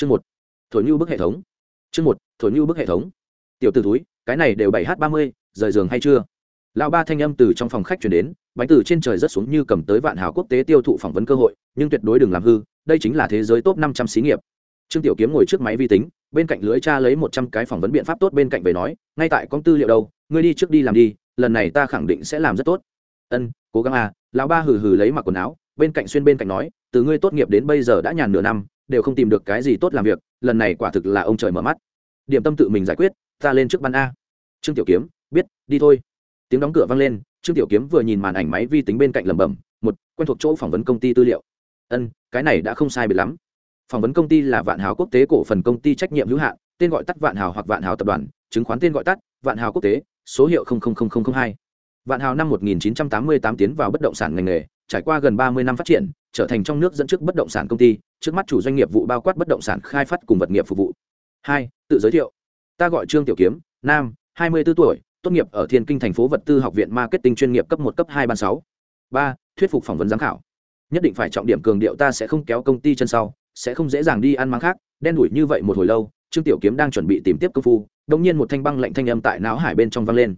chương một, thổi như bức hệ thống. Chương một, thổi như bức hệ thống. Tiểu t ử túi cái này đều bảy h ba mươi, rời giường hay chưa? Lão ba thanh âm từ trong phòng khách chuyển đến, bánh từ trên trời rất xuống như cầm tới vạn hào quốc tế tiêu thụ phỏng vấn cơ hội, nhưng tuyệt đối đừng làm hư, đây chính là thế giới top năm trăm xí nghiệp. Trương tiểu kiếm ngồi trước máy vi tính, bên cạnh lưới cha lấy một trăm cái phỏng vấn biện pháp tốt bên cạnh về nói, ngay tại con tư liệu đâu, ngươi đi trước đi làm đi, lần này ta khẳng định sẽ làm rất tốt. Ân, cố gắng à. Lão ba hừ hừ lấy mặc quần áo, bên cạnh xuyên bên cạnh nói, từ ngươi tốt nghiệp đến bây giờ đã nhàn nửa năm đều không tìm được cái gì tốt làm việc, lần này quả thực là ông trời mở mắt. Điểm tâm tự mình giải quyết, ta lên trước ban a. Trương tiểu kiếm, biết, đi thôi. Tiếng đóng cửa vang lên, trương tiểu kiếm vừa nhìn màn ảnh máy vi tính bên cạnh lẩm bẩm, một, quen thuộc chỗ phỏng vấn công ty tư liệu. Ân, cái này đã không sai biệt lắm. Phỏng vấn công ty là vạn hào quốc tế cổ phần công ty trách nhiệm hữu hạn, tên gọi tắt vạn hào hoặc vạn hào tập đoàn, chứng khoán tên gọi tắt vạn hào quốc tế, số hiệu hai. Vạn hào năm 1988 tiến vào bất động sản ngành nghề, trải qua gần 30 năm phát triển, trở thành trong nước dẫn trước bất động sản công ty trước mắt chủ doanh nghiệp vụ bao quát bất động sản khai phát cùng vật nghiệp phục vụ. Hai, tự giới thiệu. Ta gọi trương tiểu kiếm, nam 24 tuổi, tốt nghiệp ở thiên kinh thành phố vật tư học viện marketing chuyên nghiệp cấp một, cấp hai ban sáu. Ba, thuyết phục phỏng vấn giám khảo. Nhất định phải trọng điểm cường điệu ta sẽ không kéo công ty chân sau, sẽ không dễ dàng đi ăn mắng khác, đen đủi như vậy một hồi lâu, trương tiểu kiếm đang chuẩn bị tìm tiếp công phu, đột nhiên một thanh băng lạnh thanh âm tại não hải bên trong vang lên.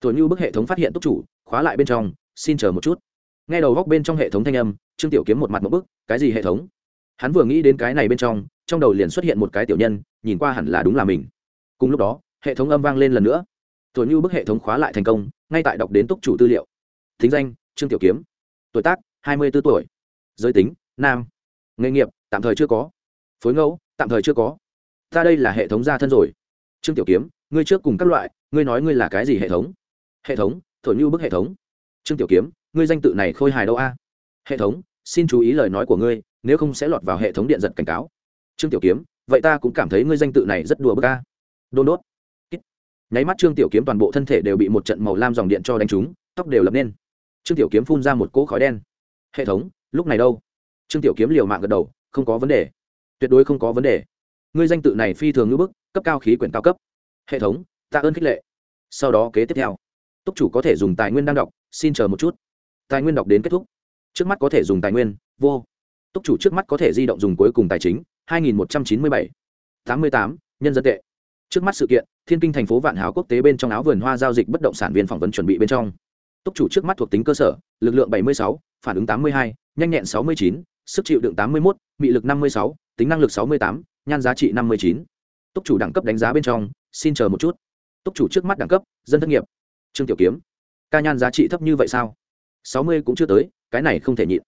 Thổi như bức hệ thống phát hiện túc chủ, khóa lại bên trong, xin chờ một chút. Nghe đầu góc bên trong hệ thống thanh âm, trương tiểu kiếm một mặt một bức, cái gì hệ thống? Hắn vừa nghĩ đến cái này bên trong trong đầu liền xuất hiện một cái tiểu nhân, nhìn qua hẳn là đúng là mình. Cùng lúc đó, hệ thống âm vang lên lần nữa. Thổi như bức hệ thống khóa lại thành công, ngay tại đọc đến túc chủ tư liệu. Thính danh, trương tiểu kiếm. Tuổi tác, hai mươi b ố tuổi. Giới tính, nam. Nghề nghiệp, tạm thời chưa có. Phối ngẫu, tạm thời chưa có. Ta đây là hệ thống gia thân rồi. Trương tiểu kiếm, ngươi trước cùng các loại, ngươi nói ngươi là cái gì hệ thống? Hệ thống thổi như bức hệ thống. Trương tiểu kiếm, ngươi danh tự này khôi hài đâu a? Hệ thống, xin chú ý lời nói của ngươi nếu không sẽ lọt vào hệ thống điện giật cảnh cáo. Trương tiểu kiếm, vậy ta cũng cảm thấy ngươi danh tự này rất đùa bức ca đôn đốt. Nháy mắt trương tiểu kiếm toàn bộ thân thể đều bị một trận màu lam dòng điện cho đánh trúng, tóc đều lập nên. Trương tiểu kiếm phun ra một cỗ khói đen. Hệ thống, lúc này đâu? Trương tiểu kiếm liều mạng gật đầu, không có vấn đề. Tuyệt đối không có vấn đề. Ngươi danh tự này phi thường ngữ bức, cấp cao khí quyển cao cấp. Hệ thống tạ ơn khích lệ. Sau đó kế tiếp theo. Túc chủ có thể dùng tài nguyên đang đọc, xin chờ một chút. Tài nguyên đọc đến kết thúc. Trước mắt có thể dùng tài nguyên, vô túc chủ trước mắt có thể di động dùng cuối cùng tài chính, hai nghìn một trăm chín mươi bảy. tám mươi tám, nhân dân tệ. Trước mắt sự kiện, thiên kinh thành phố vạn hào quốc tế bên trong áo vườn hoa giao dịch bất động sản viên phỏng vấn chuẩn bị bên trong. Túc chủ trước mắt thuộc tính cơ sở, lực lượng bảy mươi sáu, phản ứng tám mươi hai, nhanh nhẹn sáu mươi chín, sức chịu đựng tám mươi một mị lực năm mươi sáu, tính năng lực sáu mươi tám, nhan giá trị năm mươi chín. Túc chủ đẳng cấp đánh giá bên trong, xin chờ một chút. Túc chủ trước mắt đẳng cấp, dân thất nghiệp. Trương tiểu kiếm. Ca nhan giá trị thấp như vậy sao? sáu mươi cũng chưa tới, cái này không thể nhịn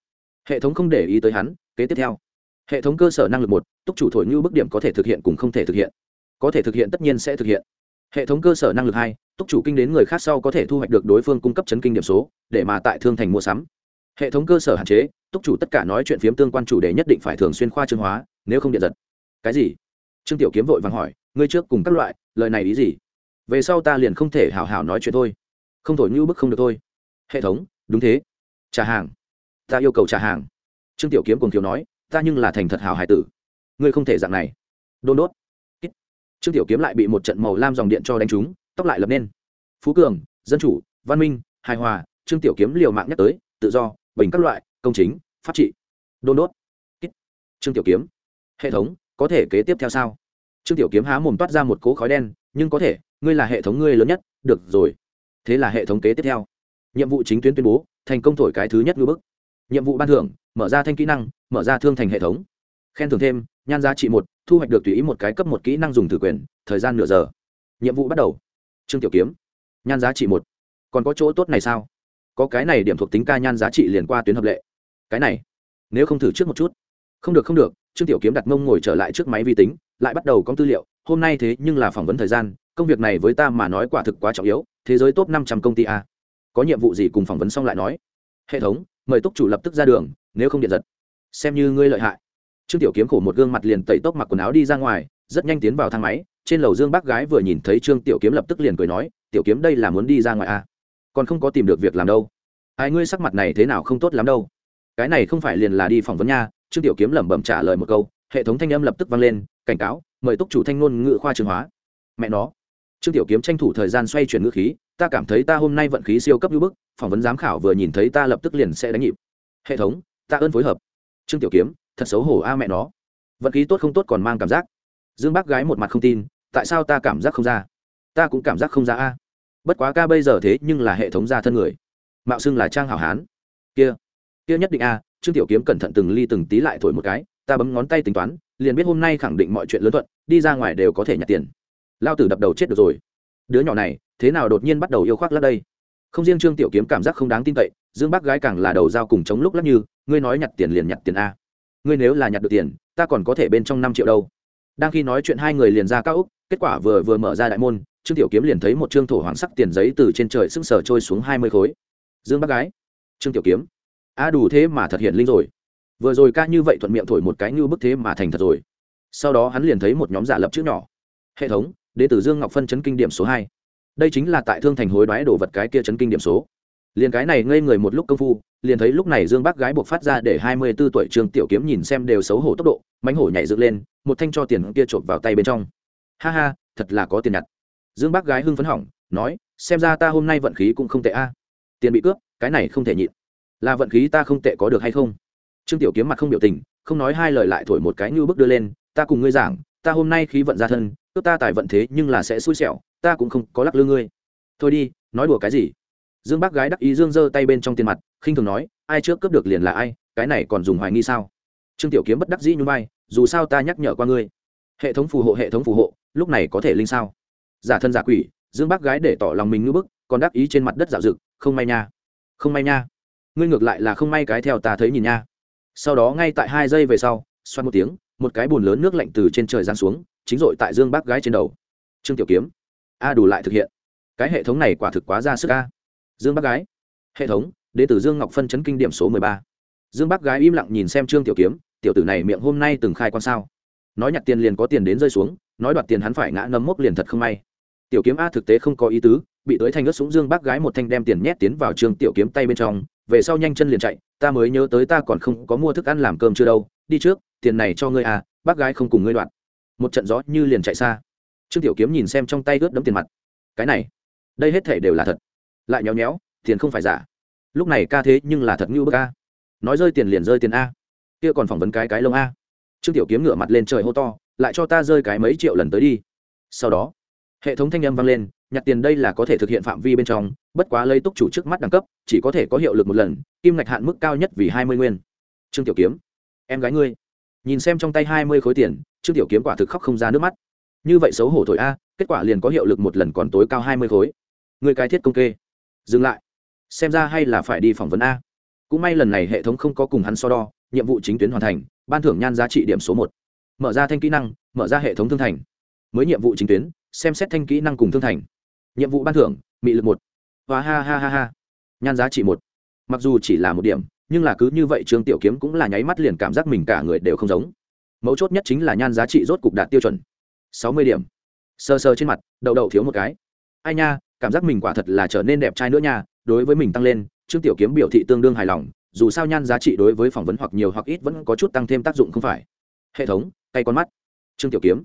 hệ thống không để ý tới hắn, kế tiếp theo. Hệ thống cơ sở năng lực một, túc chủ thổi như bức điểm có thể thực hiện cùng không thể thực hiện. Có thể thực hiện tất nhiên sẽ thực hiện. Hệ thống cơ sở năng lực hai, túc chủ kinh đến người khác sau có thể thu hoạch được đối phương cung cấp chấn kinh điểm số, để mà tại thương thành mua sắm. Hệ thống cơ sở hạn chế, túc chủ tất cả nói chuyện phiếm tương quan chủ đề nhất định phải thường xuyên khoa trương hóa, nếu không điện giật. Cái gì? Trương tiểu kiếm vội vàng hỏi, ngươi trước cùng các loại, lời này ý gì? Về sau ta liền không thể hào hào nói chuyện thôi. Không thổi như bức không được thôi. Hệ thống, đúng thế. Trả hàng ta yêu cầu trả hàng. Trương tiểu kiếm cùng thiếu nói, ta nhưng là thành thật hào hải tử. Ngươi không thể dạng này. Đôn đốt. Trương tiểu kiếm lại bị một trận màu lam dòng điện cho đánh trúng, tóc lại lập nên. Phú cường, dân chủ, văn minh, hài hòa, trương tiểu kiếm liều mạng nhắc tới, tự do, bình các loại, công chính, pháp trị. Đôn đốt. Trương tiểu kiếm. Hệ thống, có thể kế tiếp theo sao? Trương tiểu kiếm há mồm toát ra một cỗ khói đen, nhưng có thể, ngươi là hệ thống ngươi lớn nhất, được rồi. Thế là hệ thống kế tiếp theo. Nhiệm vụ chính tuyến tuyên bố, thành công thổi cái thứ nhất ngư bức nhiệm vụ ban thưởng, mở ra thanh kỹ năng, mở ra thương thành hệ thống. Khen thưởng thêm, nhan giá trị một, thu hoạch được tùy ý một cái cấp một kỹ năng dùng thử quyền, thời gian nửa giờ. Nhiệm vụ bắt đầu. Trương tiểu kiếm. Nhan giá trị một. Còn có chỗ tốt này sao? Có cái này điểm thuộc tính ca nhan giá trị liền qua tuyến hợp lệ. Cái này, nếu không thử trước một chút. Không được không được, trương tiểu kiếm đặt mông ngồi trở lại trước máy vi tính, lại bắt đầu có tư liệu, hôm nay thế nhưng là phỏng vấn thời gian, công việc này với ta mà nói quả thực quá trọng yếu, thế giới top năm trăm công ty a. Có nhiệm vụ gì cùng phỏng vấn xong lại nói. Hệ thống mời túc chủ lập tức ra đường, nếu không điện giật. Xem như ngươi lợi hại. Trương tiểu kiếm khổ một gương mặt liền tẩy tốc mặc quần áo đi ra ngoài, rất nhanh tiến vào thang máy, trên lầu dương bác gái vừa nhìn thấy trương tiểu kiếm lập tức liền cười nói, tiểu kiếm đây là muốn đi ra ngoài à? còn không có tìm được việc làm đâu. Ai, ngươi sắc mặt này thế nào không tốt lắm đâu. Cái này không phải liền là đi phỏng vấn nha, trương tiểu kiếm lẩm bẩm trả lời một câu, hệ thống thanh âm lập tức vang lên, cảnh cáo, mời túc chủ thanh ngôn ngữ khoa trường hóa. Mẹ nó. Trương tiểu kiếm tranh thủ thời gian xoay chuyển ngữ khí, ta cảm thấy ta hôm nay vận khí siêu cấp như bức phỏng vấn giám khảo vừa nhìn thấy ta lập tức liền sẽ đánh nhịp. Hệ thống, ta ơn phối hợp. Trương tiểu kiếm, thật xấu hổ a mẹ nó. Vận khí tốt không tốt còn mang cảm giác. Dương bác gái một mặt không tin, tại sao ta cảm giác không ra? Ta cũng cảm giác không ra a. Bất quá ca bây giờ thế nhưng là hệ thống ra thân người. Mạo xưng là trang hảo hán. Kia kia nhất định a, trương tiểu kiếm cẩn thận từng ly từng tí lại thổi một cái, ta bấm ngón tay tính toán, liền biết hôm nay khẳng định mọi chuyện lớn thuận, đi ra ngoài đều có thể nhặt tiền. Lao tử đập đầu chết được rồi. Đứa nhỏ này, thế nào đột nhiên bắt đầu yêu khoác lắc đây? Không riêng trương tiểu kiếm cảm giác không đáng tin cậy, dương bác gái càng là đầu dao cùng chống lúc lắc như, ngươi nói nhặt tiền liền nhặt tiền a. Ngươi nếu là nhặt được tiền, ta còn có thể bên trong năm triệu đâu. Đang khi nói chuyện hai người liền ra cao úc, kết quả vừa vừa mở ra đại môn, trương tiểu kiếm liền thấy một trương thổ hoàng sắc tiền giấy từ trên trời sưng sờ trôi xuống hai mươi khối. Dương bác gái, trương tiểu kiếm, a đủ thế mà thật hiện linh rồi. Vừa rồi ca như vậy thuận miệng thổi một cái như bức thế mà thành thật rồi. Sau đó hắn liền thấy một nhóm giả lập chữ nhỏ. Hệ thống đ ế từ dương ngọc phân chấn kinh điểm số hai đây chính là tại thương thành hối đoái đồ vật cái kia chấn kinh điểm số. Liền cái này ngây người một lúc công phu, liền thấy lúc này dương bác gái buộc phát ra để hai mươi b ố tuổi trương tiểu kiếm nhìn xem đều xấu hổ tốc độ mánh hổ nhảy dựng lên, một thanh cho tiền kia trộm vào tay bên trong. Ha ha, thật là có tiền nhặt. Dương bác gái hưng phấn hỏng, nói, xem ra ta hôm nay vận khí cũng không tệ a. Tiền bị cướp, cái này không thể nhịn. Là vận khí ta không tệ có được hay không? Trương tiểu kiếm mặt không biểu tình, không nói hai lời lại thổi một cái như bức đưa lên, ta cùng ngươi giảng ta hôm nay khí vận ra thân cướp ta tài vận thế nhưng là sẽ xui xẻo ta cũng không có lắc lư ngươi. Thôi đi nói đùa cái gì? Dương bác gái đắc ý dương giơ tay bên trong tiền mặt khinh thường nói ai trước cướp được liền là ai cái này còn dùng hoài nghi sao? Trương tiểu kiếm bất đắc dĩ như bay dù sao ta nhắc nhở qua ngươi. Hệ thống phù hộ hệ thống phù hộ lúc này có thể linh sao? Giả thân giả quỷ dương bác gái để tỏ lòng mình ngưỡng bức còn đắc ý trên mặt đất dạo dực, không may nha. Không may nha. Ngươi ngược lại là không may cái theo ta thấy nhìn nha. Sau đó ngay tại hai giây về sau xoan một tiếng một cái bùn lớn nước lạnh từ trên trời giáng xuống, chính dội tại dương bác gái trên đầu. Trương tiểu kiếm, a đủ lại thực hiện. Cái hệ thống này quả thực quá ra sức a. Dương bác gái, hệ thống, đến từ dương ngọc phân chấn kinh điểm số mười ba. Dương bác gái im lặng nhìn xem trương tiểu kiếm, tiểu tử này miệng hôm nay từng khai quan sao? Nói nhặt tiền liền có tiền đến rơi xuống, nói đoạt tiền hắn phải ngã nấm mốc liền thật không may. Tiểu kiếm a thực tế không có ý tứ, bị tới thanh ớt súng dương bác gái một thanh đem tiền nhét tiến vào trương tiểu kiếm tay bên trong, về sau nhanh chân liền chạy, ta mới nhớ tới ta còn không có mua thức ăn làm cơm chưa đâu, đi trước tiền này cho ngươi à bác gái không cùng ngươi đoạn. Một trận gió như liền chạy xa. Trương tiểu kiếm nhìn xem trong tay ướt đấm tiền mặt. Cái này, đây hết thể đều là thật. Lại nhéo nhéo, tiền không phải giả. Lúc này ca thế nhưng là thật như bức a. Nói rơi tiền liền rơi tiền a. Kia còn phỏng vấn cái cái lông a. Trương tiểu kiếm ngửa mặt lên trời hô to, lại cho ta rơi cái mấy triệu lần tới đi. Sau đó, hệ thống thanh âm vang lên, nhặt tiền đây là có thể thực hiện phạm vi bên trong, bất quá lấy túc chủ trước mắt đẳng cấp, chỉ có thể có hiệu lực một lần, kim ngạch hạn mức cao nhất vì hai mươi nguyên. Trương tiểu kiếm, em gái ngươi nhìn xem trong tay hai mươi khối tiền, trương tiểu kiếm quả thực khóc không ra nước mắt. Như vậy xấu hổ thổi a, kết quả liền có hiệu lực một lần còn tối cao hai mươi khối. Người cái thiết công kê. Dừng lại. Xem ra hay là phải đi phỏng vấn a. Cũng may lần này hệ thống không có cùng hắn so đo, nhiệm vụ chính tuyến hoàn thành, ban thưởng nhan giá trị điểm số một. Mở ra thanh kỹ năng, mở ra hệ thống thương thành. Mới nhiệm vụ chính tuyến, xem xét thanh kỹ năng cùng thương thành. Nhiệm vụ ban thưởng, mị lực một. Và ha ha ha ha. Nhan giá trị một. Mặc dù chỉ là một điểm nhưng là cứ như vậy trương tiểu kiếm cũng là nháy mắt liền cảm giác mình cả người đều không giống. Mấu chốt nhất chính là nhan giá trị rốt cục đạt tiêu chuẩn. Sáu mươi điểm. Sơ sơ trên mặt, đậu đậu thiếu một cái. Ai nha, cảm giác mình quả thật là trở nên đẹp trai nữa nha, đối với mình tăng lên, trương tiểu kiếm biểu thị tương đương hài lòng, dù sao nhan giá trị đối với phỏng vấn hoặc nhiều hoặc ít vẫn có chút tăng thêm tác dụng không phải. Hệ thống tay con mắt. Trương tiểu kiếm.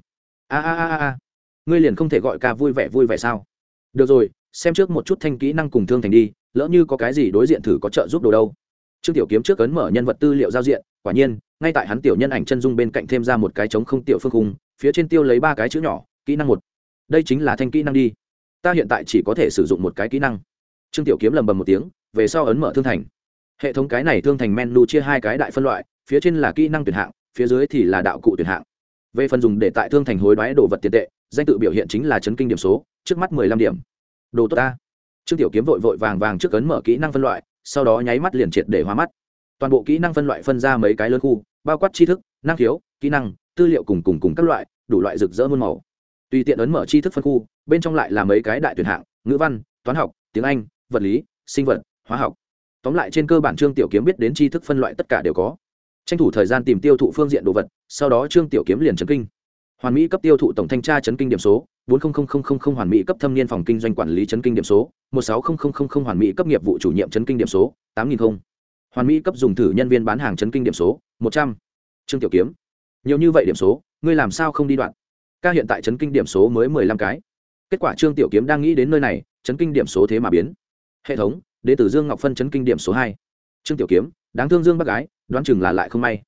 A a a a. Ngươi liền không thể gọi ca vui vẻ vui vẻ sao? Được rồi, xem trước một chút thanh kỹ năng cùng thương thành đi, lỡ như có cái gì đối diện thử có trợ giúp đồ đâu trương tiểu kiếm trước ấn mở nhân vật tư liệu giao diện, quả nhiên, ngay tại hắn tiểu nhân ảnh chân dung bên cạnh thêm ra một cái trống không tiểu phương khung, phía trên tiêu lấy ba cái chữ nhỏ, kỹ năng một. Đây chính là thanh kỹ năng đi. Ta hiện tại chỉ có thể sử dụng một cái kỹ năng. Trương tiểu kiếm lầm bầm một tiếng, về sau ấn mở thương thành. Hệ thống cái này thương thành menu chia hai cái đại phân loại, phía trên là kỹ năng tuyển hạng, phía dưới thì là đạo cụ tuyển hạng. Về phần dùng để tại thương thành hối đoái đồ vật tiền tệ, danh tự biểu hiện chính là chấn kinh điểm số, trước mắt mười lăm điểm. Đồ tốt ta. Trương tiểu kiếm vội vội vàng vàng trước ấn mở kỹ năng phân loại sau đó nháy mắt liền triệt để hóa mắt. Toàn bộ kỹ năng phân loại phân ra mấy cái lớn khu, bao quát tri thức, năng khiếu, kỹ năng, tư liệu cùng cùng cùng các loại, đủ loại rực rỡ muôn màu. Tùy tiện ấn mở tri thức phân khu, bên trong lại là mấy cái đại tuyển hạng, ngữ văn, toán học, tiếng anh, vật lý, sinh vật, hóa học. Tóm lại trên cơ bản trương tiểu kiếm biết đến tri thức phân loại tất cả đều có. Tranh thủ thời gian tìm tiêu thụ phương diện đồ vật, sau đó trương tiểu kiếm liền chấn kinh. Hoàn mỹ cấp tiêu thụ tổng thanh tra chấn kinh điểm số bốn hoàn mỹ cấp thâm niên phòng kinh doanh quản lý chấn kinh điểm số, một sáu hoàn mỹ cấp nghiệp vụ chủ nhiệm chấn kinh điểm số, tám nghìn hoàn mỹ cấp dùng thử nhân viên bán hàng chấn kinh điểm số, một trăm. Trương tiểu kiếm, nhiều như vậy điểm số, ngươi làm sao không đi đoạn? Ca hiện tại chấn kinh điểm số mới mười lăm cái. Kết quả trương tiểu kiếm đang nghĩ đến nơi này, chấn kinh điểm số thế mà biến. Hệ thống đ ế tử dương ngọc phân chấn kinh điểm số hai. Trương tiểu kiếm, đáng thương dương bác gái, đoán chừng là lại không may.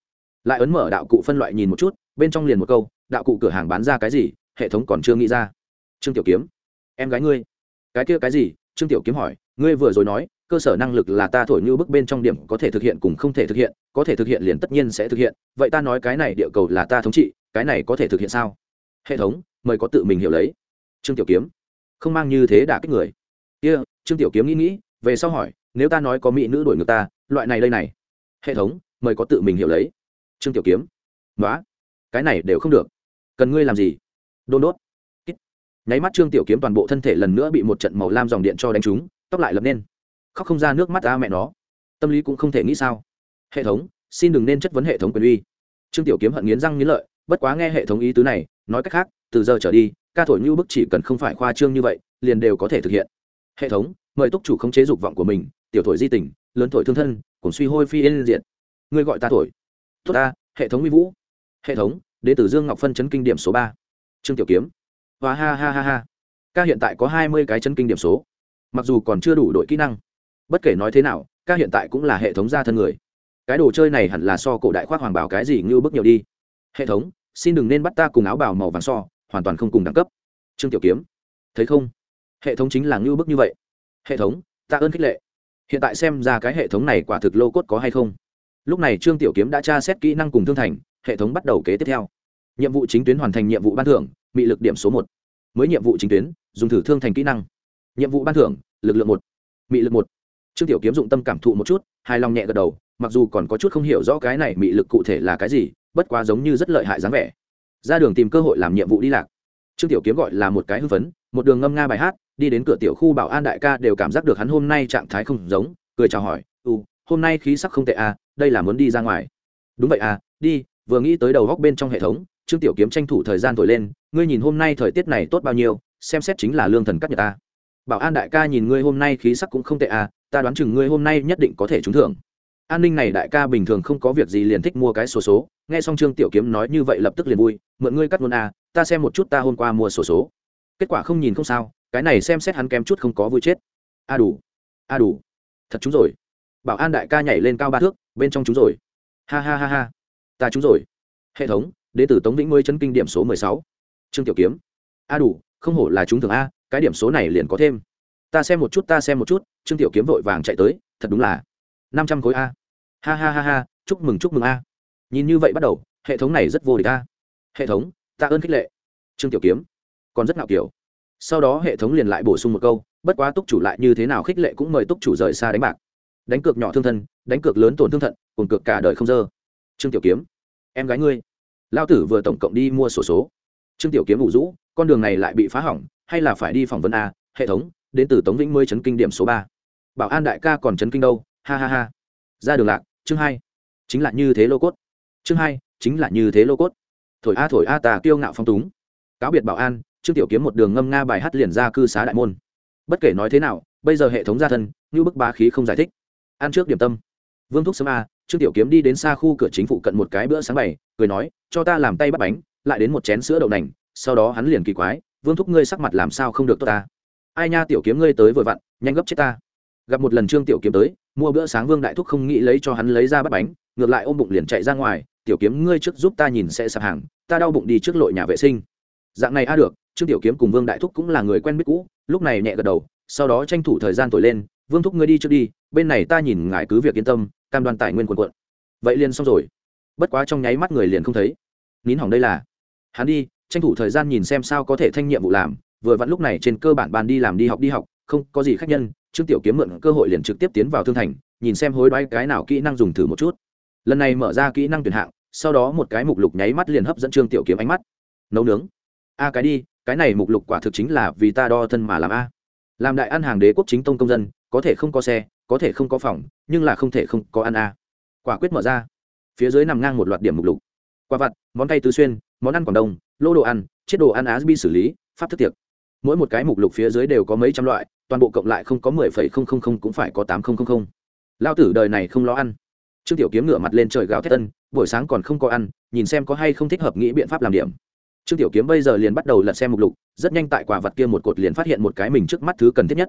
Lại ấn mở đạo cụ phân loại nhìn một chút, bên trong liền một câu, đạo cụ cửa hàng bán ra cái gì hệ thống còn chưa nghĩ ra. Trương tiểu kiếm em gái ngươi. Cái kia cái gì? Trương tiểu kiếm hỏi ngươi vừa rồi nói cơ sở năng lực là ta thổi như bức bên trong điểm có thể thực hiện cùng không thể thực hiện có thể thực hiện liền tất nhiên sẽ thực hiện. Vậy ta nói cái này địa cầu là ta thống trị cái này có thể thực hiện sao? Hệ thống mời có tự mình hiểu lấy. Trương tiểu kiếm không mang như thế đả kích người. Kia、yeah, trương tiểu kiếm nghĩ nghĩ về sau hỏi nếu ta nói có mỹ nữ đổi ngược ta loại này đây này. Hệ thống mời có tự mình hiểu lấy. Trương tiểu kiếm nói cái này đều không được. Cần ngươi làm gì? Đôn đốt. Nháy mắt trương tiểu kiếm toàn bộ thân thể lần nữa bị một trận màu lam dòng điện cho đánh trúng, tóc lại lập nên. Khóc không ra nước mắt ta mẹ nó. Tâm lý cũng không thể nghĩ sao. Hệ thống, xin đừng nên chất vấn hệ thống quyền uy. Trương tiểu kiếm hận nghiến răng nghiến lợi, bất quá nghe hệ thống ý tứ này, nói cách khác, từ giờ trở đi, ca thổi như bức chỉ cần không phải khoa trương như vậy, liền đều có thể thực hiện. Hệ thống, mời túc chủ không chế dục vọng của mình, tiểu thổi di tình, lớn thổi thương thân, cùng suy hôi phi yên diện ngươi gọi ta thổi. Tốt ta, hệ thống uy vũ. Hệ thống, đến từ tử dương ngọc phân chấn kinh điểm số ba trương tiểu kiếm. Và ha ha ha ha. Ca hiện tại có hai mươi cái chân kinh điểm số. Mặc dù còn chưa đủ đội kỹ năng, bất kể nói thế nào, ca hiện tại cũng là hệ thống gia thân người. Cái đồ chơi này hẳn là so cổ đại khoác hoàng bảo cái gì ngưu bức nhiều đi. Hệ thống, xin đừng nên bắt ta cùng áo bào màu vàng so, hoàn toàn không cùng đẳng cấp. Trương tiểu kiếm. Thấy không? Hệ thống chính là ngưu bức như vậy. Hệ thống tạ ơn khích lệ. Hiện tại xem ra cái hệ thống này quả thực lô cốt có hay không? Lúc này trương tiểu kiếm đã tra xét kỹ năng cùng thương thành, hệ thống bắt đầu kế tiếp theo nhiệm vụ chính tuyến hoàn thành nhiệm vụ ban thưởng bị lực điểm số một. Mới nhiệm vụ chính tuyến dùng thử thương thành kỹ năng. Nhiệm vụ ban thưởng lực lượng một mị lực một. Trương tiểu kiếm dụng tâm cảm thụ một chút hài lòng nhẹ gật đầu mặc dù còn có chút không hiểu rõ cái này mị lực cụ thể là cái gì bất quá giống như rất lợi hại dáng vẻ. Ra đường tìm cơ hội làm nhiệm vụ đi lạc. Trương tiểu kiếm gọi là một cái hư vấn, một đường ngâm nga bài hát đi đến cửa tiểu khu bảo an đại ca đều cảm giác được hắn hôm nay trạng thái không giống cười chào hỏi ừ hôm nay khí sắc không tệ à đây là muốn đi ra ngoài. Đúng vậy à đi vừa nghĩ tới đầu góc bên trong hệ thống trương tiểu kiếm tranh thủ thời gian thổi lên ngươi nhìn hôm nay thời tiết này tốt bao nhiêu xem xét chính là lương thần cắt nhật ta. Bảo an đại ca nhìn ngươi hôm nay khí sắc cũng không tệ à ta đoán chừng ngươi hôm nay nhất định có thể trúng thưởng. An ninh này đại ca bình thường không có việc gì liền thích mua cái sổ số, số nghe xong trương tiểu kiếm nói như vậy lập tức liền vui mượn ngươi cắt luôn à ta xem một chút ta hôm qua mua sổ số, số. Kết quả không nhìn không sao cái này xem xét hắn kém chút không có vui chết. A đủ a đủ thật trúng rồi. Bảo an đại ca nhảy lên cao ba thước bên trong trúng rồi. Ha ha ha ha ta trúng rồi. Hệ thống đ ế t ử tống vĩnh mới chân kinh điểm số mười sáu. Trương tiểu kiếm. A đủ, không hổ là chúng thường a, cái điểm số này liền có thêm. Ta xem một chút, ta xem một chút, trương tiểu kiếm vội vàng chạy tới, thật đúng là năm trăm khối a. Ha ha ha ha, chúc mừng chúc mừng a. Nhìn như vậy bắt đầu, hệ thống này rất vô địch a. Hệ thống, ta ơn khích lệ. Trương tiểu kiếm. Còn rất ngạo kiểu. Sau đó hệ thống liền lại bổ sung một câu, bất quá túc chủ lại như thế nào khích lệ cũng mời túc chủ rời xa đánh bạc. Đánh cược nhỏ thương thân, đánh cược lớn tổn thương thận, cùng cược cả đời không dơ. Trương tiểu kiếm. Em gái ngươi lao tử vừa tổng cộng đi mua sổ số. Trương tiểu kiếm ủ rũ, con đường này lại bị phá hỏng, hay là phải đi phỏng vấn a, hệ thống, đến từ tống vĩnh mới chấn kinh điểm số ba. Bảo an đại ca còn chấn kinh đâu, ha ha ha. Ra đường lạc, chương hai. Chính là như thế lô cốt. Chương hai, chính là như thế lô cốt. Thổi a thổi a tà kiêu ngạo phong túng. Cáo biệt bảo an, trương tiểu kiếm một đường ngâm nga bài hát liền ra cư xá đại môn. Bất kể nói thế nào, bây giờ hệ thống gia thân, như bức bá khí không giải thích. Ăn trước điểm tâm vương thúc sớm a, trương tiểu kiếm đi đến xa khu cửa chính phủ cận một cái bữa sáng bày, cười nói, cho ta làm tay bắt bánh, lại đến một chén sữa đậu nành, sau đó hắn liền kỳ quái, vương thúc ngươi sắc mặt làm sao không được tốt ta? Ai nha tiểu kiếm ngươi tới vội vặn, nhanh gấp chết ta. Gặp một lần trương tiểu kiếm tới, mua bữa sáng vương đại thúc không nghĩ lấy cho hắn lấy ra bắt bánh, ngược lại ôm bụng liền chạy ra ngoài, tiểu kiếm ngươi trước giúp ta nhìn sẽ sạp hàng, ta đau bụng đi trước lội nhà vệ sinh. Dạng này a được, trương tiểu kiếm cùng vương đại thúc cũng là người quen biết cũ, lúc này nhẹ gật đầu, sau đó tranh thủ thời gian thổi lên, vương thúc ngươi đi trước đi, bên này ta nhìn ngài cứ việc yên tâm cam đoan tài nguyên quần quận vậy liền xong rồi. Bất quá trong nháy mắt người liền không thấy. Nín hỏng đây là. Hắn đi, tranh thủ thời gian nhìn xem sao có thể thanh nhiệm vụ làm, vừa vặn lúc này trên cơ bản ban đi làm đi học đi học, không có gì khách nhân, trương tiểu kiếm mượn cơ hội liền trực tiếp tiến vào thương thành, nhìn xem hối đoái cái nào kỹ năng dùng thử một chút. Lần này mở ra kỹ năng tuyển hạng, sau đó một cái mục lục nháy mắt liền hấp dẫn trương tiểu kiếm ánh mắt. Nấu nướng. A cái đi, cái này mục lục quả thực chính là vì ta đo thân mà làm a. Làm đại ăn hàng đế quốc chính tông công dân, có thể không có xe có thể không có phòng, nhưng là không thể không có ăn a. Quả quyết mở ra. Phía dưới nằm ngang một loạt điểm mục lục. Quả vặt, món tay tứ xuyên, món ăn quảng đông, lô đồ ăn chiếc đồ ăn á bi xử lý, pháp thức tiệc. Mỗi một cái mục lục phía dưới đều có mấy trăm loại, toàn bộ cộng lại không có mười phẩy không không không cũng phải có tám không không không. Lao tử đời này không lo ăn. Trương tiểu kiếm ngửa mặt lên trời gào thét tân buổi sáng còn không có ăn, nhìn xem có hay không thích hợp nghĩ biện pháp làm điểm. Trương tiểu kiếm bây giờ liền bắt đầu lật xem mục lục, rất nhanh tại quả vật kia một cột liền phát hiện một cái mình trước mắt thứ cần thiết nhất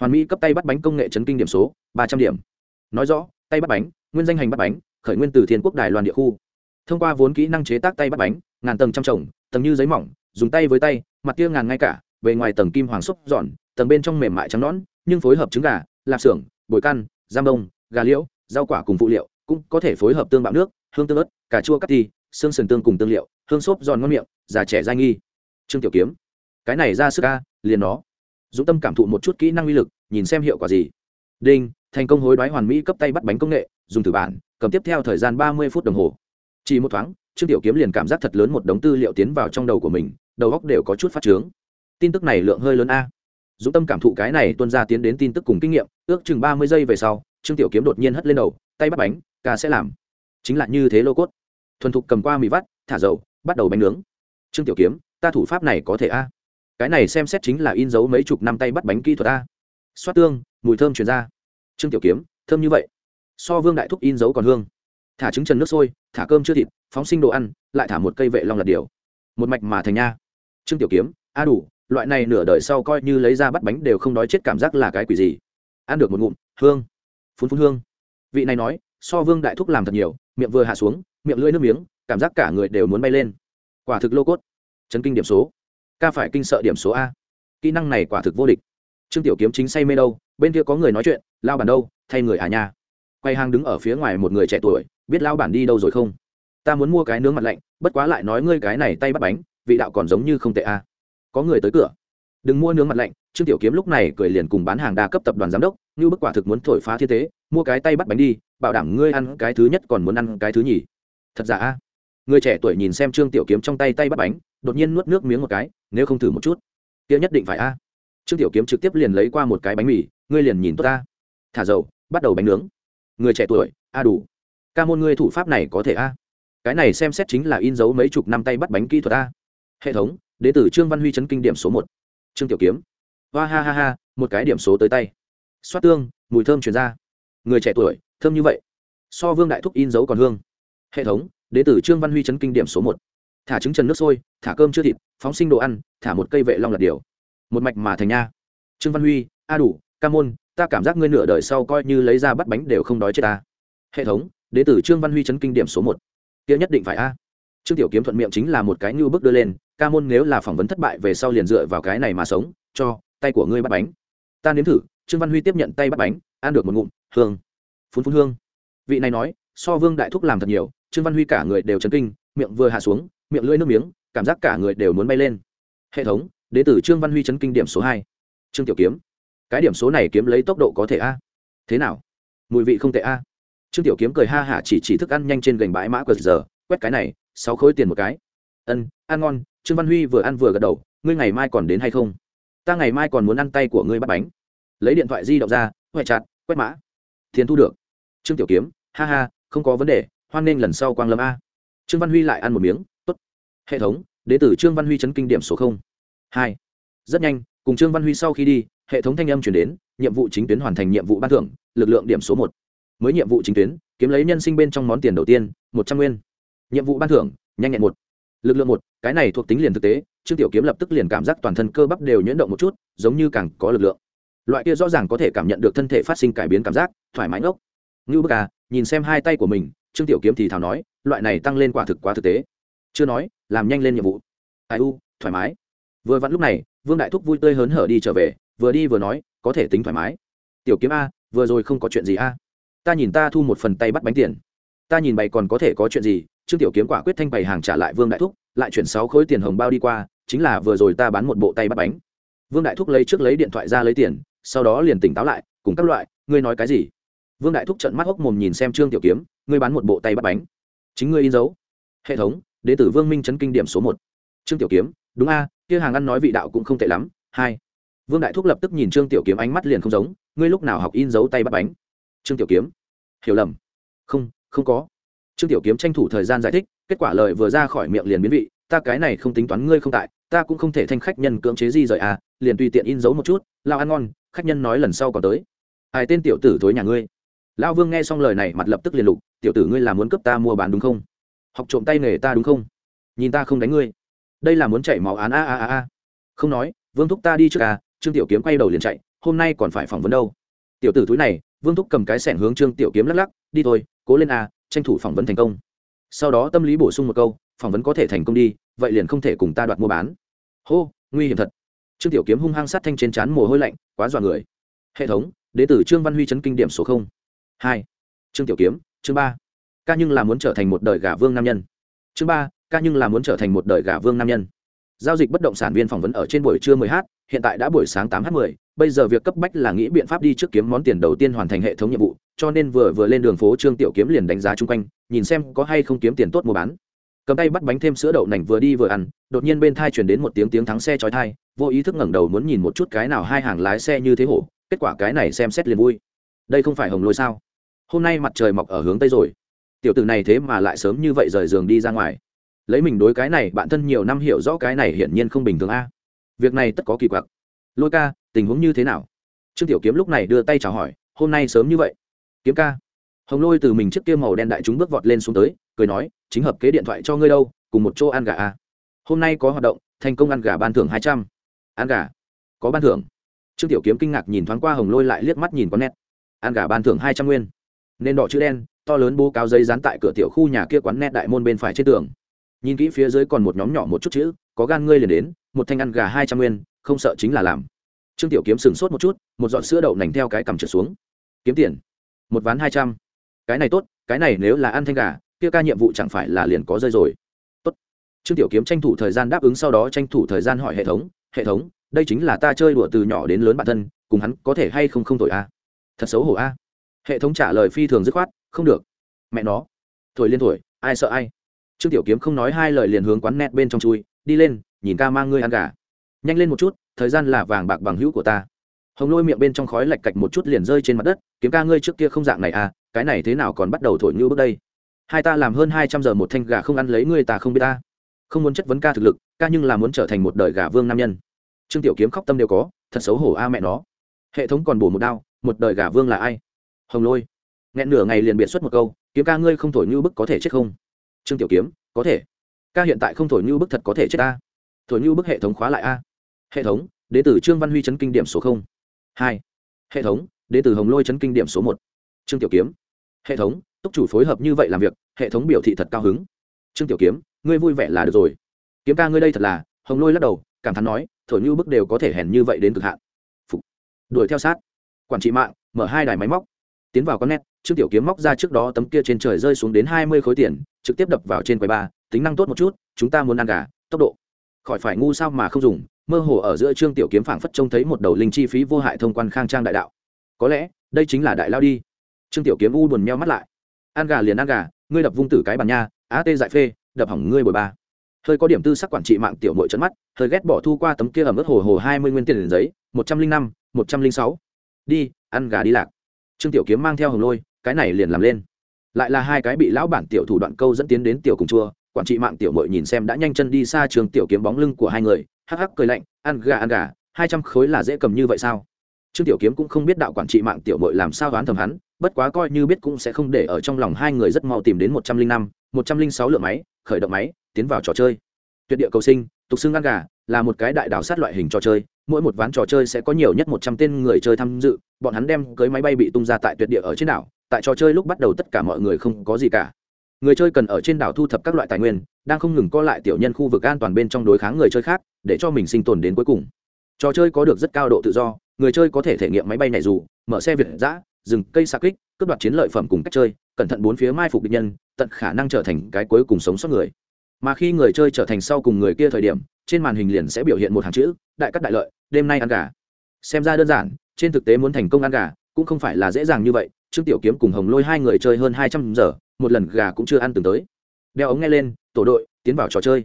hoàn mỹ cấp tay bắt bánh công nghệ chấn kinh điểm số, ba trăm điểm. Nói rõ, tay bắt bánh, nguyên danh hành bắt bánh, khởi nguyên từ thiên quốc đài loan địa khu. Thông qua vốn kỹ năng chế tác tay bắt bánh, ngàn tầng trăm trồng tầng như giấy mỏng, dùng tay với tay, mặt tia ngàn ngay cả, bề ngoài tầng kim hoàng xúc giòn tầng bên trong mềm mại trắng nõn, nhưng phối hợp trứng gà, lạp xưởng, bồi căn, giam bông gà liễu, rau quả cùng phụ liệu, cũng có thể phối hợp tương bạo nước, hương tương ớt, cà chua cắt ti, xương sườn tương cùng tương liệu, hương xốp giòn ngon miệng, già trẻ dai nghi. Trương tiểu kiếm, cái này ra sức ca liền nó dũng tâm cảm thụ một chút kỹ năng uy lực, nhìn xem hiệu quả gì. Đinh, thành công hối đoái hoàn mỹ cấp tay bắt bánh công nghệ, dùng thử bản, cầm tiếp theo thời gian ba mươi phút đồng hồ. Chỉ một thoáng, trương tiểu kiếm liền cảm giác thật lớn một đống tư liệu tiến vào trong đầu của mình, đầu góc đều có chút phát trướng. Tin tức này lượng hơi lớn a. Dũng tâm cảm thụ cái này tuân ra tiến đến tin tức cùng kinh nghiệm, ước chừng ba mươi giây về sau, trương tiểu kiếm đột nhiên hất lên đầu, tay bắt bánh, ca sẽ làm. Chính là như thế lô cốt. Thuần thục cầm qua mì vắt, thả dầu, bắt đầu bánh nướng. Trương tiểu kiếm, ta thủ pháp này có thể a? Cái này xem xét chính là in dấu mấy chục năm tay bắt bánh kỹ thuật a. Xoát tương, mùi thơm truyền ra. Trương tiểu kiếm, thơm như vậy. So vương đại thúc in dấu còn hương. Thả trứng trần nước sôi, thả cơm chưa thịt, phóng sinh đồ ăn, lại thả một cây vệ long lật điều. Một mạch mà thành nha. Trương tiểu kiếm, a đủ, loại này nửa đời sau coi như lấy ra bắt bánh đều không đói chết cảm giác là cái quỷ gì. Ăn được một ngụm, hương. Phun phun hương. Vị này nói, so vương đại thúc làm thật nhiều, miệng vừa hạ xuống, miệng lưỡi nước miếng, cảm giác cả người đều muốn bay lên. Quả thực lô cốt. Chấn kinh điểm số ca phải kinh sợ điểm số a. Kỹ năng này quả thực vô địch. Trương tiểu kiếm chính say mê đâu, bên kia có người nói chuyện lao bản đâu, thay người à nha? Quay hàng đứng ở phía ngoài một người trẻ tuổi, biết lao bản đi đâu rồi không? Ta muốn mua cái nướng mặt lạnh, bất quá lại nói ngươi cái này tay bắt bánh, vị đạo còn giống như không tệ a. Có người tới cửa. Đừng mua nướng mặt lạnh. Trương tiểu kiếm lúc này cười liền cùng bán hàng đa cấp tập đoàn giám đốc, như bức quả thực muốn thổi phá thiên tế mua cái tay bắt bánh đi, bảo đảm ngươi ăn cái thứ nhất còn muốn ăn cái thứ nhì. Thật giả a? Người trẻ tuổi nhìn xem trương tiểu kiếm trong tay tay bắt bánh, đột nhiên nuốt nước miếng một cái, nếu không thử một chút, kia nhất định phải a. Trương tiểu kiếm trực tiếp liền lấy qua một cái bánh mì, ngươi liền nhìn tốt ta. Thả dầu, bắt đầu bánh nướng. Người trẻ tuổi, a đủ. Ca môn ngươi thủ pháp này có thể a. Cái này xem xét chính là in dấu mấy chục năm tay bắt bánh kỹ thuật a. Hệ thống đ ế t ử trương văn huy chấn kinh điểm số một. Trương tiểu kiếm. Hoa ha ha ha, một cái điểm số tới tay. Xoát tương, mùi thơm chuyển ra. Người trẻ tuổi, thơm như vậy. So vương đại thúc in dấu còn hương. Hệ thống đ ế t ử trương văn huy chấn kinh điểm số một. Thả trứng trần nước sôi, thả cơm chưa thịt, phóng sinh đồ ăn, thả một cây vệ long lật điều một mạch mà thành nha. Trương văn huy, a đủ, ca môn, ta cảm giác ngươi nửa đời sau coi như lấy ra bắt bánh đều không đói chết ta. Hệ thống đ ế t ử trương văn huy chấn kinh điểm số một. Kia nhất định phải a. Trương tiểu kiếm thuận miệng chính là một cái như bước đưa lên, ca môn nếu là phỏng vấn thất bại về sau liền dựa vào cái này mà sống, cho, tay của ngươi bắt bánh. Ta nếm thử, trương văn huy tiếp nhận tay bắt bánh, ăn được một ngụm, hương, phun phun hương. Vị này nói, so vương đại thúc làm thật nhiều trương văn huy cả người đều chấn kinh, miệng vừa hạ xuống, miệng lưỡi nước miếng, cảm giác cả người đều muốn bay lên. Hệ thống đ ế t ử trương văn huy chấn kinh điểm số hai. Trương tiểu kiếm. Cái điểm số này kiếm lấy tốc độ có thể a? Thế nào? Mùi vị không tệ a. Trương tiểu kiếm cười ha hả chỉ chỉ thức ăn nhanh trên gành bãi mã cờ giờ, quét cái này, sáu khối tiền một cái. Ân, ăn ngon, trương văn huy vừa ăn vừa gật đầu, ngươi ngày mai còn đến hay không? Ta ngày mai còn muốn ăn tay của ngươi bắt bánh. Lấy điện thoại di động ra huệ chặt, quét mã. Tiền thu được. Trương tiểu kiếm, ha ha, không có vấn đề hoan nghênh lần sau quang lâm a. Trương văn huy lại ăn một miếng, tốt. Hệ thống đ tử trương văn huy chấn kinh điểm số không. Hai. Rất nhanh, cùng trương văn huy sau khi đi, hệ thống thanh âm chuyển đến, nhiệm vụ chính tuyến hoàn thành nhiệm vụ ban thưởng, lực lượng điểm số một. Mới nhiệm vụ chính tuyến, kiếm lấy nhân sinh bên trong món tiền đầu tiên, một trăm nguyên. Nhiệm vụ ban thưởng, nhanh nhẹn một. Lực lượng một, cái này thuộc tính liền thực tế, trương tiểu kiếm lập tức liền cảm giác toàn thân cơ bắp đều nhuyễn động một chút, giống như càng có lực lượng. Loại kia rõ ràng có thể cảm nhận được thân thể phát sinh cải biến cảm giác, thoải mái ngốc. Ngưu bức à nhìn xem hai tay của mình trương tiểu kiếm thì thào nói, loại này tăng lên quả thực quá thực tế. Chưa nói, làm nhanh lên nhiệm vụ. Ai u, thoải mái. Vừa vặn lúc này, vương đại thúc vui tươi hớn hở đi trở về, vừa đi vừa nói, có thể tính thoải mái. Tiểu kiếm a, vừa rồi không có chuyện gì a? Ta nhìn ta thu một phần tay bắt bánh tiền. Ta nhìn bày còn có thể có chuyện gì? Trương tiểu kiếm quả quyết thanh bày hàng trả lại vương đại thúc, lại chuyển sáu khối tiền hồng bao đi qua, chính là vừa rồi ta bán một bộ tay bắt bánh. Vương đại thúc lấy trước lấy điện thoại ra lấy tiền, sau đó liền tỉnh táo lại, cùng các loại, ngươi nói cái gì? Vương đại thúc trận mắt hốc mồm nhìn xem trương tiểu kiếm, ngươi bán một bộ tay bắt bánh. Chính ngươi in dấu. Hệ thống đ tử vương minh chấn kinh điểm số một. Trương tiểu kiếm, đúng a, kia hàng ăn nói vị đạo cũng không tệ lắm, hai. Vương đại thúc lập tức nhìn trương tiểu kiếm ánh mắt liền không giống, ngươi lúc nào học in dấu tay bắt bánh? Trương tiểu kiếm, hiểu lầm. Không không có. Trương tiểu kiếm tranh thủ thời gian giải thích, kết quả lời vừa ra khỏi miệng liền biến vị, ta cái này không tính toán ngươi không tại, ta cũng không thể thanh khách nhân cưỡng chế gì rời à liền tùy tiện in dấu một chút, lao ăn ngon, khách nhân nói lần sau còn tới. Ai tên tiểu tử thối nhà ngươi? Lao vương nghe xong lời này mặt lập tức liền lục tiểu tử ngươi là muốn cướp ta mua bán đúng không? Học trộm tay nghề ta đúng không? Nhìn ta không đánh ngươi. Đây là muốn chạy máu án a a a a. Không nói vương thúc ta đi trước à trương tiểu kiếm quay đầu liền chạy hôm nay còn phải phỏng vấn đâu. Tiểu tử túi này vương thúc cầm cái sẻng hướng trương tiểu kiếm lắc lắc đi thôi cố lên à, tranh thủ phỏng vấn thành công. Sau đó tâm lý bổ sung một câu phỏng vấn có thể thành công đi vậy liền không thể cùng ta đoạt mua bán. Hô nguy hiểm thật. Trương tiểu kiếm hung hăng sát thanh trên trán mồ hôi lạnh quá dọa người. Hệ thống đế tử trương văn huy chấn kinh điểm số không hai. Trương tiểu kiếm, chương ba. Ca nhưng là muốn trở thành một đời gà vương nam nhân. Chương ba, ca nhưng là muốn trở thành một đời gà vương nam nhân. Giao dịch bất động sản viên phỏng vấn ở trên buổi trưa 10 h hiện tại đã buổi sáng 8 h 10 bây giờ việc cấp bách là nghĩ biện pháp đi trước kiếm món tiền đầu tiên hoàn thành hệ thống nhiệm vụ, cho nên vừa vừa lên đường phố trương tiểu kiếm liền đánh giá chung quanh, nhìn xem có hay không kiếm tiền tốt mua bán. Cầm tay bắt bánh thêm sữa đậu nành vừa đi vừa ăn, đột nhiên bên thai chuyển đến một tiếng tiếng thắng xe chói thai vô ý thức ngẩng đầu muốn nhìn một chút cái nào hai hàng lái xe như thế hổ, kết quả cái này xem xét liền vui đây không phải hồng lôi sao? Hôm nay mặt trời mọc ở hướng tây rồi. Tiểu tử này thế mà lại sớm như vậy rời giường đi ra ngoài. Lấy mình đối cái này, bạn thân nhiều năm hiểu rõ cái này hiển nhiên không bình thường a. Việc này tất có kỳ quặc. Lôi ca, tình huống như thế nào? Trương tiểu kiếm lúc này đưa tay chào hỏi, hôm nay sớm như vậy. Kiếm ca. Hồng lôi từ mình trước kia màu đen đại chúng bước vọt lên xuống tới, cười nói, chính hợp kế điện thoại cho ngươi đâu, cùng một chỗ ăn gà a. Hôm nay có hoạt động, thành công ăn gà ban thưởng hai trăm. Ăn gà. Có ban thưởng. Trương tiểu kiếm kinh ngạc nhìn thoáng qua hồng lôi lại liếc mắt nhìn con nét ăn gà ban thưởng hai trăm nguyên. Nên đỏ chữ đen, to lớn bố cáo giấy dán tại cửa tiểu khu nhà kia quán nét đại môn bên phải trên tường. Nhìn kỹ phía dưới còn một nhóm nhỏ một chút chữ, có gan ngươi liền đến, một thanh ăn gà hai trăm nguyên, không sợ chính là làm. Trương tiểu kiếm sừng sốt một chút, một giọt sữa đậu nành theo cái cầm trượt xuống. Kiếm tiền, một ván hai trăm. Cái này tốt, cái này nếu là ăn thanh gà, kia ca nhiệm vụ chẳng phải là liền có rơi rồi. Tốt. Trương tiểu kiếm tranh thủ thời gian đáp ứng sau đó tranh thủ thời gian hỏi hệ thống hệ thống, đây chính là ta chơi đùa từ nhỏ đến lớn bản thân, cùng hắn có thể hay không không tội a thật xấu hổ a. Hệ thống trả lời phi thường dứt khoát, không được. Mẹ nó. Thổi liên thổi, ai sợ ai. Trương tiểu kiếm không nói hai lời liền hướng quán nét bên trong chui, đi lên, nhìn ca mang ngươi ăn gà. Nhanh lên một chút, thời gian là vàng bạc bằng hữu của ta. Hồng lôi miệng bên trong khói lạch cạch một chút liền rơi trên mặt đất, kiếm ca ngươi trước kia không dạng này à cái này thế nào còn bắt đầu thổi như bước đây? Hai ta làm hơn hai trăm giờ một thanh gà không ăn lấy ngươi ta không biết ta. Không muốn chất vấn ca thực lực, ca nhưng là muốn trở thành một đời gà vương nam nhân. Trương tiểu kiếm khóc tâm đều có, thật xấu hổ a mẹ nó. Hệ thống còn bổ một đao một đời gà vương là ai? Hồng lôi. Nghẹn nửa ngày liền biệt xuất một câu, kiếm ca ngươi không thổi như bức có thể chết không? Trương tiểu kiếm, có thể. Ca hiện tại không thổi như bức thật có thể chết ta. Thổi như bức hệ thống khóa lại a. Hệ thống đ ế từ trương văn huy chấn kinh điểm số không. Hai. Hệ thống đ ế từ hồng lôi chấn kinh điểm số một. Trương tiểu kiếm, hệ thống, túc chủ phối hợp như vậy làm việc, hệ thống biểu thị thật cao hứng. Trương tiểu kiếm, ngươi vui vẻ là được rồi. Kiếm ca ngươi đây thật là. Hồng lôi lắc đầu, cảm thán nói, thổi như bức đều có thể hèn như vậy đến cực hạn. Phục. đuổi theo sát quản trị mạng, mở hai đài máy móc. Tiến vào con nét trương tiểu kiếm móc ra trước đó tấm kia trên trời rơi xuống đến hai mươi khối tiền, trực tiếp đập vào trên quầy ba tính năng tốt một chút, chúng ta muốn ăn gà, tốc độ. Khỏi phải ngu sao mà không dùng, mơ hồ ở giữa trương tiểu kiếm phảng phất trông thấy một đầu linh chi phí vô hại thông quan khang trang đại đạo. Có lẽ, đây chính là đại lao đi. Trương tiểu kiếm u buồn meo mắt lại. Ăn gà liền ăn gà, ngươi đập vung tử cái bàn nha, á tê dại phê, đập hỏng ngươi bồi ba. Hơi có điểm tư sắc quản trị mạng tiểu mội trận mắt, hơi ghét bỏ thu qua tấm kia ẩm ướt hồ hồ hai mươi nguyên tiền giấy, một trăm linh năm, một trăm linh sáu đi, ăn gà đi lạc. Trương tiểu kiếm mang theo hồng lôi, cái này liền làm lên. Lại là hai cái bị lão bản tiểu thủ đoạn câu dẫn tiến đến tiểu cùng chua, quản trị mạng tiểu mội nhìn xem đã nhanh chân đi xa trường tiểu kiếm bóng lưng của hai người, hắc hắc cười lạnh, ăn gà ăn gà, hai trăm khối là dễ cầm như vậy sao? Trương tiểu kiếm cũng không biết đạo quản trị mạng tiểu mội làm sao đoán thầm hắn, bất quá coi như biết cũng sẽ không để ở trong lòng hai người rất mau tìm đến một trăm linh năm, một trăm linh sáu lượng máy, khởi động máy, tiến vào trò chơi. Tuyệt địa cầu sinh, tục xưng ăn gà, là một cái đại đảo sát loại hình trò chơi mỗi một ván trò chơi sẽ có nhiều nhất một trăm tên người chơi tham dự, bọn hắn đem cưới máy bay bị tung ra tại tuyệt địa ở trên đảo, tại trò chơi lúc bắt đầu tất cả mọi người không có gì cả. Người chơi cần ở trên đảo thu thập các loại tài nguyên, đang không ngừng co lại tiểu nhân khu vực an toàn bên trong đối kháng người chơi khác, để cho mình sinh tồn đến cuối cùng. Trò chơi có được rất cao độ tự do, người chơi có thể thể nghiệm máy bay này dù, mở xe việt giã dừng cây xa kích, cướp đoạt chiến lợi phẩm cùng cách chơi, cẩn thận bốn phía mai phục địch nhân, tận khả năng trở thành cái cuối cùng sống sót người mà khi người chơi trở thành sau cùng người kia thời điểm, trên màn hình liền sẽ biểu hiện một hàng chữ, đại cắt đại lợi, đêm nay ăn gà. Xem ra đơn giản, trên thực tế muốn thành công ăn gà cũng không phải là dễ dàng như vậy, trương tiểu kiếm cùng hồng lôi hai người chơi hơn hai trăm giờ, một lần gà cũng chưa ăn từng tới. Đeo ống nghe lên, tổ đội, tiến vào trò chơi.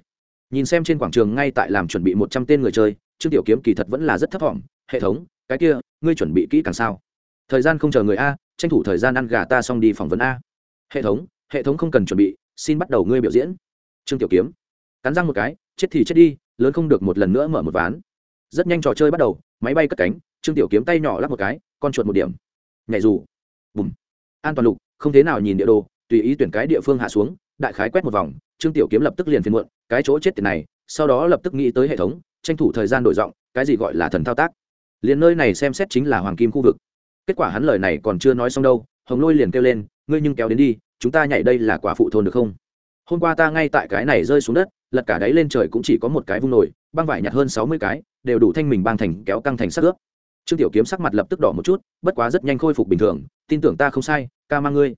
Nhìn xem trên quảng trường ngay tại làm chuẩn bị một trăm tên người chơi, trương tiểu kiếm kỳ thật vẫn là rất thấp t hệ thống, cái kia, ngươi chuẩn bị kỹ càng sao? Thời gian không chờ người a, tranh thủ thời gian ăn gà ta xong đi phỏng vấn a. Hệ thống hệ thống không cần chuẩn bị, xin bắt đầu ngươi biểu diễn trương tiểu kiếm. Cắn răng một cái, chết thì chết đi, lớn không được một lần nữa mở một ván. Rất nhanh trò chơi bắt đầu, máy bay cất cánh, trương tiểu kiếm tay nhỏ lắp một cái, con chuột một điểm. Nhảy dù. Bùm. An toàn lục, không thế nào nhìn địa đồ, tùy ý tuyển cái địa phương hạ xuống, đại khái quét một vòng, trương tiểu kiếm lập tức liền phiền muộn, cái chỗ chết tiền này, sau đó lập tức nghĩ tới hệ thống, tranh thủ thời gian đổi giọng, cái gì gọi là thần thao tác. Liền nơi này xem xét chính là hoàng kim khu vực. Kết quả hắn lời này còn chưa nói xong đâu, hồng lôi liền kêu lên, ngươi nhưng kéo đến đi, chúng ta nhảy đây là quả phụ thôn được không? Hôm qua ta ngay tại cái này rơi xuống đất, lật cả đáy lên trời cũng chỉ có một cái vung nổi băng vải nhặt hơn sáu mươi cái, đều đủ thanh mình băng thành kéo căng thành sắc ướp. Trương tiểu kiếm sắc mặt lập tức đỏ một chút, bất quá rất nhanh khôi phục bình thường, tin tưởng ta không sai, ca mang ngươi.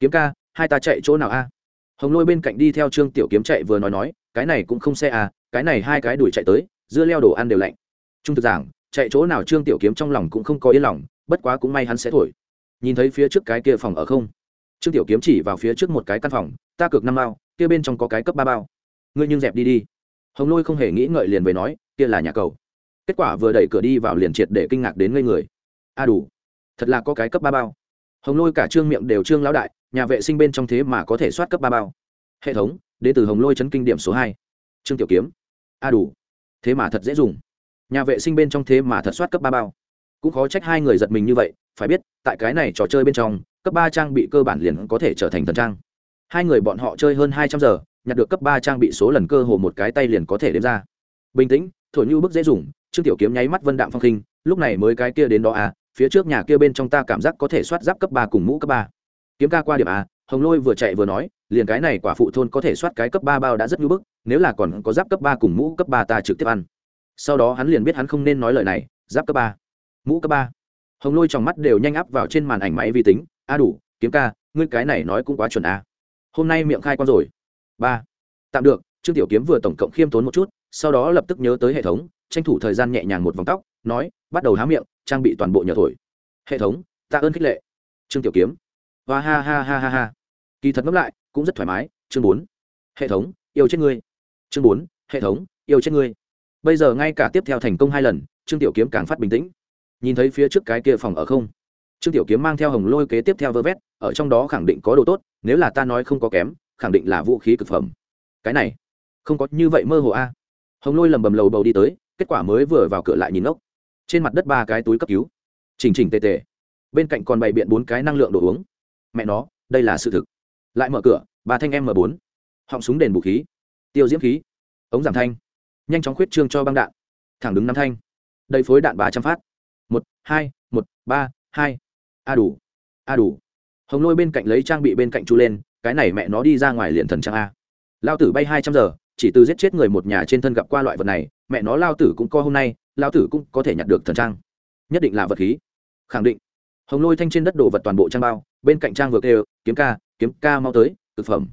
Kiếm ca, hai ta chạy chỗ nào a? Hồng lôi bên cạnh đi theo trương tiểu kiếm chạy vừa nói nói, cái này cũng không xe à cái này hai cái đuổi chạy tới, dưa leo đồ ăn đều lạnh. Trung thực giảng, chạy chỗ nào trương tiểu kiếm trong lòng cũng không có yên lòng, bất quá cũng may hắn sẽ thổi. Nhìn thấy phía trước cái kia phòng ở không? Trương tiểu kiếm chỉ vào phía trước một cái căn phòng, ta cực năm bao kia bên trong có cái cấp ba bao. Ngươi nhưng dẹp đi đi. Hồng lôi không hề nghĩ ngợi liền về nói, kia là nhà cầu. Kết quả vừa đẩy cửa đi vào liền triệt để kinh ngạc đến ngây người. A đủ, thật là có cái cấp ba bao. Hồng lôi cả trương miệng đều trương lão đại, nhà vệ sinh bên trong thế mà có thể soát cấp ba bao. Hệ thống đ ế từ hồng lôi chấn kinh điểm số hai. Trương tiểu kiếm. A đủ, thế mà thật dễ dùng. Nhà vệ sinh bên trong thế mà thật soát cấp ba bao. Cũng khó trách hai người giật mình như vậy, phải biết, tại cái này trò chơi bên trong, cấp ba trang bị cơ bản liền có thể trở thành thần trang hai người bọn họ chơi hơn hai trăm giờ, nhặt được cấp ba trang bị số lần cơ hồ một cái tay liền có thể đếm ra. Bình tĩnh, thổi như bức dễ dùng, trương tiểu kiếm nháy mắt vân đạm phong khinh lúc này mới cái kia đến đó à phía trước nhà kia bên trong ta cảm giác có thể soát giáp cấp ba cùng mũ cấp ba. Kiếm ca qua điểm à hồng lôi vừa chạy vừa nói, liền cái này quả phụ thôn có thể soát cái cấp ba bao đã rất nhu bức, nếu là còn có giáp cấp ba cùng mũ cấp ba ta trực tiếp ăn. Sau đó hắn liền biết hắn không nên nói lời này, giáp cấp ba, mũ cấp ba. Hồng lôi trong mắt đều nhanh áp vào trên màn ảnh máy vi tính, a đủ, kiếm ca, ngươi cái này nói cũng quá chuẩn a hôm nay miệng khai con rồi. Ba. Tạm được, trương tiểu kiếm vừa tổng cộng khiêm tốn một chút, sau đó lập tức nhớ tới hệ thống, tranh thủ thời gian nhẹ nhàng một vòng tóc, nói, bắt đầu há miệng, trang bị toàn bộ nhờ thổi. Hệ thống, tạ ơn khích lệ. Trương tiểu kiếm. Và ha ha ha ha ha. Kỳ thật ngẫm lại, cũng rất thoải mái. Chương bốn. Hệ thống, yêu chết ngươi. Chương bốn. Hệ thống, yêu chết ngươi. Bây giờ ngay cả tiếp theo thành công hai lần, trương tiểu kiếm càng phát bình tĩnh. Nhìn thấy phía trước cái kia phòng ở không? Trương tiểu kiếm mang theo hồng lôi kế tiếp theo vơ vét, ở trong đó khẳng định có đồ tốt, nếu là ta nói không có kém, khẳng định là vũ khí cực phẩm. Cái này, không có như vậy mơ hồ a. Hồng lôi lầm bầm lầu bầu đi tới, kết quả mới vừa vào cửa lại nhìn ốc trên mặt đất ba cái túi cấp cứu. Chỉnh chỉnh tề tề. Bên cạnh còn bày biện bốn cái năng lượng đồ uống. Mẹ nó, đây là sự thực. Lại mở cửa bà thanh em m bốn. Họng súng đền vũ khí. Tiêu diễm khí. Ống giảm thanh. Nhanh chóng khuyết trương cho băng đạn. Thẳng đứng năm thanh. Đầy phối đạn ba trăm phát. Một, hai, một, ba, hai a đủ a đủ. Hồng lôi bên cạnh lấy trang bị bên cạnh chu lên, cái này mẹ nó đi ra ngoài liền thần trang a. Lao tử bay hai trăm giờ, chỉ từ giết chết người một nhà trên thân gặp qua loại vật này, mẹ nó lao tử cũng co hôm nay, lao tử cũng có thể nhặt được thần trang. Nhất định là vật khí. Khẳng định. Hồng lôi thanh trên đất đồ vật toàn bộ trang bao, bên cạnh trang vượt đều, kiếm ca kiếm ca mau tới, thực phẩm.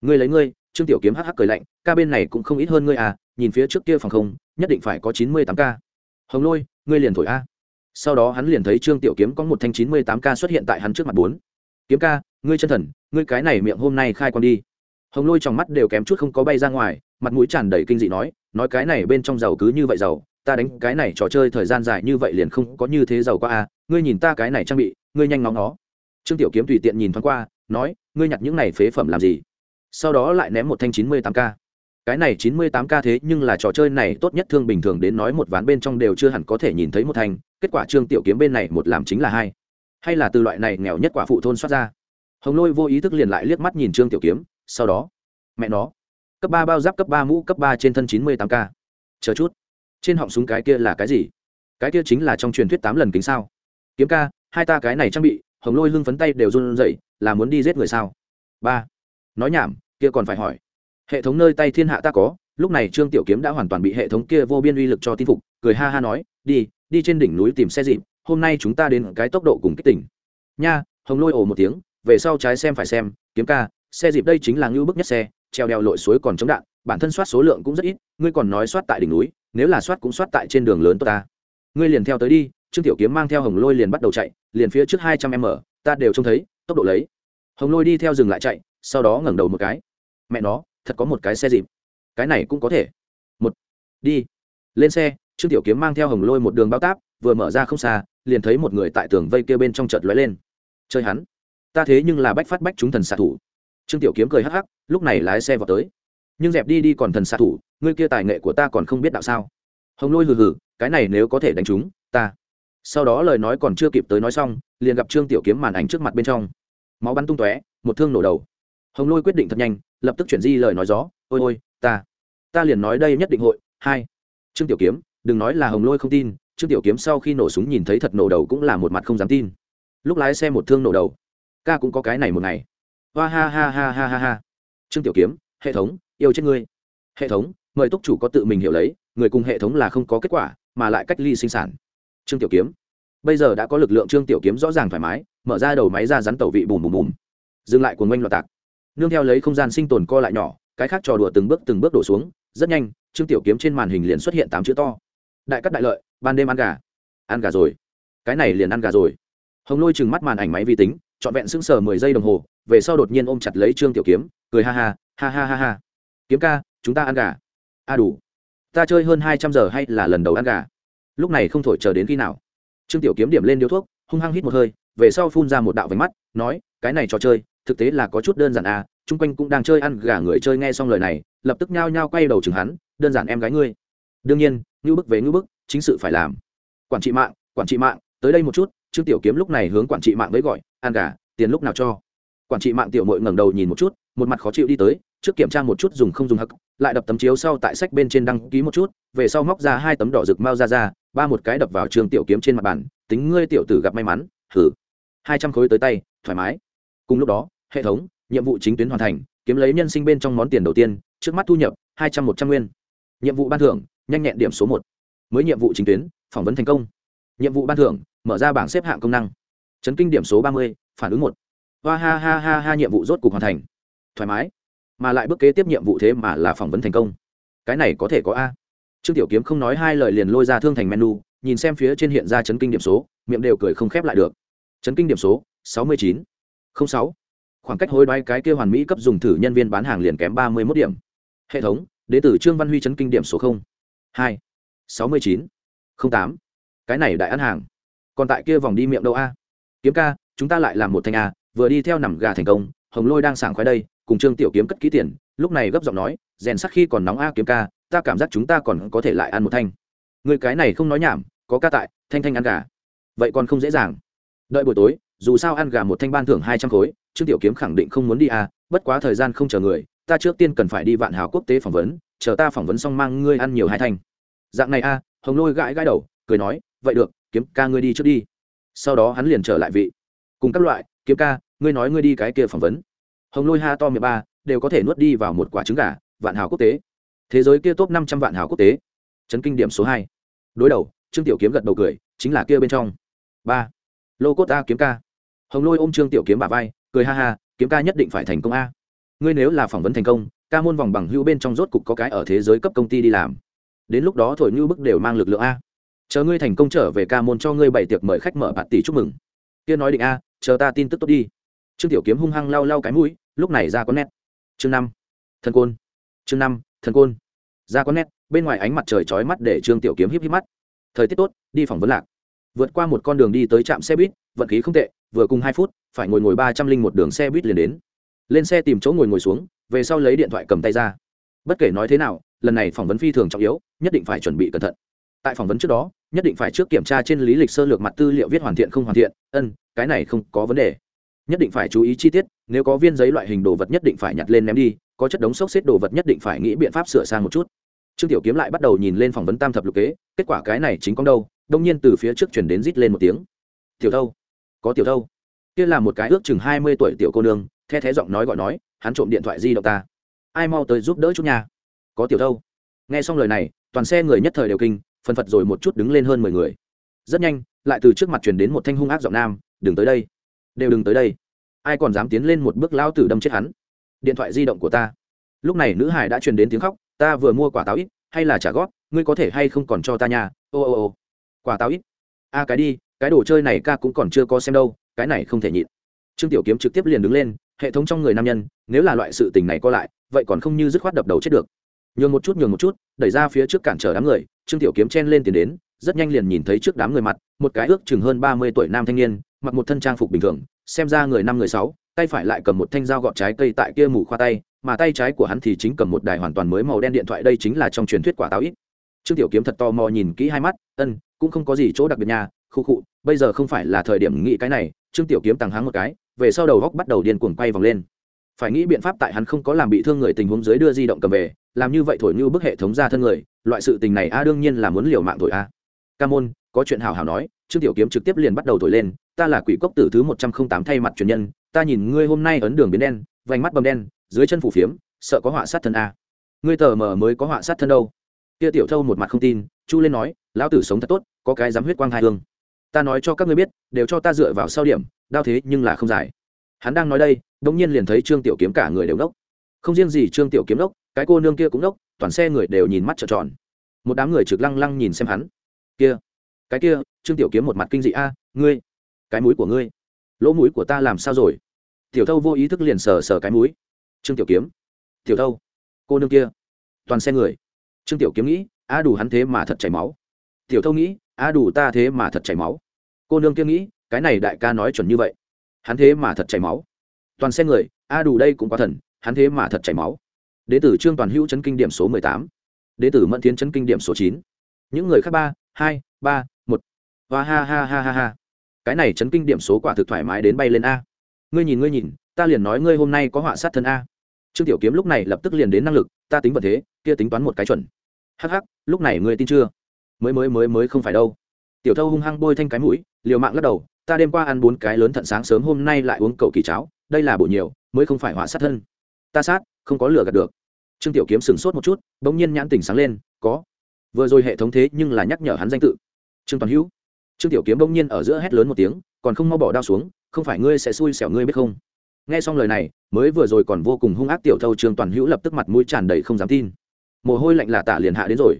Ngươi lấy ngươi, trương tiểu kiếm hắc hắc cười lạnh, ca bên này cũng không ít hơn ngươi à nhìn phía trước kia phòng không, nhất định phải có chín mươi tám ca. Hồng lôi, ngươi liền thổi a sau đó hắn liền thấy trương tiểu kiếm có một thanh chín mươi tám k xuất hiện tại hắn trước mặt bốn. Kiếm ca, ngươi chân thần, ngươi cái này miệng hôm nay khai con đi. Hồng lôi trong mắt đều kém chút không có bay ra ngoài, mặt mũi tràn đầy kinh dị nói nói cái này bên trong giàu cứ như vậy giàu, ta đánh cái này trò chơi thời gian dài như vậy liền không có như thế giàu qua a ngươi nhìn ta cái này trang bị, ngươi nhanh ngóng nó. Trương tiểu kiếm tùy tiện nhìn thoáng qua, nói, ngươi nhặt những này phế phẩm làm gì? Sau đó lại ném một thanh chín mươi tám k cái này chín mươi tám k thế nhưng là trò chơi này tốt nhất thương bình thường đến nói một ván bên trong đều chưa hẳn có thể nhìn thấy một thành, kết quả trương tiểu kiếm bên này một làm chính là hai. Hay là từ loại này nghèo nhất quả phụ thôn xuất ra. Hồng lôi vô ý thức liền lại liếc mắt nhìn trương tiểu kiếm, sau đó, mẹ nó, cấp ba bao giáp cấp ba mũ cấp ba trên thân chín mươi tám k. Chờ chút, trên họng súng cái kia là cái gì? Cái kia chính là trong truyền thuyết tám lần kính sao? Kiếm ca, hai ta cái này trang bị, hồng lôi hưng phấn tay đều run rẩy, là muốn đi giết người sao? Ba, nói nhảm, kia còn phải hỏi hệ thống nơi tay thiên hạ ta có, lúc này trương tiểu kiếm đã hoàn toàn bị hệ thống kia vô biên uy lực cho tin phục, cười ha ha nói, đi đi trên đỉnh núi tìm xe dịp, hôm nay chúng ta đến cái tốc độ cùng kích tỉnh nha, hồng lôi ồ một tiếng, về sau trái xem phải xem, kiếm ca, xe dịp đây chính là ngưu bức nhất xe, treo đeo lội suối còn chống đạn, bản thân soát số lượng cũng rất ít, ngươi còn nói soát tại đỉnh núi, nếu là soát cũng soát tại trên đường lớn tốt ta. Ngươi liền theo tới đi. Trương tiểu kiếm mang theo hồng lôi liền bắt đầu chạy, liền phía trước hai trăm m ta đều trông thấy, tốc độ lấy. Hồng lôi đi theo dừng lại chạy, sau đó ngẩng đầu một cái. Mẹ nó thật có một cái xe dịp. Cái này cũng có thể. Một, đi. Lên xe, trương tiểu kiếm mang theo hồng lôi một đường bao táp, vừa mở ra không xa, liền thấy một người tại tường vây kia bên trong chợt lóe lên. Chơi hắn. Ta thế nhưng là bách phát bách chúng thần xạ thủ. Trương tiểu kiếm cười hắc hắc, lúc này lái xe vào tới. Nhưng dẹp đi đi còn thần xạ thủ, ngươi kia tài nghệ của ta còn không biết đạo sao. Hồng lôi hừ hừ, cái này nếu có thể đánh chúng, ta. Sau đó lời nói còn chưa kịp tới nói xong, liền gặp trương tiểu kiếm màn ảnh trước mặt bên trong. Máu bắn tung tóe, một thương nổ đầu. Hồng lôi quyết định thật nhanh lập tức chuyển di lời nói gió, ôi ôi, ta ta liền nói đây nhất định hội, hai, trương tiểu kiếm, đừng nói là hồng lôi không tin, trương tiểu kiếm sau khi nổ súng nhìn thấy thật nổ đầu cũng là một mặt không dám tin. Lúc lái xe một thương nổ đầu, ca cũng có cái này một ngày. Hoa ha ha ha ha ha ha. Trương tiểu kiếm, hệ thống, yêu chết ngươi. Hệ thống, mời túc chủ có tự mình hiểu lấy, người cùng hệ thống là không có kết quả, mà lại cách ly sinh sản. Trương tiểu kiếm. Bây giờ đã có lực lượng trương tiểu kiếm rõ ràng thoải mái, mở ra đầu máy ra rắn tẩu vị bùm bùm bùm. Dừng lại cuồng oanh loạt tạc nương theo lấy không gian sinh tồn co lại nhỏ, cái khác trò đùa từng bước từng bước đổ xuống, rất nhanh, trương tiểu kiếm trên màn hình liền xuất hiện tám chữ to. Đại cắt đại lợi, ban đêm ăn gà. Ăn gà rồi. Cái này liền ăn gà rồi. Hồng lôi chừng mắt màn ảnh máy vi tính, trọn vẹn sững sờ mười giây đồng hồ, về sau đột nhiên ôm chặt lấy trương tiểu kiếm, cười ha ha ha ha ha ha. Kiếm ca, chúng ta ăn gà. A à đủ. Ta chơi hơn hai trăm giờ hay là lần đầu ăn gà? Lúc này không thổi chờ đến khi nào? Trương tiểu kiếm điểm lên điếu thuốc, hung hăng hít một hơi, về sau phun ra một đạo vánh mắt, nói, cái này trò chơi thực tế là có chút đơn giản à chung quanh cũng đang chơi ăn gà người chơi nghe xong lời này, lập tức nhao nhao quay đầu chừng hắn, đơn giản em gái ngươi. Đương nhiên ngưu bức về ngưu bức, chính sự phải làm. Quản trị mạng, quản trị mạng, tới đây một chút, trương tiểu kiếm lúc này hướng quản trị mạng với gọi, ăn gà, tiền lúc nào cho? Quản trị mạng tiểu mội ngẩng đầu nhìn một chút, một mặt khó chịu đi tới, trước kiểm tra một chút dùng không dùng hắc, lại đập tấm chiếu sau tại sách bên trên đăng ký một chút, về sau móc ra hai tấm đỏ rực mau ra ra, ba một cái đập vào trường tiểu kiếm trên mặt bàn, tính ngươi tiểu tử gặp may mắn thử hai trăm khối tới tay, thoải mái. Cùng lúc đó hệ thống, nhiệm vụ chính tuyến hoàn thành, kiếm lấy nhân sinh bên trong món tiền đầu tiên, trước mắt thu nhập hai trăm một trăm nguyên. Nhiệm vụ ban thưởng, nhanh nhẹn điểm số một. Mới nhiệm vụ chính tuyến, phỏng vấn thành công. Nhiệm vụ ban thưởng, mở ra bảng xếp hạng công năng. Chấn kinh điểm số ba mươi, phản ứng một. Hoa ha ha ha ha, nhiệm vụ rốt cục hoàn thành. Thoải mái. Mà lại bước kế tiếp nhiệm vụ thế mà là phỏng vấn thành công. Cái này có thể có a. Trương tiểu kiếm không nói hai lời liền lôi ra thương thành menu, nhìn xem phía trên hiện ra chấn kinh điểm số, miệng đều cười không khép lại được. Chấn kinh điểm số sáu mươi chín. Sáu khoảng cách hối đoái cái kia hoàn mỹ cấp dùng thử nhân viên bán hàng liền kém ba mươi mốt điểm. Hệ thống đệ tử trương văn huy chấn kinh điểm số hai, sáu mươi chín tám. Cái này đại ăn hàng. Còn tại kia vòng đi miệng đâu a? Kiếm ca, chúng ta lại làm một thanh a, vừa đi theo nằm gà thành công, hồng lôi đang sảng khoái đây, cùng trương tiểu kiếm cất kỹ tiền, lúc này gấp giọng nói, rèn sắc khi còn nóng a kiếm ca, ta cảm giác chúng ta còn có thể lại ăn một thanh. Người cái này không nói nhảm, có ca tại, thanh thanh ăn gà. Vậy còn không dễ dàng. Đợi buổi tối dù sao ăn gà một thanh ban thưởng hai trăm khối trương tiểu kiếm khẳng định không muốn đi à bất quá thời gian không chờ người ta trước tiên cần phải đi vạn hào quốc tế phỏng vấn chờ ta phỏng vấn xong mang ngươi ăn nhiều hai thanh. Dạng này a à, hồng lôi gãi gãi đầu cười nói vậy được kiếm ca ngươi đi trước đi. Sau đó hắn liền trở lại vị. Cùng các loại kiếm ca ngươi nói ngươi đi cái kia phỏng vấn. Hồng lôi ha to mười ba đều có thể nuốt đi vào một quả trứng gà vạn hào quốc tế. Thế giới kia top năm trăm vạn hào quốc tế. Chấn kinh điểm số hai. Đối đầu trương tiểu kiếm gật đầu cười chính là kia bên trong. Ba. Lô cốt a kiếm ca hồng lôi ôm trương tiểu kiếm bà vai, cười ha ha, kiếm ca nhất định phải thành công a. Ngươi nếu là phỏng vấn thành công, ca môn vòng bằng hữu bên trong rốt cục có cái ở thế giới cấp công ty đi làm. Đến lúc đó thổi như bức đều mang lực lượng a. Chờ ngươi thành công trở về ca môn cho ngươi bảy tiệc mời khách mở bạt tỷ chúc mừng. Kia nói định a, chờ ta tin tức tốt đi. Trương tiểu kiếm hung hăng lau lau cái mũi, lúc này ra có nét. Chương năm, thần côn. Chương năm, thần côn. Ra có nét, bên ngoài ánh mặt trời chói mắt để trương tiểu kiếm híp híp mắt. Thời tiết tốt, đi phỏng vấn lạc. Vượt qua một con đường đi tới trạm xe buýt, vận khí không tệ vừa cùng hai phút, phải ngồi ngồi ba trăm linh một đường xe buýt liền đến. Lên xe tìm chỗ ngồi ngồi xuống, về sau lấy điện thoại cầm tay ra. Bất kể nói thế nào, lần này phỏng vấn phi thường trọng yếu, nhất định phải chuẩn bị cẩn thận. Tại phỏng vấn trước đó, nhất định phải trước kiểm tra trên lý lịch sơ lược mặt tư liệu viết hoàn thiện không hoàn thiện, ân, cái này không có vấn đề. Nhất định phải chú ý chi tiết, nếu có viên giấy loại hình đồ vật nhất định phải nhặt lên ném đi, có chất đống xốc xếp đồ vật nhất định phải nghĩ biện pháp sửa sang một chút. Trương tiểu kiếm lại bắt đầu nhìn lên phỏng vấn tam thập lục kế, kết quả cái này chính con đâu, đông nhiên từ phía trước chuyển đến rít lên một tiếng. Tiểu thâu có tiểu thâu. Kia là một cái ước chừng hai mươi tuổi tiểu cô nương, the thé giọng nói gọi nói, hắn trộm điện thoại di động ta. Ai mau tới giúp đỡ chút nhà có tiểu thâu. Nghe xong lời này, toàn xe người nhất thời đều kinh phân phật rồi một chút đứng lên hơn mười người. Rất nhanh, lại từ trước mặt truyền đến một thanh hung ác giọng nam, đừng tới đây. Đều đừng tới đây. Ai còn dám tiến lên một bước lao tử đâm chết hắn? Điện thoại di động của ta. Lúc này nữ hải đã truyền đến tiếng khóc, ta vừa mua quả táo ít, hay là trả góp ngươi có thể hay không còn cho ta nhà ô ô ô. Quả táo ít. A, cái đi cái đồ chơi này ca cũng còn chưa có xem đâu, cái này không thể nhịn trương tiểu kiếm trực tiếp liền đứng lên, hệ thống trong người nam nhân, nếu là loại sự tình này co lại, vậy còn không như dứt khoát đập đầu chết được nhường một chút, nhường một chút, đẩy ra phía trước cản trở đám người, trương tiểu kiếm chen lên tiền đến, rất nhanh liền nhìn thấy trước đám người mặt, một cái ước chừng hơn ba mươi tuổi nam thanh niên, mặc một thân trang phục bình thường, xem ra người năm người sáu, tay phải lại cầm một thanh dao gọt trái cây tại kia mù khoa tay, mà tay trái của hắn thì chính cầm một đài hoàn toàn mới màu đen điện thoại, đây chính là trong truyền thuyết quả táo ít trương tiểu kiếm thật to mò nhìn kỹ hai mắt, ân, cũng không có gì chỗ đặc biệt nhà khu khụ, bây giờ không phải là thời điểm nghĩ cái này, trương tiểu kiếm tăng háng một cái, về sau đầu góc bắt đầu điên cuồng quay vòng lên. Phải nghĩ biện pháp tại hắn không có làm bị thương người tình huống dưới đưa di động cầm về, làm như vậy thổi như bức hệ thống ra thân người, loại sự tình này a đương nhiên là muốn liều mạng thổi a. Ca môn, có chuyện hào hào nói, trương tiểu kiếm trực tiếp liền bắt đầu thổi lên, ta là quỷ cốc tử thứ một trăm không tám thay mặt truyền nhân, ta nhìn ngươi hôm nay ấn đường biến đen, vành mắt bầm đen, dưới chân phủ phiếm, sợ có họa sát thân a. Ngươi tờ mờ mới có họa sát thân đâu? Kia tiểu thâu một mặt không tin, chu lên nói, lão tử sống thật tốt, có cái dám huyết quang hai hương ta nói cho các ngươi biết đều cho ta dựa vào sau điểm đau thế nhưng là không giải hắn đang nói đây đông nhiên liền thấy trương tiểu kiếm cả người đều nốc, không riêng gì trương tiểu kiếm nốc, cái cô nương kia cũng nốc, toàn xe người đều nhìn mắt trợn tròn. Một đám người trực lăng lăng nhìn xem hắn. Kia cái kia trương tiểu kiếm một mặt kinh dị a ngươi cái mũi của ngươi lỗ mũi của ta làm sao rồi? Tiểu thâu vô ý thức liền sờ sờ cái mũi. Trương tiểu kiếm tiểu thâu cô nương kia toàn xe người. Trương tiểu kiếm nghĩ a đủ hắn thế mà thật chảy máu. Tiểu thâu nghĩ a đủ ta thế mà thật chảy máu cô nương kia nghĩ, cái này đại ca nói chuẩn như vậy. Hắn thế mà thật chảy máu. Toàn xe người, a đủ đây cũng có thần, hắn thế mà thật chảy máu. Đế tử trương toàn hữu chấn kinh điểm số mười tám. Đế tử mẫn tiến chấn kinh điểm số chín. Những người khác ba, hai, ba, một. Và ha ha ha ha ha. Cái này chấn kinh điểm số quả thực thoải mái đến bay lên a. Ngươi nhìn ngươi nhìn, ta liền nói ngươi hôm nay có họa sát thân a. Trương tiểu kiếm lúc này lập tức liền đến năng lực, ta tính vật thế, kia tính toán một cái chuẩn. Hắc hắc, lúc này ngươi tin chưa? Mới mới mới mới không phải đâu. Tiểu thâu hung hăng bôi thanh cái mũi liều mạng lắc đầu, ta đêm qua ăn bốn cái lớn thận sáng sớm, hôm nay lại uống cầu kỳ cháo, đây là bổ nhiều, mới không phải họa sát thân. Ta sát, không có lửa gạt được. Trương tiểu kiếm sửng sốt một chút, bỗng nhiên nhãn tỉnh sáng lên, có. Vừa rồi hệ thống thế nhưng là nhắc nhở hắn danh tự. Trương toàn hữu. Trương tiểu kiếm bỗng nhiên ở giữa hét lớn một tiếng, còn không mau bỏ đao xuống, không phải ngươi sẽ xui xẻo ngươi biết không? Nghe xong lời này, mới vừa rồi còn vô cùng hung ác tiểu thâu trương toàn hữu lập tức mặt mũi tràn đầy không dám tin. Mồ hôi lạnh là tạ liền hạ đến rồi.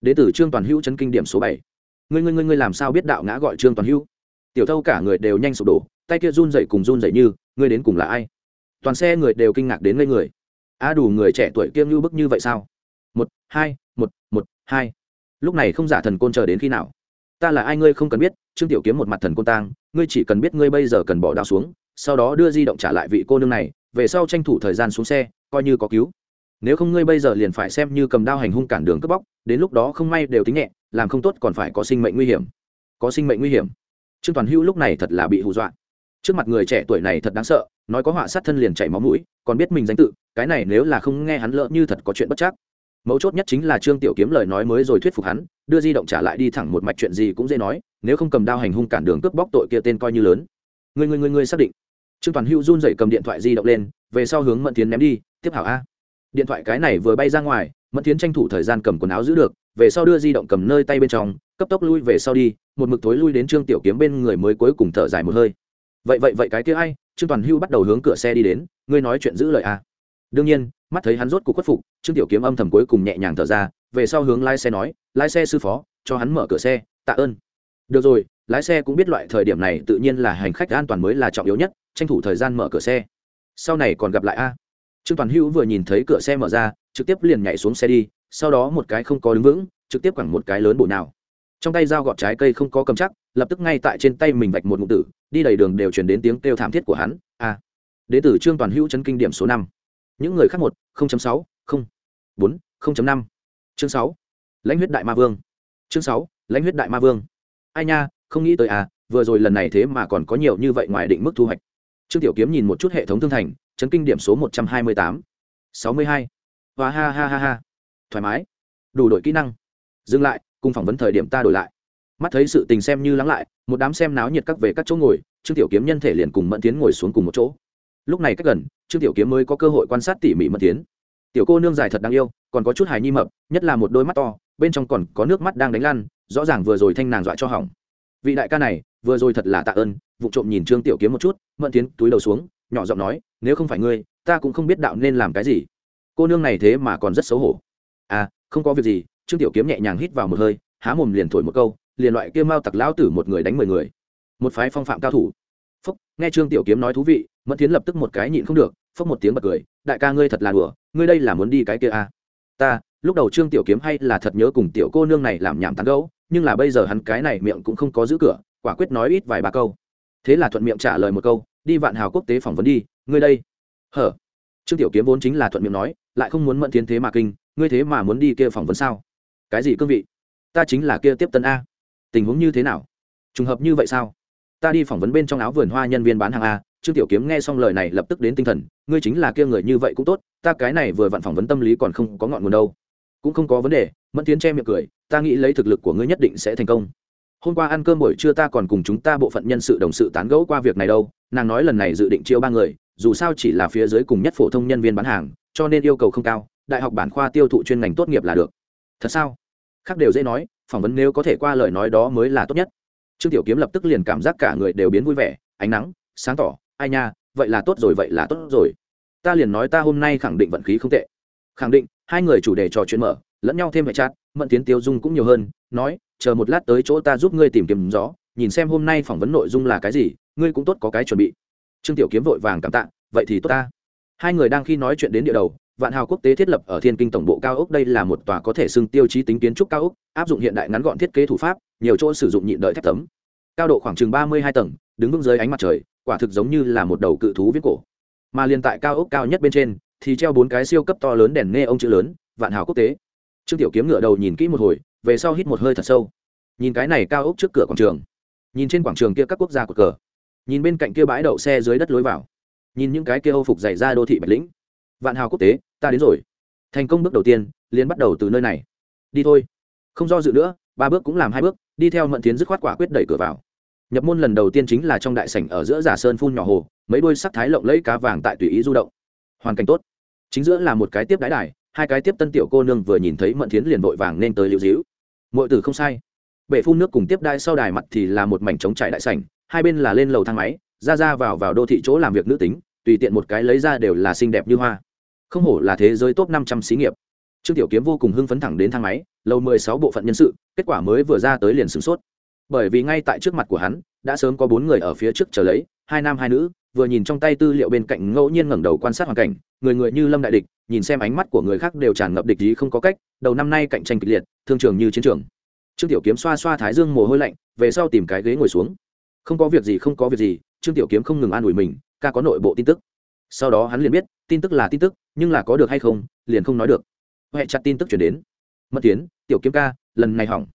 Đế tử trương toàn hữu chấn kinh điểm số bảy ngươi ngươi ngươi ngươi làm sao biết đạo ngã gọi trương toàn hữu tiểu thâu cả người đều nhanh sụp đổ, tay kia run dậy cùng run dậy như, ngươi đến cùng là ai? Toàn xe người đều kinh ngạc đến ngây người. A đủ người trẻ tuổi kiêm như bức như vậy sao? Một, hai, một một, hai. Lúc này không giả thần côn chờ đến khi nào? Ta là ai ngươi không cần biết, trương tiểu kiếm một mặt thần côn tang, ngươi chỉ cần biết ngươi bây giờ cần bỏ đao xuống, sau đó đưa di động trả lại vị cô nương này, về sau tranh thủ thời gian xuống xe, coi như có cứu. Nếu không ngươi bây giờ liền phải xem như cầm đao hành hung cản đường cướp bóc, đến lúc đó không may đều tính nhẹ làm không tốt còn phải có sinh mệnh nguy hiểm. Có sinh mệnh nguy hiểm. Trương toàn hữu lúc này thật là bị hù dọa. Trước mặt người trẻ tuổi này thật đáng sợ, nói có họa sát thân liền chảy máu mũi, còn biết mình danh tự, cái này nếu là không nghe hắn lỡ như thật có chuyện bất chắc. Mấu chốt nhất chính là trương tiểu kiếm lời nói mới rồi thuyết phục hắn, đưa di động trả lại đi thẳng một mạch chuyện gì cũng dễ nói, nếu không cầm đao hành hung cản đường cướp bóc tội kia tên coi như lớn. Người người người người xác định. Trương toàn hữu run rẩy cầm điện thoại di động lên, về sau hướng mận tiến ném đi, tiếp hảo a. Điện thoại cái này vừa bay ra ngoài, mẫn tiến tranh thủ thời gian cầm quần áo giữ được về sau đưa di động cầm nơi tay bên trong, cấp tốc lui về sau đi, một mực thối lui đến trương tiểu kiếm bên người mới cuối cùng thở dài một hơi. Vậy vậy vậy cái kia ai? Trương toàn hưu bắt đầu hướng cửa xe đi đến, ngươi nói chuyện giữ lời a đương nhiên, mắt thấy hắn rốt cuộc khuất phục, trương tiểu kiếm âm thầm cuối cùng nhẹ nhàng thở ra, về sau hướng lái xe nói, lái xe sư phó, cho hắn mở cửa xe, tạ ơn. Được rồi, lái xe cũng biết loại thời điểm này tự nhiên là hành khách an toàn mới là trọng yếu nhất, tranh thủ thời gian mở cửa xe. Sau này còn gặp lại a. Trương toàn hữu vừa nhìn thấy cửa xe mở ra, trực tiếp liền nhảy xuống xe đi sau đó một cái không có đứng vững, trực tiếp quẳng một cái lớn bộ nào trong tay dao gọt trái cây không có cầm chắc, lập tức ngay tại trên tay mình vạch một ngụ tử, đi đầy đường đều chuyển đến tiếng kêu thảm thiết của hắn, a! À. đế tử trương toàn hữu chấn kinh điểm số năm. Những người khác một sáu, không, bốn năm. Chương sáu, lãnh huyết đại ma vương. Chương sáu, lãnh huyết đại ma vương. Ai nha, không nghĩ tới à vừa rồi lần này thế mà còn có nhiều như vậy ngoài định mức thu hoạch. Trương tiểu kiếm nhìn một chút hệ thống thương thành, chấn kinh điểm số một trăm hai mươi tám. Sáu mươi hai. Và ha ha ha ha thoải mái. Đủ đổi kỹ năng. Dừng lại, cùng phỏng vấn thời điểm ta đổi lại. Mắt thấy sự tình xem như lắng lại, một đám xem náo nhiệt các về các chỗ ngồi, trương tiểu kiếm nhân thể liền cùng mẫn tiến ngồi xuống cùng một chỗ. Lúc này cách gần, trương tiểu kiếm mới có cơ hội quan sát tỉ mỉ mẫn tiến. Tiểu cô nương dài thật đáng yêu, còn có chút hài nhi mập, nhất là một đôi mắt to, bên trong còn có nước mắt đang đánh lăn, rõ ràng vừa rồi thanh nàng dọa cho hỏng. Vị đại ca này, vừa rồi thật là tạ ơn, vụ trộm nhìn trương tiểu kiếm một chút, mẫn tiến túi đầu xuống, nhỏ giọng nói, nếu không phải ngươi, ta cũng không biết đạo nên làm cái gì. Cô nương này thế mà còn rất xấu hổ à không có việc gì, trương tiểu kiếm nhẹ nhàng hít vào một hơi, há mồm liền thổi một câu, liền loại kia mao tặc lão tử một người đánh mười người. Một phái phong phạm cao thủ. Phúc, nghe trương tiểu kiếm nói thú vị, mẫn tiến lập tức một cái nhịn không được phúc một tiếng bật cười, đại ca ngươi thật là đùa, ngươi đây là muốn đi cái kia à. ta, lúc đầu trương tiểu kiếm hay là thật nhớ cùng tiểu cô nương này làm nhảm tán gẫu, nhưng là bây giờ hắn cái này miệng cũng không có giữ cửa, quả quyết nói ít vài ba câu. Thế là thuận miệng trả lời một câu, đi vạn hào quốc tế phỏng vấn đi, ngươi đây. Hở? Trương tiểu kiếm vốn chính là thuận miệng nói lại không muốn mẫn tiến thế mà kinh, ngươi thế mà muốn đi kia phỏng vấn sao? Cái gì cương vị? Ta chính là kia tiếp tân a. Tình huống như thế nào? Trùng hợp như vậy sao? Ta đi phỏng vấn bên trong áo vườn hoa nhân viên bán hàng a, trương tiểu kiếm nghe xong lời này lập tức đến tinh thần, ngươi chính là kia người như vậy cũng tốt, ta cái này vừa vặn phỏng vấn tâm lý còn không có ngọn nguồn đâu. Cũng không có vấn đề, mẫn tiến che miệng cười, ta nghĩ lấy thực lực của ngươi nhất định sẽ thành công. Hôm qua ăn cơm buổi trưa ta còn cùng chúng ta bộ phận nhân sự đồng sự tán gẫu qua việc này đâu, nàng nói lần này dự định chiêu ba người, dù sao chỉ là phía dưới cùng nhất phổ thông nhân viên bán hàng cho nên yêu cầu không cao, đại học bản khoa tiêu thụ chuyên ngành tốt nghiệp là được. Thật sao? Khác đều dễ nói, phỏng vấn nếu có thể qua lời nói đó mới là tốt nhất. Trương tiểu kiếm lập tức liền cảm giác cả người đều biến vui vẻ, ánh nắng, sáng tỏ, ai nha, vậy là tốt rồi, vậy là tốt rồi. Ta liền nói ta hôm nay khẳng định vận khí không tệ. Khẳng định, hai người chủ đề trò chuyện mở, lẫn nhau thêm hệ chat, mận tiến tiêu dung cũng nhiều hơn, nói, chờ một lát tới chỗ ta giúp ngươi tìm kiếm gió, nhìn xem hôm nay phỏng vấn nội dung là cái gì, ngươi cũng tốt có cái chuẩn bị. Trương tiểu kiếm vội vàng cảm tạ, vậy thì tốt ta hai người đang khi nói chuyện đến địa đầu, vạn hào quốc tế thiết lập ở thiên kinh tổng bộ cao ốc đây là một tòa có thể xưng tiêu chí tính kiến trúc cao ốc, áp dụng hiện đại ngắn gọn thiết kế thủ pháp, nhiều chỗ sử dụng nhịn đợi thép tấm. Cao độ khoảng chừng ba mươi hai tầng, đứng vững dưới ánh mặt trời, quả thực giống như là một đầu cự thú viết cổ. Mà liền tại cao ốc cao nhất bên trên, thì treo bốn cái siêu cấp to lớn đèn nghe ông chữ lớn, vạn hào quốc tế. Trương tiểu kiếm ngựa đầu nhìn kỹ một hồi, về sau hít một hơi thật sâu. Nhìn cái này cao ốc trước cửa quảng trường. Nhìn trên quảng trường kia các quốc gia của cờ. Nhìn bên cạnh kia bãi đậu xe dưới đất lối vào nhìn những cái kia âu phục dày ra đô thị bạch lĩnh. Vạn hào quốc tế, ta đến rồi. Thành công bước đầu tiên, liền bắt đầu từ nơi này. Đi thôi. Không do dự nữa, ba bước cũng làm hai bước, đi theo mận tiến dứt khoát quả quyết đẩy cửa vào. Nhập môn lần đầu tiên chính là trong đại sảnh ở giữa giả sơn phun nhỏ hồ, mấy đôi sắc thái lộng lẫy cá vàng tại tùy ý du động. Hoàn cảnh tốt. Chính giữa là một cái tiếp đái đài, hai cái tiếp tân tiểu cô nương vừa nhìn thấy mận tiến liền vội vàng nên tới liễu dĩu mọi tử không sai. Bể phun nước cùng tiếp đai sau đài mặt thì là một mảnh trống trải đại sảnh, hai bên là lên lầu thang máy, ra ra vào vào đô thị chỗ làm việc nữ tính tùy tiện một cái lấy ra đều là xinh đẹp như hoa. Không hổ là thế giới top năm trăm xí nghiệp. Trương tiểu kiếm vô cùng hưng phấn thẳng đến thang máy, lầu mười sáu bộ phận nhân sự, kết quả mới vừa ra tới liền sửng sốt. Bởi vì ngay tại trước mặt của hắn, đã sớm có bốn người ở phía trước chờ lấy, hai nam hai nữ, vừa nhìn trong tay tư liệu bên cạnh ngẫu nhiên ngẩng đầu quan sát hoàn cảnh, người người như lâm đại địch, nhìn xem ánh mắt của người khác đều tràn ngập địch ý không có cách, đầu năm nay cạnh tranh kịch liệt, thương trường như chiến trường. Trương tiểu kiếm xoa xoa thái dương mồ hôi lạnh, về sau tìm cái ghế ngồi xuống. Không có việc gì, không có việc gì, trương tiểu kiếm không ngừng an ủi mình ca có nội bộ tin tức. Sau đó hắn liền biết, tin tức là tin tức, nhưng là có được hay không, liền không nói được. Huệ chặt tin tức chuyển đến. Mất tiến tiểu kiếm ca, lần này hỏng.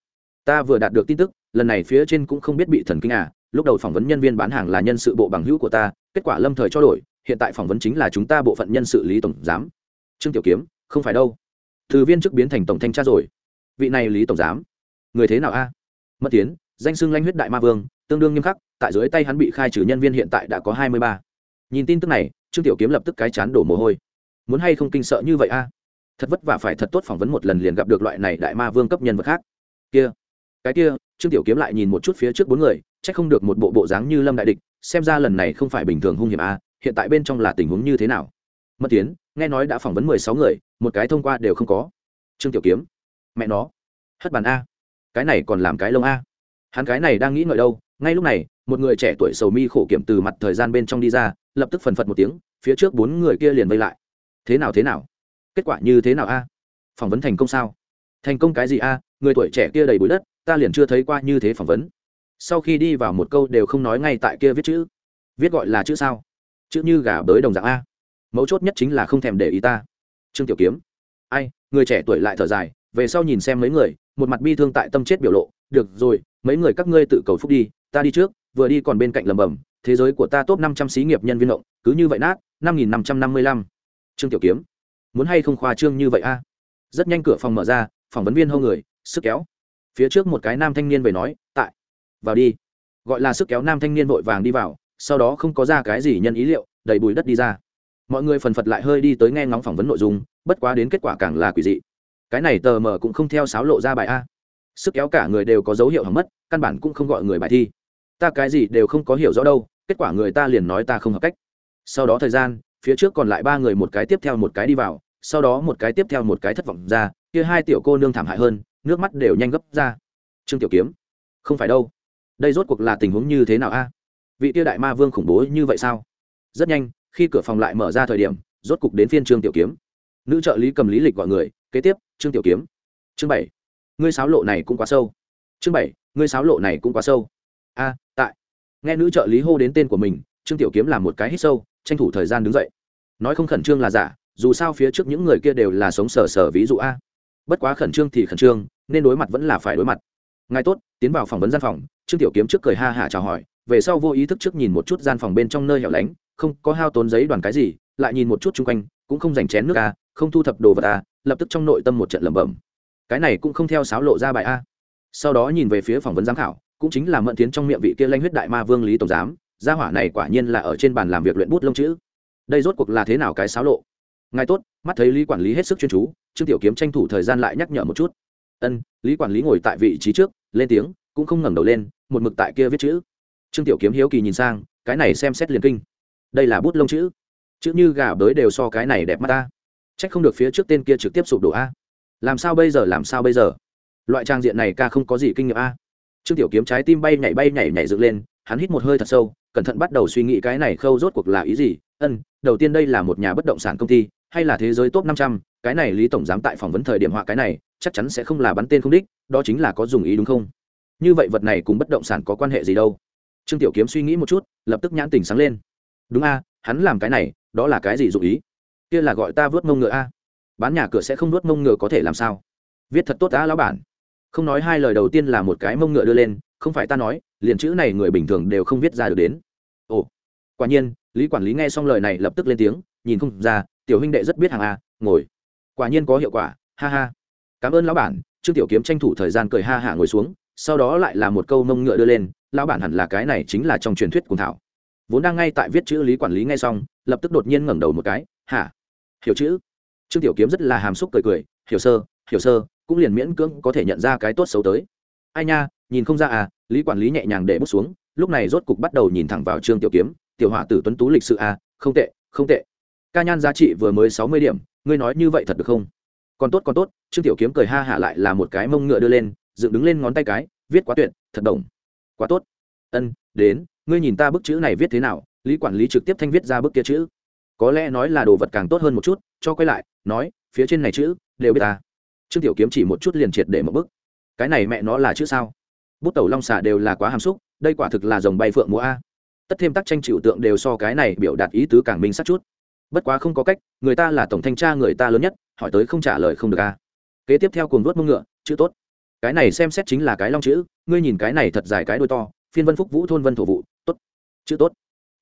Ta vừa đạt được tin tức, lần này phía trên cũng không biết bị thần kinh à lúc đầu phỏng vấn nhân viên bán hàng là nhân sự bộ bằng hữu của ta, kết quả lâm thời cho đổi, hiện tại phỏng vấn chính là chúng ta bộ phận nhân sự lý tổng giám. Trương tiểu kiếm, không phải đâu. Từ viên chức biến thành tổng thanh tra rồi. Vị này lý tổng giám. Người thế nào a? Mất tiến danh xưng lanh huyết đại ma vương, tương đương nghiêm khắc, tại dưới tay hắn bị khai trừ nhân viên hiện tại đã có hai mươi ba nhìn tin tức này, trương tiểu kiếm lập tức cái chán đổ mồ hôi. Muốn hay không kinh sợ như vậy a? Thật vất vả phải thật tốt phỏng vấn một lần liền gặp được loại này đại ma vương cấp nhân vật khác. Kia, cái kia, trương tiểu kiếm lại nhìn một chút phía trước bốn người c h ắ c không được một bộ bộ dáng như lâm đại địch, xem ra lần này không phải bình thường hung hiểm a, hiện tại bên trong là tình huống như thế nào? Mất tiến, nghe nói đã phỏng vấn mười sáu người, một cái thông qua đều không có. Trương tiểu kiếm, mẹ nó, hất bàn a. Cái này còn làm cái lông a. Hắn cái này đang nghĩ ngợi đâu, ngay lúc này một người trẻ tuổi sầu mi khổ kiểm từ mặt thời gian bên trong đi ra, lập tức phần phật một tiếng, phía trước bốn người kia liền vây lại. Thế nào thế nào? Kết quả như thế nào a? Phỏng vấn thành công sao? Thành công cái gì a? Người tuổi trẻ kia đầy bụi đất, ta liền chưa thấy qua như thế phỏng vấn. Sau khi đi vào một câu đều không nói ngay tại kia viết chữ. Viết gọi là chữ sao? Chữ như gà bới đồng dạng a. Mấu chốt nhất chính là không thèm để ý ta. Trương tiểu kiếm. Ai, người trẻ tuổi lại thở dài, về sau nhìn xem mấy người, một mặt bi thương tại tâm chết biểu lộ. Được rồi, mấy người các ngươi tự cầu phúc đi, ta đi trước vừa đi còn bên cạnh lầm bầm, thế giới của ta top năm trăm xí nghiệp nhân viên động, cứ như vậy nát, năm nghìn năm trăm năm mươi lăm. Trương tiểu kiếm, muốn hay không khoa trương như vậy a? Rất nhanh cửa phòng mở ra, phỏng vấn viên hô người, sức kéo. Phía trước một cái nam thanh niên về nói, tại, vào đi. Gọi là sức kéo nam thanh niên vội vàng đi vào, sau đó không có ra cái gì nhân ý liệu đầy bùi đất đi ra. Mọi người phần phật lại hơi đi tới nghe ngóng phỏng vấn nội dung, bất quá đến kết quả càng là quỷ dị. Cái này tờ mờ cũng không theo sáo lộ ra bài a. Sức kéo cả người đều có dấu hiệu hỏng mất, căn bản cũng không gọi người bài thi ta cái gì đều không có hiểu rõ đâu, kết quả người ta liền nói ta không hợp cách. Sau đó thời gian, phía trước còn lại ba người một cái tiếp theo một cái đi vào, sau đó một cái tiếp theo một cái thất vọng ra, kia hai tiểu cô nương thảm hại hơn, nước mắt đều nhanh gấp ra. Trương tiểu kiếm, không phải đâu. Đây rốt cuộc là tình huống như thế nào a? Vị tiêu đại ma vương khủng bố như vậy sao? Rất nhanh, khi cửa phòng lại mở ra thời điểm, rốt cục đến phiên trương tiểu kiếm. Nữ trợ lý cầm lý lịch gọi người, kế tiếp, trương tiểu kiếm. Chương bảy. Ngươi sáo lộ này cũng quá sâu. Chương bảy, ngươi sáo lộ này cũng quá sâu. A nghe nữ trợ lý hô đến tên của mình, trương tiểu kiếm làm một cái hít sâu, tranh thủ thời gian đứng dậy. Nói không khẩn trương là giả, dù sao phía trước những người kia đều là sống sờ sờ ví dụ a. Bất quá khẩn trương thì khẩn trương, nên đối mặt vẫn là phải đối mặt. Ngài tốt, tiến vào phỏng vấn gian phòng, trương tiểu kiếm trước cười ha hả chào hỏi, về sau vô ý thức trước nhìn một chút gian phòng bên trong nơi hẻo lánh, không có hao tốn giấy đoàn cái gì, lại nhìn một chút chung quanh, cũng không dành chén nước a, không thu thập đồ vật a, lập tức trong nội tâm một trận lẩm bẩm. Cái này cũng không theo sáo lộ ra bài a. Sau đó nhìn về phía phỏng vấn giám khảo cũng chính là mận tiến trong miệng vị kia lanh huyết đại ma vương lý tổng giám, gia hỏa này quả nhiên là ở trên bàn làm việc luyện bút lông chữ. Đây rốt cuộc là thế nào cái xáo lộ? Ngài tốt, mắt thấy lý quản lý hết sức chuyên chú, trương tiểu kiếm tranh thủ thời gian lại nhắc nhở một chút. Ân, lý quản lý ngồi tại vị trí trước, lên tiếng, cũng không ngẩng đầu lên, một mực tại kia viết chữ. Trương tiểu kiếm hiếu kỳ nhìn sang, cái này xem xét liền kinh. Đây là bút lông chữ. Chữ như gà bới đều so cái này đẹp mắt ta. Trách không được phía trước tên kia trực tiếp sụp đổ a. Làm sao bây giờ, làm sao bây giờ? Loại trang diện này ca không có gì kinh nghiệm a trương tiểu kiếm trái tim bay nhảy bay nhảy nhảy dựng lên, hắn hít một hơi thật sâu, cẩn thận bắt đầu suy nghĩ cái này khâu rốt cuộc là ý gì? Ân, đầu tiên đây là một nhà bất động sản công ty, hay là thế giới top năm trăm? Cái này lý tổng giám tại phỏng vấn thời điểm họa cái này, chắc chắn sẽ không là bắn tên không đích, đó chính là có dùng ý đúng không? Như vậy vật này cùng bất động sản có quan hệ gì đâu? Trương tiểu kiếm suy nghĩ một chút, lập tức nhãn tình sáng lên. Đúng a, hắn làm cái này, đó là cái gì dụ ý? Kia là gọi ta vớt mông ngựa a. Bán nhà cửa sẽ không vớt mông ngựa có thể làm sao? Viết thật tốt á, lão bản không nói hai lời đầu tiên là một cái mông ngựa đưa lên, không phải ta nói, liền chữ này người bình thường đều không viết ra được đến. Ồ, quả nhiên, lý quản lý nghe xong lời này lập tức lên tiếng, nhìn không ra, tiểu huynh đệ rất biết hàng a, ngồi. Quả nhiên có hiệu quả, ha ha. Cảm ơn lão bản, trương tiểu kiếm tranh thủ thời gian cười ha hả ngồi xuống, sau đó lại là một câu mông ngựa đưa lên, lão bản hẳn là cái này chính là trong truyền thuyết cùng thảo. Vốn đang ngay tại viết chữ lý quản lý ngay xong, lập tức đột nhiên ngẩng đầu một cái, hả? Hiểu chữ? Trương tiểu kiếm rất là hàm xúc cười cười, hiểu sơ hiểu sơ cũng liền miễn cưỡng có thể nhận ra cái tốt xấu tới. Ai nha, nhìn không ra à lý quản lý nhẹ nhàng để bút xuống, lúc này rốt cục bắt đầu nhìn thẳng vào trương tiểu kiếm, tiểu họa tử tuấn tú lịch sự à không tệ không tệ. Ca nhan giá trị vừa mới sáu mươi điểm, ngươi nói như vậy thật được không? Còn tốt còn tốt. Trương tiểu kiếm cười ha hả lại là một cái mông ngựa đưa lên, dựng đứng lên ngón tay cái, viết quá tuyệt, thật đồng. Quá tốt. Ân, đến, ngươi nhìn ta bức chữ này viết thế nào, lý quản lý trực tiếp thanh viết ra bức kia chữ. Có lẽ nói là đồ vật càng tốt hơn một chút, cho quay lại, nói, phía trên này chữ, đều biết ta trương tiểu kiếm chỉ một chút liền triệt để một bức. Cái này mẹ nó là chữ sao? Bút tẩu long xà đều là quá hàm xúc, đây quả thực là dòng bay phượng múa a. Tất thêm tác tranh chịu tượng đều so cái này biểu đạt ý tứ càng minh sát chút. Bất quá không có cách, người ta là tổng thanh tra người ta lớn nhất, hỏi tới không trả lời không được a. Kế tiếp theo cuồng đuốt mông ngựa, chữ tốt. Cái này xem xét chính là cái long chữ, ngươi nhìn cái này thật dài cái đôi to, phiên vân phúc vũ thôn vân thổ vụ, tốt. Chữ tốt.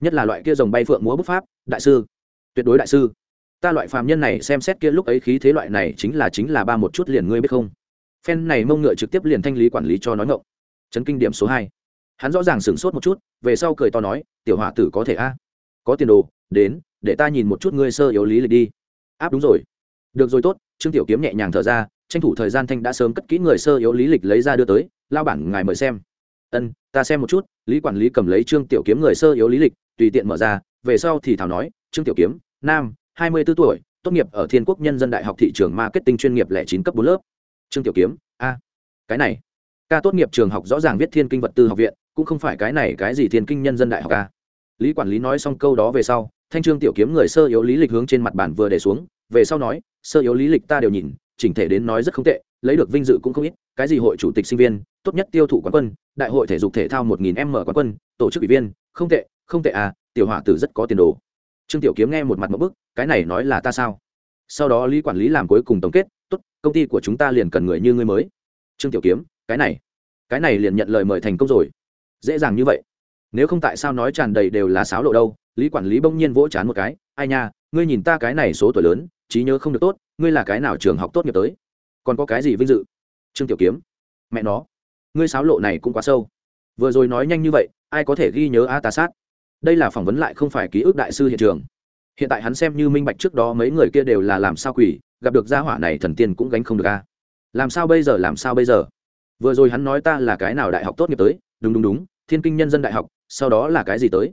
Nhất là loại kia dòng bay phượng múa bút pháp, đại sư. Tuyệt đối đại sư ta loại phàm nhân này xem xét kia lúc ấy khí thế loại này chính là chính là ba một chút liền ngươi biết không? Phen này mông ngựa trực tiếp liền thanh lý quản lý cho nói ngộng. Chấn kinh điểm số hai. Hắn rõ ràng sửng sốt một chút, về sau cười to nói, tiểu hỏa tử có thể a. Có tiền đồ, đến, để ta nhìn một chút ngươi sơ yếu lý lịch đi. Áp đúng rồi. Được rồi tốt. Trương tiểu kiếm nhẹ nhàng thở ra, tranh thủ thời gian thanh đã sớm cất kỹ người sơ yếu lý lịch lấy ra đưa tới, lao bản, ngài mời xem. Ân, ta xem một chút. Lý quản lý cầm lấy trương tiểu kiếm người sơ yếu lý lịch, tùy tiện mở ra, về sau thì thảo nói, trương tiểu kiếm, nam hai mươi b ố tuổi, tốt nghiệp ở thiên quốc nhân dân đại học thị trường marketing chuyên nghiệp lẻ chín cấp bốn lớp. Trương tiểu kiếm, a, cái này, ca tốt nghiệp trường học rõ ràng viết thiên kinh vật tư học viện, cũng không phải cái này cái gì thiên kinh nhân dân đại học a. Lý quản lý nói xong câu đó về sau, thanh trương tiểu kiếm người sơ yếu lý lịch hướng trên mặt bàn vừa để xuống, về sau nói, sơ yếu lý lịch ta đều nhìn, chỉnh thể đến nói rất không tệ, lấy được vinh dự cũng không ít, cái gì hội chủ tịch sinh viên, tốt nhất tiêu thụ quán quân, đại hội thể dục thể thao một nghìn m quán quân, tổ chức ủy viên, không tệ không tệ à tiểu hỏa tử rất có tiền đồ trương tiểu kiếm nghe một mặt một bức, cái này nói là ta sao? Sau đó lý quản lý làm cuối cùng tổng kết, tốt, công ty của chúng ta liền cần người như ngươi mới. Trương tiểu kiếm, cái này cái này liền nhận lời mời thành công rồi. Dễ dàng như vậy. Nếu không tại sao nói tràn đầy đều là sáo lộ đâu, lý quản lý bỗng nhiên vỗ chán một cái, ai nha, ngươi nhìn ta cái này số tuổi lớn, trí nhớ không được tốt, ngươi là cái nào trường học tốt nghiệp tới? Còn có cái gì vinh dự? Trương tiểu kiếm, mẹ nó, ngươi sáo lộ này cũng quá sâu. Vừa rồi nói nhanh như vậy, ai có thể ghi nhớ a tà sát? Đây là phỏng vấn lại không phải ký ức đại sư hiện trường. Hiện tại hắn xem như minh bạch trước đó mấy người kia đều là làm sao quỷ, gặp được gia hỏa này thần tiên cũng gánh không được a. Làm sao bây giờ, làm sao bây giờ? Vừa rồi hắn nói ta là cái nào đại học tốt nghiệp tới? Đúng đúng đúng, thiên kinh nhân dân đại học, sau đó là cái gì tới?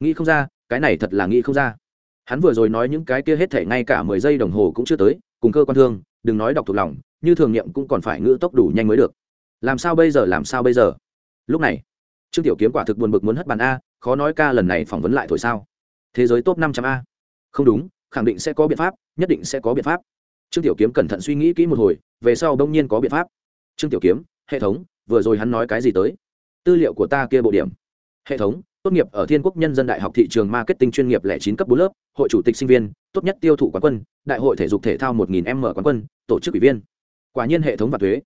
Nghĩ không ra, cái này thật là nghĩ không ra. Hắn vừa rồi nói những cái kia hết thể ngay cả mười giây đồng hồ cũng chưa tới, cùng cơ quan thương, đừng nói đọc thuộc lòng, như thường nghiệm cũng còn phải ngữ tốc đủ nhanh mới được. Làm sao bây giờ, làm sao bây giờ? Lúc này, trương tiểu kiếm quả thực buồn bực muốn hất bàn a khó nói ca lần này phỏng vấn lại thổi sao? Thế giới top năm trăm a. Không đúng, khẳng định sẽ có biện pháp, nhất định sẽ có biện pháp. Trương tiểu kiếm cẩn thận suy nghĩ kỹ một hồi, về sau đông nhiên có biện pháp. Trương tiểu kiếm, hệ thống, vừa rồi hắn nói cái gì tới? Tư liệu của ta kia bộ điểm. Hệ thống, tốt nghiệp ở thiên quốc nhân dân đại học thị trường marketing chuyên nghiệp lẻ chín cấp bốn lớp, hội chủ tịch sinh viên, tốt nhất tiêu thụ quán quân, đại hội thể dục thể thao một nghìn m quán quân, tổ chức ủy viên. Quả nhiên hệ thống và thuế.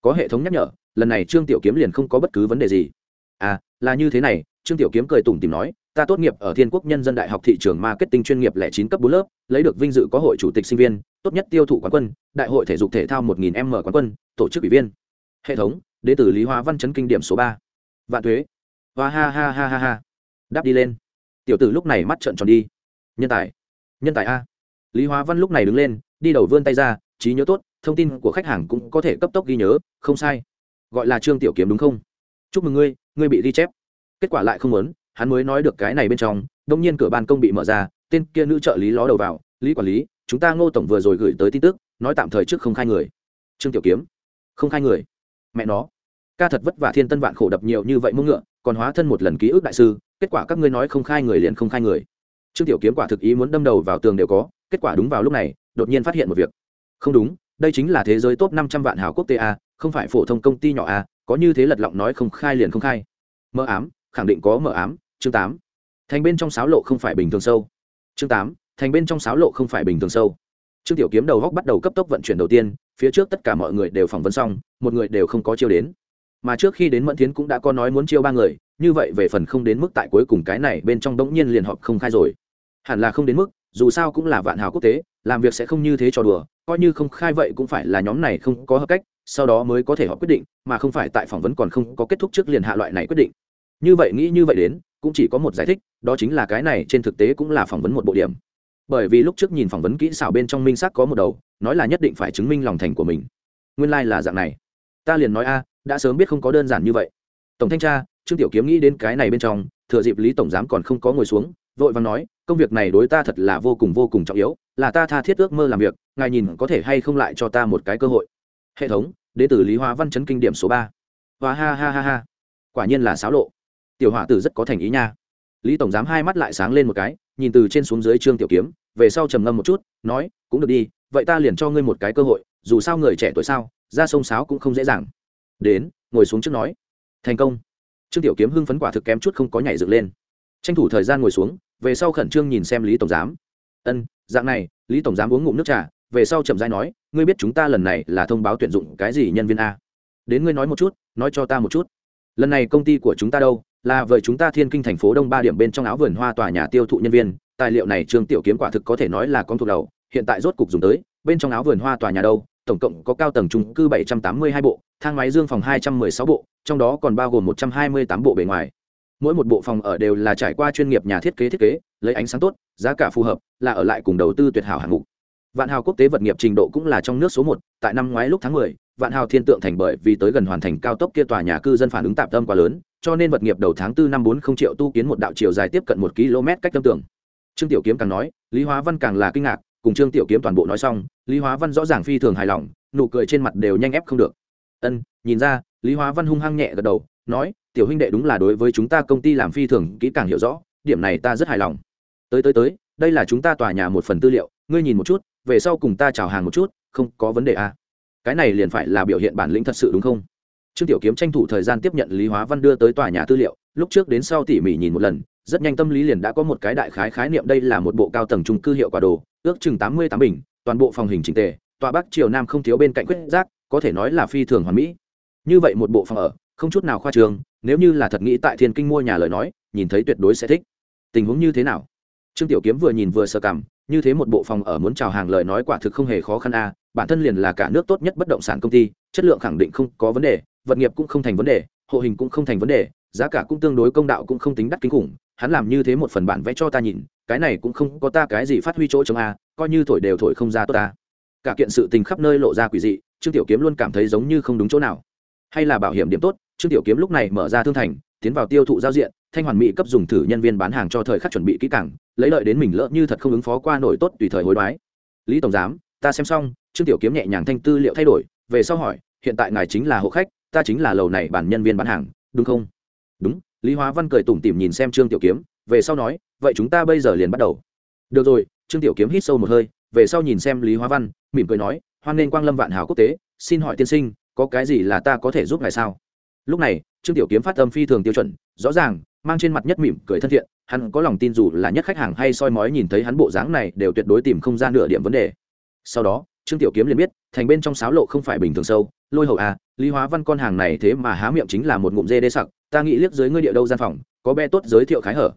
Có hệ thống nhắc nhở, lần này trương tiểu kiếm liền không có bất cứ vấn đề gì. À là như thế này trương tiểu kiếm cười tủm tìm nói, ta tốt nghiệp ở thiên quốc nhân dân đại học thị trường marketing chuyên nghiệp lẻ chín cấp bốn lớp, lấy được vinh dự có hội chủ tịch sinh viên, tốt nhất tiêu thụ quán quân, đại hội thể dục thể thao một nghìn m quán quân, tổ chức ủy viên. Hệ thống đệ tử lý hóa văn chấn kinh điểm số ba. Vạn thuế. Hoa ha ha ha ha ha. Đáp đi lên. Tiểu tử lúc này mắt trợn tròn đi. Nhân tài. Nhân tài a. Lý hóa văn lúc này đứng lên, đi đầu vươn tay ra, trí nhớ tốt, thông tin của khách hàng cũng có thể cấp tốc ghi nhớ, không sai. Gọi là trương tiểu kiếm đúng không? Chúc mừng ngươi ngươi bị ghi chép kết quả lại không muốn, hắn mới nói được cái này bên trong đông nhiên cửa ban công bị mở ra, tên kia nữ trợ lý ló đầu vào, lý quản lý, chúng ta ngô tổng vừa rồi gửi tới tin tức, nói tạm thời trước không khai người. Trương tiểu kiếm, không khai người. Mẹ nó, ca thật vất vả thiên tân vạn khổ đập nhiều như vậy mông ngựa, còn hóa thân một lần ký ức đại sư, kết quả các ngươi nói không khai người liền không khai người. Trương tiểu kiếm quả thực ý muốn đâm đầu vào tường đều có, kết quả đúng vào lúc này, đột nhiên phát hiện một việc. Không đúng, đây chính là thế giới top năm trăm vạn hào quốc tế a, không phải phổ thông công ty nhỏ a, có như thế lật lọng nói không khai liền không khai. Mơ ám khẳng định có mở ám, chương tám. Thành bên trong sáo lộ không phải bình thường sâu. Chương tám, thành bên trong sáo lộ không phải bình thường sâu. Trương tiểu kiếm đầu góc bắt đầu cấp tốc vận chuyển đầu tiên, phía trước tất cả mọi người đều phỏng vấn xong, một người đều không có chiêu đến. Mà trước khi đến mẫn thiến cũng đã có nói muốn chiêu ba người, như vậy về phần không đến mức tại cuối cùng cái này bên trong đống nhiên liền họp không khai rồi. Hẳn là không đến mức, dù sao cũng là vạn hào quốc tế, làm việc sẽ không như thế cho đùa, coi như không khai vậy cũng phải là nhóm này không có hợp cách, sau đó mới có thể họ quyết định, mà không phải tại phỏng vấn còn không có kết thúc trước liền hạ loại này quyết định như vậy nghĩ như vậy đến, cũng chỉ có một giải thích, đó chính là cái này trên thực tế cũng là phỏng vấn một bộ điểm. Bởi vì lúc trước nhìn phỏng vấn kỹ xảo bên trong minh sắc có một đầu, nói là nhất định phải chứng minh lòng thành của mình. Nguyên lai、like、là dạng này. Ta liền nói a, đã sớm biết không có đơn giản như vậy. Tổng thanh tra, trương tiểu kiếm nghĩ đến cái này bên trong, thừa dịp lý tổng giám còn không có ngồi xuống, vội vàng nói, công việc này đối ta thật là vô cùng vô cùng trọng yếu, là ta tha thiết ước mơ làm việc, ngài nhìn có thể hay không lại cho ta một cái cơ hội. Hệ thống đ ế t ử lý hóa văn chấn kinh điểm số ba. Và ha ha ha ha. Quả nhiên là xáo lộ tiểu họa tử rất có thành ý nha. Lý tổng giám hai mắt lại sáng lên một cái, nhìn từ trên xuống dưới trương tiểu kiếm, về sau trầm ngâm một chút, nói, cũng được đi, vậy ta liền cho ngươi một cái cơ hội, dù sao người trẻ tuổi sao, ra sông sáo cũng không dễ dàng. Đến, ngồi xuống trước nói, thành công. Trương tiểu kiếm hưng phấn quả thực kém chút không có nhảy dựng lên. Tranh thủ thời gian ngồi xuống, về sau khẩn trương nhìn xem lý tổng giám. Ân, dạng này, lý tổng giám uống ngụm nước trà, về sau chậm dai nói, ngươi biết chúng ta lần này là thông báo tuyển dụng cái gì nhân viên a? Đến ngươi nói một chút, nói cho ta một chút lần này công ty của chúng ta đâu? Là với chúng ta thiên kinh thành phố đông ba điểm bên trong áo vườn hoa tòa nhà tiêu thụ nhân viên. Tài liệu này trương tiểu kiếm quả thực có thể nói là con thuộc đầu. Hiện tại rốt cục dùng tới, bên trong áo vườn hoa tòa nhà đâu? Tổng cộng có cao tầng trung cư bảy trăm tám mươi hai bộ, thang máy dương phòng hai trăm sáu bộ, trong đó còn bao gồm một trăm hai mươi tám bộ bề ngoài. Mỗi một bộ phòng ở đều là trải qua chuyên nghiệp nhà thiết kế thiết kế, lấy ánh sáng tốt, giá cả phù hợp, là ở lại cùng đầu tư tuyệt hảo hạng mục. Vạn hào quốc tế vật nghiệp trình độ cũng là trong nước số một, tại năm ngoái lúc tháng mười vạn hào thiên tượng thành bởi vì tới gần hoàn thành cao tốc kia tòa nhà cư dân phản ứng tạm tâm quá lớn, cho nên vật nghiệp đầu tháng tư năm bốn không triệu tu kiến một đạo chiều dài tiếp cận một km cách tâm tưởng trương tiểu kiếm càng nói, lý hóa văn càng là kinh ngạc, cùng trương tiểu kiếm toàn bộ nói xong, lý hóa văn rõ ràng phi thường hài lòng, nụ cười trên mặt đều nhanh ép không được. Ân, nhìn ra. Lý hóa văn hung hăng nhẹ gật đầu, nói, tiểu huynh đệ đúng là đối với chúng ta công ty làm phi thường kỹ càng hiểu rõ, điểm này ta rất hài lòng. Tới tới tới, đây là chúng ta tòa nhà một phần tư liệu, ngươi nhìn một chút, về sau cùng ta chào hàng một chút, không có vấn đề à cái này liền phải là biểu hiện bản lĩnh thật sự đúng không? Trương tiểu kiếm tranh thủ thời gian tiếp nhận lý hóa văn đưa tới tòa nhà tư liệu, lúc trước đến sau tỉ mỉ nhìn một lần, rất nhanh tâm lý liền đã có một cái đại khái khái niệm đây là một bộ cao tầng trung cư hiệu quả đồ, ước chừng tám mươi tám bình, toàn bộ phòng hình trình tề, tòa bắc triều nam không thiếu bên cạnh quyết giác có thể nói là phi thường hoàn mỹ. Như vậy một bộ phòng ở, không chút nào khoa trường nếu như là thật nghĩ tại thiên kinh mua nhà lời nói, nhìn thấy tuyệt đối sẽ thích. Tình huống như thế nào? Trương tiểu kiếm vừa nhìn vừa sơ cảm như thế một bộ phòng ở muốn chào hàng lời nói quả thực không hề khó khăn a bản thân liền là cả nước tốt nhất bất động sản công ty, chất lượng khẳng định không có vấn đề, vật nghiệp cũng không thành vấn đề, hộ hình cũng không thành vấn đề, giá cả cũng tương đối công đạo cũng không tính đắt kinh khủng, hắn làm như thế một phần bản vẽ cho ta nhìn, cái này cũng không có ta cái gì phát huy chỗ chống a, coi như thổi đều thổi không ra tốt ta. Cả kiện sự tình khắp nơi lộ ra quỷ dị, trương tiểu kiếm luôn cảm thấy giống như không đúng chỗ nào. Hay là bảo hiểm điểm tốt, trương tiểu kiếm lúc này mở ra thương thành, tiến vào tiêu thụ giao diện, thanh hoàn mỹ cấp dùng thử nhân viên bán hàng cho thời khắc chuẩn bị kỹ càng, lấy lợi đến mình lỡ như thật không ứng phó qua nổi tốt tùy thời hối đoái. Lý tổng giám, ta xem xong trương tiểu kiếm nhẹ nhàng thanh tư liệu thay đổi, về sau hỏi, hiện tại ngài chính là hộ khách, ta chính là lầu này bản nhân viên bán hàng, đúng không? Đúng, lý hóa văn cười tủm tỉm nhìn xem trương tiểu kiếm, về sau nói, vậy chúng ta bây giờ liền bắt đầu. Được rồi, trương tiểu kiếm hít sâu một hơi, về sau nhìn xem lý hóa văn, mỉm cười nói, hoan nghênh quang lâm vạn hào quốc tế, xin hỏi tiên sinh, có cái gì là ta có thể giúp ngài sao? Lúc này, trương tiểu kiếm phát âm phi thường tiêu chuẩn, rõ ràng, mang trên mặt nhất mỉm cười thân thiện, hắn có lòng tin dù là nhất khách hàng hay soi mói nhìn thấy hắn bộ dáng này đều tuyệt đối tìm không ra nửa điểm vấn đề. Sau đó trương tiểu kiếm liền biết, thành bên trong sáo lộ không phải bình thường sâu, lôi hầu à lý hóa văn con hàng này thế mà há miệng chính là một ngụm dê đê sặc, ta nghĩ liếc dưới ngươi địa đâu gian phòng, có be tốt giới thiệu khái hở.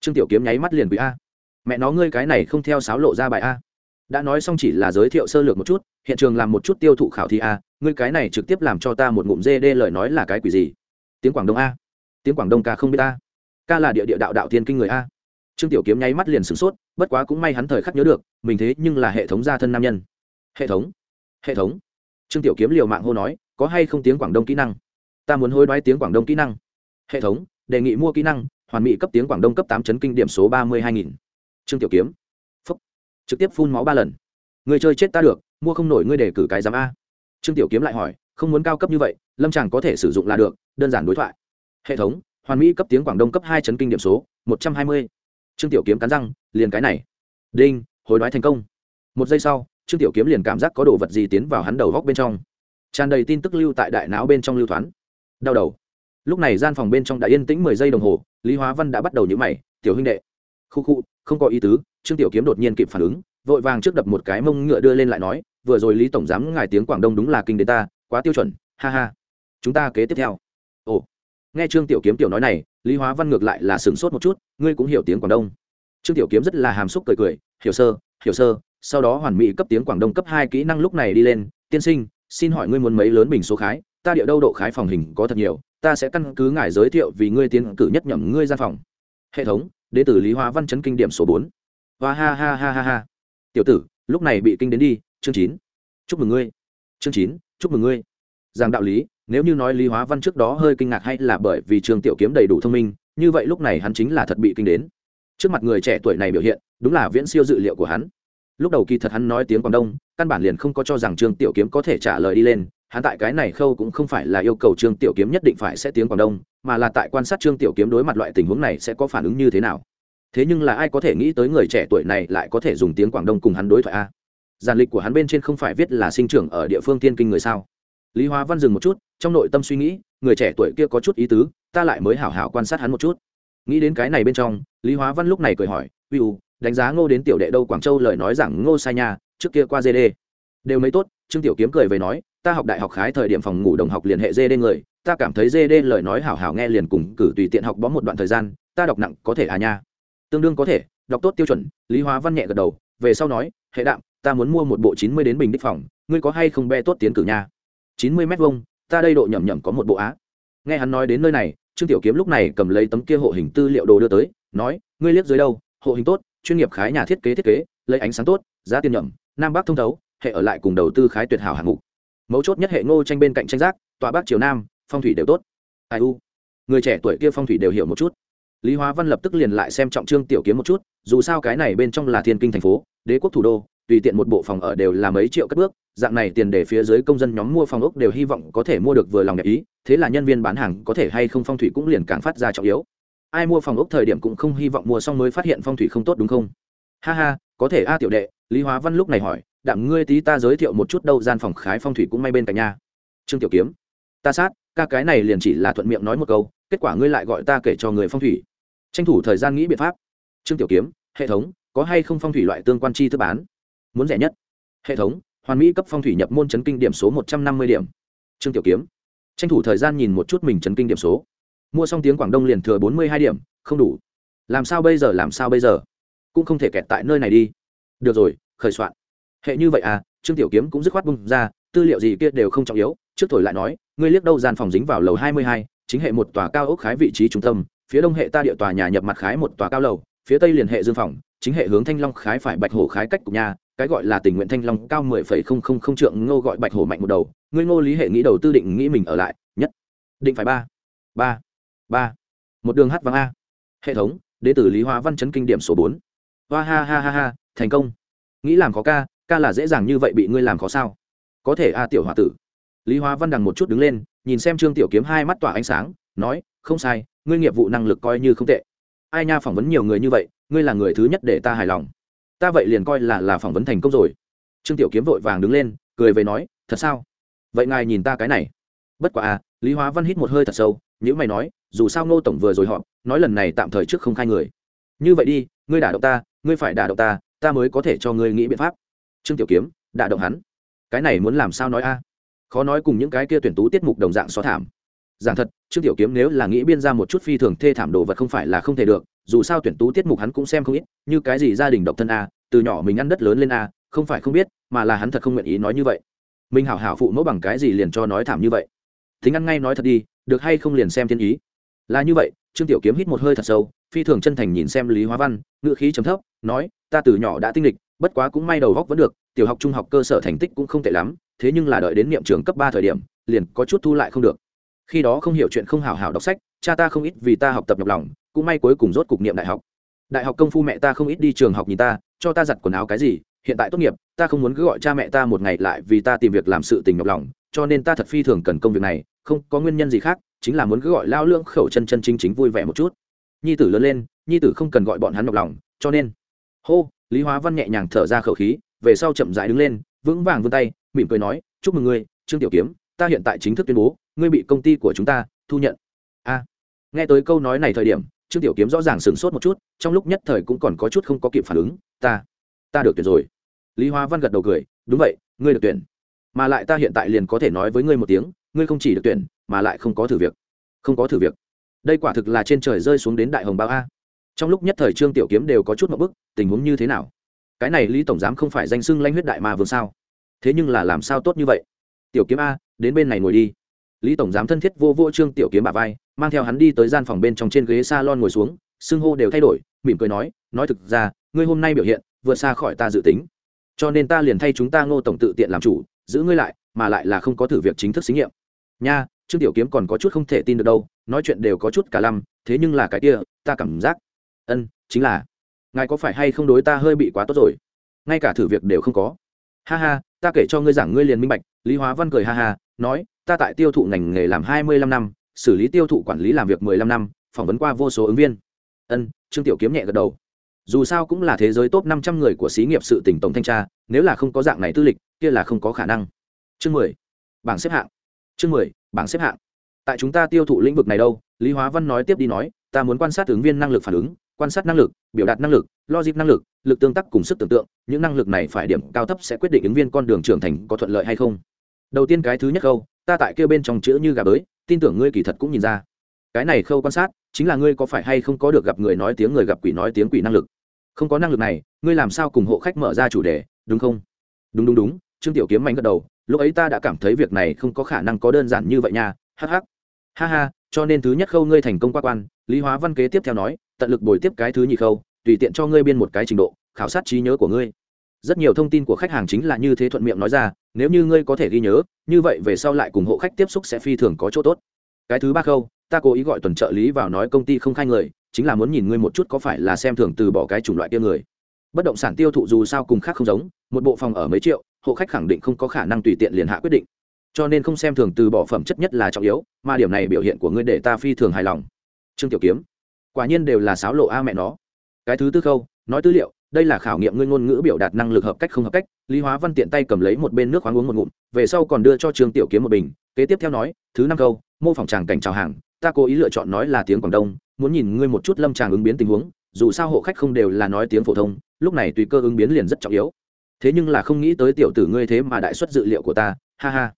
Trương tiểu kiếm nháy mắt liền quý a. Mẹ nó, ngươi cái này không theo sáo lộ ra bài a. Đã nói xong chỉ là giới thiệu sơ lược một chút, hiện trường làm một chút tiêu thụ khảo thi a, ngươi cái này trực tiếp làm cho ta một ngụm dê đê lời nói là cái quỷ gì? Tiếng quảng đông a. Tiếng quảng đông ca không biết a ca là địa địa đạo đạo thiên kinh người a. Trương tiểu kiếm nháy mắt liền sửng sốt, bất quá cũng may hắn thời khắc nhớ được, mình thế nhưng là hệ thống gia thân nam nhân hệ thống. Hệ thống. Trương tiểu kiếm liều mạng hô nói, có hay không tiếng quảng đông kỹ năng? Ta muốn hối đoái tiếng quảng đông kỹ năng. Hệ thống, đề nghị mua kỹ năng, hoàn mỹ cấp tiếng quảng đông cấp tám chấn kinh điểm số ba mươi hai nghìn. Trương tiểu kiếm. Phúc. Trực tiếp phun máu ba lần. Người chơi chết ta được, mua không nổi ngươi để cử cái giám a. Trương tiểu kiếm lại hỏi, không muốn cao cấp như vậy, lâm chàng có thể sử dụng là được, đơn giản đối thoại. Hệ thống, hoàn mỹ cấp tiếng quảng đông cấp hai chấn kinh điểm số một trăm hai mươi. Trương tiểu kiếm cắn răng, liền cái này. Đinh hồi đoái thành công. Một giây sau trương tiểu kiếm liền cảm giác có đồ vật gì tiến vào hắn đầu góc bên trong. Tràn đầy tin tức lưu tại đại não bên trong lưu thoáng đau đầu. Lúc này gian phòng bên trong đã yên tĩnh mười giây đồng hồ, lý hóa văn đã bắt đầu nhữ mày, tiểu huynh đệ. Khu khu, không có ý tứ. Trương tiểu kiếm đột nhiên kịp phản ứng, vội vàng trước đập một cái mông ngựa đưa lên lại nói, vừa rồi lý tổng giám ngài tiếng quảng đông đúng là kinh đến ta, quá tiêu chuẩn, ha ha. Chúng ta kế tiếp theo. Ồ. Nghe trương tiểu kiếm tiểu nói này, lý hóa văn ngược lại là sửng sốt một chút, ngươi cũng hiểu tiếng quảng đông. Trương tiểu kiếm rất là hàm xúc cười cười, hiểu sơ hiểu sơ sau đó hoàn mỹ cấp tiếng quảng đông cấp hai kỹ năng lúc này đi lên, tiên sinh, xin hỏi ngươi muốn mấy lớn bình số khái? Ta địa đâu độ khái phòng hình có thật nhiều, ta sẽ căn cứ ngài giới thiệu vì ngươi tiến cử nhất nhậm ngươi ra phòng. Hệ thống, đế tử lý hóa văn chấn kinh điểm số bốn. Hoa ha ha ha ha ha. Tiểu tử, lúc này bị kinh đến đi, chương chín. Chúc mừng ngươi. Chương chín, chúc mừng ngươi. Rằng đạo lý, nếu như nói lý hóa văn trước đó hơi kinh ngạc hay là bởi vì trường tiểu kiếm đầy đủ thông minh, như vậy lúc này hắn chính là thật bị kinh đến. Trước mặt người trẻ tuổi này biểu hiện, đúng là viễn siêu dự liệu của hắn lúc đầu kỳ thật hắn nói tiếng quảng đông, căn bản liền không có cho rằng trương tiểu kiếm có thể trả lời đi lên, hắn tại cái này khâu cũng không phải là yêu cầu trương tiểu kiếm nhất định phải sẽ tiếng quảng đông, mà là tại quan sát trương tiểu kiếm đối mặt loại tình huống này sẽ có phản ứng như thế nào. Thế nhưng là ai có thể nghĩ tới người trẻ tuổi này lại có thể dùng tiếng quảng đông cùng hắn đối thoại a? Giản lịch của hắn bên trên không phải viết là sinh trưởng ở địa phương tiên kinh người sao? Lý hóa văn dừng một chút, trong nội tâm suy nghĩ, người trẻ tuổi kia có chút ý tứ, ta lại mới hảo hảo quan sát hắn một chút. Nghĩ đến cái này bên trong, lý hóa văn lúc này cười hỏi, uy u đánh giá ngô đến tiểu đệ đâu quảng châu lời nói rằng ngô sai nha, trước kia qua gd đều mấy tốt, trương tiểu kiếm cười về nói, ta học đại học khái thời điểm phòng ngủ đồng học liền hệ gd người, ta cảm thấy gd lời nói hảo hảo nghe liền cùng cử tùy tiện học bó một đoạn thời gian, ta đọc nặng có thể à nha? Tương đương có thể, đọc tốt tiêu chuẩn. Lý hóa văn nhẹ gật đầu, về sau nói, hệ đạm, ta muốn mua một bộ chín mươi đến bình đích phòng, ngươi có hay không be tốt tiến cử nha? Chín mươi m hai ta đây độ nhẩm nhẩm có một bộ á. Nghe hắn nói đến nơi này, trương tiểu kiếm lúc này cầm lấy tấm kia hộ hình tư liệu đồ đưa tới, nói, ngươi liếc dưới đâu, hộ hình tốt chuyên nghiệp khái nhà thiết kế thiết kế, lấy ánh sáng tốt, giá tiền nhậm, nam bắc thông thấu, hệ ở lại cùng đầu tư khái tuyệt hảo hạng mục. Mấu chốt nhất hệ ngô tranh bên cạnh tranh giác tòa bắc triều nam, phong thủy đều tốt. Ai u? Người trẻ tuổi kia phong thủy đều hiểu một chút. Lý hóa văn lập tức liền lại xem trọng trương tiểu kiếm một chút, dù sao cái này bên trong là thiên kinh thành phố, đế quốc thủ đô, tùy tiện một bộ phòng ở đều là mấy triệu cất bước, dạng này tiền để phía dưới công dân nhóm mua phòng ốc đều hy vọng có thể mua được vừa lòng đẹp ý, thế là nhân viên bán hàng có thể hay không phong thủy cũng liền càng phát ra trọng yếu ai mua phòng ốc thời điểm cũng không hy vọng mua xong mới phát hiện phong thủy không tốt đúng không? Ha ha, có thể a tiểu đệ, lý hóa văn lúc này hỏi đặng ngươi tí ta giới thiệu một chút đâu, gian phòng khái phong thủy cũng may bên cạnh nhà trương tiểu kiếm, ta sát, ca cái này liền chỉ là thuận miệng nói một câu, kết quả ngươi lại gọi ta kể cho người phong thủy. Tranh thủ thời gian nghĩ biện pháp. Trương tiểu kiếm, hệ thống, có hay không phong thủy loại tương quan chi thức bán? Muốn rẻ nhất. Hệ thống, hoàn mỹ cấp phong thủy nhập môn chấn kinh điểm số một trăm năm mươi điểm. Trương tiểu kiếm, tranh thủ thời gian nhìn một chút mình chấn kinh điểm số mua xong tiếng quảng đông liền thừa bốn mươi hai điểm, không đủ. Làm sao bây giờ, làm sao bây giờ? Cũng không thể kẹt tại nơi này đi. Được rồi, khởi soạn. Hệ như vậy à trương tiểu kiếm cũng dứt khoát bung ra, tư liệu gì kia đều không trọng yếu, trước thổi lại nói, ngươi liếc đâu gian phòng dính vào lầu hai mươi hai, chính hệ một tòa cao ốc khái vị trí trung tâm, phía đông hệ ta địa tòa nhà nhập mặt khái một tòa cao lầu, phía tây liền hệ dương phòng, chính hệ hướng thanh long khái phải bạch hổ khái cách cục nhà, cái gọi là tình nguyện thanh long cao mười phẩy không không không trượng ngô gọi bạch hổ mạnh một đầu, ngươi ngô lý hệ nghĩ đầu tư định nghĩ mình ở lại, nhất. Định phải ba. Ba ba. Một đường hát vang a. Hệ thống đ ế tử lý hóa văn chấn kinh điểm số bốn. Hoa ha ha ha ha, thành công. Nghĩ làm khó ca ca là dễ dàng như vậy bị ngươi làm khó sao? Có thể a tiểu h o a tử. Lý hóa văn đằng một chút đứng lên, nhìn xem trương tiểu kiếm hai mắt tỏa ánh sáng, nói, không sai, ngươi nghiệp vụ năng lực coi như không tệ. Ai nha phỏng vấn nhiều người như vậy, ngươi là người thứ nhất để ta hài lòng. Ta vậy liền coi là là phỏng vấn thành công rồi. Trương tiểu kiếm vội vàng đứng lên, cười về nói, thật sao? Vậy ngài nhìn ta cái này. Bất quả à lý hóa văn hít một hơi thật sâu nhữ mày nói, dù sao ngô tổng vừa rồi họ nói lần này tạm thời trước không khai người. Như vậy đi, ngươi đả động ta, ngươi phải đả động ta ta mới có thể cho ngươi nghĩ biện pháp. Trương tiểu kiếm, đả động hắn. Cái này muốn làm sao nói a? Khó nói cùng những cái kia tuyển tú tiết mục đồng dạng xó thảm. Giảng thật, trương tiểu kiếm nếu là nghĩ biên ra một chút phi thường thê thảm đồ vật không phải là không thể được, dù sao tuyển tú tiết mục hắn cũng xem không ít, như cái gì gia đình độc thân a, từ nhỏ mình ăn đất lớn lên a, không phải không biết, mà là hắn thật không nguyện ý nói như vậy. Mình hảo hảo phụ mẫu bằng cái gì liền cho nói thảm như vậy thính ăn ngay nói thật đi, được hay không liền xem thiên ý. Là như vậy, trương tiểu kiếm hít một hơi thật sâu, phi thường chân thành nhìn xem lý hóa văn ngự khí chấm thấp, nói, ta từ nhỏ đã tinh lịch, bất quá cũng may đầu góc vẫn được, tiểu học, trung học cơ sở thành tích cũng không tệ lắm, thế nhưng là đợi đến niệm trường cấp ba thời điểm, liền có chút thu lại không được. Khi đó không hiểu chuyện không hào hào đọc sách, cha ta không ít vì ta học tập nhọc lòng, cũng may cuối cùng rốt cục niệm đại học. Đại học công phu mẹ ta không ít đi trường học nhìn ta, cho ta giặt quần áo cái gì hiện tại tốt nghiệp, ta không muốn cứ gọi cha mẹ ta một ngày lại vì ta tìm việc làm sự tình nhọc lòng, cho nên ta thật phi thường cần công việc này, không có nguyên nhân gì khác, chính là muốn cứ gọi lao lưỡng khẩu chân chân chính chính vui vẻ một chút. Nhi tử lớn lên, nhi tử không cần gọi bọn hắn nhọc lòng, cho nên, hô, lý hóa văn nhẹ nhàng thở ra khẩu khí, về sau chậm rãi đứng lên, vững vàng vươn tay, mỉm cười nói, chúc mừng ngươi, trương tiểu kiếm, ta hiện tại chính thức tuyên bố, ngươi bị công ty của chúng ta thu nhận. A. À, nghe tới câu nói này thời điểm, trương tiểu kiếm rõ ràng sửng sốt một chút, trong lúc nhất thời cũng còn có chút không có kịp phản ứng, ta ta được tuyển rồi lý hóa văn gật đầu cười, đúng vậy, ngươi được tuyển. Mà lại ta hiện tại liền có thể nói với ngươi một tiếng, ngươi không chỉ được tuyển, mà lại không có thử việc. Không có thử việc. Đây quả thực là trên trời rơi xuống đến đại hồng bao a. Trong lúc nhất thời trương tiểu kiếm đều có chút một bức, tình huống như thế nào? Cái này lý tổng giám không phải danh xưng lanh huyết đại ma vương sao? Thế nhưng là làm sao tốt như vậy? Tiểu kiếm a, đến bên này ngồi đi. Lý tổng giám thân thiết vô vô trương tiểu kiếm bà vai, mang theo hắn đi tới gian phòng bên trong trên ghế s a lon ngồi xuống, xưng hô đều thay đổi, mỉm cười nói nói thực ra, ngươi hôm nay biểu hiện, vượt xa khỏi ta dự tính cho nên ta liền thay chúng ta ngô tổng tự tiện làm chủ, giữ ngươi lại, mà lại là không có thử việc chính thức xí nghiệm. Nha, trương tiểu kiếm còn có chút không thể tin được đâu, nói chuyện đều có chút cả lăm, thế nhưng là cái kia, ta cảm giác. Ân, chính là. Ngài có phải hay không đối ta hơi bị quá tốt rồi? Ngay cả thử việc đều không có. Ha ha, ta kể cho ngươi giảng ngươi liền minh bạch, lý hóa văn cười ha ha, nói, ta tại tiêu thụ ngành nghề làm hai mươi lăm năm, xử lý tiêu thụ quản lý làm việc mười lăm năm, phỏng vấn qua vô số ứng viên. Ân, trương tiểu kiếm nhẹ gật đầu dù sao cũng là thế giới top năm trăm người của xí nghiệp sự tỉnh tổng thanh tra, nếu là không có dạng này tư lịch, kia là không có khả năng. Chương mười, bảng xếp hạng. Chương mười, bảng xếp hạng. Tại chúng ta tiêu thụ lĩnh vực này đâu, lý hóa văn nói tiếp đi nói, ta muốn quan sát ứng viên năng lực phản ứng, quan sát năng lực, biểu đạt năng lực, logic năng lực lực tương tác cùng sức tưởng tượng, những năng lực này phải điểm cao thấp sẽ quyết định ứng viên con đường trưởng thành có thuận lợi hay không. Đầu tiên cái thứ nhất câu ta tại kêu bên trong chữ như gà bới, tin tưởng ngươi kỳ thật cũng nhìn ra. Cái này khâu quan sát, chính là ngươi có phải hay không có được gặp người nói tiếng người gặp quỷ nói tiếng quỷ năng lực không có năng lực này, ngươi làm sao cùng hộ khách mở ra chủ đề, đúng không? Đúng đúng đúng, trương tiểu kiếm mạnh gật đầu, lúc ấy ta đã cảm thấy việc này không có khả năng có đơn giản như vậy nha, hắc. ha ha, cho nên thứ nhất khâu ngươi thành công qua quan, lý hóa văn kế tiếp theo nói, tận lực bồi tiếp cái thứ nhị khâu, tùy tiện cho ngươi biên một cái trình độ, khảo sát trí nhớ của ngươi. Rất nhiều thông tin của khách hàng chính là như thế thuận miệng nói ra, nếu như ngươi có thể ghi nhớ, như vậy về sau lại cùng hộ khách tiếp xúc sẽ phi thường có chỗ tốt. Cái thứ ba khâu, ta cố ý gọi tuần trợ lý vào nói công ty không khai người chính là muốn nhìn ngươi một chút có phải là xem thường từ bỏ cái chủng loại kia người. Bất động sản tiêu thụ dù sao cùng khác không giống, một bộ phòng ở mấy triệu, hộ khách khẳng định không có khả năng tùy tiện liền hạ quyết định. Cho nên không xem thường từ bỏ phẩm chất nhất là trọng yếu, mà điểm này biểu hiện của ngươi để ta phi thường hài lòng. Trương tiểu kiếm, quả nhiên đều là sáo lộ a mẹ nó. Cái thứ tư khâu, nói tư liệu, đây là khảo nghiệm ngươi ngôn ngữ biểu đạt năng lực hợp cách không hợp cách, lý hóa văn tiện tay cầm lấy một bên nước khoáng uống một ngụm, về sau còn đưa cho trương tiểu kiếm một bình, kế tiếp theo nói, thứ năm câu mô phỏng tràng cảnh chào hàng, ta cố ý lựa chọn nói là tiếng quảng đông muốn nhìn ngươi một chút lâm tràng ứng biến tình huống, dù sao hộ khách không đều là nói tiếng phổ thông, lúc này tùy cơ ứng biến liền rất trọng yếu. Thế nhưng là không nghĩ tới tiểu tử ngươi thế mà đại xuất dự liệu của ta, ha ha.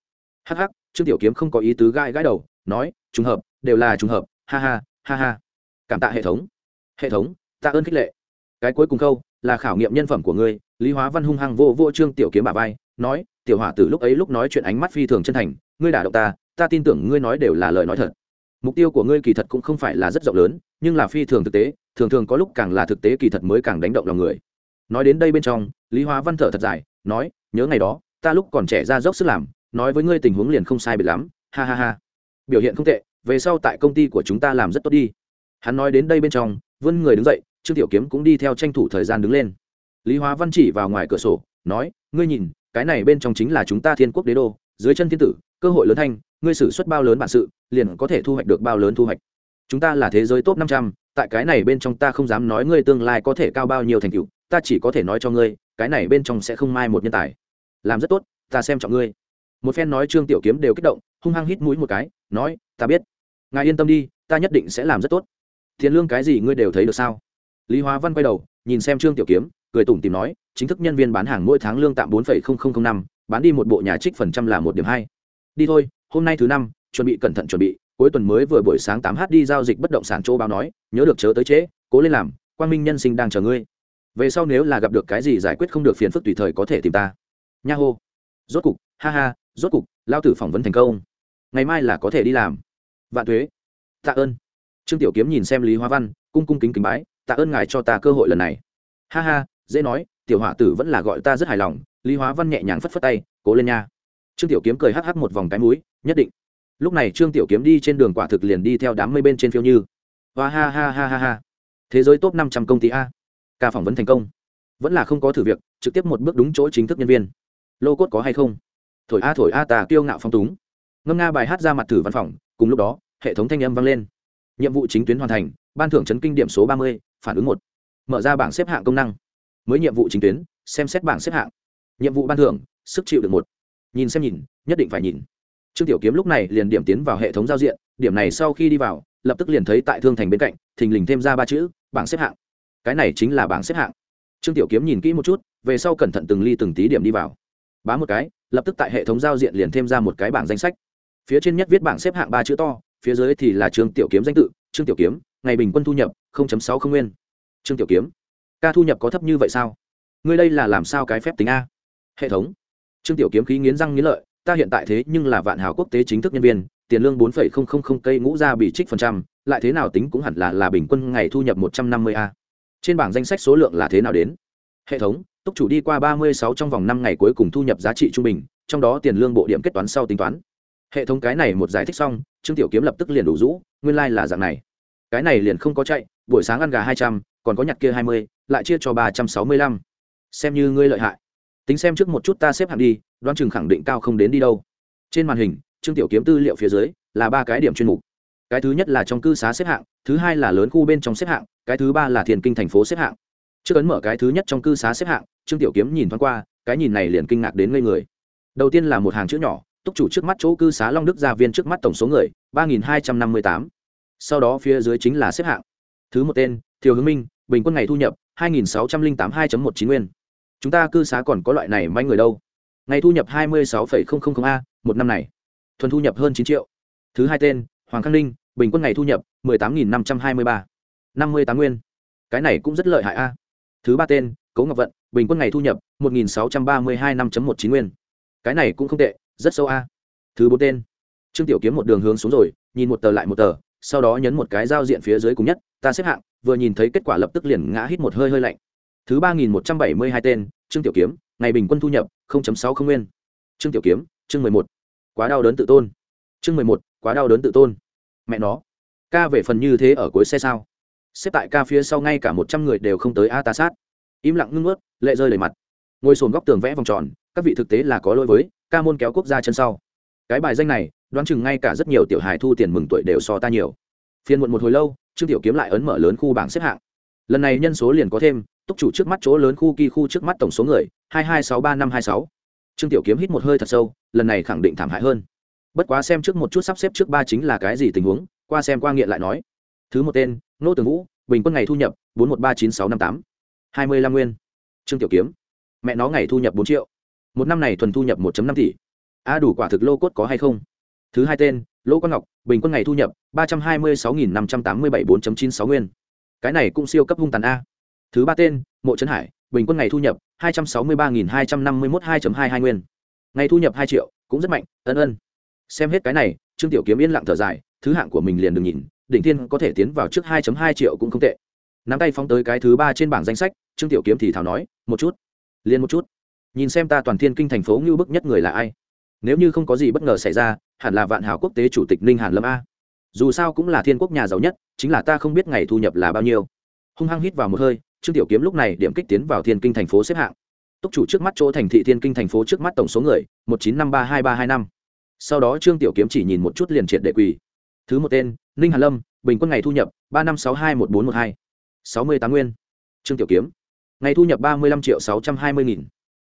Hắc hắc, trương tiểu kiếm không có ý tứ gai gãi đầu, nói, trùng hợp, đều là trùng hợp, ha ha ha ha. Cảm tạ hệ thống. Hệ thống, tạ ơn khích lệ. Cái cuối cùng câu, là khảo nghiệm nhân phẩm của ngươi, lý hóa văn hung hăng vô vô trương tiểu kiếm bà vai, nói, tiểu hỏa từ lúc ấy lúc nói chuyện ánh mắt phi thường chân thành, ngươi đả động ta ta tin tưởng ngươi nói đều là lời nói thật mục tiêu của ngươi kỳ thật cũng không phải là rất rộng lớn, nhưng là phi thường thực tế, thường thường có lúc càng là thực tế kỳ thật mới càng đánh động lòng người. Nói đến đây bên trong, lý hóa văn thở thật dài, nói, nhớ ngày đó, ta lúc còn trẻ ra dốc sức làm, nói với ngươi tình huống liền không sai biệt lắm, ha ha ha. Biểu hiện không tệ, về sau tại công ty của chúng ta làm rất tốt đi. Hắn nói đến đây bên trong, vươn người đứng dậy, trương tiểu kiếm cũng đi theo tranh thủ thời gian đứng lên. Lý hóa văn chỉ vào ngoài cửa sổ, nói, ngươi nhìn, cái này bên trong chính là chúng ta thiên quốc đế đô, dưới chân thiên tử, cơ hội lớn thanh ngươi xử suất bao lớn bản sự, liền có thể thu hoạch được bao lớn thu hoạch. Chúng ta là thế giới top năm trăm, tại cái này bên trong ta không dám nói ngươi tương lai có thể cao bao nhiêu thành tựu, ta chỉ có thể nói cho ngươi, cái này bên trong sẽ không mai một nhân tài. Làm rất tốt, ta xem trọng ngươi. Một phen nói trương tiểu kiếm đều kích động, hung hăng hít mũi một cái, nói, ta biết. Ngài yên tâm đi, ta nhất định sẽ làm rất tốt. Tiền lương cái gì ngươi đều thấy được sao? Lý hóa văn quay đầu, nhìn xem trương tiểu kiếm, cười tủm tìm nói, chính thức nhân viên bán hàng mỗi tháng lương tạm bốn năm, bán đi một bộ nhà trích phần trăm là một điểm hai. Đi thôi hôm nay thứ năm, chuẩn bị cẩn thận chuẩn bị, cuối tuần mới vừa buổi sáng tám h đi giao dịch bất động sản châu báo nói, nhớ được chớ tới trễ, cố lên làm, quang minh nhân sinh đang chờ ngươi. Về sau nếu là gặp được cái gì giải quyết không được phiền phức tùy thời có thể tìm ta. Nha hô. Rốt cục, ha ha, rốt cục, lao tử phỏng vấn thành công. Ngày mai là có thể đi làm. Vạn thuế. Tạ ơn. Trương tiểu kiếm nhìn xem lý hoa văn, cung cung kính kính bái, tạ ơn ngài cho ta cơ hội lần này. Ha ha, dễ nói, tiểu họa tử vẫn là gọi ta rất hài lòng, lý hóa văn nhẹ nhàng phất phất tay, cố lên nha trương tiểu kiếm cười hắc hắc một vòng cái mũi, nhất định. Lúc này trương tiểu kiếm đi trên đường quả thực liền đi theo đám mây bên trên phiêu như. Và ha ha ha ha ha. Thế giới top năm trăm công ty a. Ca phỏng vấn thành công. Vẫn là không có thử việc, trực tiếp một bước đúng chỗ chính thức nhân viên. Lô cốt có hay không? Thổi a thổi a tà kiêu ngạo phong túng. Ngâm nga bài hát ra mặt thử văn phòng, cùng lúc đó, hệ thống thanh âm vang lên. Nhiệm vụ chính tuyến hoàn thành, ban thưởng chấn kinh điểm số ba mươi, phản ứng một. Mở ra bảng xếp hạng công năng. Mới nhiệm vụ chính tuyến, xem xét bảng xếp hạng. Nhiệm vụ ban thưởng, sức chịu được một nhìn xem nhìn, nhất định phải nhìn. Trương tiểu kiếm lúc này liền điểm tiến vào hệ thống giao diện, điểm này sau khi đi vào, lập tức liền thấy tại thương thành bên cạnh, thình lình thêm ra ba chữ, bảng xếp hạng. Cái này chính là bảng xếp hạng. Trương tiểu kiếm nhìn kỹ một chút, về sau cẩn thận từng ly từng tí điểm đi vào. Bá một cái, lập tức tại hệ thống giao diện liền thêm ra một cái bảng danh sách. Phía trên nhất viết bảng xếp hạng ba chữ to, phía dưới thì là trương tiểu kiếm danh tự, trương tiểu kiếm, ngày bình quân thu nhập sáu không nguyên. Trương tiểu kiếm, ca thu nhập có thấp như vậy sao? Ngươi đây là làm sao cái phép tính a? Hệ thống trương tiểu kiếm khí nghiến răng nghiến lợi, ta hiện tại thế nhưng là vạn hào quốc tế chính thức nhân viên, tiền lương bốn phẩy không không không cây ngũ ra bị trích phần trăm, lại thế nào tính cũng hẳn là là bình quân ngày thu nhập một trăm năm mươi a. Trên bảng danh sách số lượng là thế nào đến? Hệ thống túc chủ đi qua ba mươi sáu trong vòng năm ngày cuối cùng thu nhập giá trị trung bình, trong đó tiền lương bộ điểm kết toán sau tính toán. Hệ thống cái này một giải thích xong, trương tiểu kiếm lập tức liền đủ rũ, nguyên lai、like、là dạng này. Cái này liền không có chạy, buổi sáng ăn gà hai trăm, còn có nhặt kia hai mươi, lại chia cho ba trăm sáu mươi lăm. Xem như ngươi lợi hại tính xem trước một chút ta xếp hạng đi Đoan chừng khẳng định cao không đến đi đâu. Trên màn hình, trương tiểu kiếm tư liệu phía dưới, là ba cái điểm chuyên mục. Cái thứ nhất là trong cư xá xếp hạng, thứ hai là lớn khu bên trong xếp hạng, cái thứ ba là thiền kinh thành phố xếp hạng. Trước ấn mở cái thứ nhất trong cư xá xếp hạng, trương tiểu kiếm nhìn thoáng qua, cái nhìn này liền kinh ngạc đến ngây người. Đầu tiên là một hàng chữ nhỏ, túc chủ trước mắt chỗ cư xá long đức gia viên trước mắt tổng số người, ba nghìn hai trăm năm mươi tám. Sau đó phía dưới chính là xếp hạng. Thứ một tên, thiều hướng minh, bình quân ngày thu nhập, hai nghìn sáu trăm linh tám, hai một chín nguyên chúng ta cư xá còn có loại này may người đâu. Ngày thu nhập hai mươi sáu a, một năm này. Thuần thu nhập hơn chín triệu. Thứ hai tên, hoàng khang ninh, bình quân ngày thu nhập mười tám nghìn năm trăm hai mươi ba. năm mươi tám nguyên. Cái này cũng rất lợi hại a. Thứ ba tên, cố ngọc vận, bình quân ngày thu nhập một nghìn sáu trăm ba mươi hai năm một chín nguyên. Cái này cũng không tệ, rất sâu a. Thứ bốn tên, trương tiểu kiếm một đường hướng xuống rồi, nhìn một tờ lại một tờ, sau đó nhấn một cái giao diện phía dưới cùng nhất, ta xếp hạng. Vừa nhìn thấy kết quả lập tức liền ngã hít một hơi hơi lạnh thứ ba nghìn một trăm bảy mươi hai tên, trương tiểu kiếm, ngày bình quân thu nhập sáu không nguyên. Trương tiểu kiếm, chương mười một, quá đau đớn tự tôn. Chương mười một, quá đau đớn tự tôn. Mẹ nó, ca về phần như thế ở cuối xe sao? Xếp tại ca phía sau ngay cả một trăm người đều không tới a ta sát. Im lặng ngưng ướt lệ rơi đầy mặt. Ngồi sồn góc tường vẽ vòng tròn, các vị thực tế là có lỗi với, ca môn kéo quốc gia chân sau. Cái bài danh này, đoán chừng ngay cả rất nhiều tiểu hài thu tiền mừng tuổi đều so ta nhiều. Phiên muộn một hồi lâu, trương tiểu kiếm lại ấn mở lớn khu bảng xếp hạng. Lần này nhân số liền có thêm túc chủ trước mắt chỗ lớn khu kỳ khu trước mắt tổng số người, hai hai sáu ba năm hai sáu. Trương tiểu kiếm hít một hơi thật sâu, lần này khẳng định thảm hại hơn. Bất quá xem trước một chút sắp xếp trước ba chính là cái gì tình huống, qua xem qua nghiện lại nói. Thứ một tên, nô tường vũ, bình quân ngày thu nhập bốn một ba chín sáu năm tám. Hai mươi lăm nguyên. Trương tiểu kiếm. Mẹ nó ngày thu nhập bốn triệu. Một năm này thuần thu nhập một năm tỷ. A đủ quả thực lô cốt có hay không? Thứ hai tên lỗ quang ngọc, bình quân ngày thu nhập ba trăm hai mươi sáu nghìn năm trăm tám mươi bảy bốn chín sáu nguyên. Cái này cũng siêu cấp hung tàn a thứ ba tên, mộ trấn hải, bình quân ngày thu nhập hai trăm sáu mươi ba nghìn hai trăm năm mươi một hai hai hai nguyên. Ngày thu nhập hai triệu, cũng rất mạnh, ân ân. Xem hết cái này, trương tiểu kiếm yên lặng thở dài, thứ hạng của mình liền đừng nhìn, đỉnh thiên có thể tiến vào trước hai hai triệu cũng không tệ. Nắm tay phóng tới cái thứ ba trên bảng danh sách, trương tiểu kiếm thì thảo nói, một chút, liền một chút. Nhìn xem ta toàn thiên kinh thành phố ngưu bức nhất người là ai. Nếu như không có gì bất ngờ xảy ra, hẳn là vạn hảo quốc tế chủ tịch ninh hàn lâm a. Dù sao cũng là thiên quốc nhà giàu nhất, chính là ta không biết ngày thu nhập là bao nhiêu. Hung hăng hít vào một hơi trương tiểu kiếm lúc này điểm kích tiến vào thiên kinh thành phố xếp hạng. Túc chủ trước mắt chỗ thành thị thiên kinh thành phố trước mắt tổng số người, một chín năm ba hai ba hai năm. Sau đó trương tiểu kiếm chỉ nhìn một chút liền triệt đệ quỳ. Thứ một tên, ninh hàn lâm, bình quân ngày thu nhập ba năm sáu hai một bốn một hai. Sáu mươi tám nguyên. Trương tiểu kiếm, ngày thu nhập ba mươi lăm triệu sáu trăm hai mươi nghìn.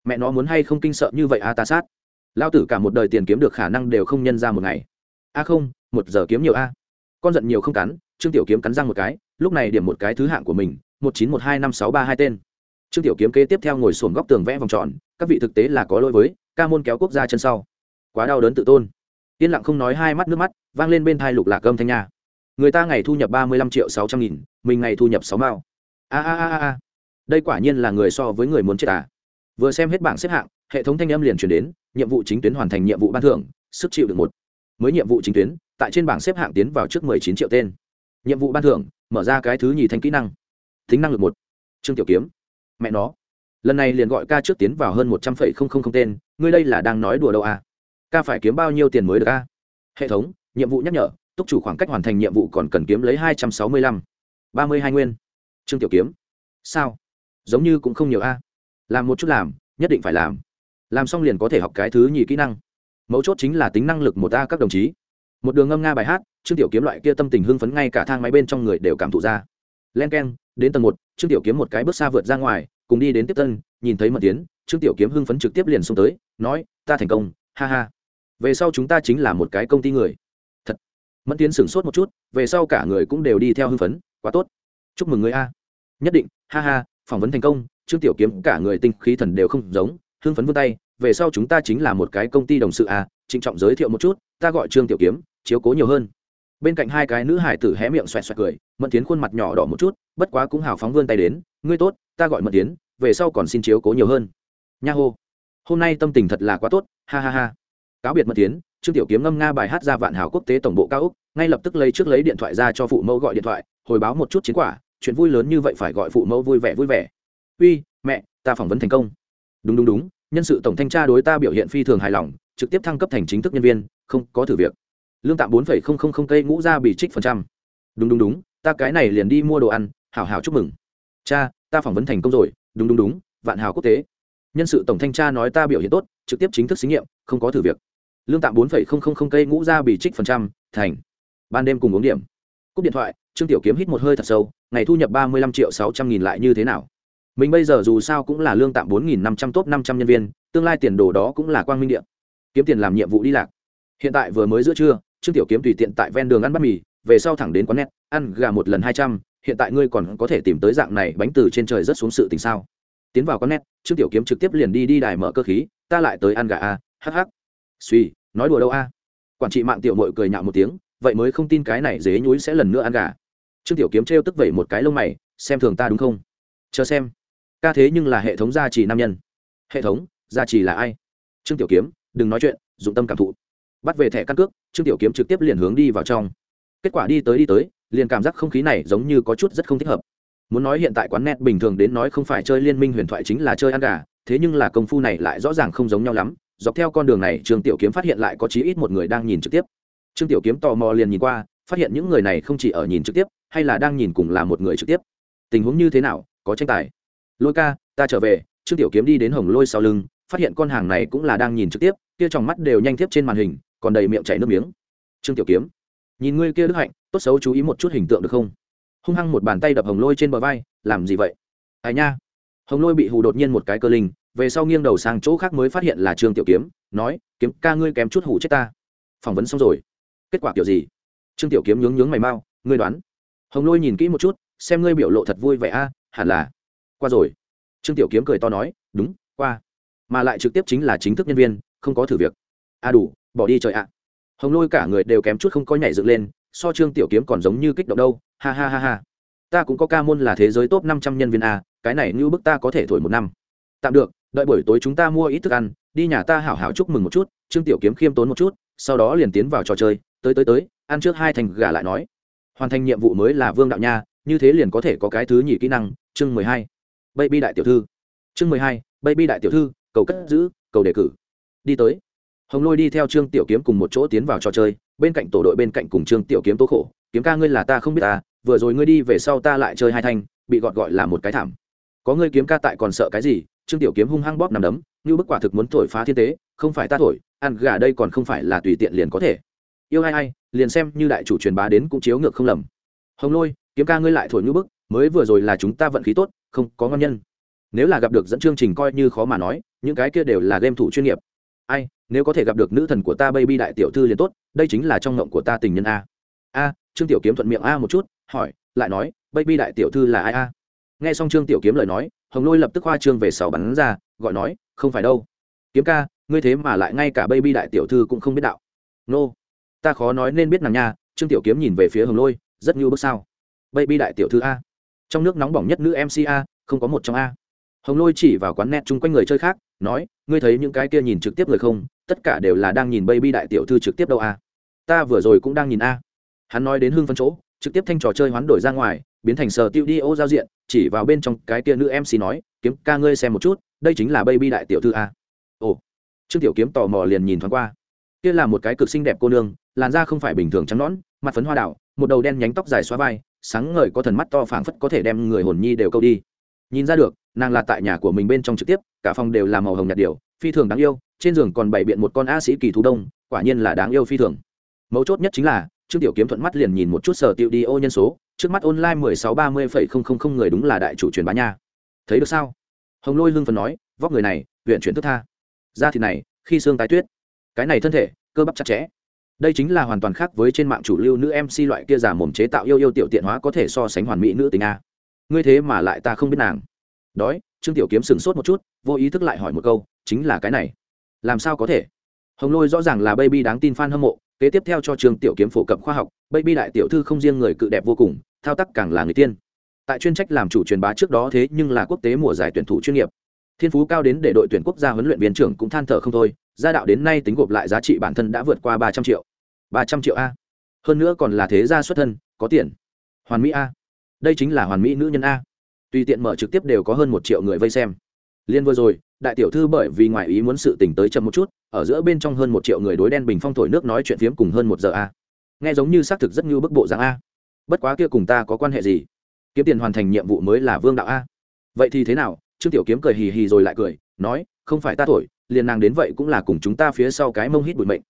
Mẹ nó muốn hay không kinh sợ như vậy a à ta sát. Lao tử cả một đời tiền kiếm được khả năng đều không nhân ra một ngày. A không, một giờ kiếm nhiều a con giận nhiều không cắn, trương tiểu kiếm cắn răng một cái, lúc này điểm một cái thứ hạng của mình một chín một hai năm sáu ba hai tên. Trương tiểu kiếm kế tiếp theo ngồi sồn góc tường vẽ vòng tròn, các vị thực tế là có lỗi với, ca môn kéo quốc gia chân sau. Quá đau đớn tự tôn. Yên lặng không nói hai mắt nước mắt, vang lên bên thai lục lạc âm thanh nha. Người ta ngày thu nhập ba mươi lăm triệu sáu trăm nghìn, mình ngày thu nhập sáu mao. A a a a đây quả nhiên là người so với người muốn chết à. Vừa xem hết bảng xếp hạng, hệ thống thanh âm liền chuyển đến, nhiệm vụ chính tuyến hoàn thành nhiệm vụ ban thưởng, sức chịu được một. Mới nhiệm vụ chính tuyến, tại trên bảng xếp hạng tiến vào trước mười chín triệu tên. Nhiệm vụ ban thưởng, mở ra cái thứ nhì thanh kỹ năng tính năng lực một. Trương tiểu kiếm. Mẹ nó. Lần này liền gọi ca trước tiến vào hơn một trăm phẩy không không không tên, ngươi đây là đang nói đùa đâu à? Ca phải kiếm bao nhiêu tiền mới được a hệ thống, nhiệm vụ nhắc nhở, túc chủ khoảng cách hoàn thành nhiệm vụ còn cần kiếm lấy hai trăm sáu mươi lăm. ba mươi hai nguyên. Trương tiểu kiếm. Sao? Giống như cũng không nhiều a làm một chút làm, nhất định phải làm. Làm xong liền có thể học cái thứ nhì kỹ năng. Mấu chốt chính là tính năng lực một a các đồng chí. Một đường ngâm nga bài hát, trương tiểu kiếm loại kia tâm tình hưng phấn ngay cả thang máy bên trong người đều cảm thụ ra. Len k e n đến tầng một, trương tiểu kiếm một cái bước xa vượt ra ngoài, cùng đi đến tiếp tân, nhìn thấy mật tiến, trương tiểu kiếm hưng phấn trực tiếp liền xuống tới, nói, ta thành công, ha ha. Về sau chúng ta chính là một cái công ty người. Thật. Mẫn tiến sửng sốt một chút, về sau cả người cũng đều đi theo hưng phấn, quá tốt. Chúc mừng người a. Nhất định, ha ha, phỏng vấn thành công, trương tiểu kiếm cả người tinh khí thần đều không giống, hưng phấn vươn tay, về sau chúng ta chính là một cái công ty đồng sự a, trịnh trọng giới thiệu một chút, ta gọi trương tiểu kiếm, chiếu cố nhiều hơn bên cạnh hai cái nữ hải tử hé miệng xoẹt xoẹt cười, mẫn tiến khuôn mặt nhỏ đỏ một chút, bất quá cũng hào phóng vươn tay đến, ngươi tốt, ta gọi mẫn tiến, về sau còn xin chiếu cố nhiều hơn. Nha hô, hôm nay tâm tình thật là quá tốt, ha ha ha. Cáo biệt mẫn tiến, trương tiểu kiếm ngâm nga bài hát ra vạn hảo quốc tế tổng bộ cao úc, ngay lập tức lấy trước lấy điện thoại ra cho phụ mẫu gọi điện thoại, hồi báo một chút chiến quả, chuyện vui lớn như vậy phải gọi phụ mẫu vui vẻ vui vẻ. Uy, mẹ, ta phỏng vấn thành công. Đúng đúng đúng, nhân sự tổng thanh tra đối ta biểu hiện phi thường hài lòng, trực tiếp thăng cấp thành chính thức nhân viên, không có thử việc lương tạm bốn cây ngũ ra bị trích phần trăm. Đúng đúng đúng, ta cái này liền đi mua đồ ăn, hảo hảo chúc mừng. Cha, ta phỏng vấn thành công rồi, đúng đúng đúng, vạn hào quốc tế. Nhân sự tổng thanh tra nói ta biểu hiện tốt, trực tiếp chính thức xí nghiệm, không có thử việc. Lương tạm bốn cây ngũ ra bị trích phần trăm, thành. Ban đêm cùng uống điểm. Cúp điện thoại, trương tiểu kiếm hít một hơi thật sâu, ngày thu nhập ba mươi lăm triệu sáu trăm nghìn lại như thế nào? Mình bây giờ dù sao cũng là lương tạm bốn nghìn năm trăm top năm trăm nhân viên, tương lai tiền đồ đó cũng là quang minh điện kiếm tiền làm nhiệm vụ đi lạc. Hiện tại vừa mới giữa trưa trương tiểu kiếm tùy tiện tại ven đường ăn bát mì, về sau thẳng đến quán net, ăn gà một lần hai trăm, hiện tại ngươi còn có thể tìm tới dạng này bánh từ trên trời rất xuống sự tình sao? Tiến vào quán net, trương tiểu kiếm trực tiếp liền đi đi đài mở cơ khí, ta lại tới ăn gà a hh suy, nói đùa đâu a? Quản trị mạng tiểu mội cười nhạo một tiếng, vậy mới không tin cái này dế nhúi sẽ lần nữa ăn gà. Trương tiểu kiếm trêu tức vẩy một cái lông mày, xem thường ta đúng không? Chờ xem. Ca thế nhưng là hệ thống gia trì nam nhân. Hệ thống, gia trì là ai? Trương tiểu kiếm, đừng nói chuyện, dụng tâm cảm thụ bắt về thẻ căn cước, trương tiểu kiếm trực tiếp liền hướng đi vào trong. Kết quả đi tới đi tới, liền cảm giác không khí này giống như có chút rất không thích hợp. Muốn nói hiện tại quán net bình thường đến nói không phải chơi liên minh huyền thoại chính là chơi ăn gà, thế nhưng là công phu này lại rõ ràng không giống nhau lắm. Dọc theo con đường này, trương tiểu kiếm phát hiện lại có chí ít một người đang nhìn trực tiếp. Trương tiểu kiếm tò mò liền nhìn qua, phát hiện những người này không chỉ ở nhìn trực tiếp, hay là đang nhìn cùng là một người trực tiếp. Tình huống như thế nào, có tranh tài. Lôi ca, ta trở về. Trương tiểu kiếm đi đến hồng lôi sau lưng, phát hiện con hàng này cũng là đang nhìn trực tiếp, kia trong mắt đều nhanh tiếp trên màn hình còn đầy miệng chảy nước miếng. Trương tiểu kiếm, nhìn ngươi kia đức hạnh, tốt xấu chú ý một chút hình tượng được không? Hung hăng một bàn tay đập hồng lôi trên bờ vai, làm gì vậy? Ai nha. Hồng lôi bị hù đột nhiên một cái cơ linh, về sau nghiêng đầu sang chỗ khác mới phát hiện là trương tiểu kiếm, nói, kiếm ca ngươi kém chút hủ chết ta. Phỏng vấn xong rồi. Kết quả kiểu gì? Trương tiểu kiếm nhướng nhướng mày mau, ngươi đoán. Hồng lôi nhìn kỹ một chút, xem ngươi biểu lộ thật vui vẻ a, hẳn là. Qua rồi. Trương tiểu kiếm cười to nói, đúng, qua. Mà lại trực tiếp chính là chính thức nhân viên, không có thử việc. A đủ bỏ đi trời ạ. Hồng lôi cả người đều kém chút không có nhảy dựng lên, so trương tiểu kiếm còn giống như kích động đâu, ha ha ha ha. Ta cũng có ca môn là thế giới top năm trăm nhân viên a, cái này như bức ta có thể thổi một năm. Tạm được, đợi buổi tối chúng ta mua ít thức ăn, đi nhà ta hảo hảo chúc mừng một chút, trương tiểu kiếm khiêm tốn một chút, sau đó liền tiến vào trò chơi, tới tới tới, ăn trước hai thành gà lại nói. Hoàn thành nhiệm vụ mới là vương đạo nha, như thế liền có thể có cái thứ nhì kỹ năng, chương mười hai. Baby đại tiểu thư. Chương mười hai, baby đại tiểu thư, cầu cất giữ, cầu đề cử. Đi tới hồng lôi đi theo trương tiểu kiếm cùng một chỗ tiến vào trò chơi, bên cạnh tổ đội bên cạnh cùng trương tiểu kiếm tố khổ, kiếm ca ngươi là ta không biết ta vừa rồi ngươi đi về sau ta lại chơi hai thanh, bị gọt gọi là một cái thảm. Có ngươi kiếm ca tại còn sợ cái gì? Trương tiểu kiếm hung hăng bóp nằm đấm, như bức quả thực muốn thổi phá thiên tế, không phải ta thổi, ăn gà đây còn không phải là tùy tiện liền có thể. Yêu ai ai, liền xem như đại chủ truyền bá đến cũng chiếu ngược không lầm. Hồng lôi, kiếm ca ngươi lại thổi như bức, mới vừa rồi là chúng ta vận khí tốt, không có ngon nhân. Nếu là gặp được dẫn chương trình coi như khó mà nói, những cái kia đều là game thủ chuyên nghiệp ai, nếu có thể gặp được nữ thần của ta baby đại tiểu thư liền tốt, đây chính là trong ngộng của ta tình nhân a. A, trương tiểu kiếm thuận miệng a một chút, hỏi, lại nói, baby đại tiểu thư là ai a? Nghe xong trương tiểu kiếm lời nói, hồng lôi lập tức hoa trương về sau bắn ra, gọi nói, không phải đâu. Kiếm ca, ngươi thế mà lại ngay cả baby đại tiểu thư cũng không biết đạo. Nô、no. ta khó nói nên biết nàng nha, trương tiểu kiếm nhìn về phía hồng lôi, rất như bước sao. Baby đại tiểu thư a. Trong nước nóng bỏng nhất nữ mc a, không có một trong a. Hồng lôi chỉ vào quán net chung quanh người chơi khác nói, ngươi thấy những cái kia nhìn trực tiếp người không? Tất cả đều là đang nhìn baby đại tiểu thư trực tiếp đâu a ta vừa rồi cũng đang nhìn a. Hắn nói đến hưng phân chỗ, trực tiếp thanh trò chơi hoán đổi ra ngoài, biến thành sờ tiêu đi ô giao diện, chỉ vào bên trong cái kia nữ mc nói, kiếm ca ngươi xem một chút, đây chính là baby đại tiểu thư a. Ồ. Trương tiểu kiếm tò mò liền nhìn thoáng qua. Kia là một cái cực xinh đẹp cô nương, làn da không phải bình thường trắng nõn, mặt phấn hoa đảo một đầu đen nhánh tóc dài xóa vai, sáng ngời có thần mắt to phảng phất có thể đem người hồn nhi đều câu đi. Nhìn ra được nàng là tại nhà của mình bên trong trực tiếp, cả phòng đều là màu hồng nhạt điều phi thường đáng yêu, trên giường còn bày biện một con a sĩ kỳ thú đông, quả nhiên là đáng yêu phi thường. Mấu chốt nhất chính là, trương tiểu kiếm thuận mắt liền nhìn một chút sở tiêu đi ô nhân số, trước mắt online mười sáu ba mươi phẩy không không không người đúng là đại chủ truyền bá nha. Thấy được sao? Hồng lôi lương phần nói, vóc người này huyện chuyển thức tha. Da thịt này, khi xương tái tuyết. Cái này thân thể, cơ bắp chặt chẽ. Đây chính là hoàn toàn khác với trên mạng chủ lưu nữ mc loại kia giả mồm chế tạo yêu yêu tiểu tiện hóa có thể so sánh hoàn mỹ nữ tình a. Ngươi thế mà lại ta không biết nàng đói, trương tiểu kiếm sửng sốt một chút, vô ý thức lại hỏi một câu, chính là cái này. Làm sao có thể? Hồng lôi rõ ràng là baby đáng tin f a n hâm mộ, kế tiếp theo cho trường tiểu kiếm phổ cập khoa học, baby đại tiểu thư không riêng người cự đẹp vô cùng, thao tác càng là người tiên. Tại chuyên trách làm chủ truyền bá trước đó thế nhưng là quốc tế mùa giải tuyển thủ chuyên nghiệp. Thiên phú cao đến để đội tuyển quốc gia huấn luyện viên trưởng cũng than thở không thôi, gia đạo đến nay tính gộp lại giá trị bản thân đã vượt qua ba trăm triệu. ba trăm triệu a. Hơn nữa còn là thế gia xuất thân, có tiền. Hoàn mỹ a. Đây chính là hoàn mỹ nữ nhân a tùy tiện mở trực tiếp đều có hơn một triệu người vây xem. Liên vừa rồi, đại tiểu thư bởi vì ngoại ý muốn sự tỉnh tới chậm một chút, ở giữa bên trong hơn một triệu người đối đen bình phong thổi nước nói chuyện phiếm cùng hơn một giờ a. Nghe giống như xác thực rất như bức bộ dạng a. Bất quá kia cùng ta có quan hệ gì? Kiếm tiền hoàn thành nhiệm vụ mới là vương đạo a. Vậy thì thế nào? Trương tiểu kiếm cười hì hì rồi lại cười, nói, không phải ta thổi, liền nàng đến vậy cũng là cùng chúng ta phía sau cái mông hít bụi mệnh.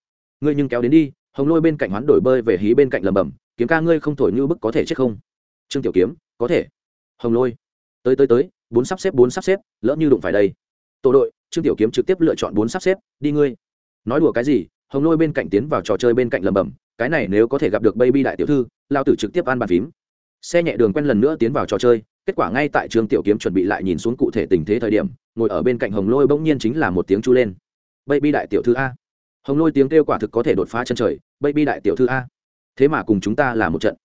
Ngươi nhưng kéo đến đi, hồng lôi bên cạnh hoán đổi bơi về hí bên cạnh lầm bầm kiếm ca ngươi không thổi như bức có thể chết không? Trương tiểu kiếm, có thể. Hồng lôi tới tới tới, bốn sắp xếp, bốn sắp xếp, lỡ như đụng phải đây. Tổ đội, trương tiểu kiếm trực tiếp lựa chọn bốn sắp xếp, đi ngươi. Nói đùa cái gì, hồng lôi bên cạnh tiến vào trò chơi bên cạnh lầm bầm cái này nếu có thể gặp được baby đại tiểu thư lao tử trực tiếp ăn bàn phím. Xe nhẹ đường quen lần nữa tiến vào trò chơi, kết quả ngay tại trương tiểu kiếm chuẩn bị lại nhìn xuống cụ thể tình thế thời điểm, ngồi ở bên cạnh hồng lôi bỗng nhiên chính là một tiếng chu lên. Baby đại tiểu thư a. Hồng lôi tiếng kêu quả thực có thể đột phá chân trời, baby đại tiểu thư a. Thế mà cùng chúng ta là một trận.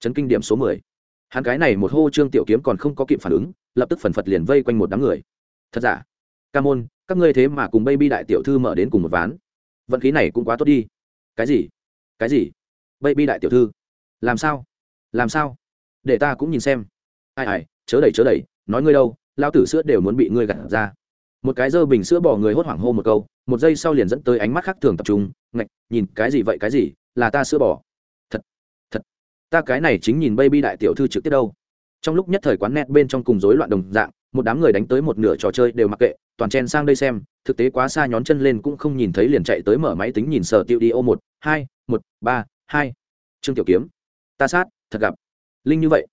Chấn kinh điểm số mười hắn cái này một hô trương tiểu kiếm còn không có kịp phản ứng, lập tức phần phật liền vây quanh một đám người. Thật giả? Ca môn, các ngươi thế mà cùng baby đại tiểu thư mở đến cùng một ván. Vận khí này cũng quá tốt đi. Cái gì? Cái gì? Baby đại tiểu thư? Làm sao? Làm sao? Để ta cũng nhìn xem. Ai ai, chớ đẩy chớ đẩy, nói ngươi đâu lao tử sữa đều muốn bị ngươi gặt ra. Một cái dơ bình sữa bỏ người hốt hoảng hô một câu, một giây sau liền dẫn tới ánh mắt khác thường tập trung, ngạch, nhìn, cái gì vậy, cái gì, là ta sữa bỏ ta cái này chính nhìn baby đại tiểu thư trực tiếp đâu. Trong lúc nhất thời quán net bên trong cùng rối loạn đồng dạng, một đám người đánh tới một nửa trò chơi đều mặc kệ, toàn chen sang đây xem, thực tế quá xa nhón chân lên cũng không nhìn thấy liền chạy tới mở máy tính nhìn sở tiêu đi ô một, hai, một, ba, hai. Trương tiểu kiếm, ta sát, thật gặp. Linh như vậy.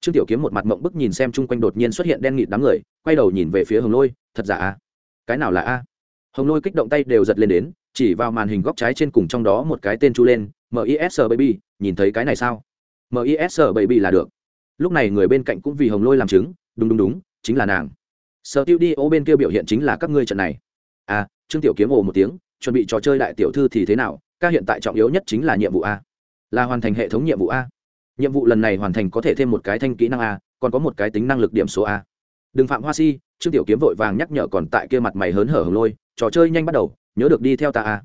Trương tiểu kiếm một mặt mộng bức nhìn xem chung quanh đột nhiên xuất hiện đen nghịt đám người, quay đầu nhìn về phía hồng lôi, thật giả a cái nào là a? Hồng lôi kích động tay đều giật lên đến, chỉ vào màn hình góc trái trên cùng trong đó một cái tên chu lên misr baby, nhìn thấy cái này sao? Misr baby là được. Lúc này người bên cạnh cũng vì hồng lôi làm chứng, đúng đúng đúng, chính là nàng. Sở tiêu đi ô bên kia biểu hiện chính là các ngươi trận này. À trương tiểu kiếm ồ một tiếng, chuẩn bị trò chơi đại tiểu thư thì thế nào, ca hiện tại trọng yếu nhất chính là nhiệm vụ a. Là hoàn thành hệ thống nhiệm vụ a. Nhiệm vụ lần này hoàn thành có thể thêm một cái thanh kỹ năng a, còn có một cái tính năng lực điểm số a. Đừng phạm hoa si, trương tiểu kiếm vội vàng nhắc nhở còn tại kia mặt mày hớn hở hồng lôi, trò chơi nhanh bắt đầu, nhớ được đi theo ta a.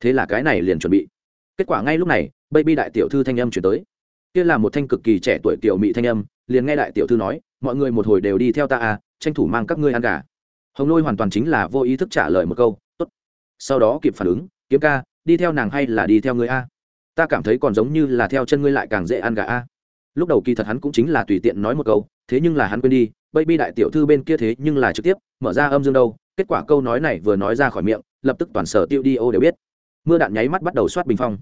Thế là cái này liền chuẩn bị. Kết quả ngay lúc này baby đại tiểu thư thanh âm chuyển tới kia là một thanh cực kỳ trẻ tuổi tiểu mỹ thanh âm, liền nghe đại tiểu thư nói, mọi người một hồi đều đi theo ta a tranh thủ mang các ngươi ăn gà. Hồng lôi hoàn toàn chính là vô ý thức trả lời một câu, tốt. Sau đó kịp phản ứng, kiếm ca, đi theo nàng hay là đi theo ngươi a? Ta cảm thấy còn giống như là theo chân ngươi lại càng dễ ăn gà a. Lúc đầu kỳ thật hắn cũng chính là tùy tiện nói một câu, thế nhưng là hắn quên đi, baby đại tiểu thư bên kia thế nhưng là trực tiếp, mở ra âm dương đâu, kết quả câu nói này vừa nói ra khỏi miệng, lập tức toàn sở tiêu đi ô đều biết. Mưa đạn nháy mắt bắt đầu soát bình phong.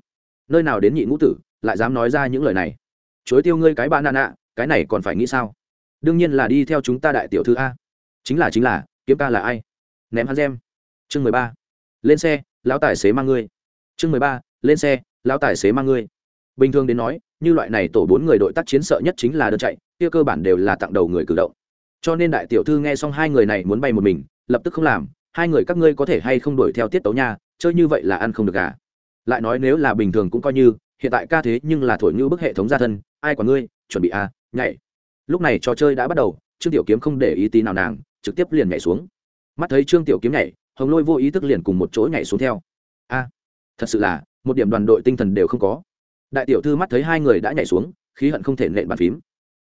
Nơi nào đến nhị ngũ tử lại dám nói ra những lời này. Chối tiêu ngươi cái bạn nạn nạ cái này còn phải nghĩ sao? Đương nhiên là đi theo chúng ta đại tiểu thư a. Chính là chính là, kiếm ca là ai? Ném hắn xem. Chương mười ba. Lên xe, lão tài xế mang ngươi. Chương mười ba. Lên xe, lão tài xế mang ngươi. Bình thường đến nói, như loại này tổ bốn người đội tác chiến sợ nhất chính là đơn chạy, kia cơ bản đều là tặng đầu người cử động. Cho nên đại tiểu thư nghe xong hai người này muốn bay một mình, lập tức không làm, hai người các ngươi có thể hay không đuổi theo tiết tấu nha, chơi như vậy là ăn không được cả lại nói nếu là bình thường cũng coi như hiện tại ca thế nhưng là thổi như bức hệ thống gia thân, ai còn ngươi, chuẩn bị à nhảy. Lúc này trò chơi đã bắt đầu, trương tiểu kiếm không để ý tí nào nàng, trực tiếp liền nhảy xuống. Mắt thấy trương tiểu kiếm nhảy, hồng lôi vô ý thức liền cùng một chỗ nhảy xuống theo. A, thật sự là, một điểm đoàn đội tinh thần đều không có. Đại tiểu thư mắt thấy hai người đã nhảy xuống, khí hận không thể nện bàn phím.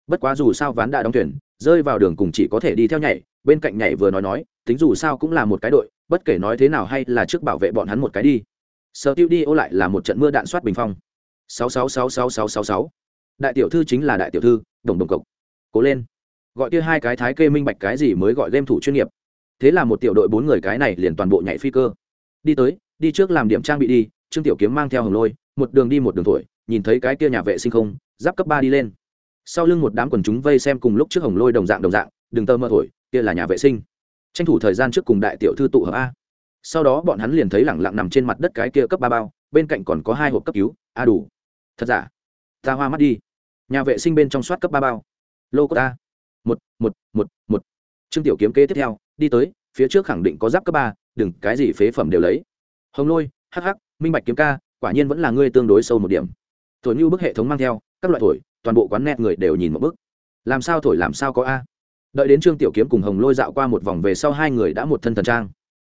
Bất quá dù sao ván đã đóng thuyền, rơi vào đường cùng chỉ có thể đi theo nhảy, bên cạnh nhảy vừa nói nói, tính dù sao cũng là một cái đội, bất kể nói thế nào hay là trước bảo vệ bọn hắn một cái đi. Sở tiêu đi ô lại là một trận mưa đạn soát bình phong sáu sáu sáu sáu sáu sáu sáu. Đại tiểu thư chính là đại tiểu thư, đồng đồng cộc. Cố lên. Gọi kia hai cái thái kê minh bạch cái gì mới gọi game thủ chuyên nghiệp. Thế là một tiểu đội bốn người cái này liền toàn bộ nhảy phi cơ. Đi tới, đi trước làm điểm trang bị đi, trương tiểu kiếm mang theo hồng lôi, một đường đi một đường thổi, nhìn thấy cái kia nhà vệ sinh không, giáp cấp ba đi lên. Sau lưng một đám quần chúng vây xem cùng lúc trước hồng lôi đồng dạng đồng dạng, đừng tơ mơ thổi, kia là nhà vệ sinh. Tranh thủ thời gian trước cùng đại tiểu thư tụ hợp a. Sau đó bọn hắn liền thấy lẳng lặng nằm trên mặt đất cái kia cấp ba bao, bên cạnh còn có hai hộp cấp cứu, a đủ thật giả? Ta hoa mắt đi. Nhà vệ sinh bên trong soát cấp ba bao. Lô cốt ta một một một một. Trương tiểu kiếm kế tiếp theo đi tới phía trước khẳng định có giáp cấp ba đừng cái gì phế phẩm đều lấy. Hồng lôi hắc hắc, minh bạch kiếm ca quả nhiên vẫn là ngươi tương đối sâu một điểm. Thổi như bức hệ thống mang theo các loại thổi toàn bộ quán net người đều nhìn một bức. Làm sao thổi làm sao có a? Đợi đến trương tiểu kiếm cùng hồng lôi dạo qua một vòng về sau hai người đã một thân thần trang.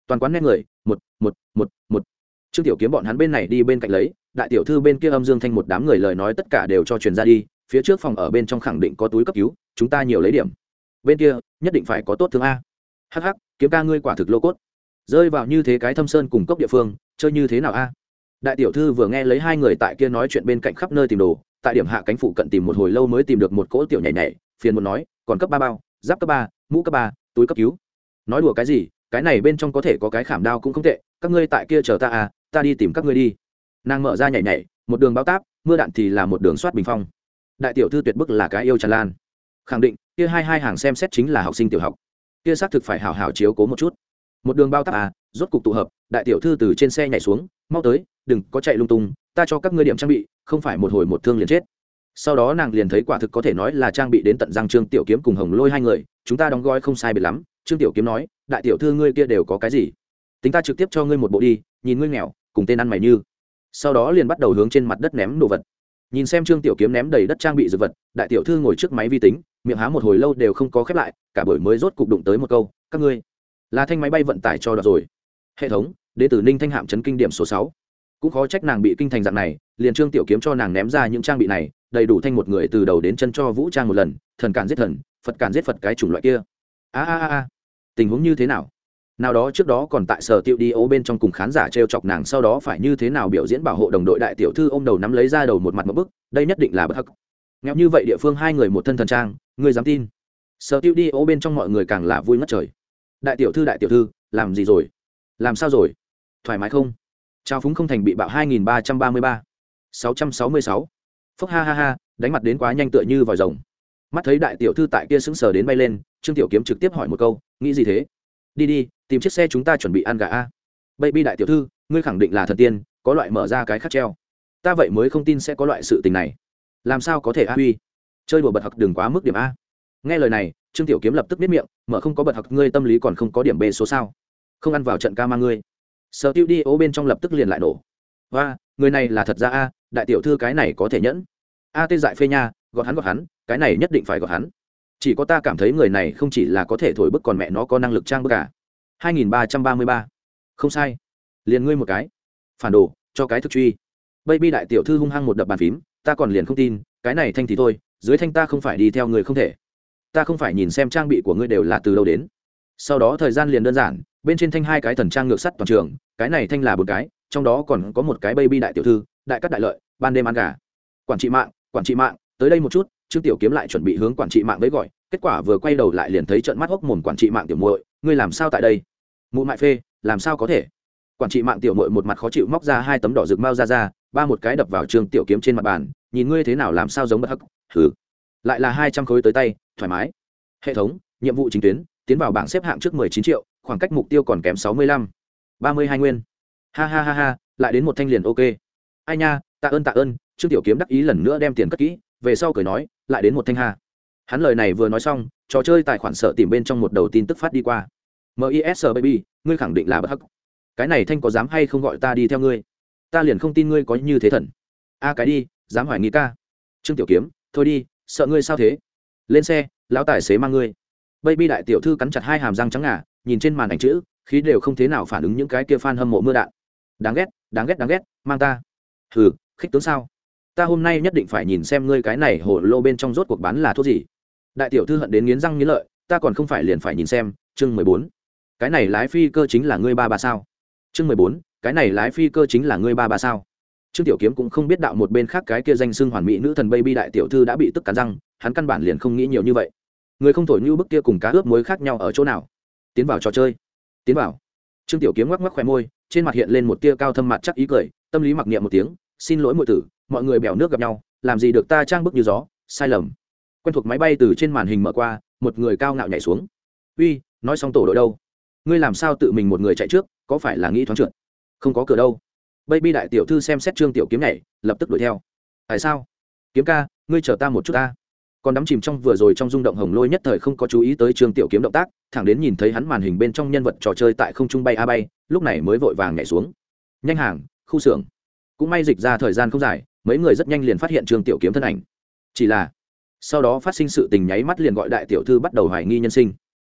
Toàn quán net người một một một một. Trương tiểu kiếm bọn hắn bên này đi bên cạnh lấy đại tiểu thư bên kia âm dương thanh một đám người lời nói tất cả đều cho truyền ra đi, phía trước phòng ở bên trong khẳng định có túi cấp cứu, chúng ta nhiều lấy điểm. Bên kia, nhất định phải có tốt thương a. Hh kiếm ca ngươi quả thực lô cốt. Rơi vào như thế cái thâm sơn cùng cốc địa phương, chơi như thế nào a? Đại tiểu thư vừa nghe lấy hai người tại kia nói chuyện bên cạnh khắp nơi tìm đồ, tại điểm hạ cánh phụ cận tìm một hồi lâu mới tìm được một cỗ tiểu nhảy nhảy, phiền muốn nói, còn cấp ba bao, giáp cấp ba, mũ cấp ba, túi cấp cứu. Nói đùa cái gì, cái này bên trong có thể có cái khảm đao cũng không tệ, các ngươi tại kia chờ ta à ta đi tìm các ngươi đi nàng mở ra nhảy nhảy, một đường bao táp, mưa đạn thì là một đường soát bình phong. Đại tiểu thư tuyệt bức là cái yêu tràn lan. Khẳng định, kia hai hai hàng xem xét chính là học sinh tiểu học. Kia xác thực phải hào hào chiếu cố một chút. Một đường bao táp à rốt cục tụ hợp, đại tiểu thư từ trên xe nhảy xuống, mau tới, đừng có chạy lung tung, ta cho các ngươi điểm trang bị, không phải một hồi một thương liền chết. Sau đó nàng liền thấy quả thực có thể nói là trang bị đến tận răng trương tiểu kiếm cùng hồng lôi hai người, chúng ta đóng gói không sai biệt lắm. Trương tiểu kiếm nói, đại tiểu thư ngươi kia đều có cái gì? Tính ta trực tiếp cho ngươi một bộ đi, nhìn ngươi nghèo, cùng tên ăn mày như sau đó liền bắt đầu hướng trên mặt đất ném đồ vật. Nhìn xem trương tiểu kiếm ném đầy đất trang bị dược vật, đại tiểu thư ngồi trước máy vi tính, miệng há một hồi lâu đều không có khép lại, cả buổi mới rốt cục đụng tới một câu, các ngươi, là thanh máy bay vận tải cho đợt rồi. Hệ thống đ ế ninh thanh hạm chấn kinh điểm số sáu. Cũng khó trách nàng bị kinh thành dạng này, liền trương tiểu kiếm cho nàng ném ra những trang bị này, đầy đủ thanh một người từ đầu đến chân cho vũ trang một lần, thần cản giết thần, phật cản giết phật cái chủng loại kia. A a a. Tình huống như thế nào? Nào đó trước đó còn tại sở tiệu đi ô bên trong cùng khán giả t r e o chọc nàng, sau đó phải như thế nào biểu diễn bảo hộ đồng đội đại tiểu thư ô m đầu nắm lấy ra đầu một mặt một bức, đây nhất định là bất hắc. Nghèo như vậy địa phương hai người một thân thần trang người dám tin? Sở tiệu đi ô bên trong mọi người càng là vui ngất trời. Đại tiểu thư, đại tiểu thư, làm gì rồi? Làm sao rồi? Thoải mái không? Trao phúng không thành bị bạo hai nghìn ba trăm ba mươi ba. sáu trăm sáu mươi sáu. Phúc ha ha ha, đánh mặt đến quá nhanh tựa như vòi rồng. Mắt thấy đại tiểu thư tại kia sững sờ đến bay lên, trương tiểu kiếm trực tiếp hỏi một câu, nghĩ gì thế? Đi đi tìm chiếc xe chúng ta chuẩn bị ăn gà a. Baby đại tiểu thư, ngươi khẳng định là thần tiên, có loại mở ra cái khắc treo. Ta vậy mới không tin sẽ có loại sự tình này. Làm sao có thể a huy? Chơi đùa bật học đừng quá mức điểm a. Nghe lời này, trương tiểu kiếm lập tức biết miệng, mở không có bật học, ngươi tâm lý còn không có điểm b số sao? Không ăn vào trận ca mang ngươi. Sở tiêu đi ố bên trong lập tức liền lại nổ. Và người này là thật ra a, đại tiểu thư cái này có thể nhẫn. A tê dại phê nha, gọt hắn gọt hắn, cái này nhất định phải gọt hắn. Chỉ có ta cảm thấy người này không chỉ là có thể thổi bức còn mẹ nó có năng lực trang bức cả 2333. không sai. Liền ngươi một cái. Phản đồ, cho cái thực truy. Baby đại tiểu thư hung hăng một đập bàn phím, ta còn liền không tin, cái này thanh thì thôi, dưới thanh ta không phải đi theo người không thể. Ta không phải nhìn xem trang bị của ngươi đều là từ đâu đến. Sau đó thời gian liền đơn giản, bên trên thanh hai cái thần trang ngược sắt toàn trường, cái này thanh là bốn cái, trong đó còn có một cái baby đại tiểu thư, đại cắt đại lợi, ban đêm ăn gà. Quản trị mạng, quản trị mạng, tới đây một chút, trương tiểu kiếm lại chuẩn bị hướng quản trị mạng với gọi, kết quả vừa quay đầu lại liền thấy trận mắt hốc mồm quản trị mạng tiểu muội, ngươi làm sao tại đây? Mụ mại phê, làm sao có thể? Quản trị mạng tiểu muội một mặt khó chịu móc ra hai tấm đỏ rực mau ra ra, ba một cái đập vào trường tiểu kiếm trên mặt bàn, nhìn ngươi thế nào làm sao giống bất hắc thử lại là hai trăm khối tới tay, thoải mái. Hệ thống, nhiệm vụ chính tuyến, tiến vào bảng xếp hạng trước mười chín triệu, khoảng cách mục tiêu còn kém sáu mươi lăm. ba mươi hai nguyên. Ha ha ha ha, lại đến một thanh liền ok. Ai nha, tạ ơn tạ ơn, trương tiểu kiếm đắc ý lần nữa đem tiền cất kỹ, về sau cười nói, lại đến một thanh ha. Hắn lời này vừa nói xong, trò chơi tài khoản sợ tìm bên trong một đầu tin tức phát đi qua mis baby, ngươi khẳng định là bất hắc. Cái này thanh có dám hay không gọi ta đi theo ngươi? Ta liền không tin ngươi có như thế thần. A cái đi, dám hoài nghi ca. Trương tiểu kiếm, thôi đi, sợ ngươi sao thế? Lên xe, lão tài xế mang ngươi. Baby đại tiểu thư cắn chặt hai hàm răng trắng ngà, nhìn trên màn ảnh chữ, khí đều không thế nào phản ứng những cái kia fan hâm mộ mưa đạn. Đáng ghét đáng ghét đáng ghét, mang ta. Hừ, khích tướng sao? Ta hôm nay nhất định phải nhìn xem ngươi cái này hổ lô bên trong rốt cuộc bán là thuốc gì. Đại tiểu thư hận đến nghiến răng nghiến lợi, ta còn không phải liền phải nhìn xem, chương mười bốn cái này lái phi cơ chính là ngươi ba ba sao? Chương mười bốn, cái này lái phi cơ chính là ngươi ba ba sao? Trương tiểu kiếm cũng không biết đạo một bên khác cái kia danh xưng hoàn mỹ nữ thần baby đại tiểu thư đã bị tức cắn răng, hắn căn bản liền không nghĩ nhiều như vậy. Người không thổi như bức kia cùng cá ướp muối khác nhau ở chỗ nào? Tiến vào trò chơi. Tiến vào. Trương tiểu kiếm ngoắc ngoắc khoe môi, trên mặt hiện lên một tia cao thâm mặt chắc ý cười, tâm lý mặc niệm một tiếng, xin lỗi mọi tử, mọi người bèo nước gặp nhau, làm gì được ta trang bức như gió, sai lầm. Quen thuộc máy bay từ trên màn hình mở qua, một người cao ngạo nhảy xuống. Uy, nói xong tổ đội đâu? Ngươi làm sao tự mình một người chạy trước có phải là nghĩ thoáng trượt? Không có cửa đâu. Baby đại tiểu thư xem xét trương tiểu kiếm này, lập tức đuổi theo. Tại sao? Kiếm ca ngươi chờ ta một chút ta. Còn đắm chìm trong vừa rồi trong rung động hồng lôi nhất thời không có chú ý tới trương tiểu kiếm động tác thẳng đến nhìn thấy hắn màn hình bên trong nhân vật trò chơi tại không trung bay a bay lúc này mới vội vàng nhảy xuống. Nhanh hàng khu xưởng. Cũng may dịch ra thời gian không dài mấy người rất nhanh liền phát hiện trương tiểu kiếm thân ảnh. Chỉ là sau đó phát sinh sự tình nháy mắt liền gọi đại tiểu thư bắt đầu hoài nghi nhân sinh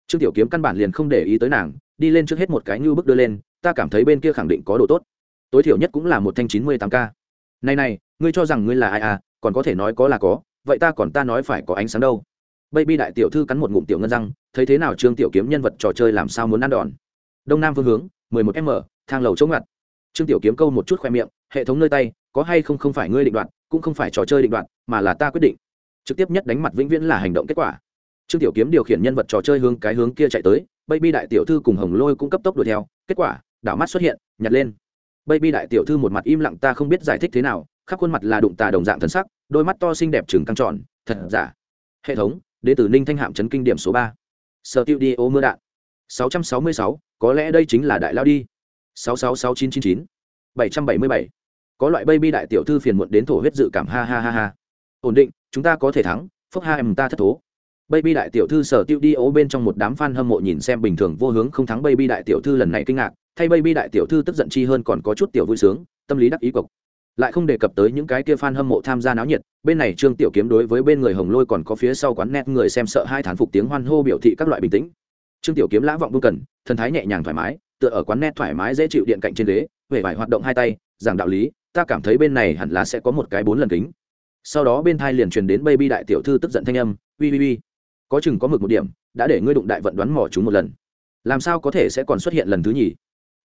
trương tiểu kiếm căn bản liền không để ý tới nàng, đi lên trước hết một cái như bước đưa lên, ta cảm thấy bên kia khẳng định có đồ tốt. Tối thiểu nhất cũng là một thanh chín mươi tám k. Này này, ngươi cho rằng ngươi là ai à còn có thể nói có là có, vậy ta còn ta nói phải có ánh sáng đâu. Baby đại tiểu thư cắn một ngụm tiểu ngân răng, thấy thế nào trương tiểu kiếm nhân vật trò chơi làm sao muốn ăn đòn? Đông nam phương hướng, mười một m, thang lầu chống ngặt trương tiểu kiếm câu một chút khoe miệng, hệ thống nơi tay, có hay không không phải ngươi định đoạt, cũng không phải trò chơi định đoạt, mà là ta quyết định. Trực tiếp nhất đánh mặt vĩnh viễn là hành động kết quả trương tiểu kiếm điều khiển nhân vật trò chơi hướng cái hướng kia chạy tới, baby đại tiểu thư cùng hồng lôi cũng cấp tốc đuổi theo, kết quả, đảo mắt xuất hiện, nhặt lên. Baby đại tiểu thư một mặt im lặng ta không biết giải thích thế nào, khắp khuôn mặt là đụng tà đồng dạng thân sắc, đôi mắt to xinh đẹp chừng căng tròn, thật giả. Hệ thống đ tử ninh thanh hạm chấn kinh điểm số ba. Sở tiêu đi ô mưa đạn. Sáu trăm sáu mươi sáu, có lẽ đây chính là đại lao đi. Sáu sáu sáu chín chín chín. Bảy trăm bảy mươi bảy. Có loại baby đại tiểu thư phiền muộn đến thổ huyết dự cảm, ha ha ha ha. Ổn định, chúng ta có thể thắng, phúc hai em ta thất thố baby đại tiểu thư sở tiêu đi ố bên trong một đám fan hâm mộ nhìn xem bình thường vô hướng không thắng baby đại tiểu thư lần này kinh ngạc, thay baby đại tiểu thư tức giận chi hơn còn có chút tiểu vui sướng, tâm lý đắc ý cộc lại không đề cập tới những cái kia fan hâm mộ tham gia náo nhiệt, bên này trương tiểu kiếm đối với bên người hồng lôi còn có phía sau quán net người xem sợ hai thán phục tiếng hoan hô biểu thị các loại bình tĩnh. Trương tiểu kiếm lã vọng buông cần, thần thái nhẹ nhàng thoải mái, tựa ở quán net thoải mái dễ chịu điện cạnh trên ghế về vải hoạt động hai tay, giảng đạo lý, ta cảm thấy bên này hẳn là sẽ có một cái bốn lần kính. Sau đó bên thai liền truyền đến baby đại tiểu thư tức giận thanh âm, ui ui ui có chừng có mực một điểm, đã để ngươi đụng đại vận đoán mỏ chúng một lần. Làm sao có thể sẽ còn xuất hiện lần thứ nhì?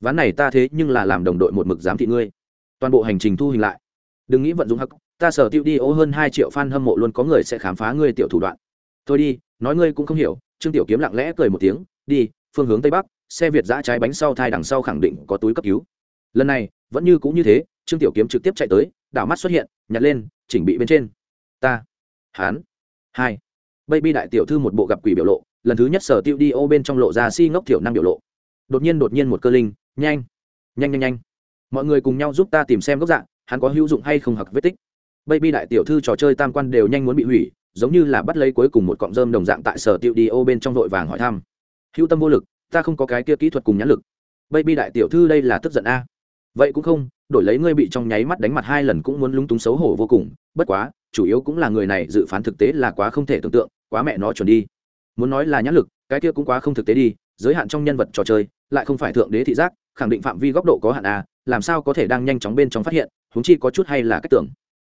Ván này ta thế nhưng là làm đồng đội một mực giám thị ngươi. Toàn bộ hành trình thu hình lại. Đừng nghĩ vận dụng hắc, ta sở tiêu đi ố hơn hai triệu fan hâm mộ luôn có người sẽ khám phá ngươi tiểu thủ đoạn. Thôi đi, nói ngươi cũng không hiểu, trương tiểu kiếm lặng lẽ cười một tiếng, đi, phương hướng tây bắc, xe việt giã trái bánh sau thai đằng sau khẳng định có túi cấp cứu. Lần này, vẫn như cũng như thế, trương tiểu kiếm trực tiếp chạy tới, đảo mắt xuất hiện, nhặt lên, chỉnh bị bên trên. Ta hán hai baby đại tiểu thư một bộ gặp quỷ biểu lộ, lần thứ nhất sở tiêu đi ô bên trong lộ ra si ngốc thiểu năng biểu lộ. Đột nhiên đột nhiên một cơ linh, nhanh nhanh nhanh nhanh. Mọi người cùng nhau giúp ta tìm xem gốc dạng hắn có hữu dụng hay không hoặc vết tích. Baby đại tiểu thư trò chơi tam quan đều nhanh muốn bị hủy, giống như là bắt lấy cuối cùng một cọng rơm đồng dạng tại sở tiêu đi ô bên trong vội vàng hỏi thăm. Hữu tâm vô lực, ta không có cái kia kỹ thuật cùng nhãn lực. Baby đại tiểu thư đây là tức giận a. Vậy cũng không, đổi lấy ngươi bị trong nháy mắt đánh mặt hai lần cũng muốn lúng túng xấu hổ vô cùng, bất quá, chủ yếu cũng là người này dự phán thực tế là quá không thể tưởng tượng quá mẹ nó chuẩn đi. Muốn nói là nhãn lực, cái kia cũng quá không thực tế đi, giới hạn trong nhân vật trò chơi, lại không phải thượng đế thị giác, khẳng định phạm vi góc độ có hạn a làm sao có thể đang nhanh chóng bên trong phát hiện húng chi có chút hay là cách tưởng.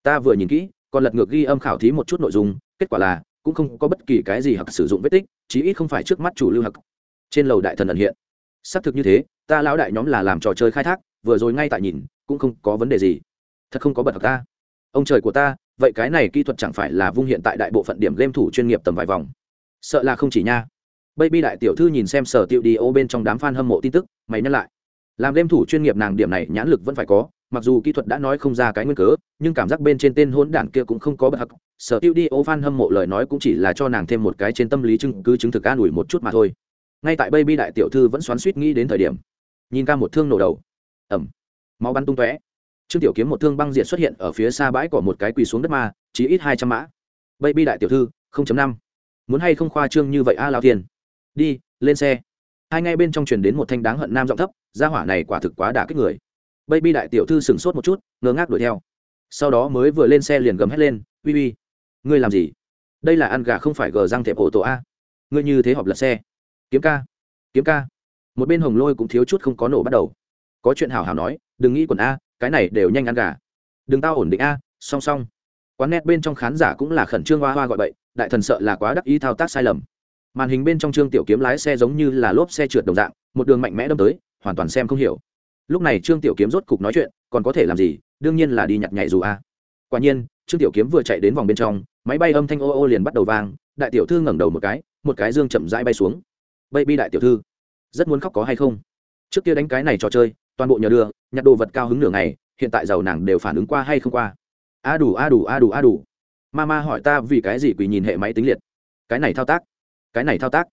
Ta vừa nhìn kỹ, còn lật ngược ghi âm khảo thí một chút nội dung, kết quả là, cũng không có bất kỳ cái gì hoặc sử dụng vết tích, chí ít không phải trước mắt chủ lưu hặc. Trên lầu đại thần ẩn hiện. Xác thực như thế, ta lão đại nhóm là làm trò chơi khai thác, vừa rồi ngay tại nhìn, cũng không có vấn đề gì. Thật không có bật hặc ta. Ông trời của ta vậy cái này kỹ thuật chẳng phải là vung hiện tại đại bộ phận điểm game thủ chuyên nghiệp tầm vài vòng? Sợ là không chỉ nha. Baby đại tiểu thư nhìn xem sở tiệu đi ô bên trong đám fan hâm mộ tin tức, mày nhắc lại. Làm game thủ chuyên nghiệp nàng điểm này nhãn lực vẫn phải có, mặc dù kỹ thuật đã nói không ra cái nguyên cớ, nhưng cảm giác bên trên tên hỗn đản kia cũng không có bậc hặc sở tiêu đi ô fan hâm mộ lời nói cũng chỉ là cho nàng thêm một cái trên tâm lý chứng, cứ chứng thực an ủi một chút mà thôi. Ngay tại baby đại tiểu thư vẫn xoắn suýt nghĩ đến thời điểm, nhìn ca một thương nổ đầu. Ẩm. Máu bắn tung tóe trương tiểu kiếm một thương băng diện xuất hiện ở phía xa bãi của một cái quỳ xuống đất ma chỉ ít hai trăm mã. Baby đại tiểu thư năm. Muốn hay không khoa trương như vậy a lao tiền đi, lên xe. Hai ngay bên trong truyền đến một thanh đáng hận nam giọng thấp, gia hỏa này quả thực quá đả kích người. Baby đại tiểu thư sửng sốt một chút, ngơ ngác đuổi theo. Sau đó mới vừa lên xe liền gầm hét lên, uy uy, ngươi làm gì? Đây là ăn gà không phải gờ răng thẹp ổ tổ a. Ngươi như thế họp lật xe. Kiếm ca kiếm ca. Một bên hồng lôi cũng thiếu chút không có nổ bắt đầu. Có chuyện hảo hảo nói, đừng nghĩ quần a cái này đều nhanh ăn gà. Đừng tao ổn định a, song song. Quán net bên trong khán giả cũng là khẩn trương hoa hoa gọi bậy, đại thần sợ là quá đắc ý thao tác sai lầm. Màn hình bên trong trương tiểu kiếm lái xe giống như là lốp xe trượt đồng dạng, một đường mạnh mẽ đâm tới, hoàn toàn xem không hiểu. Lúc này trương tiểu kiếm rốt cục nói chuyện, còn có thể làm gì, đương nhiên là đi nhặt nhảy dù a. Quả nhiên, trương tiểu kiếm vừa chạy đến vòng bên trong, máy bay âm thanh ô ô liền bắt đầu vang, đại tiểu thư ngẩng đầu một cái một cái dương chậm rãi bay xuống. Baby đại tiểu thư, rất muốn khóc có hay không? Trước kia đánh cái này trò chơi toàn bộ nhờ đưa, nhặt đồ vật cao hứng nửa ngày, hiện tại giàu nàng đều phản ứng qua hay không qua? A đủ a đủ a đủ a đủ. Mama hỏi ta vì cái gì quỳ nhìn hệ máy tính liệt. Cái này thao tác. Cái này thao tác.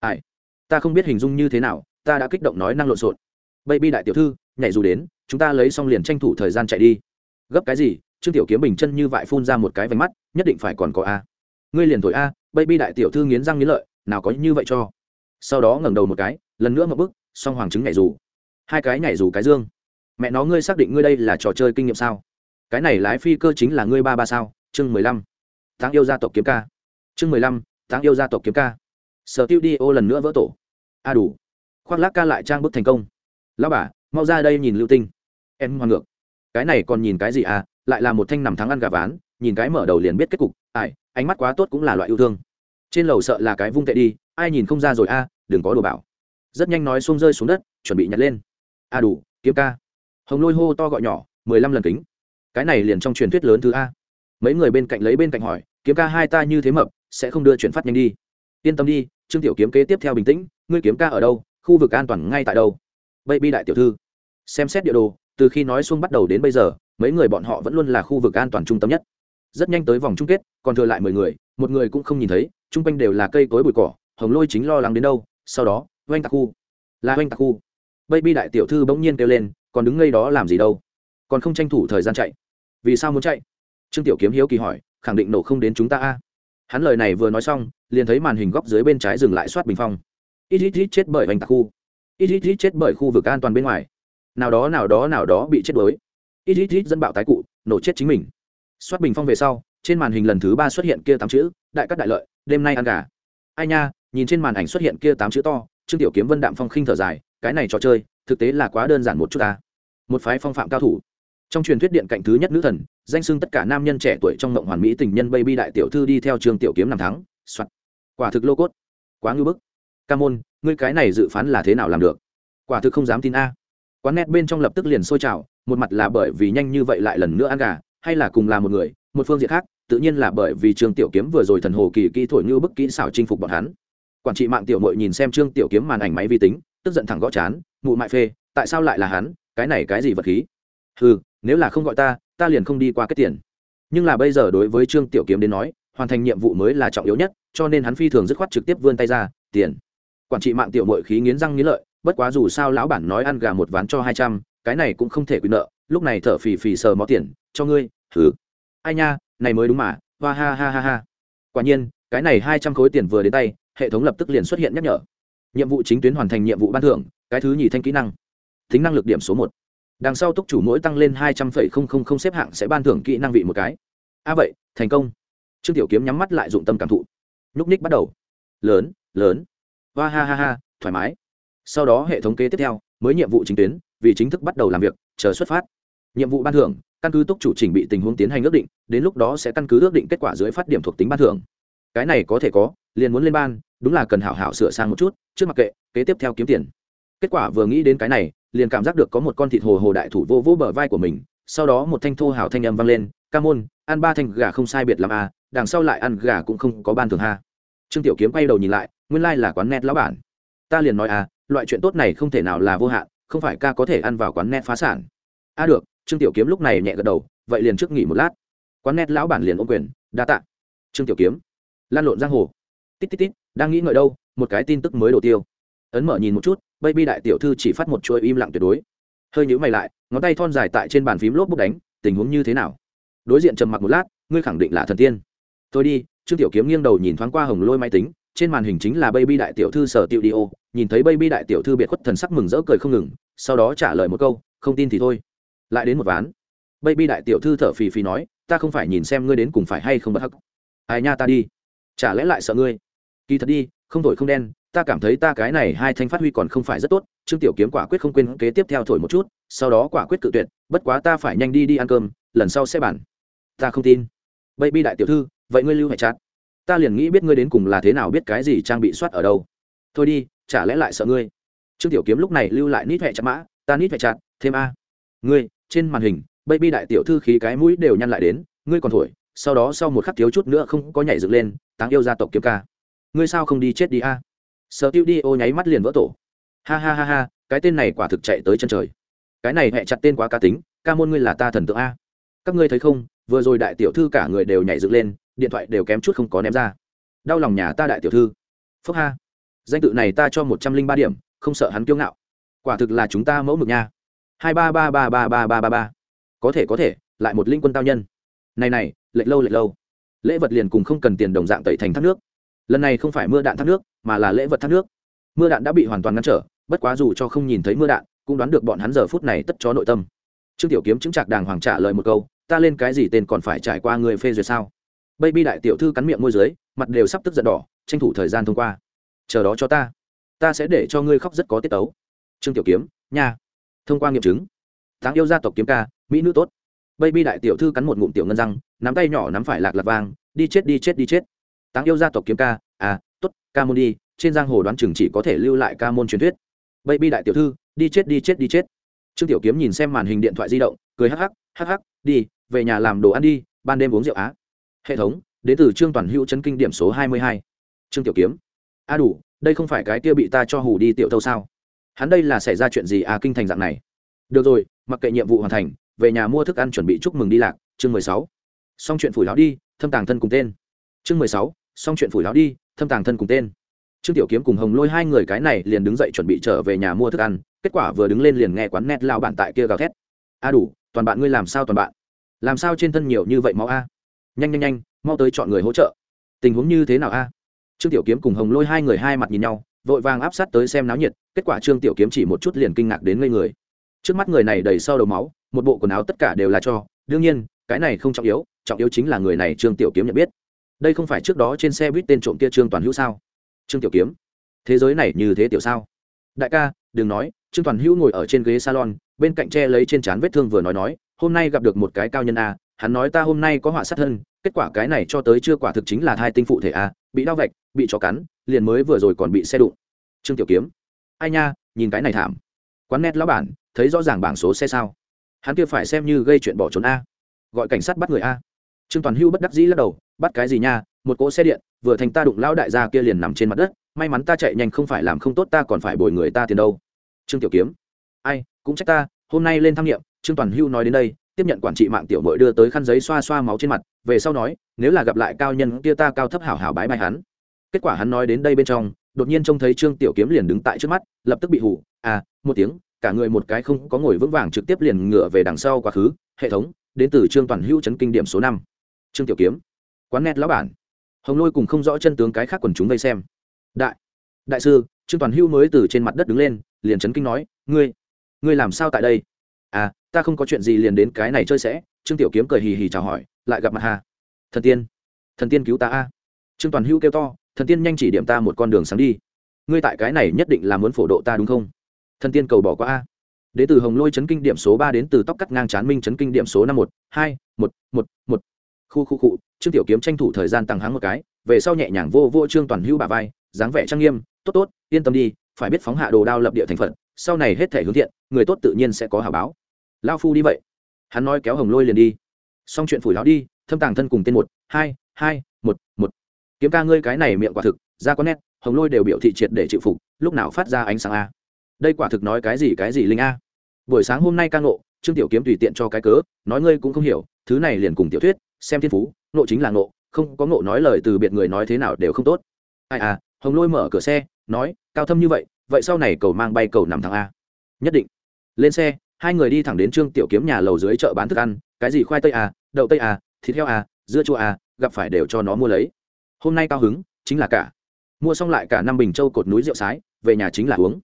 Ai? Ta không biết hình dung như thế nào, ta đã kích động nói năng lộn xộn. Baby đại tiểu thư, nhảy dù đến, chúng ta lấy xong liền tranh thủ thời gian chạy đi. Gấp cái gì? Trương tiểu kiếm bình chân như vại phun ra một cái vánh mắt, nhất định phải còn có a. Ngươi liền thổi a, baby đại tiểu thư nghiến răng nghiến lợi, nào có như vậy cho. Sau đó ngẩng đầu một cái, lần nữa một bước song hoàng trứng nhảy dù hai cái nhảy dù cái dương. Mẹ nó, ngươi xác định ngươi đây là trò chơi kinh nghiệm sao? Cái này lái phi cơ chính là ngươi ba ba sao? Chương mười lăm. Tháng yêu gia tộc kiếm ca. Chương mười lăm tháng yêu gia tộc kiếm ca. Sở tiêu đi ô lần nữa vỡ tổ. A đủ. Khoác lác ca lại trang bức thành công. Lão bà, mau ra đây nhìn lưu tinh. Em hoang ngược. Cái này còn nhìn cái gì à? Lại là một thanh nằm thắng ăn gà ván, nhìn cái mở đầu liền biết kết cục. Ai, ánh mắt quá tốt cũng là loại yêu thương. Trên lầu sợ là cái vung tệ đi, ai nhìn không ra rồi a đừng có đồ bảo. Rất nhanh nói xuông rơi xuống đất, chuẩn bị nhặt lên a đủ, kiếm ca. Hồng lôi hô to gọi nhỏ, mười lăm lần kính. Cái này liền trong truyền thuyết lớn thứ a. Mấy người bên cạnh lấy bên cạnh hỏi, kiếm ca hai ta như thế mập, sẽ không đưa chuyển phát nhanh đi. Yên tâm đi, trương tiểu kiếm kế tiếp theo bình tĩnh, ngươi kiếm ca ở đâu, khu vực an toàn ngay tại đâu. Baby đại tiểu thư. Xem xét địa đồ, từ khi nói xuông bắt đầu đến bây giờ, mấy người bọn họ vẫn luôn là khu vực an toàn trung tâm nhất. Rất nhanh tới vòng chung kết, còn thừa lại mười người, một người cũng không nhìn thấy, chung quanh đều là cây cối bụi cỏ, hồng lôi chính lo lắng đến đâu, sau đó oanh tạc khu. Là oanh tạc khu baby đại tiểu thư bỗng nhiên kêu lên, còn đứng ngây đó làm gì đâu? Còn không tranh thủ thời gian chạy. Vì sao muốn chạy? Trương tiểu kiếm hiếu kỳ hỏi, khẳng định nổ không đến chúng ta a. Hắn lời này vừa nói xong, liền thấy màn hình góc dưới bên trái dừng lại soát bình phong. Ít ít ít chết bởi oanh tạc khu. Ít ít ít chết bởi khu vực an toàn bên ngoài. Nào đó nào đó nào đó bị chết đuối. Ít ít ít dẫn bạo tái cụ, nổ chết chính mình. Soát bình phong về sau, trên màn hình lần thứ ba xuất hiện kia tám chữ, đại cắt đại lợi, đêm nay ăn gà. Ai nha, nhìn trên màn ảnh xuất hiện kia tám chữ to, trương tiểu kiếm vân đạm phong khinh thở dài cái này trò chơi, thực tế là quá đơn giản một chút ta. Một phái phong phạm cao thủ. Trong truyền thuyết điện cạnh thứ nhất nữ thần, danh sưng tất cả nam nhân trẻ tuổi trong mộng hoàn mỹ tình nhân baby đại tiểu thư đi theo trường tiểu kiếm năm tháng soạt. Quả thực lô cốt. Quá ngư bức. Ca môn, ngươi cái này dự phán là thế nào làm được? Quả thực không dám tin a. Quán nét bên trong lập tức liền sôi trào, một mặt là bởi vì nhanh như vậy lại lần nữa ăn gà, hay là cùng là một người, một phương diện khác, tự nhiên là bởi vì trương tiểu kiếm vừa rồi thần hồ kỳ kỹ thổi như bức kỹ xảo chinh phục bọn hắn. Quản trị mạng tiểu mội nhìn xem trương tiểu kiếm màn ảnh máy vi tính tức giận thẳng gõ chán, mụ mại phê, tại sao lại là hắn, cái này cái gì vật khí? Ừ nếu là không gọi ta ta liền không đi qua kết tiền. Nhưng là bây giờ đối với trương tiểu kiếm đến nói, hoàn thành nhiệm vụ mới là trọng yếu nhất, cho nên hắn phi thường dứt khoát trực tiếp vươn tay ra, tiền. Quản trị mạng tiểu mội khí nghiến răng nghiến lợi, bất quá dù sao lão bản nói ăn gà một ván cho hai trăm, cái này cũng không thể quyền nợ, lúc này thở phì phì sờ mó tiền, cho ngươi thử ai nha, này mới đúng mà, hoa ha ha ha ha. Quả nhiên, cái này hai trăm khối tiền vừa đến tay, hệ thống lập tức liền xuất hiện nhắc nhở nhiệm vụ chính tuyến hoàn thành nhiệm vụ ban thưởng, cái thứ nhì thanh kỹ năng. Tính năng lực điểm số một. Đằng sau túc chủ mỗi tăng lên hai trăm phẩy không không không xếp hạng sẽ ban thưởng kỹ năng vị một cái. A vậy, thành công. Trương tiểu kiếm nhắm mắt lại dụng tâm cảm thụ. Nhúc ních bắt đầu. Lớn lớn. Va ha ha ha, thoải mái. Sau đó hệ thống kế tiếp theo, mới nhiệm vụ chính tuyến, vì chính thức bắt đầu làm việc, chờ xuất phát. Nhiệm vụ ban thưởng, căn cứ túc chủ chỉnh bị tình huống tiến hành ước định, đến lúc đó sẽ căn cứ ước định kết quả dưới phát điểm thuộc tính ban thưởng. Cái này có thể có, liền muốn lên ban đúng là cần hảo hảo sửa sang một chút trước mặc kệ kế tiếp theo kiếm tiền. Kết quả vừa nghĩ đến cái này liền cảm giác được có một con thịt hồ hồ đại thủ vô vô bờ vai của mình sau đó một thanh thô hảo thanh âm vang lên ca môn ăn ba thanh gà không sai biệt làm a à, đằng sau lại ăn gà cũng không có ban thường ha. Trương tiểu kiếm quay đầu nhìn lại nguyên lai là quán net lão bản. Ta liền nói à loại chuyện tốt này không thể nào là vô hạn không phải ca có thể ăn vào quán net phá sản. A à được trương tiểu kiếm lúc này nhẹ gật đầu vậy liền trước nghỉ một lát. Quán net lão bản liền ôm quyền đa tạ. Trương tiểu kiếm lan lộn giang hồ. Tít tít tít đang nghĩ ngợi đâu, một cái tin tức mới đổ tiêu. Ấn mở nhìn một chút, baby đại tiểu thư chỉ phát một chuỗi im lặng tuyệt đối. Hơi nhữ mày lại, ngón tay thon dài tại trên bàn phím lốp bút đánh, tình huống như thế nào? Đối diện trầm mặc một lát, ngươi khẳng định là thần tiên. Tôi đi, trương tiểu kiếm nghiêng đầu nhìn thoáng qua hồng lôi máy tính, trên màn hình chính là baby đại tiểu thư sở tiệu đi ô, nhìn thấy baby đại tiểu thư biệt khuất thần sắc mừng rỡ cười không ngừng, sau đó trả lời một câu, không tin thì thôi. Lại đến một ván. Baby đại tiểu thư thở phì phì nói, ta không phải nhìn xem ngươi đến cùng phải hay không bất hắc. Ai nha ta đi. Chả lẽ lại sợ ngươi? Kỳ thật đi, không thổi không đen, ta cảm thấy ta cái này hai thanh phát huy còn không phải rất tốt, trương tiểu kiếm quả quyết không quên kế tiếp theo thổi một chút, sau đó quả quyết cự tuyệt, bất quá ta phải nhanh đi đi ăn cơm, lần sau sẽ bàn. Ta không tin. Baby đại tiểu thư, vậy ngươi lưu hệ chát ta liền nghĩ biết ngươi đến cùng là thế nào, biết cái gì trang bị soát ở đâu. Thôi đi, chả lẽ lại sợ ngươi? Trương tiểu kiếm lúc này lưu lại nít hệ chặt mã, ta nít hệ chặt, thêm a. Ngươi, trên màn hình, baby đại tiểu thư khí cái mũi đều nhăn lại đến, ngươi còn thổi, sau đó sau một khắc thiếu chút nữa không có nhảy dựng lên, táng yêu gia tộc kiếm ca ngươi sao không đi chết đi a? Sợ tiêu đi ô nháy mắt liền vỡ tổ. Ha ha ha ha, cái tên này quả thực chạy tới chân trời. Cái này hẹ chặt tên quá cá tính, ca môn ngươi là ta thần tượng a. Các ngươi thấy không, vừa rồi đại tiểu thư cả người đều nhảy dựng lên, điện thoại đều kém chút không có ném ra. Đau lòng nhà ta đại tiểu thư. Phúc ha. Danh tự này ta cho một trăm linh ba điểm, không sợ hắn kiêu ngạo. Quả thực là chúng ta mẫu mực nha. Hai ba ba ba ba ba ba ba ba. Có thể có thể, lại một linh quân tao nhân. Này này, lệch lâu lệch lâu. Lễ vật liền cùng không cần tiền đồng dạng tẩy thành thác nước lần này không phải mưa đạn thác nước, mà là lễ vật thác nước. Mưa đạn đã bị hoàn toàn ngăn trở, bất quá dù cho không nhìn thấy mưa đạn, cũng đoán được bọn hắn giờ phút này tất chó nội tâm. Trương tiểu kiếm chứng trạc đàng hoàng trả lời một câu, ta lên cái gì tên còn phải trải qua người phê duyệt sao? Baby đại tiểu thư cắn miệng môi dưới, mặt đều sắp tức giận đỏ, tranh thủ thời gian thông qua. Chờ đó cho ta. Ta sẽ để cho ngươi khóc rất có tiết tấu. Trương tiểu kiếm, nha. Thông qua nghiệm chứng. Tháng yêu gia tộc kiếm ca, mỹ nữ tốt. Baby đại tiểu thư cắn một ngụm tiểu ngân răng, nắm tay nhỏ nắm phải lạc lạc vang đi chết đi chết đi chết táng yêu gia tộc kiếm ca à t ố t ca môn đi, trên giang hồ đoán chừng chỉ có thể lưu lại ca môn truyền thuyết. Baby đại tiểu thư, đi chết đi chết đi chết. Trương tiểu kiếm nhìn xem màn hình điện thoại di động, cười hắc hắc hắc hắc, đi, về nhà làm đồ ăn đi, ban đêm uống rượu á. Hệ thống, đến từ trương toàn hữu chấn kinh điểm số hai mươi hai. Trương tiểu kiếm, a đủ, đây không phải cái kia bị ta cho hù đi tiểu thâu sao? Hắn đây là xảy ra chuyện gì à kinh thành dạng này? Được rồi, mặc kệ nhiệm vụ hoàn thành, về nhà mua thức ăn chuẩn bị chúc mừng đi lạc. Chương mười sáu. Xong chuyện phủi láo đi, thâm tàng thân cùng tên. Chương mười sáu xong chuyện phủi láo đi, thâm tàng thân cùng tên. Trương tiểu kiếm cùng hồng lôi hai người cái này liền đứng dậy chuẩn bị trở về nhà mua thức ăn, kết quả vừa đứng lên liền nghe quán nét lao bạn tại kia gào thét. A đủ, toàn bạn ngươi làm sao toàn bạn? Làm sao trên thân nhiều như vậy máu a? Nhanh nhanh nhanh, mau tới chọn người hỗ trợ. Tình huống như thế nào a? Trương tiểu kiếm cùng hồng lôi hai người hai mặt nhìn nhau, vội vàng áp sát tới xem náo nhiệt, kết quả trương tiểu kiếm chỉ một chút liền kinh ngạc đến ngây người. Trước mắt người này đầy sau đầu máu, một bộ quần áo tất cả đều là cho, đương nhiên, cái này không trọng yếu trọng yếu chính là người này trương tiểu kiếm nhận biết đây không phải trước đó trên xe buýt tên trộm kia trương toàn hữu sao? Trương tiểu kiếm, thế giới này như thế tiểu sao? Đại ca, đừng nói, trương toàn hữu ngồi ở trên ghế salon, bên cạnh tre lấy trên trán vết thương vừa nói nói, hôm nay gặp được một cái cao nhân a, hắn nói ta hôm nay có họa sát thân, kết quả cái này cho tới chưa quả thực chính là hai tinh phụ thể a, bị đau vạch, bị chó cắn, liền mới vừa rồi còn bị xe đụng. Trương tiểu kiếm, ai nha, nhìn cái này thảm. Quán nét lão bản, thấy rõ ràng bảng số xe sao? Hắn kia phải xem như gây chuyện bỏ trốn a. Gọi cảnh sát bắt người a trương toàn hưu bất đắc dĩ lắc đầu, bắt cái gì nha, một cỗ xe điện, vừa thành ta đụng lão đại gia kia liền nằm trên mặt đất, may mắn ta chạy nhanh không phải làm không tốt ta còn phải bồi người ta tiền đâu. Trương tiểu kiếm, ai, cũng trách ta, hôm nay lên thăm nghiệm, trương toàn hưu nói đến đây, tiếp nhận quản trị mạng tiểu mội đưa tới khăn giấy xoa xoa máu trên mặt, về sau nói, nếu là gặp lại cao nhân kia ta cao thấp hảo hảo bái bài hắn. Kết quả hắn nói đến đây bên trong, đột nhiên trông thấy trương tiểu kiếm liền đứng tại trước mắt, lập tức bị hủ à một tiếng, cả người một cái không có ngồi vững vàng trực tiếp liền ngửa về đằng sau quá khứ, hệ thống, đến từ trương toàn Hưu chấn kinh điểm số năm trương tiểu kiếm. Quán nét lão bản. Hồng lôi cùng không rõ chân tướng cái khác quần chúng vây xem. Đại đại sư, trương toàn Hưu mới từ trên mặt đất đứng lên, liền chấn kinh nói, ngươi ngươi làm sao tại đây? À ta không có chuyện gì liền đến cái này chơi sẽ. Trương tiểu kiếm cười hì hì chào hỏi, lại gặp mặt hà. Thần tiên thần tiên cứu ta a. Trương toàn Hưu kêu to, thần tiên nhanh chỉ điểm ta một con đường sáng đi. Ngươi tại cái này nhất định là muốn phổ độ ta đúng không? Thần tiên cầu bỏ qua a. Đến từ hồng lôi chấn kinh điểm số ba đến từ tóc cắt ngang chán minh chấn kinh điểm số năm một, hai, một một một khu khu cụ trương tiểu kiếm tranh thủ thời gian tăng háng một cái, về sau nhẹ nhàng vô vô trương toàn hữu bà vai, dáng vẻ trang nghiêm, tốt tốt, yên tâm đi, phải biết phóng hạ đồ đao lập địa thành phận sau này hết thể hướng thiện, người tốt tự nhiên sẽ có hào báo. Lao phu đi vậy. Hắn nói kéo hồng lôi liền đi. Xong chuyện phủi lão đi, thâm tàng thân cùng tên một, hai hai, một một. Kiếm ca ngươi cái này miệng quả thực ra có nét, hồng lôi đều biểu thị triệt để chịu phục, lúc nào phát ra ánh sáng a? Đây quả thực nói cái gì cái gì linh a? Buổi sáng hôm nay ca ngộ, trương tiểu kiếm tùy tiện cho cái cớ, nói ngươi cũng không hiểu, thứ này liền cùng tiểu thuyết xem thiên phú nộ chính là nộ, không có nộ nói lời từ biệt người nói thế nào đều không tốt. Ai à hồng lôi mở cửa xe nói cao thâm như vậy vậy sau này cầu mang bay cầu nằm thẳng a. Nhất định. Lên xe hai người đi thẳng đến trương tiểu kiếm nhà lầu dưới chợ bán thức ăn cái gì khoai tây à đậu tây à thịt heo à dưa chua à gặp phải đều cho nó mua lấy. Hôm nay cao hứng chính là cả. Mua xong lại cả năm bình châu cột núi rượu sái về nhà chính là uống.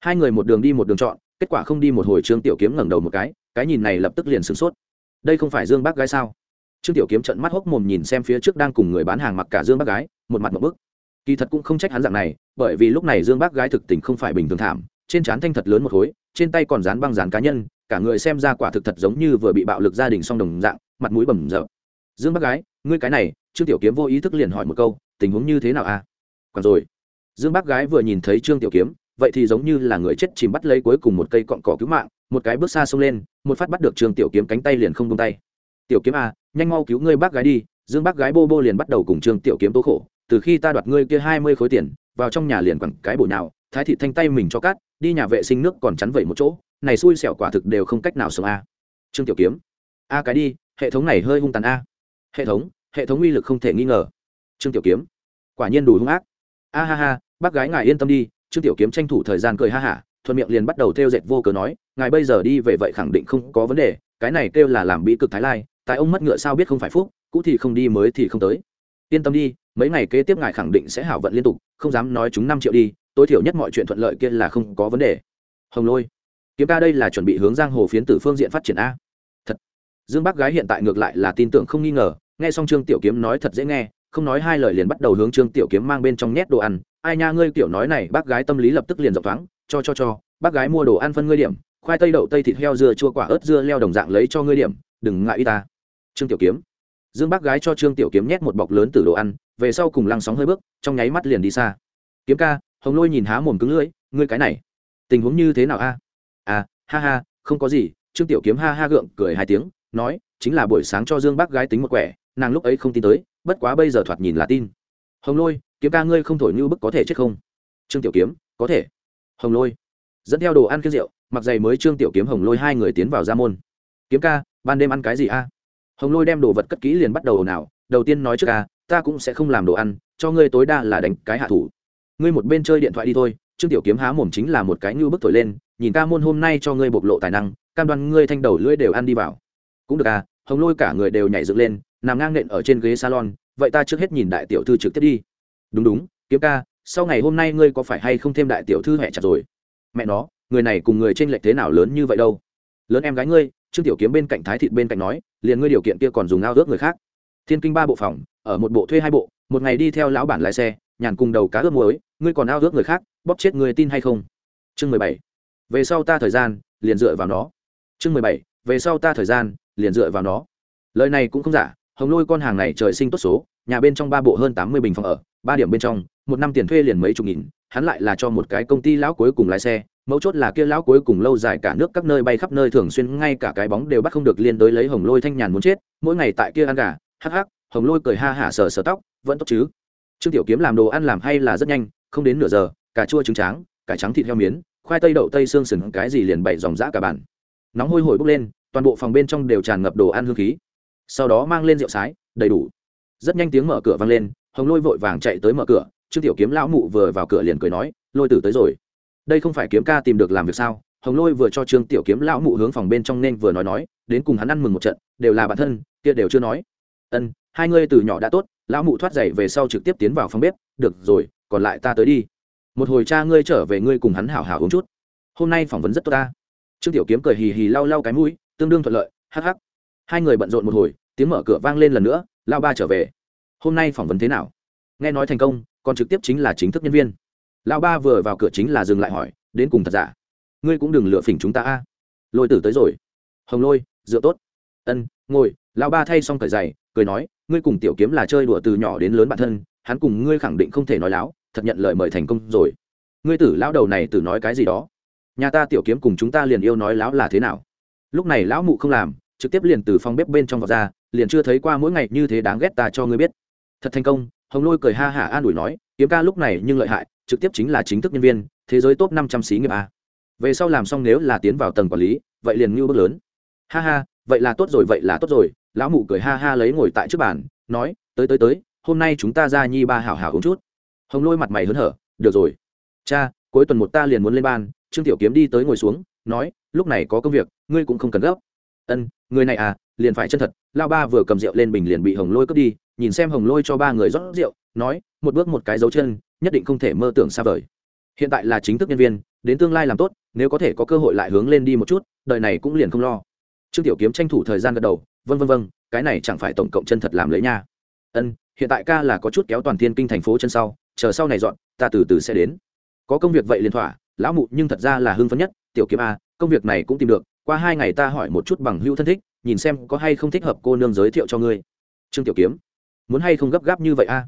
Hai người một đường đi một đường chọn kết quả không đi một hồi trương tiểu kiếm ngẩng đầu một cái cái nhìn này lập tức liền sửng sốt. Đây không phải dương bác gái sao? Trương tiểu kiếm trận mắt hốc mồm nhìn xem phía trước đang cùng người bán hàng mặc cả dương bác gái một mặt một bức. Kỳ thật cũng không trách hắn dạng này bởi vì lúc này dương bác gái thực tình không phải bình thường thảm trên trán thanh thật lớn một khối trên tay còn dán băng dán cá nhân cả người xem ra quả thực thật giống như vừa bị bạo lực gia đình song đồng dạng mặt mũi bầm rợ dương bác gái ngươi cái này trương tiểu kiếm vô ý thức liền hỏi một câu tình huống như thế nào a à? còn rồi. Dương bác gái vừa nhìn thấy trương tiểu kiếm vậy thì giống như là người chết chìm bắt lấy cuối cùng một cây cọn cỏ cứu mạng một cái bước xa xông lên một phát bắt được trương tiểu kiếm cánh tay liền không tung tay. Tiểu kiếm a à, nhanh mau cứu ngươi bác gái đi, dương bác gái bô bô liền bắt đầu cùng trương tiểu kiếm tố khổ, từ khi ta đoạt ngươi kia hai mươi khối tiền, vào trong nhà liền quẳng cái bổ nào thái thị thanh tay mình cho cát đi nhà vệ sinh nước còn chắn vẩy một chỗ, này xui xẻo quả thực đều không cách nào sống a. Trương tiểu kiếm, a cái đi, hệ thống này hơi hung tàn a. Hệ thống hệ thống uy lực không thể nghi ngờ. Trương tiểu kiếm, quả nhiên đủ hung ác. A ha ha, bác gái ngài yên tâm đi, trương tiểu kiếm tranh thủ thời gian cười ha hả, thuận miệng liền bắt đầu theo dệt vô cớ nói, ngài bây giờ đi về vậy khẳng định không có vấn đề, cái này kêu là làm bị cực thái lai tại ông mất ngựa sao biết không phải phúc, cũ thì không đi, mới thì không tới. Yên tâm đi, mấy ngày kế tiếp ngài khẳng định sẽ hảo vận liên tục, không dám nói chúng năm triệu đi, tối thiểu nhất mọi chuyện thuận lợi kia là không có vấn đề. Hồng lôi, kiếm ca đây là chuẩn bị hướng giang hồ phiến tử phương diện phát triển a. Thật. Dương bác gái hiện tại ngược lại là tin tưởng không nghi ngờ, nghe xong trương tiểu kiếm nói thật dễ nghe, không nói hai lời liền bắt đầu hướng trương tiểu kiếm mang bên trong nhét đồ ăn. Ai nha, ngươi kiểu nói này, bác gái tâm lý lập tức liền dọc thoáng, cho cho cho, bác gái mua đồ ăn phân ngươi điểm, khoai tây, đậu tây, thịt heo, dưa, chua, quả, ớt, dưa, leo đồng dạng lấy cho ngươi điểm, đừng ngại y ta trương tiểu kiếm. Dương bác gái cho trương tiểu kiếm nhét một bọc lớn từ đồ ăn, về sau cùng lăng sóng hơi bước, trong nháy mắt liền đi xa. Kiếm ca, hồng lôi nhìn há mồm cứng lưỡi, ngươi cái này, tình huống như thế nào a? À ha ha, không có gì, trương tiểu kiếm ha ha gượng cười hai tiếng, nói, chính là buổi sáng cho dương bác gái tính một quẻ, nàng lúc ấy không tin tới, bất quá bây giờ thoạt nhìn là tin. Hồng lôi, kiếm ca ngươi không thổi như bức có thể chết không? Trương tiểu kiếm, có thể. Hồng lôi, dẫn theo đồ ăn kiếm rượu, mặc giày mới trương tiểu kiếm, hồng lôi hai người tiến vào ra môn. Kiếm ca, ban đêm ăn cái gì a? Hồng lôi đem đồ vật cất kỹ liền bắt đầu nào đầu tiên nói trước ca, ta cũng sẽ không làm đồ ăn, cho ngươi tối đa là đánh cái hạ thủ. Ngươi một bên chơi điện thoại đi thôi, trương tiểu kiếm há mồm chính là một cái như bức thổi lên, nhìn ca môn hôm nay cho ngươi bộc lộ tài năng, cam đoan ngươi thanh đầu lưỡi đều ăn đi vào. Cũng được à. Hồng lôi cả người đều nhảy dựng lên, nằm ngang nện ở trên ghế salon, vậy ta trước hết nhìn đại tiểu thư trực tiếp đi. Đúng đúng, kiếm ca, sau ngày hôm nay ngươi có phải hay không thêm đại tiểu thư hẹ chặt rồi? Mẹ nó, người này cùng người trên lệch thế nào lớn như vậy đâu? Lớn em gái ngươi trương tiểu kiếm bên cạnh thái thịt bên cạnh nói, liền ngươi điều kiện kia còn dùng ao ước người khác. Thiên kinh ba bộ phòng, ở một bộ thuê hai bộ, một ngày đi theo lão bản lái xe, nhàn cùng đầu cá ướp muối, ngươi còn ao ước người khác, bóp chết người tin hay không? Chương mười bảy. Về sau ta thời gian, liền dựa vào nó. Chương mười bảy. Về sau ta thời gian, liền dựa vào nó. Lời này cũng không giả, hồng lôi con hàng này trời sinh tốt số, nhà bên trong ba bộ hơn tám mươi bình phòng ở, ba điểm bên trong, một năm tiền thuê liền mấy chục nghìn, hắn lại là cho một cái công ty lão cuối cùng lái xe mấu chốt là kia lão cuối cùng lâu dài cả nước các nơi bay khắp nơi thường xuyên, ngay cả cái bóng đều bắt không được liên đối lấy hồng lôi thanh nhàn muốn chết, mỗi ngày tại kia ăn gà, hắc hắc, hồng lôi cười ha hả sờ sờ tóc, vẫn tốt chứ. Trương tiểu kiếm làm đồ ăn làm hay là rất nhanh, không đến nửa giờ, cà chua trứng tráng, cải trắng thịt heo miến, khoai tây đậu tây xương sừng cái gì liền bậy dòng dã cả bàn nóng hôi hổi bốc lên, toàn bộ phòng bên trong đều tràn ngập đồ ăn hương khí. Sau đó mang lên rượu sái, đầy đủ. Rất nhanh tiếng mở cửa vang lên, hồng lôi vội vàng chạy tới mở cửa, trương tiểu kiếm lão mụ vừa vào cửa liền cười nói, lôi tử tới rồi đây không phải kiếm ca tìm được làm việc sao? Hồng lôi vừa cho trương tiểu kiếm lão mụ hướng phòng bên trong nên vừa nói nói, đến cùng hắn ăn mừng một trận, đều là bản thân, kia đều chưa nói. Ân, hai ngươi từ nhỏ đã tốt, lão mụ thoát giày về sau trực tiếp tiến vào phòng bếp, được rồi, còn lại ta tới đi. Một hồi cha ngươi trở về ngươi cùng hắn hảo hảo uống chút. Hôm nay phỏng vấn rất tốt ta. Trương tiểu kiếm cười hì hì lau lau cái mũi, tương đương thuận lợi, hắc hắc. Hai người bận rộn một hồi, tiếng mở cửa vang lên lần nữa lao ba trở về. Hôm nay phỏng vấn thế nào? Nghe nói thành công, còn trực tiếp chính là chính thức nhân viên lão ba vừa vào cửa chính là dừng lại hỏi, đến cùng thật giả? Ngươi cũng đừng lựa phỉnh chúng ta a. Lôi tử tới rồi. Hồng lôi, dựa tốt. Ân, ngồi. Lão ba thay xong cởi giày, cười nói, ngươi cùng tiểu kiếm là chơi đùa từ nhỏ đến lớn bản thân, hắn cùng ngươi khẳng định không thể nói láo, thật nhận lời mời thành công rồi. Ngươi tử, lão đầu này tử nói cái gì đó? Nhà ta tiểu kiếm cùng chúng ta liền yêu nói láo là thế nào? Lúc này lão mụ không làm, trực tiếp liền từ phòng bếp bên trong vọt ra, liền chưa thấy qua mỗi ngày như thế đáng ghét ta cho ngươi biết. Thật thành công. Hồng lôi cười ha hả an ủi nói, kiếm ca lúc này nhưng lợi hại trực tiếp chính là chính thức nhân viên, thế giới top năm trăm xí nghiệp a. Về sau làm xong nếu là tiến vào tầng quản lý, vậy liền như bước lớn. Ha ha, vậy là tốt rồi, vậy là tốt rồi, lão mụ cười ha ha lấy ngồi tại trước bàn, nói, tới tới tới, hôm nay chúng ta ra nhi ba hảo hảo uống chút. Hồng lôi mặt mày hớn hở, được rồi. Cha, cuối tuần một ta liền muốn lên ban. Trương tiểu kiếm đi tới ngồi xuống, nói, lúc này có công việc, ngươi cũng không cần gấp. Ân, người này à liền phải chân thật. Lao ba vừa cầm rượu lên bình liền bị hồng lôi cướp đi, nhìn xem hồng lôi cho ba người rót rượu, nói, một bước một cái dấu chân nhất định không thể mơ tưởng xa vời. Hiện tại là chính thức nhân viên, đến tương lai làm tốt, nếu có thể có cơ hội lại hướng lên đi một chút, đời này cũng liền không lo. Trương tiểu kiếm tranh thủ thời gian gật đầu vân vân vân cái này chẳng phải tổng cộng chân thật làm lấy nha. Ân, hiện tại ca là có chút kéo toàn thiên kinh thành phố chân sau, chờ sau này dọn, ta từ từ sẽ đến. Có công việc vậy liền thỏa, lão mụ nhưng thật ra là hưng phấn nhất, tiểu kiếm a công việc này cũng tìm được, qua hai ngày ta hỏi một chút bằng hữu thân thích, nhìn xem có hay không thích hợp cô nương giới thiệu cho ngươi. Trương tiểu kiếm, muốn hay không gấp gáp như vậy a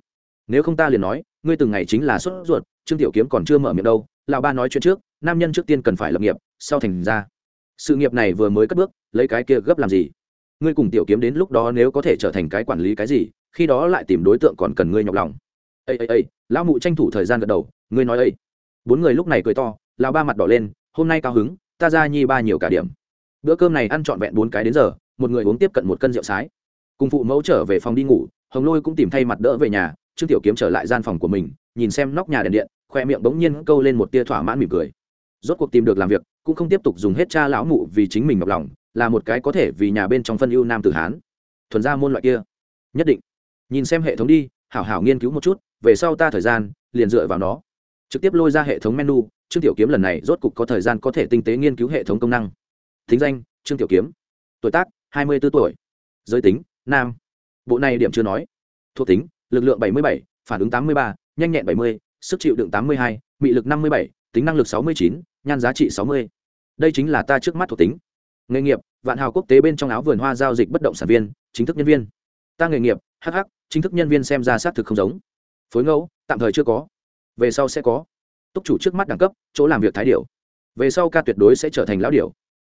nếu không ta liền nói, ngươi từng ngày chính là sốt ruột, trương tiểu kiếm còn chưa mở miệng đâu, lão ba nói chuyện trước, nam nhân trước tiên cần phải lập nghiệp, sau thành ra. Sự nghiệp này vừa mới cất bước, lấy cái kia gấp làm gì? Ngươi cùng tiểu kiếm đến lúc đó nếu có thể trở thành cái quản lý cái gì, khi đó lại tìm đối tượng còn cần ngươi nhọc lòng. Ây ây ây lão mụ tranh thủ thời gian gật đầu, ngươi nói ây bốn người lúc này cười to, lão ba mặt đỏ lên, hôm nay cao hứng, ta ra nhi ba nhiều cả điểm. Bữa cơm này ăn trọn vẹn bốn cái đến giờ, một người uống tiếp cận một cân rượu sái. Cùng phụ mẫu trở về phòng đi ngủ, hồng lôi cũng tìm thay mặt đỡ về nhà trương tiểu kiếm trở lại gian phòng của mình, nhìn xem nóc nhà đèn điện, khoe miệng bỗng nhiên câu lên một tia thỏa mãn mỉm cười. Rốt cuộc tìm được làm việc, cũng không tiếp tục dùng hết cha lão mụ vì chính mình ngọc lòng, là một cái có thể vì nhà bên trong phân ưu nam tử hán. Thuần ra môn loại kia. Nhất định. Nhìn xem hệ thống đi, hảo hảo nghiên cứu một chút, về sau ta thời gian, liền dựa vào nó. Trực tiếp lôi ra hệ thống menu, trương tiểu kiếm lần này rốt cục có thời gian có thể tinh tế nghiên cứu hệ thống công năng. Thính danh, trương tiểu kiếm. Tuổi tác, hai mươi 24 tuổi. Giới tính, nam. Bộ này điểm chưa nói. Thuộc tính lực lượng bảy mươi bảy, phản ứng tám mươi ba, nhanh nhẹn bảy mươi, sức chịu đựng tám mươi hai, mị lực năm mươi bảy, tính năng lực sáu mươi chín, nhan giá trị sáu mươi. Đây chính là ta trước mắt thuộc tính. Nghề nghiệp, vạn hào quốc tế bên trong áo vườn hoa giao dịch bất động sản viên, chính thức nhân viên. Ta nghề nghiệp hh chính thức nhân viên xem ra xác thực không giống. Phối ngẫu, tạm thời chưa có. Về sau sẽ có. Túc chủ trước mắt đẳng cấp, chỗ làm việc thái điểu. Về sau ca tuyệt đối sẽ trở thành lão điểu.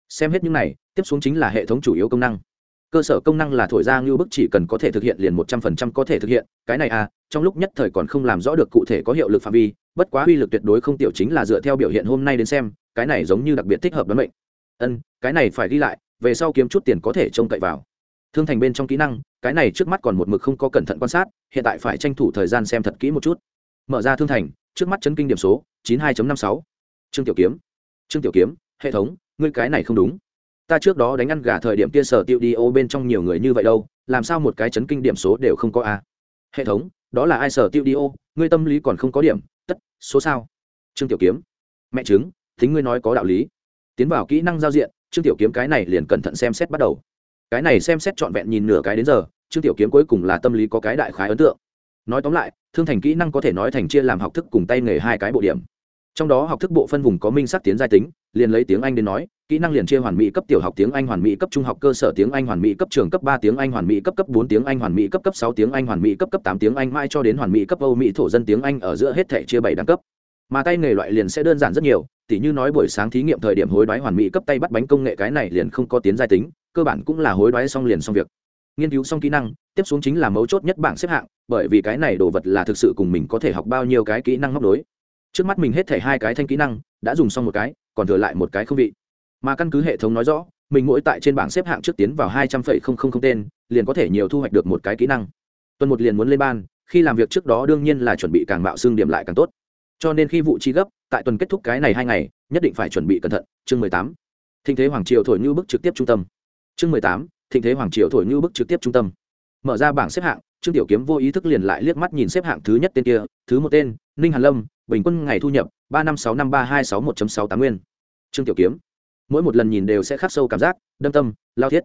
Xem hết những này, tiếp xuống chính là hệ thống chủ yếu công năng cơ sở công năng là thổi ra như bức chỉ cần có thể thực hiện liền một trăm phần trăm có thể thực hiện, cái này à trong lúc nhất thời còn không làm rõ được cụ thể có hiệu lực phạm vi, bất quá uy lực tuyệt đối không tiểu chính là dựa theo biểu hiện hôm nay đến xem, cái này giống như đặc biệt thích hợp đoán mệnh. Ân, cái này phải ghi lại, về sau kiếm chút tiền có thể trông cậy vào. Thương thành bên trong kỹ năng, cái này trước mắt còn một mực không có cẩn thận quan sát, hiện tại phải tranh thủ thời gian xem thật kỹ một chút. Mở ra thương thành, trước mắt chấn kinh điểm số chín hai năm sáu. Trương tiểu kiếm. Trương tiểu kiếm, hệ thống, ngươi cái này không đúng ta trước đó đánh ăn gà thời điểm kia sở tiêu đi ô bên trong nhiều người như vậy đâu, làm sao một cái chấn kinh điểm số đều không có a hệ thống, đó là ai sở tiêu đi ô? Ngươi tâm lý còn không có điểm, tất, số sao? Trương tiểu kiếm. Mẹ chứng, thính ngươi nói có đạo lý. Tiến vào kỹ năng giao diện, trương tiểu kiếm cái này liền cẩn thận xem xét bắt đầu. Cái này xem xét trọn vẹn nhìn nửa cái đến giờ, trương tiểu kiếm cuối cùng là tâm lý có cái đại khái ấn tượng. Nói tóm lại, thương thành kỹ năng có thể nói thành chia làm học thức cùng tay nghề hai cái bộ điểm trong đó học thức bộ phân vùng có minh sắc tiến giai tính, liền lấy tiếng anh đến nói, kỹ năng liền chia hoàn mỹ cấp tiểu học tiếng anh, hoàn mỹ cấp trung học cơ sở tiếng anh, hoàn mỹ cấp trường cấp ba tiếng anh, hoàn mỹ cấp cấp bốn tiếng anh, hoàn mỹ cấp cấp sáu tiếng anh, hoàn mỹ cấp cấp tám tiếng anh, mãi cho đến hoàn mỹ cấp âu mỹ thổ dân tiếng anh ở giữa hết thể chia bảy đẳng cấp. Mà tay nghề loại liền sẽ đơn giản rất nhiều, tỉ như nói buổi sáng thí nghiệm thời điểm hối đoái hoàn mỹ cấp tay bắt bánh công nghệ cái này liền không có tiến giai tính, cơ bản cũng là hối đoái xong liền xong việc. Nghiên cứu xong kỹ năng, tiếp xuống chính là mấu chốt nhất bảng xếp hạng, bởi vì cái này đồ vật là thực sự cùng mình có thể học bao nhiêu cái kỹ năng móc đối trước mắt mình hết thể hai cái thanh kỹ năng, đã dùng xong một cái, còn thừa lại một cái không vị. Mà căn cứ hệ thống nói rõ, mình mỗi tại trên bảng xếp hạng trước tiến vào hai trăm phẩy không không tên, liền có thể nhiều thu hoạch được một cái kỹ năng. Tuần một liền muốn lên ban, khi làm việc trước đó đương nhiên là chuẩn bị càng mạo xương điểm lại càng tốt. Cho nên khi vụ chi gấp, tại tuần kết thúc cái này hai ngày, nhất định phải chuẩn bị cẩn thận. Chương mười tám, thịnh thế hoàng triều thổi như bức trực tiếp trung tâm. Chương mười tám, thịnh thế hoàng triều thổi như bức trực tiếp trung tâm. Mở ra bảng xếp hạng, trương tiểu kiếm vô ý thức liền lại liếc mắt nhìn xếp hạng thứ nhất tên kia, thứ một tên, ninh hàn lâm bình quân ngày thu nhập, ba năm sáu năm ba hai sáu một sáu tám nguyên. Trương tiểu kiếm, mỗi một lần nhìn đều sẽ khắc sâu cảm giác, đâm tâm, lao thiết.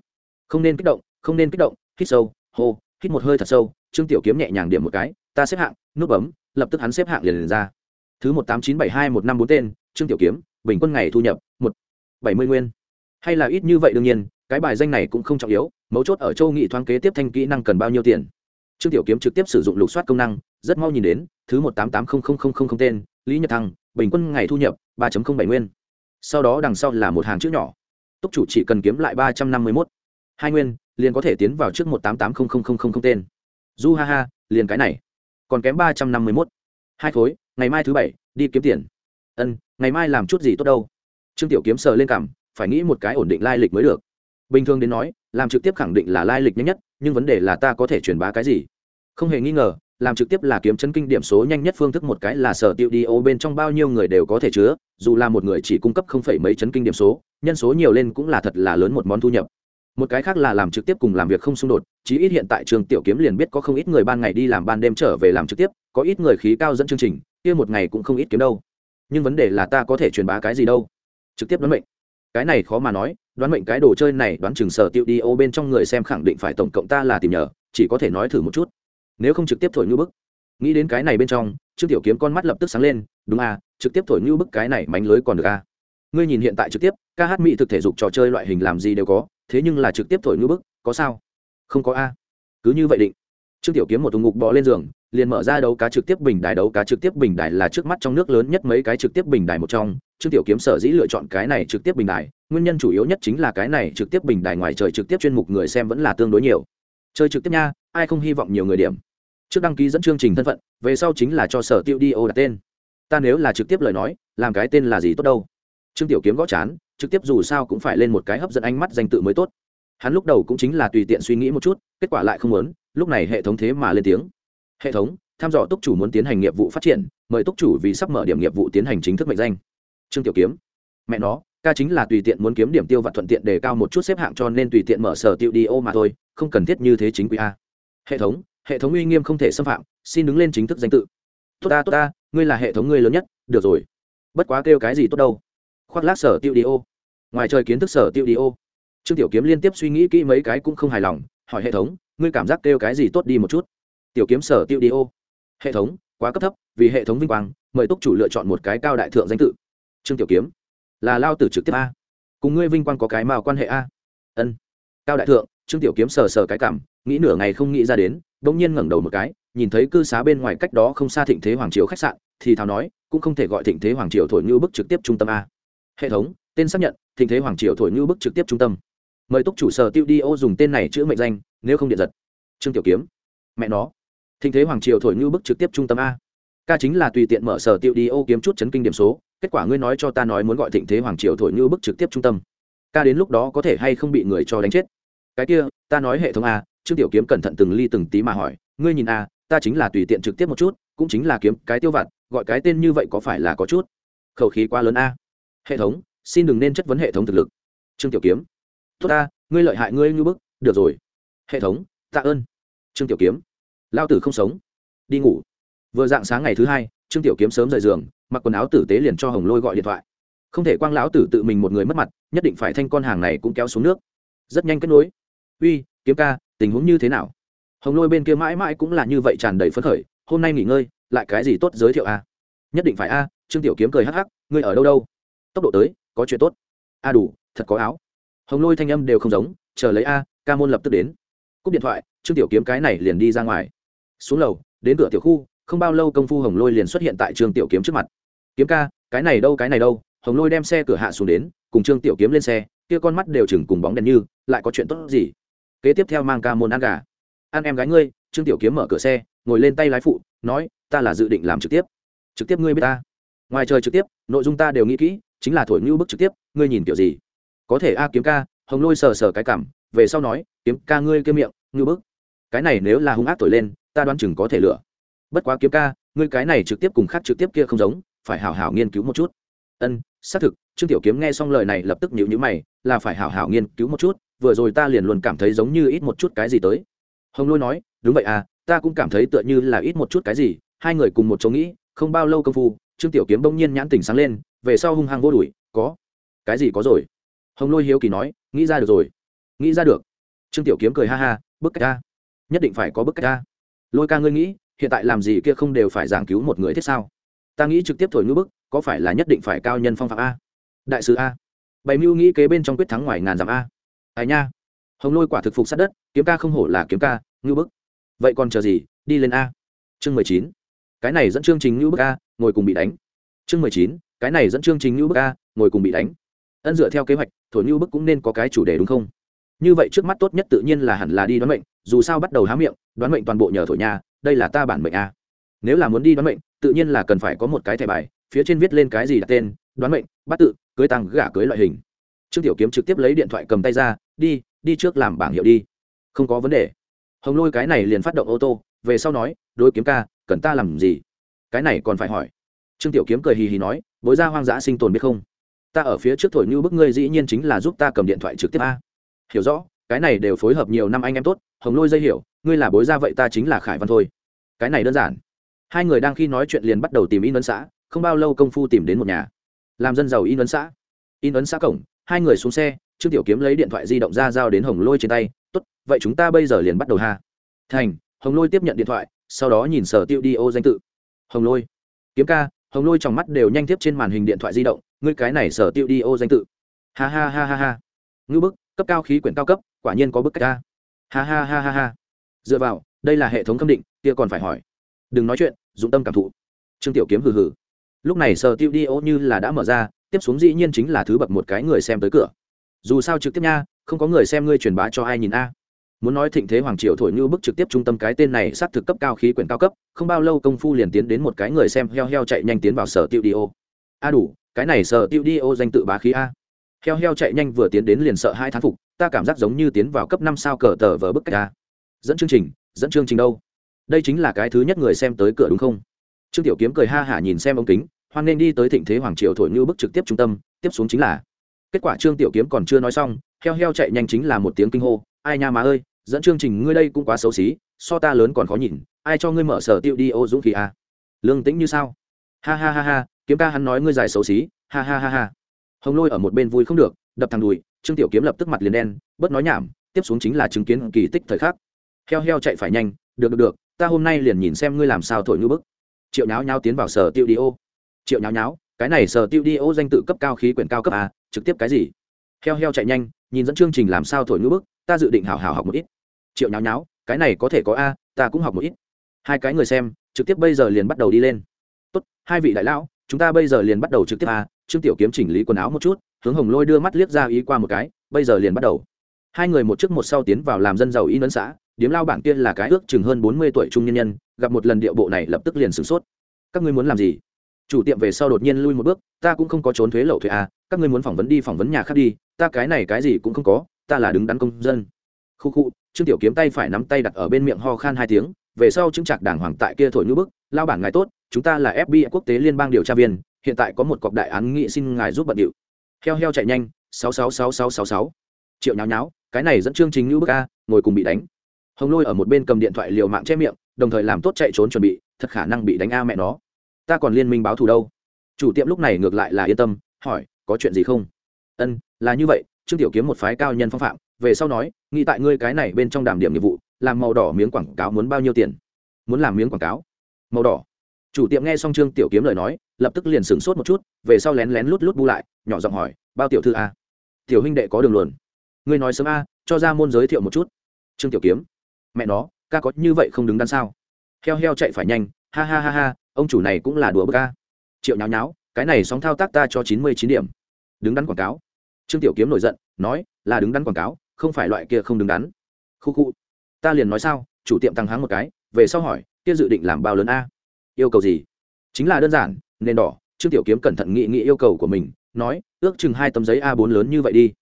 Không nên kích động, không nên kích động, hít sâu, hô, hít một hơi thật sâu, trương tiểu kiếm nhẹ nhàng điểm một cái, ta xếp hạng, nút bấm, lập tức hắn xếp hạng liền liền ra. Thứ một tám chín bảy hai một năm bốn tên, trương tiểu kiếm, bình quân ngày thu nhập, một bảy mươi nguyên. Hay là ít như vậy đương nhiên, cái bài danh này cũng không trọng yếu, mấu chốt ở châu nghị thoáng kế tiếp thanh kỹ năng cần bao nhiêu tiền trương tiểu kiếm trực tiếp sử dụng lục soát công năng, rất mau nhìn đến, thứ một tám tám không không không không tên, lý nhật thăng, bình quân ngày thu nhập ba bảy nguyên. Sau đó đằng sau là một hàng chữ nhỏ. Túc chủ chỉ cần kiếm lại ba trăm năm mươi một hai nguyên, liền có thể tiến vào trước một tám tám không không không không tên. Du ha ha, liền cái này. Còn kém ba trăm năm mươi một hai khối, ngày mai thứ bảy, đi kiếm tiền. Ân, ngày mai làm chút gì tốt đâu. Trương tiểu kiếm sờ lên cảm, phải nghĩ một cái ổn định lai lịch mới được. Bình thường đến nói, làm trực tiếp khẳng định là lai lịch nhanh nhất nhưng vấn đề là ta có thể truyền bá cái gì? Không hề nghi ngờ, làm trực tiếp là kiếm chân kinh điểm số nhanh nhất phương thức một cái là sở tiêu đi ô bên trong bao nhiêu người đều có thể chứa, dù là một người chỉ cung cấp không phải mấy chấn kinh điểm số, nhân số nhiều lên cũng là thật là lớn một món thu nhập. Một cái khác là làm trực tiếp cùng làm việc không xung đột, chí ít hiện tại trường tiểu kiếm liền biết có không ít người ban ngày đi làm ban đêm trở về làm trực tiếp, có ít người khí cao dẫn chương trình, kia một ngày cũng không ít kiếm đâu. Nhưng vấn đề là ta có thể truyền bá cái gì đâu? Trực tiếp đoán mệnh cái này khó mà nói, đoán mệnh cái đồ chơi này đoán chừng sở tiêu đi ô bên trong người xem khẳng định phải tổng cộng ta là tìm nhờ, chỉ có thể nói thử một chút. Nếu không trực tiếp thổi như bức. Nghĩ đến cái này bên trong, trương tiểu kiếm con mắt lập tức sáng lên, đúng à trực tiếp thổi như bức cái này mánh lưới còn được à? Ngươi nhìn hiện tại trực tiếp, ca hát mỹ thực thể dục trò chơi loại hình làm gì đều có, thế nhưng là trực tiếp thổi như bức, có sao? Không có a. Cứ như vậy định. Trương tiểu kiếm một thùng ngục bò lên giường, liền mở ra đấu cá trực tiếp bình đài, đấu cá trực tiếp bình đài là trước mắt trong nước lớn nhất mấy cái trực tiếp bình đài một trong trương tiểu kiếm sở dĩ lựa chọn cái này trực tiếp bình đài, nguyên nhân chủ yếu nhất chính là cái này trực tiếp bình đài ngoài trời trực tiếp chuyên mục người xem vẫn là tương đối nhiều. Chơi trực tiếp nha, ai không hy vọng nhiều người điểm. Trước đăng ký dẫn chương trình thân phận, về sau chính là cho sở tiêu đi ô đặt tên. Ta nếu là trực tiếp lời nói, làm cái tên là gì tốt đâu. Trương tiểu kiếm gõ chán, trực tiếp dù sao cũng phải lên một cái hấp dẫn ánh mắt danh tự mới tốt. Hắn lúc đầu cũng chính là tùy tiện suy nghĩ một chút, kết quả lại không muốn, lúc này hệ thống thế mà lên tiếng. Hệ thống, tham dò túc chủ muốn tiến hành nghiệp vụ phát triển, mời túc chủ vì sắp mở điểm nghiệp vụ tiến hành chính thức mệnh danh trương tiểu kiếm. Mẹ nó, ca chính là tùy tiện muốn kiếm điểm tiêu và thuận tiện để cao một chút xếp hạng cho nên tùy tiện mở sở tiêu đi ô mà thôi, không cần thiết như thế chính quý a. Hệ thống hệ thống uy nghiêm không thể xâm phạm, xin đứng lên chính thức danh tự. Tốt ta tốt ta, ngươi là hệ thống ngươi lớn nhất, được rồi. Bất quá kêu cái gì tốt đâu. Khoác lác sở tiêu đi ô. Ngoài trời kiến thức sở tiêu đi ô. Trương tiểu kiếm liên tiếp suy nghĩ kỹ mấy cái cũng không hài lòng, hỏi hệ thống, ngươi cảm giác kêu cái gì tốt đi một chút? Tiểu kiếm sở tiêu đi ô. Hệ thống, quá cấp thấp, vì hệ thống vinh quang, mời túc chủ lựa chọn một cái cao đại thượng danh tự trương tiểu kiếm, là lao tử trực tiếp a. Cùng ngươi vinh quang có cái mào quan hệ a. Ân. Cao đại thượng, trương tiểu kiếm sờ sờ cái cảm, nghĩ nửa ngày không nghĩ ra đến, bỗng nhiên ngẩng đầu một cái, nhìn thấy cư xá bên ngoài cách đó không xa thịnh thế hoàng triều khách sạn, thì thào nói, cũng không thể gọi thịnh thế hoàng triều thổi như bức trực tiếp trung tâm a. Hệ thống, tên xác nhận, thịnh thế hoàng triều thổi như bức trực tiếp trung tâm. Mời túc chủ sở tiêu đi ô dùng tên này chữ mệnh danh, nếu không điện giật. Trương tiểu kiếm, mẹ nó. Thịnh thế hoàng triều thổi như bức trực tiếp trung tâm a ca chính là tùy tiện mở sở tiêu đi ô kiếm chút chấn kinh điểm số, kết quả ngươi nói cho ta nói muốn gọi thịnh thế hoàng triều thổi như bức trực tiếp trung tâm. Ca đến lúc đó có thể hay không bị người cho đánh chết? Cái kia, ta nói hệ thống a, trương tiểu kiếm cẩn thận từng ly từng tí mà hỏi, ngươi nhìn a, ta chính là tùy tiện trực tiếp một chút, cũng chính là kiếm cái tiêu vặt, gọi cái tên như vậy có phải là có chút? Khẩu khí quá lớn a. Hệ thống, xin đừng nên chất vấn hệ thống thực lực. Trương tiểu kiếm. Tốt ta ngươi lợi hại ngươi như bức, được rồi. Hệ thống, tạ ơn. Trương tiểu kiếm. Lao tử không sống. Đi ngủ vừa dạng sáng ngày thứ hai, trương tiểu kiếm sớm rời giường, mặc quần áo tử tế liền cho hồng lôi gọi điện thoại. Không thể quang lão tử tự mình một người mất mặt, nhất định phải thanh con hàng này cũng kéo xuống nước. Rất nhanh kết nối. Uy, kiếm ca, tình huống như thế nào? Hồng lôi bên kia mãi mãi cũng là như vậy tràn đầy phấn khởi, hôm nay nghỉ ngơi, lại cái gì tốt giới thiệu a nhất định phải a, trương tiểu kiếm cười hắc hắc, ngươi ở đâu đâu? Tốc độ tới, có chuyện tốt. A đủ, thật có áo. Hồng lôi thanh âm đều không giống, chờ lấy a, ca môn lập tức đến. Cúp điện thoại, trương tiểu kiếm cái này liền đi ra ngoài. Xuống lầu, đến cửa tiểu khu không bao lâu công phu hồng lôi liền xuất hiện tại trương tiểu kiếm trước mặt kiếm ca cái này đâu cái này đâu hồng lôi đem xe cửa hạ xuống đến cùng trương tiểu kiếm lên xe kia con mắt đều chừng cùng bóng đèn như lại có chuyện tốt gì kế tiếp theo mang ca môn ăn gà ăn em gái ngươi trương tiểu kiếm mở cửa xe ngồi lên tay lái phụ nói ta là dự định làm trực tiếp trực tiếp ngươi biết ta ngoài trời trực tiếp nội dung ta đều nghĩ kỹ chính là thổi ngưu bức trực tiếp ngươi nhìn kiểu gì có thể a à, kiếm ca hồng lôi sờ sờ cái cảm về sau nói kiếm ca ngươi kia miệng ngưu bức cái này nếu là hung ác thổi lên ta đoán chừng có thể lựa bất quá kiếm ca, ngươi cái này trực tiếp cùng khác trực tiếp kia không giống, phải hảo hảo nghiên cứu một chút. Ân, xác thực, trương tiểu kiếm nghe xong lời này lập tức nhịu nhữ mày, là phải hảo hảo nghiên cứu một chút, vừa rồi ta liền luôn cảm thấy giống như ít một chút cái gì tới. Hồng lôi nói, đúng vậy à ta cũng cảm thấy tựa như là ít một chút cái gì, hai người cùng một chỗ nghĩ, không bao lâu công phu, trương tiểu kiếm bỗng nhiên nhãn tỉnh sáng lên, về sau hung hăng vô đuổi, có. Cái gì có rồi? Hồng lôi hiếu kỳ nói, nghĩ ra được rồi. Nghĩ ra được. Trương tiểu kiếm cười ha ha, bức cách ta. Nhất định phải có bức cách ta. Lôi ca ngươi nghĩ hiện tại làm gì kia không đều phải giảng cứu một người thiết sao? Ta nghĩ trực tiếp thổi ngữ bức, có phải là nhất định phải cao nhân phong phạm a? Đại sứ a. Bày mưu nghĩ kế bên trong quyết thắng ngoài ngàn dặm a. Ai nha. Hồng lôi quả thực phục sát đất, kiếm ca không hổ là kiếm ca ngưu bức. Vậy còn chờ gì, đi lên a. Chương mười chín. Cái này dẫn chương trình ngưu bức a, ngồi cùng bị đánh. Chương mười chín. Cái này dẫn chương trình ngưu bức a, ngồi cùng bị đánh. Ân dựa theo kế hoạch, thổi ngưu bức cũng nên có cái chủ đề đúng không? Như vậy trước mắt tốt nhất tự nhiên là hẳn là đi đoán mệnh, dù sao bắt đầu há miệng, đoán mệnh toàn bộ nhờ thổi nhà đây là ta bản mệnh a nếu là muốn đi đoán mệnh, tự nhiên là cần phải có một cái thẻ bài, phía trên viết lên cái gì đặt tên, đoán mệnh, bắt tự, cưới tăng, gả cưới loại hình. Trương tiểu kiếm trực tiếp lấy điện thoại cầm tay ra, đi đi trước làm bảng hiệu đi. Không có vấn đề. Hồng lôi cái này liền phát động ô tô, về sau nói, đối kiếm ca, cần ta làm gì? Cái này còn phải hỏi. Trương tiểu kiếm cười hì hì nói, bối ra hoang dã sinh tồn biết không? Ta ở phía trước thổi như bức ngươi dĩ nhiên chính là giúp ta cầm điện thoại trực tiếp a. Hiểu rõ, cái này đều phối hợp nhiều năm anh em tốt, hồng lôi dây hiểu ngươi là bối ra vậy ta chính là khải văn thôi. Cái này đơn giản. Hai người đang khi nói chuyện liền bắt đầu tìm in ấn xã, không bao lâu công phu tìm đến một nhà. Làm dân giàu in ấn xã. In ấn xã cổng, hai người xuống xe, trương tiểu kiếm lấy điện thoại di động ra giao đến hồng lôi trên tay, tốt, vậy chúng ta bây giờ liền bắt đầu ha. Thành, hồng lôi tiếp nhận điện thoại, sau đó nhìn sở tiêu đi ô danh tự. Hồng lôi. Kiếm ca. Hồng lôi trong mắt đều nhanh tiếp trên màn hình điện thoại di động, ngươi cái này sở tiêu đi ô danh tự. Ha ha ha ha ha. Ngư bức, cấp cao khí quyển cao cấp, quả nhiên có bức cách ca ha ha ha ha ha dựa vào, đây là hệ thống khâm định, kia còn phải hỏi. Đừng nói chuyện, dụng tâm cảm thụ. Trương tiểu kiếm hừ hừ. Lúc này sở tiêu đi ô như là đã mở ra, tiếp xuống dĩ nhiên chính là thứ bậc một cái người xem tới cửa. Dù sao trực tiếp nha, không có người xem ngươi truyền bá cho ai nhìn a. Muốn nói thịnh thế hoàng triều thổi như bức trực tiếp trung tâm cái tên này sát thực cấp cao khí quyển cao cấp, không bao lâu công phu liền tiến đến một cái người xem heo heo chạy nhanh tiến vào sở tiêu đi ô. A đủ, cái này sở tiêu đi ô danh tự bá khí a. Heo heo chạy nhanh vừa tiến đến liền sợ hai thán phục, ta cảm giác giống như tiến vào cấp năm sao cờ tờ vờ bức cách a dẫn chương trình, dẫn chương trình đâu? Đây chính là cái thứ nhất người xem tới cửa đúng không? Trương tiểu kiếm cười ha hả nhìn xem ống kính, hoan nên đi tới thịnh thế hoàng triều thổi như bức trực tiếp trung tâm, tiếp xuống chính là. Kết quả trương tiểu kiếm còn chưa nói xong, heo heo chạy nhanh chính là một tiếng kinh hô, ai nha má ơi, dẫn chương trình ngươi đây cũng quá xấu xí, so ta lớn còn khó nhìn, ai cho ngươi mở sở tiêu đi ô dũng khí à? lương tĩnh như sao? Ha ha ha ha, kiếm ca hắn nói ngươi dài xấu xí, ha ha ha ha. Hồng lôi ở một bên vui không được, đập thằng đùi, trương tiểu kiếm lập tức mặt liền đen, bớt nói nhảm, tiếp xuống chính là chứng kiến kỳ tích thời khắc heo heo chạy phải nhanh, được được được, ta hôm nay liền nhìn xem ngươi làm sao thổi ngư bức. Triệu nháo nháo tiến vào sở tiêu đi ô. Triệu nháo nháo, cái này sở tiêu đi ô danh tự cấp cao khí quyển cao cấp à trực tiếp cái gì? Heo heo chạy nhanh, nhìn dẫn chương trình làm sao thổi ngư bức, ta dự định hào hào học một ít. Triệu nháo nháo, cái này có thể có a, ta cũng học một ít. Hai cái người xem, trực tiếp bây giờ liền bắt đầu đi lên. Tốt, hai vị đại lão, chúng ta bây giờ liền bắt đầu trực tiếp a, trương tiểu kiếm chỉnh lý quần áo một chút, hướng hồng lôi đưa mắt liếc ra ý qua một cái, bây giờ liền bắt đầu hai người một trước một sau tiến vào làm dân giàu y nấn xã, điếm lao Bảng kia là cái ước chừng hơn bốn mươi tuổi trung nhân nhân, gặp một lần điệu bộ này lập tức liền sửng sốt. Các ngươi muốn làm gì? Chủ tiệm về sau đột nhiên lui một bước, ta cũng không có trốn thuế lậu thuế à các ngươi muốn phỏng vấn đi phỏng vấn nhà khác đi, ta cái này cái gì cũng không có, ta là đứng đắn công dân. Khu khu, trương tiểu kiếm tay phải nắm tay đặt ở bên miệng ho khan hai tiếng, về sau chứng trạc đảng hoàng tại kia thổi như bức, lao bảng ngài tốt, chúng ta là fbi quốc tế liên bang điều tra viên, hiện tại có một cọc đại án nghị xin ngài giúp bận điệu. Heo heo chạy nhanh, sáu sáu sáu sáu sáu sáu triệu nháo nháo, cái này dẫn chương trình như bức a, ngồi cùng bị đánh. Hồng lôi ở một bên cầm điện thoại liều mạng che miệng, đồng thời làm tốt chạy trốn chuẩn bị, thật khả năng bị đánh a mẹ nó. Ta còn liên minh báo thù đâu? Chủ tiệm lúc này ngược lại là yên tâm, hỏi, có chuyện gì không? Ân, là như vậy, trương tiểu kiếm một phái cao nhân phong phạm, về sau nói, nghĩ tại ngươi cái này bên trong đảm điểm nghiệp vụ, làm màu đỏ miếng quảng cáo muốn bao nhiêu tiền? Muốn làm miếng quảng cáo? Màu đỏ. Chủ tiệm nghe xong trương tiểu kiếm lời nói, lập tức liền sửng sốt một chút, về sau lén lén lút lút bu lại, nhỏ giọng hỏi, bao tiểu thư a? Tiểu huynh đệ có đường luồn ngươi nói sớm a, cho ra môn giới thiệu một chút. Trương tiểu kiếm, mẹ nó, ca có như vậy không đứng đắn sao? Heo heo chạy phải nhanh, ha ha ha ha, ông chủ này cũng là đùa bơ ca triệu nháo nháo, cái này sóng thao tác ta cho chín mươi chín điểm. Đứng đắn quảng cáo. Trương tiểu kiếm nổi giận, nói, là đứng đắn quảng cáo, không phải loại kia không đứng đắn. Khu khu. Ta liền nói sao, chủ tiệm tăng háng một cái, về sau hỏi, kia dự định làm bao lớn a? Yêu cầu gì? Chính là đơn giản, nền đỏ. Trương tiểu kiếm cẩn thận nghị nghị yêu cầu của mình, nói, ước chừng hai tấm giấy a bốn lớn như vậy đi.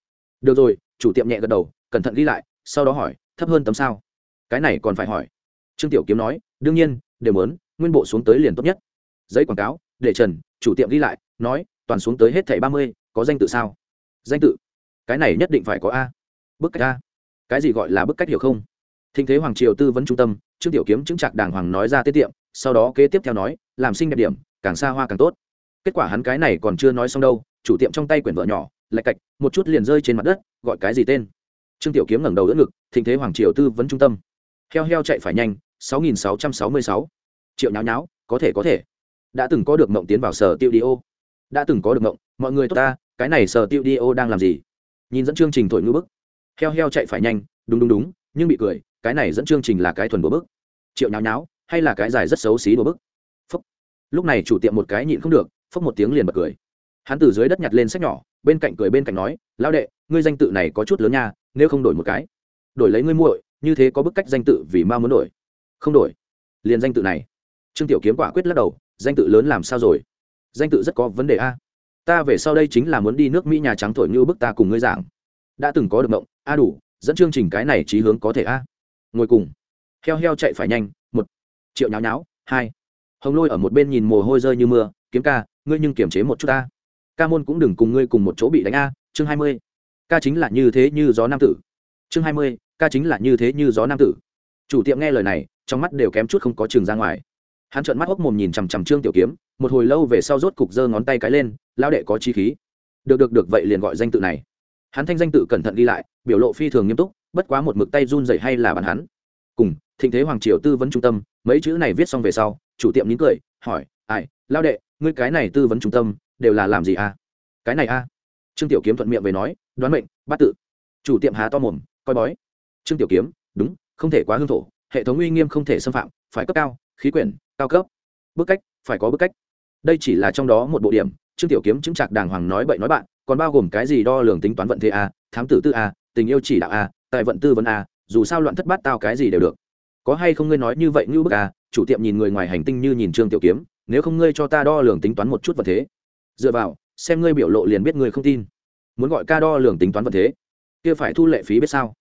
Được rồi chủ tiệm nhẹ gật đầu, cẩn thận ghi lại, sau đó hỏi, thấp hơn tấm sao? Cái này còn phải hỏi. Trương tiểu kiếm nói, đương nhiên, đều muốn, nguyên bộ xuống tới liền tốt nhất. Giấy quảng cáo, để trần, chủ tiệm ghi lại, nói, toàn xuống tới hết thảy ba mươi, có danh tự sao? Danh tự? Cái này nhất định phải có a. Bức cách a? Cái gì gọi là bức cách hiểu không? Thịnh thế hoàng triều tư vấn trung tâm, trương tiểu kiếm chứng trạc đàng hoàng nói ra tiết tiệm sau đó kế tiếp theo nói, làm sinh đẹp điểm, càng xa hoa càng tốt. Kết quả hắn cái này còn chưa nói xong đâu, chủ tiệm trong tay quyển vợ nhỏ, lạch cạch, một chút liền rơi trên mặt đất gọi cái gì tên? Trương tiểu kiếm ngẩng đầu đỡ ngực, thịnh thế hoàng triều tư vấn trung tâm. Heo heo chạy phải nhanh, sáu nghìn sáu trăm sáu mươi sáu. Triệu nháo nháo, có thể có thể. Đã từng có được mộng tiến vào sở tiêu đi ô. Đã từng có được mộng, mọi người tốt ta, cái này sở tiêu đi ô đang làm gì? Nhìn dẫn chương trình thổi ngư bức. Heo heo chạy phải nhanh, đúng đúng đúng, nhưng bị cười, cái này dẫn chương trình là cái thuần búa bức. Triệu nháo nháo, hay là cái dài rất xấu xí búa bức? Phúc. Lúc này chủ tiệm một cái nhịn không được phúc một tiếng liền bật cười. Hắn từ dưới đất nhặt lên sách nhỏ bên cạnh cười bên cạnh nói, lão đệ, ngươi danh tự này có chút lớn nha, nếu không đổi một cái, đổi lấy ngươi muội, như thế có bức cách danh tự vì ma muốn đổi. Không đổi. Liền danh tự này. Trương tiểu kiếm quả quyết lắc đầu, danh tự lớn làm sao rồi? Danh tự rất có vấn đề a. Ta về sau đây chính là muốn đi nước mỹ nhà trắng thổi như bức ta cùng ngươi giảng. Đã từng có được mộng, a đủ, dẫn chương trình cái này trí hướng có thể a. Ngồi cùng. Heo heo chạy phải nhanh, một. Triệu nháo nháo, hai. Hồng lôi ở một bên nhìn mồ hôi rơi như mưa, kiếm ca, ngươi nhưng kiềm chế một chút ta ca môn cũng đừng cùng ngươi cùng một chỗ bị đánh a, chương hai mươi. Ca chính là như thế như gió nam tử. Chương hai mươi, ca chính là như thế như gió nam tử. Chủ tiệm nghe lời này, trong mắt đều kém chút không có trường ra ngoài. Hắn trợn mắt hốc mồm nhìn chằm chằm trương tiểu kiếm, một hồi lâu về sau rốt cục giơ ngón tay cái lên lao đệ có chi khí? Được được được, vậy liền gọi danh tự này. Hắn thanh danh tự cẩn thận ghi lại, biểu lộ phi thường nghiêm túc, bất quá một mực tay run dậy hay là bàn hắn. Cùng, thịnh thế hoàng triều tư vấn trung tâm, mấy chữ này viết xong về sau, chủ tiệm nín cười, hỏi, ai lao đệ, ngươi cái này tư vấn trung tâm đều là làm gì à? Cái này a à? trương tiểu kiếm thuận miệng về nói, đoán mệnh, bát tự. Chủ tiệm há to mồm, coi bói. Trương tiểu kiếm, đúng, không thể quá hương thổ, hệ thống uy nghiêm không thể xâm phạm, phải cấp cao, khí quyển, cao cấp. Bức cách, phải có bức cách. Đây chỉ là trong đó một bộ điểm, trương tiểu kiếm chứng trạc đàng hoàng nói bậy nói bạn, còn bao gồm cái gì đo lường tính toán vận thế a thám tử tư a tình yêu chỉ đạo à, a tại vận tư vấn a dù sao loạn thất bát tao cái gì đều được. Có hay không ngươi nói như vậy như bức a chủ tiệm nhìn người ngoài hành tinh như nhìn trương tiểu kiếm, nếu không ngươi cho ta đo lường tính toán một chút vận thế dựa vào, xem ngươi biểu lộ liền biết ngươi không tin. Muốn gọi ca đo lường tính toán vận thế. Kia phải thu lệ phí biết sao?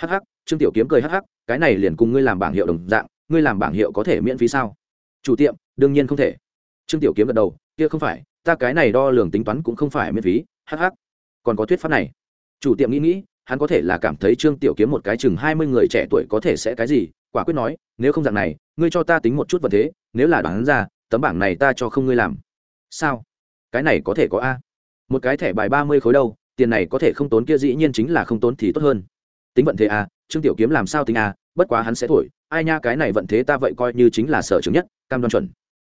Hh trương tiểu kiếm cười hh cái này liền cùng ngươi làm bảng hiệu đồng dạng, ngươi làm bảng hiệu có thể miễn phí sao? Chủ tiệm, đương nhiên không thể. Trương tiểu kiếm gật đầu, kia không phải, ta cái này đo lường tính toán cũng không phải miễn phí hh còn có thuyết pháp này. Chủ tiệm nghĩ nghĩ, hắn có thể là cảm thấy trương tiểu kiếm một cái chừng hai mươi người trẻ tuổi có thể sẽ cái gì, quả quyết nói, nếu không dạng này, ngươi cho ta tính một chút vật thế, nếu là đoán ra, tấm bảng này ta cho không ngươi làm. Sao? Cái này có thể có a. Một cái thẻ bài ba mươi khối đâu, tiền này có thể không tốn kia dĩ nhiên chính là không tốn thì tốt hơn. Tính vận thế a, trương tiểu kiếm làm sao tính a, bất quá hắn sẽ thổi, ai nha, cái này vận thế ta vậy coi như chính là sở chứng nhất, cam đoan chuẩn.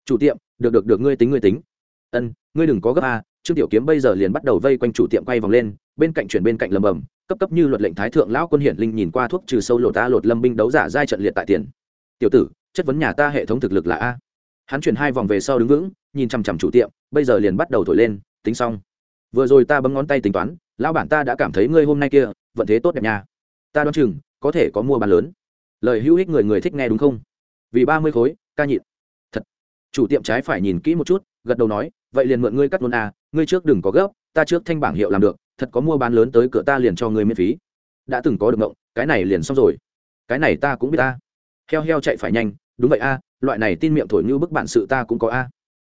Chủ tiệm, được được được, ngươi tính ngươi tính. Ân, ngươi đừng có gấp a, trương tiểu kiếm bây giờ liền bắt đầu vây quanh chủ tiệm quay vòng lên, bên cạnh chuyển bên cạnh lầm bầm, cấp cấp như luật lệnh thái thượng lão quân hiển linh nhìn qua thuốc trừ sâu lột ta lột lâm binh đấu giả giai trận liệt tại tiền. Tiểu tử, chất vấn nhà ta hệ thống thực lực là a. Hắn chuyển hai vòng về sau đứng vững, nhìn chằm chằm chủ tiệm bây giờ liền bắt đầu thổi lên, tính xong. Vừa rồi ta bấm ngón tay tính toán, lão bản ta đã cảm thấy ngươi hôm nay kia, vận thế tốt đẹp nha. Ta đoán chừng, có thể có mua bán lớn. Lời hữu ích người người thích nghe đúng không? Vì ba mươi khối, ca nhịn. Thật. Chủ tiệm trái phải nhìn kỹ một chút, gật đầu nói, vậy liền mượn ngươi cắt luôn à ngươi trước đừng có gấp, ta trước thanh bảng hiệu làm được, thật có mua bán lớn tới cửa ta liền cho ngươi miễn phí. Đã từng có được ngộng, cái này liền xong rồi. Cái này ta cũng biết ta. Heo heo chạy phải nhanh, đúng vậy a, loại này tin miệng thổi như bức bản sự ta cũng có a.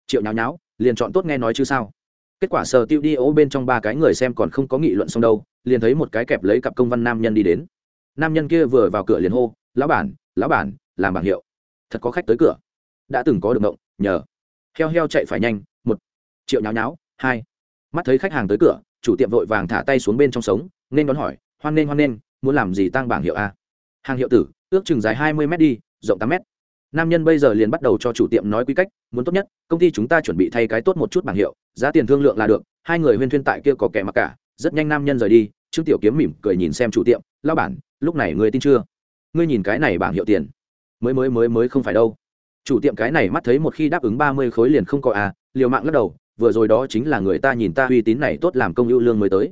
Triệu nháo nháo liền chọn tốt nghe nói chứ sao? Kết quả sờ tiêu đi ố bên trong ba cái người xem còn không có nghị luận xong đâu, liền thấy một cái kẹp lấy cặp công văn nam nhân đi đến. Nam nhân kia vừa vào cửa liền hô, lão bản lão bản, làm bảng hiệu. Thật có khách tới cửa. Đã từng có được ngộng, nhờ. Heo heo chạy phải nhanh, một, triệu nháo nháo, hai. Mắt thấy khách hàng tới cửa, chủ tiệm vội vàng thả tay xuống bên trong sống, nên đón hỏi, hoan nên hoan nên muốn làm gì tăng bảng hiệu a? Hàng hiệu tử, ước chừng dài hai mươi m đi, rộng tám m nam nhân bây giờ liền bắt đầu cho chủ tiệm nói quy cách, muốn tốt nhất, công ty chúng ta chuẩn bị thay cái tốt một chút bảng hiệu, giá tiền thương lượng là được, hai người huyên thuyên tại kia có kẻ mặc cả, rất nhanh nam nhân rời đi, trương tiểu kiếm mỉm cười nhìn xem chủ tiệm lao bản, lúc này ngươi tin chưa? Ngươi nhìn cái này bảng hiệu tiền. Mới mới mới mới không phải đâu. Chủ tiệm cái này mắt thấy một khi đáp ứng ba mươi khối liền không có à liều mạng lắc đầu, vừa rồi đó chính là người ta nhìn ta uy tín này tốt làm công ưu lương mới tới.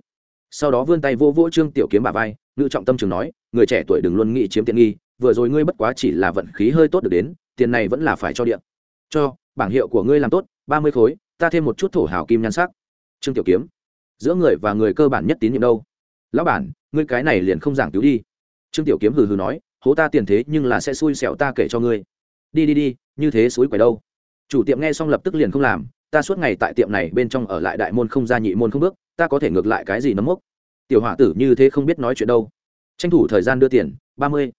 Sau đó vươn tay vô vỗ trương tiểu kiếm bà vai, ngự trọng tâm trường nói, người trẻ tuổi đừng luôn nghĩ chiếm tiện nghi vừa rồi ngươi bất quá chỉ là vận khí hơi tốt được đến, tiền này vẫn là phải cho điện. Cho, bảng hiệu của ngươi làm tốt, ba mươi khối, ta thêm một chút thổ hào kim nhan sắc. Trương tiểu kiếm, giữa người và người cơ bản nhất tín nhiệm đâu? Lão bản, ngươi cái này liền không giảng cứu đi. Trương tiểu kiếm hừ hừ nói, hố ta tiền thế nhưng là sẽ xui xẻo ta kể cho ngươi. Đi đi đi, như thế suối quẩy đâu? Chủ tiệm nghe xong lập tức liền không làm, ta suốt ngày tại tiệm này bên trong ở lại đại môn không ra nhị môn không bước, ta có thể ngược lại cái gì nấm mốc? Tiểu hỏa tử như thế không biết nói chuyện đâu. Tranh thủ thời gian đưa tiền, ba mươi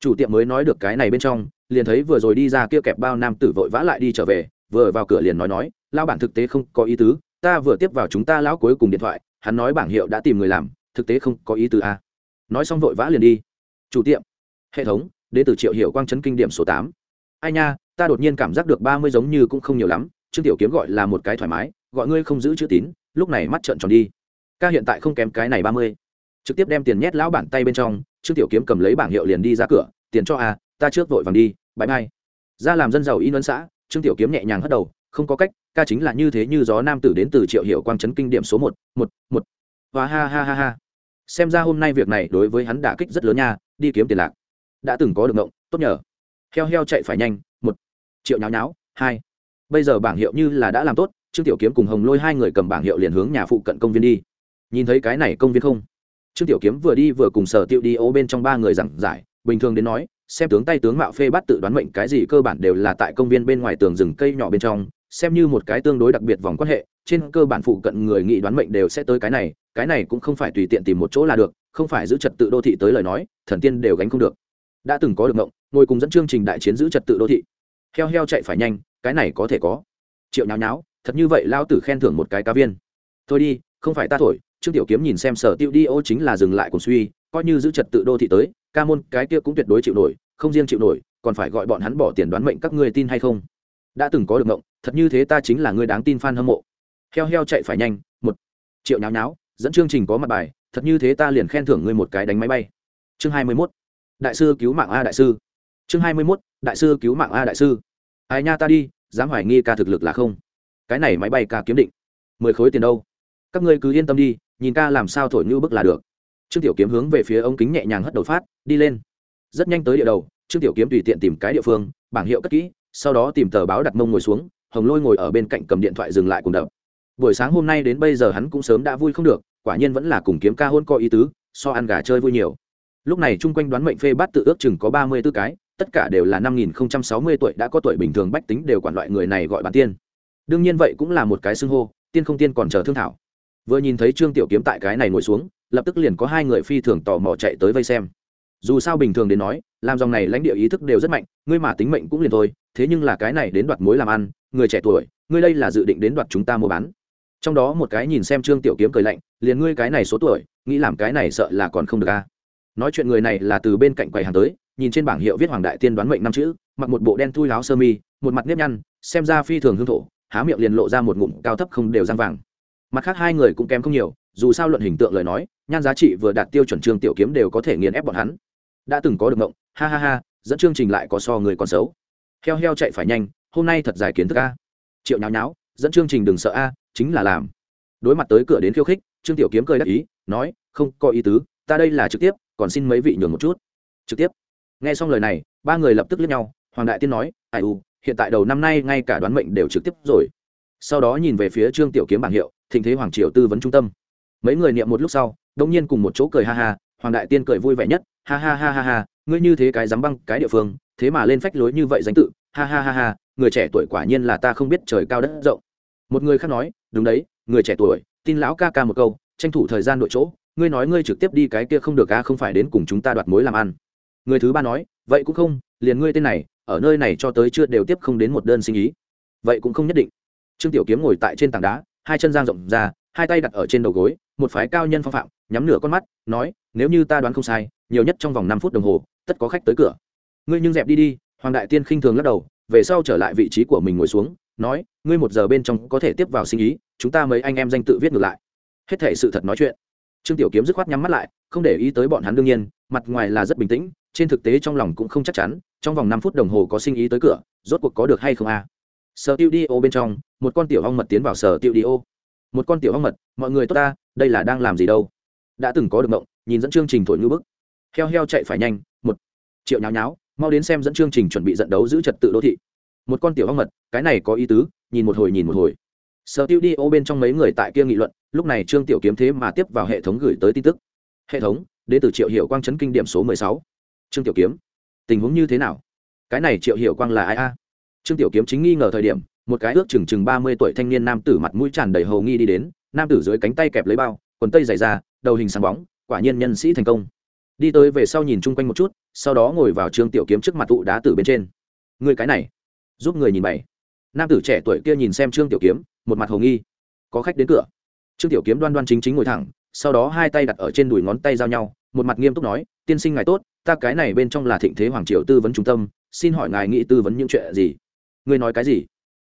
chủ tiệm mới nói được cái này bên trong, liền thấy vừa rồi đi ra kia kẹp bao nam tử vội vã lại đi trở về, vừa vào cửa liền nói nói lao bản thực tế không có ý tứ, ta vừa tiếp vào chúng ta lão cuối cùng điện thoại, hắn nói bảng hiệu đã tìm người làm, thực tế không có ý tứ a nói xong vội vã liền đi. Chủ tiệm, hệ thống, đến từ triệu hiệu quang trấn kinh điểm số tám. Ai nha, ta đột nhiên cảm giác được ba mươi giống như cũng không nhiều lắm, trương tiểu kiếm gọi là một cái thoải mái, gọi ngươi không giữ chữ tín, lúc này mắt trợn tròn đi. Ca hiện tại không kém cái này ba mươi trực tiếp đem tiền nhét lão bản tay bên trong, trương tiểu kiếm cầm lấy bảng hiệu liền đi ra cửa, tiền cho a ta trước vội vàng đi bãi mai ra làm dân giàu y nấn xã, trương tiểu kiếm nhẹ nhàng hất đầu, không có cách, ca chính là như thế như gió nam tử đến từ triệu hiệu quang trấn kinh điểm số một một một. Và ha ha ha ha. Xem ra hôm nay việc này đối với hắn đả kích rất lớn nha, đi kiếm tiền lạc. Đã từng có được ngộng, tốt nhờ. Heo heo chạy phải nhanh, một. Triệu nháo nháo, hai. Bây giờ bảng hiệu như là đã làm tốt, trương tiểu kiếm cùng hồng lôi hai người cầm bảng hiệu liền hướng nhà phụ cận công viên đi. Nhìn thấy cái này công viên không? Trương tiểu kiếm vừa đi vừa cùng sở tiệu đi ô bên trong ba người giảng giải, bình thường đến nói, xem tướng tay tướng mạo phê bắt tự đoán mệnh cái gì cơ bản đều là tại công viên bên ngoài tường rừng cây nhỏ bên trong, xem như một cái tương đối đặc biệt vòng quan hệ, trên cơ bản phụ cận người nghị đoán mệnh đều sẽ tới cái này cái này cũng không phải tùy tiện tìm một chỗ là được, không phải giữ trật tự đô thị tới lời nói, thần tiên đều gánh không được. Đã từng có được ngộng ngồi cùng dẫn chương trình đại chiến giữ trật tự đô thị. Heo heo chạy phải nhanh, cái này có thể có. Triệu nháo nháo, thật như vậy lao tử khen thưởng một cái cá viên. Thôi đi, không phải ta thổi trương tiểu kiếm nhìn xem sở tiêu đi, ô chính là dừng lại cùng suy, coi như giữ trật tự đô thị tới, ca môn cái kia cũng tuyệt đối chịu nổi, không riêng chịu nổi, còn phải gọi bọn hắn bỏ tiền đoán mệnh các ngươi tin hay không? Đã từng có được mộng thật như thế ta chính là người đáng tin f a n hâm mộ. Heo heo chạy phải nhanh, một triệu nháo nháo, dẫn chương trình có mặt bài, thật như thế ta liền khen thưởng ngươi một cái đánh máy bay. Chương hai mươi mốt, đại sư cứu mạng a đại sư. Chương hai mươi mốt, đại sư cứu mạng a đại sư. Ai nha ta đi, dám hoài nghi ca thực lực là không? Cái này máy bay ca kiếm định. Mười khối tiền đâu? Các ngươi cứ yên tâm đi nhìn ca làm sao thổi như bức là được. Trương tiểu kiếm hướng về phía ống kính nhẹ nhàng hất đầu phát, đi lên. Rất nhanh tới địa đầu, trương tiểu kiếm tùy tiện tìm cái địa phương, bảng hiệu cất kỹ, sau đó tìm tờ báo đặt mông ngồi xuống, hồng lôi ngồi ở bên cạnh cầm điện thoại dừng lại cùng đập. Buổi sáng hôm nay đến bây giờ hắn cũng sớm đã vui không được, quả nhiên vẫn là cùng kiếm ca hôn co ý tứ, so ăn gà chơi vui nhiều. Lúc này chung quanh đoán mệnh phê bát tự ước chừng có ba mươi b ố cái, tất cả đều là năm nghìn sáu mươi tuổi đã có tuổi bình thường bách tính đều quản loại người này gọi bản tiên. Đương nhiên vậy cũng là một cái xưng hô, tiên không tiên còn chờ thương thảo vừa nhìn thấy trương tiểu kiếm tại cái này ngồi xuống, lập tức liền có hai người phi thường tò mò chạy tới vây xem. Dù sao bình thường đến nói, làm dòng này lãnh địa ý thức đều rất mạnh, ngươi mà tính mệnh cũng liền thôi, thế nhưng là cái này đến đoạt mối làm ăn, người trẻ tuổi, ngươi đây là dự định đến đoạt chúng ta mua bán. Trong đó một cái nhìn xem trương tiểu kiếm cười lạnh, liền ngươi cái này số tuổi, nghĩ làm cái này sợ là còn không được a. Nói chuyện người này là từ bên cạnh quầy hàng tới, nhìn trên bảng hiệu viết hoàng đại tiên đoán mệnh năm chữ, mặc một bộ đen thui láo sơ mi, một mặt nếp nhăn, xem ra phi thường hương thổ há miệng liền lộ ra một ngụm cao thấp không đều răng vàng mặt khác hai người cũng kém không nhiều, dù sao luận hình tượng lời nói, nhan giá trị vừa đạt tiêu chuẩn trương tiểu kiếm đều có thể nghiền ép bọn hắn. Đã từng có được mộng ha ha ha, dẫn chương trình lại có so người còn xấu. Heo heo chạy phải nhanh, hôm nay thật dài kiến thức a. Triệu nháo nháo, dẫn chương trình đừng sợ a, chính là làm. Đối mặt tới cửa đến khiêu khích trương tiểu kiếm cười đắc ý, nói, không có ý tứ, ta đây là trực tiếp, còn xin mấy vị nhường một chút. Trực tiếp. Nghe xong lời này, ba người lập tức liếc nhau, hoàng đại tiên nói, ai u, hiện tại đầu năm nay ngay cả đoán mệnh đều trực tiếp rồi. Sau đó nhìn về phía trương tiểu kiếm bảng hiệu thịnh thế hoàng triều tư vấn trung tâm. Mấy người niệm một lúc sau đông nhiên cùng một chỗ cười ha ha, hoàng đại tiên cười vui vẻ nhất, ha ha ha ha ha, ngươi như thế cái dám băng cái địa phương, thế mà lên phách lối như vậy danh tự, ha ha ha ha, người trẻ tuổi quả nhiên là ta không biết trời cao đất rộng. Một người khác nói, đúng đấy, người trẻ tuổi, tin lão ca ca một câu, tranh thủ thời gian đội chỗ, ngươi nói ngươi trực tiếp đi cái kia không được ca không phải đến cùng chúng ta đoạt mối làm ăn. Người thứ ba nói, vậy cũng không, liền ngươi tên này, ở nơi này cho tới chưa đều tiếp không đến một đơn sinh ý. Vậy cũng không nhất định. Trương tiểu kiếm ngồi tại trên tảng đá hai chân giang rộng ra, hai tay đặt ở trên đầu gối, một phái cao nhân phong phạm, nhắm nửa con mắt, nói, nếu như ta đoán không sai, nhiều nhất trong vòng năm phút đồng hồ, tất có khách tới cửa. Ngươi nhưng dẹp đi đi, hoàng đại tiên khinh thường lắc đầu, về sau trở lại vị trí của mình ngồi xuống, nói, ngươi một giờ bên trong có thể tiếp vào sinh ý, chúng ta mấy anh em danh tự viết ngược lại. Hết thể sự thật nói chuyện. Trương tiểu kiếm dứt khoát nhắm mắt lại, không để ý tới bọn hắn đương nhiên, mặt ngoài là rất bình tĩnh, trên thực tế trong lòng cũng không chắc chắn, trong vòng năm phút đồng hồ có sinh ý tới cửa, rốt cuộc có được hay không a? À? sở tiêu đi ô bên trong một con tiểu ong mật tiến vào sở tiêu đi ô. Một con tiểu ong mật, mọi người tốt ta, đây là đang làm gì đâu? Đã từng có được mộng, nhìn dẫn chương trình thổi ngư bức. Heo heo chạy phải nhanh, một triệu nháo nháo, mau đến xem dẫn chương trình chuẩn bị dẫn đấu giữ trật tự đô thị. Một con tiểu ong mật, cái này có ý tứ, nhìn một hồi nhìn một hồi. Sở tiêu đi ô bên trong mấy người tại kia nghị luận, lúc này trương tiểu kiếm thế mà tiếp vào hệ thống gửi tới tin tức. Hệ thống đến từ triệu hiệu quang chấn kinh điểm số mười sáu. Trương tiểu kiếm, tình huống như thế nào? Cái này triệu hiệu quang là ai a? Trương tiểu kiếm chính nghi ngờ thời điểm một cái ước chừng chừng ba mươi tuổi thanh niên nam tử mặt mũi tràn đầy hầu nghi đi đến, nam tử dưới cánh tay kẹp lấy bao, quần tây dày ra đầu hình sáng bóng, quả nhiên nhân sĩ thành công. Đi tới về sau nhìn chung quanh một chút, sau đó ngồi vào trương tiểu kiếm trước mặt tụ đá tử bên trên. Người cái này, giúp người nhìn bày. Nam tử trẻ tuổi kia nhìn xem trương tiểu kiếm, một mặt hồ nghi. Có khách đến cửa. Trương tiểu kiếm đoan đoan chính chính ngồi thẳng, sau đó hai tay đặt ở trên đùi ngón tay giao nhau, một mặt nghiêm túc nói, tiên sinh ngài tốt, ta cái này bên trong là thịnh thế hoàng triều tư vấn trung tâm, xin hỏi ngài nghĩ tư vấn những chuyện gì? Ngươi nói cái gì?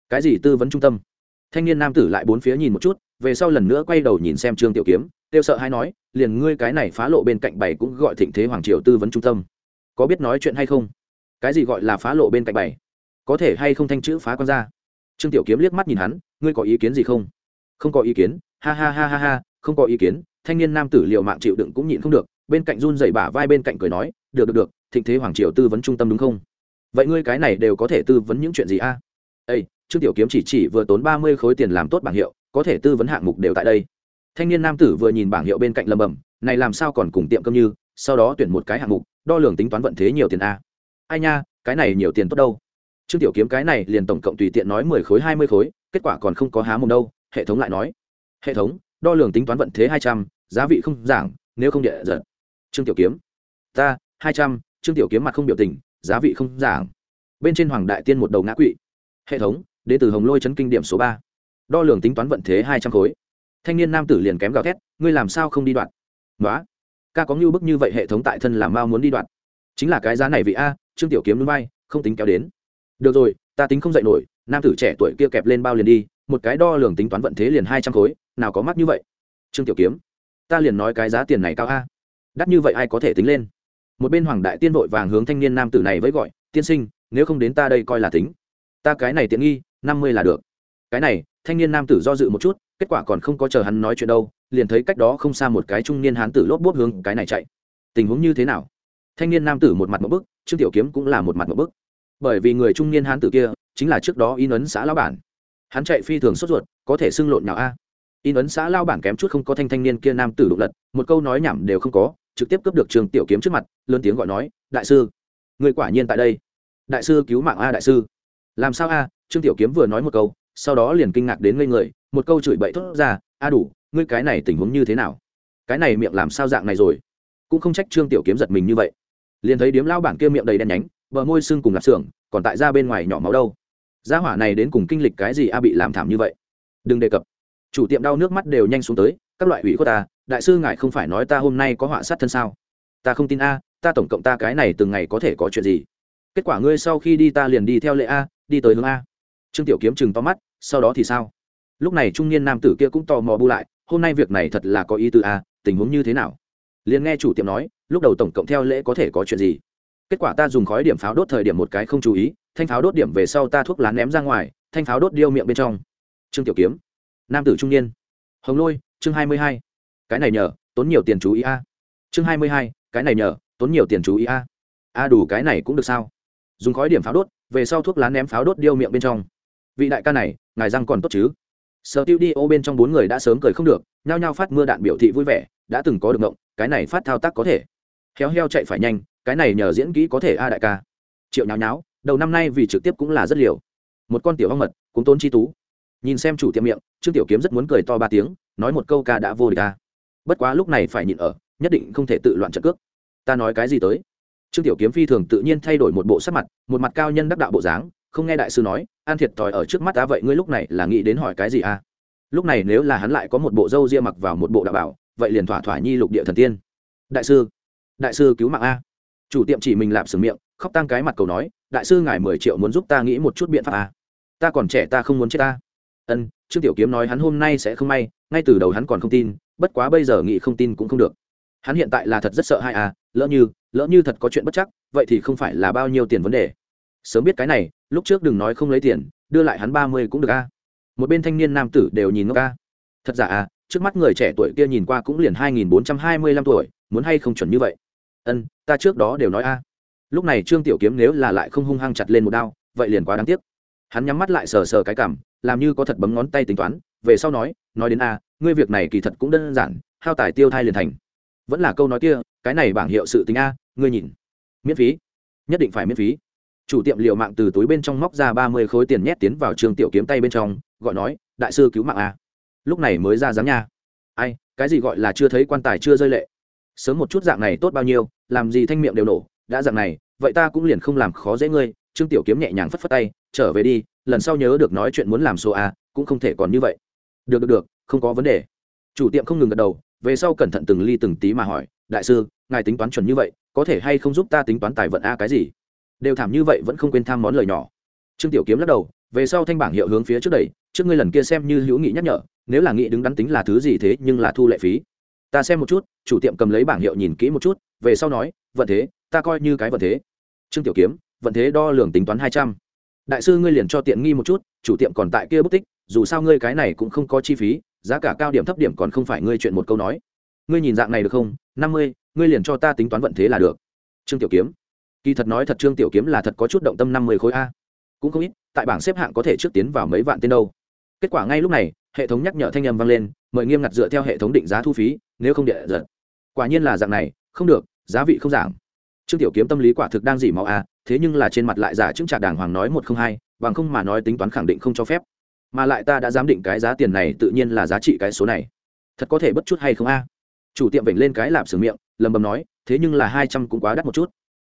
Cái gì tư vấn trung tâm? Thanh niên nam tử lại bốn phía nhìn một chút, về sau lần nữa quay đầu nhìn xem trương tiểu kiếm tiêu sợ hay nói, liền ngươi cái này phá lộ bên cạnh bảy cũng gọi thịnh thế hoàng triều tư vấn trung tâm. Có biết nói chuyện hay không? Cái gì gọi là phá lộ bên cạnh bảy có thể hay không thanh chữ phá con ra? Trương tiểu kiếm liếc mắt nhìn hắn, ngươi có ý kiến gì không? Không có ý kiến. Ha ha ha ha ha, không có ý kiến. Thanh niên nam tử liệu mạng chịu đựng cũng nhịn không được, bên cạnh run dày bả vai bên cạnh cười nói, được được được, thịnh thế hoàng triều tư vấn trung tâm đúng không? Vậy ngươi cái này đều có thể tư vấn những chuyện gì a? à? Ây trương tiểu kiếm chỉ chỉ vừa tốn ba mươi khối tiền làm tốt bảng hiệu, có thể tư vấn hạng mục đều tại đây. Thanh niên nam tử vừa nhìn bảng hiệu bên cạnh lầm bầm này làm sao còn cùng tiệm cơm như, sau đó tuyển một cái hạng mục, đo lường tính toán vận thế nhiều tiền a. Ai nha, cái này nhiều tiền tốt đâu. Trương tiểu kiếm cái này liền tổng cộng tùy tiện nói mười khối, hai mươi khối, kết quả còn không có há mồm đâu, hệ thống lại nói. Hệ thống, đo lường tính toán vận thế hai trăm, giá vị không giảm nếu không địa giật. Trương tiểu kiếm, ta, hai trăm, trương tiểu kiếm mặt không biểu tình, giá vị không giảm bên trên hoàng đại tiên một đầu ngã quỵ hệ thống, đến từ hồng lôi chấn kinh điểm số ba. Đo lường tính toán vận thế hai trăm khối. Thanh niên nam tử liền kém gào thét, ngươi làm sao không đi đoạn? Nói ca có như bức như vậy hệ thống tại thân làm mao muốn đi đoạn. Chính là cái giá này vị a, trương tiểu kiếm núi bay, không tính kéo đến. Được rồi, ta tính không dậy nổi, nam tử trẻ tuổi kia kẹp lên bao liền đi, một cái đo lường tính toán vận thế liền hai trăm khối, nào có mắt như vậy. Trương tiểu kiếm, ta liền nói cái giá tiền này cao a. Đắt như vậy ai có thể tính lên? Một bên hoàng đại tiên vội vàng hướng thanh niên nam tử này với gọi, tiên sinh, nếu không đến ta đây coi là tính ta cái này tiện nghi, năm mươi là được. Cái này, thanh niên nam tử do dự một chút, kết quả còn không có chờ hắn nói chuyện đâu, liền thấy cách đó không xa một cái trung niên hán tử lốp bốp hướng cái này chạy. Tình huống như thế nào? Thanh niên nam tử một mặt một bức, trương tiểu kiếm cũng là một mặt một bức. Bởi vì người trung niên hán tử kia, chính là trước đó in ấn xã lão bản. Hắn chạy phi thường sốt ruột, có thể xưng lộn nào a. In ấn xã lao bản kém chút không có thanh thanh niên kia nam tử đụng lật, một câu nói nhảm đều không có, trực tiếp cướp được trường tiểu kiếm trước mặt, lớn tiếng gọi nói, đại sư, người quả nhiên tại đây. Đại sư cứu mạng a, đại sư làm sao a? Trương tiểu kiếm vừa nói một câu, sau đó liền kinh ngạc đến ngây người, một câu chửi bậy thốt ra, a đủ, ngươi cái này tình huống như thế nào? Cái này miệng làm sao dạng này rồi? Cũng không trách trương tiểu kiếm giật mình như vậy. Liền thấy điếm lao bản kia miệng đầy đen nhánh, bờ môi sưng cùng lạp xưởng, còn tại ra bên ngoài nhỏ máu đâu. Gia hỏa này đến cùng kinh lịch cái gì a bị làm thảm như vậy? Đừng đề cập. Chủ tiệm đau nước mắt đều nhanh xuống tới, các loại ủy của ta, đại sư ngài không phải nói ta hôm nay có họa sát thân sao? Ta không tin a, ta tổng cộng ta cái này từng ngày có thể có chuyện gì? Kết quả ngươi sau khi đi ta liền đi theo lệ a, đi tới hướng a. Trương tiểu kiếm chừng to mắt, sau đó thì sao? Lúc này trung niên nam tử kia cũng tò mò bu lại, hôm nay việc này thật là có ý tư a, tình huống như thế nào? Liền nghe chủ tiệm nói, lúc đầu tổng cộng theo lễ có thể có chuyện gì? Kết quả ta dùng khói điểm pháo đốt thời điểm một cái không chú ý, thanh pháo đốt điểm về sau ta thuốc lá ném ra ngoài, thanh pháo đốt điêu miệng bên trong. Trương tiểu kiếm, nam tử trung niên. Hồng lôi, chương hai mươi hai. Cái này nhờ, tốn nhiều tiền chú ý a. Chương hai mươi hai, cái này nhờ, tốn nhiều tiền chú ý a. A đủ cái này cũng được sao? Dùng khói điểm pháo đốt, về sau thuốc lá ném pháo đốt điêu miệng bên trong. Vị đại ca này, ngài răng còn tốt chứ? Sở tiêu đi ô bên trong bốn người đã sớm cười không được, nhao nhao phát mưa đạn biểu thị vui vẻ, đã từng có được ngộng, cái này phát thao tác có thể. Khéo heo chạy phải nhanh, cái này nhờ diễn kỹ có thể a đại ca. Triệu nháo nháo, đầu năm nay vì trực tiếp cũng là rất liều. Một con tiểu hoang mật cũng tốn chi tú. Nhìn xem chủ tiệm miệng, trương tiểu kiếm rất muốn cười to ba tiếng, nói một câu ca đã vô địch ca bất quá lúc này phải nhịn ở, nhất định không thể tự loạn trận cước. Ta nói cái gì tới? Trương tiểu kiếm phi thường tự nhiên thay đổi một bộ sắc mặt, một mặt cao nhân đắc đạo bộ dáng, không nghe đại sư nói, an thiệt thòi ở trước mắt ta vậy ngươi lúc này là nghĩ đến hỏi cái gì à? lúc này nếu là hắn lại có một bộ râu ria mặc vào một bộ đạo bảo, vậy liền thỏa thỏa nhi lục địa thần tiên. Đại sư đại sư cứu mạng a. Chủ tiệm chỉ mình lạp sừng miệng, khóc tăng cái mặt cầu nói, đại sư ngài mười triệu muốn giúp ta nghĩ một chút biện pháp a ta còn trẻ ta không muốn chết ta. Ân, trương tiểu kiếm nói hắn hôm nay sẽ không may, ngay từ đầu hắn còn không tin, bất quá bây giờ nghĩ không tin cũng không được. Hắn hiện tại là thật rất sợ hai à lỡ như lỡ như thật có chuyện bất chắc, vậy thì không phải là bao nhiêu tiền vấn đề. Sớm biết cái này, lúc trước đừng nói không lấy tiền, đưa lại hắn ba mươi cũng được a. Một bên thanh niên nam tử đều nhìn ngốc a. Thật giả à trước mắt người trẻ tuổi kia nhìn qua cũng liền hai nghìn bốn trăm hai mươi lăm tuổi, muốn hay không chuẩn như vậy? Ân, ta trước đó đều nói a. Lúc này trương tiểu kiếm nếu là lại không hung hăng chặt lên một đao, vậy liền quá đáng tiếc. Hắn nhắm mắt lại sờ sờ cái cảm làm như có thật bấm ngón tay tính toán, về sau nói nói đến a, ngươi việc này kỳ thật cũng đơn giản, hao tài tiêu thai liền thành vẫn là câu nói kia, cái này bảng hiệu sự tính a, ngươi nhìn. Miễn phí. Nhất định phải miễn phí. Chủ tiệm liệu mạng từ túi bên trong móc ra ba mươi khối tiền nhét tiến vào trường tiểu kiếm tay bên trong, gọi nói, đại sư cứu mạng a. Lúc này mới ra dám nha. Ai, cái gì gọi là chưa thấy quan tài chưa rơi lệ? Sớm một chút dạng này tốt bao nhiêu, làm gì thanh miệng đều nổ, đã dạng này, vậy ta cũng liền không làm khó dễ ngươi. Trương tiểu kiếm nhẹ nhàng phất phất tay, trở về đi, lần sau nhớ được nói chuyện muốn làm số a, cũng không thể còn như vậy. Được được được, không có vấn đề. Chủ tiệm không ngừng gật đầu về sau cẩn thận từng ly từng tí mà hỏi, đại sư, ngài tính toán chuẩn như vậy, có thể hay không giúp ta tính toán tài vận a cái gì? Đều thảm như vậy vẫn không quên tham món lời nhỏ. Trương tiểu kiếm lắc đầu, về sau thanh bảng hiệu hướng phía trước đây trước ngươi lần kia xem như hữu nghị nhắc nhở, nếu là nghị đứng đắn tính là thứ gì thế, nhưng là thu lệ phí. Ta xem một chút, chủ tiệm cầm lấy bảng hiệu nhìn kỹ một chút, về sau nói, vận thế, ta coi như cái vận thế. Trương tiểu kiếm, vận thế đo lường tính toán hai trăm. Đại sư ngươi liền cho tiện nghi một chút, chủ tiệm còn tại kia bút tích, dù sao ngươi cái này cũng không có chi phí giá cả cao điểm thấp điểm còn không phải ngươi chuyện một câu nói. Ngươi nhìn dạng này được không? Năm mươi, ngươi liền cho ta tính toán vận thế là được. Trương tiểu kiếm. Kỳ thật nói thật trương tiểu kiếm là thật có chút động tâm năm mươi khối a. Cũng không ít, tại bảng xếp hạng có thể trước tiến vào mấy vạn tên đâu. Kết quả ngay lúc này, hệ thống nhắc nhở thanh âm vang lên, mời nghiêm ngặt dựa theo hệ thống định giá thu phí, nếu không địa giật. Quả nhiên là dạng này, không được, giá vị không giảm trương tiểu kiếm tâm lý quả thực đang dỉ máu a, thế nhưng là trên mặt lại giả chứng trả đàng hoàng nói một không hai, bằng không mà nói tính toán khẳng định không cho phép mà lại ta đã giám định cái giá tiền này tự nhiên là giá trị cái số này. Thật có thể bất chút hay không a? Chủ tiệm vểnh lên cái lạp sửa miệng, lầm bầm nói, thế nhưng là hai trăm cũng quá đắt một chút.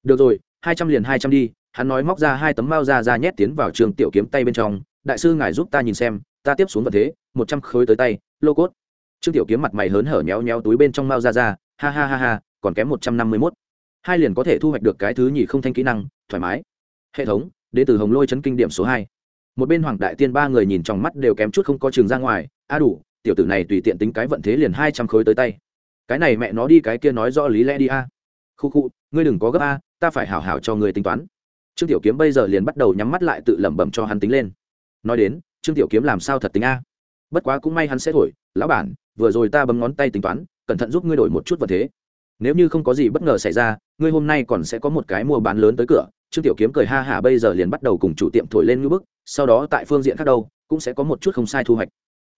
Được rồi, hai trăm liền hai trăm đi, hắn nói móc ra hai tấm mao ra ra nhét tiến vào trường tiểu kiếm tay bên trong, đại sư ngài giúp ta nhìn xem, ta tiếp xuống vật thế, một trăm khối tới tay, lô cốt. Trương tiểu kiếm mặt mày hớn hở nhéo nhéo túi bên trong mao ra ra, ha ha ha ha, còn kém một trăm năm mươi mốt. Hai liền có thể thu hoạch được cái thứ nhì không thanh kỹ năng, thoải mái. Hệ thống đ ế từ hồng lôi chấn kinh điểm số hai một bên hoàng đại tiên ba người nhìn trong mắt đều kém chút không có trường ra ngoài, a đủ, tiểu tử này tùy tiện tính cái vận thế liền hai trăm khối tới tay. Cái này mẹ nó đi, cái kia nói rõ lý lẽ đi a. Khu khu, ngươi đừng có gấp a, ta phải hảo hảo cho người tính toán. Trương tiểu kiếm bây giờ liền bắt đầu nhắm mắt lại tự lẩm bẩm cho hắn tính lên. Nói đến, trương tiểu kiếm làm sao thật tính a? Bất quá cũng may hắn sẽ thổi, lão bản, vừa rồi ta bấm ngón tay tính toán, cẩn thận giúp ngươi đổi một chút vật thế. Nếu như không có gì bất ngờ xảy ra, ngươi hôm nay còn sẽ có một cái mua bán lớn tới cửa. Trương tiểu kiếm cười ha hả bây giờ liền bắt đầu cùng chủ tiệm thổi lên ngưỡng bức sau đó tại phương diện khác đâu, cũng sẽ có một chút không sai thu hoạch.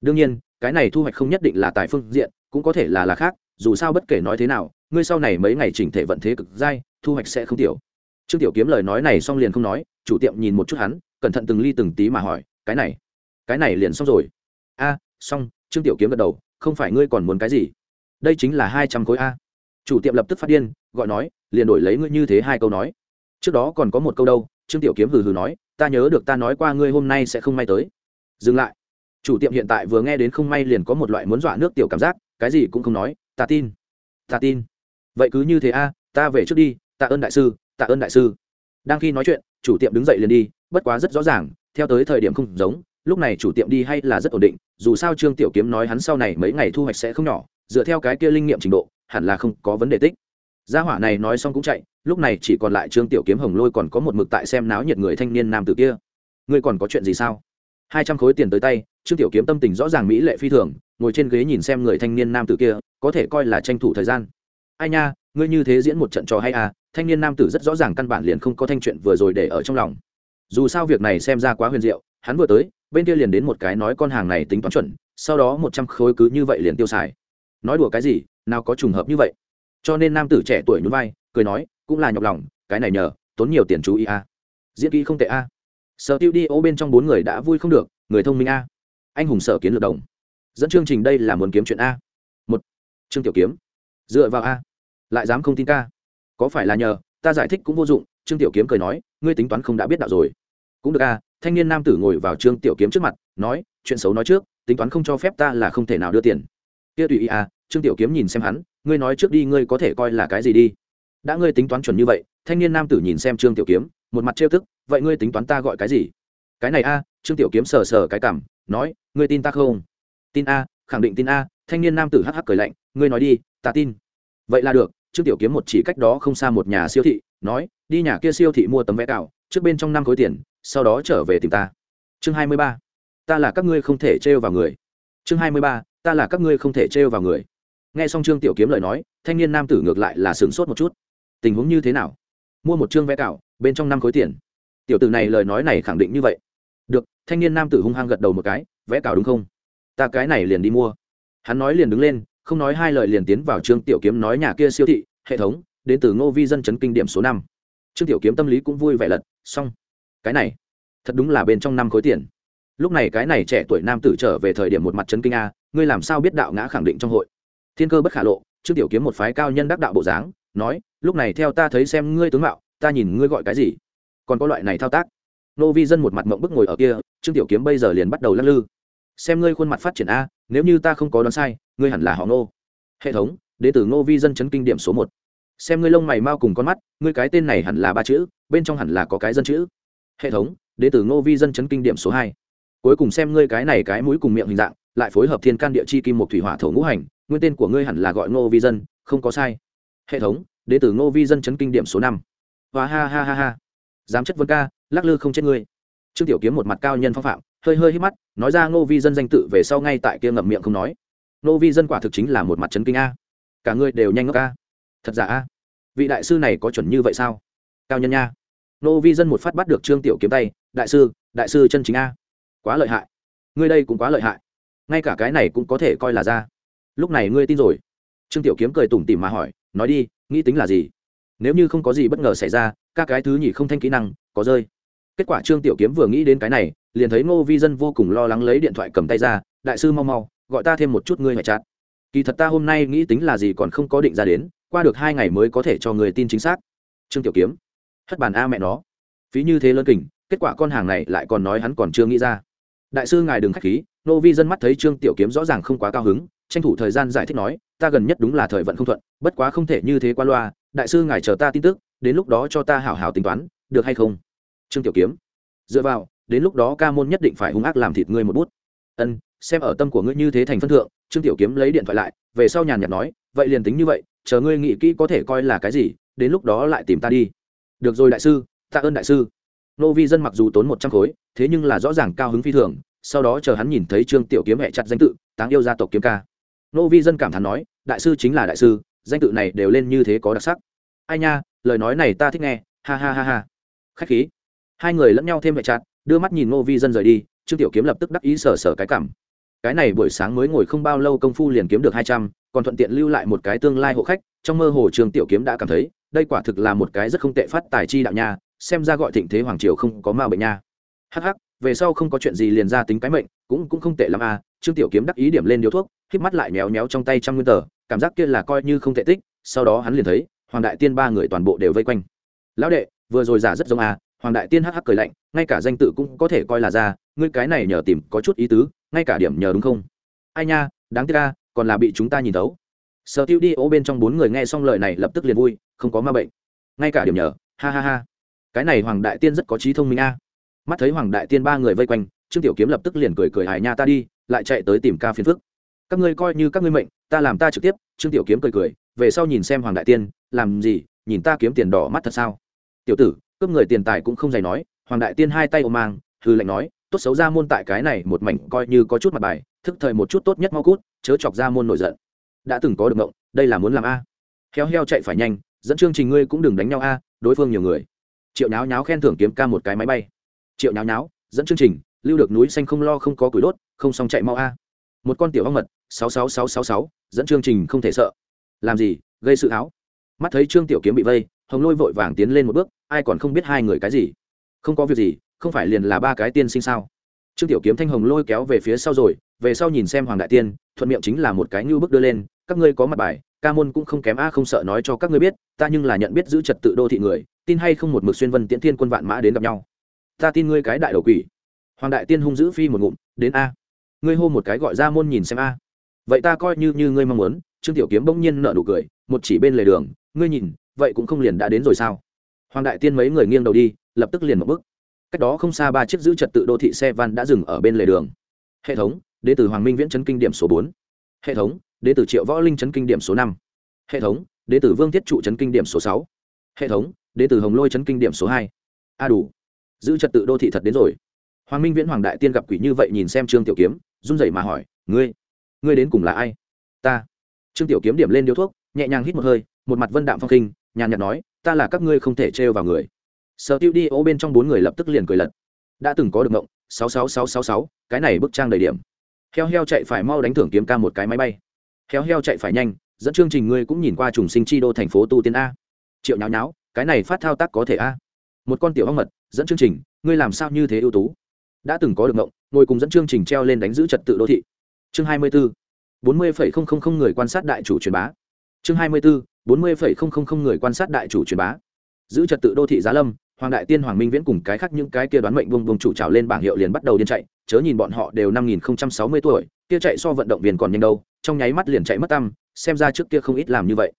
Đương nhiên, cái này thu hoạch không nhất định là tại phương diện, cũng có thể là là khác, dù sao bất kể nói thế nào, ngươi sau này mấy ngày chỉnh thể vận thế cực dai, thu hoạch sẽ không tiểu. Trương tiểu kiếm lời nói này xong liền không nói, chủ tiệm nhìn một chút hắn, cẩn thận từng ly từng tí mà hỏi, cái này cái này liền xong rồi. A, xong. Trương tiểu kiếm gật đầu, không phải ngươi còn muốn cái gì? Đây chính là hai trăm khối a. Chủ tiệm lập tức phát điên, gọi nói, liền đổi lấy ngươi như thế hai câu nói. Trước đó còn có một câu đâu, trương tiểu kiếm hừ hừ nói ta nhớ được ta nói qua ngươi hôm nay sẽ không may tới. Dừng lại. Chủ tiệm hiện tại vừa nghe đến không may liền có một loại muốn dọa nước tiểu cảm giác, cái gì cũng không nói, ta tin. Ta tin. Vậy cứ như thế a, ta về trước đi, tạ ơn đại sư, tạ ơn đại sư. Đang khi nói chuyện, chủ tiệm đứng dậy liền đi, bất quá rất rõ ràng, theo tới thời điểm không giống, lúc này chủ tiệm đi hay là rất ổn định, dù sao trương tiểu kiếm nói hắn sau này mấy ngày thu hoạch sẽ không nhỏ, dựa theo cái kia linh nghiệm trình độ, hẳn là không có vấn đề tích. Gia hỏa này nói xong cũng chạy lúc này chỉ còn lại trương tiểu kiếm hồng lôi còn có một mực tại xem náo nhiệt người thanh niên nam tử kia. Ngươi còn có chuyện gì sao? Hai trăm khối tiền tới tay, trương tiểu kiếm tâm tình rõ ràng mỹ lệ phi thường, ngồi trên ghế nhìn xem người thanh niên nam tử kia, có thể coi là tranh thủ thời gian. Ai nha, ngươi như thế diễn một trận trò hay à thanh niên nam tử rất rõ ràng căn bản liền không có thanh chuyện vừa rồi để ở trong lòng. Dù sao việc này xem ra quá huyền diệu, hắn vừa tới, bên kia liền đến một cái nói con hàng này tính toán chuẩn, sau đó một trăm khối cứ như vậy liền tiêu xài. Nói đùa cái gì, nào có trùng hợp như vậy. Cho nên nam tử trẻ tuổi nhún vai, cười nói cũng là nhọc lòng, cái này nhờ, tốn nhiều tiền chú ý a. À. diễn kỹ không tệ a. À. sở tiêu đi ô bên trong bốn người đã vui không được, người thông minh a. Anh hùng sở kiến lược đồng. Dẫn chương trình đây là muốn kiếm chuyện a. Một, trương tiểu kiếm. Dựa vào a. Lại dám không tin ca. Có phải là nhờ, ta giải thích cũng vô dụng, trương tiểu kiếm cười nói, ngươi tính toán không đã biết đạo rồi. Cũng được a, thanh niên nam tử ngồi vào trương tiểu kiếm trước mặt, nói, chuyện xấu nói trước, tính toán không cho phép ta là không thể nào đưa tiền. Kia tùy ý a, trương tiểu kiếm nhìn xem hắn, ngươi nói trước đi, ngươi có thể coi là cái gì đi? Đã ngươi tính toán chuẩn như vậy, thanh niên nam tử nhìn xem trương tiểu kiếm, một mặt trêu tức, vậy ngươi tính toán ta gọi cái gì? Cái này a, trương tiểu kiếm sờ sờ cái cảm, nói, ngươi tin ta không? Tin a, khẳng định tin a, thanh niên nam tử hắc hắc cười lạnh, ngươi nói đi, ta tin. Vậy là được, trương tiểu kiếm một chỉ cách đó không xa một nhà siêu thị, nói, đi nhà kia siêu thị mua tấm vé cào trước bên trong năm khối tiền, sau đó trở về tìm ta. Chương hai mươi ba, ta là các ngươi không thể trêu vào người. Chương hai mươi ba, ta là các ngươi không thể trêu vào người. Nghe xong trương tiểu kiếm lời nói, thanh niên nam tử ngược lại là sửng sốt một chút tình huống như thế nào? Mua một chương vé cạo bên trong năm khối tiền. Tiểu tử này lời nói này khẳng định như vậy. Được, thanh niên nam tử hung hăng gật đầu một cái, vé cào đúng không? Ta cái này liền đi mua. Hắn nói liền đứng lên, không nói hai lời liền tiến vào trương tiểu kiếm nói nhà kia siêu thị, hệ thống, đến từ ngô vi dân chấn kinh điểm số năm. Trương tiểu kiếm tâm lý cũng vui vẻ lật, xong. Cái này, thật đúng là bên trong năm khối tiền. Lúc này cái này trẻ tuổi nam tử trở về thời điểm một mặt chấn kinh a, ngươi làm sao biết đạo ngã khẳng định trong hội? Thiên cơ bất khả lộ, trương tiểu kiếm một phái cao nhân đắc đạo bộ dáng nói, lúc này theo ta thấy xem ngươi tướng mạo, ta nhìn ngươi gọi cái gì. Còn có loại này thao tác. Nô vi dân một mặt mộng bức ngồi ở kia, trương tiểu kiếm bây giờ liền bắt đầu lắc lư. Xem ngươi khuôn mặt phát triển a, nếu như ta không có đoán sai, ngươi hẳn là họ nô hệ thống, đệ tử ngô vi dân chấn kinh điểm số một. Xem ngươi lông mày mau cùng con mắt, ngươi cái tên này hẳn là ba chữ, bên trong hẳn là có cái dân chữ. Hệ thống, đệ tử ngô vi dân chấn kinh điểm số hai. Cuối cùng xem ngươi cái này cái mũi cùng miệng hình dạng, lại phối hợp thiên can địa chi kim một thủy hỏa thổ ngũ hành, nguyên tên của ngươi hẳn là gọi ngô vi dân, không có sai hệ thống đ tử ngô vi dân chấn kinh điểm số năm. Và ha ha ha ha. Dám chất vân ca, lắc lư không chết ngươi. Trương tiểu kiếm một mặt cao nhân phong phạm, hơi hơi hít mắt, nói ra ngô vi dân danh tự về sau ngay tại kia ngậm miệng không nói. Ngô vi dân quả thực chính là một mặt chấn kinh a. Cả ngươi đều nhanh ngốc a. Thật giả a? Vị đại sư này có chuẩn như vậy sao? Cao nhân nha. Ngô vi dân một phát bắt được trương tiểu kiếm tay, đại sư đại sư chân chính a. Quá lợi hại. Ngươi đây cũng quá lợi hại. Ngay cả cái này cũng có thể coi là ra. Lúc này ngươi tin rồi. Trương tiểu kiếm cười tủm tỉm mà hỏi nói đi, nghĩ tính là gì? Nếu như không có gì bất ngờ xảy ra, các cái thứ nhỉ không thanh kỹ năng, có rơi. Kết quả trương tiểu kiếm vừa nghĩ đến cái này, liền thấy ngô vi dân vô cùng lo lắng lấy điện thoại cầm tay ra, đại sư mau mau, gọi ta thêm một chút ngươi phải chát. Kỳ thật ta hôm nay nghĩ tính là gì còn không có định ra đến, qua được hai ngày mới có thể cho người tin chính xác. Trương tiểu kiếm, hất bàn a mẹ nó. Phí như thế lớn kình, kết quả con hàng này lại còn nói hắn còn chưa nghĩ ra. Đại sư ngài đừng k h á c h khí. Nô vi dân mắt thấy trương tiểu kiếm rõ ràng không quá cao hứng tranh thủ thời gian giải thích nói, ta gần nhất đúng là thời vận không thuận, bất quá không thể như thế qua loa, đại sư ngài chờ ta tin tức, đến lúc đó cho ta hảo hảo tính toán, được hay không? Trương tiểu kiếm. Dựa vào, đến lúc đó ca môn nhất định phải hung ác làm thịt ngươi một bút. Ân, xem ở tâm của ngươi như thế thành phân thượng. Trương tiểu kiếm lấy điện thoại lại, về sau nhàn nhạt nói, vậy liền tính như vậy, chờ ngươi nghĩ kỹ có thể coi là cái gì, đến lúc đó lại tìm ta đi. Được rồi đại sư, tạ ơn đại sư. Nô vi dân mặc dù tốn một trăm khối, thế nhưng là rõ ràng cao hứng phi thường, sau đó chờ hắn nhìn thấy trương tiểu kiếm hẹ chặt danh tự, táng yêu gia tộc kiếm ca nô vi dân cảm thán nói, đại sư chính là đại sư, danh tự này đều lên như thế có đặc sắc. Ai nha, lời nói này ta thích nghe. Ha ha ha ha. Khách khí. Hai người lẫn nhau thêm vệ chặt, đưa mắt nhìn nô vi dân rời đi, trương tiểu kiếm lập tức đắc ý sở sở cái cảm. Cái này buổi sáng mới ngồi không bao lâu công phu liền kiếm được hai trăm, còn thuận tiện lưu lại một cái tương lai hộ khách, trong mơ hồ trương tiểu kiếm đã cảm thấy, đây quả thực là một cái rất không tệ phát tài chi đạo nha, xem ra gọi thịnh thế hoàng triều không có ma bệnh nha. Hắc hắc, về sau không có chuyện gì liền ra tính cái mệnh, cũng cũng không tệ lắm à trương tiểu kiếm đắc ý điểm lên điếu thuốc, híp mắt lại méo méo trong tay trăm nguyên tờ, cảm giác kia là coi như không thể tích, sau đó hắn liền thấy, hoàng đại tiên ba người toàn bộ đều vây quanh. Lão đệ, vừa rồi giả rất giống à hoàng đại tiên hắc hắc cười lạnh, ngay cả danh tự cũng có thể coi là ra, ngươi cái này nhờ tìm có chút ý tứ, ngay cả điểm nhờ đúng không? Ai nha, đáng tiếc ca còn là bị chúng ta nhìn thấu. Sở tiêu đi ô bên trong bốn người nghe xong lời này lập tức liền vui, không có ma bệnh. Ngay cả điểm nhờ, ha ha ha. Cái này hoàng đại tiên rất có trí thông minh a. Mắt thấy hoàng đại tiên ba người vây quanh, trương tiểu kiếm lập tức liền cười cười hài nha ta đi lại chạy tới tìm ca phiền phức. Các ngươi coi như các ngươi mệnh, ta làm ta trực tiếp, trương tiểu kiếm cười cười, về sau nhìn xem hoàng đại tiên, làm gì, nhìn ta kiếm tiền đỏ mắt thật sao. Tiểu tử, cướp người tiền tài cũng không dày nói, hoàng đại tiên hai tay ôm mang hư lệnh nói, tốt xấu ra môn tại cái này một mảnh coi như có chút mặt bài, thức thời một chút tốt nhất mau cút, chớ chọc ra môn nổi giận. Đã từng có được ngộng, đây là muốn làm a. Heo heo chạy phải nhanh, dẫn chương trình ngươi cũng đừng đánh nhau a, đối phương nhiều người. Triệu nháo nháo khen thưởng kiếm ca một cái máy bay. Triệu nháo nháo, dẫn chương trình lưu được núi xanh không lo không có củi đốt, không xong chạy mau a. Một con tiểu ong mật, sáu sáu sáu sáu sáu, dẫn chương trình không thể sợ. Làm gì, gây sự áo. Mắt thấy trương tiểu kiếm bị vây, hồng lôi vội vàng tiến lên một bước, ai còn không biết hai người cái gì. Không có việc gì, không phải liền là ba cái tiên sinh sao? Trương tiểu kiếm thanh hồng lôi kéo về phía sau rồi, về sau nhìn xem hoàng đại tiên, thuận miệng chính là một cái như bước đưa lên, các ngươi có mặt bài, ca môn cũng không kém a, không sợ nói cho các ngươi biết, ta nhưng là nhận biết giữ trật tự đô thị người, tin hay không một mực xuyên vân tiễn thiên quân vạn mã đến gặp nhau. Ta tin ngươi cái đại đầu quỷ hoàng đại tiên hung giữ phi một ngụm, đến a. Ngươi hô một cái gọi ra môn nhìn xem a. Vậy ta coi như như ngươi mong muốn, trương tiểu kiếm bỗng nhiên nở nụ cười, một chỉ bên lề đường, ngươi nhìn, vậy cũng không liền đã đến rồi sao? Hoàng đại tiên mấy người nghiêng đầu đi, lập tức liền một bước. Cách đó không xa ba chiếc giữ trật tự đô thị xe van đã dừng ở bên lề đường. Hệ thống, đến từ hoàng minh viễn chấn kinh điểm số bốn. Hệ thống, đến từ triệu võ linh chấn kinh điểm số năm. Hệ thống, đến từ vương thiết trụ chấn kinh điểm số sáu. Hệ thống, đến từ hồng lôi chấn kinh điểm số hai. A đủ. Giữ trật tự đô thị thật đến rồi hoàng minh viễn hoàng đại tiên gặp quỷ như vậy nhìn xem trương tiểu kiếm, run rẩy mà hỏi, ngươi ngươi đến cùng là ai? Ta. Trương tiểu kiếm điểm lên điếu thuốc, nhẹ nhàng hít một hơi, một mặt vân đạm phong khinh, nhàn nhạt nói, ta là các ngươi không thể trêu vào người. Sở tiêu đi ô bên trong bốn người lập tức liền cười lật. Đã từng có được ngộng, sáu sáu sáu sáu sáu, cái này bức trang đầy điểm. Heo heo chạy phải mau đánh thưởng kiếm ca một cái máy bay. Heo heo chạy phải nhanh, dẫn chương trình ngươi cũng nhìn qua trùng sinh chi đô thành phố tu tiên a. Triệu nháo nháo, cái này phát thao tác có thể a. Một con tiểu ong mật, dẫn chương trình, ngươi làm sao như thế ưu tú? Đã từng có được ngộng, ngồi cùng dẫn chương trình treo lên đánh giữ trật tự đô thị. Chương hai mươi bốn bốn mươi phẩy không không không người quan sát đại chủ truyền bá. Chương hai mươi bốn bốn mươi phẩy không không không người quan sát đại chủ truyền bá. Giữ trật tự đô thị giá lâm, hoàng đại tiên, hoàng minh viễn cùng cái khác những cái kia đoán mệnh vùng vùng chủ trào lên bảng hiệu liền bắt đầu điên chạy, chớ nhìn bọn họ đều năm nghìn sáu mươi tuổi, kia chạy so vận động viên còn nhanh đâu, trong nháy mắt liền chạy mất tâm xem ra trước kia không ít làm như vậy.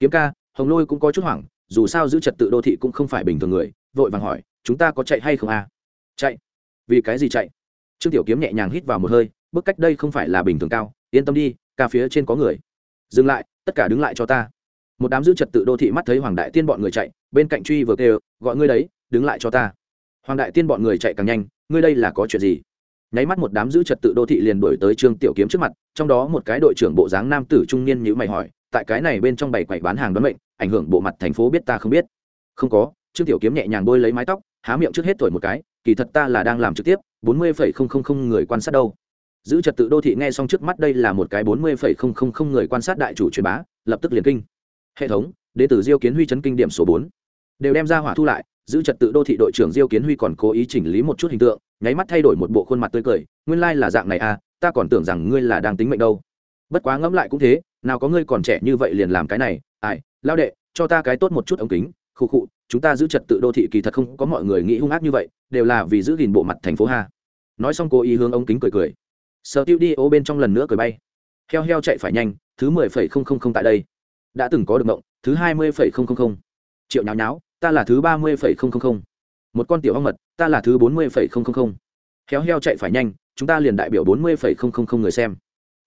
Kiếm ca, hồng lôi cũng có chút hoảng, dù sao giữ trật tự đô thị cũng không phải bình thường người, vội vàng hỏi, chúng ta có chạy hay không à? Chạy vì cái gì chạy? Trương tiểu kiếm nhẹ nhàng hít vào một hơi, bước cách đây không phải là bình thường cao, yên tâm đi, ca phía trên có người. Dừng lại, tất cả đứng lại cho ta. Một đám giữ trật tự đô thị mắt thấy hoàng đại tiên bọn người chạy, bên cạnh truy vừa kêu, gọi ngươi đấy, đứng lại cho ta. Hoàng đại tiên bọn người chạy càng nhanh, ngươi đây là có chuyện gì? Nháy mắt một đám giữ trật tự đô thị liền đổi tới trương tiểu kiếm trước mặt, trong đó một cái đội trưởng bộ dáng nam tử trung niên nhữ mày hỏi, tại cái này bên trong bảy quầy bán hàng đoán mệnh, ảnh hưởng bộ mặt thành phố biết ta không biết. Không có, trương tiểu kiếm nhẹ nhàng bôi lấy mái tóc, há miệng trước hết thổi một cái kỳ thật ta là đang làm trực tiếp, bốn mươi phẩy không không không người quan sát đâu. Giữ trật tự đô thị nghe xong trước mắt đây là một cái bốn mươi phẩy không không không người quan sát đại chủ truyền bá, lập tức liền kinh. Hệ thống, đệ tử diêu kiến huy chấn kinh điểm số bốn. Đều đem ra hỏa thu lại, giữ trật tự đô thị đội trưởng diêu kiến huy còn cố ý chỉnh lý một chút hình tượng, nháy mắt thay đổi một bộ khuôn mặt tươi cười, nguyên lai、like、là dạng này à ta còn tưởng rằng ngươi là đang tính mệnh đâu. Bất quá ngẫm lại cũng thế, nào có ngươi còn trẻ như vậy liền làm cái này, ai, lao đệ, cho ta cái tốt một chút ống kính, khụ khụ chúng ta giữ trật tự đô thị kỳ thật không có mọi người nghĩ hung ác như vậy đều là vì giữ gìn bộ mặt thành phố ha nói xong cố ý hướng ống kính cười cười sở tiêu đi ô bên trong lần nữa cười bay heo heo chạy phải nhanh thứ mười phẩy không không không tại đây đã từng có được mộng thứ hai mươi phẩy không không không triệu nháo nháo ta là thứ ba mươi phẩy không không không một con tiểu hoang mật ta là thứ bốn mươi phẩy không không không heo heo chạy phải nhanh chúng ta liền đại biểu bốn mươi phẩy không không không người xem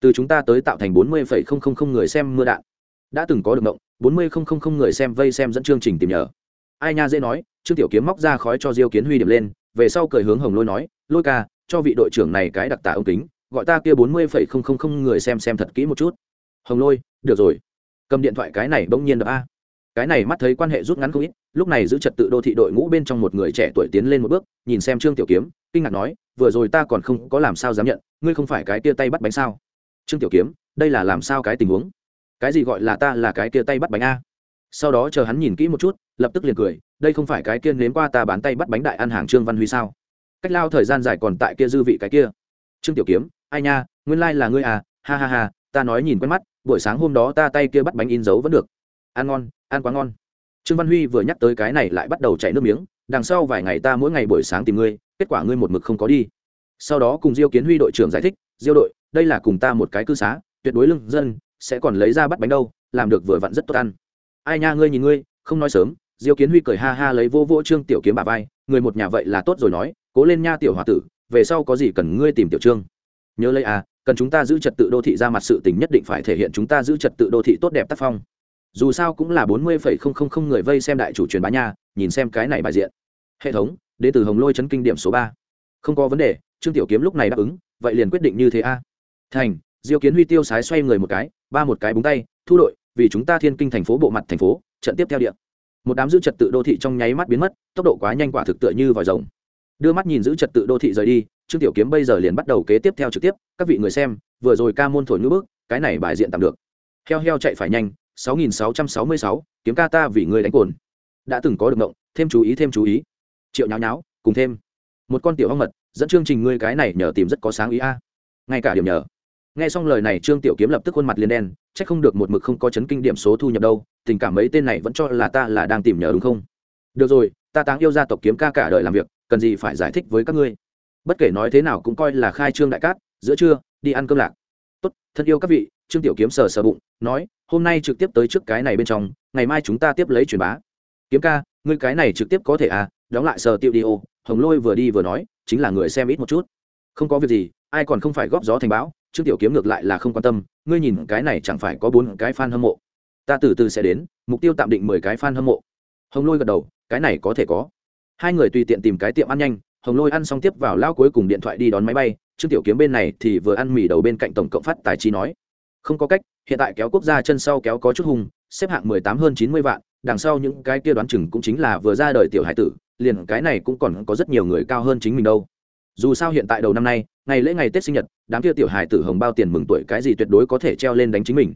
từ chúng ta tới tạo thành bốn mươi phẩy không không không người xem mưa đạn đã từng có được mộng bốn mươi không không không người xem vây xem dẫn chương trình tìm nhờ ai nha dễ nói, trương tiểu kiếm móc ra khói cho diêu kiến huy điểm lên, về sau cười hướng hồng lôi nói, lôi ca, cho vị đội trưởng này cái đặc tả ông kính, gọi ta kia bốn mươi phẩy không không không người xem xem thật kỹ một chút. Hồng lôi, được rồi. Cầm điện thoại cái này bỗng nhiên đập a. Cái này mắt thấy quan hệ rút ngắn không ít, lúc này giữ trật tự đô thị đội ngũ bên trong một người trẻ tuổi tiến lên một bước, nhìn xem trương tiểu kiếm, kinh ngạc nói, vừa rồi ta còn không có làm sao dám nhận, ngươi không phải cái tia tay bắt bánh sao? Trương tiểu kiếm, đây là làm sao cái tình huống? Cái gì gọi là ta là cái tia tay bắt bánh a? Sau đó chờ hắn nhìn kỹ một chút, lập tức liền cười, đây không phải cái kia nếm qua ta bán tay bắt bánh đại ăn hàng trương văn huy sao? Cách lao thời gian dài còn tại kia dư vị cái kia. Trương tiểu kiếm, ai nha, nguyên lai là ngươi à ha ha ha, ta nói nhìn quen mắt, buổi sáng hôm đó ta tay kia bắt bánh in dấu vẫn được. Ăn ngon, ăn quá ngon. Trương văn huy vừa nhắc tới cái này lại bắt đầu chảy nước miếng, đằng sau vài ngày ta mỗi ngày buổi sáng tìm ngươi, kết quả ngươi một mực không có đi. Sau đó cùng diêu kiến huy đội trưởng giải thích, diêu đội, đây là cùng ta một cái cư xá, tuyệt đối lưng dân, sẽ còn lấy ra bắt bánh đâu, làm được vừa vặn rất tốt ăn ai nha, ngươi nhìn ngươi, không nói sớm. Diêu kiến huy cười ha ha lấy vô vô trương tiểu kiếm bà vai. Người một nhà vậy là tốt rồi nói, cố lên nha tiểu h tử, về sau có gì cần ngươi tìm tiểu trương. Nhớ lấy à cần chúng ta giữ trật tự đô thị ra mặt sự tình nhất định phải thể hiện chúng ta giữ trật tự đô thị tốt đẹp tác phong. Dù sao cũng là bốn mươi phẩy không không không người vây xem đại chủ truyền bá nha, nhìn xem cái này bài diện. Hệ thống, đến từ hồng lôi chấn kinh điểm số ba. Không có vấn đề, trương tiểu kiếm lúc này đáp ứng, vậy liền quyết định như thế a. Thành, diêu kiến huy tiêu sái xoay người một cái, ba một cái búng tay, thu đội vì chúng ta thiên kinh thành phố bộ mặt thành phố trận tiếp theo điện một đám giữ trật tự đô thị trong nháy mắt biến mất tốc độ quá nhanh quả thực tựa như vòi rồng. Đưa mắt nhìn giữ trật tự đô thị rời đi trương tiểu kiếm bây giờ liền bắt đầu kế tiếp theo trực tiếp các vị người xem vừa rồi ca môn thổi ngữ bước cái này bài diện tạm được. Heo heo chạy phải nhanh 6666, kiếm ca ta vì người đánh cồn. Đã từng có được ngộng thêm chú ý thêm chú ý. Triệu nháo nháo cùng thêm. Một con tiểu hoang mật dẫn chương trình ngươi cái này nhờ tìm rất có sáng ý a. Ngay cả điểm nhờ nghe xong lời này, trương tiểu kiếm lập tức khuôn mặt liền đen, chắc không được một mực không có chấn kinh điểm số thu nhập đâu, tình cảm mấy tên này vẫn cho là ta là đang tìm nhờ đúng không? Được rồi, ta táng yêu gia tộc kiếm ca cả đời làm việc, cần gì phải giải thích với các ngươi? Bất kể nói thế nào cũng coi là khai trương đại cát, giữa trưa, đi ăn cơm lạc. Tốt, thân yêu các vị, trương tiểu kiếm sờ sờ bụng, nói, hôm nay trực tiếp tới trước cái này bên trong, ngày mai chúng ta tiếp lấy truyền bá. Kiếm ca, ngươi cái này trực tiếp có thể à đóng lại sờ tiêu đi ô, hồng lôi vừa đi vừa nói, chính là người xem ít một chút. Không có việc gì, ai còn không phải góp gió thành bão trương tiểu kiếm ngược lại là không quan tâm, ngươi nhìn cái này chẳng phải có bốn cái fan hâm mộ. Ta từ từ sẽ đến, mục tiêu tạm định mười cái fan hâm mộ. Hồng lôi gật đầu, cái này có thể có. Hai người tùy tiện tìm cái tiệm ăn nhanh, hồng lôi ăn xong tiếp vào lao cuối cùng điện thoại đi đón máy bay, trương tiểu kiếm bên này thì vừa ăn mì đầu bên cạnh tổng cộng phát tài trí nói. Không có cách, hiện tại kéo quốc gia chân sau kéo có chút hùng, xếp hạng mười tám hơn chín mươi vạn, đằng sau những cái kia đoán chừng cũng chính là vừa ra đời tiểu hải tử, liền cái này cũng còn có rất nhiều người cao hơn chính mình đâu dù sao hiện tại đầu năm nay, ngày lễ ngày tết sinh nhật, đám kia tiểu hải tử hồng bao tiền mừng tuổi cái gì tuyệt đối có thể treo lên đánh chính mình.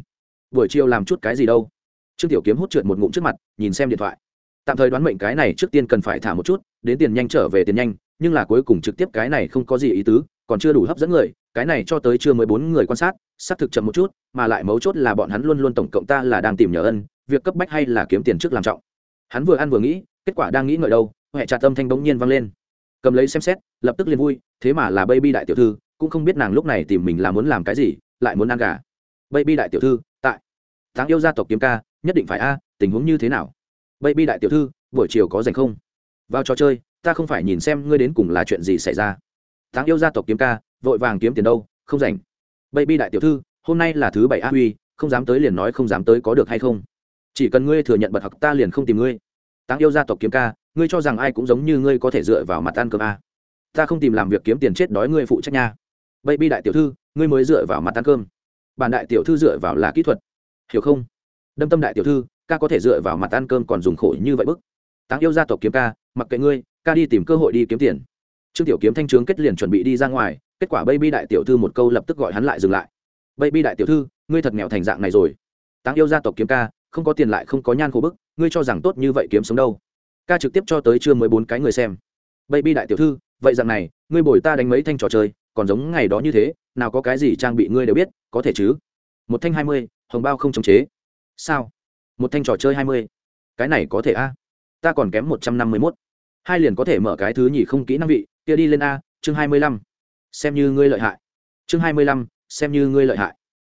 Buổi chiều làm chút cái gì đâu? Trương tiểu kiếm hút trượt một ngụm trước mặt, nhìn xem điện thoại. Tạm thời đoán mệnh cái này trước tiên cần phải thả một chút, đến tiền nhanh trở về tiền nhanh, nhưng là cuối cùng trực tiếp cái này không có gì ý tứ, còn chưa đủ hấp dẫn người, cái này cho tới chưa mười bốn người quan sát, xác thực chậm một chút, mà lại mấu chốt là bọn hắn luôn luôn tổng cộng ta là đang tìm nhờ ân, việc cấp bách hay là kiếm tiền trước làm trọng. Hắn vừa ăn vừa nghĩ, kết quả đang nghĩ ngợi đâu huệ trà tâm thanh bỗng nhiên vang lên cầm lấy xem xét, lập tức liền vui, thế mà là baby đại tiểu thư, cũng không biết nàng lúc này tìm mình là muốn làm cái gì, lại muốn ăn gà. Baby đại tiểu thư, tại. Tháng yêu gia tộc kiếm ca, nhất định phải a, tình huống như thế nào? Baby đại tiểu thư, buổi chiều có dành không? Vào trò chơi, ta không phải nhìn xem ngươi đến cùng là chuyện gì xảy ra. Tháng yêu gia tộc kiếm ca, vội vàng kiếm tiền đâu, không rảnh. Baby đại tiểu thư, hôm nay là thứ bảy a huy, không dám tới liền nói không dám tới có được hay không? Chỉ cần ngươi thừa nhận bật học ta liền không tìm ngươi. Táng yêu gia tộc kiếm ca ngươi cho rằng ai cũng giống như ngươi có thể dựa vào mặt ăn cơm à? ta không tìm làm việc kiếm tiền chết đói ngươi phụ trách nha. Baby đại tiểu thư, ngươi mới dựa vào mặt ăn cơm. Bản đại tiểu thư dựa vào là kỹ thuật. Hiểu không? Đâm tâm đại tiểu thư, ca có thể dựa vào mặt ăn cơm còn dùng khổ như vậy bức. Táng yêu gia tộc kiếm ca, mặc kệ ngươi, ca đi tìm cơ hội đi kiếm tiền. Trương tiểu kiếm thanh trướng kết liền chuẩn bị đi ra ngoài, kết quả baby đại tiểu thư một câu lập tức gọi hắn lại dừng lại. Baby đại tiểu thư, ngươi thật nghèo thành dạng này rồi. Táng yêu gia tộc kiếm ca, không có tiền lại không có nhan khổ bức, ngươi cho rằng tốt như vậy kiếm sống đâu? Ca trực tiếp cho tới chưa mới bốn cái người xem. Baby đại tiểu thư, vậy rằng này, ngươi bồi ta đánh mấy thanh trò chơi, còn giống ngày đó như thế, nào có cái gì trang bị ngươi đều biết, có thể chứ? Một thanh hai mươi, hồng bao không chống chế. Sao? Một thanh trò chơi hai mươi. Cái này có thể a? Ta còn kém một trăm năm mươi mốt. Hai liền có thể mở cái thứ nhì không kỹ năng vị, kia đi lên a, chương hai mươi lăm. Xem như ngươi lợi hại. Chương hai mươi lăm, xem như ngươi lợi hại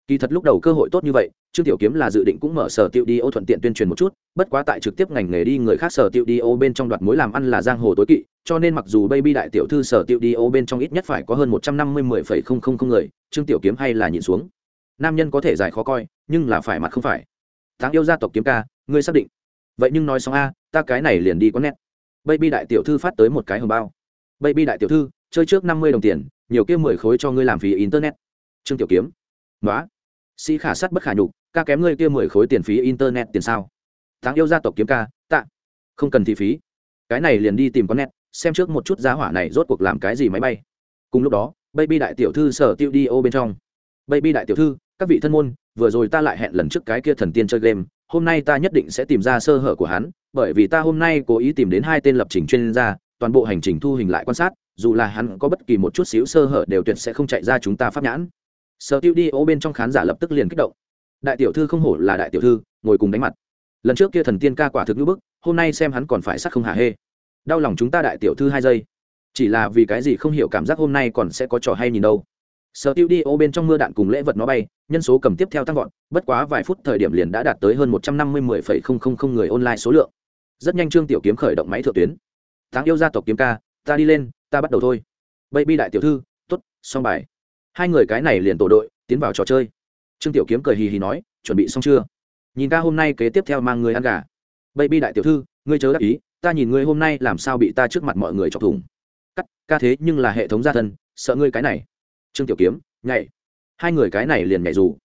kỳ thật lúc đầu cơ hội tốt như vậy, trương tiểu kiếm là dự định cũng mở sở tiệu đi ô thuận tiện tuyên truyền một chút, bất quá tại trực tiếp ngành nghề đi, người khác sở tiệu đi ô bên trong đoạt mối làm ăn là giang hồ tối kỵ, cho nên mặc dù baby đại tiểu thư sở tiệu đi ô bên trong ít nhất phải có hơn một trăm năm mươi mười phẩy không không không người, trương tiểu kiếm hay là nhìn xuống. Nam nhân có thể giải khó coi, nhưng là phải mặt không phải. Tháng yêu gia tộc kiếm ca, ngươi xác định. Vậy nhưng nói xong a, ta cái này liền đi có nét baby đại tiểu thư phát tới một cái hồng bao. Baby đại tiểu thư, chơi trước năm mươi đồng tiền, nhiều kia mười khối cho ngươi làm phí internet. Trương tiểu kiếm. Nói sĩ khả sắt bất khả nhục, ca kém ngươi kia mười khối tiền phí internet tiền sao? Tháng yêu gia tộc kiếm ca, tạ. Không cần thị phí. Cái này liền đi tìm con net xem trước một chút giá hỏa này rốt cuộc làm cái gì máy bay. Cùng lúc đó, baby đại tiểu thư sở tiêu đi ô bên trong. Baby đại tiểu thư, các vị thân môn, vừa rồi ta lại hẹn lần trước cái kia thần tiên chơi game, hôm nay ta nhất định sẽ tìm ra sơ hở của hắn, bởi vì ta hôm nay cố ý tìm đến hai tên lập trình chuyên gia, toàn bộ hành trình thu hình lại quan sát, dù là hắn có bất kỳ một chút xíu sơ hở đều tuyệt sẽ không chạy ra chúng ta pháp nhãn sở tiêu đi ô bên trong khán giả lập tức liền kích động. Đại tiểu thư không hổ là đại tiểu thư, ngồi cùng đánh mặt. Lần trước kia thần tiên ca quả thực ngữ bức, hôm nay xem hắn còn phải sắc không hả hê. Đau lòng chúng ta đại tiểu thư hai giây. Chỉ là vì cái gì không hiểu cảm giác hôm nay còn sẽ có trò hay nhìn đâu. Sở tiêu đi ô bên trong mưa đạn cùng lễ vật nó bay, nhân số cầm tiếp theo tăng vọt, bất quá vài phút thời điểm liền đã đạt tới hơn một trăm năm mươi mười phẩy không không không người online số lượng. Rất nhanh trương tiểu kiếm khởi động máy thượng tuyến. Tháng yêu gia tộc kiếm ca, ta đi lên, ta bắt đầu thôi. Baby đại tiểu thư t ố t xong bài hai người cái này liền tổ đội, tiến vào trò chơi. Trương tiểu kiếm cười hì hì nói, chuẩn bị xong chưa? Nhìn ca hôm nay kế tiếp theo mang người ăn gà. Baby đại tiểu thư, ngươi chớ đắc ý, ta nhìn ngươi hôm nay làm sao bị ta trước mặt mọi người chọc thủng. Cắt, ca thế nhưng là hệ thống gia thân, sợ ngươi cái này. Trương tiểu kiếm, nhảy. Hai người cái này liền nhảy dù.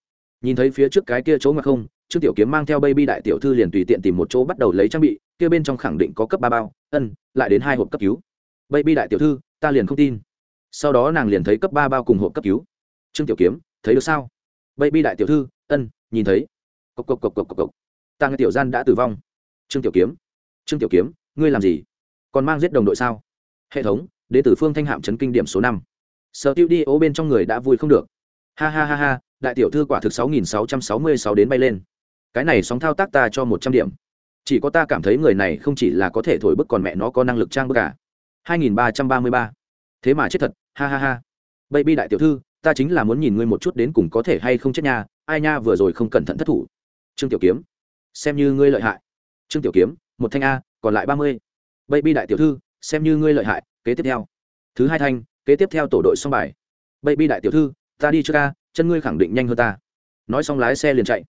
Nhìn thấy phía trước cái kia chỗ mà không, trương tiểu kiếm mang theo baby đại tiểu thư liền tùy tiện tìm một chỗ bắt đầu lấy trang bị, kia bên trong khẳng định có cấp ba bao, ân, lại đến hai hộp cấp cứu. Baby đại tiểu thư, ta liền không tin sau đó nàng liền thấy cấp ba bao cùng hộp cấp cứu. Trương tiểu kiếm, thấy được sao? Baby đại tiểu thư, ân, nhìn thấy. Cộc cộc cộc cộc cộc cộc. Ta nghe tiểu gian đã tử vong. Trương tiểu kiếm, trương tiểu kiếm, ngươi làm gì? Còn mang giết đồng đội sao? Hệ thống đ tử phương thanh hạm chấn kinh điểm số năm. Sở tiêu đi ố bên trong người đã vui không được. Ha ha ha ha, đại tiểu thư quả thực sáu nghìn sáu trăm sáu mươi sáu đến bay lên. Cái này sóng thao tác ta cho một trăm điểm. Chỉ có ta cảm thấy người này không chỉ là có thể thổi bức còn mẹ nó có năng lực trang bức cả hai nghìn ba trăm ba mươi ba thế mà chết thật, ha ha ha. Baby đại tiểu thư, ta chính là muốn nhìn ngươi một chút đến cùng có thể hay không chết nha, ai nha vừa rồi không cẩn thận thất thủ. Trương tiểu kiếm, xem như ngươi lợi hại. Trương tiểu kiếm, một thanh a, còn lại ba mươi. Baby đại tiểu thư, xem như ngươi lợi hại, kế tiếp theo. Thứ hai thanh, kế tiếp theo tổ đội xong bài. Baby đại tiểu thư, ta đi chưa ca chân ngươi khẳng định nhanh hơn ta. Nói xong lái xe liền chạy.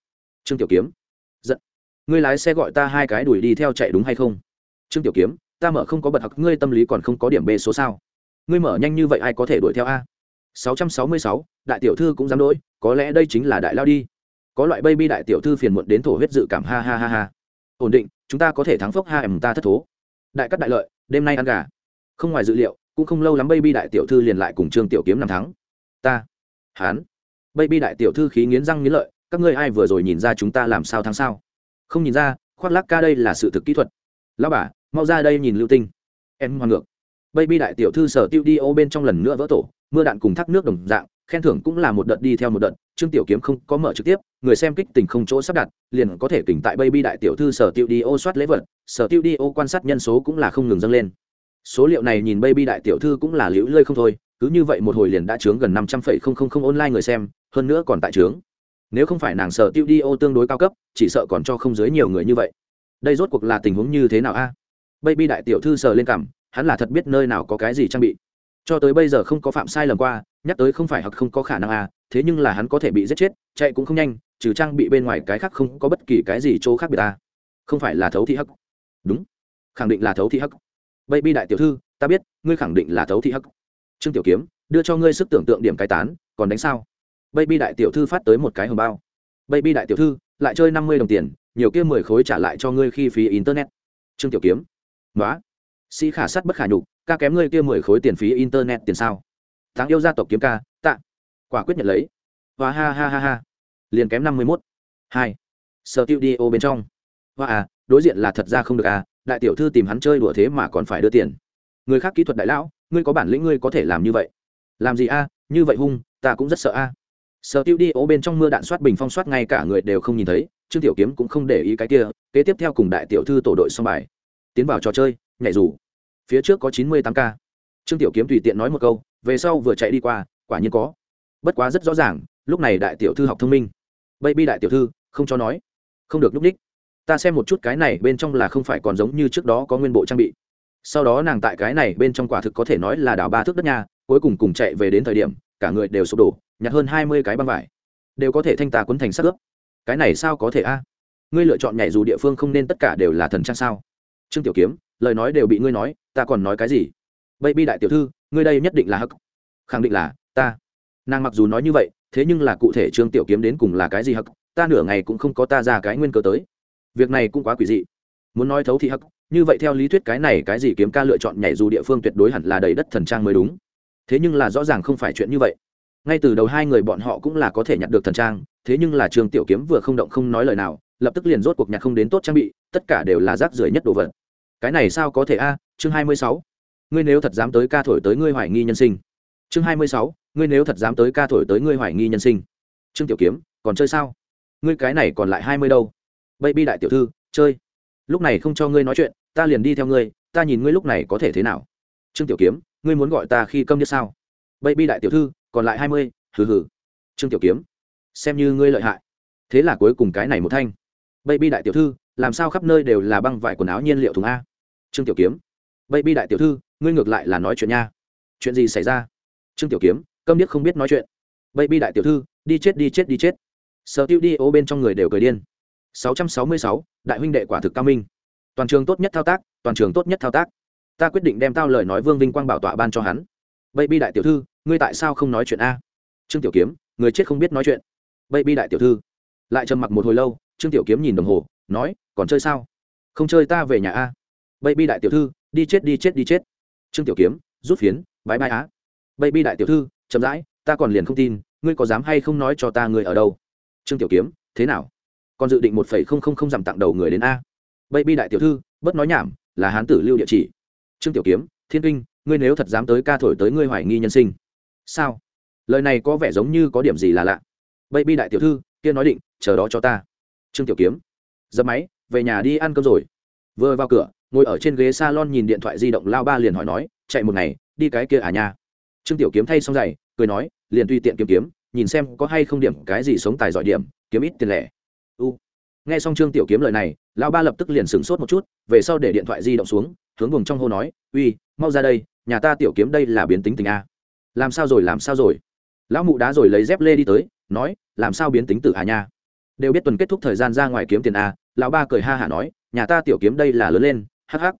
Trương tiểu kiếm, giận. Ngươi lái xe gọi ta hai cái đuổi đi theo chạy đúng hay không? Trương tiểu kiếm, ta mở không có bật học, ngươi tâm lý còn không có điểm b số sao? Ngươi mở nhanh như vậy ai có thể đuổi theo a? 666, đại tiểu thư cũng dám đỗi có lẽ đây chính là đại lao đi. Có loại baby đại tiểu thư phiền muộn đến thổ huyết dự cảm ha ha ha ha. Ổn định chúng ta có thể thắng phốc ha em ta thất thố. Đại cắt đại lợi đêm nay ăn gà. Không ngoài dự liệu cũng không lâu lắm baby đại tiểu thư liền lại cùng trương tiểu kiếm năm thắng. Ta hán baby đại tiểu thư khí nghiến răng nghiến lợi các ngươi ai vừa rồi nhìn ra chúng ta làm sao thắng sao? Không nhìn ra khoác lắc ca đây là sự thực kỹ thuật. Lão bà mau ra đây nhìn lưu tinh. Em hoang ngược baby đại tiểu thư sở tiêu đi ô bên trong lần nữa vỡ tổ, mưa đạn cùng thác nước đồng dạng, khen thưởng cũng là một đợt đi theo một đợt, trương tiểu kiếm không có mở trực tiếp, người xem kích tình không chỗ sắp đặt, liền có thể tỉnh tại baby đại tiểu thư sở tiêu đi ô soát lễ vật, sở tiêu đi ô quan sát nhân số cũng là không ngừng dâng lên. Số liệu này nhìn baby đại tiểu thư cũng là liễu lơi không thôi, cứ như vậy một hồi liền đã chướng gần năm trăm phẩy không không không online người xem, hơn nữa còn tại chướng. Nếu không phải nàng sở tiêu đi ô tương đối cao cấp, chỉ sợ còn cho không dưới nhiều người như vậy. Đây rốt cuộc là tình huống như thế nào a? Baby đại tiểu thư sờ lên cảm hắn là thật biết nơi nào có cái gì trang bị. Cho tới bây giờ không có phạm sai lầm qua, nhắc tới không phải hoặc không có khả năng à thế nhưng là hắn có thể bị giết chết, chạy cũng không nhanh, trừ trang bị bên ngoài cái khác không có bất kỳ cái gì chỗ khác biệt ta không phải là thấu thị hắc. Đúng. Khẳng định là thấu thị hắc. Baby đại tiểu thư, ta biết, ngươi khẳng định là thấu thị hắc. Trương tiểu kiếm, đưa cho ngươi sức tưởng tượng điểm cái tán, còn đánh sao? Baby đại tiểu thư phát tới một cái hồng bao. Baby đại tiểu thư, lại chơi năm mươi đồng tiền, nhiều kia mười khối trả lại cho ngươi khi phí internet. Trương tiểu kiếm. Nói sĩ khả sắt bất khả nhục, ca kém ngươi kia mười khối tiền phí internet tiền sao? Tháng yêu gia tộc kiếm ca, tạ. Quả quyết nhận lấy. Và ha ha ha ha. Liền kém năm mươi mốt. Hai. Sở tiêu đi ô bên trong. Và à đối diện là thật ra không được à đại tiểu thư tìm hắn chơi đùa thế mà còn phải đưa tiền. Người khác kỹ thuật đại lão, ngươi có bản lĩnh ngươi có thể làm như vậy. Làm gì a như vậy hung, ta cũng rất sợ a sở tiêu đi ô bên trong mưa đạn soát bình phong soát ngay cả người đều không nhìn thấy, trương tiểu kiếm cũng không để ý cái kia, kế tiếp theo cùng đại tiểu thư tổ đội xong bài. Tiến vào trò chơi nhảy dù. Phía trước có chín mươi tám k. Trương tiểu kiếm tùy tiện nói một câu, về sau vừa chạy đi qua, quả nhiên có. Bất quá rất rõ ràng, lúc này đại tiểu thư học thông minh. Baby đại tiểu thư, không cho nói. Không được núp ních ta xem một chút cái này bên trong là không phải còn giống như trước đó có nguyên bộ trang bị. Sau đó nàng tại cái này bên trong quả thực có thể nói là đảo ba thước đất nhà, cuối cùng cùng chạy về đến thời điểm, cả người đều sụp đổ, nhặt hơn hai mươi cái băng vải. Đều có thể thanh tà quấn thành sắc ướp. Cái này sao có thể a? Ngươi lựa chọn nhảy dù địa phương không nên tất cả đều là thần trang sao? Trương tiểu kiếm, lời nói đều bị ngươi nói, ta còn nói cái gì? Baby đại tiểu thư, ngươi đây nhất định là hắc. Khẳng định là, ta. Nàng mặc dù nói như vậy, thế nhưng là cụ thể trương tiểu kiếm đến cùng là cái gì hắc, ta nửa ngày cũng không có ta ra cái nguyên cơ tới. Việc này cũng quá quỷ dị. Muốn nói thấu thì hắc, như vậy theo lý thuyết cái này cái gì kiếm ca lựa chọn nhảy dù địa phương tuyệt đối hẳn là đầy đất thần trang mới đúng. Thế nhưng là rõ ràng không phải chuyện như vậy. Ngay từ đầu hai người bọn họ cũng là có thể nhặt được thần trang, thế nhưng là trương tiểu kiếm vừa không động không nói lời nào, lập tức liền rốt cuộc nhặt không đến tốt trang bị, tất cả đều là rác rưởi nhất đồ vật cái này sao có thể a? Chương hai mươi sáu. Ngươi nếu thật dám tới ca thổi tới ngươi hoài nghi nhân sinh. Chương hai mươi sáu. Ngươi nếu thật dám tới ca thổi tới ngươi hoài nghi nhân sinh. Trương tiểu kiếm, còn chơi sao? Ngươi cái này còn lại hai mươi đâu? Baby đại tiểu thư, chơi. Lúc này không cho ngươi nói chuyện, ta liền đi theo ngươi, ta nhìn ngươi lúc này có thể thế nào? Trương tiểu kiếm, ngươi muốn gọi ta khi câm như sao? Baby đại tiểu thư, còn lại hai mươi, hừ hừ. Trương tiểu kiếm, xem như ngươi lợi hại. Thế là cuối cùng cái này một thanh. Baby đại tiểu thư, làm sao khắp nơi đều là băng vải quần áo nhiên liệu thùng a? Trương tiểu kiếm. Baby đại tiểu thư ngươi ngược lại là nói chuyện nha. Chuyện gì xảy ra? Trương tiểu kiếm câm điếc không biết nói chuyện. Baby đại tiểu thư đi chết đi chết đi chết. Sở tiêu đi ô bên trong người đều cười điên. 666, đại huynh đệ quả thực cao minh. Toàn trường tốt nhất thao tác toàn trường tốt nhất thao tác. Ta quyết định đem tao lời nói vương vinh quang bảo tọa ban cho hắn. Baby đại tiểu thư ngươi tại sao không nói chuyện a? Trương tiểu kiếm người chết không biết nói chuyện. Baby đại tiểu thư. Lại trầm mặc một hồi lâu trương tiểu kiếm nhìn đồng hồ nói còn chơi sao? Không chơi ta về nhà a baby đại tiểu thư, đi chết đi chết đi chết. Trương tiểu kiếm, rút phiến bãi bãi á. Baby đại tiểu thư, chậm rãi, ta còn liền không tin, ngươi có dám hay không nói cho ta người ở đâu? Trương tiểu kiếm, thế nào? Còn dự định một phẩy không không không giảm tặng đầu người đến a. Baby đại tiểu thư bất nói nhảm, là hán tử lưu địa chỉ. Trương tiểu kiếm, thiên kinh, ngươi nếu thật dám tới ca thổi tới ngươi hoài nghi nhân sinh. Sao? Lời này có vẻ giống như có điểm gì là lạ. Baby đại tiểu thư, kia nói định, chờ đó cho ta. Trương tiểu kiếm dập máy, về nhà đi ăn cơm rồi. Vừa vào cửa ngồi ở trên ghế salon nhìn điện thoại di động, lao ba liền hỏi nói, chạy một ngày, đi cái kia à nha? Trương tiểu kiếm thay xong giày, cười nói, liền tùy tiện kiếm kiếm, nhìn xem có hay không điểm cái gì sống tài giỏi điểm, kiếm ít tiền lẻ. U. Nghe xong trương tiểu kiếm lời này, lao ba lập tức liền sửng sốt một chút, về sau để điện thoại di động xuống, hướng vùng trong hô nói, uy, mau ra đây, nhà ta tiểu kiếm đây là biến tính tình a. Làm sao rồi, làm sao rồi? Lão mụ đá rồi lấy dép lê đi tới, nói, làm sao biến tính tử à nha? Đều biết tuần kết thúc thời gian ra ngoài kiếm tiền a. Lão ba cười ha hả nói, nhà ta tiểu kiếm đây là lớn lên hắc hắc.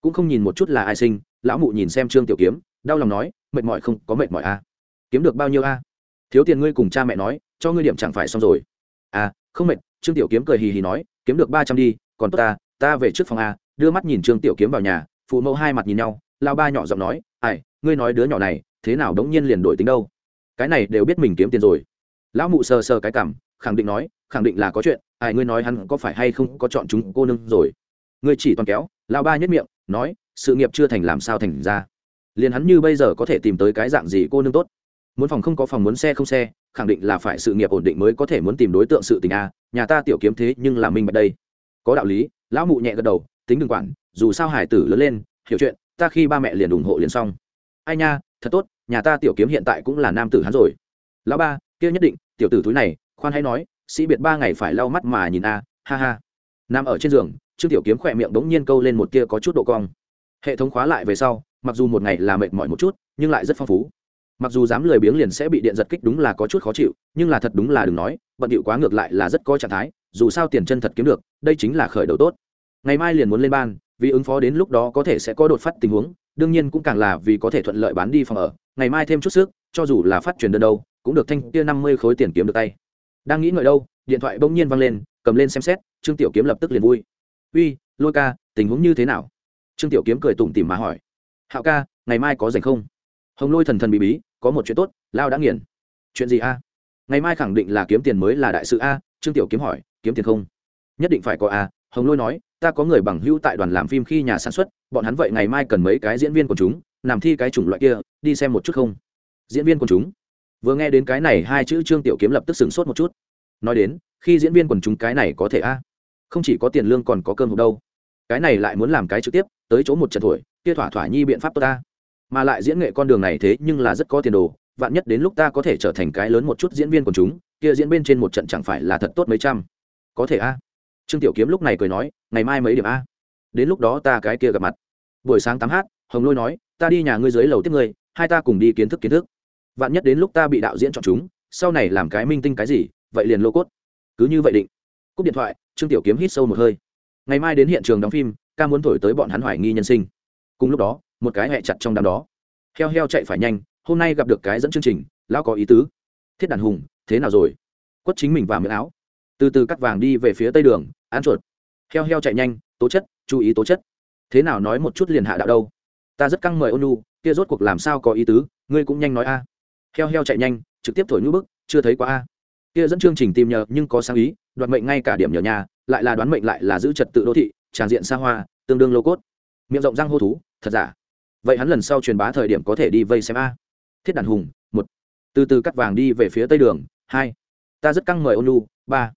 Cũng không nhìn một chút là ai sinh, lão mụ nhìn xem trương tiểu kiếm, đau lòng nói, mệt mỏi không, có mệt mỏi a kiếm được bao nhiêu a thiếu tiền ngươi cùng cha mẹ nói, cho ngươi điểm chẳng phải xong rồi. À không mệt. Trương tiểu kiếm cười hì hì nói, kiếm được ba trăm đi, còn ta ta về trước phòng a. Đưa mắt nhìn trương tiểu kiếm vào nhà, phụ mẫu hai mặt nhìn nhau lao ba nhỏ giọng nói, ai, ngươi nói đứa nhỏ này, thế nào đống nhiên liền đổi tính đâu? Cái này đều biết mình kiếm tiền rồi. Lão mụ sờ sờ cái cảm, khẳng định nói, khẳng định là có chuyện, ai ngươi nói hắn có phải hay không có chọn chúng cô nương rồi? Ngươi chỉ toàn kéo lao ba nhất miệng, nói, sự nghiệp chưa thành làm sao thành ra? Liền hắn như bây giờ có thể tìm tới cái dạng gì cô nương tốt? Muốn phòng không có phòng muốn xe không xe, khẳng định là phải sự nghiệp ổn định mới có thể muốn tìm đối tượng sự tình a, nhà ta tiểu kiếm thế nhưng là minh bạch đây. Có đạo lý, lão mụ nhẹ gật đầu, tính đừng quản, dù sao hải tử lớn lên, hiểu chuyện, ta khi ba mẹ liền ủng hộ liền xong. Ai nha, thật tốt, nhà ta tiểu kiếm hiện tại cũng là nam tử hắn rồi. Lão ba, kia nhất định, tiểu tử túi này, khoan hay nói, sĩ biệt ba ngày phải lau mắt mà nhìn a, ha ha. Nằm ở trên giường trương tiểu kiếm khỏe miệng bỗng nhiên câu lên một tia có chút độ cong. Hệ thống khóa lại về sau, mặc dù một ngày là mệt mỏi một chút, nhưng lại rất phong phú. Mặc dù dám lười biếng liền sẽ bị điện giật kích đúng là có chút khó chịu, nhưng là thật đúng là đừng nói, bận điệu quá ngược lại là rất có trạng thái, dù sao tiền chân thật kiếm được, đây chính là khởi đầu tốt. Ngày mai liền muốn lên ban, vì ứng phó đến lúc đó có thể sẽ có đột phát tình huống, đương nhiên cũng càng là vì có thể thuận lợi bán đi phòng ở. Ngày mai thêm chút sức, cho dù là phát truyền đơn đâu, cũng được thanh kia năm mươi khối tiền kiếm được tay. Đang nghĩ ngợi đâu, điện thoại bỗng nhiên văng lên, cầm lên xem xét, trương tiểu kiếm lập tức liền vui uy, lôi ca, tình huống như thế nào? Trương tiểu kiếm cười tủm tỉm mà hỏi. Hạo ca, ngày mai có rảnh không? Hồng lôi thần thần bí bí, có một chuyện tốt, lao đã nghiền. Chuyện gì a? Ngày mai khẳng định là kiếm tiền mới là đại sự a, trương tiểu kiếm hỏi, kiếm tiền không? Nhất định phải có a, hồng lôi nói, ta có người bằng hữu tại đoàn làm phim khi nhà sản xuất, bọn hắn vậy ngày mai cần mấy cái diễn viên của chúng làm thi cái chủng loại kia, đi xem một chút không? Diễn viên của chúng? Vừa nghe đến cái này hai chữ trương tiểu kiếm lập tức sửng sốt một chút. Nói đến, khi diễn viên quần chúng cái này có thể a? Không chỉ có tiền lương còn có cơm hộp đâu. Cái này lại muốn làm cái trực tiếp, tới chỗ một trận thổi, kia thỏa thỏa nhi biện pháp tốt ta. Mà lại diễn nghệ con đường này thế nhưng là rất có tiền đồ, vạn nhất đến lúc ta có thể trở thành cái lớn một chút diễn viên của chúng, kia diễn bên trên một trận chẳng phải là thật tốt mấy trăm. Có thể a. À? Trương tiểu kiếm lúc này cười nói, ngày mai mấy điểm a? Đến lúc đó ta cái kia gặp mặt. Buổi sáng tám h hồng lôi nói, ta đi nhà ngươi dưới lầu tiếp ngươi, hai ta cùng đi kiến thức kiến thức. Vạn nhất đến lúc ta bị đạo diễn chọn chúng, sau này làm cái minh tinh cái gì, vậy liền lô cốt. Cứ như vậy định cúp điện thoại, trương tiểu kiếm hít sâu một hơi. Ngày mai đến hiện trường đóng phim, ca muốn thổi tới bọn hắn hoài nghi nhân sinh. Cùng lúc đó, một cái hẹ chặt trong đám đó. Heo heo chạy phải nhanh, hôm nay gặp được cái dẫn chương trình, lão có ý tứ. Thiết đàn hùng, thế nào rồi? Quất chính mình vào miệng áo. Từ từ cắt vàng đi về phía tây đường, ăn chuột. Heo heo chạy nhanh, tố chất, chú ý tố chất. Thế nào nói một chút liền hạ đạo đâu? Ta rất căng mời ôn nu kia rốt cuộc làm sao có ý tứ, ngươi cũng nhanh nói a. Heo heo chạy nhanh, trực tiếp thổi nhũ bức, chưa thấy quá a kia dẫn chương trình tìm nhờ, nhưng có sáng ý, đoạt mệnh ngay cả điểm nhờ nhà, lại là đoán mệnh lại là giữ trật tự đô thị, tràn diện xa hoa, tương đương lô cốt. Miệng rộng răng hô thú, thật giả. Vậy hắn lần sau truyền bá thời điểm có thể đi vây xem a. Thiết đàn hùng, một. Từ từ cắt vàng đi về phía tây đường, hai. Ta rất căng mời ôn lu ba.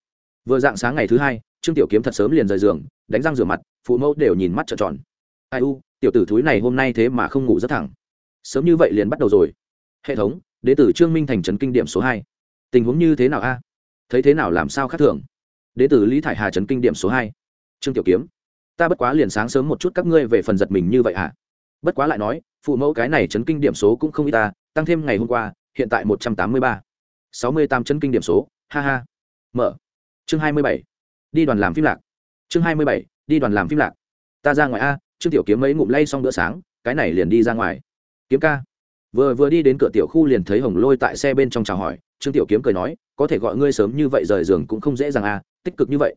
Vừa dạng sáng ngày thứ hai, trương tiểu kiếm thật sớm liền rời giường, đánh răng rửa mặt, phụ mẫu đều nhìn mắt trợn tròn. Ai u, tiểu tử thúi này hôm nay thế mà không ngủ rất thẳng. Sớm như vậy liền bắt đầu rồi. Hệ thống đ ế tử trương minh thành trấn kinh điểm số hai tình huống như thế nào a? Thấy thế nào làm sao khác thường? Đ ế tử lý thải hà trấn kinh điểm số hai. Trương tiểu kiếm, ta bất quá liền sáng sớm một chút các ngươi về phần giật mình như vậy hả? Bất quá lại nói, phụ mẫu cái này chấn kinh điểm số cũng không ít ta, tăng thêm ngày hôm qua, hiện tại một trăm tám mươi ba. Sáu mươi tám chấn kinh điểm số, ha ha. Mở. Chương hai mươi bảy. Đi đoàn làm phim lạc. Chương hai mươi bảy, đi đoàn làm phim lạc. Ta ra ngoài a, trương tiểu kiếm mấy ngụm lay xong bữa sáng, cái này liền đi ra ngoài. Kiếm ca. Vừa vừa đi đến cửa tiểu khu liền thấy hồng lôi tại xe bên trong chào hỏi trương tiểu kiếm cười nói, có thể gọi ngươi sớm như vậy rời giường cũng không dễ dàng à tích cực như vậy.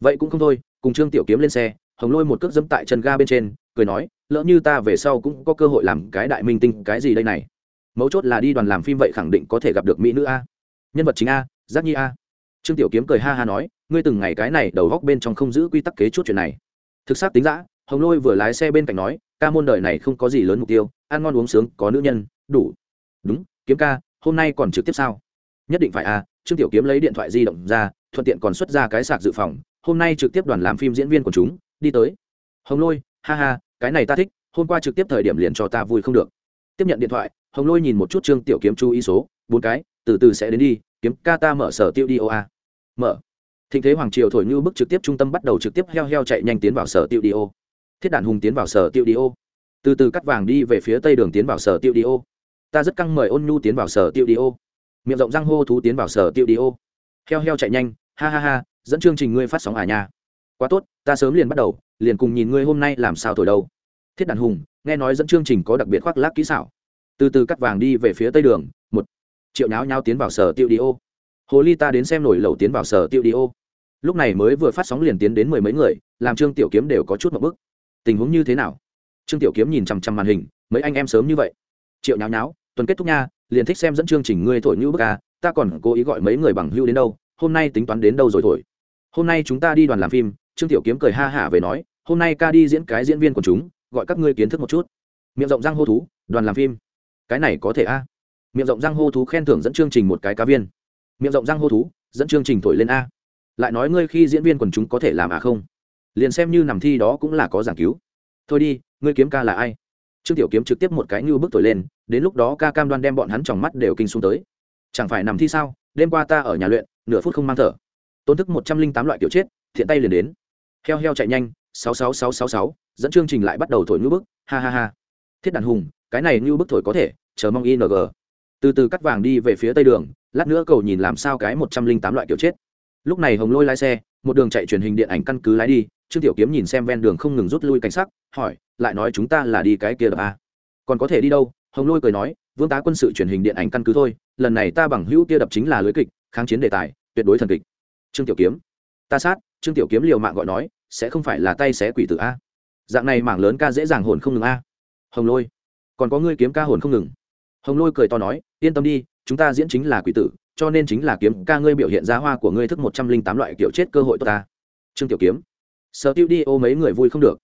Vậy cũng không thôi. Cùng trương tiểu kiếm lên xe, hồng lôi một cước dẫm tại chân ga bên trên, cười nói, lỡ như ta về sau cũng có cơ hội làm cái đại minh tinh, cái gì đây này? Mấu chốt là đi đoàn làm phim vậy khẳng định có thể gặp được mỹ nữ a. Nhân vật chính a, giác nhi a. Trương tiểu kiếm cười ha ha nói, ngươi từng ngày cái này đầu góc bên trong không giữ quy tắc kế chút chuyện này. Thực xác tính giã hồng lôi vừa lái xe bên cạnh nói, ca môn đời này không có gì lớn mục tiêu, ăn ngon uống sướng, có nữ nhân, đủ. Đúng, kiếm ca, hôm nay còn trực tiếp sao? Nhất định phải à trương tiểu kiếm lấy điện thoại di động ra, thuận tiện còn xuất ra cái sạc dự phòng, hôm nay trực tiếp đoàn làm phim diễn viên của chúng, đi tới. Hồng lôi, ha ha, cái này ta thích, hôm qua trực tiếp thời điểm liền cho ta vui không được. Tiếp nhận điện thoại, hồng lôi nhìn một chút trương tiểu kiếm chú ý số, bốn cái, từ từ sẽ đến đi, kiếm ca ta mở sở tiêu đi ô a. Mở. Thịnh thế hoàng triều thổi như bức trực tiếp trung tâm bắt đầu trực tiếp heo heo chạy nhanh tiến vào sở tiêu đi ô. Thiết đạn hùng tiến vào sở tiêu đi ô. Từ từ cắt vàng đi về phía tây đường tiến vào sở tiêu đi ô. Ta rất căng mời ôn nhu tiến vào sở tiêu đi ô miệng rộng răng hô thú tiến vào sở tiêu đi ô. Heo heo chạy nhanh, ha ha ha, dẫn chương trình ngươi phát sóng à nha. Quá tốt, ta sớm liền bắt đầu, liền cùng nhìn ngươi hôm nay làm sao thổi đâu. Thiết đàn hùng, nghe nói dẫn chương trình có đặc biệt khoác lác kỹ xảo. Từ từ cắt vàng đi về phía tây đường, một triệu nháo nháo tiến vào sở tiêu đi ô. Hồ ly ta đến xem nổi lẩu tiến vào sở tiêu đi ô. Lúc này mới vừa phát sóng liền tiến đến mười mấy người, làm trương tiểu kiếm đều có chút một bức. Tình huống như thế nào? Trương tiểu kiếm nhìn chằm chằm màn hình, mấy anh em sớm như vậy. Triệu nháo nháo, tuần kết thúc nha liền thích xem dẫn chương trình ngươi thổi như bức à ta còn cố ý gọi mấy người bằng hưu đến đâu, hôm nay tính toán đến đâu rồi thổi. Hôm nay chúng ta đi đoàn làm phim, trương tiểu kiếm cười ha hả về nói, hôm nay ca đi diễn cái diễn viên của chúng, gọi các ngươi kiến thức một chút. Miệng rộng răng hô thú, đoàn làm phim. Cái này có thể a. Miệng rộng răng hô thú khen thưởng dẫn chương trình một cái cá viên. Miệng rộng răng hô thú, dẫn chương trình thổi lên a. Lại nói ngươi khi diễn viên quần chúng có thể làm à không? Liền xem như nằm thi đó cũng là có giảng cứu. Thôi đi, ngươi kiếm ca là ai? Trương tiểu kiếm trực tiếp một cái như bức thổi lên, đến lúc đó ca cam đoan đem bọn hắn tròng mắt đều kinh xuống tới. Chẳng phải nằm thi sao? Đêm qua ta ở nhà luyện, nửa phút không mang thở. Tôn thức một trăm linh tám loại kiểu chết, thiện tay liền đến. Heo heo chạy nhanh, sáu sáu sáu sáu sáu, dẫn chương trình lại bắt đầu thổi như bức, ha ha ha. Thiết đàn hùng, cái này như bức thổi có thể, chờ mong ing từ từ cắt vàng đi về phía tây đường, lát nữa cầu nhìn làm sao cái một trăm linh tám loại kiểu chết. Lúc này hồng lôi lái xe, một đường chạy truyền hình điện ảnh căn cứ lái đi trương tiểu kiếm nhìn xem ven đường không ngừng rút lui cảnh sắc, hỏi, lại nói chúng ta là đi cái kia đập à? còn có thể đi đâu? Hồng lôi cười nói, vương tá quân sự truyền hình điện ảnh căn cứ thôi, lần này ta bằng hữu kia đập chính là lưới kịch, kháng chiến đề tài, tuyệt đối thần kịch. Trương tiểu kiếm, ta sát. Trương tiểu kiếm liều mạng gọi nói, sẽ không phải là tay xé quỷ tử a? Dạng này mảng lớn ca dễ dàng hồn không ngừng a? Hồng lôi, còn có ngươi kiếm ca hồn không ngừng? Hồng lôi cười to nói, yên tâm đi, chúng ta diễn chính là quỷ tử, cho nên chính là kiếm ca ngươi biểu hiện ra hoa của ngươi thức một trăm linh tám loại kiểu chết cơ hội tốt ta. Trương tiểu kiếm sở tiêu đi ô mấy người vui không được.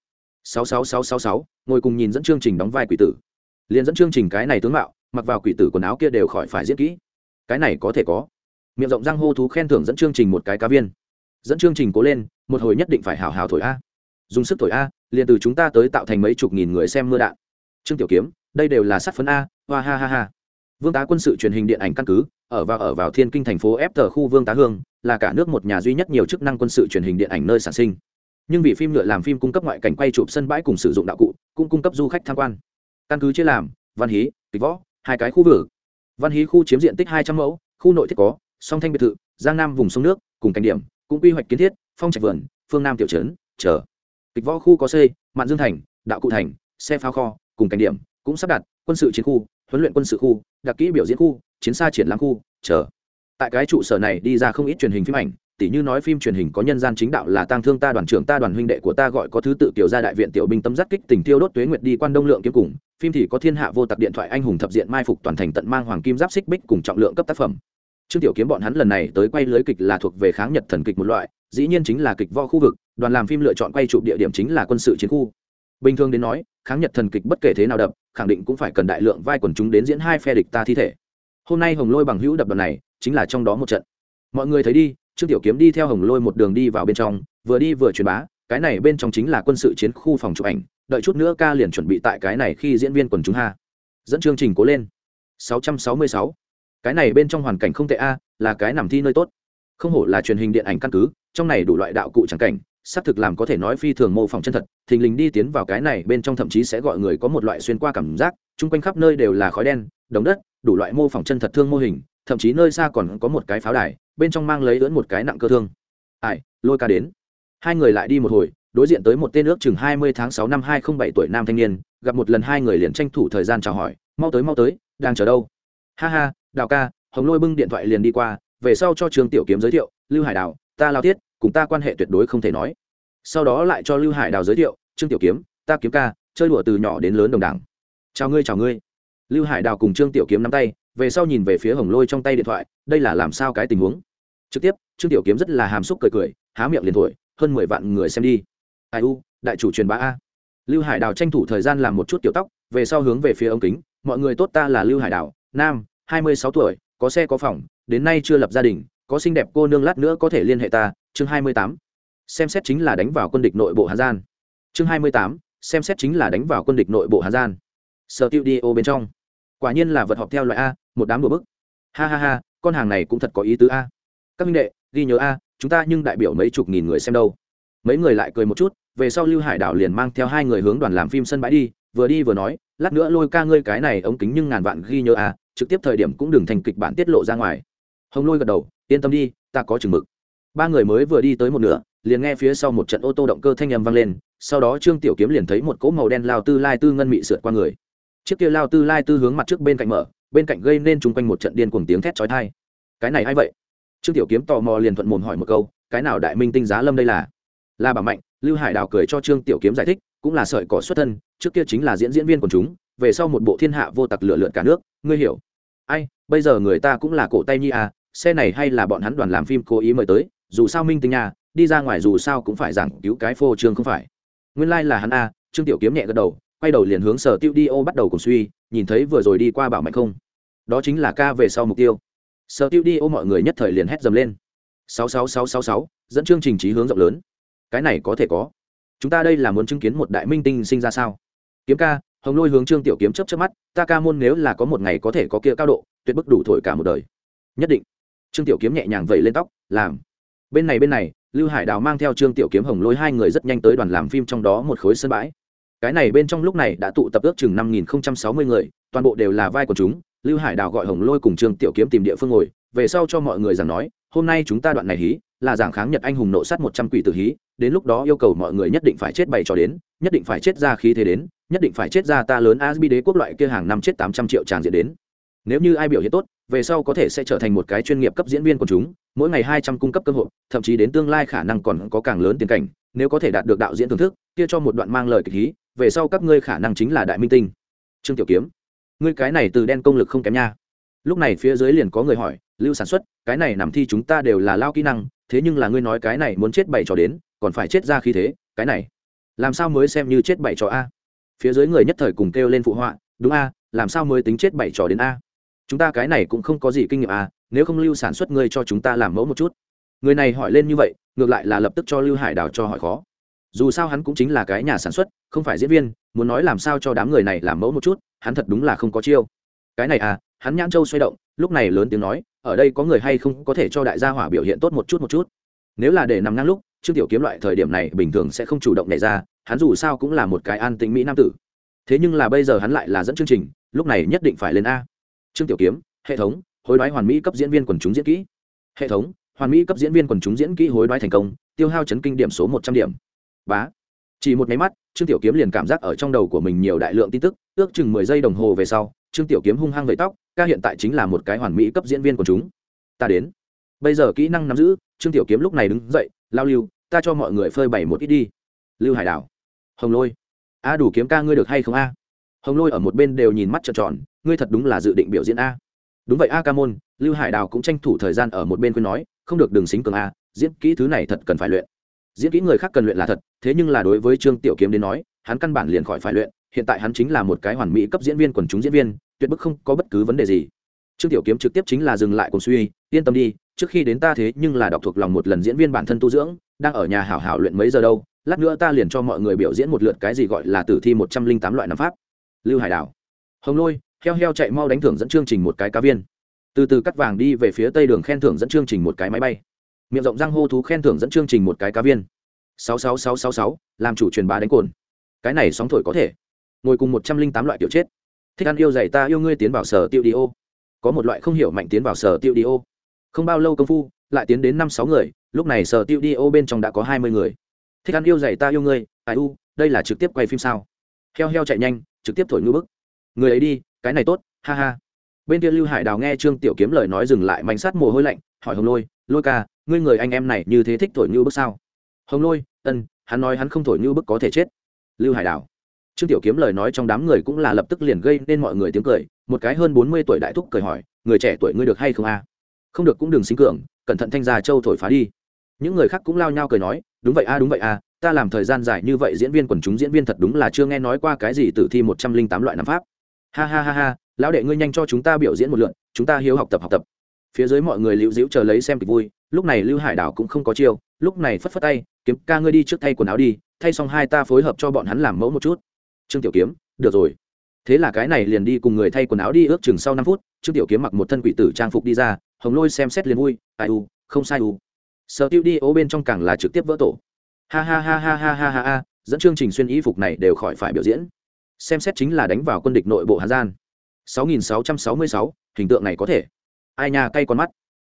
Sáu sáu sáu sáu sáu, ngồi cùng nhìn dẫn chương trình đóng vai quỷ tử. Liền dẫn chương trình cái này tướng mạo, mặc vào quỷ tử quần áo kia đều khỏi phải diễn kỹ. Cái này có thể có. Miệng rộng răng hô thú khen thưởng dẫn chương trình một cái cá viên. Dẫn chương trình cố lên, một hồi nhất định phải hào hào thổi a. Dùng sức thổi a, liền từ chúng ta tới tạo thành mấy chục nghìn người xem mưa đạn. Trương tiểu kiếm, đây đều là sát phấn a, hoa ha ha ha. Vương tá quân sự truyền hình điện ảnh căn cứ, ở vào ở vào thiên kinh thành phố ép tờ khu vương tá hương, là cả nước một nhà duy nhất nhiều chức năng quân sự truyền hình điện ảnh nơi sản sinh nhưng vì phim nhựa làm phim cung cấp ngoại cảnh quay chụp sân bãi cùng sử dụng đạo cụ, cũng cung cấp du khách tham quan. Căn cứ chia làm, văn hí, kịch võ, hai cái khu vực. Văn hí khu chiếm diện tích hai trăm mẫu, khu nội thiết có, song thanh biệt thự, giang nam vùng sông nước, cùng cảnh điểm, cũng quy hoạch kiến thiết, phong trạch vườn, phương nam tiểu trấn, chờ. Kịch võ khu có xây mạn dương thành, đạo cụ thành, xe pháo kho, cùng cảnh điểm, cũng sắp đặt, quân sự chiến khu, huấn luyện quân sự khu, đặc kỹ biểu diễn khu, chiến xa triển lãm khu, chờ. Tại cái trụ sở này đi ra không ít truyền hình phim ảnh tỉ như nói phim truyền hình có nhân gian chính đạo là tang thương ta đoàn trưởng, ta đoàn huynh đệ của ta gọi có thứ tự tiểu gia đại viện tiểu binh tấm giác kích tình tiêu đốt tuế nguyệt đi quan đông lượng kiếm cùng. Phim thì có thiên hạ vô tặc điện thoại anh hùng thập diện mai phục toàn thành tận mang hoàng kim giáp xích bích cùng trọng lượng cấp tác phẩm. Trương tiểu kiếm bọn hắn lần này tới quay lưới kịch là thuộc về kháng nhật thần kịch một loại, dĩ nhiên chính là kịch vo khu vực, đoàn làm phim lựa chọn quay chụp địa điểm chính là quân sự chiến khu. Bình thường đến nói, kháng nhật thần kịch bất kể thế nào đập, khẳng định cũng phải cần đại lượng vai quần chúng đến diễn hai phe địch ta thi thể. Hôm nay hồng lôi bằng hữu đập đoàn này, chính là trong đó một trận. Mọi người thấy đi trương tiểu kiếm đi theo hồng lôi một đường đi vào bên trong, vừa đi vừa truyền bá, cái này bên trong chính là quân sự chiến khu phòng chụp ảnh, đợi chút nữa ca liền chuẩn bị tại cái này khi diễn viên quần chúng ha. Dẫn chương trình cố lên. 666. cái này bên trong hoàn cảnh không tệ a, là cái nằm thi nơi tốt. Không hổ là truyền hình điện ảnh căn cứ, trong này đủ loại đạo cụ chẳng cảnh, xác thực làm có thể nói phi thường mô phỏng chân thật, thình lình đi tiến vào cái này bên trong thậm chí sẽ gọi người có một loại xuyên qua cảm giác, chung quanh khắp nơi đều là khói đen đống đất, đủ loại mô phỏng chân thật thương mô hình, thậm chí nơi xa còn có một cái pháo đài bên trong mang lấy ưỡn một cái nặng cơ thương. Ai, lôi ca đến. Hai người lại đi một hồi, đối diện tới một tên ước chừng hai mươi tháng sáu năm hai không bảy tuổi nam thanh niên, gặp một lần hai người liền tranh thủ thời gian chào hỏi, mau tới mau tới, đang chờ đâu? Ha ha, đào ca, hồng lôi bưng điện thoại liền đi qua, về sau cho trường tiểu kiếm giới thiệu, lưu hải đào, ta lao tiết, cùng ta quan hệ tuyệt đối không thể nói. Sau đó lại cho lưu hải đào giới thiệu, trương tiểu kiếm, ta kiếm ca, chơi đùa từ nhỏ đến lớn đồng đảng chào ngươi chào ngươi. Lưu hải đào cùng trương tiểu kiếm nắm tay về sau nhìn về phía hồng lôi trong tay điện thoại, đây là làm sao cái tình huống? Trực tiếp, trương tiểu kiếm rất là hàm xúc cười cười, há miệng liền thổi, hơn mười vạn người xem đi. Ai u, đại chủ truyền bá a. Lưu hải đào tranh thủ thời gian làm một chút tiểu tóc, về sau hướng về phía ống kính, mọi người tốt ta là lưu hải đào, nam, hai mươi sáu tuổi, có xe có phòng, đến nay chưa lập gia đình, có xinh đẹp cô nương lát nữa có thể liên hệ ta, chương hai mươi tám. Xem xét chính là đánh vào quân địch nội bộ hà gian chương hai mươi tám, xem xét chính là đánh vào quân địch nội bộ hà gian sở tiêu đi ô bên trong quả nhiên là vật họp theo loại a, một đám đùa bức. Ha ha ha, con hàng này cũng thật có ý tứ a. Các minh đệ, ghi nhớ a, chúng ta nhưng đại biểu mấy chục nghìn người xem đâu. Mấy người lại cười một chút, về sau lưu hải đảo liền mang theo hai người hướng đoàn làm phim sân bãi đi, vừa đi vừa nói, lát nữa lôi ca ngươi cái này ống kính nhưng ngàn vạn ghi nhớ a, trực tiếp thời điểm cũng đừng thành kịch bản tiết lộ ra ngoài. Hồng lôi gật đầu, yên tâm đi, ta có chừng mực. Ba người mới vừa đi tới một nửa, liền nghe phía sau một trận ô tô động cơ thanh âm vang lên, sau đó trương tiểu kiếm liền thấy một cỗ màu đen lao tư lai tư ngân mị sượt qua người chiếc kia lao tư lai tư hướng mặt trước bên cạnh mở, bên cạnh gây nên chung quanh một trận điên cuồng tiếng thét chói tai. Cái này ai vậy? Trương tiểu kiếm tò mò liền thuận mồm hỏi một câu, cái nào đại minh tinh giá lâm đây là? Là bà mạnh, lưu hải đào cười cho trương tiểu kiếm giải thích, cũng là sợi cỏ xuất thân, trước kia chính là diễn diễn viên của chúng, về sau một bộ thiên hạ vô tặc lựa lượn cả nước, ngươi hiểu. Ai, bây giờ người ta cũng là cổ tay nhi à xe này hay là bọn hắn đoàn làm phim cố ý mời tới, dù sao minh tinh nhà, đi ra ngoài dù sao cũng phải giảng cứu cái phô trương không phải. Nguyên lai、like、là hắn a trương tiểu kiếm nhẹ gật đầu quay đầu liền hướng sở tiêu đi ô bắt đầu cùng suy, nhìn thấy vừa rồi đi qua bảo mạnh không? Đó chính là ca về sau mục tiêu. Sở tiêu đi ô mọi người nhất thời liền hét dầm lên. Sáu sáu sáu sáu sáu, dẫn chương trình trí hướng rộng lớn. Cái này có thể có. Chúng ta đây là muốn chứng kiến một đại minh tinh sinh ra sao? Kiếm ca, hồng lôi hướng trương tiểu kiếm chấp chấp mắt, ta ca môn nếu là có một ngày có thể có kia cao độ, tuyệt bức đủ thổi cả một đời. Nhất định. Trương tiểu kiếm nhẹ nhàng vẩy lên tóc, làm. Bên này bên này, lưu hải đào mang theo trương tiểu kiếm hồng lôi hai người rất nhanh tới đoàn làm phim trong đó một khối sân bãi cái này bên trong lúc này đã tụ tập ước chừng năm nghìn sáu mươi người, toàn bộ đều là vai của chúng. Lưu hải đào gọi hồng lôi cùng trương tiểu kiếm tìm địa phương ngồi, về sau cho mọi người rằng nói, hôm nay chúng ta đoạn này hí, là giảng kháng nhật anh hùng nộ sát một trăm quỷ tử hí, đến lúc đó yêu cầu mọi người nhất định phải chết bày cho đến, nhất định phải chết ra khí thế đến, nhất định phải chết ra ta lớn asbi đế quốc loại kia hàng năm chết tám trăm triệu tràng diện đến. Nếu như ai biểu hiện tốt, về sau có thể sẽ trở thành một cái chuyên nghiệp cấp diễn viên của chúng, mỗi ngày hai trăm cung cấp cơ hội, thậm chí đến tương lai khả năng còn có càng lớn tiền cảnh, nếu có thể đạt được đạo diễn thưởng thức, kia cho một đoạn mang lời kịch hí về sau các ngươi khả năng chính là đại minh tinh. Trương tiểu kiếm ngươi cái này từ đen công lực không kém nha. Lúc này phía dưới liền có người hỏi lưu sản xuất cái này nằm thi chúng ta đều là lao kỹ năng thế nhưng là ngươi nói cái này muốn chết bảy trò đến còn phải chết ra khi thế cái này làm sao mới xem như chết bảy trò a? Phía dưới người nhất thời cùng kêu lên phụ họa đúng a làm sao mới tính chết bảy trò đến a? Chúng ta cái này cũng không có gì kinh nghiệm a, nếu không lưu sản xuất ngươi cho chúng ta làm mẫu một chút. Người này hỏi lên như vậy ngược lại là lập tức cho lưu hải đào cho hỏi khó dù sao hắn cũng chính là cái nhà sản xuất, không phải diễn viên, muốn nói làm sao cho đám người này làm mẫu một chút, hắn thật đúng là không có chiêu. Cái này à hắn nhãn châu xoay động, lúc này lớn tiếng nói, ở đây có người hay không có thể cho đại gia hỏa biểu hiện tốt một chút một chút? Nếu là để nằm ngang lúc, trương tiểu kiếm loại thời điểm này bình thường sẽ không chủ động nhảy ra, hắn dù sao cũng là một cái an tĩnh mỹ nam tử. Thế nhưng là bây giờ hắn lại là dẫn chương trình, lúc này nhất định phải lên a. Trương tiểu kiếm, hệ thống, hối đoái hoàn mỹ cấp diễn viên quần chúng diễn kỹ. Hệ thống, hoàn mỹ cấp diễn viên quần chúng diễn kỹ hối đoái thành công, tiêu hao chấn kinh điểm số một trăm điểm bá. Chỉ một máy mắt, trương tiểu kiếm liền cảm giác ở trong đầu của mình nhiều đại lượng tin tức, ước chừng mười giây đồng hồ về sau, trương tiểu kiếm hung hăng vẫy tóc, ca hiện tại chính là một cái hoàn mỹ cấp diễn viên của chúng. Ta đến. Bây giờ kỹ năng nắm giữ, trương tiểu kiếm lúc này đứng dậy, lao lưu, ta cho mọi người phơi bày một ít đi. Lưu hải đảo. Hồng lôi. A, đủ kiếm ca ngươi được hay không a? Hồng lôi ở một bên đều nhìn mắt trợn tròn, ngươi thật đúng là dự định biểu diễn a. Đúng vậy a ca môn, lưu hải đào cũng tranh thủ thời gian ở một bên khuyên nói, không được đường xính cường a, diễn kỹ thứ này thật cần phải luyện diễn kỹ người khác cần luyện là thật, thế nhưng là đối với trương tiểu kiếm đến nói, hắn căn bản liền khỏi phải luyện, hiện tại hắn chính là một cái hoàn mỹ cấp diễn viên quần chúng diễn viên, tuyệt bức không có bất cứ vấn đề gì. Trương tiểu kiếm trực tiếp chính là dừng lại cùng suy, yên tâm đi, trước khi đến ta thế nhưng là đọc thuộc lòng một lần diễn viên bản thân tu dưỡng, đang ở nhà hảo hảo luyện mấy giờ đâu, lát nữa ta liền cho mọi người biểu diễn một lượt cái gì gọi là tử thi một trăm linh tám loại nắm pháp. Lưu hải đảo. Hồng lôi, heo heo chạy mau đánh thưởng dẫn chương trình một cái cá viên. Từ từ cắt vàng đi về phía tây đường khen thưởng dẫn chương trình một cái máy bay miệng rộng răng hô thú khen thưởng dẫn chương trình một cái cá viên. Sáu sáu sáu sáu sáu, làm chủ truyền bá đánh cồn. Cái này sóng thổi có thể. Ngồi cùng một trăm linh tám loại tiểu chết. Thích ăn yêu dạy ta yêu ngươi tiến vào sở tiêu đi ô. Có một loại không hiểu mạnh tiến vào sở tiêu đi ô. Không bao lâu công phu, lại tiến đến năm sáu người, lúc này sở tiêu đi ô bên trong đã có hai mươi người. Thích ăn yêu dạy ta yêu ngươi, ai u, đây là trực tiếp quay phim sao? Heo heo chạy nhanh, trực tiếp thổi ngư bức. Người ấy đi, cái này tốt, ha ha. Bên kia lưu hải đào nghe trương tiểu kiếm lời nói dừng lại mảnh sát mồ hôi lạnh, hỏi hồng lôi lôi ca ngươi người anh em này như thế thích thổi như bức sao? Hồng lôi, ân, hắn nói hắn không thổi như bức có thể chết. Lưu hải Đảo. trương tiểu kiếm lời nói trong đám người cũng là lập tức liền gây nên mọi người tiếng cười, một cái hơn bốn mươi tuổi đại thúc cười hỏi, người trẻ tuổi ngươi được hay không a? Không được cũng đừng xính cường, cẩn thận thanh gia châu thổi phá đi. Những người khác cũng lao nhau cười nói, đúng vậy a, đúng vậy a, ta làm thời gian dài như vậy diễn viên quần chúng diễn viên thật đúng là chưa nghe nói qua cái gì tử thi một trăm linh tám loại năm pháp. Ha ha ha ha, lão đệ ngươi nhanh cho chúng ta biểu diễn một lượn chúng ta hiếu học tập học tập phía dưới mọi người lưu dĩu chờ lấy xem kịch vui lúc này lưu hải đảo cũng không có chiêu lúc này phất phất tay kiếm ca ngươi đi trước thay quần áo đi thay xong hai ta phối hợp cho bọn hắn làm mẫu một chút. Trương tiểu kiếm được rồi. Thế là cái này liền đi cùng người thay quần áo đi ước chừng sau năm phút trương tiểu kiếm mặc một thân quỷ tử trang phục đi ra hồng lôi xem xét liền vui ai u không sai u. Sợ tiêu đi ố bên trong càng là trực tiếp vỡ tổ. Ha ha ha ha ha ha ha ha dẫn chương trình xuyên y phục này đều khỏi phải biểu diễn. Xem xét chính là đánh vào quân địch nội bộ hà gian 6666, hình tượng này có thể ai nhà cay con mắt.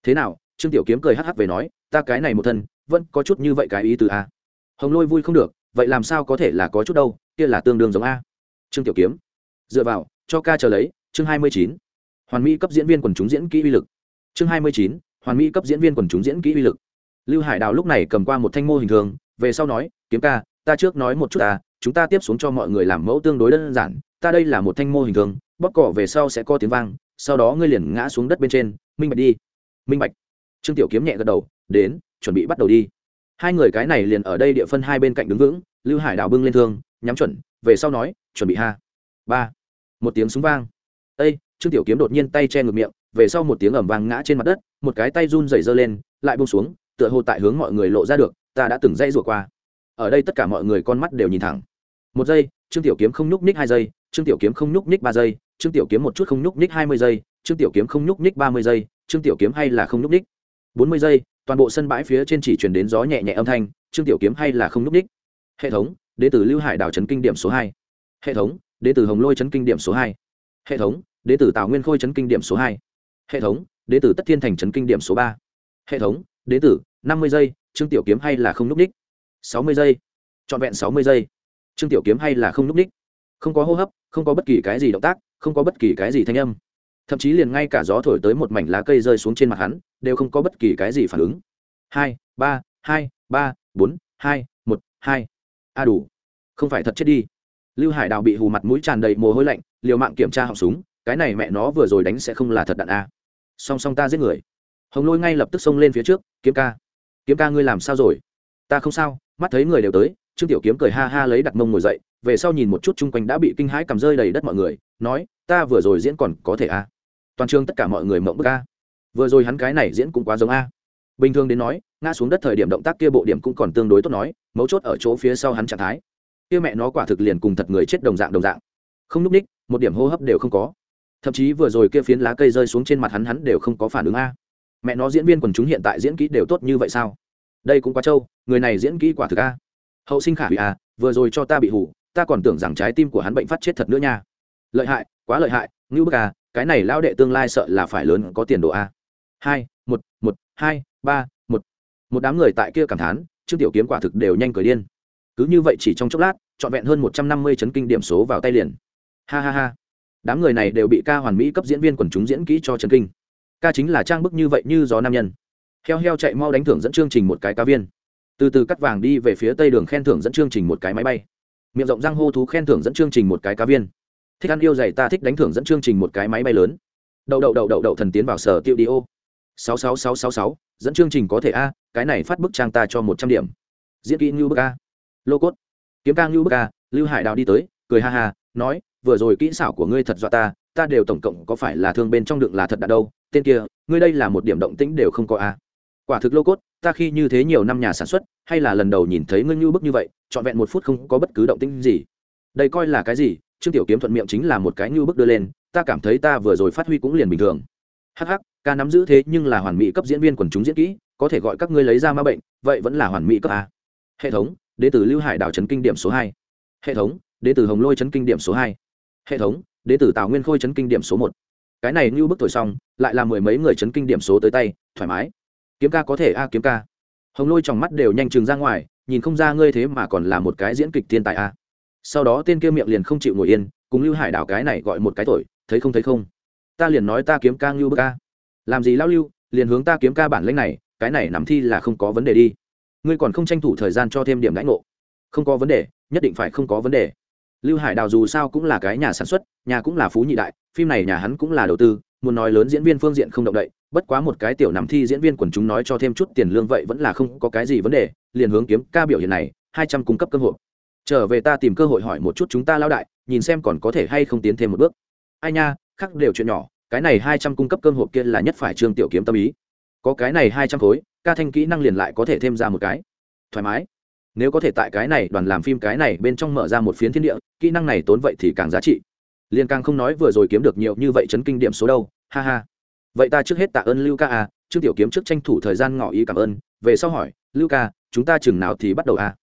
Thế nào? Trương tiểu kiếm cười hắc hắc về nói, ta cái này một thân, vẫn có chút như vậy cái ý từ a. Hồng lôi vui không được, vậy làm sao có thể là có chút đâu, kia là tương đương giống a. Trương tiểu kiếm. Dựa vào, cho ca chờ lấy, chương 29. hoàn mỹ cấp diễn viên quần chúng diễn kỹ uy lực. Chương 29. hoàn mỹ cấp diễn viên quần chúng diễn kỹ uy lực. Lưu hải đào lúc này cầm qua một thanh mô hình thường, về sau nói, kiếm ca, ta trước nói một chút ta, chúng ta tiếp xuống cho mọi người làm mẫu tương đối đơn giản, ta đây là một thanh mô hình thường, bóp cỏ về sau sẽ có tiếng vang sau đó ngươi liền ngã xuống đất bên trên, minh bạch đi. Minh bạch. Trương tiểu kiếm nhẹ gật đầu, đến, chuẩn bị bắt đầu đi. Hai người cái này liền ở đây địa phân hai bên cạnh đứng vững, lưu hải đào bưng lên thương, nhắm chuẩn, về sau nói, chuẩn bị ha. Ba. Một tiếng súng vang. Ây trương tiểu kiếm đột nhiên tay che ngược miệng, về sau một tiếng ẩm vang ngã trên mặt đất, một cái tay run rẩy giơ lên, lại bông xuống, tựa hồ tại hướng mọi người lộ ra được, ta đã từng dây rủa qua. Ở đây tất cả mọi người con mắt đều nhìn thẳng. Một giây, trương tiểu kiếm không nhúc ních hai giây, trương tiểu kiếm không nhúc ních ba giây trương tiểu kiếm một chút không nhúc nhích hai mươi giây, trương tiểu kiếm không nhúc nhích ba mươi giây, trương tiểu kiếm hay là không nhúc nhích? bốn mươi giây, toàn bộ sân bãi phía trên chỉ chuyển đến gió nhẹ nhẹ âm thanh, trương tiểu kiếm hay là không nhúc nhích? Hệ thống, đến từ lưu hải đảo trấn kinh điểm số hai. Hệ thống, đến từ hồng lôi trấn kinh điểm số hai. Hệ thống, đến từ tào nguyên khôi trấn kinh điểm số hai. Hệ thống, đến từ tất thiên thành trấn kinh điểm số ba. Hệ thống, đến từ năm mươi giây, trương tiểu kiếm hay là không núp nhích? sáu mươi giây, trọn vẹn sáu mươi giây, trương tiểu kiếm hay là không núp nhích? Không có hô hấp, không có bất kỳ cái gì động tác không có bất kỳ cái gì thanh âm. Thậm chí liền ngay cả gió thổi tới một mảnh lá cây rơi xuống trên mặt hắn, đều không có bất kỳ cái gì phản ứng. Hai, ba hai, ba, bốn, hai, một, hai. A đủ. Không phải thật chết đi. Lưu hải đào bị hù mặt mũi tràn đầy mồ hôi lạnh, liều mạng kiểm tra họng súng, cái này mẹ nó vừa rồi đánh sẽ không là thật đạn a. Song song ta giết người. Hồng lôi ngay lập tức xông lên phía trước, kiếm ca kiếm ca ngươi làm sao rồi? Ta không sao, mắt thấy người đều tới. Trương tiểu kiếm cười ha ha lấy đặt mông ngồi dậy về sau nhìn một chút chung quanh đã bị kinh hãi cầm rơi đầy đất mọi người, nói, ta vừa rồi diễn còn có thể a toàn trường tất cả mọi người mộng bức a. Vừa rồi hắn cái này diễn cũng quá giống a. Bình thường đến nói, ngã xuống đất thời điểm động tác kia bộ điểm cũng còn tương đối tốt nói, mấu chốt ở chỗ phía sau hắn trạng thái. Kia mẹ nó quả thực liền cùng thật người chết đồng dạng đồng dạng. Không núp ních, một điểm hô hấp đều không có. Thậm chí vừa rồi kia phiến lá cây rơi xuống trên mặt hắn hắn đều không có phản ứng a. Mẹ nó diễn viên quần chúng hiện tại diễn kỹ đều tốt như vậy sao? Đây cũng quá trâu, người này diễn kỹ quả thực a. Hậu sinh khả hủy a vừa rồi cho ta bị hủ ta còn tưởng rằng trái tim của hắn bệnh phát chết thật nữa nha. Lợi hại, quá lợi hại, ngưu bức à cái này lão đệ tương lai sợ là phải lớn có tiền đồ a hai, một một, hai, ba, một. Đám người tại kia cảm thán, trương tiểu kiếm quả thực đều nhanh cười điên. Cứ như vậy chỉ trong chốc lát, trọn vẹn hơn một trăm năm mươi chấn kinh điểm số vào tay liền. Ha ha ha. Đám người này đều bị ca hoàn mỹ cấp diễn viên quần chúng diễn kỹ cho chấn kinh. Ca chính là trang bức như vậy như gió nam nhân. Heo heo chạy mau đánh thưởng dẫn chương trình một cái cá viên. Từ từ cắt vàng đi về phía tây đường khen thưởng dẫn chương trình một cái máy bay miệng rộng răng hô thú khen thưởng dẫn chương trình một cái cá viên. Thích ăn yêu dày ta thích đánh thưởng dẫn chương trình một cái máy bay lớn. Đậu đậu đậu đậu đậu thần tiến vào sở tiêu đi ô. Sáu sáu sáu sáu sáu, dẫn chương trình có thể a, cái này phát bức trang ta cho một trăm điểm. Diễn kỹ như bức a. Lô cốt. Kiếm ca như bức a, lưu hải đào đi tới, cười ha ha, nói, vừa rồi kỹ xảo của ngươi thật dọa ta ta đều tổng cộng có phải là thương bên trong đựng là thật đã đâu, tên kia, ngươi đây là một điểm động tĩnh đều không có a. Quả thực lô cốt, ta khi như thế nhiều năm nhà sản xuất, hay là lần đầu nhìn thấy ngươi như bức như vậy trọn vẹn một phút không có bất cứ động tĩnh gì. Đây coi là cái gì? Trương tiểu kiếm thuận miệng chính là một cái như bức đưa lên ta cảm thấy ta vừa rồi phát huy cũng liền bình thường. Hắc hắc, ca nắm giữ thế nhưng là hoàn mỹ cấp diễn viên quần chúng diễn kỹ có thể gọi các ngươi lấy ra ma bệnh vậy vẫn là hoàn mỹ cấp a. Hệ thống đến từ lưu hải đảo trấn kinh điểm số hai. Hệ thống đến từ hồng lôi trấn kinh điểm số hai. Hệ thống đến từ tào nguyên khôi trấn kinh điểm số một. Cái này như bức thổi xong lại là mười mấy người trấn kinh điểm số tới tay thoải mái. Kiếm ca có thể a kiếm ca. Hồng lôi trong mắt đều nhanh chừng ra ngoài nhìn không ra ngươi thế mà còn là một cái diễn kịch thiên tài a. Sau đó tên kia miệng liền không chịu ngồi yên, cùng lưu hải đảo cái này gọi một cái tội thấy không thấy không? Ta liền nói ta kiếm ca ngưu bức ca làm gì lao lưu, liền hướng ta kiếm ca bản lĩnh này, cái này nằm thi là không có vấn đề đi. Ngươi còn không tranh thủ thời gian cho thêm điểm lãnh ngộ. Không có vấn đề, nhất định phải không có vấn đề. Lưu hải đào dù sao cũng là cái nhà sản xuất, nhà cũng là phú nhị đại, phim này nhà hắn cũng là đầu tư, muốn nói lớn diễn viên phương diện không động đậy bất quá một cái tiểu nằm thi diễn viên quần chúng nói cho thêm chút tiền lương vậy vẫn là không có cái gì vấn đề, liền hướng kiếm ca biểu hiện này, hai trăm cung cấp cơ hội trở về ta tìm cơ hội hỏi một chút chúng ta lao đại, nhìn xem còn có thể hay không tiến thêm một bước. Ai nha khắc đều chuyện nhỏ, cái này hai trăm cung cấp cơm hộp kia là nhất phải trương tiểu kiếm tâm ý. Có cái này hai trăm khối, ca thanh kỹ năng liền lại có thể thêm ra một cái. Thoải mái. Nếu có thể tại cái này đoàn làm phim cái này bên trong mở ra một phiến thiên địa, kỹ năng này tốn vậy thì càng giá trị. Liên càng không nói vừa rồi kiếm được nhiều như vậy chấn kinh điểm số đâu, ha ha vậy ta trước hết tạ ơn lưu ca à trương tiểu kiếm trước tranh thủ thời gian ngỏ ý cảm ơn. Về sau hỏi, lưu ca, chúng ta chừng nào thì bắt đầu à?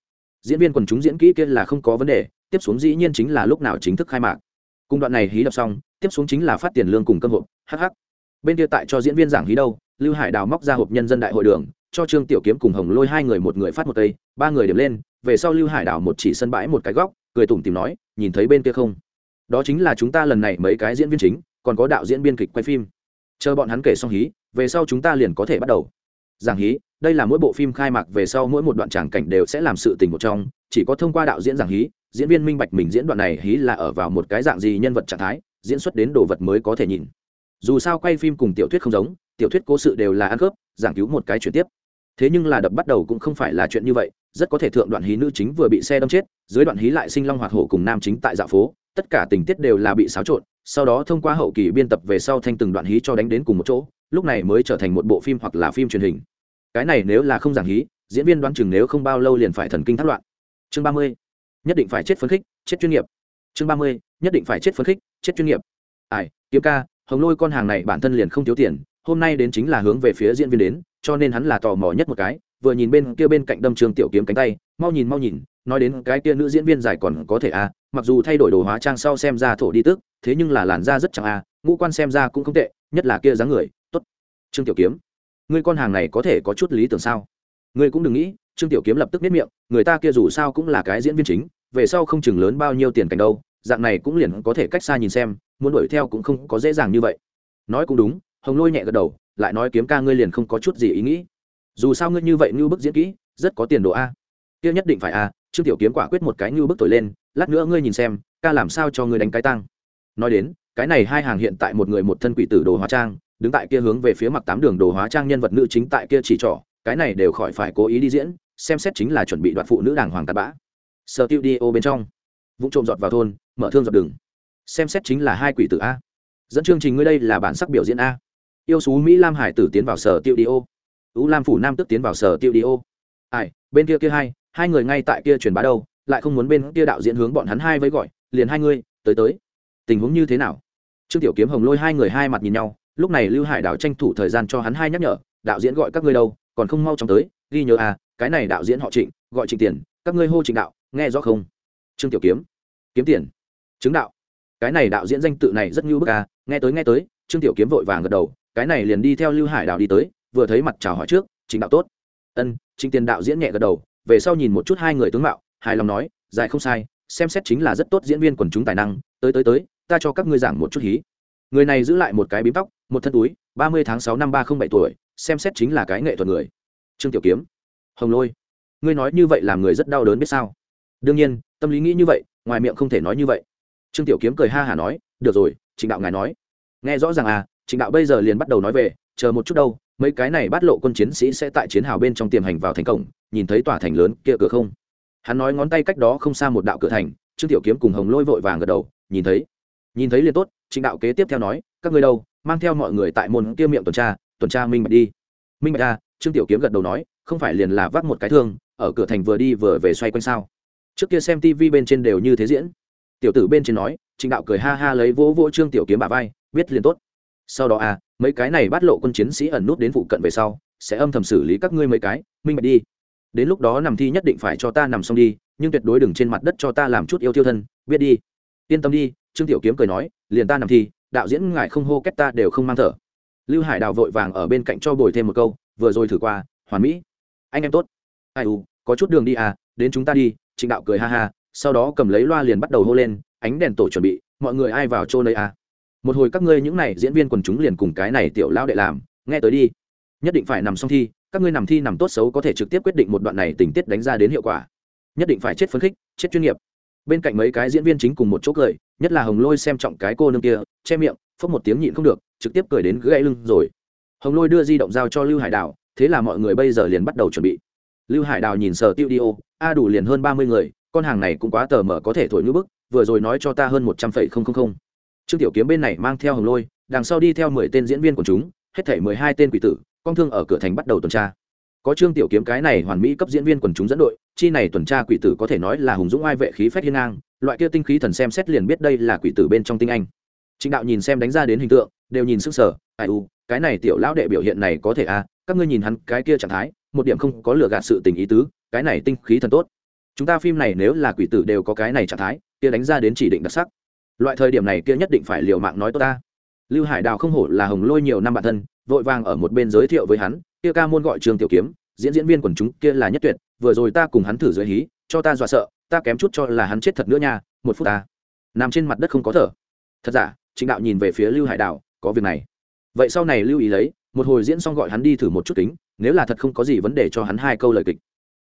Diễn viên quần chúng diễn kỹ kia là không có vấn đề, tiếp xuống dĩ nhiên chính là lúc nào chính thức khai mạc. Cùng đoạn này hí đập xong, tiếp xuống chính là phát tiền lương cùng cơm hộp hh bên kia tại cho diễn viên giảng hí đâu, lưu hải đào móc ra hộp nhân dân đại hội đường, cho trương tiểu kiếm cùng hồng lôi hai người một người phát một cây, ba người điểm lên, về sau lưu hải đào một chỉ sân bãi một cái góc, cười tủm tìm nói, nhìn thấy bên kia không? Đó chính là chúng ta lần này mấy cái diễn viên chính, còn có đạo diễn biên kịch quay phim chờ bọn hắn kể xong hí, về sau chúng ta liền có thể bắt đầu. Giảng hí, đây là mỗi bộ phim khai mạc về sau mỗi một đoạn tràng cảnh đều sẽ làm sự tình một trong, chỉ có thông qua đạo diễn giảng hí, diễn viên minh bạch mình diễn đoạn này hí là ở vào một cái dạng gì nhân vật trạng thái, diễn xuất đến đồ vật mới có thể nhìn. Dù sao quay phim cùng tiểu thuyết không giống, tiểu thuyết cố sự đều là ăn khớp, giảng cứu một cái chuyển tiếp. Thế nhưng là đập bắt đầu cũng không phải là chuyện như vậy, rất có thể thượng đoạn hí nữ chính vừa bị xe đâm chết, dưới đoạn hí lại sinh long hoạt hổ cùng nam chính tại dạ phố, tất cả tình tiết đều là bị xáo trộn sau đó thông qua hậu kỳ biên tập về sau thanh từng đoạn hí cho đánh đến cùng một chỗ lúc này mới trở thành một bộ phim hoặc là phim truyền hình. Cái này nếu là không giảng hí diễn viên đoán chừng nếu không bao lâu liền phải thần kinh thất loạn. Chương ba mươi nhất định phải chết phấn khích chết chuyên nghiệp. Chương ba mươi nhất định phải chết phấn khích chết chuyên nghiệp. Ai kiếm ca hồng lôi con hàng này bản thân liền không thiếu tiền hôm nay đến chính là hướng về phía diễn viên đến cho nên hắn là tò mò nhất một cái vừa nhìn bên kia bên cạnh đâm trường tiểu kiếm cánh tay mau nhìn mau nhìn nói đến cái kia nữ diễn viên dài còn có thể a à, mặc dù thay đổi đồ hóa trang sau xem ra thổ đi tức thế nhưng là làn da rất chẳng a à, ngũ quan xem ra cũng không tệ nhất là kia dáng người tốt. Trương tiểu kiếm ngươi con hàng này có thể có chút lý tưởng sao? Ngươi cũng đừng nghĩ trương tiểu kiếm lập tức biết miệng người ta kia dù sao cũng là cái diễn viên chính về sau không chừng lớn bao nhiêu tiền cảnh đâu dạng này cũng liền có thể cách xa nhìn xem muốn đuổi theo cũng không có dễ dàng như vậy. Nói cũng đúng hồng lôi nhẹ gật đầu lại nói kiếm ca ngươi liền không có chút gì ý nghĩ. Dù sao ngươi như vậy như bức diễn kỹ rất có tiền đồ a. Kia nhất định phải a trương tiểu kiếm quả quyết một cái như bức thổi lên lát nữa ngươi nhìn xem ca làm sao cho ngươi đánh cái tăng nói đến, cái này hai hàng hiện tại một người một thân quỷ tử đồ hóa trang, đứng tại kia hướng về phía mặt tám đường đồ hóa trang nhân vật nữ chính tại kia chỉ trỏ, cái này đều khỏi phải cố ý đi diễn, xem xét chính là chuẩn bị đoạt phụ nữ đàng hoàng tạt bã. Sở tiêu đi ô bên trong. Vụ trộm giọt vào thôn, mở thương giọt đường. Xem xét chính là hai quỷ tử a. Dẫn chương trình ngươi đây là bản sắc biểu diễn a. Yêu xú mỹ lam hải tử tiến vào sở tiêu đi ô ú lam phủ nam tức tiến vào sở tiêu đi ô ai, bên kia kia hai hai người ngay tại kia truyền bá đâu, lại không muốn bên kia đạo diễn hướng bọn hắn hai với gọi, liền hai ngươi tới tới tình huống như thế nào? Trương tiểu kiếm, hồng lôi hai người hai mặt nhìn nhau, lúc này lưu hải đạo tranh thủ thời gian cho hắn hai nhắc nhở, đạo diễn gọi các ngươi đâu, còn không mau chóng tới, ghi nhớ à cái này đạo diễn họ trịnh, gọi trịnh tiền, các ngươi hô trịnh đạo, nghe rõ không? Trương tiểu kiếm kiếm tiền, chứng đạo. Cái này đạo diễn danh tự này rất như bức à nghe tới nghe tới. Trương tiểu kiếm vội vàng gật đầu, cái này liền đi theo lưu hải đạo đi tới, vừa thấy mặt chào hỏi trước, trịnh đạo tốt. Ân, trịnh tiền đạo diễn nhẹ gật đầu, về sau nhìn một chút hai người tướng mạo, hài lòng nói, dài không sai, xem xét chính là rất tốt diễn viên quần chúng tài năng, tới tới tới ta cho các ngươi giảng một chút hí. Người này giữ lại một cái bím tóc, một thân túi, ba mươi tháng sáu năm ba không bảy tuổi, xem xét chính là cái nghệ thuật người. Trương tiểu kiếm. Hồng lôi. Ngươi nói như vậy làm người rất đau đớn biết sao? Đương nhiên, tâm lý nghĩ như vậy, ngoài miệng không thể nói như vậy. Trương tiểu kiếm cười ha hả nói, được rồi, trịnh đạo ngài nói. Nghe rõ ràng à trịnh đạo bây giờ liền bắt đầu nói về, chờ một chút đâu, mấy cái này bắt lộ quân chiến sĩ sẽ tại chiến hào bên trong tiềm hành vào thành cổng, nhìn thấy tòa thành lớn kia cửa không? Hắn nói ngón tay cách đó không xa một đạo cửa thành, trương tiểu kiếm cùng hồng lôi vội vàng gật đầu, nhìn thấy nhìn thấy liền tốt, trịnh đạo kế tiếp theo nói, các ngươi đâu, mang theo mọi người tại môn kia miệng tuần tra tuần tra minh bạch đi. Minh bạch ra trương tiểu kiếm gật đầu nói, không phải liền là vác một cái thương, ở cửa thành vừa đi vừa về xoay quanh sao? Trước kia xem tv bên trên đều như thế diễn. Tiểu tử bên trên nói, trịnh đạo cười ha ha lấy vỗ vỗ trương tiểu kiếm bà vai, biết liền tốt. Sau đó à mấy cái này bắt lộ quân chiến sĩ ẩn nút đến phụ cận về sau, sẽ âm thầm xử lý các ngươi mấy cái, minh bạch đi. Đến lúc đó nằm thi nhất định phải cho ta nằm xong đi, nhưng tuyệt đối đừng trên mặt đất cho ta làm chút yêu tiêu thân, biết đi. Yên tâm đi trương tiểu kiếm cười nói, liền ta nằm thi, đạo diễn ngài không hô kết ta đều không mang thở. Lưu hải đào vội vàng ở bên cạnh cho bồi thêm một câu, vừa rồi thử qua, hoàn mỹ. Anh em tốt. Ai u, có chút đường đi à đến chúng ta đi. Trịnh đạo cười ha ha, sau đó cầm lấy loa liền bắt đầu hô lên, ánh đèn tổ chuẩn bị, mọi người ai vào chỗ nơi à? Một hồi các ngươi những này diễn viên quần chúng liền cùng cái này tiểu lao đệ làm, nghe tới đi. Nhất định phải nằm xong thi, các ngươi nằm thi nằm tốt xấu có thể trực tiếp quyết định một đoạn này tình tiết đánh ra đến hiệu quả. Nhất định phải chết phấn khích, chết chuyên nghiệp bên cạnh mấy cái diễn viên chính cùng một chỗ cười, nhất là hồng lôi xem trọng cái cô nương kia, che miệng, phốc một tiếng nhịn không được, trực tiếp cười đến gãy lưng rồi. Hồng lôi đưa di động giao cho lưu hải đào, thế là mọi người bây giờ liền bắt đầu chuẩn bị. Lưu hải đào nhìn sờ tiêu đi ô, a đủ liền hơn ba mươi người, con hàng này cũng quá tờ mở có thể thổi ngữ bức, vừa rồi nói cho ta hơn một trăm phẩy không không không. Trương tiểu kiếm bên này mang theo hồng lôi, đằng sau đi theo mười tên diễn viên của chúng, hết thể mười hai tên quỷ tử, con thương ở cửa thành bắt đầu tuần tra có trương tiểu kiếm cái này hoàn mỹ cấp diễn viên quần chúng dẫn đội, chi này tuần tra quỷ tử có thể nói là hùng dũng ai vệ khí phách hiên ngang, loại kia tinh khí thần xem xét liền biết đây là quỷ tử bên trong tinh anh. Chính đạo nhìn xem đánh ra đến hình tượng, đều nhìn sức sở ai u, cái này tiểu lão đệ biểu hiện này có thể à các ngươi nhìn hắn cái kia trạng thái, một điểm không có lừa gạt sự tình ý tứ, cái này tinh khí thần tốt. Chúng ta phim này nếu là quỷ tử đều có cái này trạng thái, kia đánh ra đến chỉ định đặc sắc. Loại thời điểm này kia nhất định phải liều mạng nói tốt ta. Lưu hải đào không hổ là hồng lôi nhiều năm bản thân, vội vàng ở một bên giới thiệu với hắn kia ca môn gọi trường tiểu kiếm, diễn diễn viên quần chúng kia là nhất tuyệt, vừa rồi ta cùng hắn thử dưới hí, cho ta dọa sợ, ta kém chút cho là hắn chết thật nữa nha, một phút ta. Nằm trên mặt đất không có thở. Thật giả chính đạo nhìn về phía lưu hải đào có việc này. Vậy sau này lưu ý lấy, một hồi diễn xong gọi hắn đi thử một chút kính, nếu là thật không có gì vấn đề cho hắn hai câu lời kịch.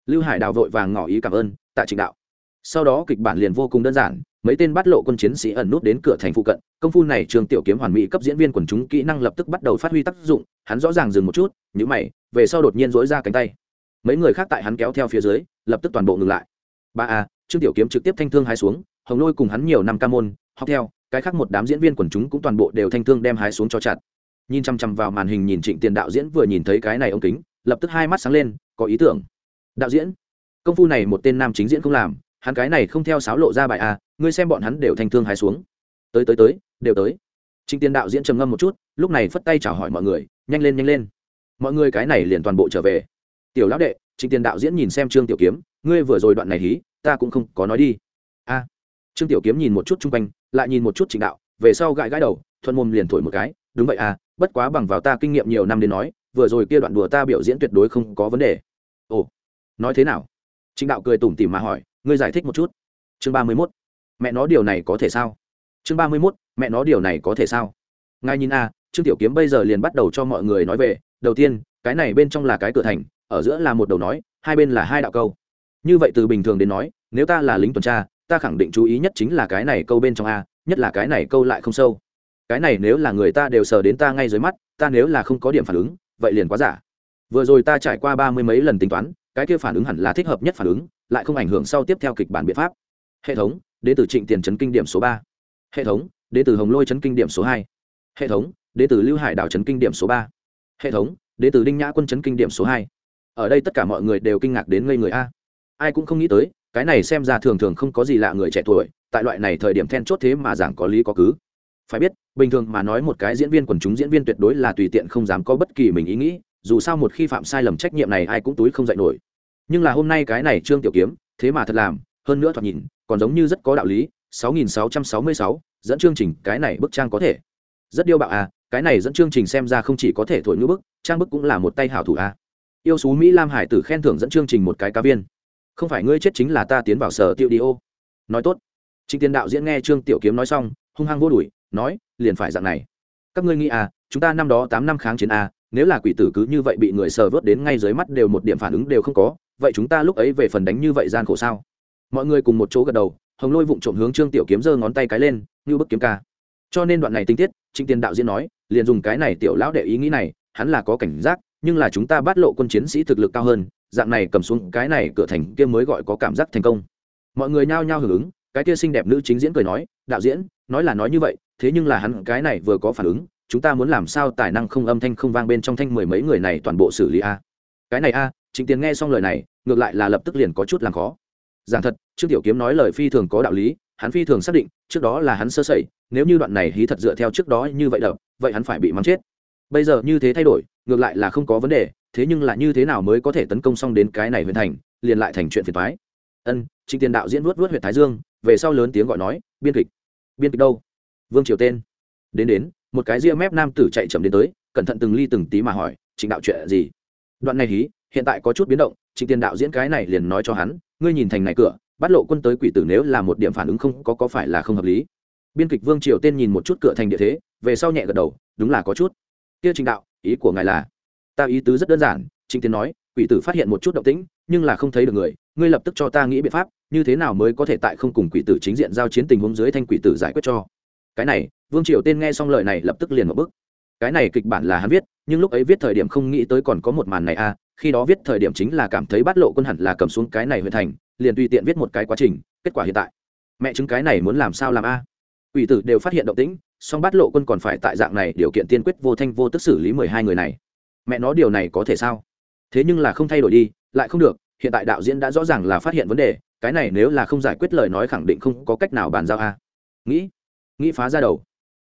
Lưu hải đào vội vàng ngỏ ý cảm ơn tại trịnh đạo. Sau đó kịch bản liền vô cùng đơn giản mấy tên bắt lộ quân chiến sĩ ẩn nút đến cửa thành phụ cận, công phu này trường tiểu kiếm hoàn mỹ cấp diễn viên quần chúng kỹ năng lập tức bắt đầu phát huy tác dụng, hắn rõ ràng dừng một chút nhữ mày, về sau đột nhiên dối ra cánh tay. Mấy người khác tại hắn kéo theo phía dưới, lập tức toàn bộ ngừng lại. Ba a, trương tiểu kiếm trực tiếp thanh thương hai xuống, hồng lôi cùng hắn nhiều năm ca môn, học theo, cái khác một đám diễn viên quần chúng cũng toàn bộ đều thanh thương đem hái xuống cho chặt. Nhìn chăm chăm vào màn hình nhìn trịnh tiền đạo diễn vừa nhìn thấy cái này ông kính, lập tức hai mắt sáng lên, có ý tưởng. Đạo diễn, công phu này một tên nam chính diễn không làm hắn cái này không theo sáo lộ ra bài à? ngươi xem bọn hắn đều thành thương hái xuống. Tới tới tới, đều tới. Trịnh tiên đạo diễn trầm ngâm một chút, lúc này phất tay chào hỏi mọi người, nhanh lên nhanh lên. Mọi người cái này liền toàn bộ trở về. Tiểu lão đệ, trịnh tiên đạo diễn nhìn xem trương tiểu kiếm, ngươi vừa rồi đoạn này hí, ta cũng không có nói đi. A. Trương tiểu kiếm nhìn một chút chung quanh, lại nhìn một chút trịnh đạo, về sau gãi gãi đầu, thuận mồm liền thổi một cái, đúng vậy à bất quá bằng vào ta kinh nghiệm nhiều năm đến nói, vừa rồi kia đoạn đùa ta biểu diễn tuyệt đối không có vấn đề. Ồ, nói thế nào? Trịnh đạo cười tủm tỉm mà hỏi ngươi giải thích một chút. Chương ba mươi mốt, mẹ nó điều này có thể sao? Chương ba mươi mốt, mẹ nó điều này có thể sao? Ngài nhìn a trương tiểu kiếm bây giờ liền bắt đầu cho mọi người nói về. Đầu tiên, cái này bên trong là cái cửa thành, ở giữa là một đầu nói, hai bên là hai đạo câu. Như vậy từ bình thường đến nói, nếu ta là lính tuần tra, ta khẳng định chú ý nhất chính là cái này câu bên trong a, nhất là cái này câu lại không sâu. Cái này nếu là người ta đều sờ đến ta ngay dưới mắt, ta nếu là không có điểm phản ứng, vậy liền quá giả. Vừa rồi ta trải qua ba mươi mấy lần tính toán, cái kia phản ứng hẳn là thích hợp nhất phản ứng lại không ảnh hưởng sau tiếp theo kịch bản biện pháp. Hệ thống, đến từ trịnh tiền chấn kinh điểm số ba. Hệ thống, đến từ hồng lôi chấn kinh điểm số hai. Hệ thống, đến từ lưu hải đảo chấn kinh điểm số ba. Hệ thống, đến từ đinh nhã quân chấn kinh điểm số hai. Ở đây tất cả mọi người đều kinh ngạc đến ngây người a. Ai cũng không nghĩ tới, cái này xem ra thường thường không có gì lạ người trẻ tuổi, tại loại này thời điểm then chốt thế mà giảng có lý có cứ. Phải biết, bình thường mà nói một cái diễn viên quần chúng diễn viên tuyệt đối là tùy tiện không dám có bất kỳ mình ý nghĩ, dù sao một khi phạm sai lầm trách nhiệm này ai cũng túi không dạy nổi nhưng là hôm nay cái này trương tiểu kiếm thế mà thật làm hơn nữa thoạt nhìn còn giống như rất có đạo lý 6666, dẫn chương trình cái này bức trang có thể. Rất điêu bạo à cái này dẫn chương trình xem ra không chỉ có thể thổi ngữ bức trang bức cũng là một tay hảo thủ à. Yêu xú mỹ lam hải tử khen thưởng dẫn chương trình một cái cá viên. Không phải ngươi chết chính là ta tiến vào sở tiêu đi ô. Nói tốt. Trịnh tiền đạo diễn nghe trương tiểu kiếm nói xong hung hăng vô đuổi nói liền phải dạng này. Các ngươi nghĩ à chúng ta năm đó tám năm kháng chiến à nếu là quỷ tử cứ như vậy bị người sờ vớt đến ngay dưới mắt đều một điểm phản ứng đều không có vậy chúng ta lúc ấy về phần đánh như vậy gian khổ sao? Mọi người cùng một chỗ gật đầu hồng lôi vụng trộm hướng trương tiểu kiếm giơ ngón tay cái lên như bức kiếm ca. Cho nên đoạn này tinh tiết trịnh tiền đạo diễn nói liền dùng cái này tiểu lão đệ ý nghĩ này hắn là có cảnh giác nhưng là chúng ta bắt lộ quân chiến sĩ thực lực cao hơn dạng này cầm xuống cái này cửa thành kia mới gọi có cảm giác thành công. Mọi người nhao nhao hưởng ứng cái kia xinh đẹp nữ chính diễn cười nói đạo diễn nói là nói như vậy thế nhưng là hắn cái này vừa có phản ứng chúng ta muốn làm sao tài năng không âm thanh không vang bên trong thanh mười mấy người này toàn bộ xử lý a? Cái này a à, trịnh tiền nghe xong lời này, ngược lại là lập tức liền có chút làm khó. Giảng thật, trương tiểu kiếm nói lời phi thường có đạo lý, hắn phi thường xác định, trước đó là hắn sơ sẩy, nếu như đoạn này hí thật dựa theo trước đó như vậy đập, vậy hắn phải bị mắng chết. Bây giờ như thế thay đổi, ngược lại là không có vấn đề, thế nhưng là như thế nào mới có thể tấn công xong đến cái này huyền thành, liền lại thành chuyện phiền thoái ân, trịnh tiền đạo diễn vuốt vuốt huyện thái dương, về sau lớn tiếng gọi nói, biên kịch. Biên kịch đâu? Vương triều tên. Đến đến, một cái ria mép nam tử chạy chậm đến tới, cẩn thận từng ly từng tí mà hỏi, trịnh đạo chuyện gì? Đoạn này hí hiện tại có chút biến động, trịnh tiền đạo diễn cái này liền nói cho hắn, ngươi nhìn thành này cửa, bắt lộ quân tới quỷ tử nếu là một điểm phản ứng không có có phải là không hợp lý? Biên kịch vương triều tên nhìn một chút cửa thành địa thế, về sau nhẹ gật đầu, đúng là có chút. Kia trịnh đạo, ý của ngài là? Ta ý tứ rất đơn giản, trịnh tiến nói, quỷ tử phát hiện một chút động tĩnh, nhưng là không thấy được người, ngươi lập tức cho ta nghĩ biện pháp, như thế nào mới có thể tại không cùng quỷ tử chính diện giao chiến tình huống dưới thanh quỷ tử giải quyết cho? Cái này, vương triều tên nghe xong lời này lập tức liền một bức cái này kịch bản là hắn viết nhưng lúc ấy viết thời điểm không nghĩ tới còn có một màn này a à, khi đó viết thời điểm chính là cảm thấy bắt lộ quân hẳn là cầm xuống cái này huyện thành liền tùy tiện viết một cái quá trình kết quả hiện tại. Mẹ chứng cái này muốn làm sao làm a? À? tử đều phát hiện động tĩnh song bắt lộ quân còn phải tại dạng này điều kiện tiên quyết vô thanh vô tức xử lý mười hai người này. Mẹ nói điều này có thể sao? Thế nhưng là không thay đổi đi lại không được hiện tại đạo diễn đã rõ ràng là phát hiện vấn đề cái này nếu là không giải quyết lời nói khẳng định không có cách nào bàn giao a. Nghĩ nghĩ phá ra đầu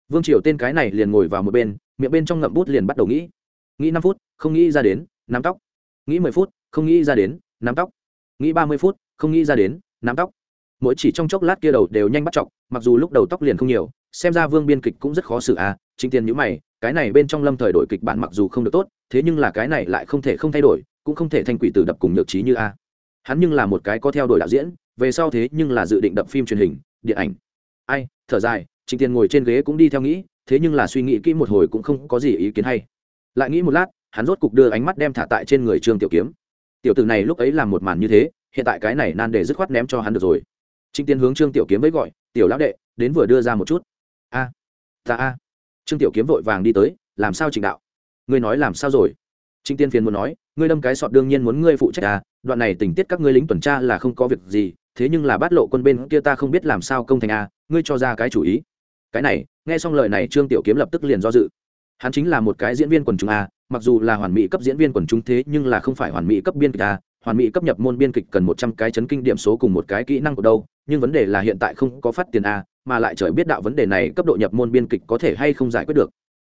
vương triều tên cái này liền ngồi vào một bên, miệng bên trong ngậm bút liền bắt đầu nghĩ. Nghĩ năm phút, không nghĩ ra đến, nắm tóc. Nghĩ mười phút, không nghĩ ra đến, nắm tóc. Nghĩ ba mươi phút, không nghĩ ra đến, nắm tóc. Mỗi chỉ trong chốc lát kia đầu đều nhanh bắt chọc, mặc dù lúc đầu tóc liền không nhiều, xem ra vương biên kịch cũng rất khó xử à chính tiền nhữ mày, cái này bên trong lâm thời đổi kịch bản mặc dù không được tốt, thế nhưng là cái này lại không thể không thay đổi, cũng không thể thanh quỷ tử đập cùng nhược trí như a. Hắn nhưng là một cái có theo đuổi đạo diễn, về sau thế nhưng là dự định đập phim truyền hình, điện ảnh. Ai, thở dài trịnh tiền ngồi trên ghế cũng đi theo nghĩ thế nhưng là suy nghĩ kỹ một hồi cũng không có gì ý kiến hay. Lại nghĩ một lát hắn rốt cục đưa ánh mắt đem thả tại trên người trương tiểu kiếm. Tiểu tử này lúc ấy làm một màn như thế hiện tại cái này nan để dứt khoát ném cho hắn được rồi. Trịnh tiền hướng trương tiểu kiếm với gọi tiểu lão đệ đến vừa đưa ra một chút. A à, ta a. Trương tiểu kiếm vội vàng đi tới làm sao trịnh đạo? Ngươi nói làm sao rồi? Trịnh tiên phiền muốn nói ngươi đâm cái sọt đương nhiên muốn ngươi phụ trách à đoạn này tình tiết các ngươi lính tuần tra là không có việc gì thế nhưng là bát lộ quân bên kia ta không biết làm sao công thành a ngươi cho ra cái chủ ý cái này, nghe xong lời này trương tiểu kiếm lập tức liền do dự. Hắn chính là một cái diễn viên quần chúng a, mặc dù là hoàn mỹ cấp diễn viên quần chúng thế nhưng là không phải hoàn mỹ cấp biên kịch a. Hoàn mỹ cấp nhập môn biên kịch cần một trăm cái chấn kinh điểm số cùng một cái kỹ năng của đâu, nhưng vấn đề là hiện tại không có phát tiền a, mà lại trời biết đạo vấn đề này cấp độ nhập môn biên kịch có thể hay không giải quyết được.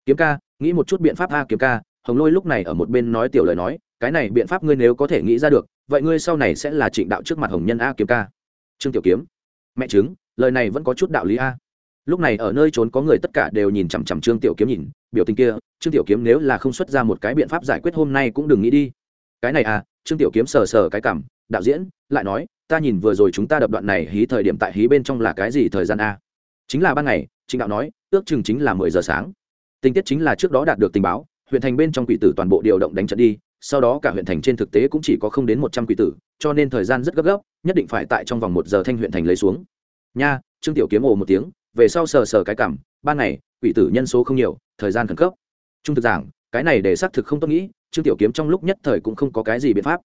Kiếm ca, nghĩ một chút biện pháp a kiếm ca, hồng lôi lúc này ở một bên nói tiểu lời nói, cái này biện pháp ngươi nếu có thể nghĩ ra được, vậy ngươi sau này sẽ là trịnh đạo trước mặt hồng nhân a kiếm ca. Trương tiểu kiếm, mẹ chứng, lời này vẫn có chút đạo lý a lúc này ở nơi trốn có người tất cả đều nhìn chằm chằm trương tiểu kiếm nhìn, biểu tình kia, trương tiểu kiếm nếu là không xuất ra một cái biện pháp giải quyết hôm nay cũng đừng nghĩ đi. Cái này à trương tiểu kiếm sờ sờ cái cảm đạo diễn, lại nói, ta nhìn vừa rồi chúng ta đập đoạn này hí thời điểm tại hí bên trong là cái gì thời gian a? Chính là ban ngày, trịnh đạo nói, ước chừng chính là mười giờ sáng. Tình tiết chính là trước đó đạt được tình báo, huyện thành bên trong quỷ tử toàn bộ điều động đánh trận đi, sau đó cả huyện thành trên thực tế cũng chỉ có không đến một trăm quỷ tử, cho nên thời gian rất gấp gáp nhất định phải tại trong vòng một giờ thanh huyện thành lấy xuống. Nha, trương tiểu kiếm ồ một tiếng về sau sờ sờ cái cảm, ban ngày, quỷ tử nhân số không nhiều, thời gian khẩn cấp. Trung thực giảng, cái này để xác thực không tốt nghĩ, trương tiểu kiếm trong lúc nhất thời cũng không có cái gì biện pháp.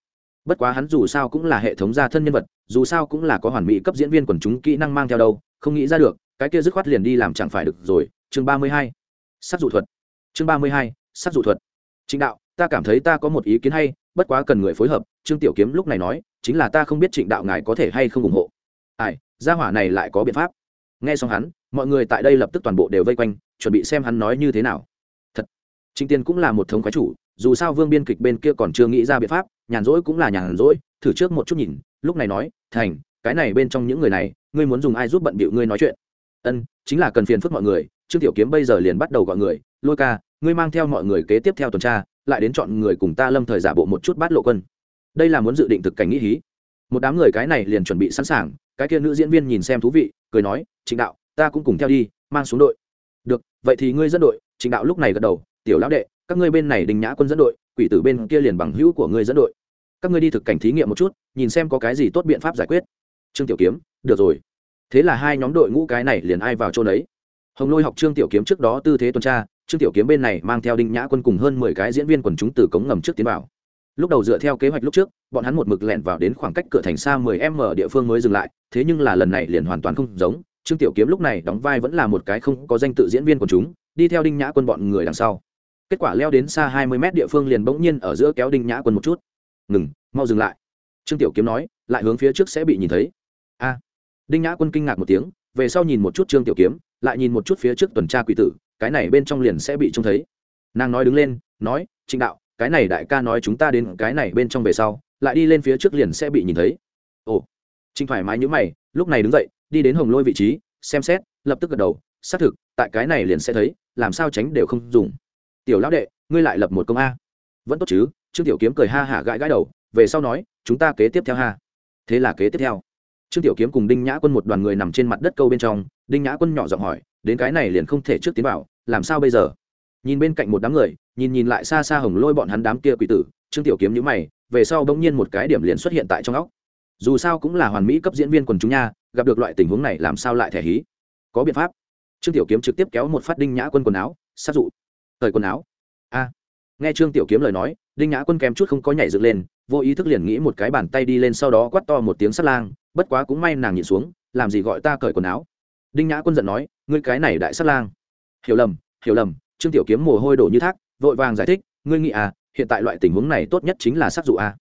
Bất quá hắn dù sao cũng là hệ thống gia thân nhân vật, dù sao cũng là có hoàn mỹ cấp diễn viên quần chúng kỹ năng mang theo đâu, không nghĩ ra được, cái kia dứt khoát liền đi làm chẳng phải được rồi. Chương ba mươi hai, sắc dụ thuật. Chương ba mươi hai, sắc dụ thuật. Trịnh đạo, ta cảm thấy ta có một ý kiến hay, bất quá cần người phối hợp, trương tiểu kiếm lúc này nói, chính là ta không biết trịnh đạo ngài có thể hay không ủng hộ. Ai, gia hỏa này lại có biện pháp nghe xong hắn, mọi người tại đây lập tức toàn bộ đều vây quanh, chuẩn bị xem hắn nói như thế nào. Thật, trịnh tiên cũng là một thống khoái chủ, dù sao vương biên kịch bên kia còn chưa nghĩ ra biện pháp, nhàn rỗi cũng là nhàn rỗi, thử trước một chút nhìn, lúc này nói, thành, cái này bên trong những người này, ngươi muốn dùng ai giúp bận bịu ngươi nói chuyện? Ân, chính là cần phiền phức mọi người, trương tiểu kiếm bây giờ liền bắt đầu gọi người, lôi ca, ngươi mang theo mọi người kế tiếp theo tuần tra, lại đến chọn người cùng ta lâm thời giả bộ một chút bát lộ quân. Đây là muốn dự định thực cảnh nghĩ hí. Một đám người cái này liền chuẩn bị sẵn sàng cái kia nữ diễn viên nhìn xem thú vị, cười nói, trịnh đạo, ta cũng cùng theo đi, mang xuống đội. Được, vậy thì ngươi dẫn đội. Trịnh đạo lúc này gật đầu, tiểu lão đệ, các ngươi bên này đình nhã quân dẫn đội, quỷ tử bên kia liền bằng hữu của ngươi dẫn đội. Các ngươi đi thực cảnh thí nghiệm một chút, nhìn xem có cái gì tốt biện pháp giải quyết. Trương tiểu kiếm, được rồi. Thế là hai nhóm đội ngũ cái này liền ai vào chỗ đấy hồng lôi học trương tiểu kiếm trước đó tư thế tuần tra, trương tiểu kiếm bên này mang theo đinh nhã quân cùng hơn mười cái diễn viên quần chúng từ cống ngầm trước tiến vào lúc đầu dựa theo kế hoạch lúc trước, bọn hắn một mực lẹn vào đến khoảng cách cửa thành xa mười m địa phương mới dừng lại, thế nhưng là lần này liền hoàn toàn không giống, trương tiểu kiếm lúc này đóng vai vẫn là một cái không có danh tự diễn viên của chúng, đi theo đinh nhã quân bọn người đằng sau. Kết quả leo đến xa hai mươi mét địa phương liền bỗng nhiên ở giữa kéo đinh nhã quân một chút. Ngừng, mau dừng lại. Trương tiểu kiếm nói, lại hướng phía trước sẽ bị nhìn thấy. A. Đinh nhã quân kinh ngạc một tiếng, về sau nhìn một chút trương tiểu kiếm, lại nhìn một chút phía trước tuần tra quỷ tử, cái này bên trong liền sẽ bị trông thấy. Nàng nói đứng lên, nói, trịnh đạo cái này đại ca nói chúng ta đến cái này bên trong về sau, lại đi lên phía trước liền sẽ bị nhìn thấy. Ồ trinh thoải mái nhữ mày, lúc này đứng dậy, đi đến hồng lôi vị trí, xem xét, lập tức gật đầu, xác thực, tại cái này liền sẽ thấy, làm sao tránh đều không dùng. Tiểu lão đệ, ngươi lại lập một công a. Vẫn tốt chứ, trương tiểu kiếm cười ha hả gãi gãi đầu, về sau nói, chúng ta kế tiếp theo ha. Thế là kế tiếp theo. Trương tiểu kiếm cùng đinh nhã quân một đoàn người nằm trên mặt đất câu bên trong, đinh nhã quân nhỏ giọng hỏi, đến cái này liền không thể trước tiến vào, làm sao bây giờ? Nhìn bên cạnh một đám người, nhìn nhìn lại xa xa hồng lôi bọn hắn đám kia quỷ tử, trương tiểu kiếm nhữ mày, về sau bỗng nhiên một cái điểm liền xuất hiện tại trong óc. Dù sao cũng là hoàn mỹ cấp diễn viên quần chúng nha, gặp được loại tình huống này làm sao lại thẻ hí? Có biện pháp. Trương tiểu kiếm trực tiếp kéo một phát đinh nhã quân quần áo, sát dụ. Thời quần áo. A. Nghe trương tiểu kiếm lời nói, đinh nhã quân kém chút không có nhảy dựng lên, vô ý thức liền nghĩ một cái bàn tay đi lên sau đó quắt to một tiếng sắt lang, bất quá cũng may nàng nhìn xuống, làm gì gọi ta cởi quần áo. Đinh nhã quân giận nói, ngươi cái này đại sắt lang. Hiểu lầm hiểu lầm trương tiểu kiếm mồ hôi đổ như thác, vội vàng giải thích, ngươi nghĩ à hiện tại loại tình huống này tốt nhất chính là sát dụ à.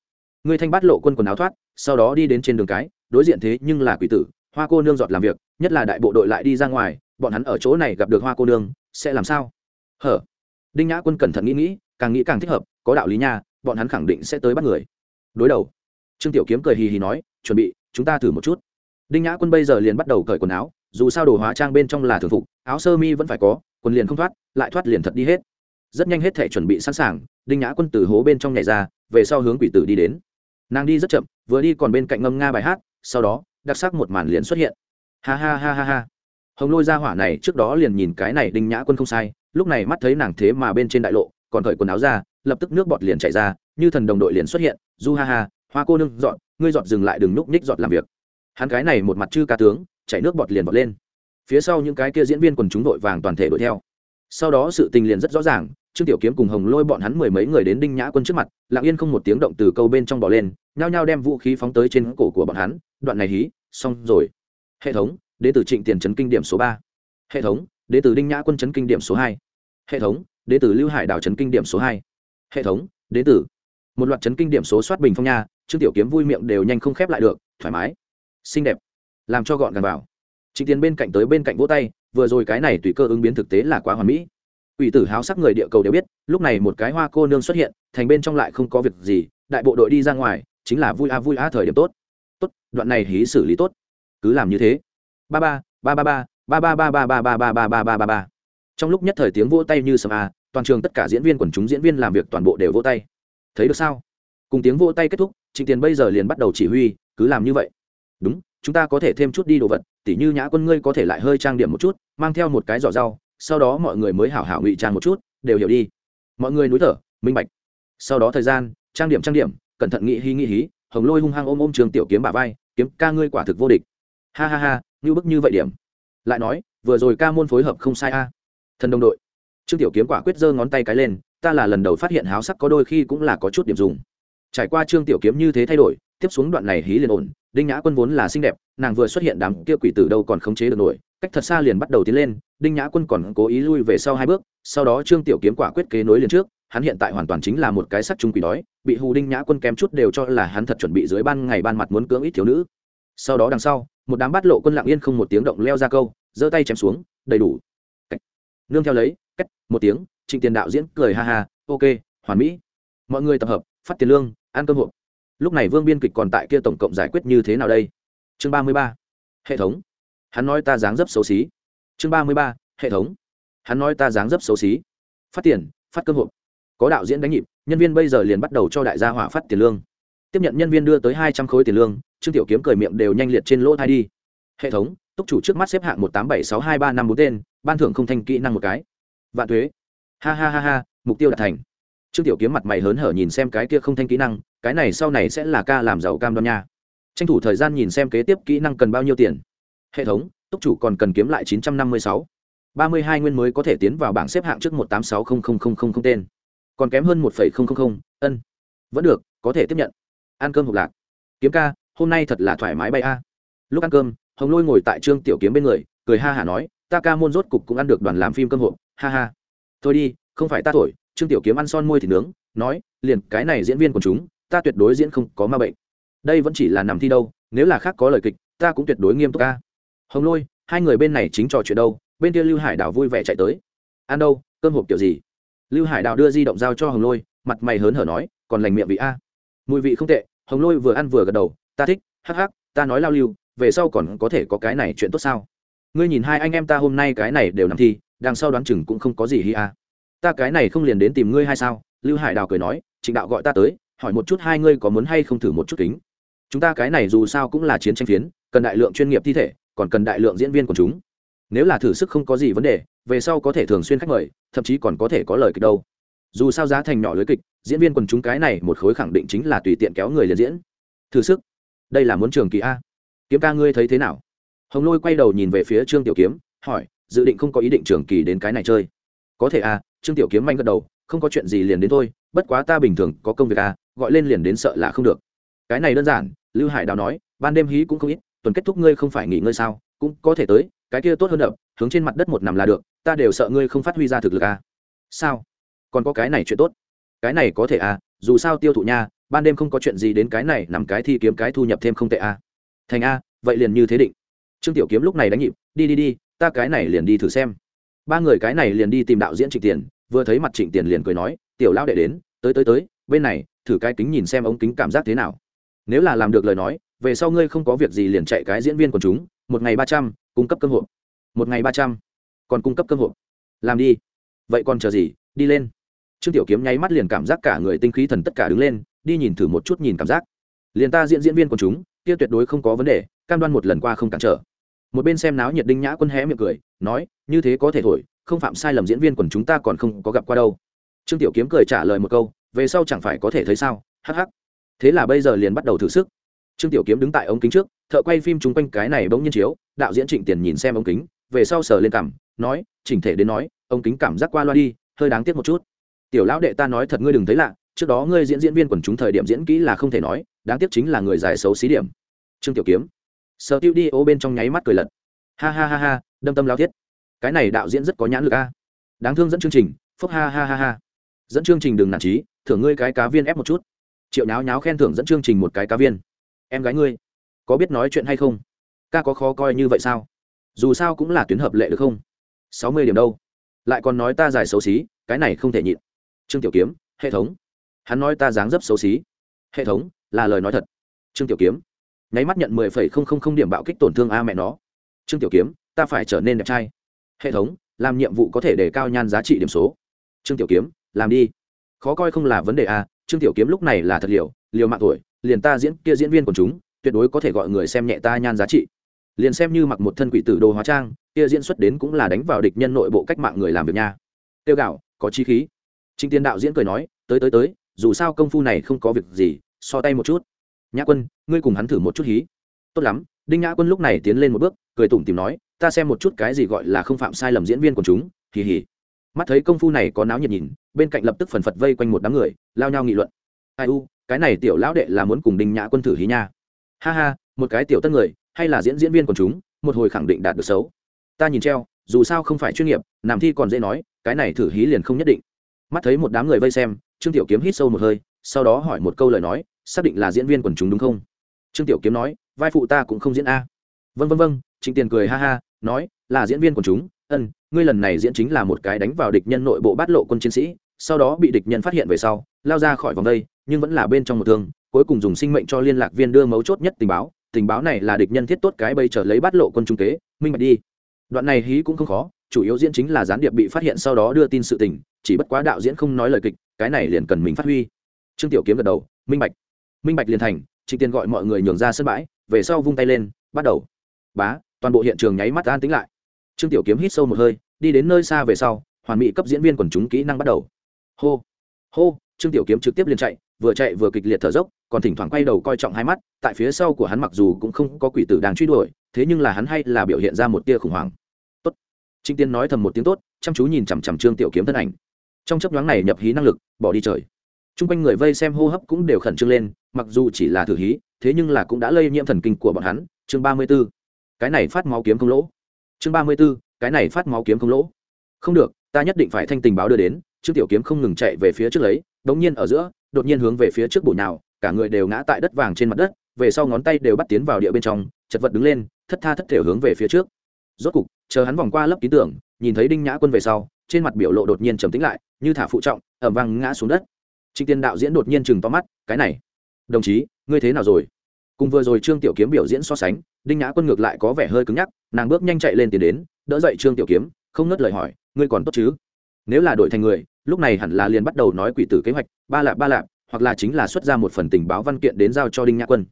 ngươi thanh bát lộ quân quần áo thoát, sau đó đi đến trên đường cái, đối diện thế nhưng là quỷ tử, hoa cô nương giọt làm việc, nhất là đại bộ đội lại đi ra ngoài, bọn hắn ở chỗ này gặp được hoa cô nương, sẽ làm sao? Hở? Đinh nhã quân cẩn thận nghĩ nghĩ, càng nghĩ càng thích hợp, có đạo lý nha, bọn hắn khẳng định sẽ tới bắt người. Đối đầu. Trương tiểu kiếm cười hì hì nói, chuẩn bị, chúng ta thử một chút. Đinh nhã quân bây giờ liền bắt đầu cởi quần áo, dù sao đồ hóa trang bên trong là thường phục, áo sơ mi vẫn phải có quần liền không thoát, lại thoát liền thật đi hết. Rất nhanh hết thể chuẩn bị sẵn sàng, đinh nhã quân từ hố bên trong nhảy ra, về sau hướng quỷ tử đi đến. Nàng đi rất chậm, vừa đi còn bên cạnh ngâm nga bài hát, sau đó, đặc sắc một màn liền xuất hiện. Ha ha ha ha ha. Hồng lôi ra hỏa này trước đó liền nhìn cái này đinh nhã quân không sai, lúc này mắt thấy nàng thế mà bên trên đại lộ, còn cởi quần áo ra, lập tức nước bọt liền chảy ra, như thần đồng đội liền xuất hiện, du ha ha, hoa cô nương dọn, ngươi dọn dừng lại đừng núp ních dọn làm việc. Hắn cái này một mặt chư ca tướng, chảy nước bọt liền bọt lên phía sau những cái kia diễn viên quần chúng đội vàng toàn thể đuổi theo. Sau đó sự tình liền rất rõ ràng, trương tiểu kiếm cùng hồng lôi bọn hắn mười mấy người đến đinh nhã quân trước mặt, lặng yên không một tiếng động từ câu bên trong bỏ lên, nhao nhao đem vũ khí phóng tới trên cổ của bọn hắn, đoạn này hí, xong rồi. Hệ thống đến từ trịnh tiền trấn kinh điểm số ba. Hệ thống đến từ đinh nhã quân trấn kinh điểm số hai. Hệ thống đến từ lưu hải đảo trấn kinh điểm số hai. Hệ thống đến từ một loạt trấn kinh điểm số soát bình phong nha, trương tiểu kiếm vui miệng đều nhanh không khép lại được, thoải mái, xinh đẹp, làm cho gọn gàng vào trịnh tiền bên cạnh tới bên cạnh vỗ tay vừa rồi cái này tùy cơ ứng biến thực tế là quá hoàn mỹ Quỷ tử háo sắc người địa cầu đều biết lúc này một cái hoa cô nương xuất hiện thành bên trong lại không có việc gì đại bộ đội đi ra ngoài chính là vui a vui a thời điểm tốt tốt đoạn này hí xử lý tốt cứ làm như thế ba ba ba ba ba ba ba ba ba ba ba ba ba ba ba ba ba trong lúc nhất thời tiếng vỗ tay như sầm a toàn trường tất cả diễn viên quần chúng diễn viên làm việc toàn bộ đều vỗ tay thấy được sao cùng tiếng vỗ tay kết thúc trịnh tiền bây giờ liền bắt đầu chỉ huy cứ làm như vậy đúng chúng ta có thể thêm chút đi đồ vật, tỉ như nhã quân ngươi có thể lại hơi trang điểm một chút, mang theo một cái giỏ rau, sau đó mọi người mới hảo hảo ngụy trang một chút, đều hiểu đi. Mọi người núi thở, minh bạch. Sau đó thời gian, trang điểm trang điểm, cẩn thận nghị hí nghị hí, hồng lôi hung hăng ôm ôm trường tiểu kiếm bà vai, kiếm ca ngươi quả thực vô địch. Ha ha ha, như bức như vậy điểm. Lại nói, vừa rồi ca môn phối hợp không sai a. Thần đồng đội. Trương tiểu kiếm quả quyết giơ ngón tay cái lên, ta là lần đầu phát hiện háo sắc có đôi khi cũng là có chút điểm dùng. Trải qua trương tiểu kiếm như thế thay đổi tiếp xuống đoạn này hí liền ổn, đinh nhã quân vốn là xinh đẹp, nàng vừa xuất hiện đám kia quỷ tử đâu còn khống chế được nổi, cách thật xa liền bắt đầu tiến lên, đinh nhã quân còn cố ý lui về sau hai bước, sau đó trương tiểu kiếm quả quyết kế nối liền trước, hắn hiện tại hoàn toàn chính là một cái sắc trung quỷ đói, bị hù đinh nhã quân kém chút đều cho là hắn thật chuẩn bị dưới ban ngày ban mặt muốn cưỡng ít thiếu nữ. Sau đó đằng sau, một đám bát lộ quân lặng yên không một tiếng động leo ra câu, giơ tay chém xuống, đầy đủ. Nương theo lấy, cách, một tiếng, trịnh tiền đạo diễn cười ha ha, ok, hoàn mỹ. Mọi người tập hợp, phát tiền lương, ăn cơm hộp lúc này vương biên kịch còn tại kia tổng cộng giải quyết như thế nào đây? Chương ba mươi ba. Hệ thống. Hắn nói ta dáng dấp xấu xí. Chương ba mươi ba, hệ thống. Hắn nói ta dáng dấp xấu xí. Phát tiền, phát cơ hội có đạo diễn đánh nhịp, nhân viên bây giờ liền bắt đầu cho đại gia hỏa phát tiền lương. Tiếp nhận nhân viên đưa tới hai trăm khối tiền lương, trương tiểu kiếm cười miệng đều nhanh liệt trên lỗ thai đi. Hệ thống, túc chủ trước mắt xếp hạng một tám bảy sáu hai ba năm bốn tên, ban thưởng không thành kỹ năng một cái. Vạn thuế. Ha ha ha ha, mục tiêu đạt thành trương tiểu kiếm mặt mày hớn hở nhìn xem cái kia không thanh kỹ năng, cái này sau này sẽ là ca làm giàu cam đoan nha. Tranh thủ thời gian nhìn xem kế tiếp kỹ năng cần bao nhiêu tiền. Hệ thống, túc chủ còn cần kiếm lại chín trăm năm mươi sáu. ba mươi hai nguyên mới có thể tiến vào bảng xếp hạng trước một tám sáu không không không không tên. Còn kém hơn một phẩy không không không, ân. Vẫn được, có thể tiếp nhận. Ăn cơm hộp lạc. Kiếm ca, hôm nay thật là thoải mái bay a. Lúc ăn cơm, hồng lôi ngồi tại trương tiểu kiếm bên người, cười ha hả nói, ta ca môn rốt cục cũng ăn được đoàn làm phim cơm hộp, ha ha. Thôi đi, không phải ta thổi trương tiểu kiếm ăn son môi thì nướng, nói, liền cái này diễn viên của chúng, ta tuyệt đối diễn không có ma bệnh. Đây vẫn chỉ là nằm thi đâu, nếu là khác có lời kịch, ta cũng tuyệt đối nghiêm túc ca hồng lôi, hai người bên này chính trò chuyện đâu, bên kia lưu hải đào vui vẻ chạy tới. Ăn đâu, cơm hộp kiểu gì? Lưu hải đào đưa di động giao cho hồng lôi, mặt mày hớn hở nói, còn lành miệng vị a. Mùi vị không tệ. Hồng lôi vừa ăn vừa gật đầu, ta thích, hắc hắc, ta nói lao lưu, về sau còn có thể có cái này chuyện tốt sao? Ngươi nhìn hai anh em ta hôm nay cái này đều nằm thi, đằng sau đoán chừng cũng không có gì hi a ta cái này không liền đến tìm ngươi hay sao? Lưu hải đào cười nói, trịnh đạo gọi ta tới, hỏi một chút hai ngươi có muốn hay không thử một chút kính. Chúng ta cái này dù sao cũng là chiến tranh phiến, cần đại lượng chuyên nghiệp thi thể, còn cần đại lượng diễn viên của chúng. Nếu là thử sức không có gì vấn đề, về sau có thể thường xuyên khách mời, thậm chí còn có thể có lời kịch đâu. Dù sao giá thành nhỏ lưới kịch, diễn viên quần chúng cái này một khối khẳng định chính là tùy tiện kéo người liền diễn. Thử sức, đây là muốn trường kỳ a. Kiếm ca ngươi thấy thế nào? Hồng lôi quay đầu nhìn về phía trương tiểu kiếm, hỏi, dự định không có ý định trường kỳ đến cái này chơi có thể à, trương tiểu kiếm manh gật đầu không có chuyện gì liền đến thôi bất quá ta bình thường có công việc à, gọi lên liền đến sợ là không được. Cái này đơn giản lưu hải đào nói ban đêm hí cũng không ít tuần kết thúc ngươi không phải nghỉ ngơi sao cũng có thể tới cái kia tốt hơn đậm hướng trên mặt đất một nằm là được ta đều sợ ngươi không phát huy ra thực lực à. sao? Còn có cái này chuyện tốt. Cái này có thể à, dù sao tiêu thụ nha ban đêm không có chuyện gì đến cái này nằm cái thi kiếm cái thu nhập thêm không tệ à. thành a vậy liền như thế định. Trương tiểu kiếm lúc này đánh nhịp đi đi đi ta cái này liền đi thử xem ba người cái này liền đi tìm đạo diễn trịnh tiền, vừa thấy mặt trịnh tiền liền cười nói, tiểu lão đệ đến, tới tới tới, bên này, thử cái kính nhìn xem ống kính cảm giác thế nào. Nếu là làm được lời nói, về sau ngươi không có việc gì liền chạy cái diễn viên của chúng, một ngày ba trăm, cung cấp cơ hội một ngày ba trăm, còn cung cấp cơ hội làm đi. Vậy còn chờ gì, đi lên. Trương tiểu kiếm nháy mắt liền cảm giác cả người tinh khí thần tất cả đứng lên, đi nhìn thử một chút nhìn cảm giác. Liền ta diễn diễn viên của chúng, kia tuyệt đối không có vấn đề, cam đoan một lần qua không cản trở một bên xem náo nhiệt đinh nhã quân hé miệng cười, nói, như thế có thể thổi, không phạm sai lầm diễn viên quần chúng ta còn không có gặp qua đâu. Trương tiểu kiếm cười trả lời một câu, về sau chẳng phải có thể thấy sao, hắc hắc. Thế là bây giờ liền bắt đầu thử sức. Trương tiểu kiếm đứng tại ống kính trước, thợ quay phim chung quanh cái này bỗng nhiên chiếu, đạo diễn trịnh tiền nhìn xem ống kính, về sau sờ lên cằm nói, chỉnh thể đến nói, ống kính cảm giác qua loa đi, hơi đáng tiếc một chút. Tiểu lão đệ ta nói thật ngươi đừng thấy lạ, trước đó ngươi diễn diễn viên quần chúng thời điểm diễn kỹ là không thể nói, đáng tiếc chính là người dài xấu xí điểm. Trương tiểu kiếm sợ tiêu đi ô bên trong nháy mắt cười lật. Ha ha ha ha, đâm tâm lao thiết. Cái này đạo diễn rất có nhãn lực a. Đáng thương dẫn chương trình, phúc ha ha ha ha. Dẫn chương trình đừng nản trí thưởng ngươi cái cá viên ép một chút. Triệu nháo nháo khen thưởng dẫn chương trình một cái cá viên. Em gái ngươi, có biết nói chuyện hay không? Ca có khó coi như vậy sao? Dù sao cũng là tuyến hợp lệ được không? Sáu mươi điểm đâu? Lại còn nói ta dài xấu xí, cái này không thể nhịn. Trương tiểu kiếm, hệ thống. Hắn nói ta dáng dấp xấu xí. Hệ thống, là lời nói thật. Trương tiểu kiếm nháy mắt nhận mười phẩy không không không điểm bạo kích tổn thương a mẹ nó. Trương tiểu kiếm, ta phải trở nên đẹp trai. Hệ thống, làm nhiệm vụ có thể để cao nhan giá trị điểm số. Trương tiểu kiếm, làm đi. Khó coi không là vấn đề a, trương tiểu kiếm lúc này là thật liều liều mạng tuổi, liền ta diễn kia diễn viên của chúng, tuyệt đối có thể gọi người xem nhẹ ta nhan giá trị. Liền xem như mặc một thân quỷ tử đồ hóa trang, kia diễn xuất đến cũng là đánh vào địch nhân nội bộ cách mạng người làm việc nha. Tiêu gạo, có chi khí. Trinh tiên đạo diễn cười nói, tới tới tới, dù sao công phu này không có việc gì, so tay một chút nhã quân, ngươi cùng hắn thử một chút hí. Tốt lắm. Đinh nhã quân lúc này tiến lên một bước, cười tủm tìm nói, ta xem một chút cái gì gọi là không phạm sai lầm diễn viên của chúng. Hì hì. Mắt thấy công phu này có náo nhiệt nhìn, bên cạnh lập tức phần phật vây quanh một đám người, lao nhau nghị luận. Ai u, cái này tiểu lão đệ là muốn cùng đinh nhã quân thử hí nha. Ha ha, một cái tiểu tân người, hay là diễn diễn viên của chúng, một hồi khẳng định đạt được xấu. Ta nhìn treo, dù sao không phải chuyên nghiệp làm thi còn dễ nói, cái này thử hí liền không nhất định. Mắt thấy một đám người vây xem, trương tiểu kiếm hít sâu một hơi, sau đó hỏi một câu lời nói xác định là diễn viên quần chúng đúng không? Trương tiểu kiếm nói, vai phụ ta cũng không diễn a. Vân vân vân trịnh tiền cười ha ha, nói, là diễn viên quần chúng. Ân, ngươi lần này diễn chính là một cái đánh vào địch nhân nội bộ bát lộ quân chiến sĩ, sau đó bị địch nhân phát hiện về sau, lao ra khỏi vòng đây, nhưng vẫn là bên trong một thương, cuối cùng dùng sinh mệnh cho liên lạc viên đưa mấu chốt nhất tình báo. Tình báo này là địch nhân thiết tốt cái bây trở lấy bát lộ quân trung tế minh bạch đi. Đoạn này hí cũng không khó, chủ yếu diễn chính là gián điệp bị phát hiện sau đó đưa tin sự tình, chỉ bất quá đạo diễn không nói lời kịch, cái này liền cần mình phát huy. Trương tiểu kiếm gật đầu, minh bạch minh bạch liền thành, trịnh tiền gọi mọi người nhường ra sân bãi, về sau vung tay lên, bắt đầu. Bá, toàn bộ hiện trường nháy mắt an tính lại. Trương tiểu kiếm hít sâu một hơi, đi đến nơi xa về sau, hoàn mỹ cấp diễn viên quần chúng kỹ năng bắt đầu. Hô hô, trương tiểu kiếm trực tiếp liền chạy, vừa chạy vừa kịch liệt thở dốc, còn thỉnh thoảng quay đầu coi trọng hai mắt, tại phía sau của hắn mặc dù cũng không có quỷ tử đang truy đuổi, thế nhưng là hắn hay là biểu hiện ra một tia khủng hoảng. Tốt. Trinh tiên nói thầm một tiếng tốt, chăm chú nhìn chằm chằm trương tiểu kiếm thân ảnh. Trong chấp nhoáng này nhập hí năng lực, bỏ đi trời t r u n g quanh người vây xem hô hấp cũng đều khẩn trương lên, mặc dù chỉ là thử hí, thế nhưng là cũng đã lây nhiễm thần kinh của bọn hắn. Chương ba mươi b ố cái này phát máu kiếm không lỗ. Chương ba mươi b ố cái này phát máu kiếm không lỗ. Không được, ta nhất định phải thanh tình báo đưa đến trương tiểu kiếm không ngừng chạy về phía trước lấy, đống nhiên ở giữa, đột nhiên hướng về phía trước bổ nào cả người đều ngã tại đất vàng trên mặt đất, về sau ngón tay đều bắt tiến vào địa bên trong, chật vật đứng lên, thất tha thất thể hướng về phía trước. Rốt cục, chờ hắn vòng qua lớp ký tưởng, nhìn thấy đinh nhã quân về sau, trên mặt biểu lộ đột nhiên trầm tĩnh lại, như thả phụ trọng ẩm vang ngã xuống đất trịnh tiên đạo diễn đột nhiên chừng to mắt, cái này, đồng chí, ngươi thế nào rồi? Cùng vừa rồi trương tiểu kiếm biểu diễn so sánh, đinh nhã quân ngược lại có vẻ hơi cứng nhắc, nàng bước nhanh chạy lên tiến đến, đỡ dậy trương tiểu kiếm, không ngớt lời hỏi, ngươi còn tốt chứ? Nếu là đổi thành người, lúc này hẳn là liền bắt đầu nói quỷ tử kế hoạch, ba lạp ba lạp hoặc là chính là xuất ra một phần tình báo văn kiện đến giao cho đinh nhã quân.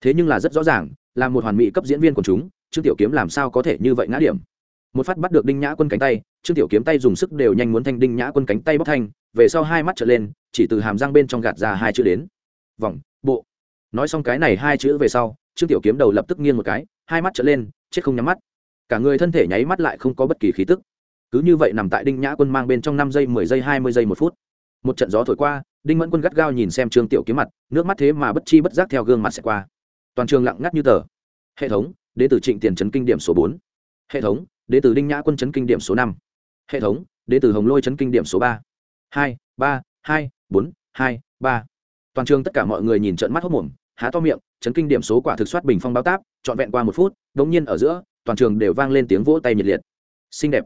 Thế nhưng là rất rõ ràng, là một hoàn mỹ cấp diễn viên của chúng, trương tiểu kiếm làm sao có thể như vậy ngã điểm? Một phát bắt được đinh nhã quân cánh tay, trương tiểu kiếm tay dùng sức đều nhanh muốn thanh đinh nhã quân cánh tay bóc thanh về sau hai mắt trở lên, chỉ từ hàm răng bên trong gạt ra hai chữ đến. Vòng, bộ. Nói xong cái này hai chữ về sau, trương tiểu kiếm đầu lập tức nghiêng một cái, hai mắt trở lên, chết không nhắm mắt. Cả người thân thể nháy mắt lại không có bất kỳ khí tức. Cứ như vậy nằm tại đinh nhã quân mang bên trong năm giây, mười giây, hai mươi giây một phút. Một trận gió thổi qua, đinh mẫn quân gắt gao nhìn xem trương tiểu kiếm mặt, nước mắt thế mà bất chi bất giác theo gương mặt sẽ qua. Toàn trường lặng ngắt như tờ. Hệ thống đ tử trịnh tiền trấn kinh điểm số bốn. Hệ thống, đế tử đinh nhã quân chấn kinh điểm số năm. Hệ thống, đế tử hồng lôi chấn kinh điểm số ba hai, ba, hai, bốn, hai, ba. Toàn trường tất cả mọi người nhìn trận mắt hốc mồm, há to miệng, chấn kinh điểm số quả thực soát bình phong báo táp, trọn vẹn qua một phút đ ỗ n g nhiên ở giữa, toàn trường đều vang lên tiếng vỗ tay nhiệt liệt. Xinh đẹp.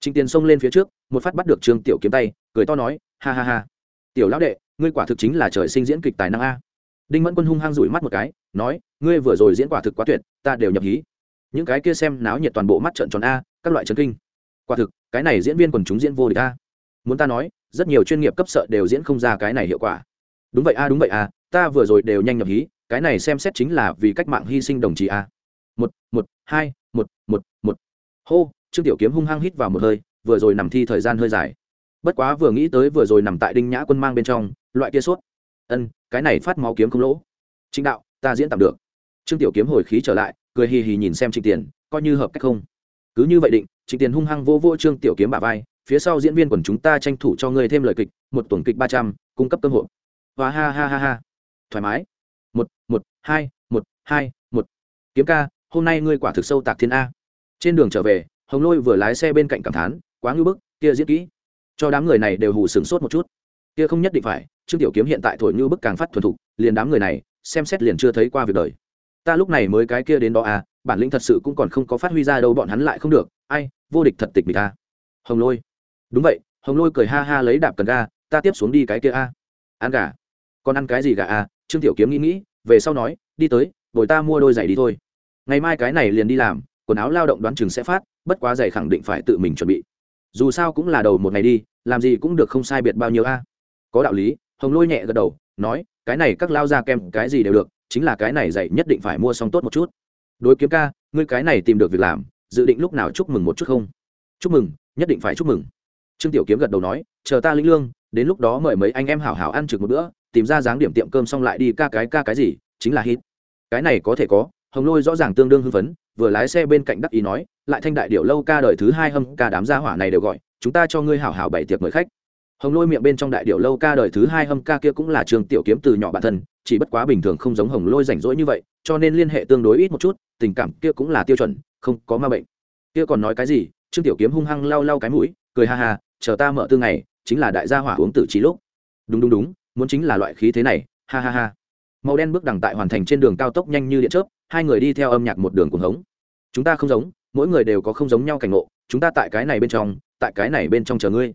Trịnh tiền xông lên phía trước, một phát bắt được trương tiểu kiếm tay, cười to nói, ha ha ha. Tiểu lão đệ, ngươi quả thực chính là trời sinh diễn kịch tài năng a. Đinh mẫn quân hung hăng rủi mắt một cái, nói, ngươi vừa rồi diễn quả thực quá tuyệt, ta đều nhập hí. Những cái kia xem náo nhiệt toàn bộ mắt trợn tròn a, các loại trấn kinh. Quả thực, cái này diễn viên quần chúng diễn vô địch a. Muốn ta nói rất nhiều chuyên nghiệp cấp sợ đều diễn không ra cái này hiệu quả. Đúng vậy a, đúng vậy a, ta vừa rồi đều nhanh nhập hí, cái này xem xét chính là vì cách mạng hy sinh đồng chí a. Một một, hai, một một một. Hô, trương tiểu kiếm hung hăng hít vào một hơi, vừa rồi nằm thi thời gian hơi dài. Bất quá vừa nghĩ tới vừa rồi nằm tại đinh nhã quân mang bên trong, loại kia suốt ân, cái này phát máu kiếm không lỗ. Chính đạo, ta diễn tạm được. Trương tiểu kiếm hồi khí trở lại, cười hì hì nhìn xem trịnh tiền, coi như hợp cách không? Cứ như vậy định, trịnh tiền hung hăng vô vô trương tiểu kiếm bà vai phía sau diễn viên quần chúng ta tranh thủ cho ngươi thêm lời kịch, một tuần kịch ba trăm, cung cấp cơ hội và ha ha ha ha. Thoải mái. Một một, hai một hai, một. Kiếm ca, hôm nay ngươi quả thực sâu tạc thiên a. Trên đường trở về, hồng lôi vừa lái xe bên cạnh cảm thán, quá ngưỡng bức, kia diễn kỹ. Cho đám người này đều hù sừng sốt một chút. Kia không nhất định phải, trương tiểu kiếm hiện tại thổi như bức càng phát thuần thục, liền đám người này, xem xét liền chưa thấy qua việc đời. Ta lúc này mới cái kia đến đó à bản lĩnh thật sự cũng còn không có phát huy ra đâu, bọn hắn lại không được. Ai, vô địch thật tịch bị ta hồng lôi đúng vậy, hồng lôi cười ha ha lấy đạp cần ga, ta tiếp xuống đi cái kia a. Ăn gà. Còn ăn cái gì gà à trương tiểu kiếm nghĩ nghĩ, về sau nói, đi tới, bồi ta mua đôi giày đi thôi. Ngày mai cái này liền đi làm, quần áo lao động đoán chừng sẽ phát, bất quá giày khẳng định phải tự mình chuẩn bị. Dù sao cũng là đầu một ngày đi, làm gì cũng được không sai biệt bao nhiêu a. Có đạo lý, hồng lôi nhẹ gật đầu, nói, cái này các lao ra kem cái gì đều được, chính là cái này dạy nhất định phải mua xong tốt một chút. Đối kiếm ca, ngươi cái này tìm được việc làm, dự định lúc nào chúc mừng một chút không? Chúc mừng, nhất định phải chúc mừng trương tiểu kiếm gật đầu nói, chờ ta linh lương, đến lúc đó mời mấy anh em hảo hảo ăn trực một bữa, tìm ra dáng điểm tiệm cơm xong lại đi ca cái ca cái gì, chính là hít cái này có thể có, hồng lôi rõ ràng tương đương hưng phấn, vừa lái xe bên cạnh đắc ý nói, lại thanh đại điệu lâu ca đời thứ hai hâm, ca đám gia hỏa này đều gọi, chúng ta cho ngươi hảo hảo bảy tiệc mời khách. Hồng lôi miệng bên trong đại điệu lâu ca đời thứ hai hâm, ca kia cũng là trường tiểu kiếm từ nhỏ bản thân, chỉ bất quá bình thường không giống hồng lôi rảnh rỗi như vậy, cho nên liên hệ tương đối ít một chút, tình cảm kia cũng là tiêu chuẩn, không có ma bệnh. Kia còn nói cái gì, trương tiểu kiếm hung hăng lau lau cái mũi cười ha ha, chờ ta mở tương ngày, chính là đại gia hỏa uống tử trí lúc. Đúng đúng đúng, muốn chính là loại khí thế này, ha ha ha. Màu đen bước đằng tại hoàn thành trên đường cao tốc nhanh như điện chớp, hai người đi theo âm nhạc một đường cuồng hống. Chúng ta không giống, mỗi người đều có không giống nhau cảnh ngộ, chúng ta tại cái này bên trong, tại cái này bên trong chờ ngươi.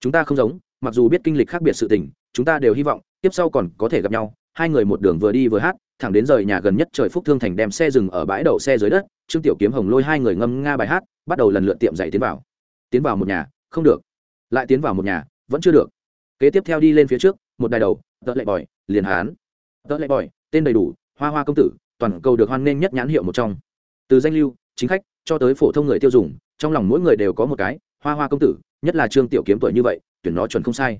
Chúng ta không giống, mặc dù biết kinh lịch khác biệt sự tình, chúng ta đều hy vọng, tiếp sau còn có thể gặp nhau. Hai người một đường vừa đi vừa hát, thẳng đến rời nhà gần nhất trời phúc thương thành đem xe dừng ở bãi đậu xe dưới đất, trương tiểu kiếm hồng lôi hai người ngâm nga bài hát, bắt đầu lần lượt tiệm dậy tiến vào. Tiến vào một nhà không được. Lại tiến vào một nhà, vẫn chưa được. Kế tiếp theo đi lên phía trước, một đài đầu, tợ lệ bòi, liền hán. Tợ lệ bòi, tên đầy đủ, hoa hoa công tử, toàn cầu được hoan nghênh nhất nhãn hiệu một trong. Từ danh lưu, chính khách, cho tới phổ thông người tiêu dùng, trong lòng mỗi người đều có một cái, hoa hoa công tử, nhất là trương tiểu kiếm tuổi như vậy, tuyển nó chuẩn không sai.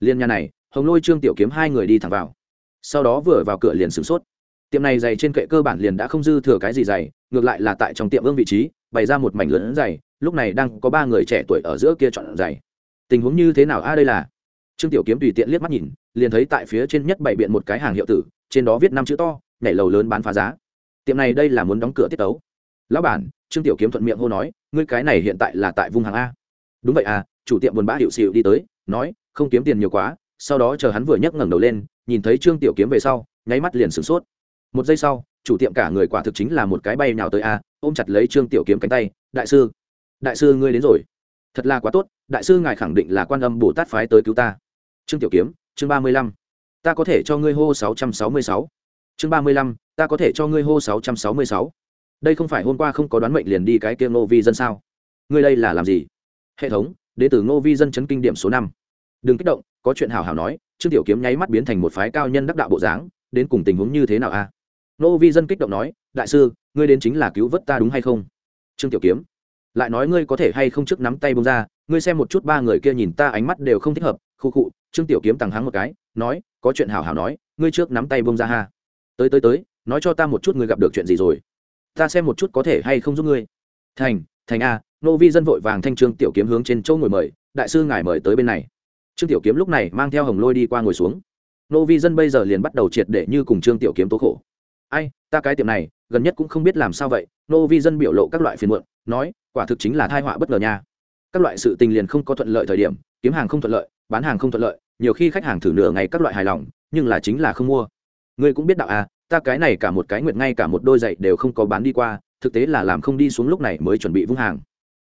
Liên nhà này, hồng lôi trương tiểu kiếm hai người đi thẳng vào. Sau đó vừa vào cửa liền sửng sốt. Tiệm này dày trên kệ cơ bản liền đã không dư thừa cái gì dày, ngược lại là tại trong tiệm ương vị trí bày ra một mảnh lớn dày, lúc này đang có ba người trẻ tuổi ở giữa kia chọn dày. Tình huống như thế nào? A, đây là. Trương tiểu kiếm tùy tiện liếc mắt nhìn, liền thấy tại phía trên nhất bày biện một cái hàng hiệu tử, trên đó viết năm chữ to, nhảy lầu lớn bán phá giá. Tiệm này đây là muốn đóng cửa tiết tấu. Lão bản, trương tiểu kiếm thuận miệng hô nói, ngươi cái này hiện tại là tại vùng hàng a. Đúng vậy à chủ tiệm buồn bã hiệu xịu đi tới, nói, không kiếm tiền nhiều quá, sau đó chờ hắn vừa nhấc ngẩng đầu lên, nhìn thấy trương tiểu kiếm về sau, nháy mắt liền sửng sốt. Một giây sau chủ tiệm cả người quả thực chính là một cái bay nào tới a, ôm chặt lấy trương tiểu kiếm cánh tay, đại sư đại sư ngươi đến rồi. Thật là quá tốt, đại sư ngài khẳng định là quan âm bồ tát phái tới cứu ta. Trương tiểu kiếm, chương ba mươi lăm. Ta có thể cho ngươi hô sáu trăm sáu mươi sáu. Chương ba mươi lăm, ta có thể cho ngươi hô sáu trăm sáu mươi sáu. Đây không phải hôm qua không có đoán mệnh liền đi cái kia ngô vi dân sao? Ngươi đây là làm gì? Hệ thống, đến từ ngô vi dân chấn kinh điểm số năm. Đừng kích động, có chuyện hào hào nói, trương tiểu kiếm nháy mắt biến thành một phái cao nhân đắc đạo bộ dáng, đến cùng tình huống như thế nào a? Nô vi dân kích động nói, đại sư, ngươi đến chính là cứu vớt ta đúng hay không? Trương tiểu kiếm, lại nói ngươi có thể hay không trước nắm tay bông ra, ngươi xem một chút ba người kia nhìn ta ánh mắt đều không thích hợp. Khu khụ trương tiểu kiếm tằng hắng một cái, nói, có chuyện hảo hảo nói, ngươi trước nắm tay bông ra ha. Tới tới tới, nói cho ta một chút ngươi gặp được chuyện gì rồi. Ta xem một chút có thể hay không giúp ngươi. Thành thành a. Nô vi dân vội vàng thanh trương tiểu kiếm hướng trên châu ngồi mời, đại sư ngài mời tới bên này. Trương tiểu kiếm lúc này mang theo hồng lôi đi qua ngồi xuống. Nô vi dân bây giờ liền bắt đầu triệt để như cùng trương tiểu kiếm tố khổ ai, ta cái tiệm này, gần nhất cũng không biết làm sao vậy. Nô vi dân biểu lộ các loại phiền muộn, nói, quả thực chính là thai họa bất ngờ nha. Các loại sự tình liền không có thuận lợi thời điểm, kiếm hàng không thuận lợi, bán hàng không thuận lợi, nhiều khi khách hàng thử nửa ngày các loại hài lòng, nhưng là chính là không mua. Ngươi cũng biết đạo à ta cái này cả một cái nguyện ngay cả một đôi giày đều không có bán đi qua, thực tế là làm không đi xuống lúc này mới chuẩn bị vung hàng.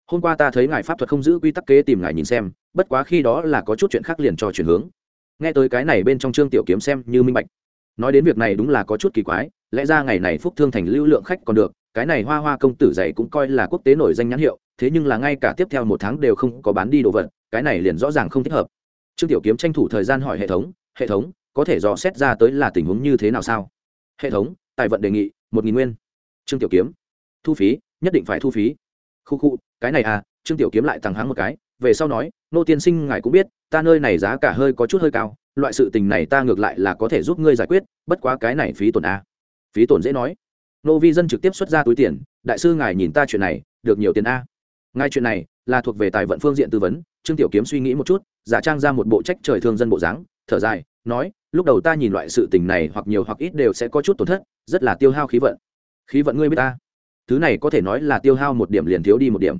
Hôm qua ta thấy ngài pháp thuật không giữ quy tắc kế tìm ngài nhìn xem, bất quá khi đó là có chút chuyện khác liền cho chuyển hướng. Nghe tới cái này bên trong trương tiểu kiếm xem như minh bạch. Nói đến việc này đúng là có chút kỳ quái lẽ ra ngày này phúc thương thành lưu lượng khách còn được, cái này hoa hoa công tử dạy cũng coi là quốc tế nổi danh nhãn hiệu, thế nhưng là ngay cả tiếp theo một tháng đều không có bán đi đồ vật, cái này liền rõ ràng không thích hợp. Trương tiểu kiếm tranh thủ thời gian hỏi hệ thống hệ thống, có thể dò xét ra tới là tình huống như thế nào sao? Hệ thống, tài vận đề nghị, một nghìn nguyên. Trương tiểu kiếm. Thu phí, nhất định phải thu phí. Khu khu, cái này à? Trương tiểu kiếm lại tăng háng một cái, về sau nói, nô tiên sinh ngài cũng biết, ta nơi này giá cả hơi có chút hơi cao, loại sự tình này ta ngược lại là có thể giúp ngươi giải quyết, bất quá cái này phí tổn a phí tổn dễ nói. Nô vi dân trực tiếp xuất ra túi tiền, đại sư ngài nhìn ta chuyện này, được nhiều tiền a? Ngay chuyện này là thuộc về tài vận phương diện tư vấn, trương tiểu kiếm suy nghĩ một chút, giả trang ra một bộ trách trời thương dân bộ dáng, thở dài, nói, lúc đầu ta nhìn loại sự tình này hoặc nhiều hoặc ít đều sẽ có chút tổn thất, rất là tiêu hao khí vận. Khí vận ngươi biết ta? Thứ này có thể nói là tiêu hao một điểm liền thiếu đi một điểm.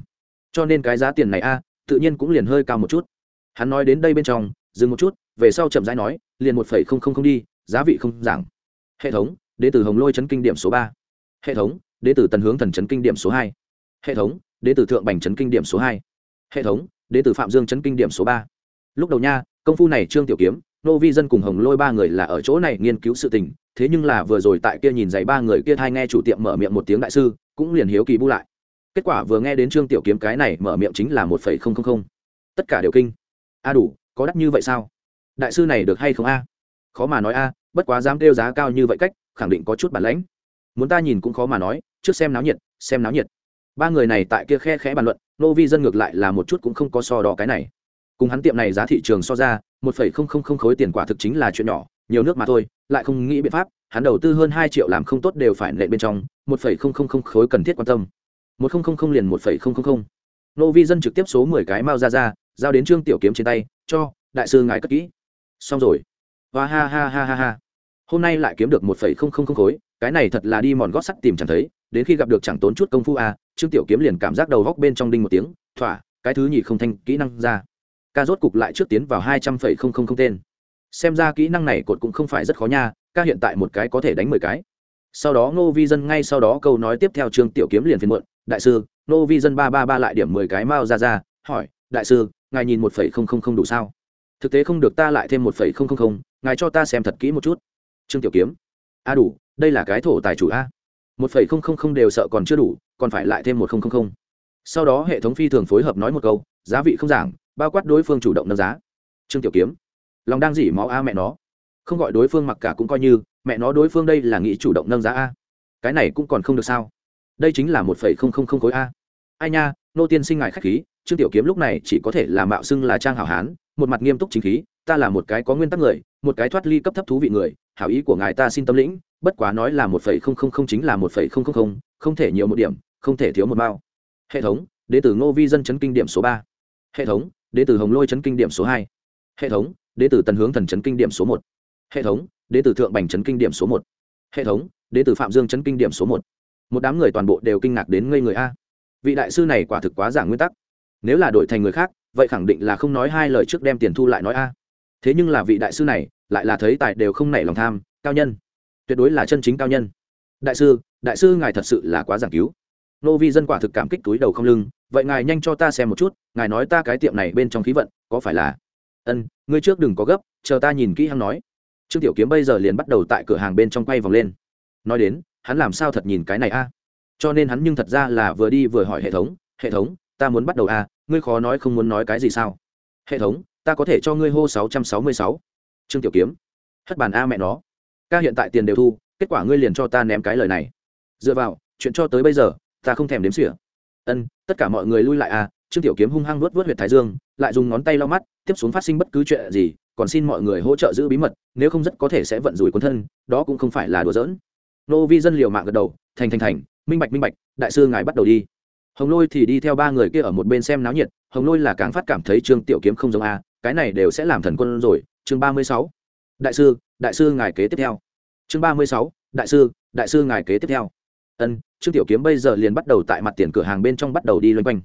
Cho nên cái giá tiền này a, tự nhiên cũng liền hơi cao một chút. Hắn nói đến đây bên trong, dừng một chút, về sau chậm rãi nói, liền một phẩy không không không đi, giá vị không giảm hệ thống đến từ hồng lôi chấn kinh điểm số ba. Hệ thống đến từ tần hướng thần chấn kinh điểm số hai. Hệ thống đến từ thượng bành chấn kinh điểm số hai. Hệ thống đến từ phạm dương chấn kinh điểm số ba. Lúc đầu nha, công phu này trương tiểu kiếm, nô vi dân cùng hồng lôi ba người là ở chỗ này nghiên cứu sự tình, thế nhưng là vừa rồi tại kia nhìn giày ba người kia thai nghe chủ tiệm mở miệng một tiếng đại sư, cũng liền hiếu kỳ bu lại. Kết quả vừa nghe đến trương tiểu kiếm cái này mở miệng chính là một phẩy không không không. Tất cả đều kinh. A đủ, có đắt như vậy sao? Đại sư này được hay không a? Khó mà nói a, bất quá dám kêu giá cao như vậy cách khẳng định có chút bản lãnh. Muốn ta nhìn cũng khó mà nói, trước xem náo nhiệt, xem náo nhiệt. Ba người này tại kia khe khẽ bàn luận nô vi dân ngược lại là một chút cũng không có so đỏ cái này. Cùng hắn tiệm này giá thị trường so ra, một phẩy không không không khối tiền quả thực chính là chuyện nhỏ, nhiều nước mà thôi, lại không nghĩ biện pháp, hắn đầu tư hơn hai triệu làm không tốt đều phải nện bên trong, một phẩy không không không khối cần thiết quan tâm. Một không không không liền một phẩy không không không. Nô vi dân trực tiếp số mười cái mao ra ra giao đến trương tiểu kiếm trên tay, cho, đại sư ngài cất kỹ. Xong rồi. Và ha ha ha ha ha hôm nay lại kiếm được một phẩy không không không khối, cái này thật là đi mòn gót sắt tìm chẳng thấy, đến khi gặp được chẳng tốn chút công phu à trương tiểu kiếm liền cảm giác đầu góc bên trong đinh một tiếng, thỏa, cái thứ nhì không thanh, kỹ năng ra. Ca rốt cục lại trước tiến vào hai trăm phẩy không không không tên. Xem ra kỹ năng này cột cũng không phải rất khó nha, ca hiện tại một cái có thể đánh mười cái. Sau đó ngô vi dân ngay sau đó câu nói tiếp theo trương tiểu kiếm liền phiên muộn, đại sư, ngô vi dân ba ba ba lại điểm mười cái mao ra ra, hỏi, đại sư, ngài nhìn một phẩy không không không đủ sao? Thực tế không được ta lại thêm một phẩy không không không, ngài cho ta xem thật kỹ một chút trương tiểu kiếm. A đủ, đây là cái thổ tài chủ a. Một phẩy không không không đều sợ còn chưa đủ, còn phải lại thêm một không không không. Sau đó hệ thống phi thường phối hợp nói một câu, giá vị không giảm bao quát đối phương chủ động nâng giá. Trương tiểu kiếm. Lòng đang dỉ máu a mẹ nó. Không gọi đối phương mặc cả cũng coi như, mẹ nó đối phương đây là nghĩ chủ động nâng giá a. Cái này cũng còn không được sao. Đây chính là một phẩy không không không khối a. Ai nha, nô tiên sinh ngài khách khí trương tiểu kiếm lúc này chỉ có thể là mạo xưng là trang hảo hán, một mặt nghiêm túc chính khí, ta là một cái có nguyên tắc người, một cái thoát ly cấp thấp thú vị người, hảo ý của ngài ta xin tâm lĩnh, bất quá nói là một phẩy không không không chính là một phẩy không không không không thể nhiều một điểm, không thể thiếu một mao. Hệ thống, đến từ ngô vi dân chấn kinh điểm số ba. Hệ thống, đến từ hồng lôi chấn kinh điểm số hai. Hệ thống, đến từ tần hướng thần chấn kinh điểm số một. Hệ thống, đến từ thượng bành chấn kinh điểm số một. Hệ thống, đến từ phạm dương chấn kinh điểm số một. Một đám người toàn bộ đều kinh ngạc đến ngây người a. Vị đại sư này quả thực quá giảng nguyên tắc nếu là đổi thành người khác, vậy khẳng định là không nói hai lời trước đem tiền thu lại nói a. Thế nhưng là vị đại sư này, lại là thấy tài đều không nảy lòng tham, cao nhân. Tuyệt đối là chân chính cao nhân. Đại sư đại sư ngài thật sự là quá giảng cứu. Nô vi dân quả thực cảm kích túi đầu không lưng, vậy ngài nhanh cho ta xem một chút, ngài nói ta cái tiệm này bên trong khí vận, có phải là? Ân, ngươi trước đừng có gấp, chờ ta nhìn kỹ hắn nói. Trương tiểu kiếm bây giờ liền bắt đầu tại cửa hàng bên trong quay vòng lên. Nói đến, hắn làm sao thật nhìn cái này a? Cho nên hắn nhưng thật ra là vừa đi vừa hỏi hệ thống hệ thống ta muốn bắt đầu a ngươi khó nói không muốn nói cái gì sao? Hệ thống, ta có thể cho ngươi hô sáu trăm sáu mươi sáu. Trương tiểu kiếm, hất bàn a mẹ nó. Ca hiện tại tiền đều thu, kết quả ngươi liền cho ta ném cái lời này. Dựa vào, chuyện cho tới bây giờ, ta không thèm đếm xỉa. Ân, tất cả mọi người lui lại a trương tiểu kiếm hung hăng vuốt vuốt huyệt thái dương, lại dùng ngón tay lau mắt, tiếp xuống phát sinh bất cứ chuyện gì, còn xin mọi người hỗ trợ giữ bí mật, nếu không rất có thể sẽ vận rủi quân thân, đó cũng không phải là đùa giỡn. Nô vi dân liều mạng gật đầu, thành thành thành, minh bạch minh bạch, đại sư ngài bắt đầu đi hồng lôi thì đi theo ba người kia ở một bên xem náo nhiệt, hồng lôi là càng phát cảm thấy trương tiểu kiếm không giống a, cái này đều sẽ làm thần quân rồi. Chương ba mươi sáu. Đại sư đại sư ngài kế tiếp theo. Chương ba mươi sáu. Đại sư đại sư ngài kế tiếp theo. Ân, trương tiểu kiếm bây giờ liền bắt đầu tại mặt tiền cửa hàng bên trong bắt đầu đi loanh quanh.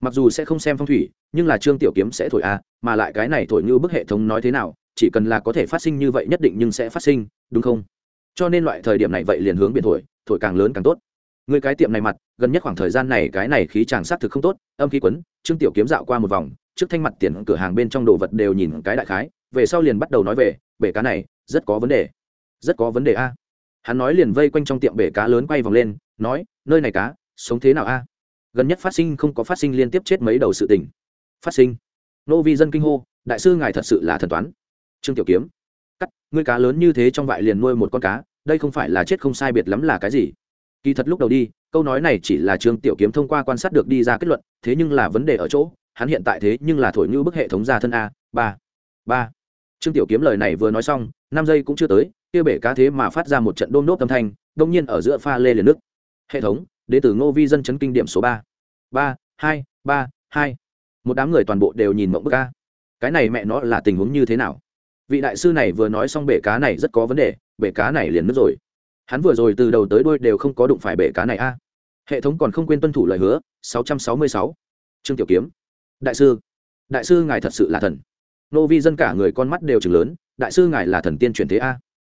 Mặc dù sẽ không xem phong thủy, nhưng là trương tiểu kiếm sẽ thổi a, mà lại cái này thổi như bức hệ thống nói thế nào, chỉ cần là có thể phát sinh như vậy nhất định nhưng sẽ phát sinh, đúng không? Cho nên loại thời điểm này vậy liền hướng biển thổi thổi càng lớn càng tốt người cái tiệm này mặt, gần nhất khoảng thời gian này cái này khí chàng sát thực không tốt, âm khí quấn, trương tiểu kiếm dạo qua một vòng, trước thanh mặt tiền cửa hàng bên trong đồ vật đều nhìn cái đại khái, về sau liền bắt đầu nói về, bể cá này, rất có vấn đề. Rất có vấn đề a. Hắn nói liền vây quanh trong tiệm bể cá lớn quay vòng lên, nói, nơi này cá, sống thế nào a? Gần nhất phát sinh không có phát sinh liên tiếp chết mấy đầu sự tình. Phát sinh. Nô vi dân kinh hô, đại sư ngài thật sự là thần toán. Trương tiểu kiếm, cắt, ngươi cá lớn như thế trong vại liền nuôi một con cá, đây không phải là chết không sai biệt lắm là cái gì? Kỳ thật lúc đầu đi, câu nói này chỉ là trương tiểu kiếm thông qua quan sát được đi ra kết luận, thế nhưng là vấn đề ở chỗ, hắn hiện tại thế nhưng là thổi như bức hệ thống gia thân a, ba ba. Trương tiểu kiếm lời này vừa nói xong, năm giây cũng chưa tới, kia bể cá thế mà phát ra một trận đôm nốt âm thanh, đông nhiên ở giữa pha lê liền nước. Hệ thống, đến từ ngô vi dân chấn kinh điểm số ba. Ba, hai ba, hai. Một đám người toàn bộ đều nhìn mộng bức ca cái này mẹ nó là tình huống như thế nào? Vị đại sư này vừa nói xong bể cá này rất có vấn đề, bể cá này liền nứt rồi hắn vừa rồi từ đầu tới đuôi đều không có đụng phải bể cá này a. Hệ thống còn không quên tuân thủ lời hứa 666. trương tiểu kiếm. Đại sư. Đại sư ngài thật sự là thần. Nô vi dân cả người con mắt đều chừng lớn đại sư ngài là thần tiên truyền thế a.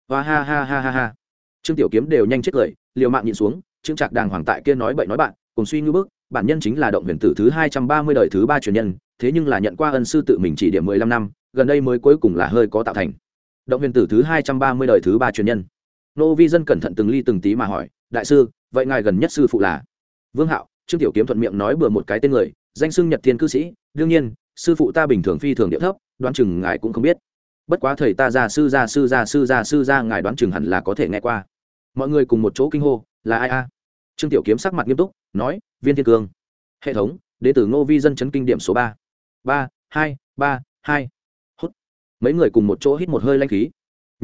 Và ha ha ha ha ha. Trương tiểu kiếm đều nhanh chết cười liều mạng nhìn xuống trương trạc đàng hoàng tại kia nói bậy nói bạn cùng suy ngư bước, bản nhân chính là động huyền tử thứ hai trăm ba mươi đời thứ ba truyền nhân thế nhưng là nhận qua ân sư tự mình chỉ điểm mười lăm năm gần đây mới cuối cùng là hơi có tạo thành. Động huyền tử thứ hai trăm ba mươi đời thứ ba truyền nhân nô vi dân cẩn thận từng ly từng tí mà hỏi, đại sư, vậy ngài gần nhất sư phụ là? Vương hạo. Trương tiểu kiếm thuận miệng nói bừa một cái tên người, danh xưng nhật thiên cư sĩ. Đương nhiên, sư phụ ta bình thường phi thường địa thấp, đoán chừng ngài cũng không biết. Bất quá thầy ta ra sư ra sư ra sư ra sư ra ngài đoán chừng hẳn là có thể nghe qua. Mọi người cùng một chỗ kinh hô, là ai a? Trương tiểu kiếm sắc mặt nghiêm túc, nói, viên thiên cương. Hệ thống đ ế tử ngô vi dân chấn kinh điểm số ba. Ba, hai ba, hai. Hút. Mấy người cùng một chỗ hít một hơi lanh khí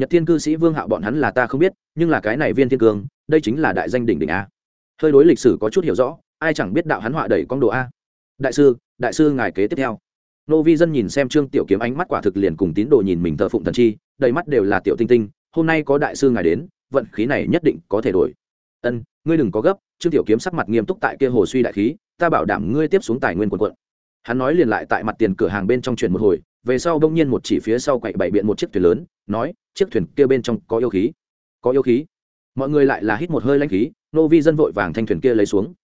nhật thiên cư sĩ vương hạo bọn hắn là ta không biết, nhưng là cái này viên thiên cương, đây chính là đại danh đỉnh đỉnh a. Hơi đối lịch sử có chút hiểu rõ, ai chẳng biết đạo hắn họa đẩy con đồ a. Đại sư đại sư ngài kế tiếp theo. Nô vi dân nhìn xem trương tiểu kiếm ánh mắt quả thực liền cùng tín đồ nhìn mình thờ phụng thần chi, đầy mắt đều là tiểu tinh tinh, hôm nay có đại sư ngài đến, vận khí này nhất định có thể đổi. Ân, ngươi đừng có gấp, trương tiểu kiếm sắc mặt nghiêm túc tại kia hồ suy đại khí, ta bảo đảm ngươi tiếp xuống tài nguyên quần quận. Hắn nói liền lại tại mặt tiền cửa hàng bên trong chuyển một hồi, về sau đông nhiên một chỉ phía sau quậy bảy biện một chiếc thuyền lớn nói, chiếc thuyền kia bên trong có yêu khí. Có yêu khí. Mọi người lại là hít một hơi lãnh khí, nô vi dân vội vàng thanh thuyền kia lấy xuống.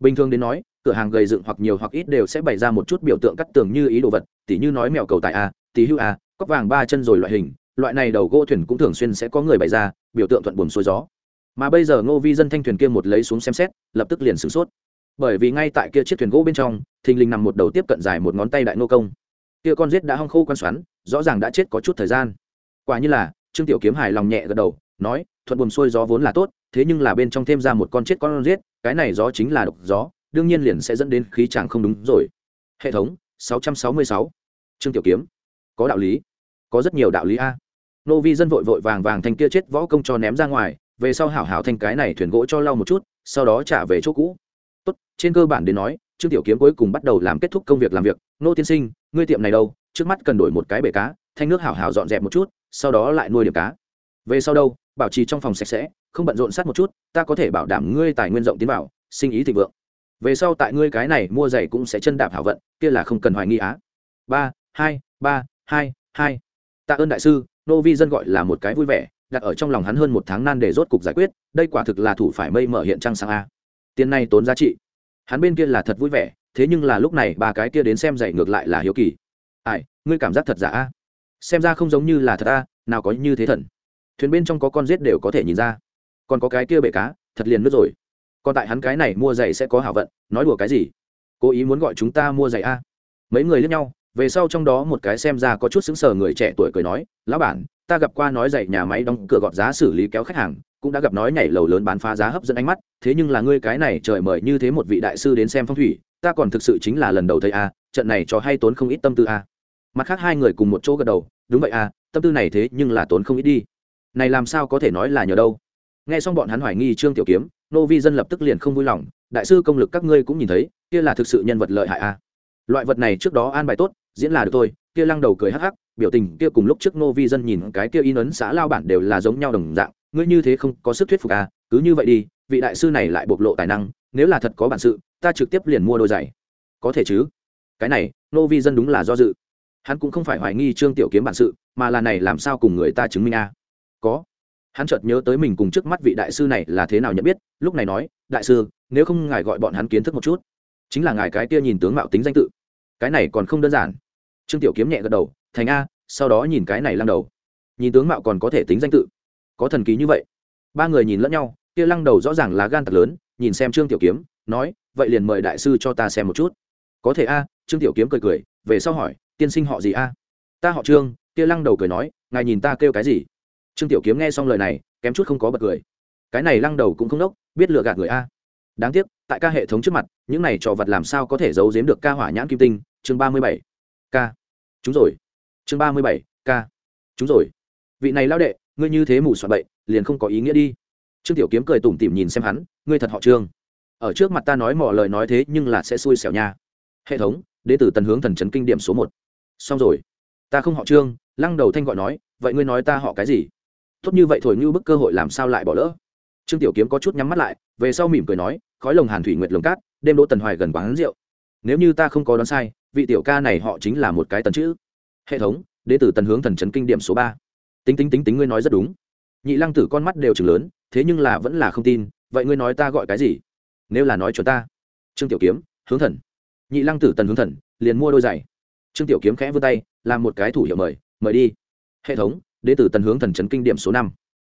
Bình thường đến nói, cửa hàng gầy dựng hoặc nhiều hoặc ít đều sẽ bày ra một chút biểu tượng cắt tường như ý đồ vật, tỉ như nói mèo cầu tại a, tỉ hưu a, cóc vàng ba chân rồi loại hình, loại này đầu gỗ thuyền cũng thường xuyên sẽ có người bày ra, biểu tượng thuận buồm xuôi gió. Mà bây giờ ngô vi dân thanh thuyền kia một lấy xuống xem xét, lập tức liền sửng sốt. Bởi vì ngay tại kia chiếc thuyền gỗ bên trong, thình lình nằm một đầu tiếp cận dài một ngón tay đại nô công. Kia con rết đã hong khô quan xoắn, rõ ràng đã chết có chút thời gian quả như là, trương tiểu kiếm hài lòng nhẹ gật đầu, nói, thuận buồm xuôi gió vốn là tốt, thế nhưng là bên trong thêm ra một con chết con riết cái này gió chính là độc gió, đương nhiên liền sẽ dẫn đến khí chàng không đúng rồi. Hệ thống 666. trương tiểu kiếm. Có đạo lý. Có rất nhiều đạo lý a. Nô vi dân vội vội vàng vàng thanh kia chết võ công cho ném ra ngoài, về sau hảo hảo thanh cái này thuyền gỗ cho lau một chút, sau đó trả về chỗ cũ. Tốt, trên cơ bản đến nói, trương tiểu kiếm cuối cùng bắt đầu làm kết thúc công việc làm việc. Nô tiên sinh, ngươi tiệm này đâu? Trước mắt cần đổi một cái bể cá, thanh nước hảo hảo dọn dẹp một chút sau đó lại nuôi điểm cá. Về sau đâu, bảo trì trong phòng sạch sẽ, không bận rộn sát một chút, ta có thể bảo đảm ngươi tài nguyên rộng tiến vào, sinh ý thịnh vượng. Về sau tại ngươi cái này mua giày cũng sẽ chân đạp hảo vận, kia là không cần hoài nghi á. Ba, hai ba, hai hai. Tạ ơn đại sư, nô vi dân gọi là một cái vui vẻ, đặt ở trong lòng hắn hơn một tháng nan để rốt cục giải quyết, đây quả thực là thủ phải mây mở hiện trăng sang a. Tiền này tốn giá trị. Hắn bên kia là thật vui vẻ, thế nhưng là lúc này ba cái kia đến xem giày ngược lại là hiếu kỳ. Ai, ngươi cảm giác thật giả a? Xem ra không giống như là thật a, nào có như thế thần. Thuyền bên trong có con rết đều có thể nhìn ra. Còn có cái kia bể cá, thật liền nước rồi. Còn tại hắn cái này mua giày sẽ có hảo vận, nói đùa cái gì? Cố ý muốn gọi chúng ta mua giày a. Mấy người lẫn nhau, về sau trong đó một cái xem ra có chút xứng sờ người trẻ tuổi cười nói, lão bản, ta gặp qua nói giày nhà máy đóng cửa gọt giá xử lý kéo khách hàng, cũng đã gặp nói nhảy lầu lớn bán phá giá hấp dẫn ánh mắt, thế nhưng là ngươi cái này trời mời như thế một vị đại sư đến xem phong thủy, ta còn thực sự chính là lần đầu thấy a, trận này cho hay tốn không ít tâm tư a mặt khác hai người cùng một chỗ gật đầu đúng vậy à, tâm tư này thế nhưng là tốn không ít đi. Này làm sao có thể nói là nhờ đâu? Nghe xong bọn hắn hoài nghi trương tiểu kiếm nô vi dân lập tức liền không vui lòng đại sư công lực các ngươi cũng nhìn thấy kia là thực sự nhân vật lợi hại à? loại vật này trước đó an bài tốt diễn là được thôi. Kia lăng đầu cười hắc hắc biểu tình kia cùng lúc trước nô vi dân nhìn cái kia in ấn xã lao bản đều là giống nhau đồng dạng ngươi như thế không có sức thuyết phục à cứ như vậy đi vị đại sư này lại bộc lộ tài năng nếu là thật có bản sự ta trực tiếp liền mua đôi giày. Có thể chứ. Cái này nô vi dân đúng là do dự hắn cũng không phải hoài nghi trương tiểu kiếm bản sự, mà là này làm sao cùng người ta chứng minh a? À? có. Hắn chợt nhớ tới mình cùng trước mắt vị đại sư này là thế nào nhận biết, lúc này nói, đại sư, nếu không ngài gọi bọn hắn kiến thức một chút, chính là ngài cái kia nhìn tướng mạo tính danh tự. Cái này còn không đơn giản. Trương tiểu kiếm nhẹ gật đầu, thành a, sau đó nhìn cái này lăng đầu. Nhìn tướng mạo còn có thể tính danh tự. Có thần ký như vậy. Ba người nhìn lẫn nhau, kia lăng đầu rõ ràng là gan thật lớn, nhìn xem trương tiểu kiếm, nói, vậy liền mời đại sư cho ta xem một chút. Có thể a, trương tiểu kiếm cười cười, về sau hỏi tiên sinh họ gì a? Ta họ trương, kia lăng đầu cười nói, ngài nhìn ta kêu cái gì? Trương tiểu kiếm nghe xong lời này, kém chút không có bật cười. Cái này lăng đầu cũng không đốc, biết lừa gạt người a. Đáng tiếc, tại ca hệ thống trước mặt, những này trò vật làm sao có thể giấu giếm được ca hỏa nhãn kim tinh? Chương ba mươi bảy k chúng rồi. Chương ba mươi bảy k chúng rồi. Vị này lao đệ, ngươi như thế mù soạn bậy, liền không có ý nghĩa đi. Trương tiểu kiếm cười tủm tỉm nhìn xem hắn, ngươi thật họ trương. Ở trước mặt ta nói mỏ lời nói thế nhưng là sẽ xui xẻo nha. Hệ thống đ tử tần hướng thần trấn kinh điểm số một xong rồi. Ta không họ trương, lăng đầu thanh gọi nói, vậy ngươi nói ta họ cái gì? Tốt như vậy thổi như bức cơ hội làm sao lại bỏ lỡ? Trương tiểu kiếm có chút nhắm mắt lại, về sau mỉm cười nói, khói lồng hàn thủy nguyệt lồng cát, đêm đỗ tần hoài gần quán rượu. Nếu như ta không có đoán sai, vị tiểu ca này họ chính là một cái tần chữ. Hệ thống đệ tử tần hướng thần trấn kinh điểm số ba. Tính tính tính tính ngươi nói rất đúng. Nhị lăng tử con mắt đều chừng lớn, thế nhưng là vẫn là không tin, vậy ngươi nói ta gọi cái gì? Nếu là nói cho ta. Trương tiểu kiếm, hướng thần. Nhị lăng tử tần hướng thần, liền mua đôi giày trương tiểu kiếm khẽ vươn tay, làm một cái thủ hiệu mời mời đi. Hệ thống đ ế tử tần hướng thần trấn kinh điểm số năm.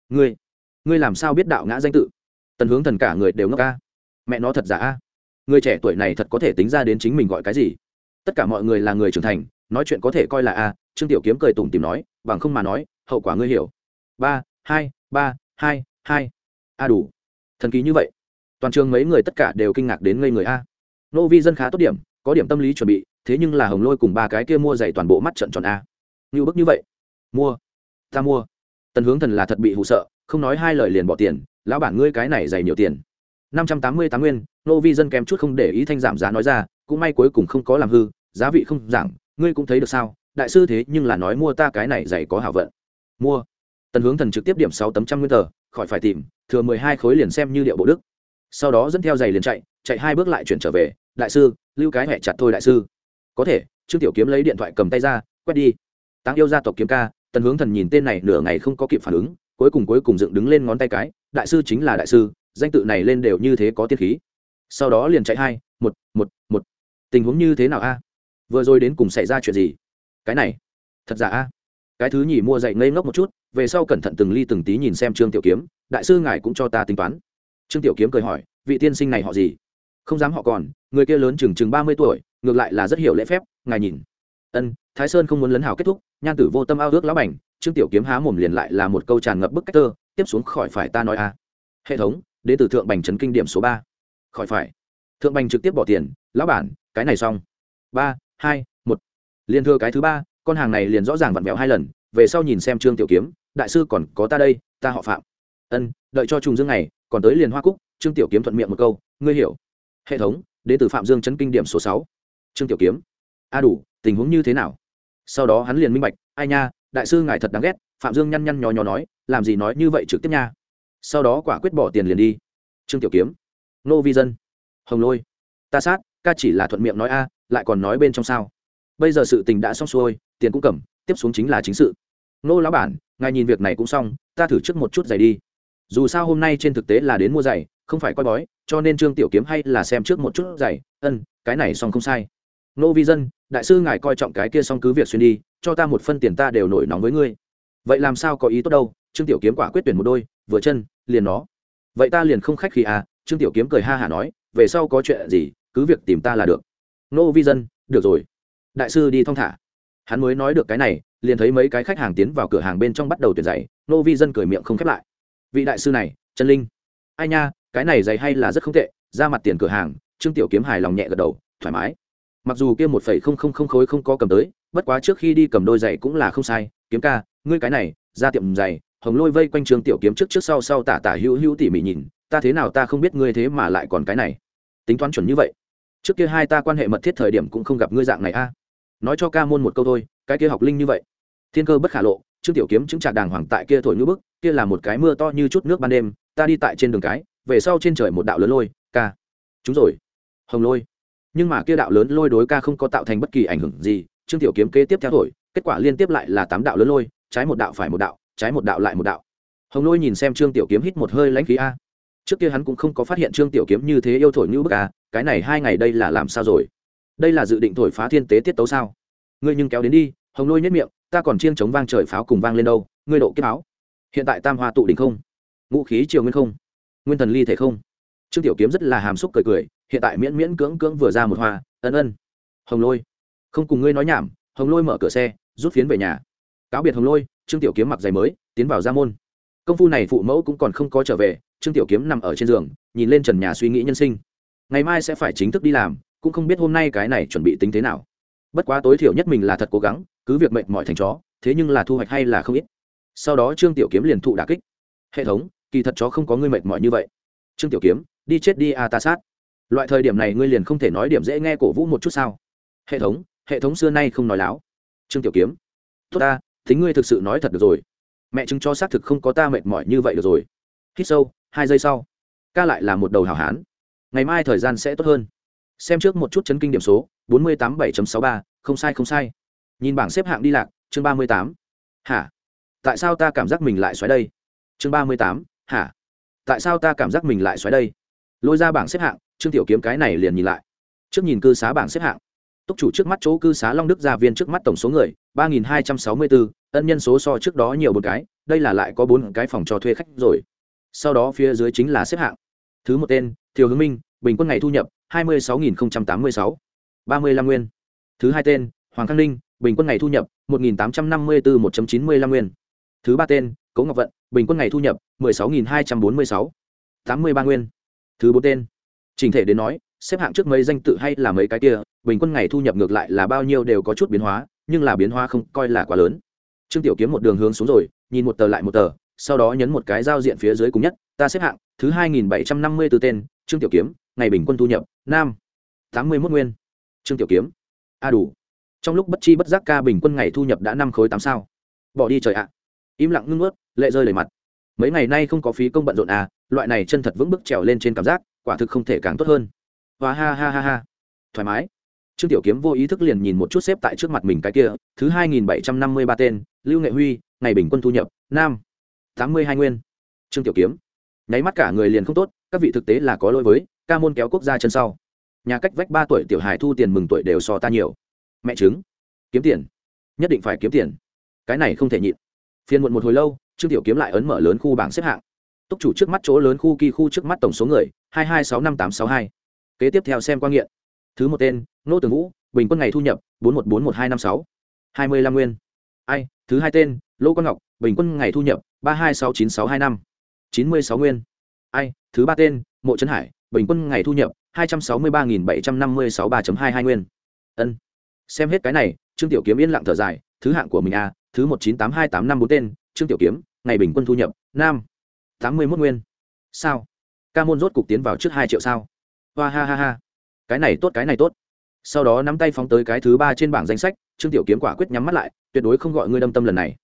Ngươi ngươi làm sao biết đạo ngã danh tự? Tần hướng thần cả người đều ngốc ca mẹ nó thật giả a. Người trẻ tuổi này thật có thể tính ra đến chính mình gọi cái gì? Tất cả mọi người là người trưởng thành, nói chuyện có thể coi là a. Trương tiểu kiếm cười tủm tìm nói, bằng không mà nói, hậu quả ngươi hiểu. Ba, hai ba, hai hai. A đủ. Thần kỳ như vậy. Toàn trường mấy người tất cả đều kinh ngạc đến ngây người a. Nô vi dân khá tốt điểm, có điểm tâm lý chuẩn bị thế nhưng là hồng lôi cùng ba cái kia mua giày toàn bộ mắt trận tròn a. Như bức như vậy. Mua. Ta mua. Tần hướng thần là thật bị hụ sợ, không nói hai lời liền bỏ tiền, lão bản ngươi cái này dày nhiều tiền. năm trăm tám mươi tám nguyên, nô vi dân kém chút không để ý thanh giảm giá nói ra, cũng may cuối cùng không có làm hư, giá vị không giảm, ngươi cũng thấy được sao, đại sư thế nhưng là nói mua ta cái này dày có hảo vận. Mua. Tần hướng thần trực tiếp điểm sáu tấm trăm nguyên tờ, khỏi phải tìm, thừa mười hai khối liền xem như điệu bộ đức. Sau đó dẫn theo giày liền chạy chạy hai bước lại chuyển trở về, đại sư, lưu cái hẹ chặt thôi đại sư có thể, trương tiểu kiếm lấy điện thoại cầm tay ra, quét đi. Táng yêu gia tộc kiếm ca, tần hướng thần nhìn tên này nửa ngày không có kịp phản ứng, cuối cùng cuối cùng dựng đứng lên ngón tay cái, đại sư chính là đại sư, danh tự này lên đều như thế có tiết khí. Sau đó liền chạy hai, một một một. Tình huống như thế nào a? Vừa rồi đến cùng xảy ra chuyện gì? Cái này, thật giả a? Cái thứ nhỉ mua dậy ngây ngốc một chút, về sau cẩn thận từng ly từng tí nhìn xem trương tiểu kiếm, đại sư ngài cũng cho ta tính toán. Trương tiểu kiếm cười hỏi, vị tiên sinh này họ gì? Không dám họ còn, người kia lớn chừng chừng ba mươi tuổi, ngược lại là rất hiểu lễ phép, ngài nhìn. Ân, thái sơn không muốn lấn hào kết thúc, nhan tử vô tâm ao ước lão bảnh trương tiểu kiếm há mồm liền lại là một câu tràn ngập bức cách tơ, tiếp xuống khỏi phải ta nói a. Hệ thống, đến từ thượng bành trấn kinh điểm số ba. Khỏi phải. Thượng bành trực tiếp bỏ tiền, lão bản, cái này xong. Ba, hai, một. Liền thưa cái thứ ba, con hàng này liền rõ ràng vặn vẹo hai lần, về sau nhìn xem trương tiểu kiếm, đại sư còn có ta đây, ta họ phạm. Ân, đợi cho trùng dương này còn tới liền hoa cúc, trương tiểu kiếm thuận miệng một câu, ngươi hiểu hệ thống, đến từ phạm dương chấn kinh điểm số sáu. Trương tiểu kiếm. A đủ, tình huống như thế nào? Sau đó hắn liền minh bạch, ai nha, đại sư ngài thật đáng ghét, phạm dương nhăn nhăn nhò nhò nói, làm gì nói như vậy trực tiếp nha. Sau đó quả quyết bỏ tiền liền đi. Trương tiểu kiếm. Nô vi dân. Hồng lôi. Ta sát, ca chỉ là thuận miệng nói a, lại còn nói bên trong sao. Bây giờ sự tình đã xong xuôi, tiền cũng cầm, tiếp xuống chính là chính sự. Nô lão bản, ngài nhìn việc này cũng xong, ta thử trước một chút giày đi dù sao hôm nay trên thực tế là đến mua giày, không phải coi bói, cho nên trương tiểu kiếm hay là xem trước một chút giày. Ân, cái này xong không sai. Nô vi dân, đại sư ngài coi trọng cái kia xong cứ việc xuyên đi, cho ta một phân tiền ta đều nổi nóng với ngươi. Vậy làm sao có ý tốt đâu, trương tiểu kiếm quả quyết tuyển một đôi, vừa chân, liền nó. Vậy ta liền không khách khi à trương tiểu kiếm cười ha hả nói, về sau có chuyện gì, cứ việc tìm ta là được. Nô vi dân, được rồi. Đại sư đi thong thả. Hắn mới nói được cái này, liền thấy mấy cái khách hàng tiến vào cửa hàng bên trong bắt đầu tuyển giày nô vi dân cười miệng không khép lại vị đại sư này chân linh. Ai nha, cái này giày hay là rất không tệ, ra mặt tiền cửa hàng, trương tiểu kiếm hài lòng nhẹ gật đầu, thoải mái. Mặc dù kia một phẩy không không không khối không có cầm tới, bất quá trước khi đi cầm đôi giày cũng là không sai. Kiếm ca, ngươi cái này, ra tiệm giày, hồng lôi vây quanh trương tiểu kiếm trước trước sau sau tả tả hữu hữu tỉ mỉ nhìn, ta thế nào ta không biết ngươi thế mà lại còn cái này. Tính toán chuẩn như vậy. Trước kia hai ta quan hệ mật thiết thời điểm cũng không gặp ngươi dạng này a. Nói cho ca môn một câu thôi, cái kia học linh như vậy. Thiên cơ bất khả lộ trương tiểu kiếm chứng trà đàng hoàng tại kia thổi như bức, kia là một cái mưa to như chút nước ban đêm, ta đi tại trên đường cái, về sau trên trời một đạo lớn lôi, ca. Chúng rồi. Hồng lôi. Nhưng mà kia đạo lớn lôi đối ca không có tạo thành bất kỳ ảnh hưởng gì, trương tiểu kiếm kế tiếp theo thổi, kết quả liên tiếp lại là tám đạo lớn lôi, trái một đạo phải một đạo, trái một đạo lại một đạo. Hồng lôi nhìn xem trương tiểu kiếm hít một hơi lãnh khí a. Trước kia hắn cũng không có phát hiện trương tiểu kiếm như thế yêu thổi như bức a, cái này hai ngày đây là làm sao rồi? Đây là dự định thổi phá thiên tế tiết tấu sao? Ngươi nhưng kéo đến đi hồng lôi nhất miệng, ta còn chiêng chống vang trời pháo cùng vang lên đâu, ngươi độ kiếp áo. Hiện tại tam hoa tụ đỉnh không? Ngũ khí triều nguyên không? Nguyên thần ly thể không? Trương tiểu kiếm rất là hàm xúc cười cười, hiện tại miễn miễn cưỡng cưỡng vừa ra một hoa, ân ân. Hồng lôi, không cùng ngươi nói nhảm, hồng lôi mở cửa xe, rút phiến về nhà. Cáo biệt hồng lôi, trương tiểu kiếm mặc giày mới, tiến vào gia môn. Công phu này phụ mẫu cũng còn không có trở về, trương tiểu kiếm nằm ở trên giường, nhìn lên trần nhà suy nghĩ nhân sinh. Ngày mai sẽ phải chính thức đi làm, cũng không biết hôm nay cái này chuẩn bị tính thế nào bất quá tối thiểu nhất mình là thật cố gắng, cứ việc mệnh mọi thành chó, thế nhưng là thu hoạch hay là không ít. Sau đó trương tiểu kiếm liền thụ đà kích. Hệ thống, kỳ thật chó không có ngươi mệt mỏi như vậy. Trương tiểu kiếm, đi chết đi a ta sát. Loại thời điểm này ngươi liền không thể nói điểm dễ nghe cổ vũ một chút sao? Hệ thống hệ thống xưa nay không nói láo. Trương tiểu kiếm, tốt ta thính ngươi thực sự nói thật được rồi. Mẹ chứng cho xác thực không có ta mệt mỏi như vậy được rồi. Hít sâu, hai giây sau, ca lại là một đầu hảo hán. Ngày mai thời gian sẽ tốt hơn xem trước một chút chấn kinh điểm số, bốn mươi tám bảy sáu ba, không sai không sai. Nhìn bảng xếp hạng đi lạc, chương ba mươi tám. Hả? Tại sao ta cảm giác mình lại xoáy đây? Chương ba mươi tám. Hả? Tại sao ta cảm giác mình lại xoáy đây? Lôi ra bảng xếp hạng, trương tiểu kiếm cái này liền nhìn lại. Trước nhìn cư xá bảng xếp hạng. Túc chủ trước mắt chỗ cư xá long đức gia viên trước mắt tổng số người, ba nghìn hai trăm sáu mươi bốn ân nhân số so trước đó nhiều một cái, đây là lại có bốn cái phòng cho thuê khách rồi. Sau đó phía dưới chính là xếp hạng. Thứ một tên thiều hướng minh, bình quân ngày thu nhập hai mươi sáu nghìn tám mươi sáu. ba mươi lăm nguyên. Thứ hai tên, hoàng khang ninh, bình quân ngày thu nhập một nghìn tám trăm năm mươi bốn một chín mươi lăm nguyên. Thứ ba tên, cố ngọc vận, bình quân ngày thu nhập mười sáu nghìn hai trăm bốn mươi sáu. tám mươi ba nguyên. Thứ bốn tên trình thể đến nói, xếp hạng trước mấy danh tự hay là mấy cái kia, bình quân ngày thu nhập ngược lại là bao nhiêu đều có chút biến hóa, nhưng là biến hóa không coi là quá lớn. Trương tiểu kiếm một đường hướng xuống rồi, nhìn một tờ lại một tờ, sau đó nhấn một cái giao diện phía dưới cùng nhất, ta xếp hạng, thứ hai nghìn bảy trăm năm mươi từ tên trương tiểu kiếm, ngày bình quân thu nhập, nam. tám mươi mốt nguyên. Trương tiểu kiếm. A đủ. Trong lúc bất chi bất giác ca bình quân ngày thu nhập đã năm khối tám sao. Bỏ đi trời ạ. Im lặng ngưng ướt lệ rơi lời mặt. Mấy ngày nay không có phí công bận rộn à loại này chân thật vững bước trèo lên trên cảm giác, quả thực không thể càng tốt hơn. Và ha ha ha ha. Thoải mái. Trương tiểu kiếm vô ý thức liền nhìn một chút xếp tại trước mặt mình cái kia, thứ hai nghìn bảy trăm năm mươi ba tên, lưu nghệ huy, ngày bình quân thu nhập, nam. tám mươi hai nguyên. Trương tiểu kiếm nháy mắt cả người liền không tốt, các vị thực tế là có lỗi với, ca môn kéo quốc gia chân sau. Nhà cách vách ba tuổi tiểu hài thu tiền mừng tuổi đều so ta nhiều. Mẹ chứng kiếm tiền, nhất định phải kiếm tiền. Cái này không thể nhịn. Phiên muộn một hồi lâu, trương tiểu kiếm lại ấn mở lớn khu bảng xếp hạng. Túc chủ trước mắt chỗ lớn khu kỳ khu trước mắt tổng số người, hai hai sáu năm tám sáu hai. Kế tiếp theo xem quan nghiện. Thứ một tên, nô tường vũ, bình quân ngày thu nhập, bốn một bốn một hai năm sáu. Hai mươi lăm nguyên. Ai, thứ hai tên, Lô quang ngọc, bình quân ngày thu nhập, ba hai sáu chín sáu hai năm chín mươi sáu nguyên. Ai, thứ ba tên, mộ trấn hải, bình quân ngày thu nhập hai trăm sáu mươi ba nghìn bảy trăm năm mươi sáu ba hai hai nguyên. Ân. Xem hết cái này, trương tiểu kiếm yên lặng thở dài, thứ hạng của mình a thứ một chín tám hai tám năm bốn tên, trương tiểu kiếm, ngày bình quân thu nhập nam, tám mươi mốt nguyên. Sao? Ca môn rốt cục tiến vào trước hai triệu sao? Hoa ha ha ha. Cái này tốt, cái này tốt. Sau đó nắm tay phóng tới cái thứ ba trên bảng danh sách, trương tiểu kiếm quả quyết nhắm mắt lại, tuyệt đối không gọi ngươi đâm tâm lần này.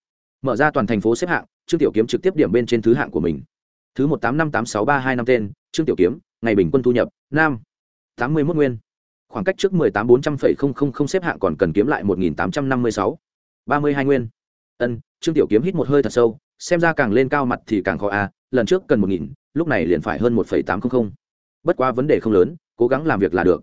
Mở ra toàn thành phố xếp hạng, trương tiểu kiếm trực tiếp điểm bên trên thứ hạng của mình thứ một tám năm tám sáu ba hai năm tên, trương tiểu kiếm, ngày bình quân thu nhập, nam. tám mươi mốt nguyên. Khoảng cách trước mười tám bốn trăm phẩy không không không xếp hạng còn cần kiếm lại một nghìn tám trăm năm mươi sáu. ba mươi hai nguyên. Ân, trương tiểu kiếm hít một hơi thật sâu, xem ra càng lên cao mặt thì càng khó a, lần trước cần một nghìn, lúc này liền phải hơn một phẩy tám không không. Bất quá vấn đề không lớn, cố gắng làm việc là được.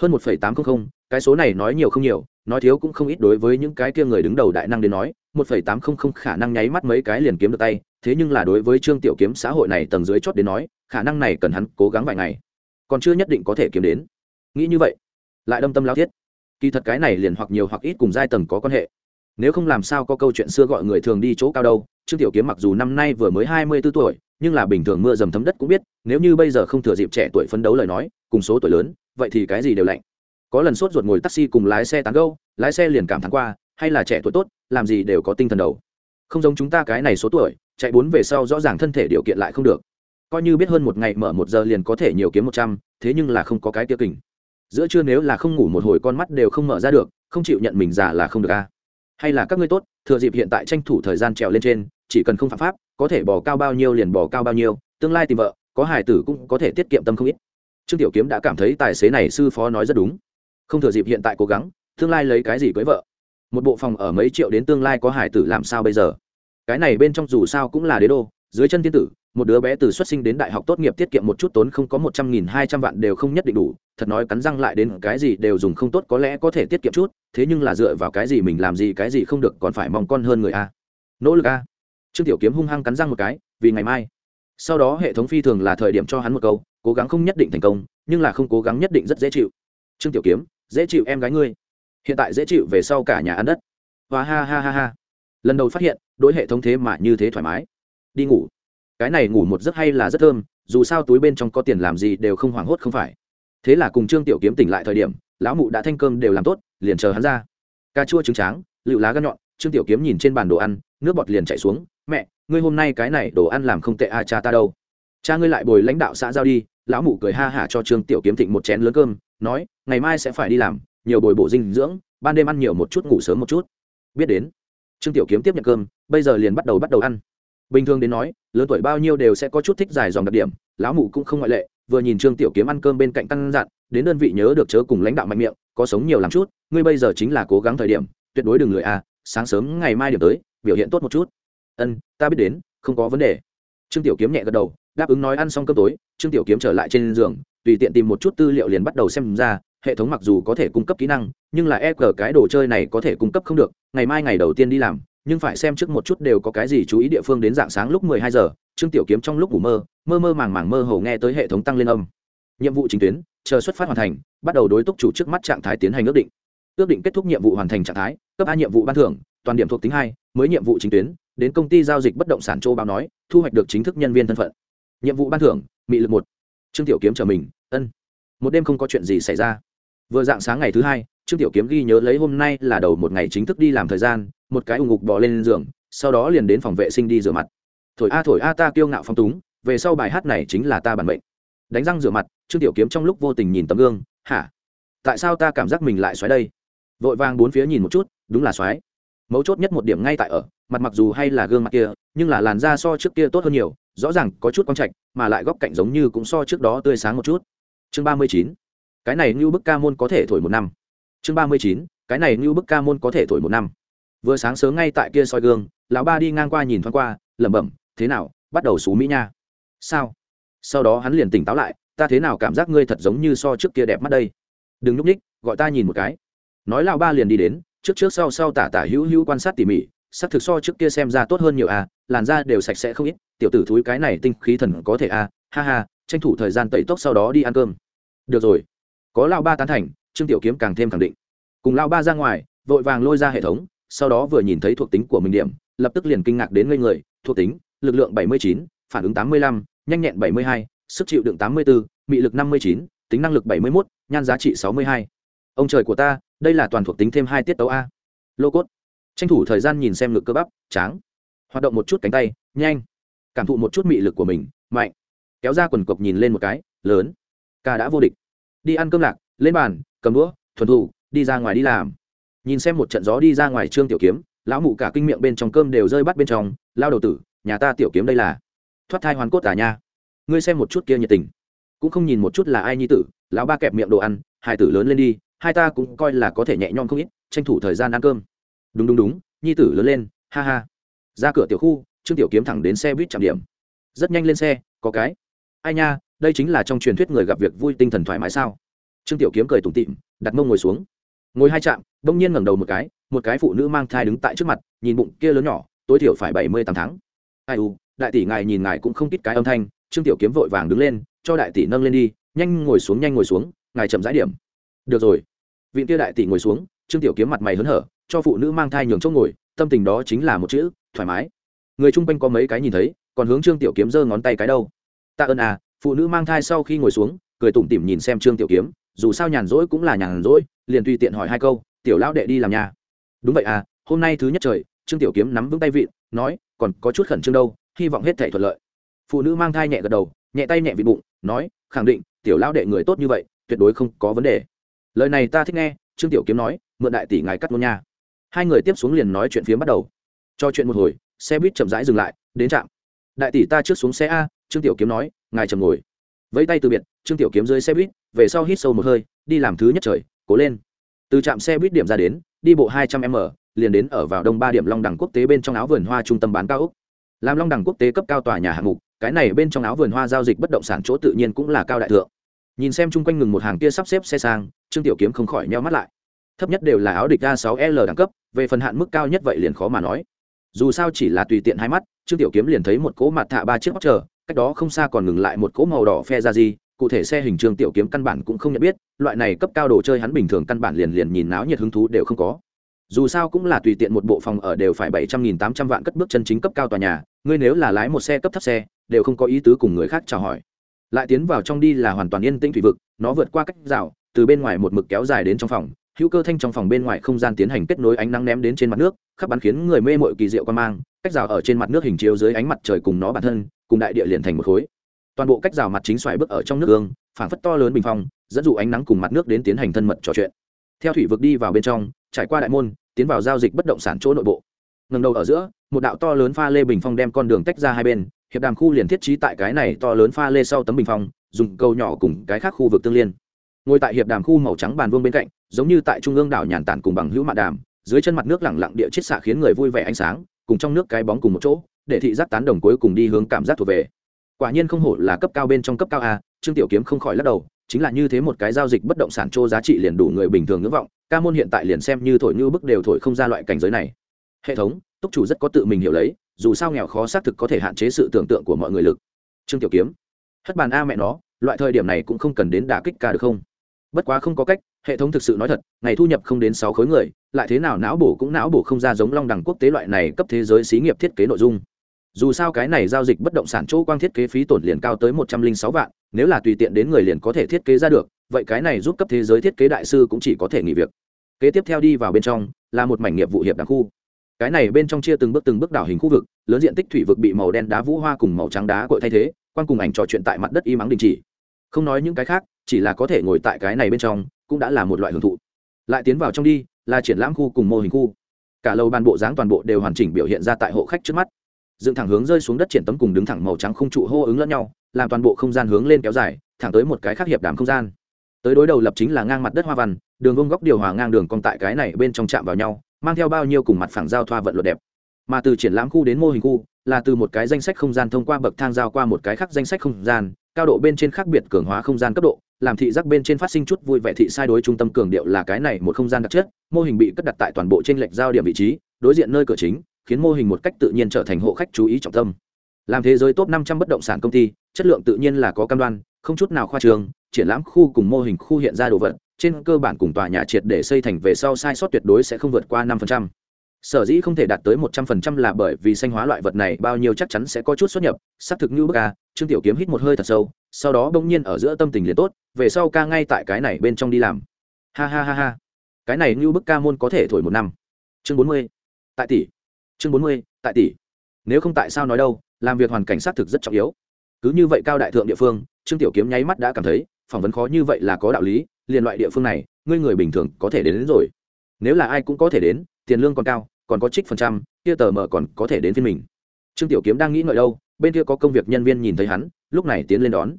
Hơn một phẩy tám không không, cái số này nói nhiều không nhiều, nói thiếu cũng không ít đối với những cái kia người đứng đầu đại năng đến nói, một phẩy tám không không khả năng nháy mắt mấy cái liền kiếm được tay thế nhưng là đối với trương tiểu kiếm xã hội này tầng dưới chót đến nói, khả năng này cần hắn cố gắng vài ngày. Còn chưa nhất định có thể kiếm đến. Nghĩ như vậy, lại đâm tâm lao thiết. Kỳ thật cái này liền hoặc nhiều hoặc ít cùng giai tầng có quan hệ. Nếu không làm sao có câu chuyện xưa gọi người thường đi chỗ cao đâu, trương tiểu kiếm mặc dù năm nay vừa mới hai mươi b ố tuổi, nhưng là bình thường mưa dầm thấm đất cũng biết, nếu như bây giờ không thừa dịp trẻ tuổi phấn đấu lời nói, cùng số tuổi lớn, vậy thì cái gì đều lạnh. Có lần sốt ruột ngồi taxi cùng lái xe tán gâu lái xe liền cảm thắng qua, hay là trẻ tuổi tốt, làm gì đều có tinh thần đầu. Không giống chúng ta cái này số tuổi chạy bốn về sau rõ ràng thân thể điều kiện lại không được. Coi như biết hơn một ngày mở một giờ liền có thể nhiều kiếm một trăm, thế nhưng là không có cái tiêu kình. Giữa trưa nếu là không ngủ một hồi con mắt đều không mở ra được, không chịu nhận mình già là không được a. Hay là các ngươi tốt, thừa dịp hiện tại tranh thủ thời gian trèo lên trên, chỉ cần không phạm pháp, có thể bỏ cao bao nhiêu liền bỏ cao bao nhiêu, tương lai tìm vợ, có hài tử cũng có thể tiết kiệm tâm không ít. Trương tiểu kiếm đã cảm thấy tài xế này sư phó nói rất đúng. Không thừa dịp hiện tại cố gắng, tương lai lấy cái gì cưới vợ? Một bộ phòng ở mấy triệu đến tương lai có hài tử làm sao bây giờ? Cái này bên trong dù sao cũng là đế đô, dưới chân thiên tử, một đứa bé từ xuất sinh đến đại học tốt nghiệp tiết kiệm một chút tốn không có một trăm nghìn hai trăm vạn đều không nhất định đủ, thật nói cắn răng lại đến cái gì đều dùng không tốt có lẽ có thể tiết kiệm chút, thế nhưng là dựa vào cái gì mình làm gì cái gì không được còn phải mong con hơn người a. Nỗ lực a. Trương tiểu kiếm hung hăng cắn răng một cái, vì ngày mai. Sau đó hệ thống phi thường là thời điểm cho hắn một câu, cố gắng không nhất định thành công, nhưng là không cố gắng nhất định rất dễ chịu. Trương tiểu kiếm, dễ chịu em gái ngươi. Hiện tại dễ chịu về sau cả nhà ăn đất. Và ha ha ha ha. Lần đầu phát hiện đối hệ thống thế mà như thế thoải mái. Đi ngủ. Cái này ngủ một giấc hay là rất thơm, dù sao túi bên trong có tiền làm gì đều không hoảng hốt không phải. Thế là cùng trương tiểu kiếm tỉnh lại thời điểm, lão mụ đã thanh cơm đều làm tốt, liền chờ hắn ra. Cà chua trứng tráng, lựu lá gan nhọn, trương tiểu kiếm nhìn trên bàn đồ ăn, nước bọt liền chạy xuống, mẹ, ngươi hôm nay cái này đồ ăn làm không tệ a cha ta đâu. Cha ngươi lại bồi lãnh đạo xã giao đi. Lão mụ cười ha hả cho trương tiểu kiếm thịnh một chén lớn cơm, nói, ngày mai sẽ phải đi làm, nhiều bồi bổ dinh dưỡng, ban đêm ăn nhiều một chút, ngủ sớm một chút. Biết đến. Trương tiểu kiếm tiếp nhận cơm bây giờ liền bắt đầu bắt đầu ăn. Bình thường đến nói, lớn tuổi bao nhiêu đều sẽ có chút thích dài dòng đặc điểm, lão mụ cũng không ngoại lệ, vừa nhìn trương tiểu kiếm ăn cơm bên cạnh căn dặn, đến đơn vị nhớ được chớ cùng lãnh đạo mạnh miệng, có sống nhiều làm chút, ngươi bây giờ chính là cố gắng thời điểm, tuyệt đối đừng lười à sáng sớm ngày mai điểm tới, biểu hiện tốt một chút. Ân, ta biết đến, không có vấn đề. Trương tiểu kiếm nhẹ gật đầu, đáp ứng nói ăn xong cơm tối, trương tiểu kiếm trở lại trên giường, tùy tiện tìm một chút tư liệu liền bắt đầu xem ra, hệ thống mặc dù có thể cung cấp kỹ năng, nhưng là e cờ cái đồ chơi này có thể cung cấp không được, ngày mai ngày đầu tiên đi làm nhưng phải xem trước một chút đều có cái gì chú ý địa phương đến dạng sáng lúc mười hai giờ, trương tiểu kiếm trong lúc ngủ mơ mơ mơ màng màng mơ hồ nghe tới hệ thống tăng lên âm. Nhiệm vụ chính tuyến, chờ xuất phát hoàn thành, bắt đầu đối túc chủ trước mắt trạng thái tiến hành ước định. Ước định kết thúc nhiệm vụ hoàn thành trạng thái, cấp a nhiệm vụ ban thưởng, toàn điểm thuộc tính hai, mới nhiệm vụ chính tuyến, đến công ty giao dịch bất động sản châu báo nói, thu hoạch được chính thức nhân viên thân phận. Nhiệm vụ ban thưởng, mị lực một. Trương tiểu kiếm chờ mình, ân. Một đêm không có chuyện gì xảy ra. Vừa dạng sáng ngày thứ hai, trương tiểu kiếm ghi nhớ lấy hôm nay là đầu một ngày chính thức đi làm thời gian một cái ủng ngục bò lên giường, sau đó liền đến phòng vệ sinh đi rửa mặt. Thổi a thổi a, ta kiêu ngạo phong túng, về sau bài hát này chính là ta bản mệnh. Đánh răng rửa mặt, trương tiểu kiếm trong lúc vô tình nhìn tấm gương, hả? Tại sao ta cảm giác mình lại xoáy đây? Vội vàng bốn phía nhìn một chút, đúng là xoáy. Mấu chốt nhất một điểm ngay tại ở, mặt mặc dù hay là gương mặt kia, nhưng là làn da so trước kia tốt hơn nhiều, rõ ràng có chút quang trạch, mà lại góc cạnh giống như cũng so trước đó tươi sáng một chút. Chương ba mươi chín. Cái này như bức ca môn có thể thổi một năm. Chương ba mươi chín. Cái này như bức ca môn có thể thổi một năm vừa sáng sớm ngay tại kia soi gương, lão ba đi ngang qua nhìn thoáng qua, lẩm bẩm, thế nào, bắt đầu xú mỹ nha? Sao? Sau đó hắn liền tỉnh táo lại, ta thế nào cảm giác ngươi thật giống như so trước kia đẹp mắt đây? Đừng nhúc ních gọi ta nhìn một cái. Nói lão ba liền đi đến, trước trước sau sau tả tả hữu hữu quan sát tỉ mỉ sắc thực so trước kia xem ra tốt hơn nhiều à làn da đều sạch sẽ không ít, tiểu tử thúi cái này tinh khí thần có thể à ha ha, tranh thủ thời gian tẩy tốc sau đó đi ăn cơm. Được rồi. Có lão ba tán thành, trương tiểu kiếm càng thêm khẳng định. Cùng lão ba ra ngoài, vội vàng lôi ra hệ thống sau đó vừa nhìn thấy thuộc tính của mình điểm lập tức liền kinh ngạc đến ngây người thuộc tính lực lượng 79, phản ứng 85, nhanh nhẹn 72, sức chịu đựng 84, mị lực 59, tính năng lực 71, nhan giá trị 62. ông trời của ta đây là toàn thuộc tính thêm hai tiết tấu a. Lô cốt. Tranh thủ thời gian nhìn xem lực cơ bắp tráng. Hoạt động một chút cánh tay nhanh. Cảm thụ một chút mị lực của mình mạnh. Kéo ra quần cộc nhìn lên một cái lớn. Ca đã vô địch. Đi ăn cơm lạc lên bàn cầm đũa thuần thủ đi ra ngoài đi làm nhìn xem một trận gió đi ra ngoài trương tiểu kiếm, lão mụ cả kinh miệng bên trong cơm đều rơi bắt bên trong, lao đầu tử, nhà ta tiểu kiếm đây là? Thoát thai hoàn cốt tà nha. Ngươi xem một chút kia nhiệt tình. Cũng không nhìn một chút là ai nhi tử, lão ba kẹp miệng đồ ăn hai tử lớn lên đi, hai ta cũng coi là có thể nhẹ nhõm không ít, tranh thủ thời gian ăn cơm. Đúng đúng đúng, nhi tử lớn lên, ha ha. Ra cửa tiểu khu, trương tiểu kiếm thẳng đến xe buýt trạm điểm. Rất nhanh lên xe, có cái. Ai nha, đây chính là trong truyền thuyết người gặp việc vui tinh thần thoải mái sao? Trương tiểu kiếm cười tủm tịm đặt mông ngồi xuống ngồi hai trạm, bỗng nhiên ngẩng đầu một cái một cái phụ nữ mang thai đứng tại trước mặt, nhìn bụng kia lớn nhỏ, tối thiểu phải bảy mươi tám tháng. Ai u, đại tỷ ngài nhìn ngài cũng không kít cái âm thanh, trương tiểu kiếm vội vàng đứng lên, cho đại tỷ nâng lên đi, nhanh ngồi xuống, nhanh ngồi xuống, ngài chậm rãi điểm. Được rồi. Vị kia đại tỷ ngồi xuống, trương tiểu kiếm mặt mày hớn hở, cho phụ nữ mang thai nhường chỗ ngồi, tâm tình đó chính là một chữ, thoải mái. Người chung quanh có mấy cái nhìn thấy, còn hướng trương tiểu kiếm giơ ngón tay cái đâu. Tạ ơn à phụ nữ mang thai sau khi ngồi xuống, cười tủm tỉm nhìn xem trương tiểu kiếm, dù sao nhàn rỗi cũng là nhàn rỗi liền tùy tiện hỏi hai câu, tiểu lão đệ đi làm nhà? Đúng vậy à hôm nay thứ nhất trời, trương tiểu kiếm nắm vững tay vịn, nói, còn có chút khẩn trương đâu, hy vọng hết thể thuận lợi. Phụ nữ mang thai nhẹ gật đầu, nhẹ tay nhẹ vịt bụng, nói, khẳng định, tiểu lão đệ người tốt như vậy, tuyệt đối không có vấn đề. Lời này ta thích nghe, trương tiểu kiếm nói, mượn đại tỷ ngài cắt ngôn nha. Hai người tiếp xuống liền nói chuyện phía bắt đầu. Cho chuyện một hồi, xe buýt chậm rãi dừng lại, đến trạm. Đại tỷ ta trước xuống xe a, trương tiểu kiếm nói, ngài chầm ngồi. Vẫy tay từ biệt, trương tiểu kiếm dưới xe buýt, về sau hít sâu một hơi, đi làm thứ nhất trời cố lên. Từ trạm xe buýt điểm ra đến đi bộ hai trăm m liền đến ở vào đông ba điểm long đẳng quốc tế bên trong áo vườn hoa trung tâm bán cao ốc, làm long đẳng quốc tế cấp cao tòa nhà hạng mục cái này bên trong áo vườn hoa giao dịch bất động sản chỗ tự nhiên cũng là cao đại thượng. Nhìn xem chung quanh ngừng một hàng kia sắp xếp xe sang trương tiểu kiếm không khỏi nheo mắt lại. Thấp nhất đều là áo địch a 6 l đẳng cấp về phần hạn mức cao nhất vậy liền khó mà nói. Dù sao chỉ là tùy tiện hai mắt trương tiểu kiếm liền thấy một cỗ mặt thạ ba chiếc bóc chờ cách đó không xa còn ngừng lại một cỗ màu đỏ phe ra gì cụ thể xe hình trường tiểu kiếm căn bản cũng không nhận biết, loại này cấp cao đồ chơi hắn bình thường căn bản liền liền nhìn náo nhiệt hứng thú đều không có. Dù sao cũng là tùy tiện một bộ phòng ở đều phải bảy trăm nghìn tám trăm vạn cất bước chân chính cấp cao tòa nhà, ngươi nếu là lái một xe cấp thấp xe, đều không có ý tứ cùng người khác chào hỏi. Lại tiến vào trong đi là hoàn toàn yên tĩnh thủy vực, nó vượt qua cách rào, từ bên ngoài một mực kéo dài đến trong phòng, hữu cơ thanh trong phòng bên ngoài không gian tiến hành kết nối ánh nắng ném đến trên mặt nước, khắp bắn khiến người mê mội kỳ diệu quan mang, cách rào ở trên mặt nước hình chiếu dưới ánh mặt trời cùng nó bản thân, cùng đại địa liền thành một khối toàn bộ cách rào mặt chính xoài bước ở trong nước ương phảng phất to lớn bình phong, dẫn dụ ánh nắng cùng mặt nước đến tiến hành thân mật trò chuyện. Theo thủy vực đi vào bên trong, trải qua đại môn, tiến vào giao dịch bất động sản chỗ nội bộ. Ngần đầu ở giữa, một đạo to lớn pha lê bình phong đem con đường tách ra hai bên, hiệp đàm khu liền thiết trí tại cái này to lớn pha lê sau tấm bình phong, dùng cầu nhỏ cùng cái khác khu vực tương liên. Ngồi tại hiệp đàm khu màu trắng bàn vương bên cạnh, giống như tại trung ương đảo nhàn tản cùng bằng hữu mạn đàm, dưới chân mặt nước lẳng lặng địa chiết xạ khiến người vui vẻ ánh sáng, cùng trong nước cái bóng cùng một chỗ, để thị giác tán đồng cuối cùng đi hướng cảm giác thuộc về quả nhiên không hổ là cấp cao bên trong cấp cao a, trương tiểu kiếm không khỏi lắc đầu, chính là như thế một cái giao dịch bất động sản trô giá trị liền đủ người bình thường ngưỡng vọng, ca môn hiện tại liền xem như thổi như bức đều thổi không ra loại cảnh giới này. Hệ thống, túc chủ rất có tự mình hiểu lấy, dù sao nghèo khó xác thực có thể hạn chế sự tưởng tượng của mọi người lực. Trương tiểu kiếm, hất bàn a mẹ nó, loại thời điểm này cũng không cần đến đả kích ca được không? Bất quá không có cách, hệ thống thực sự nói thật, ngày thu nhập không đến sáu khối người, lại thế nào não bổ cũng não bổ không ra giống long đẳng quốc tế loại này cấp thế giới xí nghiệp thiết kế nội dung dù sao cái này giao dịch bất động sản chỗ quang thiết kế phí tổn liền cao tới một trăm linh sáu vạn, nếu là tùy tiện đến người liền có thể thiết kế ra được, vậy cái này giúp cấp thế giới thiết kế đại sư cũng chỉ có thể nghỉ việc. Kế tiếp theo đi vào bên trong, là một mảnh nghiệp vụ hiệp đặc khu. Cái này bên trong chia từng bước từng bước đảo hình khu vực, lớn diện tích thủy vực bị màu đen đá vũ hoa cùng màu trắng đá cội thay thế quan cùng ảnh trò chuyện tại mặt đất y mắng đình chỉ. Không nói những cái khác, chỉ là có thể ngồi tại cái này bên trong, cũng đã là một loại hưởng thụ. Lại tiến vào trong đi, là triển lãm khu cùng mô hình khu. Cả lầu bàn bộ dáng toàn bộ đều hoàn chỉnh biểu hiện ra tại hộ khách trước mắt dựng thẳng hướng rơi xuống đất triển tấm cùng đứng thẳng màu trắng không trụ hô ứng lẫn nhau, làm toàn bộ không gian hướng lên kéo dài, thẳng tới một cái khác hiệp đàm không gian. Tới đối đầu lập chính là ngang mặt đất hoa văn, đường vông góc điều hòa ngang đường cong tại cái này bên trong chạm vào nhau, mang theo bao nhiêu cùng mặt phẳng giao thoa vận luật đẹp. Mà từ triển lãm khu đến mô hình khu, là từ một cái danh sách không gian thông qua bậc thang giao qua một cái khác danh sách không gian, cao độ bên trên khác biệt cường hóa không gian cấp độ, làm thị giác bên trên phát sinh chút vui vẻ thị sai đối trung tâm cường điệu là cái này một không gian đặc chất, mô hình bị cất đặt tại toàn bộ trên lệch giao điểm vị trí, đối diện nơi cửa chính khiến mô hình một cách tự nhiên trở thành hộ khách chú ý trọng tâm. Làm thế giới top 500 bất động sản công ty, chất lượng tự nhiên là có cam đoan, không chút nào khoa trường triển lãm khu cùng mô hình khu hiện ra đồ vật, trên cơ bản cùng tòa nhà triệt để xây thành về sau sai sót tuyệt đối sẽ không vượt qua năm phần trăm. Sở dĩ không thể đạt tới một trăm phần trăm là bởi vì xanh hóa loại vật này bao nhiêu chắc chắn sẽ có chút xuất nhập sắp thực như bức ca trương tiểu kiếm hít một hơi thật sâu, sau đó bỗng nhiên ở giữa tâm tình liền tốt, về sau ca ngay tại cái này bên trong đi làm. Ha ha ha ha. Cái này như bức ca môn có thể thổi một năm. Chương bốn mươi. Tại tỷ chương bốn mươi tại tỷ. Nếu không tại sao nói đâu làm việc hoàn cảnh xác thực rất trọng yếu. Cứ như vậy cao đại thượng địa phương trương tiểu kiếm nháy mắt đã cảm thấy phỏng vấn khó như vậy là có đạo lý liền loại địa phương này ngươi người bình thường có thể đến, đến rồi. Nếu là ai cũng có thể đến tiền lương còn cao còn có trích phần trăm kia tờ mờ còn có thể đến phiên mình. Trương tiểu kiếm đang nghĩ ngợi đâu bên kia có công việc nhân viên nhìn thấy hắn lúc này tiến lên đón.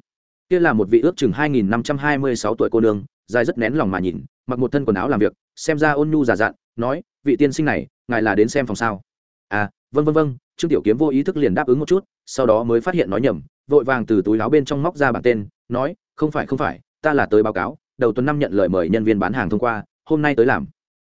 Kia là một vị ước chừng hai nghìn năm trăm hai mươi sáu tuổi cô nương dài rất nén lòng mà nhìn mặc một thân quần áo làm việc xem ra ôn nhu giả dặn nói vị tiên sinh này ngài là đến xem phòng sao? Vân vân vân trương tiểu kiếm vô ý thức liền đáp ứng một chút, sau đó mới phát hiện nói nhầm, vội vàng từ túi láo bên trong móc ra bản tên, nói, không phải không phải, ta là tới báo cáo, đầu tuần năm nhận lời mời nhân viên bán hàng thông qua, hôm nay tới làm.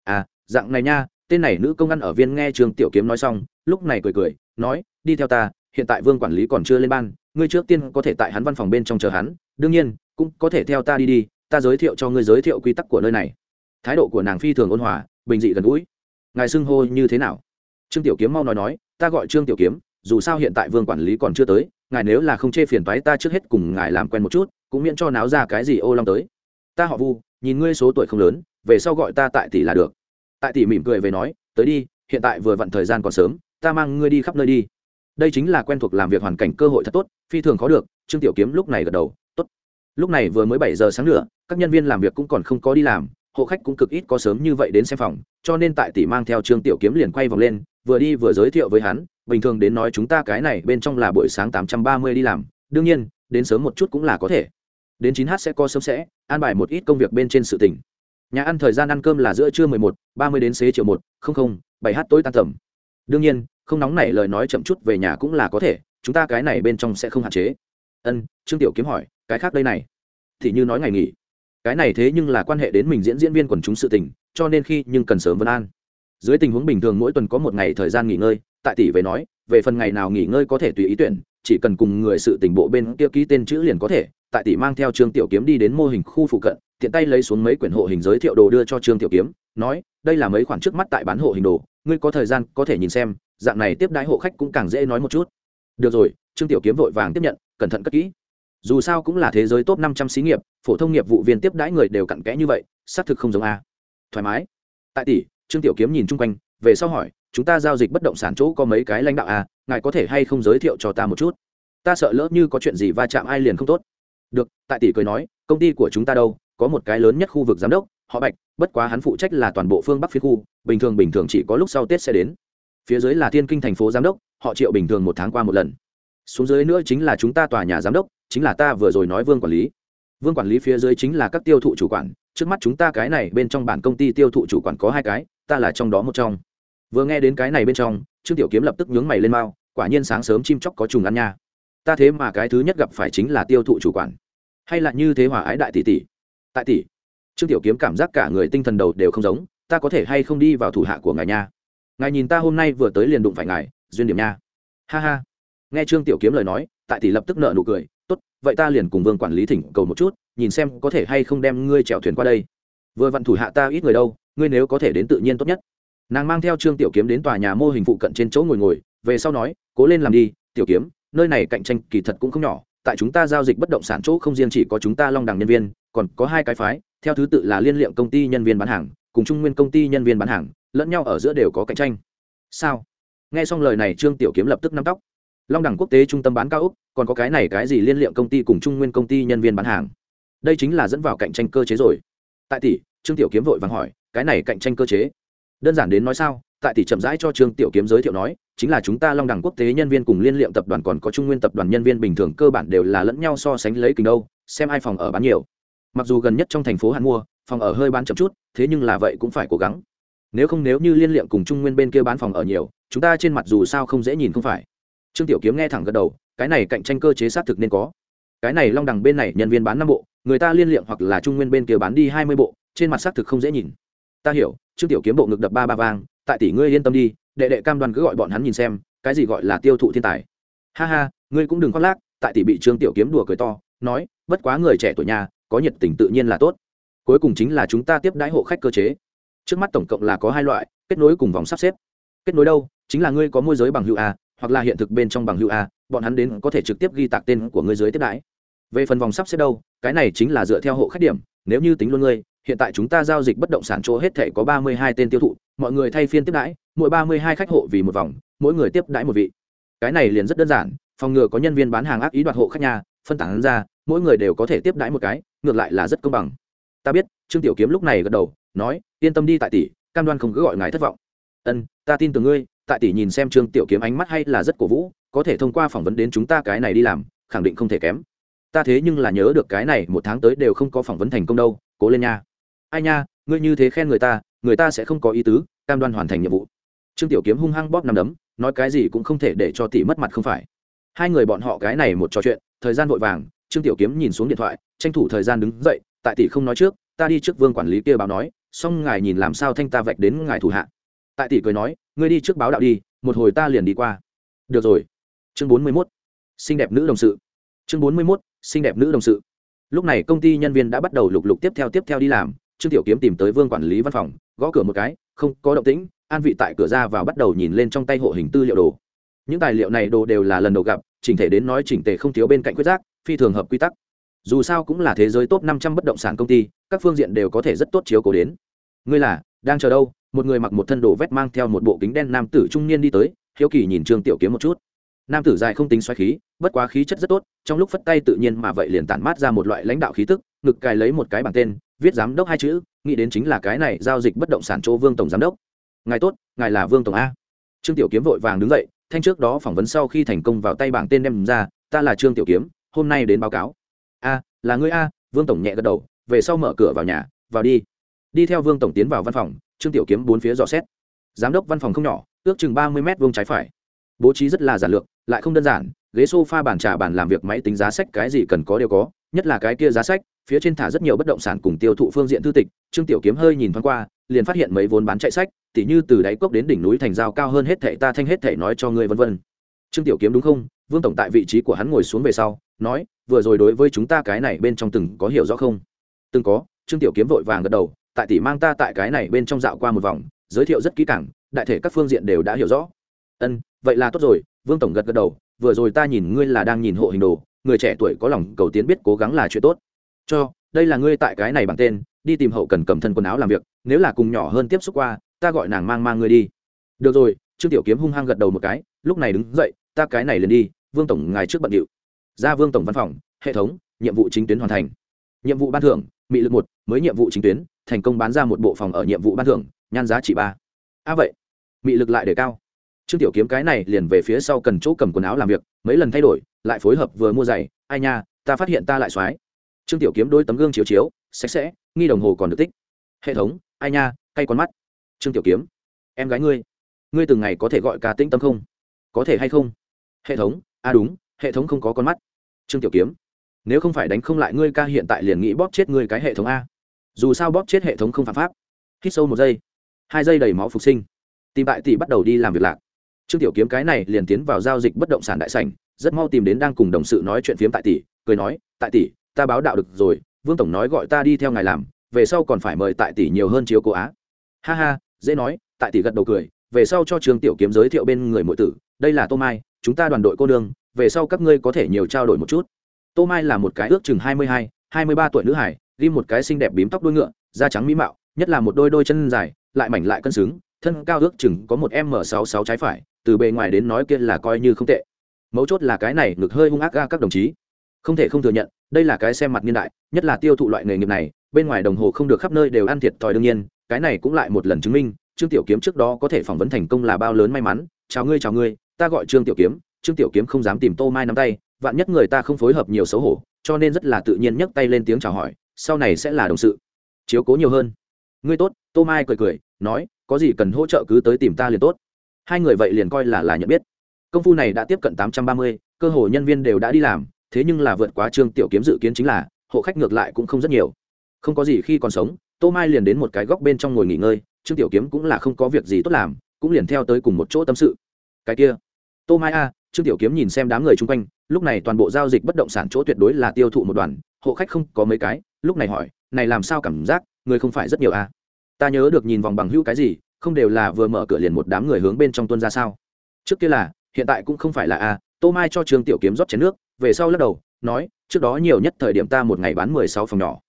À dạng này nha, tên này nữ công ăn ở viên nghe trương tiểu kiếm nói xong, lúc này cười cười, nói, đi theo ta, hiện tại vương quản lý còn chưa lên ban, ngươi trước tiên có thể tại hắn văn phòng bên trong chờ hắn, đương nhiên, cũng có thể theo ta đi đi, ta giới thiệu cho ngươi giới thiệu quy tắc của nơi này. Thái độ của nàng phi thường ôn hòa, bình dị gần gũi. Ngài xưng hô như thế nào? Trương tiểu kiếm mau nói nói, ta gọi trương tiểu kiếm, dù sao hiện tại vương quản lý còn chưa tới, ngài nếu là không chê phiền toái ta trước hết cùng ngài làm quen một chút, cũng miễn cho náo ra cái gì ô long tới. Ta họ vu, nhìn ngươi số tuổi không lớn, về sau gọi ta tại tỷ là được. Tại tỷ mỉm cười về nói, tới đi, hiện tại vừa vặn thời gian còn sớm, ta mang ngươi đi khắp nơi đi. Đây chính là quen thuộc làm việc hoàn cảnh cơ hội thật tốt, phi thường khó được, trương tiểu kiếm lúc này gật đầu, tốt. Lúc này vừa mới bảy giờ sáng nữa, các nhân viên làm việc cũng còn không có đi làm, hộ khách cũng cực ít có sớm như vậy đến xem phòng, cho nên tại tỷ mang theo trương tiểu kiếm liền quay vòng lên vừa đi vừa giới thiệu với hắn, bình thường đến nói chúng ta cái này bên trong là buổi sáng tám trăm ba mươi đi làm, đương nhiên, đến sớm một chút cũng là có thể. Đến chín h sẽ có sớm sẽ, an bài một ít công việc bên trên sự tỉnh nhà ăn thời gian ăn cơm là giữa trưa mười một, ba mươi đến xế chiều một, không không, bảy h tối tan tầm. Đương nhiên, không nóng nảy lời nói chậm chút về nhà cũng là có thể, chúng ta cái này bên trong sẽ không hạn chế. Ân, trương tiểu kiếm hỏi, cái khác đây này? Thì như nói ngày nghỉ. Cái này thế nhưng là quan hệ đến mình diễn diễn viên quần chúng sự tình, cho nên khi nhưng cần sớm vân an dưới tình huống bình thường mỗi tuần có một ngày thời gian nghỉ ngơi, tại tỷ về nói, về phần ngày nào nghỉ ngơi có thể tùy ý tuyển, chỉ cần cùng người sự tình bộ bên kia ký tên chữ liền có thể. Tại tỷ mang theo trương tiểu kiếm đi đến mô hình khu phụ cận, tiện tay lấy xuống mấy quyển hộ hình giới thiệu đồ đưa cho trương tiểu kiếm, nói, đây là mấy khoản trước mắt tại bán hộ hình đồ, ngươi có thời gian có thể nhìn xem, dạng này tiếp đái hộ khách cũng càng dễ nói một chút. Được rồi. Trương tiểu kiếm vội vàng tiếp nhận, cẩn thận cất kỹ. Dù sao cũng là thế giới top năm trăm xí nghiệp, phổ thông nghiệp vụ viên tiếp đãi người đều cặn kẽ như vậy, xác thực không giống a. Thoải mái. Tại tỷ trương tiểu kiếm nhìn chung quanh, về sau hỏi, chúng ta giao dịch bất động sản chỗ có mấy cái lãnh đạo à? ngài có thể hay không giới thiệu cho ta một chút? Ta sợ lỡ như có chuyện gì va chạm ai liền không tốt. Được. Tại tỷ cười nói, công ty của chúng ta đâu? Có một cái lớn nhất khu vực giám đốc, họ bạch, bất quá hắn phụ trách là toàn bộ phương bắc phía khu, bình thường bình thường chỉ có lúc sau tết sẽ đến. Phía dưới là thiên kinh thành phố giám đốc, họ triệu bình thường một tháng qua một lần. Xuống dưới nữa chính là chúng ta tòa nhà giám đốc, chính là ta vừa rồi nói vương quản lý. Vương quản lý phía dưới chính là các tiêu thụ chủ quản trước mắt chúng ta cái này bên trong bản công ty tiêu thụ chủ quản có hai cái, ta là trong đó một trong. Vừa nghe đến cái này bên trong, trương tiểu kiếm lập tức nhướng mày lên mao quả nhiên sáng sớm chim chóc có trùng ăn nha. Ta thế mà cái thứ nhất gặp phải chính là tiêu thụ chủ quản. Hay là như thế hòa ái đại tỷ tỷ? Tại tỷ. Trương tiểu kiếm cảm giác cả người tinh thần đầu đều không giống, ta có thể hay không đi vào thủ hạ của ngài nha? Ngài nhìn ta hôm nay vừa tới liền đụng phải ngài, duyên điểm nha. Ha ha. Nghe trương tiểu kiếm lời nói, tại tỷ lập tức nợ nụ cười, tốt, vậy ta liền cùng vương quản lý thỉnh cầu một chút nhìn xem có thể hay không đem ngươi chèo thuyền qua đây. Vừa vặn thủ hạ ta ít người đâu, ngươi nếu có thể đến tự nhiên tốt nhất. Nàng mang theo trương tiểu kiếm đến tòa nhà mô hình phụ cận trên chỗ ngồi ngồi, về sau nói, cố lên làm đi, tiểu kiếm, nơi này cạnh tranh kỳ thật cũng không nhỏ, tại chúng ta giao dịch bất động sản chỗ không riêng chỉ có chúng ta long đẳng nhân viên, còn có hai cái phái, theo thứ tự là liên liệm công ty nhân viên bán hàng, cùng trung nguyên công ty nhân viên bán hàng, lẫn nhau ở giữa đều có cạnh tranh. Sao? Nghe xong lời này, trương tiểu kiếm lập tức nắm tóc. Long đẳng quốc tế trung tâm bán cao úc, còn có cái này cái gì liên liệm công ty cùng trung nguyên công ty nhân viên bán hàng? Đây chính là dẫn vào cạnh tranh cơ chế rồi. Tại tỷ, trương tiểu kiếm vội vàng hỏi, cái này cạnh tranh cơ chế? Đơn giản đến nói sao? Tại tỷ chậm rãi cho trương tiểu kiếm giới thiệu nói, chính là chúng ta long đẳng quốc tế nhân viên cùng liên liệm tập đoàn còn có trung nguyên tập đoàn nhân viên bình thường cơ bản đều là lẫn nhau so sánh lấy kinh đâu, xem ai phòng ở bán nhiều. Mặc dù gần nhất trong thành phố hắn mua, phòng ở hơi bán chậm chút, thế nhưng là vậy cũng phải cố gắng. Nếu không nếu như liên liệm cùng trung nguyên bên kia bán phòng ở nhiều, chúng ta trên mặt dù sao không dễ nhìn không phải. Trương tiểu kiếm nghe thẳng gật đầu, cái này cạnh tranh cơ chế xác thực nên có cái này long đẳng bên này nhân viên bán năm bộ, người ta liên liệm hoặc là trung nguyên bên kia bán đi hai mươi bộ, trên mặt xác thực không dễ nhìn. Ta hiểu, trương tiểu kiếm bộ ngực đập ba ba vang, tại tỷ ngươi yên tâm đi, đệ đệ cam đoan cứ gọi bọn hắn nhìn xem, cái gì gọi là tiêu thụ thiên tài. Ha ha, ngươi cũng đừng khoác lác, tại tỷ bị trương tiểu kiếm đùa cười to, nói, bất quá người trẻ tuổi nhà, có nhiệt tình tự nhiên là tốt. Cuối cùng chính là chúng ta tiếp đãi hộ khách cơ chế. Trước mắt tổng cộng là có hai loại, kết nối cùng vòng sắp xếp. Kết nối đâu? Chính là ngươi có môi giới bằng hữu a, hoặc là hiện thực bên trong bằng hữu a, bọn hắn đến có thể trực tiếp ghi tạc tên của ngươi dưới tiếp đãi về phần vòng sắp xếp đâu, cái này chính là dựa theo hộ khách điểm, nếu như tính luôn ngươi, hiện tại chúng ta giao dịch bất động sản chỗ hết thể có ba mươi hai tên tiêu thụ, mọi người thay phiên tiếp đãi, mỗi ba mươi hai khách hộ vì một vòng, mỗi người tiếp đãi một vị. Cái này liền rất đơn giản, phòng ngừa có nhân viên bán hàng ác ý đoạt hộ khách nhà, phân tán ra, mỗi người đều có thể tiếp đãi một cái, ngược lại là rất công bằng. Ta biết, trương tiểu kiếm lúc này gật đầu, nói, yên tâm đi tại tỷ, cam đoan không cứ gọi ngài thất vọng. Ân, ta tin tưởng ngươi, tại tỷ nhìn xem trương tiểu kiếm ánh mắt hay là rất cổ vũ, có thể thông qua phỏng vấn đến chúng ta cái này đi làm, khẳng định không thể kém ta thế nhưng là nhớ được cái này, một tháng tới đều không có phỏng vấn thành công đâu, cố lên nha. Ai nha, ngươi như thế khen người ta người ta sẽ không có ý tứ, cam đoan hoàn thành nhiệm vụ. Trương tiểu kiếm hung hăng bóp nằm đấm, nói cái gì cũng không thể để cho tỷ mất mặt không phải. Hai người bọn họ cái này một trò chuyện, thời gian vội vàng, trương tiểu kiếm nhìn xuống điện thoại, tranh thủ thời gian đứng dậy, tại tỷ không nói trước, ta đi trước vương quản lý kia báo nói, xong ngài nhìn làm sao thanh ta vạch đến ngài thủ hạ. Tại tỷ cười nói, ngươi đi trước báo đạo đi, một hồi ta liền đi qua. Được rồi. Chương bốn mươi mốt, xinh đẹp nữ đồng sự. Chương bốn mươi mốt xinh đẹp nữ đồng sự. Lúc này công ty nhân viên đã bắt đầu lục lục tiếp theo tiếp theo đi làm, trương tiểu kiếm tìm tới vương quản lý văn phòng, gõ cửa một cái, không có động tĩnh, an vị tại cửa ra và bắt đầu nhìn lên trong tay hộ hình tư liệu đồ. Những tài liệu này đồ đều là lần đầu gặp, chỉnh thể đến nói chỉnh thể không thiếu bên cạnh quyết giác, phi thường hợp quy tắc. Dù sao cũng là thế giới top năm trăm bất động sản công ty, các phương diện đều có thể rất tốt chiếu cố đến. Ngươi là, đang chờ đâu? Một người mặc một thân đồ vét mang theo một bộ kính đen nam tử trung niên đi tới, hiếu kỳ nhìn trương tiểu kiếm một chút nam tử dài không tính xoáy khí, bất quá khí chất rất tốt, trong lúc phất tay tự nhiên mà vậy liền tản mát ra một loại lãnh đạo khí tức, ngực cài lấy một cái bảng tên, viết giám đốc hai chữ, nghĩ đến chính là cái này giao dịch bất động sản chỗ vương tổng giám đốc. Ngài tốt, ngài là vương tổng a. Trương tiểu kiếm vội vàng đứng dậy, thanh trước đó phỏng vấn sau khi thành công vào tay bảng tên đem ra, ta là trương tiểu kiếm, hôm nay đến báo cáo. A, là ngươi a, vương tổng nhẹ gật đầu, về sau mở cửa vào nhà, vào đi. Đi theo vương tổng tiến vào văn phòng, trương tiểu kiếm bốn phía dò xét. Giám đốc văn phòng không nhỏ, ước chừng ba mươi m vuông trái phải. Bố trí rất là giản lược lại không đơn giản, ghế sofa bàn trà bàn làm việc máy tính giá sách cái gì cần có đều có, nhất là cái kia giá sách, phía trên thả rất nhiều bất động sản cùng tiêu thụ phương diện thư tịch, trương tiểu kiếm hơi nhìn thoáng qua, liền phát hiện mấy vốn bán chạy sách, tỉ như từ đáy cốc đến đỉnh núi thành giao cao hơn hết thệ ta thanh hết thệ nói cho ngươi vân vân. Trương tiểu kiếm đúng không? Vương tổng tại vị trí của hắn ngồi xuống về sau, nói, vừa rồi đối với chúng ta cái này bên trong từng có hiểu rõ không? Từng có, trương tiểu kiếm vội vàng gật đầu, tại tỷ mang ta tại cái này bên trong dạo qua một vòng, giới thiệu rất kỹ càng, đại thể các phương diện đều đã hiểu rõ. Ân vậy là tốt rồi, vương tổng gật gật đầu, vừa rồi ta nhìn ngươi là đang nhìn hộ hình đồ, người trẻ tuổi có lòng cầu tiến biết cố gắng là chuyện tốt. Cho, đây là ngươi tại cái này bằng tên, đi tìm hậu cần cầm thân quần áo làm việc, nếu là cùng nhỏ hơn tiếp xúc qua, ta gọi nàng mang mang ngươi đi. Được rồi, trương tiểu kiếm hung hăng gật đầu một cái, lúc này đứng dậy, ta cái này liền đi, vương tổng ngài trước bận điệu. Ra vương tổng văn phòng, hệ thống, nhiệm vụ chính tuyến hoàn thành. Nhiệm vụ ban thưởng, mị lực một, mới nhiệm vụ chính tuyến, thành công bán ra một bộ phòng ở nhiệm vụ ban thưởng, nhan giá trị ba. A à vậy, mị lực lại để cao trương tiểu kiếm cái này liền về phía sau cần chỗ cầm quần áo làm việc, mấy lần thay đổi, lại phối hợp vừa mua giày, ai nha, ta phát hiện ta lại xoái. Trương tiểu kiếm đôi tấm gương chiếu chiếu, sạch sẽ, nghi đồng hồ còn được tích. Hệ thống, ai nha, cay con mắt. Trương tiểu kiếm, em gái ngươi ngươi từng ngày có thể gọi ca tĩnh tâm không? Có thể hay không? Hệ thống a đúng, hệ thống không có con mắt. Trương tiểu kiếm, nếu không phải đánh không lại ngươi ca hiện tại liền nghĩ bóp chết ngươi cái hệ thống a. Dù sao bóp chết hệ thống không phạm pháp. Hít sâu một giây, hai giây đầy máu phục sinh. Tìm tại tỷ bắt đầu đi làm việc lạc trương tiểu kiếm cái này liền tiến vào giao dịch bất động sản đại sảnh, rất mau tìm đến đang cùng đồng sự nói chuyện phiếm tại tỷ, cười nói, tại tỷ, ta báo đạo được rồi, vương tổng nói gọi ta đi theo ngài làm, về sau còn phải mời tại tỷ nhiều hơn chiếu cố á. Ha ha, dễ nói, tại tỷ gật đầu cười, về sau cho trương tiểu kiếm giới thiệu bên người mọi tử, đây là tô mai, chúng ta đoàn đội cô đương về sau các ngươi có thể nhiều trao đổi một chút. Tô mai là một cái ước chừng hai mươi hai hai mươi ba tuổi nữ hải ghi một cái xinh đẹp bím tóc đuôi ngựa, da trắng mỹ mạo, nhất là một đôi đôi chân dài, lại mảnh lại cân xứng, thân cao ước chừng có một m sáu sáu trái phải từ bề ngoài đến nói kia là coi như không tệ. Mấu chốt là cái này ngực hơi hung ác ga các đồng chí. Không thể không thừa nhận, đây là cái xem mặt niên đại, nhất là tiêu thụ loại nghề nghiệp này, bên ngoài đồng hồ không được khắp nơi đều ăn thiệt thòi đương nhiên, cái này cũng lại một lần chứng minh, trương tiểu kiếm trước đó có thể phỏng vấn thành công là bao lớn may mắn. Chào ngươi chào ngươi, ta gọi trương tiểu kiếm, trương tiểu kiếm không dám tìm tô mai nắm tay, vạn nhất người ta không phối hợp nhiều xấu hổ, cho nên rất là tự nhiên nhấc tay lên tiếng chào hỏi, sau này sẽ là đồng sự. Chiếu cố nhiều hơn. Ngươi tốt, tô mai cười cười, nói, có gì cần hỗ trợ cứ tới tìm ta liền tốt hai người vậy liền coi là là nhận biết. Công phu này đã tiếp cận tám trăm ba mươi, cơ hồ nhân viên đều đã đi làm, thế nhưng là vượt quá trương tiểu kiếm dự kiến chính là, hộ khách ngược lại cũng không rất nhiều. Không có gì khi còn sống, tô mai liền đến một cái góc bên trong ngồi nghỉ ngơi, trương tiểu kiếm cũng là không có việc gì tốt làm, cũng liền theo tới cùng một chỗ tâm sự. Cái kia, tô mai a, trương tiểu kiếm nhìn xem đám người chung quanh, lúc này toàn bộ giao dịch bất động sản chỗ tuyệt đối là tiêu thụ một đoàn, hộ khách không có mấy cái, lúc này hỏi, này làm sao cảm giác, người không phải rất nhiều à? ta nhớ được nhìn vòng bằng hữu cái gì không đều là vừa mở cửa liền một đám người hướng bên trong tuân ra sao? Trước kia là, hiện tại cũng không phải là a, tô mai cho trương tiểu kiếm rót chén nước, về sau lắc đầu, nói, trước đó nhiều nhất thời điểm ta một ngày bán mười sáu phòng nhỏ.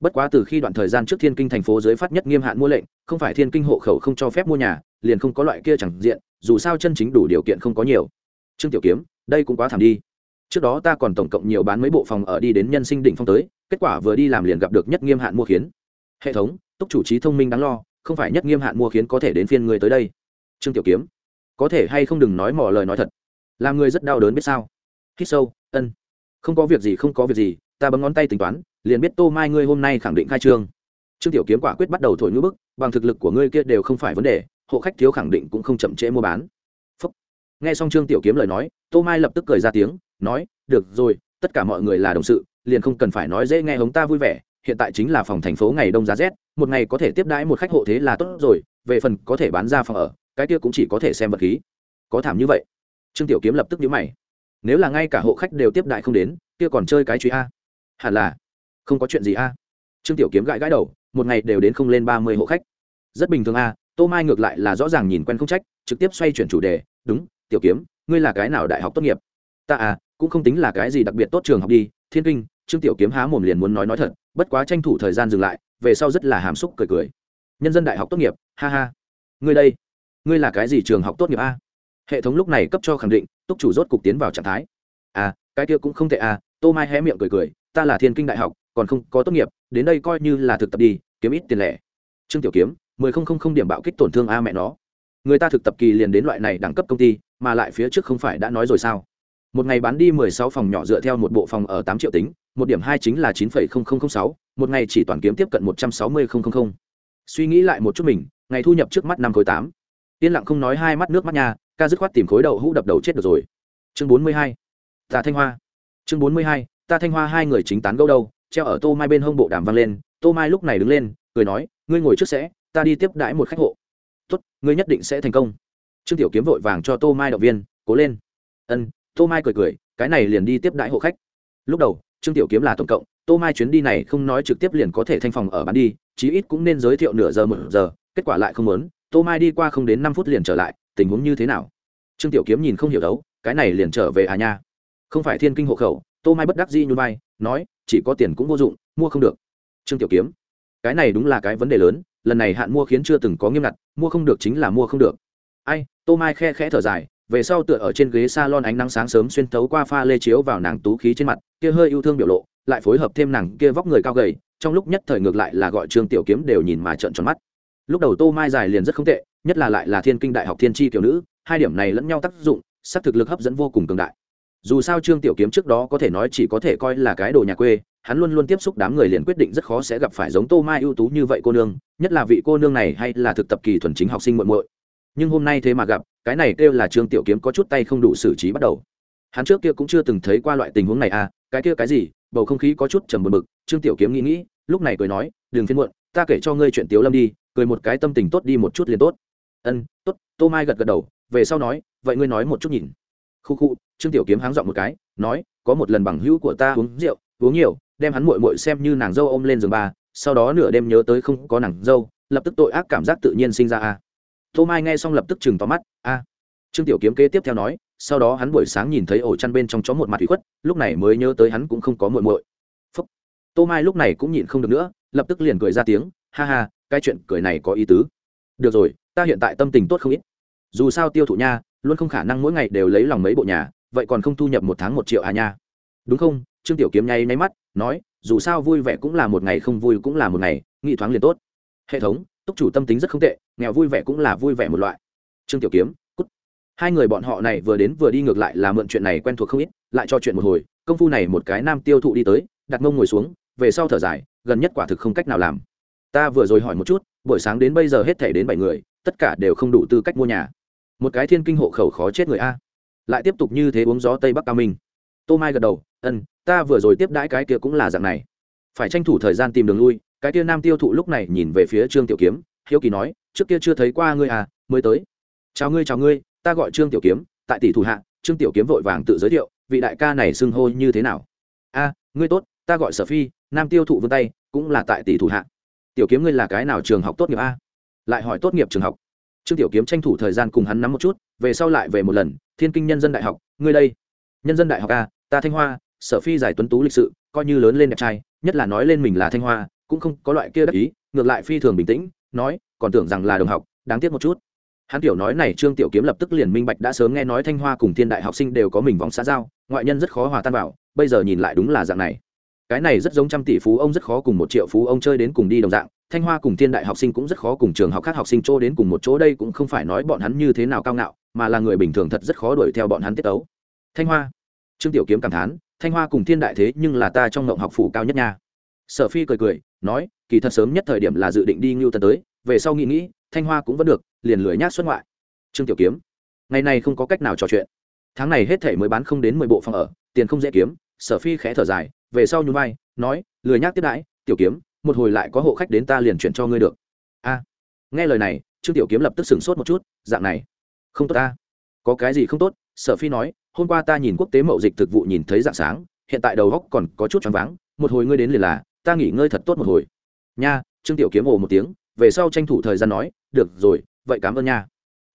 Bất quá từ khi đoạn thời gian trước thiên kinh thành phố dưới phát nhất nghiêm hạn mua lệnh, không phải thiên kinh hộ khẩu không cho phép mua nhà, liền không có loại kia chẳng diện, dù sao chân chính đủ điều kiện không có nhiều. Trương tiểu kiếm, đây cũng quá thảm đi. Trước đó ta còn tổng cộng nhiều bán mấy bộ phòng ở đi đến nhân sinh đỉnh phong tới, kết quả vừa đi làm liền gặp được nhất nghiêm hạn mua khiến. Hệ thống, túc chủ trí thông minh đáng lo không phải nhất nghiêm hạn mua khiến có thể đến phiên người tới đây. Trương tiểu kiếm, có thể hay không đừng nói mỏ lời nói thật? Làm người rất đau đớn biết sao? Hít sâu, ân. Không có việc gì, không có việc gì, ta bấm ngón tay tính toán, liền biết tô mai ngươi hôm nay khẳng định khai trương. Trương tiểu kiếm quả quyết bắt đầu thổi ngữ bức, bằng thực lực của ngươi kia đều không phải vấn đề, hộ khách thiếu khẳng định cũng không chậm trễ mua bán. Phúc. nghe xong trương tiểu kiếm lời nói, tô mai lập tức cười ra tiếng, nói, được rồi, tất cả mọi người là đồng sự, liền không cần phải nói dễ nghe hống ta vui vẻ, hiện tại chính là phòng thành phố ngày đông giá rét một ngày có thể tiếp đãi một khách hộ thế là tốt rồi, về phần có thể bán ra phòng ở, cái kia cũng chỉ có thể xem vật khí. Có thảm như vậy. Trương tiểu kiếm lập tức nhíu mày. Nếu là ngay cả hộ khách đều tiếp đại không đến, kia còn chơi cái truy a. Hẳn là không có chuyện gì a. Trương tiểu kiếm gãi gãi đầu, một ngày đều đến không lên ba mươi hộ khách. Rất bình thường a, tô mai ngược lại là rõ ràng nhìn quen không trách, trực tiếp xoay chuyển chủ đề, đúng, tiểu kiếm, ngươi là cái nào đại học tốt nghiệp? Ta à cũng không tính là cái gì đặc biệt tốt trường học đi, thiên kinh. Trương tiểu kiếm há mồm liền muốn nói nói thật, bất quá tranh thủ thời gian dừng lại về sau rất là hàm xúc cười cười. Nhân dân đại học tốt nghiệp, ha ha. Ngươi đây, ngươi là cái gì trường học tốt nghiệp a? Hệ thống lúc này cấp cho khẳng định, túc chủ rốt cục tiến vào trạng thái. À cái kia cũng không tệ à tô mai hé miệng cười cười, ta là thiên kinh đại học, còn không có tốt nghiệp, đến đây coi như là thực tập đi, kiếm ít tiền lẻ. Trương tiểu kiếm, mười không không không điểm bạo kích tổn thương a mẹ nó. Người ta thực tập kỳ liền đến loại này đẳng cấp công ty, mà lại phía trước không phải đã nói rồi sao? Một ngày bán đi mười sáu phòng nhỏ dựa theo một bộ phòng ở tám triệu tính, một điểm hai chính là chín phẩy không không không sáu một ngày chỉ toàn kiếm tiếp cận một trăm sáu mươi không không không. Suy nghĩ lại một chút mình, ngày thu nhập trước mắt năm khối tám. Yên lặng không nói hai mắt nước mắt nha, ca dứt khoát tìm khối đậu hũ đập đầu chết được rồi. Chương bốn mươi hai. Ta thanh hoa. Chương bốn mươi hai. Ta thanh hoa hai người chính tán gẫu đâu, treo ở tô mai bên hông bộ đàm vang lên, tô mai lúc này đứng lên, cười nói, ngươi ngồi trước sẽ, ta đi tiếp đãi một khách hộ. Tốt, ngươi nhất định sẽ thành công. Trương tiểu kiếm vội vàng cho tô mai động viên, cố lên. Ân. Tô mai cười cười, cái này liền đi tiếp đãi hộ khách. Lúc đầu, trương tiểu kiếm là tổng cộng tô mai chuyến đi này không nói trực tiếp liền có thể thanh phòng ở bán đi, chí ít cũng nên giới thiệu nửa giờ một giờ, kết quả lại không muốn. Tô mai đi qua không đến năm phút liền trở lại, tình huống như thế nào? Trương tiểu kiếm nhìn không hiểu đấu, cái này liền trở về à nha? Không phải thiên kinh hộ khẩu, tô mai bất đắc dĩ nhún vai, nói, chỉ có tiền cũng vô dụng, mua không được. Trương tiểu kiếm, cái này đúng là cái vấn đề lớn, lần này hạn mua khiến chưa từng có nghiêm ngặt, mua không được chính là mua không được. Ai, tô mai khe khẽ thở dài, về sau tựa ở trên ghế s a lon ánh nắng sáng sớm xuyên thấu qua pha lê chiếu vào nàng tú khí trên mặt, kia hơi yêu thương biểu lộ lại phối hợp thêm nàng kia vóc người cao gầy, trong lúc nhất thời ngược lại là gọi trương tiểu kiếm đều nhìn mà trợn tròn mắt. Lúc đầu tô mai dài liền rất không tệ, nhất là lại là thiên kinh đại học thiên tri kiểu nữ, hai điểm này lẫn nhau tác dụng sắc thực lực hấp dẫn vô cùng cường đại. Dù sao trương tiểu kiếm trước đó có thể nói chỉ có thể coi là cái đồ nhà quê, hắn luôn luôn tiếp xúc đám người liền quyết định rất khó sẽ gặp phải giống tô mai ưu tú như vậy cô nương, nhất là vị cô nương này hay là thực tập kỳ thuần chính học sinh muộn muội. Nhưng hôm nay thế mà gặp, cái này kêu là trương tiểu kiếm có chút tay không đủ xử trí bắt đầu. Hắn trước kia cũng chưa từng thấy qua loại tình huống này à cái kia cái gì bầu không khí có chút trầm buồn bực, trương tiểu kiếm nghĩ nghĩ, lúc này cười nói, đừng phiên muộn, ta kể cho ngươi chuyện tiếu lâm đi, cười một cái tâm tình tốt đi một chút liền tốt. Ân, tốt. Tô mai gật gật đầu, về sau nói, vậy ngươi nói một chút nhìn. Khu khu, trương tiểu kiếm háng dọn một cái, nói, có một lần bằng hữu của ta uống rượu, uống nhiều, đem hắn muội muội xem như nàng dâu ôm lên giường ba sau đó nửa đêm nhớ tới không có nàng dâu, lập tức tội ác cảm giác tự nhiên sinh ra a. Tô mai nghe xong lập tức chừng tóm mắt, a trương tiểu kiếm kế tiếp theo nói, sau đó hắn buổi sáng nhìn thấy ổ chăn bên trong chó một mặt thủy khuất, lúc này mới nhớ tới hắn cũng không có muội muội. Phúc. Tô mai lúc này cũng nhịn không được nữa, lập tức liền cười ra tiếng, ha ha, cái chuyện cười này có ý tứ. Được rồi, ta hiện tại tâm tình tốt không ít. Dù sao tiêu thụ nha, luôn không khả năng mỗi ngày đều lấy lòng mấy bộ nhà, vậy còn không thu nhập một tháng một triệu à nha? Đúng không? Trương tiểu kiếm nháy nháy mắt, nói, dù sao vui vẻ cũng là một ngày không vui cũng là một ngày nghị thoáng liền tốt. Hệ thống, túc chủ tâm tính rất không tệ, nghèo vui vẻ cũng là vui vẻ một loại. Trương tiểu kiếm hai người bọn họ này vừa đến vừa đi ngược lại là mượn chuyện này quen thuộc không ít, lại cho chuyện một hồi, công phu này một cái nam tiêu thụ đi tới, đặt mông ngồi xuống, về sau thở dài, gần nhất quả thực không cách nào làm. Ta vừa rồi hỏi một chút, buổi sáng đến bây giờ hết thể đến bảy người, tất cả đều không đủ tư cách mua nhà. Một cái thiên kinh hộ khẩu khó chết người a. Lại tiếp tục như thế uống gió tây bắc cao minh. Tô mai gật đầu ân ta vừa rồi tiếp đãi cái kia cũng là dạng này. Phải tranh thủ thời gian tìm đường lui. Cái kia nam tiêu thụ lúc này nhìn về phía trương tiểu kiếm, hiếu kỳ nói, trước kia chưa thấy qua ngươi à mới tới. Chào ngươi chào ngươi ta gọi trương tiểu kiếm tại tỷ thủ hạ trương tiểu kiếm vội vàng tự giới thiệu vị đại ca này xưng hô như thế nào a ngươi tốt ta gọi sở phi nam tiêu thụ vươn tay cũng là tại tỷ thủ hạ tiểu kiếm ngươi là cái nào trường học tốt nghiệp a lại hỏi tốt nghiệp trường học trương tiểu kiếm tranh thủ thời gian cùng hắn nắm một chút về sau lại về một lần thiên kinh nhân dân đại học ngươi đây nhân dân đại học a ta thanh hoa sở phi giải tuấn tú lịch sự coi như lớn lên đẹp trai nhất là nói lên mình là thanh hoa cũng không có loại kia đắc ý ngược lại phi thường bình tĩnh nói còn tưởng rằng là đồng học đáng tiếc một chút hắn tiểu nói này trương tiểu kiếm lập tức liền minh bạch đã sớm nghe nói thanh hoa cùng thiên đại học sinh đều có mình vòng xã giao, ngoại nhân rất khó hòa tan vào, bây giờ nhìn lại đúng là dạng này. Cái này rất giống trăm tỷ phú ông rất khó cùng một triệu phú ông chơi đến cùng đi đồng dạng, thanh hoa cùng thiên đại học sinh cũng rất khó cùng trường học khác học sinh chỗ đến cùng một chỗ, đây cũng không phải nói bọn hắn như thế nào cao ngạo, mà là người bình thường thật rất khó đuổi theo bọn hắn tiết ấu thanh hoa. Trương tiểu kiếm cảm thán, thanh hoa cùng thiên đại thế nhưng là ta trong ngộng học phủ cao nhất nha. Sở phi cười cười, nói, kỳ thật sớm nhất thời điểm là dự định đi ngưu tân tới, về sau nghĩ nghĩ thanh hoa cũng vẫn được, liền lười nhác xuất ngoại. Trương tiểu kiếm, ngày này không có cách nào trò chuyện. Tháng này hết thể mới bán không đến mười bộ phòng ở, tiền không dễ kiếm, sở phi khẽ thở dài, về sau nhún vai, nói, lười nhác tiếp đãi, tiểu kiếm, một hồi lại có hộ khách đến ta liền chuyển cho ngươi được. A, nghe lời này, trương tiểu kiếm lập tức sửng sốt một chút, dạng này, không tốt ta. Có cái gì không tốt? Sở phi nói, hôm qua ta nhìn quốc tế mậu dịch thực vụ nhìn thấy dạng sáng, hiện tại đầu góc còn có chút choáng váng, một hồi ngươi đến liền là, ta nghỉ ngơi thật tốt một hồi. Nha, trương tiểu kiếm ồ một tiếng về sau tranh thủ thời gian nói, được rồi, vậy cảm ơn nha.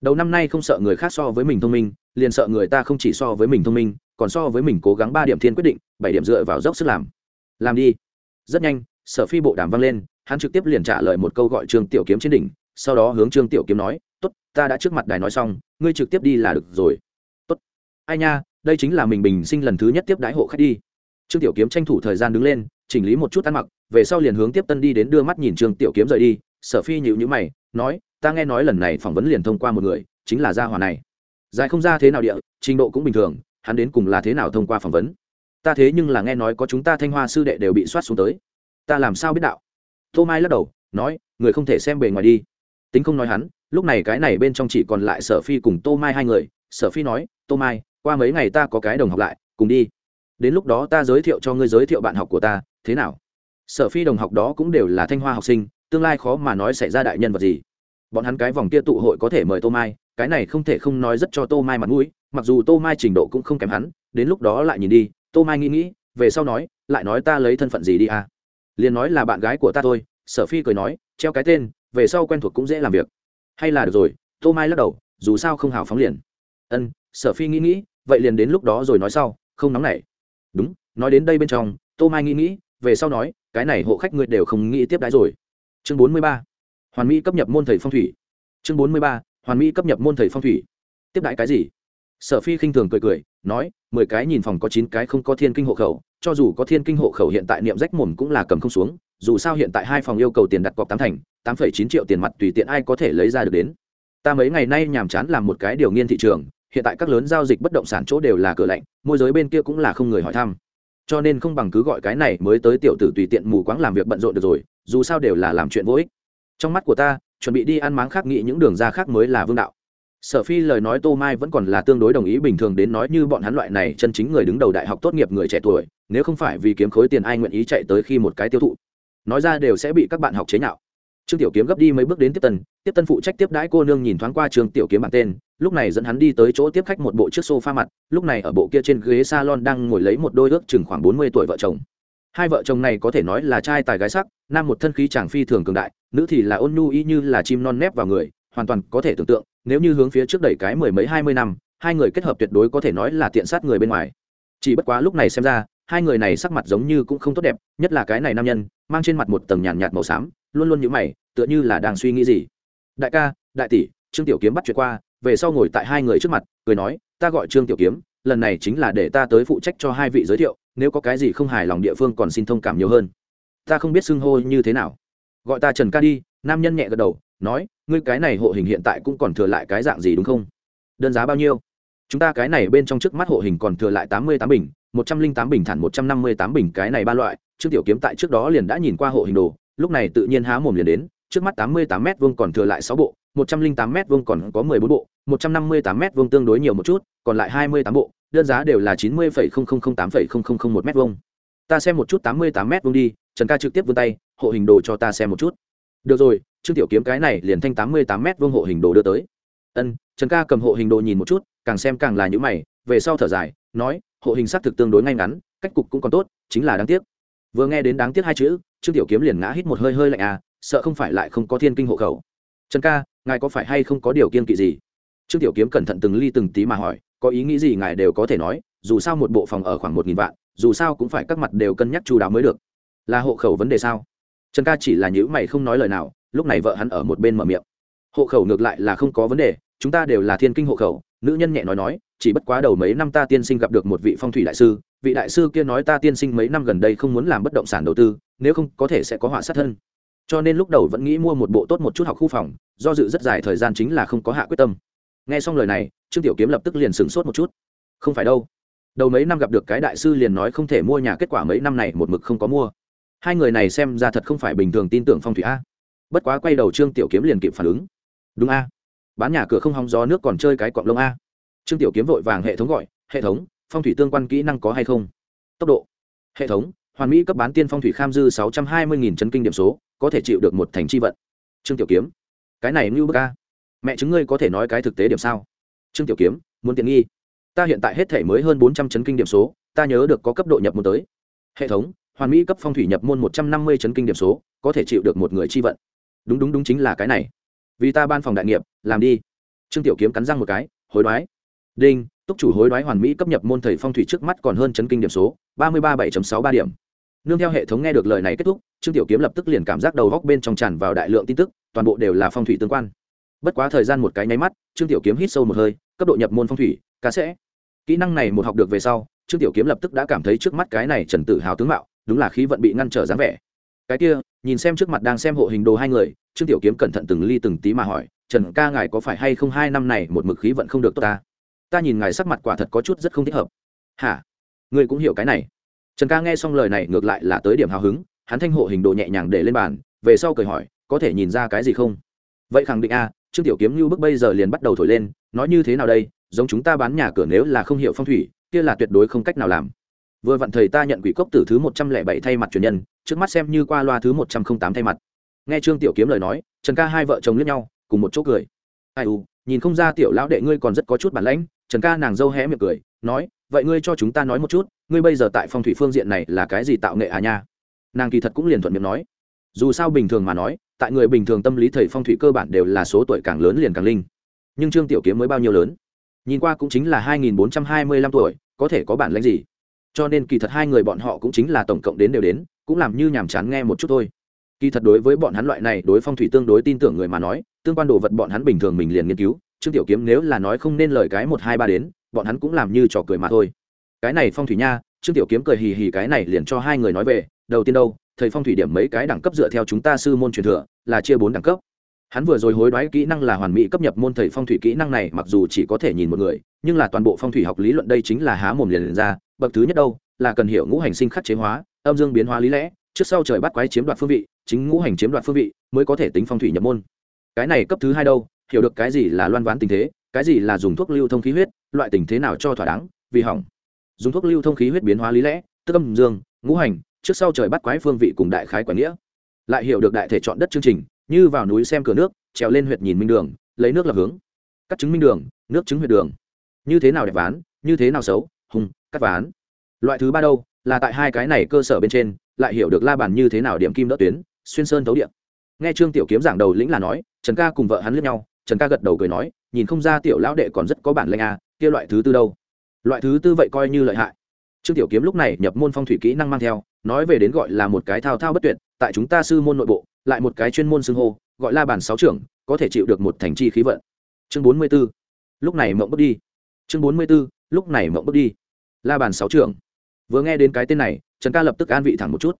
Đầu năm nay không sợ người khác so với mình thông minh, liền sợ người ta không chỉ so với mình thông minh, còn so với mình cố gắng ba điểm thiên quyết định, bảy điểm dựa vào dốc sức làm. Làm đi. Rất nhanh, sở phi bộ đàm vang lên, hắn trực tiếp liền trả lời một câu gọi trương tiểu kiếm trên đỉnh, sau đó hướng trương tiểu kiếm nói, tốt, ta đã trước mặt đài nói xong, ngươi trực tiếp đi là được rồi. Tốt. Ai nha, đây chính là mình bình sinh lần thứ nhất tiếp đái hộ khách đi. Trương tiểu kiếm tranh thủ thời gian đứng lên, chỉnh lý một chút ăn mặc, về sau liền hướng tiếp tân đi đến đưa mắt nhìn trương tiểu kiếm rời đi sở phi nhịu nhữ mày, nói, ta nghe nói lần này phỏng vấn liền thông qua một người, chính là gia hòa này. Dài không ra thế nào địa, trình độ cũng bình thường, hắn đến cùng là thế nào thông qua phỏng vấn? Ta thế nhưng là nghe nói có chúng ta thanh hoa sư đệ đều bị soát xuống tới. Ta làm sao biết đạo? Tô mai lắc đầu, nói, người không thể xem bề ngoài đi. Tính không nói hắn, lúc này cái này bên trong chỉ còn lại sở phi cùng tô mai hai người. Sở phi nói, tô mai, qua mấy ngày ta có cái đồng học lại, cùng đi. Đến lúc đó ta giới thiệu cho ngươi giới thiệu bạn học của ta, thế nào? Sở phi đồng học đó cũng đều là thanh hoa học sinh tương lai khó mà nói xảy ra đại nhân vật gì. Bọn hắn cái vòng kia tụ hội có thể mời tô mai, cái này không thể không nói rất cho tô mai mặt mũi, mặc dù tô mai trình độ cũng không kém hắn, đến lúc đó lại nhìn đi, tô mai nghĩ nghĩ, về sau nói, lại nói ta lấy thân phận gì đi à? Liền nói là bạn gái của ta thôi, sở phi cười nói, treo cái tên, về sau quen thuộc cũng dễ làm việc. Hay là được rồi, tô mai lắc đầu, dù sao không hào phóng liền. Ân, sở phi nghĩ nghĩ, vậy liền đến lúc đó rồi nói sau, không nóng nảy. Đúng, nói đến đây bên trong, tô mai nghĩ nghĩ, về sau nói, cái này hộ khách ngươi đều không nghĩ tiếp đái rồi chương bốn mươi ba. Hoàn mỹ cấp nhập môn thầy phong thủy. Chương bốn mươi ba. Hoàn mỹ cấp nhập môn thầy phong thủy. Tiếp đại cái gì? Sở phi khinh thường cười cười, nói, mười cái nhìn phòng có chín cái không có thiên kinh hộ khẩu, cho dù có thiên kinh hộ khẩu hiện tại niệm rách mồm cũng là cầm không xuống, dù sao hiện tại hai phòng yêu cầu tiền đặt cọc tám thành, tám phẩy chín triệu tiền mặt tùy tiện ai có thể lấy ra được đến. Ta mấy ngày nay nhàm chán làm một cái điều nghiên thị trường, hiện tại các lớn giao dịch bất động sản chỗ đều là cửa lạnh, môi giới bên kia cũng là không người hỏi thăm cho nên không bằng cứ gọi cái này mới tới tiểu tử tùy tiện mù quáng làm việc bận rộn được rồi, dù sao đều là làm chuyện vô ích. Trong mắt của ta, chuẩn bị đi ăn máng khác nghĩ những đường ra khác mới là vương đạo. Sở phi lời nói tô mai vẫn còn là tương đối đồng ý, bình thường đến nói như bọn hắn loại này chân chính người đứng đầu đại học tốt nghiệp người trẻ tuổi, nếu không phải vì kiếm khối tiền ai nguyện ý chạy tới khi một cái tiêu thụ. Nói ra đều sẽ bị các bạn học chế nhạo trương tiểu kiếm gấp đi mấy bước đến tiếp tân tiếp tân phụ trách tiếp đãi cô nương nhìn thoáng qua trương tiểu kiếm bản tên lúc này dẫn hắn đi tới chỗ tiếp khách một bộ chiếc sofa mặt lúc này ở bộ kia trên ghế salon đang ngồi lấy một đôi ước chừng khoảng bốn mươi tuổi vợ chồng. Hai vợ chồng này có thể nói là trai tài gái sắc nam một thân khí chàng phi thường cường đại nữ thì là ôn nhu y như là chim non nép vào người hoàn toàn có thể tưởng tượng nếu như hướng phía trước đẩy cái mười mấy hai mươi năm hai người kết hợp tuyệt đối có thể nói là tiện sát người bên ngoài. Chỉ bất quá lúc này xem ra hai người này sắc mặt giống như cũng không tốt đẹp nhất là cái này nam nhân mang trên mặt một tầng nhàn nhạt, màu xám luôn luôn nhữ mày, tựa như là đang suy nghĩ gì. Đại ca, đại tỷ, trương tiểu kiếm bắt chuyện qua, về sau ngồi tại hai người trước mặt, cười nói, ta gọi trương tiểu kiếm, lần này chính là để ta tới phụ trách cho hai vị giới thiệu, nếu có cái gì không hài lòng địa phương còn xin thông cảm nhiều hơn. Ta không biết xưng hô như thế nào. Gọi ta trần ca đi. Nam nhân nhẹ gật đầu, nói, ngươi cái này hộ hình hiện tại cũng còn thừa lại cái dạng gì đúng không? Đơn giá bao nhiêu? Chúng ta cái này bên trong trước mắt hộ hình còn thừa lại tám mươi tám bình, một trăm linh tám bình thản một trăm năm mươi tám bình cái này ba loại, trương tiểu kiếm tại trước đó liền đã nhìn qua hộ hình đồ lúc này tự nhiên há mồm liền đến, trước mắt tám mươi tám m vuông còn thừa lại sáu bộ, một trăm linh tám m vuông còn có mười bốn bộ, một trăm năm mươi tám m vuông tương đối nhiều một chút, còn lại hai mươi tám bộ, đơn giá đều là chín mươi phẩy không không không tám phẩy không không không một m vuông. Ta xem một chút tám mươi tám m vuông đi, trần ca trực tiếp vươn tay, hộ hình đồ cho ta xem một chút. Được rồi, trương tiểu kiếm cái này liền thanh tám mươi tám m vuông hộ hình đồ đưa tới. Ân, trần ca cầm hộ hình đồ nhìn một chút, càng xem càng là những mày, về sau thở dài, nói, hộ hình xác thực tương đối ngay ngắn, cách cục cũng còn tốt, chính là đáng tiếc vừa nghe đến đáng tiếc hai chữ, trương tiểu kiếm liền ngã hít một hơi hơi lạnh à sợ không phải lại không có thiên kinh hộ khẩu. Trần ca, ngài có phải hay không có điều kiên kỵ gì? Trương tiểu kiếm cẩn thận từng ly từng tí mà hỏi, có ý nghĩ gì ngài đều có thể nói, dù sao một bộ phòng ở khoảng một nghìn vạn, dù sao cũng phải các mặt đều cân nhắc chú đáo mới được. Là hộ khẩu vấn đề sao? Trần ca chỉ là nhữ mày không nói lời nào, lúc này vợ hắn ở một bên mở miệng. Hộ khẩu ngược lại là không có vấn đề, chúng ta đều là thiên kinh hộ khẩu, nữ nhân nhẹ nói nói, chỉ bất quá đầu mấy năm ta tiên sinh gặp được một vị phong thủy đại sư vị đại sư kia nói ta tiên sinh mấy năm gần đây không muốn làm bất động sản đầu tư, nếu không có thể sẽ có họa sát thân. Cho nên lúc đầu vẫn nghĩ mua một bộ tốt một chút học khu phòng, do dự rất dài thời gian chính là không có hạ quyết tâm. Nghe xong lời này, trương tiểu kiếm lập tức liền sửng sốt một chút. Không phải đâu. Đầu mấy năm gặp được cái đại sư liền nói không thể mua nhà, kết quả mấy năm này một mực không có mua. Hai người này xem ra thật không phải bình thường tin tưởng phong thủy a. Bất quá quay đầu trương tiểu kiếm liền kịp phản ứng. Đúng a. Bán nhà cửa không hóng gió nước còn chơi cái cọng lông a. Trương tiểu kiếm vội vàng hệ thống gọi, hệ thống phong thủy tương quan kỹ năng có hay không? Tốc độ. Hệ thống, hoàn mỹ cấp bán tiên phong thủy kham dư sáu trăm hai mươi nghìn chân kinh điểm số, có thể chịu được một thành chi vận. Trương tiểu kiếm. Cái này ngưu bơ ca mẹ chứng ngươi có thể nói cái thực tế điểm sao? Trương tiểu kiếm, muốn tiện nghi. Ta hiện tại hết thể mới hơn bốn trăm chấn kinh điểm số, ta nhớ được có cấp độ nhập môn tới. Hệ thống, hoàn mỹ cấp phong thủy nhập môn một trăm năm mươi chấn kinh điểm số, có thể chịu được một người chi vận. Đúng đúng đúng chính là cái này. Vì ta ban phòng đại nghiệp, làm đi. Trương tiểu kiếm cắn răng một cái, hối đoái. Đinh túc chủ hối đoái hoàn mỹ cấp nhập môn thầy phong thủy trước mắt còn hơn chấn kinh điểm số, ba mươi ba bảy sáu ba điểm. Nương theo hệ thống nghe được lời này kết thúc, trương tiểu kiếm lập tức liền cảm giác đầu góc bên trong tràn vào đại lượng tin tức, toàn bộ đều là phong thủy tương quan. Bất quá thời gian một cái nháy mắt, trương tiểu kiếm hít sâu một hơi, cấp độ nhập môn phong thủy, ca sẽ. Kỹ năng này một học được về sau, trương tiểu kiếm lập tức đã cảm thấy trước mắt cái này trần tự hào tướng mạo, đúng là khí vận bị ngăn trở dáng vẻ. Cái kia, nhìn xem trước mặt đang xem hộ hình đồ hai người, trương tiểu kiếm cẩn thận từng ly từng tí mà hỏi, trần ca ngài có phải hay không hai năm này một mực khí vận không được tốt ta? Ta nhìn ngài sắc mặt quả thật có chút rất không thích hợp. Hả? Ngươi cũng hiểu cái này. Trần ca nghe xong lời này ngược lại là tới điểm hào hứng, hắn thanh hộ hình đồ nhẹ nhàng để lên bàn, về sau cười hỏi, có thể nhìn ra cái gì không? Vậy khẳng định a, trương tiểu kiếm như bước bây giờ liền bắt đầu thổi lên, nói như thế nào đây, giống chúng ta bán nhà cửa nếu là không hiểu phong thủy, kia là tuyệt đối không cách nào làm. Vừa vặn thầy ta nhận quỷ cốc tử thứ một trăm lẻ bảy thay mặt truyền nhân, trước mắt xem như qua loa thứ một trăm không tám thay mặt. Nghe trương tiểu kiếm lời nói, trần ca hai vợ chồng lướt nhau, cùng một chỗ cười. Ai u, nhìn không ra tiểu lão đệ ngươi còn rất có chút bản lãnh trần ca nàng dâu hé miệng cười, nói, vậy ngươi cho chúng ta nói một chút, ngươi bây giờ tại phong thủy phương diện này là cái gì tạo nghệ à nha? Nàng kỳ thật cũng liền thuận miệng nói. Dù sao bình thường mà nói, tại người bình thường tâm lý thầy phong thủy cơ bản đều là số tuổi càng lớn liền càng linh. Nhưng trương tiểu kiếm mới bao nhiêu lớn? Nhìn qua cũng chính là hai nghìn bốn trăm hai mươi lăm tuổi, có thể có bản lãnh gì? Cho nên kỳ thật hai người bọn họ cũng chính là tổng cộng đến đều đến, cũng làm như nhàm chán nghe một chút thôi. Kỳ thật đối với bọn hắn loại này đối phong thủy tương đối tin tưởng người mà nói, tương quan đồ vật bọn hắn bình thường mình liền nghiên cứu trương tiểu kiếm nếu là nói không nên lời cái một hai ba đến bọn hắn cũng làm như trò cười mà thôi. Cái này phong thủy nha trương tiểu kiếm cười hì hì cái này liền cho hai người nói về đầu tiên đâu thầy phong thủy điểm mấy cái đẳng cấp dựa theo chúng ta sư môn truyền thừa là chia bốn đẳng cấp. Hắn vừa rồi hối đoái kỹ năng là hoàn mỹ cấp nhập môn thầy phong thủy kỹ năng này mặc dù chỉ có thể nhìn một người nhưng là toàn bộ phong thủy học lý luận đây chính là há mồm liền, liền ra. Bậc thứ nhất đâu là cần hiểu ngũ hành sinh khắc chế hóa âm dương biến hóa lý lẽ trước sau trời bắt quái chiếm đoạt phương vị chính ngũ hành chiếm đoạt phương vị mới có thể tính phong thủy nhập môn. Cái này cấp thứ hai đâu hiểu được cái gì là loan ván tình thế, cái gì là dùng thuốc lưu thông khí huyết, loại tình thế nào cho thỏa đáng, vì hỏng. Dùng thuốc lưu thông khí huyết biến hóa lý lẽ, tức âm dương, ngũ hành, trước sau trời bắt quái phương vị cùng đại khái quản nghĩa. Lại hiểu được đại thể chọn đất chương trình, như vào núi xem cửa nước, trèo lên huyệt nhìn minh đường, lấy nước lập hướng. Cắt chứng minh đường, nước chứng huyệt đường. Như thế nào đẹp ván, như thế nào xấu, hùng, cắt ván. Loại thứ ba đâu, là tại hai cái này cơ sở bên trên, lại hiểu được la bàn như thế nào điểm kim đỡ tuyến, xuyên sơn thấu điện nghe trương tiểu kiếm giảng đầu lĩnh là nói, trần ca cùng vợ hắn lướt nhau trần ca gật đầu cười nói, nhìn không ra tiểu lão đệ còn rất có bản lanh à kia loại thứ tư đâu? Loại thứ tư vậy coi như lợi hại. Trương tiểu kiếm lúc này nhập môn phong thủy kỹ năng mang theo, nói về đến gọi là một cái thao thao bất tuyệt, tại chúng ta sư môn nội bộ, lại một cái chuyên môn xưng hô, gọi là bản sáu trưởng, có thể chịu được một thành chi khí vận. Chương bốn mươi 44. lúc này mộng bước đi. Chương bốn mươi 44. lúc này mộng bước đi. La bàn sáu trưởng. Vừa nghe đến cái tên này, trần ca lập tức an vị thẳng một chút.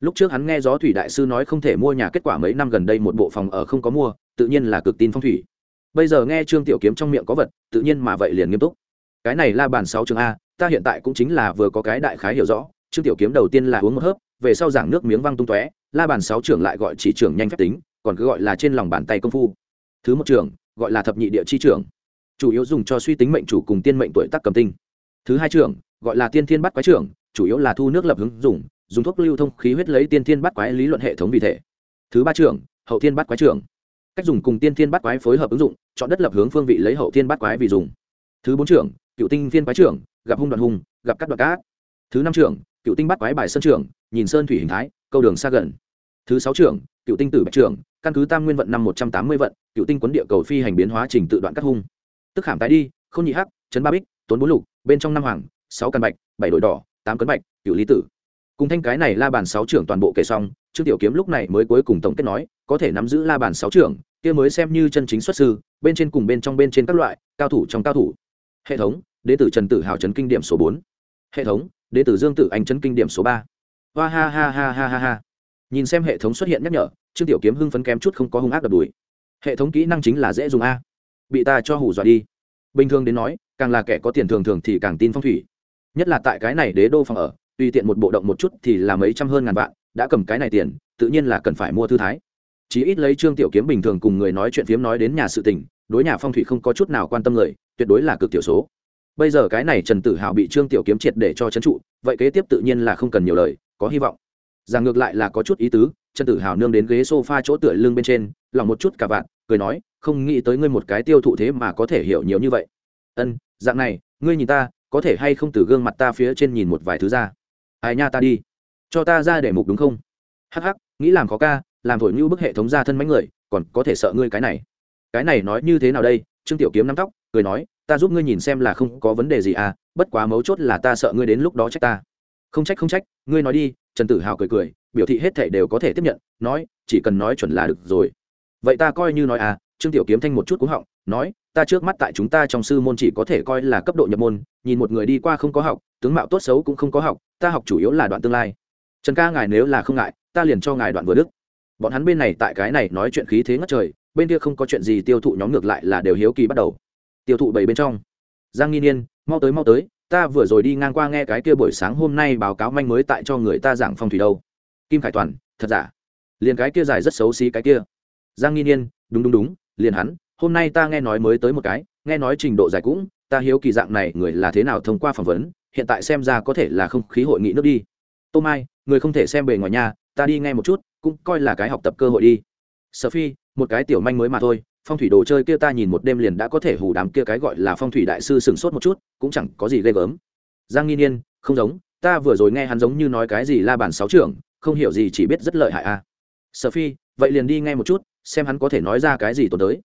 Lúc trước hắn nghe gió thủy đại sư nói không thể mua nhà kết quả mấy năm gần đây một bộ phòng ở không có mua, tự nhiên là cực tin phong thủy bây giờ nghe trương tiểu kiếm trong miệng có vật, tự nhiên mà vậy liền nghiêm túc. Cái này la bàn sáu trường a, ta hiện tại cũng chính là vừa có cái đại khái hiểu rõ, trương tiểu kiếm đầu tiên là uống một hớp, về sau giảng nước miếng văng tung tóe, la bàn sáu trưởng lại gọi chỉ trưởng nhanh phép tính, còn cứ gọi là trên lòng bàn tay công phu. Thứ một trưởng gọi là thập nhị địa chi trưởng chủ yếu dùng cho suy tính mệnh chủ cùng tiên mệnh tuổi tác cầm tinh. Thứ hai trưởng gọi là tiên thiên bắt quái trưởng chủ yếu là thu nước lập hướng dùng dùng thuốc lưu thông khí huyết lấy tiên thiên bắt quái lý luận hệ thống vì thể. Thứ ba trưởng hậu thiên bắt quái trưởng cách dùng cùng tiên thiên bắt quái phối hợp ứng dụng, chọn đất lập hướng phương vị lấy hậu thiên bắt quái vì dùng. Thứ bốn trưởng, cựu tinh thiên quái trưởng, gặp hung đoạn hung, gặp cắt đoạn cát. Thứ năm trưởng, cựu tinh bắt quái bài sân trưởng, nhìn sơn thủy hình thái, câu đường xa gần. Thứ sáu trưởng, cựu tinh tử bạch trưởng, căn cứ tam nguyên vận năm một trăm tám mươi vận, cựu tinh quấn địa cầu phi hành biến hóa trình tự đoạn cắt hung. Tức hàm tái đi, không nhị hắc, chấn ba bích, tốn bốn lục, bên trong năm hoàng, sáu căn bạch, bảy đội đỏ, tám cấn bạch, cựu lý tử. Cùng thanh cái này la bàn sáu trưởng toàn bộ kể xong trương tiểu kiếm lúc này mới cuối cùng tổng kết nói, có thể nắm giữ la bàn sáu trưởng, kia mới xem như chân chính xuất sư, bên trên cùng bên trong bên trên các loại, cao thủ trong cao thủ. Hệ thống, đế tử trần tử hào trấn kinh điểm số bốn. Hệ thống, đế tử dương tử anh trấn kinh điểm số ba. Hoa ha ha ha ha ha ha. Nhìn xem hệ thống xuất hiện nhắc nhở, trương tiểu kiếm hưng phấn kém chút không có hung ác đập đùi. Hệ thống kỹ năng chính là dễ dùng a. Bị ta cho hủ dọa đi. Bình thường đến nói, càng là kẻ có tiền thường thường thì càng tin phong thủy. Nhất là tại cái này đế đô phòng ở, tùy tiện một bộ động một chút thì là mấy trăm hơn ngàn vạn đã cầm cái này tiền, tự nhiên là cần phải mua thư thái. Chí ít lấy trương tiểu kiếm bình thường cùng người nói chuyện phiếm nói đến nhà sự tình, đối nhà phong thủy không có chút nào quan tâm người, tuyệt đối là cực tiểu số. Bây giờ cái này trần tử hào bị trương tiểu kiếm triệt để cho trấn trụ, vậy kế tiếp tự nhiên là không cần nhiều lời, có hy vọng. Rằng ngược lại là có chút ý tứ, trần tử hào nương đến ghế sofa chỗ tựa lưng bên trên, lòng một chút cả vạn, cười nói, không nghĩ tới ngươi một cái tiêu thụ thế mà có thể hiểu nhiều như vậy. Ân, dạng này, ngươi nhìn ta, có thể hay không từ gương mặt ta phía trên nhìn một vài thứ ra? Ai nha ta đi cho ta ra để mục đúng không? Hắc hắc, nghĩ làm khó ca, làm thổi như bức hệ thống ra thân mấy người, còn có thể sợ ngươi cái này. Cái này nói như thế nào đây? Trương tiểu kiếm nắm tóc, cười nói, ta giúp ngươi nhìn xem là không có vấn đề gì à bất quá mấu chốt là ta sợ ngươi đến lúc đó trách ta. Không trách không trách, ngươi nói đi, trần tử hào cười cười, biểu thị hết thể đều có thể tiếp nhận, nói, chỉ cần nói chuẩn là được rồi. Vậy ta coi như nói à trương tiểu kiếm thanh một chút cúng họng, nói, ta trước mắt tại chúng ta trong sư môn chỉ có thể coi là cấp độ nhập môn, nhìn một người đi qua không có học, tướng mạo tốt xấu cũng không có học, ta học chủ yếu là đoạn tương lai trần ca ngài nếu là không ngại, ta liền cho ngài đoạn vừa đức. Bọn hắn bên này tại cái này nói chuyện khí thế ngất trời, bên kia không có chuyện gì tiêu thụ nhóm ngược lại là đều hiếu kỳ bắt đầu. Tiêu thụ bảy bên trong. Giang nghi niên, mau tới mau tới, ta vừa rồi đi ngang qua nghe cái kia buổi sáng hôm nay báo cáo manh mới tại cho người ta giảng phong thủy đâu. Kim khải toàn, thật giả? Liền cái kia dài rất xấu xí cái kia. Giang nghi niên, đúng đúng đúng, liền hắn, hôm nay ta nghe nói mới tới một cái, nghe nói trình độ dài cũng, ta hiếu kỳ dạng này người là thế nào thông qua phỏng vấn, hiện tại xem ra có thể là không khí hội nghị nước đi. Tô mai người không thể xem bề ngoài nhà ta đi nghe một chút, cũng coi là cái học tập cơ hội đi. Sở phi một cái tiểu manh mới mà thôi, phong thủy đồ chơi kia ta nhìn một đêm liền đã có thể hù đám kia cái gọi là phong thủy đại sư sừng sốt một chút, cũng chẳng có gì ghê gớm. Giang nghi niên, không giống, ta vừa rồi nghe hắn giống như nói cái gì la bàn sáu trưởng, không hiểu gì chỉ biết rất lợi hại a à. sở phi vậy liền đi nghe một chút, xem hắn có thể nói ra cái gì tồn tới.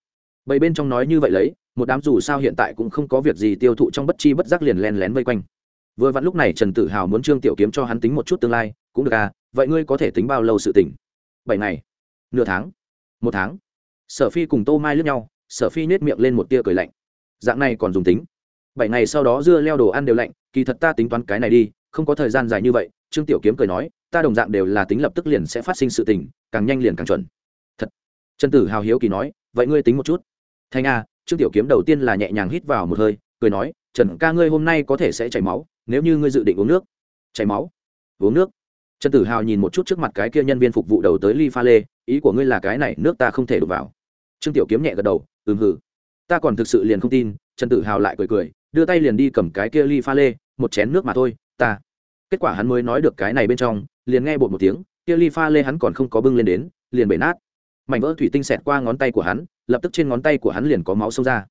Bầy bên trong nói như vậy lấy, một đám dù sao hiện tại cũng không có việc gì tiêu thụ trong bất chi bất giác liền len lén vây quanh vừa vặn lúc này trần tử hào muốn trương tiểu kiếm cho hắn tính một chút tương lai, cũng được à vậy ngươi có thể tính bao lâu sự tỉnh bảy ngày, nửa tháng, một tháng. Sở phi cùng tô mai lướt nhau, sở phi nết miệng lên một tia cười lạnh. Dạng này còn dùng tính. Bảy ngày sau đó dưa leo đồ ăn đều lạnh, kỳ thật ta tính toán cái này đi, không có thời gian dài như vậy, trương tiểu kiếm cười nói, ta đồng dạng đều là tính lập tức liền sẽ phát sinh sự tình, càng nhanh liền càng chuẩn. Thật. Trần tử hào hiếu kỳ nói, vậy ngươi tính một chút. Thanh a, trương tiểu kiếm đầu tiên là nhẹ nhàng hít vào một hơi, cười nói trần ca ngươi hôm nay có thể sẽ chảy máu, nếu như ngươi dự định uống nước. Chảy máu? Uống nước? Trần tử hào nhìn một chút trước mặt cái kia nhân viên phục vụ đầu tới ly pha lê, ý của ngươi là cái này nước ta không thể đụng vào. Trương tiểu kiếm nhẹ gật đầu, ừm hừ. Ta còn thực sự liền không tin, trần tử hào lại cười cười, đưa tay liền đi cầm cái kia ly pha lê, một chén nước mà thôi, ta. Kết quả hắn mới nói được cái này bên trong, liền nghe bột một tiếng, kia ly pha lê hắn còn không có bưng lên đến, liền bể nát. Mảnh vỡ thủy tinh xẹt qua ngón tay của hắn, lập tức trên ngón tay của hắn liền có máu xông ra.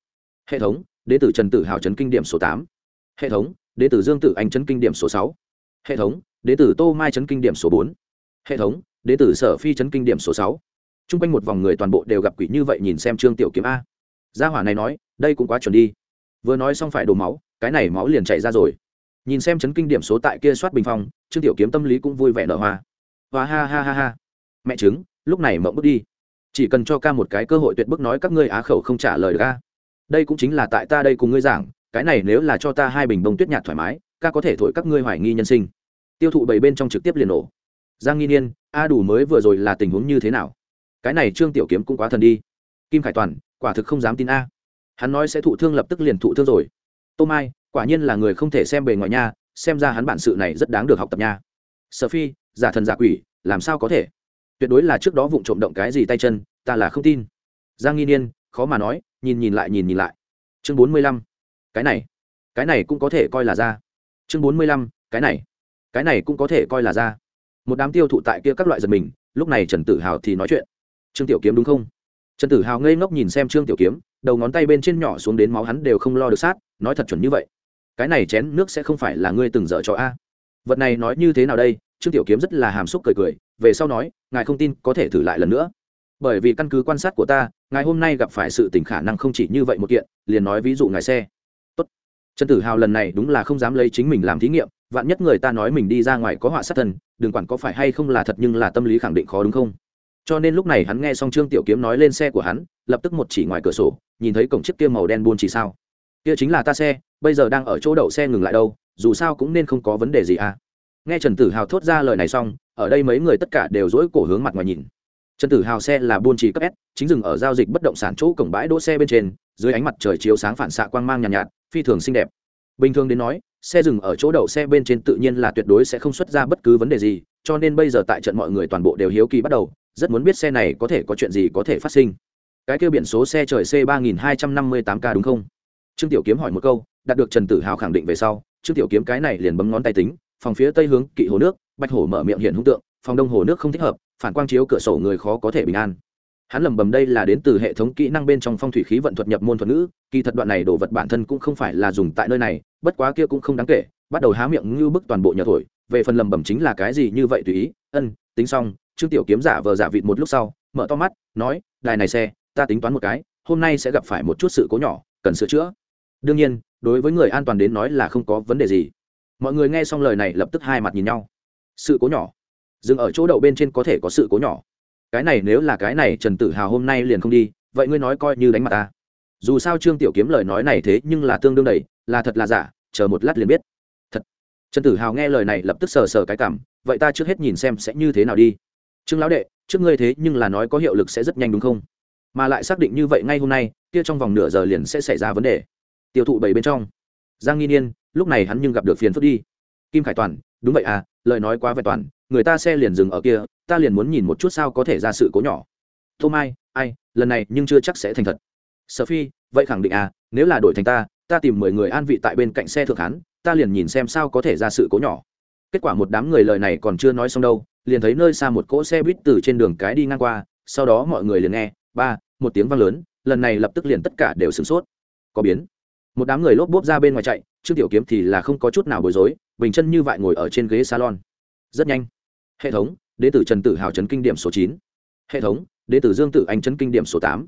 Hệ thống đế tử trần tử hào trấn kinh điểm số tám. Hệ thống, đế tử dương tử anh trấn kinh điểm số sáu. Hệ thống, đế tử tô mai trấn kinh điểm số bốn. Hệ thống, đế tử sở phi trấn kinh điểm số sáu. T r u n g quanh một vòng người toàn bộ đều gặp quỷ như vậy nhìn xem trương tiểu kiếm a. Gia hỏa này nói, đây cũng quá chuẩn đi. Vừa nói xong phải đổ máu, cái này máu liền chạy ra rồi. Nhìn xem chấn kinh điểm số tại kia soát bình phong, trương tiểu kiếm tâm lý cũng vui vẻ nở hoa. Hoa ha ha ha ha. Mẹ chứng lúc này mộng bước đi. Chỉ cần cho ca một cái cơ hội tuyệt bức nói các ngươi á khẩu không trả lời ca đây cũng chính là tại ta đây cùng ngươi giảng, cái này nếu là cho ta hai bình bông tuyết nhạt thoải mái, ca có thể thổi các ngươi hoài nghi nhân sinh. Tiêu thụ bảy bên trong trực tiếp liền nổ. Giang nghi niên, a đủ mới vừa rồi là tình huống như thế nào? Cái này trương tiểu kiếm cũng quá thần đi. Kim khải toàn, quả thực không dám tin a. Hắn nói sẽ thụ thương lập tức liền thụ thương rồi. Tô mai, quả nhiên là người không thể xem bề ngoài nha, xem ra hắn bản sự này rất đáng được học tập nha. Sở phi, giả thần giả quỷ, làm sao có thể? Tuyệt đối là trước đó vụng trộm động cái gì tay chân, ta là không tin. Giang nghi niên khó mà nói, nhìn nhìn lại, nhìn nhìn lại. Chương bốn mươi lăm. Cái này. Cái này cũng có thể coi là ra. Chương bốn mươi lăm, cái này. Cái này cũng có thể coi là ra. Một đám tiêu thụ tại kia các loại giật mình, lúc này trần tử hào thì nói chuyện. Trương tiểu kiếm đúng không? Trần tử hào ngây ngốc nhìn xem trương tiểu kiếm, đầu ngón tay bên trên nhỏ xuống đến máu hắn đều không lo được sát, nói thật chuẩn như vậy. Cái này chén nước sẽ không phải là ngươi từng dở cho a. Vật này nói như thế nào đây? Trương tiểu kiếm rất là hàm xúc cười cười, về sau nói, ngài không tin, có thể thử lại lần nữa bởi vì căn cứ quan sát của ta ngài hôm nay gặp phải sự tình khả năng không chỉ như vậy một kiện liền nói ví dụ ngài xe. Tốt. trần tử hào lần này đúng là không dám lấy chính mình làm thí nghiệm vạn nhất người ta nói mình đi ra ngoài có họa sát thần, đừng quản có phải hay không là thật nhưng là tâm lý khẳng định khó đúng không? Cho nên lúc này hắn nghe xong trương tiểu kiếm nói lên xe của hắn lập tức một chỉ ngoài cửa sổ nhìn thấy cổng chiếc kia màu đen buôn chỉ sao. Kia chính là ta xe bây giờ đang ở chỗ đậu xe ngừng lại đâu dù sao cũng nên không có vấn đề gì à. Nghe trần tử hào thốt ra lời này xong ở đây mấy người tất cả đều dỗi cổ hướng mặt ngoài nhìn trần tử hào xe là buôn trì cấp s chính dừng ở giao dịch bất động sản chỗ cổng bãi đỗ xe bên trên dưới ánh mặt trời chiếu sáng phản xạ quang mang nhàn nhạt, nhạt phi thường xinh đẹp. Bình thường đến nói xe dừng ở chỗ đậu xe bên trên tự nhiên là tuyệt đối sẽ không xuất ra bất cứ vấn đề gì cho nên bây giờ tại trận mọi người toàn bộ đều hiếu kỳ bắt đầu rất muốn biết xe này có thể có chuyện gì có thể phát sinh. Cái kêu biển số xe trời c ba nghìn hai trăm năm mươi tám k đúng không? Trương tiểu kiếm hỏi một câu đạt được trần tử hào khẳng định về sau trương tiểu kiếm cái này liền bấm ngón tay tính phòng phía tây hướng kỵ hồ nước bạch hổ mở miệng hiện hung tượng phòng đông hồ nước không thích hợp phản quang chiếu cửa sổ người khó có thể bình an. Hắn lầm bầm đây là đến từ hệ thống kỹ năng bên trong phong thủy khí vận thuật nhập môn thuật ngữ, kỳ thật đoạn này đồ vật bản thân cũng không phải là dùng tại nơi này, bất quá kia cũng không đáng kể, bắt đầu há miệng như bức toàn bộ nhờ thổi, về phần lầm bầm chính là cái gì như vậy tùy ý, ân, tính xong, trương tiểu kiếm giả vờ giả vịt một lúc sau, mở to mắt, nói, đài này xe, ta tính toán một cái, hôm nay sẽ gặp phải một chút sự cố nhỏ, cần sửa chữa. Đương nhiên, đối với người an toàn đến nói là không có vấn đề gì. Mọi người nghe xong lời này lập tức hai mặt nhìn nhau. Sự cố nhỏ dừng ở chỗ đậu bên trên có thể có sự cố nhỏ. Cái này nếu là cái này, trần tử hào hôm nay liền không đi, vậy ngươi nói coi như đánh mặt ta. Dù sao trương tiểu kiếm lời nói này thế nhưng là tương đương đầy, là thật là giả, chờ một lát liền biết. Thật. Trần tử hào nghe lời này lập tức sờ sờ cái cảm, vậy ta trước hết nhìn xem sẽ như thế nào đi. Trương lão đệ, trước ngươi thế nhưng là nói có hiệu lực sẽ rất nhanh đúng không? Mà lại xác định như vậy ngay hôm nay, kia trong vòng nửa giờ liền sẽ xảy ra vấn đề. Tiêu thụ bảy bên trong. Giang nghi niên, lúc này hắn nhưng gặp được phiền phức đi. Kim khải toàn, đúng vậy à lời nói quá vẹn toàn người ta xe liền dừng ở kia, ta liền muốn nhìn một chút sao có thể ra sự cố nhỏ. Tô mai, ai, lần này nhưng chưa chắc sẽ thành thật. Sở phi, vậy khẳng định à nếu là đổi thành ta ta tìm mười người an vị tại bên cạnh xe thượng hán, ta liền nhìn xem sao có thể ra sự cố nhỏ. Kết quả một đám người lời này còn chưa nói xong đâu, liền thấy nơi xa một cỗ xe buýt từ trên đường cái đi ngang qua, sau đó mọi người liền nghe, ba, một tiếng vang lớn, lần này lập tức liền tất cả đều sửng sốt. Có biến. Một đám người lốp bốp ra bên ngoài chạy, trương tiểu kiếm thì là không có chút nào bối rối, bình chân như vậy ngồi ở trên ghế salon. Rất nhanh hệ thống đ tử trần tử hào trấn kinh điểm số chín. Hệ thống đ tử dương tử anh trấn kinh điểm số tám.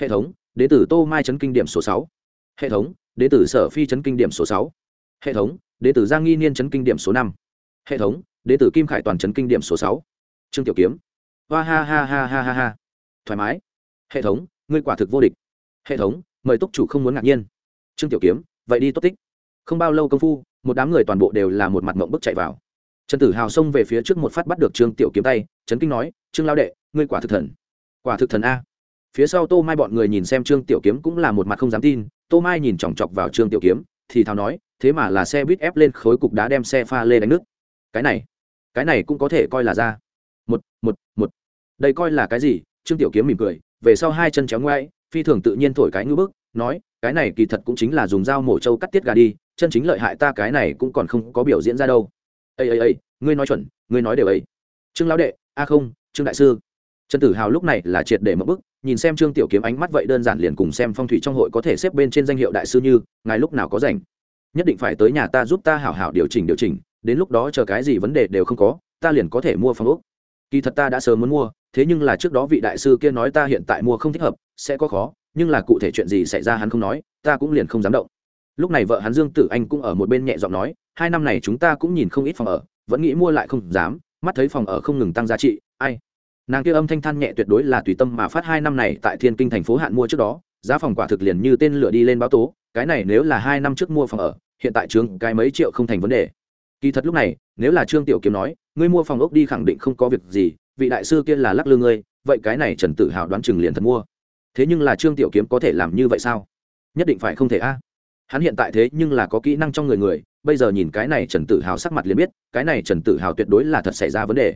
Hệ thống đ tử tô mai trấn kinh điểm số sáu. Hệ thống đ tử sở phi trấn kinh điểm số sáu. Hệ thống đ tử giang nghi niên trấn kinh điểm số năm. Hệ thống đ tử kim khải toàn trấn kinh điểm số sáu. Trương tiểu kiếm. Hoa ha ha ha ha ha ha. Thoải mái. Hệ thống, ngươi quả thực vô địch. Hệ thống, mời túc chủ không muốn ngạc nhiên. Trương tiểu kiếm. Vậy đi tốt tích. Không bao lâu công phu, một đám người toàn bộ đều là một mặt mộng bức chạy vào trần tử hào xông về phía trước một phát bắt được trương tiểu kiếm tay trấn kinh nói, trương lao đệ, ngươi quả thực thần. Quả thực thần a. Phía sau tô mai bọn người nhìn xem trương tiểu kiếm cũng là một mặt không dám tin, tô mai nhìn chòng chọc vào trương tiểu kiếm, thì thào nói, thế mà là xe buýt ép lên khối cục đá đem xe pha lê đánh nước cái này cái này cũng có thể coi là ra. Một một một. Đây coi là cái gì? Trương tiểu kiếm mỉm cười, về sau hai chân chéo ngoại phi thường tự nhiên thổi cái ngư bức, nói, cái này kỳ thật cũng chính là dùng dao mổ trâu cắt tiết gà đi, chân chính lợi hại ta cái này cũng còn không có biểu diễn ra đâu ây ây ây ngươi nói chuẩn, ngươi nói đều ấy. Trương lão đệ, a không, trương đại sư. Trần tử hào lúc này là triệt để mất bức, nhìn xem trương tiểu kiếm ánh mắt vậy đơn giản liền cùng xem phong thủy trong hội có thể xếp bên trên danh hiệu đại sư như, ngài lúc nào có rảnh? Nhất định phải tới nhà ta giúp ta hảo hảo điều chỉnh điều chỉnh, đến lúc đó chờ cái gì vấn đề đều không có, ta liền có thể mua phòng ốc. Kỳ thật ta đã sớm muốn mua, thế nhưng là trước đó vị đại sư kia nói ta hiện tại mua không thích hợp, sẽ có khó, nhưng là cụ thể chuyện gì xảy ra hắn không nói, ta cũng liền không dám động. Lúc này vợ hắn dương tử anh cũng ở một bên nhẹ giọng nói hai năm này chúng ta cũng nhìn không ít phòng ở, vẫn nghĩ mua lại không dám, mắt thấy phòng ở không ngừng tăng giá trị, ai? Nàng kia âm thanh than nhẹ tuyệt đối là tùy tâm mà phát hai năm này tại thiên kinh thành phố hạn mua trước đó, giá phòng quả thực liền như tên lửa đi lên báo tố, cái này nếu là hai năm trước mua phòng ở, hiện tại trường cái mấy triệu không thành vấn đề. Kỳ thật lúc này, nếu là trương tiểu kiếm nói, ngươi mua phòng ốc đi khẳng định không có việc gì, vị đại sư kia là lắc lư ngươi, vậy cái này trần tự hào đoán chừng liền thật mua. Thế nhưng là trương tiểu kiếm có thể làm như vậy sao? Nhất định phải không thể a. Hắn hiện tại thế nhưng là có kỹ năng trong người người bây giờ nhìn cái này trần tử hào sắc mặt liền biết, cái này trần tử hào tuyệt đối là thật xảy ra vấn đề.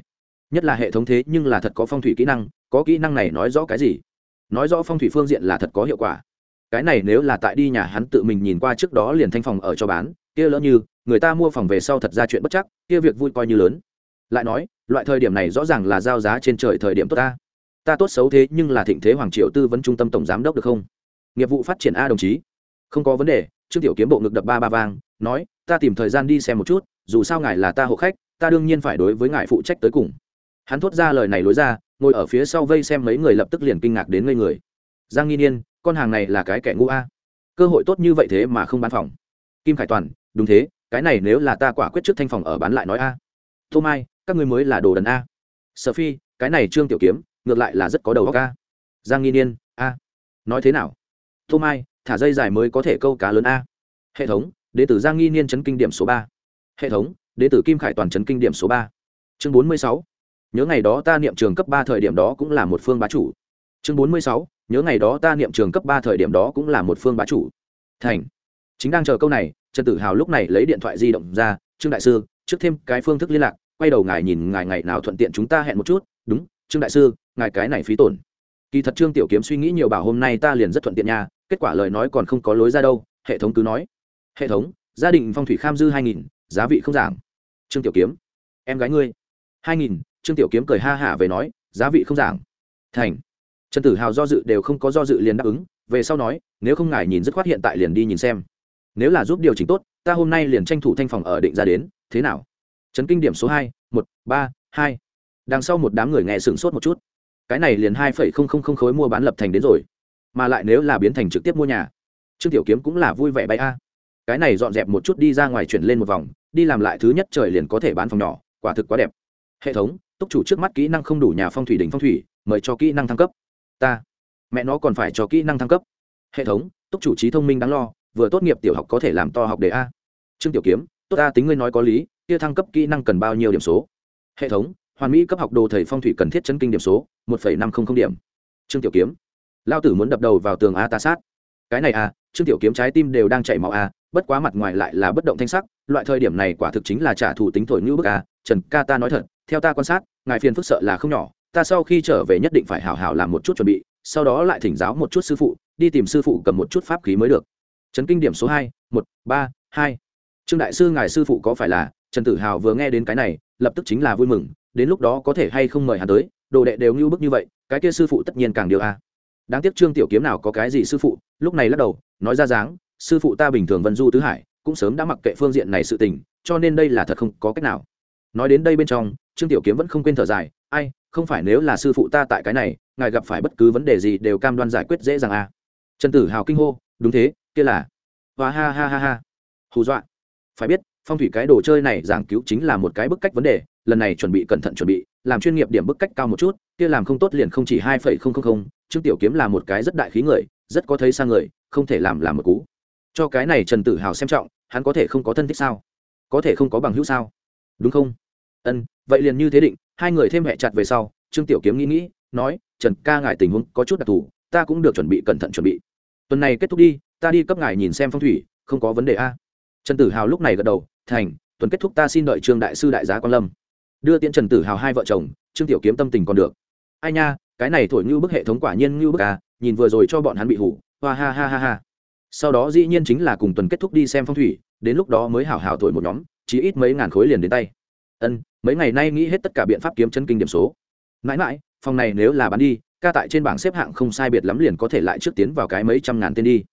Nhất là hệ thống thế nhưng là thật có phong thủy kỹ năng, có kỹ năng này nói rõ cái gì? Nói rõ phong thủy phương diện là thật có hiệu quả. Cái này nếu là tại đi nhà hắn tự mình nhìn qua trước đó liền thanh phòng ở cho bán, kia lỡ như, người ta mua phòng về sau thật ra chuyện bất chắc, kia việc vui coi như lớn. Lại nói, loại thời điểm này rõ ràng là giao giá trên trời thời điểm tốt ta. Ta tốt xấu thế nhưng là thịnh thế hoàng triệu tư vấn trung tâm tổng giám đốc được không? Nghiệp vụ phát triển a đồng chí. Không có vấn đề, trương tiểu kiếm bộ ngực đập ba ba vang, nói ta tìm thời gian đi xem một chút, dù sao ngài là ta hộ khách, ta đương nhiên phải đối với ngài phụ trách tới cùng. Hắn thốt ra lời này lối ra, ngồi ở phía sau vây xem mấy người lập tức liền kinh ngạc đến ngây người. Giang nghi niên, con hàng này là cái kẻ ngu a. Cơ hội tốt như vậy thế mà không bán phòng. Kim khải toàn, đúng thế, cái này nếu là ta quả quyết trước thanh phòng ở bán lại nói a. Tô mai, các ngươi mới là đồ đần a. Sở phi, cái này trương tiểu kiếm, ngược lại là rất có đầu óc a. Giang nghi niên, a. Nói thế nào? Tô mai, thả dây dài mới có thể câu cá lớn a. Hệ thống đệ tử giang nghi niên chấn kinh điểm số ba. Hệ thống đệ tử kim khải toàn chấn kinh điểm số ba. Chương bốn mươi sáu. Nhớ ngày đó ta niệm trường cấp ba thời điểm đó cũng là một phương bá chủ. Chương bốn mươi sáu. Nhớ ngày đó ta niệm trường cấp ba thời điểm đó cũng là một phương bá chủ. Thành. Chính đang chờ câu này, trần tử hào lúc này lấy điện thoại di động ra, trương đại sư, trước thêm cái phương thức liên lạc, quay đầu ngài nhìn ngài ngày nào thuận tiện chúng ta hẹn một chút. Đúng, trương đại sư, ngài cái này phí tổn. Kỳ thật trương tiểu kiếm suy nghĩ nhiều bảo hôm nay ta liền rất thuận tiện nha, kết quả lời nói còn không có lối ra đâu, hệ thống cứ nói hệ thống, gia đình phong thủy kham dư hai nghìn, giá vị không giảm. Trương tiểu kiếm, em gái ngươi. hai nghìn, trương tiểu kiếm cười ha hả về nói, giá vị không giảm. Thành. Trần tử hào do dự đều không có do dự liền đáp ứng, về sau nói, nếu không ngài nhìn dứt khoát hiện tại liền đi nhìn xem. Nếu là giúp điều chỉnh tốt, ta hôm nay liền tranh thủ thanh phòng ở định ra đến, thế nào? Trấn kinh điểm số hai, một, ba, hai. Đằng sau một đám người nghe sửng sốt một chút. Cái này liền hai phẩy không không không khối mua bán lập thành đến rồi. Mà lại nếu là biến thành trực tiếp mua nhà, trương tiểu kiếm cũng là vui vẻ bay a cái này dọn dẹp một chút đi ra ngoài chuyển lên một vòng, đi làm lại thứ nhất trời liền có thể bán phòng nhỏ, quả thực quá đẹp. Hệ thống, túc chủ trước mắt kỹ năng không đủ nhà phong thủy đỉnh phong thủy, mời cho kỹ năng thăng cấp. Ta, mẹ nó còn phải cho kỹ năng thăng cấp. Hệ thống, túc chủ trí thông minh đáng lo, vừa tốt nghiệp tiểu học có thể làm to học đề a. Trương tiểu kiếm, tốt ta tính ngươi nói có lý, kia thăng cấp kỹ năng cần bao nhiêu điểm số? Hệ thống, hoàn mỹ cấp học đồ thầy phong thủy cần thiết chân kinh điểm số, một năm trăm linh điểm. Trương tiểu kiếm, lao tử muốn đập đầu vào tường a ta sát cái này à, trương tiểu kiếm trái tim đều đang chảy máu à, bất quá mặt ngoài lại là bất động thanh sắc loại thời điểm này quả thực chính là trả thù tính thổi ngữ bức à, trần ca ta nói thật theo ta quan sát ngài phiền phức sợ là không nhỏ ta sau khi trở về nhất định phải hảo hảo làm một chút chuẩn bị sau đó lại thỉnh giáo một chút sư phụ đi tìm sư phụ cầm một chút pháp khí mới được. Trấn kinh điểm số hai một ba hai. Trương đại sư ngài sư phụ có phải là trần tử hào vừa nghe đến cái này lập tức chính là vui mừng đến lúc đó có thể hay không mời hắn tới đồ đệ đều ngưu bức như vậy cái kia sư phụ tất nhiên càng điều a đáng tiếc trương tiểu kiếm nào có cái gì sư phụ, lúc này lắc đầu, nói ra dáng, sư phụ ta bình thường vân du tứ hải, cũng sớm đã mặc kệ phương diện này sự tình, cho nên đây là thật không có cách nào. Nói đến đây bên trong, trương tiểu kiếm vẫn không quên thở dài, ai, không phải nếu là sư phụ ta tại cái này, ngài gặp phải bất cứ vấn đề gì đều cam đoan giải quyết dễ dàng à. trần tử hào kinh hô, đúng thế, kia là, và ha ha ha ha. Hù dọa. Phải biết, phong thủy cái đồ chơi này giảng cứu chính là một cái bức cách vấn đề, lần này chuẩn bị cẩn thận chuẩn bị làm chuyên nghiệp điểm bức cách cao một chút, kia làm không tốt liền không chỉ hai phẩy không không không, trương tiểu kiếm là một cái rất đại khí người, rất có thấy sang người, không thể làm làm một cú. Cho cái này trần tử hào xem trọng, hắn có thể không có thân thích sao? Có thể không có bằng hữu sao? Đúng không? Ân, vậy liền như thế định, hai người thêm hẹ chặt về sau, trương tiểu kiếm nghĩ nghĩ, nói, trần ca ngài tình huống có chút đặc thù, ta cũng được chuẩn bị cẩn thận chuẩn bị. Tuần này kết thúc đi, ta đi cấp ngài nhìn xem phong thủy, không có vấn đề a. Trần tử hào lúc này gật đầu, thành, tuần kết thúc ta xin đợi trương đại sư đại giá quan lâm đưa tiễn trần tử hào hai vợ chồng, trương tiểu kiếm tâm tình còn được. Ai nha, cái này thổi như bức hệ thống quả nhiên như bức à nhìn vừa rồi cho bọn hắn bị hủ hoa ha ha ha ha. Sau đó dĩ nhiên chính là cùng tuần kết thúc đi xem phong thủy, đến lúc đó mới hảo hảo thổi một nhóm chỉ ít mấy ngàn khối liền đến tay. Ân, mấy ngày nay nghĩ hết tất cả biện pháp kiếm chân kinh điểm số. Mãi mãi, phòng này nếu là bán đi, ca tại trên bảng xếp hạng không sai biệt lắm liền có thể lại trước tiến vào cái mấy trăm ngàn tên đi.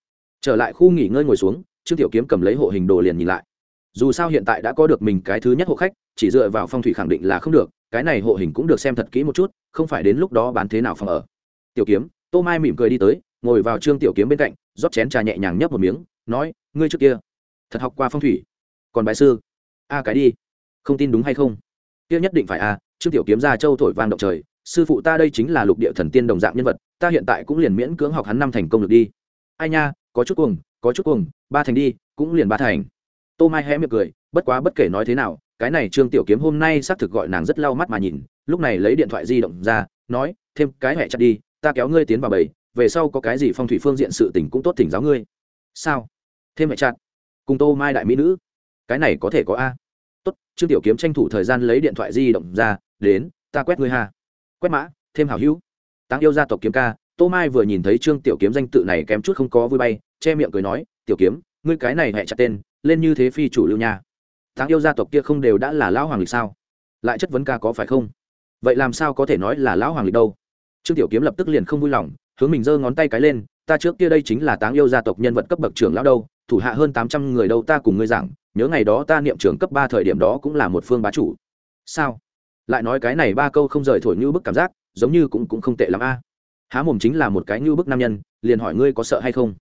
Trở lại khu nghỉ ngơi ngồi xuống, trương tiểu kiếm cầm lấy hộ hình đồ liền nhìn lại dù sao hiện tại đã có được mình cái thứ nhất hộ khách, chỉ dựa vào phong thủy khẳng định là không được, cái này hộ hình cũng được xem thật kỹ một chút, không phải đến lúc đó bán thế nào phòng ở. Tiểu kiếm, tô mai mỉm cười đi tới, ngồi vào trương tiểu kiếm bên cạnh, rót chén trà nhẹ nhàng nhấp một miếng, nói, ngươi trước kia, thật học qua phong thủy. Còn bài sư, a cái đi, không tin đúng hay không? Kia nhất định phải a, trương tiểu kiếm ra châu thổi vang động trời, sư phụ ta đây chính là lục địa thần tiên đồng dạng nhân vật, ta hiện tại cũng liền miễn cưỡng học hắn năm thành công được đi. Ai nha, có chút cuồng, có chút cuồng, ba thành đi, cũng liền ba thành tô mai hé miệng cười bất quá bất kể nói thế nào cái này trương tiểu kiếm hôm nay xác thực gọi nàng rất lau mắt mà nhìn lúc này lấy điện thoại di động ra nói thêm cái hẹ chặt đi ta kéo ngươi tiến vào bầy về sau có cái gì phong thủy phương diện sự tình cũng tốt thỉnh giáo ngươi. Sao? Thêm hẹ chặt? Cùng tô mai đại mỹ nữ? Cái này có thể có a? Tốt trương tiểu kiếm tranh thủ thời gian lấy điện thoại di động ra đến ta quét ngươi hà, quét mã thêm hảo hữu. Tăng yêu gia tộc kiếm ca tô mai vừa nhìn thấy trương tiểu kiếm danh tự này kém chút không có vui bay che miệng cười nói tiểu kiếm ngươi cái này hẹ chặt tên, lên như thế phi chủ lưu nha. Táng yêu gia tộc kia không đều đã là lão hoàng lịch sao? Lại chất vấn ca có phải không? Vậy làm sao có thể nói là lão hoàng lịch đâu? Trương tiểu kiếm lập tức liền không vui lòng, hướng mình giơ ngón tay cái lên, ta trước kia đây chính là táng yêu gia tộc nhân vật cấp bậc trưởng lão đâu, thủ hạ hơn tám trăm người đâu ta cùng ngươi giảng, nhớ ngày đó ta niệm trưởng cấp ba thời điểm đó cũng là một phương bá chủ. Sao? Lại nói cái này ba câu không rời thổi như bức cảm giác, giống như cũng cũng không tệ lắm a. Há mồm chính là một cái như bức nam nhân, liền hỏi ngươi có sợ hay không?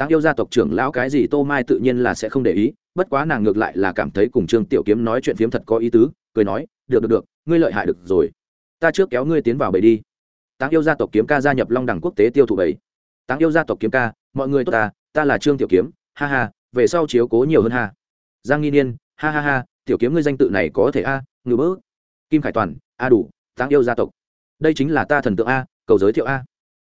Tang yêu gia tộc trưởng lão cái gì tô mai tự nhiên là sẽ không để ý bất quá nàng ngược lại là cảm thấy cùng trương tiểu kiếm nói chuyện phiếm thật có ý tứ cười nói được được được ngươi lợi hại được rồi. Ta trước kéo ngươi tiến vào bầy đi. Tang yêu gia tộc kiếm ca gia nhập long đẳng quốc tế tiêu thụ bầy. Tang yêu gia tộc kiếm ca mọi người tốt ta ta là trương tiểu kiếm ha ha về sau chiếu cố nhiều hơn ha. Giang nghi niên ha ha ha tiểu kiếm ngươi danh tự này có thể a à, ngư bỡ kim khải toàn a đủ Tang yêu gia tộc. Đây chính là ta thần tượng a cầu giới thiệu a.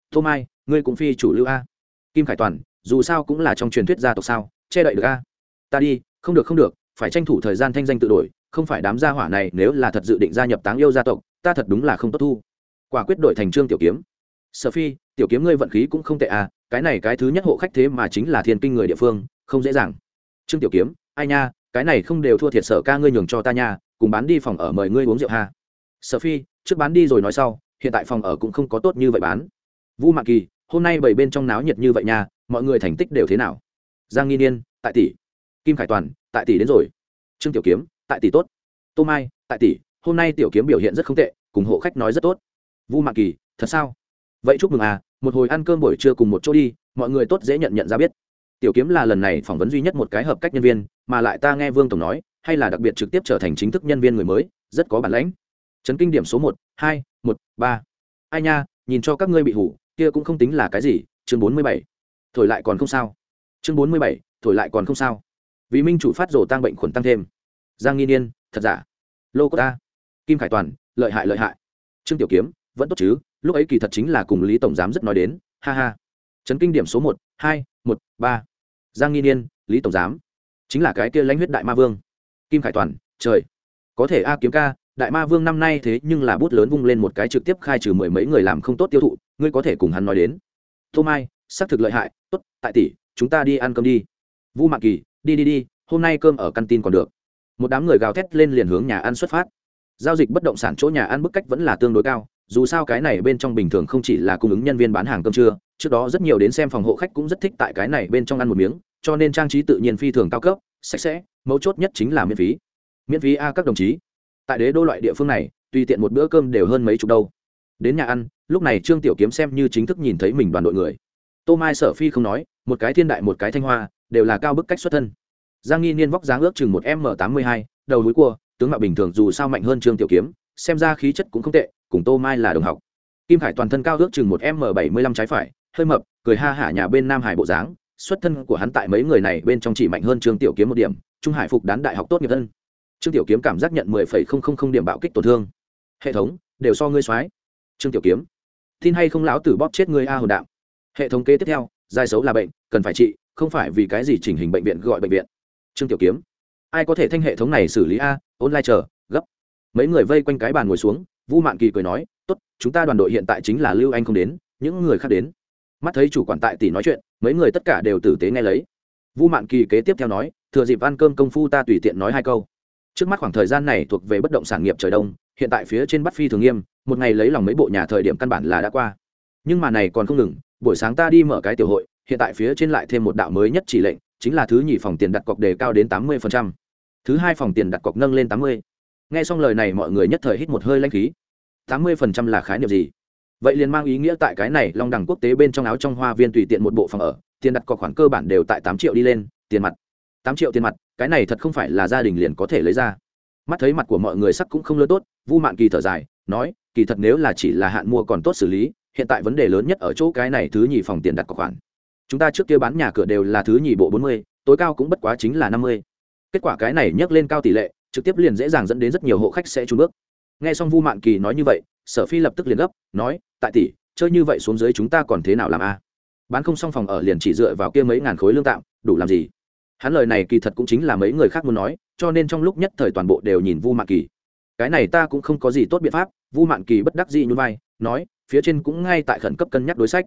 Tô mai ngươi cũng phi chủ lưu a. Kim khải toàn dù sao cũng là trong truyền thuyết gia tộc sao, che đậy được a. Ta đi, không được không được, phải tranh thủ thời gian thanh danh tự đổi, không phải đám gia hỏa này nếu là thật dự định gia nhập táng yêu gia tộc, ta thật đúng là không tốt thu. Quả quyết đổi thành trương tiểu kiếm. Sở phi tiểu kiếm ngươi vận khí cũng không tệ à cái này cái thứ nhất hộ khách thế mà chính là thiên kinh người địa phương, không dễ dàng. Trương tiểu kiếm, ai nha, cái này không đều thua thiệt sở ca ngươi nhường cho ta nha, cùng bán đi phòng ở mời ngươi uống rượu ha. Sở phi trước bán đi rồi nói sau, hiện tại phòng ở cũng không có tốt như vậy bán. Vu mạc kỳ, hôm nay bảy bên trong náo nhiệt như vậy nha mọi người thành tích đều thế nào? Giang nghi niên, tại tỷ. Kim khải toàn, tại tỷ đến rồi. Trương tiểu kiếm, tại tỷ tốt. Tô mai, tại tỷ. Hôm nay tiểu kiếm biểu hiện rất không tệ, cùng hộ khách nói rất tốt. Vu mạc kỳ, thật sao? Vậy chúc mừng à một hồi ăn cơm buổi trưa cùng một chỗ đi, mọi người tốt dễ nhận nhận ra biết. Tiểu kiếm là lần này phỏng vấn duy nhất một cái hợp cách nhân viên, mà lại ta nghe vương tổng nói, hay là đặc biệt trực tiếp trở thành chính thức nhân viên người mới, rất có bản lãnh chấn kinh điểm số một, hai, một, ba. Ai nha, nhìn cho các ngươi bị hủ, kia cũng không tính là cái gì, chương bốn mươi bảy thổi lại còn không sao. Chương bốn mươi bảy, thổi lại còn không sao. Vì minh chủ phát rổ tăng bệnh khuẩn tăng thêm. Giang nghi niên, thật giả? Lô cô ta kim khải toàn, lợi hại lợi hại. Trương tiểu kiếm, vẫn tốt chứ, lúc ấy kỳ thật chính là cùng lý tổng giám rất nói đến, ha ha. Trấn kinh điểm số một, hai, một, ba. Giang nghi niên, lý tổng giám. Chính là cái kia lãnh huyết đại ma vương. Kim khải toàn, trời. Có thể a kiếm ca, đại ma vương năm nay thế nhưng là bút lớn vung lên một cái trực tiếp khai trừ mười mấy người làm không tốt tiêu thụ, ngươi có thể cùng hắn nói đến. Tô mai xác thực lợi hại, tốt, tại tỷ, chúng ta đi ăn cơm đi. Vu mạc kỳ, đi đi đi, hôm nay cơm ở căn tin còn được. Một đám người gào thét lên liền hướng nhà ăn xuất phát. Giao dịch bất động sản chỗ nhà ăn bức cách vẫn là tương đối cao, dù sao cái này bên trong bình thường không chỉ là cung ứng nhân viên bán hàng cơm trưa, trước đó rất nhiều đến xem phòng hộ khách cũng rất thích tại cái này bên trong ăn một miếng, cho nên trang trí tự nhiên phi thường cao cấp, sạch sẽ, mấu chốt nhất chính là miễn phí. Miễn phí a các đồng chí. Tại đế đô loại địa phương này, tùy tiện một bữa cơm đều hơn mấy chục đâu. Đến nhà ăn, lúc này trương tiểu kiếm xem như chính thức nhìn thấy mình đoàn đội người tô mai sở phi không nói, một cái thiên đại một cái thanh hoa, đều là cao bức cách xuất thân. Giang nghi niên vóc dáng ước chừng một m tám mươi hai, đầu núi cua, tướng mạo bình thường dù sao mạnh hơn trương tiểu kiếm, xem ra khí chất cũng không tệ, cùng tô mai là đồng học. Kim khải toàn thân cao ước chừng một m bảy mươi lăm trái phải, hơi mập, cười ha hả nhà bên nam hải bộ dáng, xuất thân của hắn tại mấy người này bên trong chỉ mạnh hơn trương tiểu kiếm một điểm, trung hải phục đán đại học tốt nghiệp thân. Trương tiểu kiếm cảm giác nhận mười phẩy không không không điểm bạo kích tổn thương. Hệ thống, đều so ngươi soái. Trương tiểu kiếm, tin hay không lão tử bóp chết ngươi a hồn đạo hệ thống kế tiếp theo, giai xấu là bệnh, cần phải trị, không phải vì cái gì chỉnh hình bệnh viện gọi bệnh viện. Trương tiểu kiếm. Ai có thể thanh hệ thống này xử lý a, online chờ, gấp. Mấy người vây quanh cái bàn ngồi xuống, vu mạn kỳ cười nói, tốt, chúng ta đoàn đội hiện tại chính là lưu anh không đến, những người khác đến. Mắt thấy chủ quản tại tỷ nói chuyện, mấy người tất cả đều tử tế nghe lấy. Vu mạn kỳ kế tiếp theo nói, thừa dịp ăn cơm công phu ta tùy tiện nói hai câu. Trước mắt khoảng thời gian này thuộc về bất động sản nghiệp trời đông, hiện tại phía trên bắt phi thường nghiêm, một ngày lấy lòng mấy bộ nhà thời điểm căn bản là đã qua. Nhưng mà này còn không ngừng buổi sáng ta đi mở cái tiểu hội, hiện tại phía trên lại thêm một đạo mới nhất chỉ lệnh, chính là thứ nhì phòng tiền đặt cọc đề cao đến tám mươi thứ hai phòng tiền đặt cọc nâng lên tám mươi. Nghe xong lời này mọi người nhất thời hít một hơi lanh khí. tám mươi là khái niệm gì? Vậy liền mang ý nghĩa tại cái này, long đẳng quốc tế bên trong áo trong hoa viên tùy tiện một bộ phòng ở, tiền đặt cọc khoản cơ bản đều tại tám triệu đi lên, tiền mặt. tám triệu tiền mặt, cái này thật không phải là gia đình liền có thể lấy ra. Mắt thấy mặt của mọi người sắc cũng không lớn tốt, vu mạn kỳ thở dài, nói, kỳ thật nếu là chỉ là hạn mua còn tốt xử lý hiện tại vấn đề lớn nhất ở chỗ cái này thứ nhì phòng tiền đặt cọc khoản. Chúng ta trước kia bán nhà cửa đều là thứ nhì bộ bốn mươi, tối cao cũng bất quá chính là năm mươi. Kết quả cái này nhấc lên cao tỷ lệ, trực tiếp liền dễ dàng dẫn đến rất nhiều hộ khách sẽ trốn bước. Nghe xong vu mạn kỳ nói như vậy, sở phi lập tức liền gấp, nói, tại tỷ, chơi như vậy xuống dưới chúng ta còn thế nào làm a? Bán không xong phòng ở liền chỉ dựa vào kia mấy ngàn khối lương tạm, đủ làm gì? Hắn lời này kỳ thật cũng chính là mấy người khác muốn nói, cho nên trong lúc nhất thời toàn bộ đều nhìn vu mạn kỳ. Cái này ta cũng không có gì tốt biện pháp, vu mạn kỳ bất đắc dĩ nhún vai, nói phía trên cũng ngay tại khẩn cấp cân nhắc đối sách.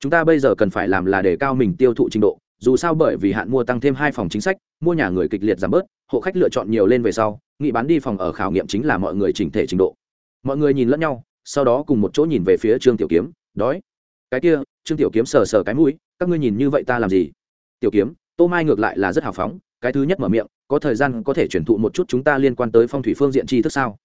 Chúng ta bây giờ cần phải làm là để cao mình tiêu thụ trình độ, dù sao bởi vì hạn mua tăng thêm hai phòng chính sách, mua nhà người kịch liệt giảm bớt, hộ khách lựa chọn nhiều lên về sau, nghị bán đi phòng ở khảo nghiệm chính là mọi người chỉnh thể trình độ. Mọi người nhìn lẫn nhau, sau đó cùng một chỗ nhìn về phía trương tiểu kiếm, đói. Cái kia, trương tiểu kiếm sờ sờ cái mũi, các ngươi nhìn như vậy ta làm gì? Tiểu kiếm, tô mai ngược lại là rất hào phóng, cái thứ nhất mở miệng, có thời gian có thể chuyển thụ một chút chúng ta liên quan tới phong thủy phương diện tri thức sao?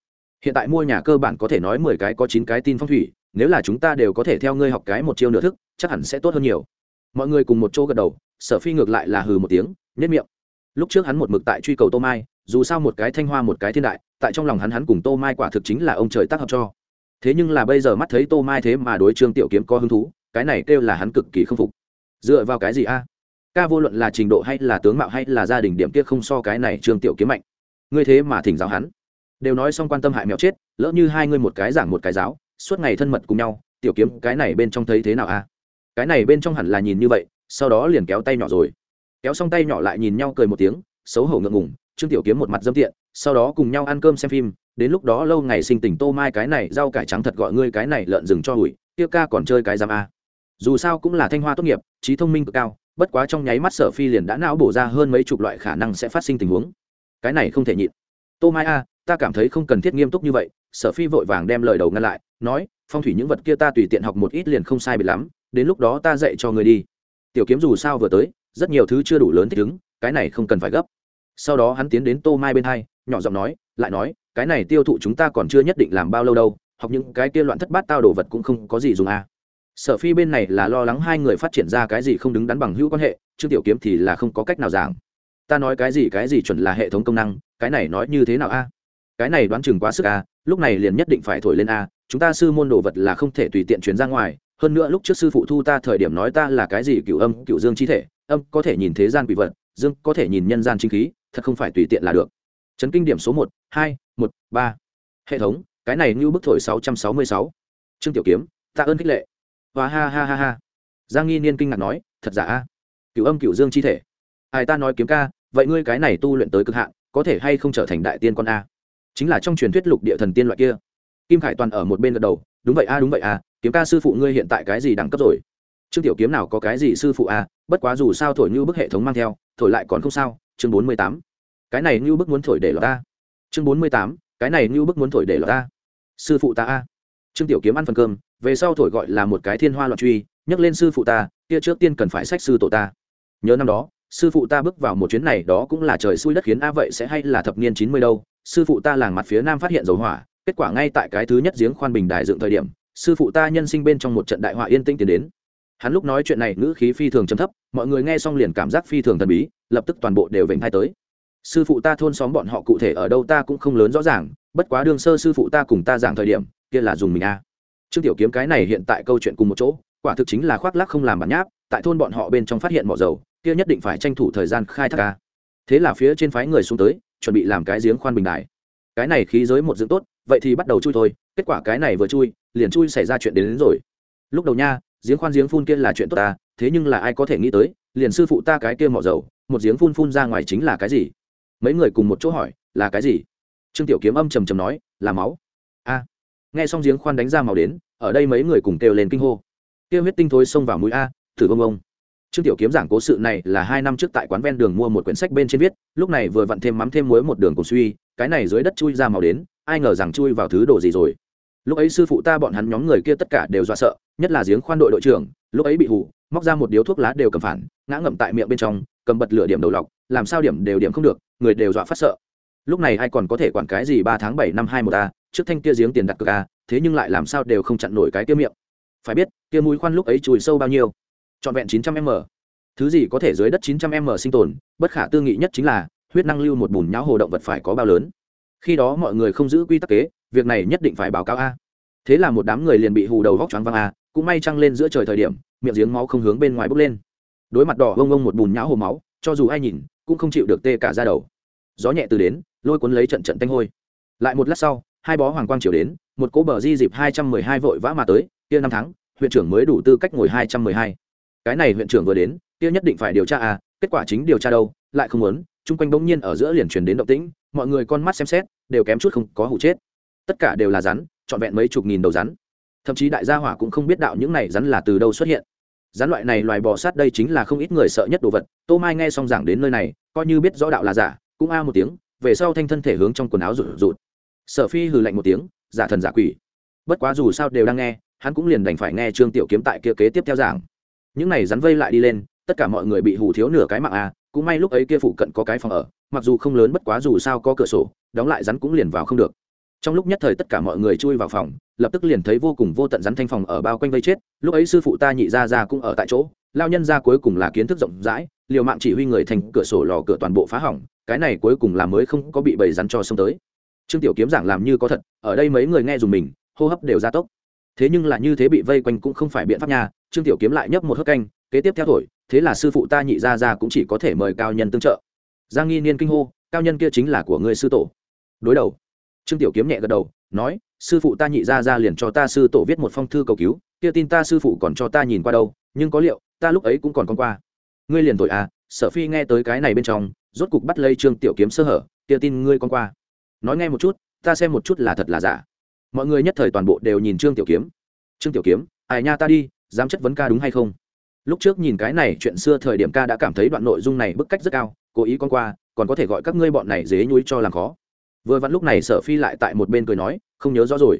Hiện tại mua nhà cơ bản có thể nói mười cái có chín cái tin phong thủy, nếu là chúng ta đều có thể theo ngươi học cái một chiêu nửa thức, chắc hẳn sẽ tốt hơn nhiều. Mọi người cùng một chỗ gật đầu, sở phi ngược lại là hừ một tiếng nhất miệng. Lúc trước hắn một mực tại truy cầu tô mai, dù sao một cái thanh hoa một cái thiên đại, tại trong lòng hắn hắn cùng tô mai quả thực chính là ông trời tác hợp cho. Thế nhưng là bây giờ mắt thấy tô mai thế mà đối trương tiểu kiếm có hứng thú, cái này kêu là hắn cực kỳ không phục. Dựa vào cái gì a? Ca vô luận là trình độ hay là tướng mạo hay là gia đình điểm kia không so cái này trương tiểu kiếm mạnh. Ngươi thế mà thỉnh giáo hắn đều nói xong quan tâm hại mèo chết, lỡ như hai ngươi một cái giảng một cái giáo, suốt ngày thân mật cùng nhau, tiểu kiếm, cái này bên trong thấy thế nào a cái này bên trong hẳn là nhìn như vậy, sau đó liền kéo tay nhỏ rồi. Kéo xong tay nhỏ lại nhìn nhau cười một tiếng, xấu hổ ngượng ngùng, trương tiểu kiếm một mặt dâm tiện, sau đó cùng nhau ăn cơm xem phim, đến lúc đó lâu ngày sinh tình tô mai cái này, rau cải trắng thật gọi ngươi cái này lợn rừng cho hủi tiêu ca còn chơi cái giam a. Dù sao cũng là thanh hoa tốt nghiệp, trí thông minh cực cao, bất quá trong nháy mắt sở phi liền đã não bổ ra hơn mấy chục loại khả năng sẽ phát sinh tình huống. Cái này không thể nhịn. Tô mai a ta cảm thấy không cần thiết nghiêm túc như vậy, sở phi vội vàng đem lời đầu ngăn lại, nói, phong thủy những vật kia ta tùy tiện học một ít liền không sai bị lắm, đến lúc đó ta dạy cho người đi. Tiểu kiếm dù sao vừa tới, rất nhiều thứ chưa đủ lớn thích ứng, cái này không cần phải gấp. Sau đó hắn tiến đến tô mai bên hai, nhỏ giọng nói, lại nói, cái này tiêu thụ chúng ta còn chưa nhất định làm bao lâu đâu, học những cái kia loạn thất bát tao đồ vật cũng không có gì dùng à. sở phi bên này là lo lắng hai người phát triển ra cái gì không đứng đắn bằng hữu quan hệ, chứ tiểu kiếm thì là không có cách nào giảng. Ta nói cái gì cái gì chuẩn là hệ thống công năng, cái này nói như thế nào a? Cái này đoán chừng quá sức a lúc này liền nhất định phải thổi lên a chúng ta sư môn đồ vật là không thể tùy tiện chuyển ra ngoài, hơn nữa lúc trước sư phụ thu ta thời điểm nói ta là cái gì cựu âm cựu dương chi thể, âm có thể nhìn thế gian quỷ vật, dương có thể nhìn nhân gian chính khí, thật không phải tùy tiện là được. Chấn kinh điểm số một, hai, một, ba. Hệ thống, cái này như bức thổi sáu trăm sáu mươi sáu. Trương tiểu kiếm, tạ ơn khích lệ. Và ha ha ha ha. Giang nghi niên kinh ngạc nói, thật giả à? a cựu âm cựu dương chi thể. Ai ta nói kiếm ca, vậy ngươi cái này tu luyện tới cực hạn, có thể hay không trở thành đại tiên con a? Chính là trong truyền thuyết lục địa thần tiên loại kia. Kim khải toàn ở một bên gật đầu, đúng vậy a, đúng vậy a, kiếm ca sư phụ ngươi hiện tại cái gì đẳng cấp rồi? Trương tiểu kiếm nào có cái gì sư phụ a, bất quá dù sao thổi như bức hệ thống mang theo, thổi lại còn không sao, chương bốn mươi tám. Cái này như bức muốn thổi để lọt ta. Chương bốn mươi tám, cái này như bức muốn thổi để lọt ta. Sư phụ ta a. Trương tiểu kiếm ăn phần cơm, về sau thổi gọi là một cái thiên hoa loạn truy, nhắc lên sư phụ ta, kia trước tiên cần phải sách sư tổ ta. Nhớ năm đó sư phụ ta bước vào một chuyến này đó cũng là trời xui đất khiến a vậy sẽ hay là thập niên chín mươi đâu? Sư phụ ta làng mặt phía nam phát hiện dầu hỏa, kết quả ngay tại cái thứ nhất giếng khoan bình đài dựng thời điểm, sư phụ ta nhân sinh bên trong một trận đại họa yên tĩnh tiến đến. Hắn lúc nói chuyện này ngữ khí phi thường trầm thấp, mọi người nghe xong liền cảm giác phi thường thần bí, lập tức toàn bộ đều vểnh hai tới. Sư phụ ta thôn xóm bọn họ cụ thể ở đâu ta cũng không lớn rõ ràng, bất quá đương sơ sư phụ ta cùng ta giảng thời điểm, kia là dùng mình a. Trương tiểu kiếm cái này hiện tại câu chuyện cùng một chỗ, quả thực chính là khoác lác không làm bản nháp, tại thôn bọn họ bên trong phát hiện mỏ dầu kia nhất định phải tranh thủ thời gian khai thác ca. Thế là phía trên phái người xuống tới chuẩn bị làm cái giếng khoan bình đài. Cái này khí giới một dưỡng tốt vậy thì bắt đầu chui thôi kết quả cái này vừa chui liền chui xảy ra chuyện đến, đến rồi. Lúc đầu nha giếng khoan giếng phun kia là chuyện tốt ta thế nhưng là ai có thể nghĩ tới liền sư phụ ta cái kia mỏ dầu một giếng phun phun ra ngoài chính là cái gì? Mấy người cùng một chỗ hỏi là cái gì? Trương tiểu kiếm âm trầm trầm nói là máu. A. Nghe xong giếng khoan đánh ra màu đến ở đây mấy người cùng kêu lên kinh hô. Kia huyết tinh thối xông vào mũi a thử bông ông trương tiểu kiếm giảng cố sự này là hai năm trước tại quán ven đường mua một quyển sách bên trên viết, lúc này vừa vặn thêm mắm thêm muối một đường cùng suy, cái này dưới đất chui ra màu đến, ai ngờ rằng chui vào thứ đồ gì rồi. Lúc ấy sư phụ ta bọn hắn nhóm người kia tất cả đều dọa sợ, nhất là giếng khoan đội đội trưởng, lúc ấy bị hù, móc ra một điếu thuốc lá đều cầm phản, ngã ngậm tại miệng bên trong, cầm bật lửa điểm đầu lọc, làm sao điểm đều điểm không được, người đều dọa phát sợ. Lúc này ai còn có thể quản cái gì ba tháng bảy năm hai một a, trước thanh kia giếng tiền đặt cược a, thế nhưng lại làm sao đều không chặn nổi cái kia miệng. Phải biết, kia mũi khoan lúc ấy chùi sâu bao nhiêu trọn vẹn chín trăm m. Thứ gì có thể dưới đất chín trăm m sinh tồn, bất khả tư nghị nhất chính là, huyết năng lưu một bùn nhão hồ động vật phải có bao lớn. Khi đó mọi người không giữ quy tắc kế, việc này nhất định phải báo cáo a. Thế là một đám người liền bị hù đầu vóc choáng văng a, cũng may trăng lên giữa trời thời điểm, miệng giếng máu không hướng bên ngoài bốc lên. Đối mặt đỏ vông ông một bùn nhão hồ máu, cho dù ai nhìn, cũng không chịu được tê cả da đầu. Gió nhẹ từ đến, lôi cuốn lấy trận trận tanh hôi. Lại một lát sau, hai bó hoàng quang chiều đến, một cỗ bờ di dịp hai trăm mười hai vội vã mà tới, kia năm tháng, huyện trưởng mới đủ tư cách ngồi hai trăm mười hai cái này huyện trưởng vừa đến, kia nhất định phải điều tra à kết quả chính điều tra đâu, lại không muốn, chung quanh bỗng nhiên ở giữa liền truyền đến động tĩnh, mọi người con mắt xem xét, đều kém chút không có hụ chết. Tất cả đều là rắn, trọn vẹn mấy chục nghìn đầu rắn. Thậm chí đại gia hỏa cũng không biết đạo những này rắn là từ đâu xuất hiện. Rắn loại này loài bò sát đây chính là không ít người sợ nhất đồ vật, tô mai nghe xong giảng đến nơi này, coi như biết rõ đạo là giả, cũng a một tiếng, về sau thanh thân thể hướng trong quần áo rụt rụt. Sở phi hừ lạnh một tiếng, giả thần giả quỷ. Bất quá dù sao đều đang nghe, hắn cũng liền đành phải nghe trương tiểu kiếm tại kia kế tiếp theo giảng những này rắn vây lại đi lên, tất cả mọi người bị hù thiếu nửa cái mạng a cũng may lúc ấy kia phụ cận có cái phòng ở, mặc dù không lớn bất quá dù sao có cửa sổ, đóng lại rắn cũng liền vào không được. Trong lúc nhất thời tất cả mọi người chui vào phòng, lập tức liền thấy vô cùng vô tận rắn thanh phòng ở bao quanh vây chết, lúc ấy sư phụ ta nhị ra ra cũng ở tại chỗ, lao nhân ra cuối cùng là kiến thức rộng rãi, liều mạng chỉ huy người thành cửa sổ lò cửa toàn bộ phá hỏng, cái này cuối cùng là mới không có bị bầy rắn cho xông tới. Trương tiểu kiếm giảng làm như có thật, ở đây mấy người nghe dùng mình, hô hấp đều gia tốc. Thế nhưng là như thế bị vây quanh cũng không phải biện pháp nha trương tiểu kiếm lại nhấp một hớp canh, kế tiếp theo thổi, thế là sư phụ ta nhị ra ra cũng chỉ có thể mời cao nhân tương trợ. Giang nghi niên kinh hô, cao nhân kia chính là của người sư tổ. Đối đầu. Trương tiểu kiếm nhẹ gật đầu, nói, sư phụ ta nhị ra ra liền cho ta sư tổ viết một phong thư cầu cứu, kia tin ta sư phụ còn cho ta nhìn qua đâu, nhưng có liệu, ta lúc ấy cũng còn con qua. Ngươi liền tội à sở phi nghe tới cái này bên trong, rốt cục bắt lây trương tiểu kiếm sơ hở, kia tin ngươi con qua. Nói nghe một chút, ta xem một chút là thật là giả. Mọi người nhất thời toàn bộ đều nhìn trương tiểu kiếm. Trương tiểu kiếm, ai nha ta đi dám chất vấn ca đúng hay không? Lúc trước nhìn cái này chuyện xưa thời điểm ca đã cảm thấy đoạn nội dung này bức cách rất cao, cố ý con qua, còn có thể gọi các ngươi bọn này dế nhúi cho làm khó. Vừa vặn lúc này sở phi lại tại một bên cười nói, không nhớ rõ rồi.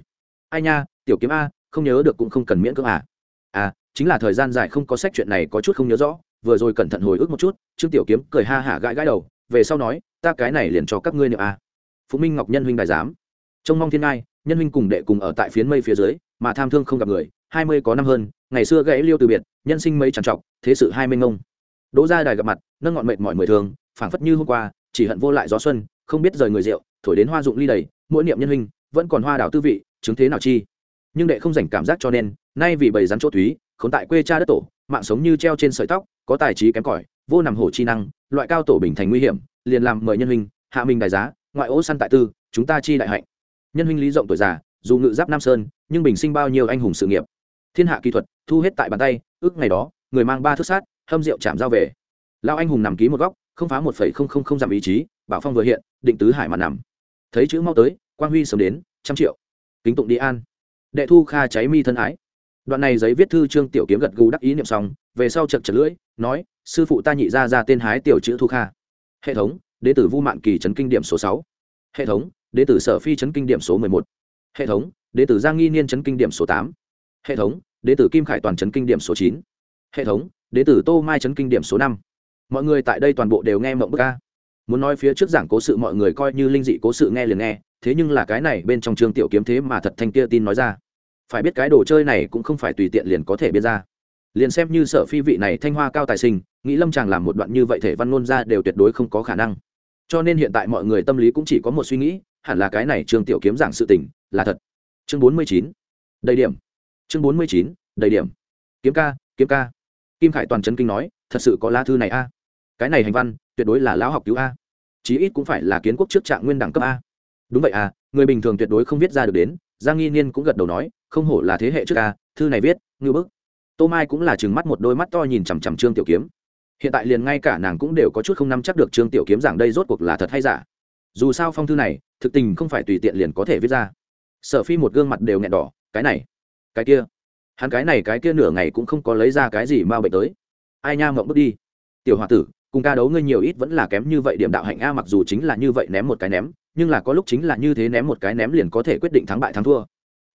Ai nha, tiểu kiếm a, không nhớ được cũng không cần miễn cưỡng à? À chính là thời gian dài không có sách chuyện này có chút không nhớ rõ, vừa rồi cẩn thận hồi ức một chút, trương tiểu kiếm cười ha hả gãi gãi đầu, về sau nói, ta cái này liền cho các ngươi niệm a. Phụ minh ngọc nhân huynh đại giám. Trông mong thiên ngai, nhân huynh cùng đệ cùng ở tại phiến mây phía dưới, mà tham thương không gặp người, hai mươi có năm hơn ngày xưa gãy liêu từ biệt, nhân sinh mấy trằn trọc, thế sự hai mươi ngông đỗ ra đài gặp mặt, nâng ngọn mệt mọi mười thường, phảng phất như hôm qua, chỉ hận vô lại gió xuân, không biết rời người rượu, thổi đến hoa dụng ly đầy, mỗi niệm nhân huynh, vẫn còn hoa đảo tư vị, chứng thế nào chi. Nhưng đệ không dành cảm giác cho nên, nay vì bầy rắn chỗ thúy, khốn tại quê cha đất tổ, mạng sống như treo trên sợi tóc, có tài trí kém cỏi, vô nằm hổ chi năng, loại cao tổ bình thành nguy hiểm, liền làm mời nhân huynh, hạ mình đại giá, ngoại ô săn tại tư, chúng ta chi đại hạnh. Nhân huynh lý rộng tuổi già, dù ngự giáp nam sơn, nhưng bình sinh bao nhiêu anh hùng sự nghiệp thiên hạ kỹ thuật, thu hết tại bàn tay, ước ngày đó, người mang ba thước sát hâm rượu chạm giao về. Lao anh hùng nằm ký một góc, không phá một phẩy không không không giảm ý chí, bảo phong vừa hiện, định tứ hải mà nằm. Thấy chữ mau tới, quang huy sớm đến, trăm triệu. Kính tụng đi an. Đệ thu kha cháy mi thân ái. Đoạn này giấy viết thư trương tiểu kiếm gật gù đắc ý niệm xong, về sau chật chật lưỡi, nói, sư phụ ta nhị ra ra tên hái tiểu chữ thu kha. Hệ thống, đế tử vu mạn kỳ trấn kinh điểm số sáu. Hệ thống, đế tử sở phi trấn kinh điểm số mười một. Hệ thống, đế tử giang nghi niên trấn kinh điểm số tám hệ thống, đế tử kim khải toàn trấn kinh điểm số chín. Hệ thống, đế tử tô mai trấn kinh điểm số năm. Mọi người tại đây toàn bộ đều nghe mộng bức ca muốn nói phía trước giảng cố sự mọi người coi như linh dị cố sự nghe liền nghe, thế nhưng là cái này bên trong trường tiểu kiếm thế mà thật thanh kia tin nói ra. Phải biết cái đồ chơi này cũng không phải tùy tiện liền có thể biên ra. Liền xem như sở phi vị này thanh hoa cao tài sinh, nghĩ lâm chàng làm một đoạn như vậy thể văn ngôn ra đều tuyệt đối không có khả năng. Cho nên hiện tại mọi người tâm lý cũng chỉ có một suy nghĩ, hẳn là cái này trương tiểu kiếm giảng sự tình là thật. Chương bốn mươi chín. Đầy điểm chương bốn mươi chín, đầy điểm. Kiếm ca kiếm ca. Kim khải toàn trấn kinh nói, thật sự có lá thư này a. Cái này hành văn, tuyệt đối là lão học cứu a. Chí ít cũng phải là kiến quốc trước trạng nguyên đẳng cấp a. Đúng vậy à người bình thường tuyệt đối không viết ra được đến, giang nghi niên cũng gật đầu nói, không hổ là thế hệ trước a, thư này viết ngư bức. Tô mai cũng là chừng mắt một đôi mắt to nhìn chằm chằm trương tiểu kiếm. Hiện tại liền ngay cả nàng cũng đều có chút không nắm chắc được trương tiểu kiếm giảng đây rốt cuộc là thật hay giả. Dù sao phong thư này, thực tình không phải tùy tiện liền có thể viết ra. Sở phi một gương mặt đều nghẹn đỏ, cái này cái kia. Hắn cái này cái kia nửa ngày cũng không có lấy ra cái gì mà bệnh tới. Ai nha, mộng bước đi. Tiểu h o a tử, cùng ca đấu ngươi nhiều ít vẫn là kém như vậy, điểm đạo hạnh a, mặc dù chính là như vậy ném một cái ném, nhưng là có lúc chính là như thế ném một cái ném liền có thể quyết định thắng bại thắng thua.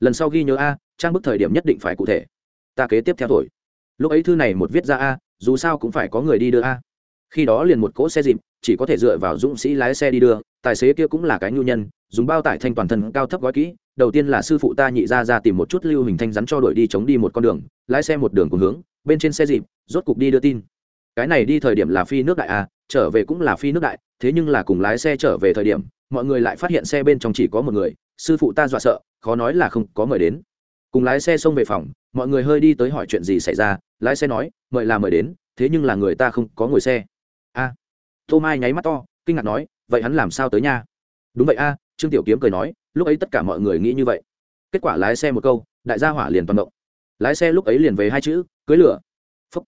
Lần sau ghi nhớ a, trang bức thời điểm nhất định phải cụ thể. Ta kế tiếp theo thổi. Lúc ấy thư này một viết ra a, dù sao cũng phải có người đi đưa a khi đó liền một cỗ xe dịp, chỉ có thể dựa vào dũng sĩ lái xe đi đưa, tài xế kia cũng là cái nhu nhân, dùng bao tải thanh toàn thân cao thấp gói kỹ, đầu tiên là sư phụ ta nhị ra ra tìm một chút lưu hình thanh rắn cho đội đi chống đi một con đường, lái xe một đường cùng hướng, bên trên xe dịp, rốt cục đi đưa tin. Cái này đi thời điểm là phi nước đại a trở về cũng là phi nước đại, thế nhưng là cùng lái xe trở về thời điểm, mọi người lại phát hiện xe bên trong chỉ có một người, sư phụ ta dọa sợ, khó nói là không có mời đến. Cùng lái xe xông về phòng, mọi người hơi đi tới hỏi chuyện gì xảy ra, lái xe nói, mời là mời đến, thế nhưng là người ta không có ngồi xe a tô mai nháy mắt to, kinh ngạc nói, vậy hắn làm sao tới nha? Đúng vậy a, trương tiểu kiếm cười nói, lúc ấy tất cả mọi người nghĩ như vậy. Kết quả lái xe một câu, đại gia hỏa liền toàn động. Lái xe lúc ấy liền về hai chữ, cưới lửa. Phúc.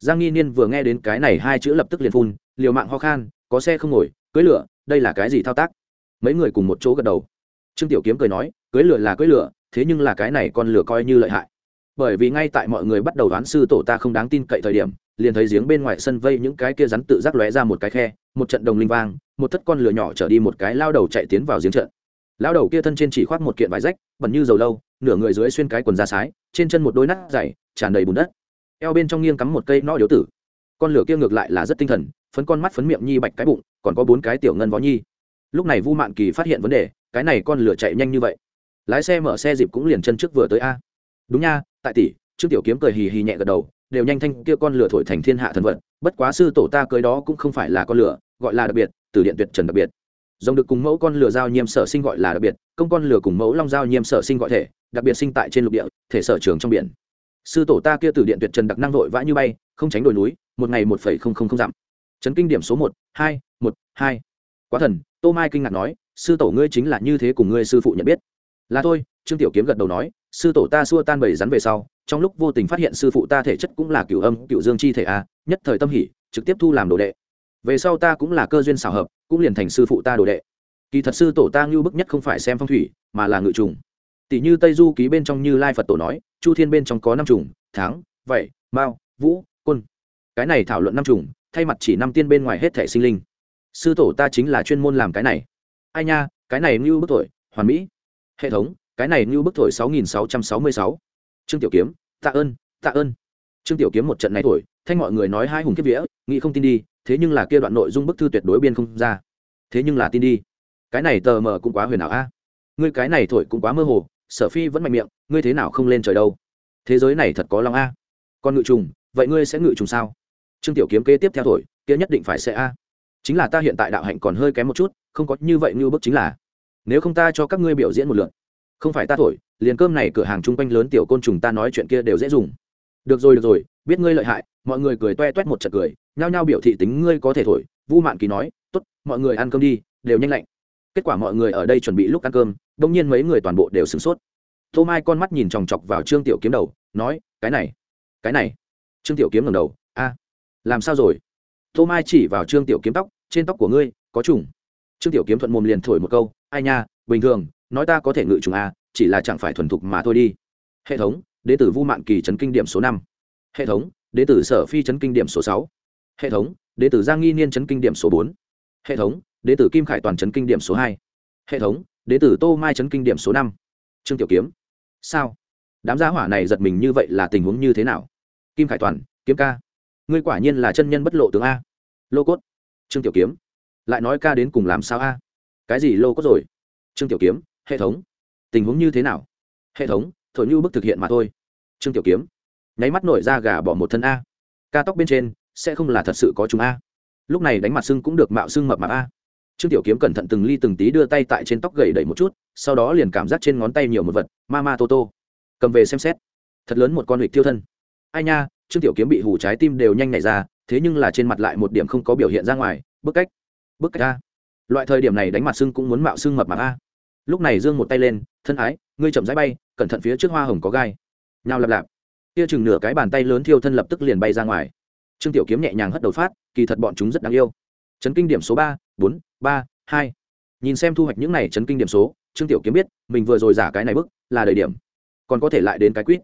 Giang nghi niên vừa nghe đến cái này hai chữ lập tức liền phun, liều mạng ho khan, có xe không ngồi, cưới lửa, đây là cái gì thao tác? Mấy người cùng một chỗ gật đầu. Trương tiểu kiếm cười nói, cưới lửa là cưới lửa, thế nhưng là cái này con lửa coi như lợi hại. Bởi vì ngay tại mọi người bắt đầu đoán sư tổ ta không đáng tin cậy thời điểm liền thấy giếng bên ngoài sân vây những cái kia rắn tự giác lóe ra một cái khe, một trận đồng linh vang, một thất con lửa nhỏ trở đi một cái lao đầu chạy tiến vào giếng trận. Lao đầu kia thân trên chỉ khoác một kiện vải rách, bẩn như dầu lâu, nửa người dưới xuyên cái quần da sái, trên chân một đôi nát dày, tràn đầy bùn đất. Eo bên trong nghiêng cắm một cây no điếu tử. Con lửa kia ngược lại là rất tinh thần, phấn con mắt phấn miệng nhi bạch cái bụng, còn có bốn cái tiểu ngân vó nhi. Lúc này vu mạn kỳ phát hiện vấn đề, cái này con lửa chạy nhanh như vậy. Lái xe mở xe dịp cũng liền chân trước vừa tới a. Đúng nha, tại tỷ, trương tiểu kiếm cười hì hì nhẹ gật đầu đều nhanh thanh kia con lửa thổi thành thiên hạ thần vật, bất quá sư tổ ta cưới đó cũng không phải là con lửa, gọi là đặc biệt, từ điện tuyệt trần đặc biệt. Dòng được cùng mẫu con lửa giao nhiêm sở sinh gọi là đặc biệt, công con lửa cùng mẫu long giao nhiêm sở sinh gọi thể, đặc biệt sinh tại trên lục địa, thể sở trường trong biển. Sư tổ ta kia từ điện tuyệt trần đặc năng vội vã như bay, không tránh đồi núi, một ngày một phẩy không không không dặm. Chấn kinh điểm số một, hai một, hai. Quá thần, tô mai kinh ngạc nói, sư tổ ngươi chính là như thế cùng ngươi sư phụ nhận biết. Là thôi, trương tiểu kiếm gật đầu nói, sư tổ ta xua tan bầy rắn về sau trong lúc vô tình phát hiện sư phụ ta thể chất cũng là cựu âm cựu dương chi thể a nhất thời tâm hỉ, trực tiếp thu làm đồ đệ. Về sau ta cũng là cơ duyên xảo hợp, cũng liền thành sư phụ ta đồ đệ. Kỳ thật sư tổ ta ngưu bức nhất không phải xem phong thủy, mà là ngự trùng. Tỷ như tây du ký bên trong như lai phật tổ nói, chu thiên bên trong có năm trùng tháng vậy, mao, vũ quân cái này thảo luận năm trùng, thay mặt chỉ năm tiên bên ngoài hết thể sinh linh. Sư tổ ta chính là chuyên môn làm cái này. Ai nha, cái này ngưu bức tuổi hoàn mỹ. Hệ thống, cái này ngưu bức mươi sáu trương tiểu kiếm, tạ ơn tạ ơn. Trương tiểu kiếm một trận này thổi, thanh mọi người nói hai hùng kiếp vĩa nghĩ không tin đi, thế nhưng là kia đoạn nội dung bức thư tuyệt đối biên không ra. Thế nhưng là tin đi. Cái này tờ mờ cũng quá huyền ảo a. Ngươi cái này thổi cũng quá mơ hồ, sở phi vẫn mạnh miệng, ngươi thế nào không lên trời đâu? Thế giới này thật có lòng a. Còn ngự trùng, vậy ngươi sẽ ngự trùng sao? Trương tiểu kiếm kế tiếp theo thổi, kia nhất định phải sẽ a. Chính là ta hiện tại đạo hạnh còn hơi kém một chút, không có như vậy như bức chính là. Nếu không ta cho các ngươi biểu diễn một lượt. Không phải ta thổi liền cơm này cửa hàng chung quanh lớn tiểu côn trùng ta nói chuyện kia đều dễ dùng. Được rồi được rồi, biết ngươi lợi hại, mọi người cười toe toét một trận cười, nhao nhao biểu thị tính ngươi có thể thổi, vu mạn kỳ nói, tốt, mọi người ăn cơm đi, đều nhanh lạnh. Kết quả mọi người ở đây chuẩn bị lúc ăn cơm đông nhiên mấy người toàn bộ đều sửng sốt. Tô mai con mắt nhìn chòng chọc vào trương tiểu kiếm đầu, nói, cái này cái này. Trương tiểu kiếm ngầm đầu, a, làm sao rồi? Tô mai chỉ vào trương tiểu kiếm tóc, trên tóc của ngươi có trùng. Trương tiểu kiếm thuận mồm liền thổi một câu, ai nha, bình thường, nói ta có thể ngự trùng a chỉ là chẳng phải thuần thục mà thôi đi. Hệ thống đến từ vu mạn kỳ trấn kinh điểm số năm. Hệ thống đến từ sở phi trấn kinh điểm số sáu. Hệ thống đến từ giang nghi niên trấn kinh điểm số bốn. Hệ thống đến từ kim khải toàn trấn kinh điểm số hai. Hệ thống đến từ tô mai trấn kinh điểm số năm. Trương tiểu kiếm. Sao? Đám gia hỏa này giật mình như vậy là tình huống như thế nào? Kim khải toàn, kiếm ca. Ngươi quả nhiên là chân nhân bất lộ tướng a. Lô cốt. Trương tiểu kiếm. Lại nói ca đến cùng làm sao a? Cái gì lô cốt rồi? Trương tiểu kiếm. Hệ thống tình huống như thế nào? Hệ thống, thổi như bức thực hiện mà thôi. Trương tiểu kiếm, nháy mắt nổi ra gà bỏ một thân a. Ca tóc bên trên, sẽ không là thật sự có chúng a. Lúc này đánh mặt sưng cũng được mạo sưng mập mạp a. Trương tiểu kiếm cẩn thận từng ly từng tí đưa tay tại trên tóc gầy đẩy một chút, sau đó liền cảm giác trên ngón tay nhiều một vật, ma ma tô tô. Cầm về xem xét. Thật lớn một con hịch tiêu thân. Ai nha, trương tiểu kiếm bị hủ trái tim đều nhanh nhảy ra, thế nhưng là trên mặt lại một điểm không có biểu hiện ra ngoài, bức cách. Bức cách a. Loại thời điểm này đánh mặt sưng cũng muốn mạo sưng mập mạp a lúc này dương một tay lên, thân ái, ngươi chậm rãi bay, cẩn thận phía trước hoa hồng có gai. Nhào lặp lạp. Kia chừng nửa cái bàn tay lớn thiêu thân lập tức liền bay ra ngoài. Trương tiểu kiếm nhẹ nhàng hất đầu phát, kỳ thật bọn chúng rất đáng yêu. Chấn kinh điểm số ba, bốn, ba, hai. Nhìn xem thu hoạch những này chấn kinh điểm số, trương tiểu kiếm biết, mình vừa rồi giả cái này bức, là đầy điểm. Còn có thể lại đến cái quýt.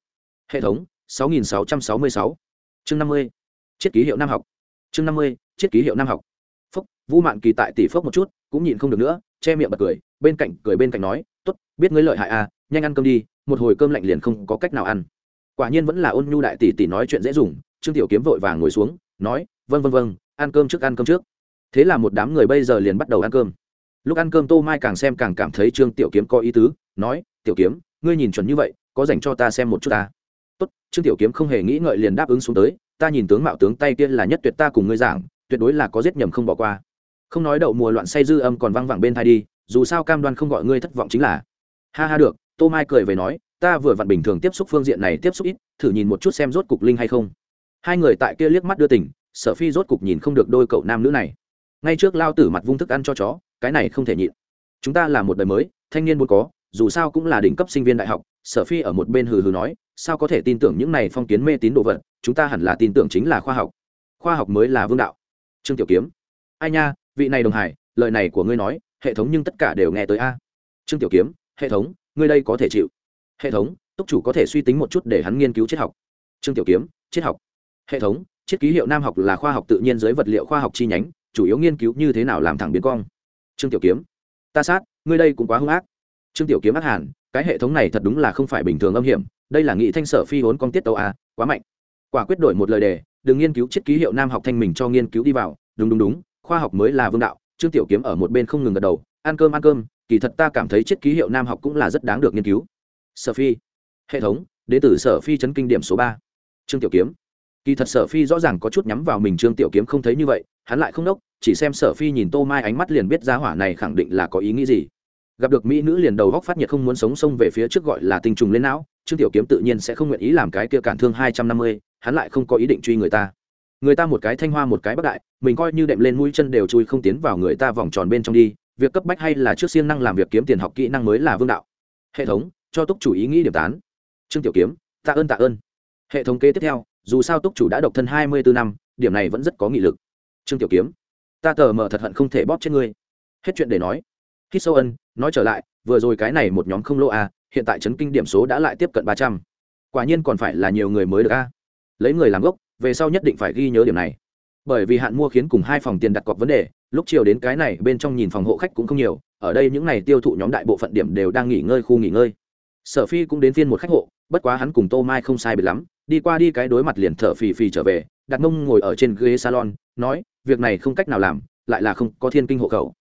Hệ thống, sáu nghìn sáu trăm sáu mươi sáu. Chương năm mươi. Chiết ký hiệu nam học. Chương năm mươi, chiết ký hiệu nam học vũ mạn kỳ tại tỷ phốc một chút, cũng nhịn không được nữa, che miệng bật cười, bên cạnh cười bên cạnh nói, tốt, biết ngươi lợi hại à nhanh ăn cơm đi, một hồi cơm lạnh liền không có cách nào ăn. Quả nhiên vẫn là ôn nhu đại tỷ tỷ nói chuyện dễ dùng, trương tiểu kiếm vội vàng ngồi xuống, nói vâng vâng vâng ăn cơm trước, ăn cơm trước. Thế là một đám người bây giờ liền bắt đầu ăn cơm. Lúc ăn cơm tô mai càng xem càng cảm thấy trương tiểu kiếm có ý tứ, nói, tiểu kiếm, ngươi nhìn chuẩn như vậy, có dành cho ta xem một chút ta tốt, trương tiểu kiếm không hề nghĩ ngợi liền đáp ứng xuống tới, ta nhìn tướng mạo tướng tay kia là nhất tuyệt ta cùng ngươi giảng, tuyệt đối là có giết nhầm không bỏ qua không nói đậu mùa loạn say dư âm còn văng vẳng bên thai đi, dù sao cam đoan không gọi ngươi thất vọng chính là. Ha ha được, tô mai cười về nói, ta vừa vặn bình thường tiếp xúc phương diện này tiếp xúc ít, thử nhìn một chút xem rốt cục linh hay không. Hai người tại kia liếc mắt đưa tỉnh sở phi rốt cục nhìn không được đôi cậu nam nữ này. Ngay trước lao tử mặt vung thức ăn cho chó, cái này không thể nhịn. Chúng ta là một đời mới, thanh niên muốn có, dù sao cũng là đỉnh cấp sinh viên đại học, sở phi ở một bên hừ hừ nói, sao có thể tin tưởng những này phong kiến mê tín đồ vật, chúng ta hẳn là tin tưởng chính là khoa học. Khoa học mới là vương đạo. Trương tiểu kiếm. Ai nha vị này đồng hải, lời này của ngươi nói, hệ thống nhưng tất cả đều nghe tới a. Trương tiểu kiếm, hệ thống, ngươi đây có thể chịu. Hệ thống túc chủ có thể suy tính một chút để hắn nghiên cứu triết học. Trương tiểu kiếm, triết học. Hệ thống, triết ký hiệu nam học là khoa học tự nhiên giới vật liệu khoa học chi nhánh, chủ yếu nghiên cứu như thế nào làm thẳng biến cong. Trương tiểu kiếm, ta sát, ngươi đây cũng quá hung ác. Trương tiểu kiếm ác hàn, cái hệ thống này thật đúng là không phải bình thường âm hiểm, đây là nghị thanh sở phi hốn con tiết tàu a, quá mạnh. Quả quyết đổi một lời đề, đừng nghiên cứu triết ký hiệu nam học thanh mình cho nghiên cứu đi vào, đúng đúng đúng khoa học mới là vương đạo, trương tiểu kiếm ở một bên không ngừng gật đầu, ăn cơm ăn cơm, kỳ thật ta cảm thấy chiếc ký hiệu nam học cũng là rất đáng được nghiên cứu. Sở phi, hệ thống đ tử sở phi chấn kinh điểm số ba. Trương tiểu kiếm, kỳ thật sở phi rõ ràng có chút nhắm vào mình, trương tiểu kiếm không thấy như vậy, hắn lại không đốc, chỉ xem sở phi nhìn tô mai ánh mắt liền biết giá hỏa này khẳng định là có ý nghĩ gì. Gặp được mỹ nữ liền đầu góc phát nhiệt không muốn sống sông về phía trước gọi là tinh trùng lên não, trương tiểu kiếm tự nhiên sẽ không nguyện ý làm cái kia cản thương hai trăm năm mươi, hắn lại không có ý định truy người ta người ta một cái thanh hoa một cái bắc đại, mình coi như đệm lên mũi chân đều chui không tiến vào người ta vòng tròn bên trong đi, việc cấp bách hay là trước siêng năng làm việc kiếm tiền học kỹ năng mới là vương đạo. Hệ thống, cho túc chủ ý nghĩ điểm tán. Trương tiểu kiếm, tạ ơn tạ ơn. Hệ thống kế tiếp theo, dù sao túc chủ đã độc thân hai mươi bốn năm, điểm này vẫn rất có nghị lực. Trương tiểu kiếm, ta tờ mờ thật hận không thể bóp chết ngươi. Hết chuyện để nói. Hít sâu ân, nói trở lại, vừa rồi cái này một nhóm không lô a, hiện tại chấn kinh điểm số đã lại tiếp cận ba trăm. Quả nhiên còn phải là nhiều người mới được a. Lấy người làm gốc về sau nhất định phải ghi nhớ điểm này. Bởi vì hạn mua khiến cùng hai phòng tiền đặt cọc vấn đề, lúc chiều đến cái này, bên trong nhìn phòng hộ khách cũng không nhiều, ở đây những này tiêu thụ nhóm đại bộ phận điểm đều đang nghỉ ngơi, khu nghỉ ngơi. Sở phi cũng đến phiên một khách hộ, bất quá hắn cùng tô mai không sai biệt lắm, đi qua đi cái đối mặt liền thở phì phì trở về đặt mông ngồi ở trên ghế salon, nói, việc này không cách nào làm, lại là không có thiên kinh hộ khẩu.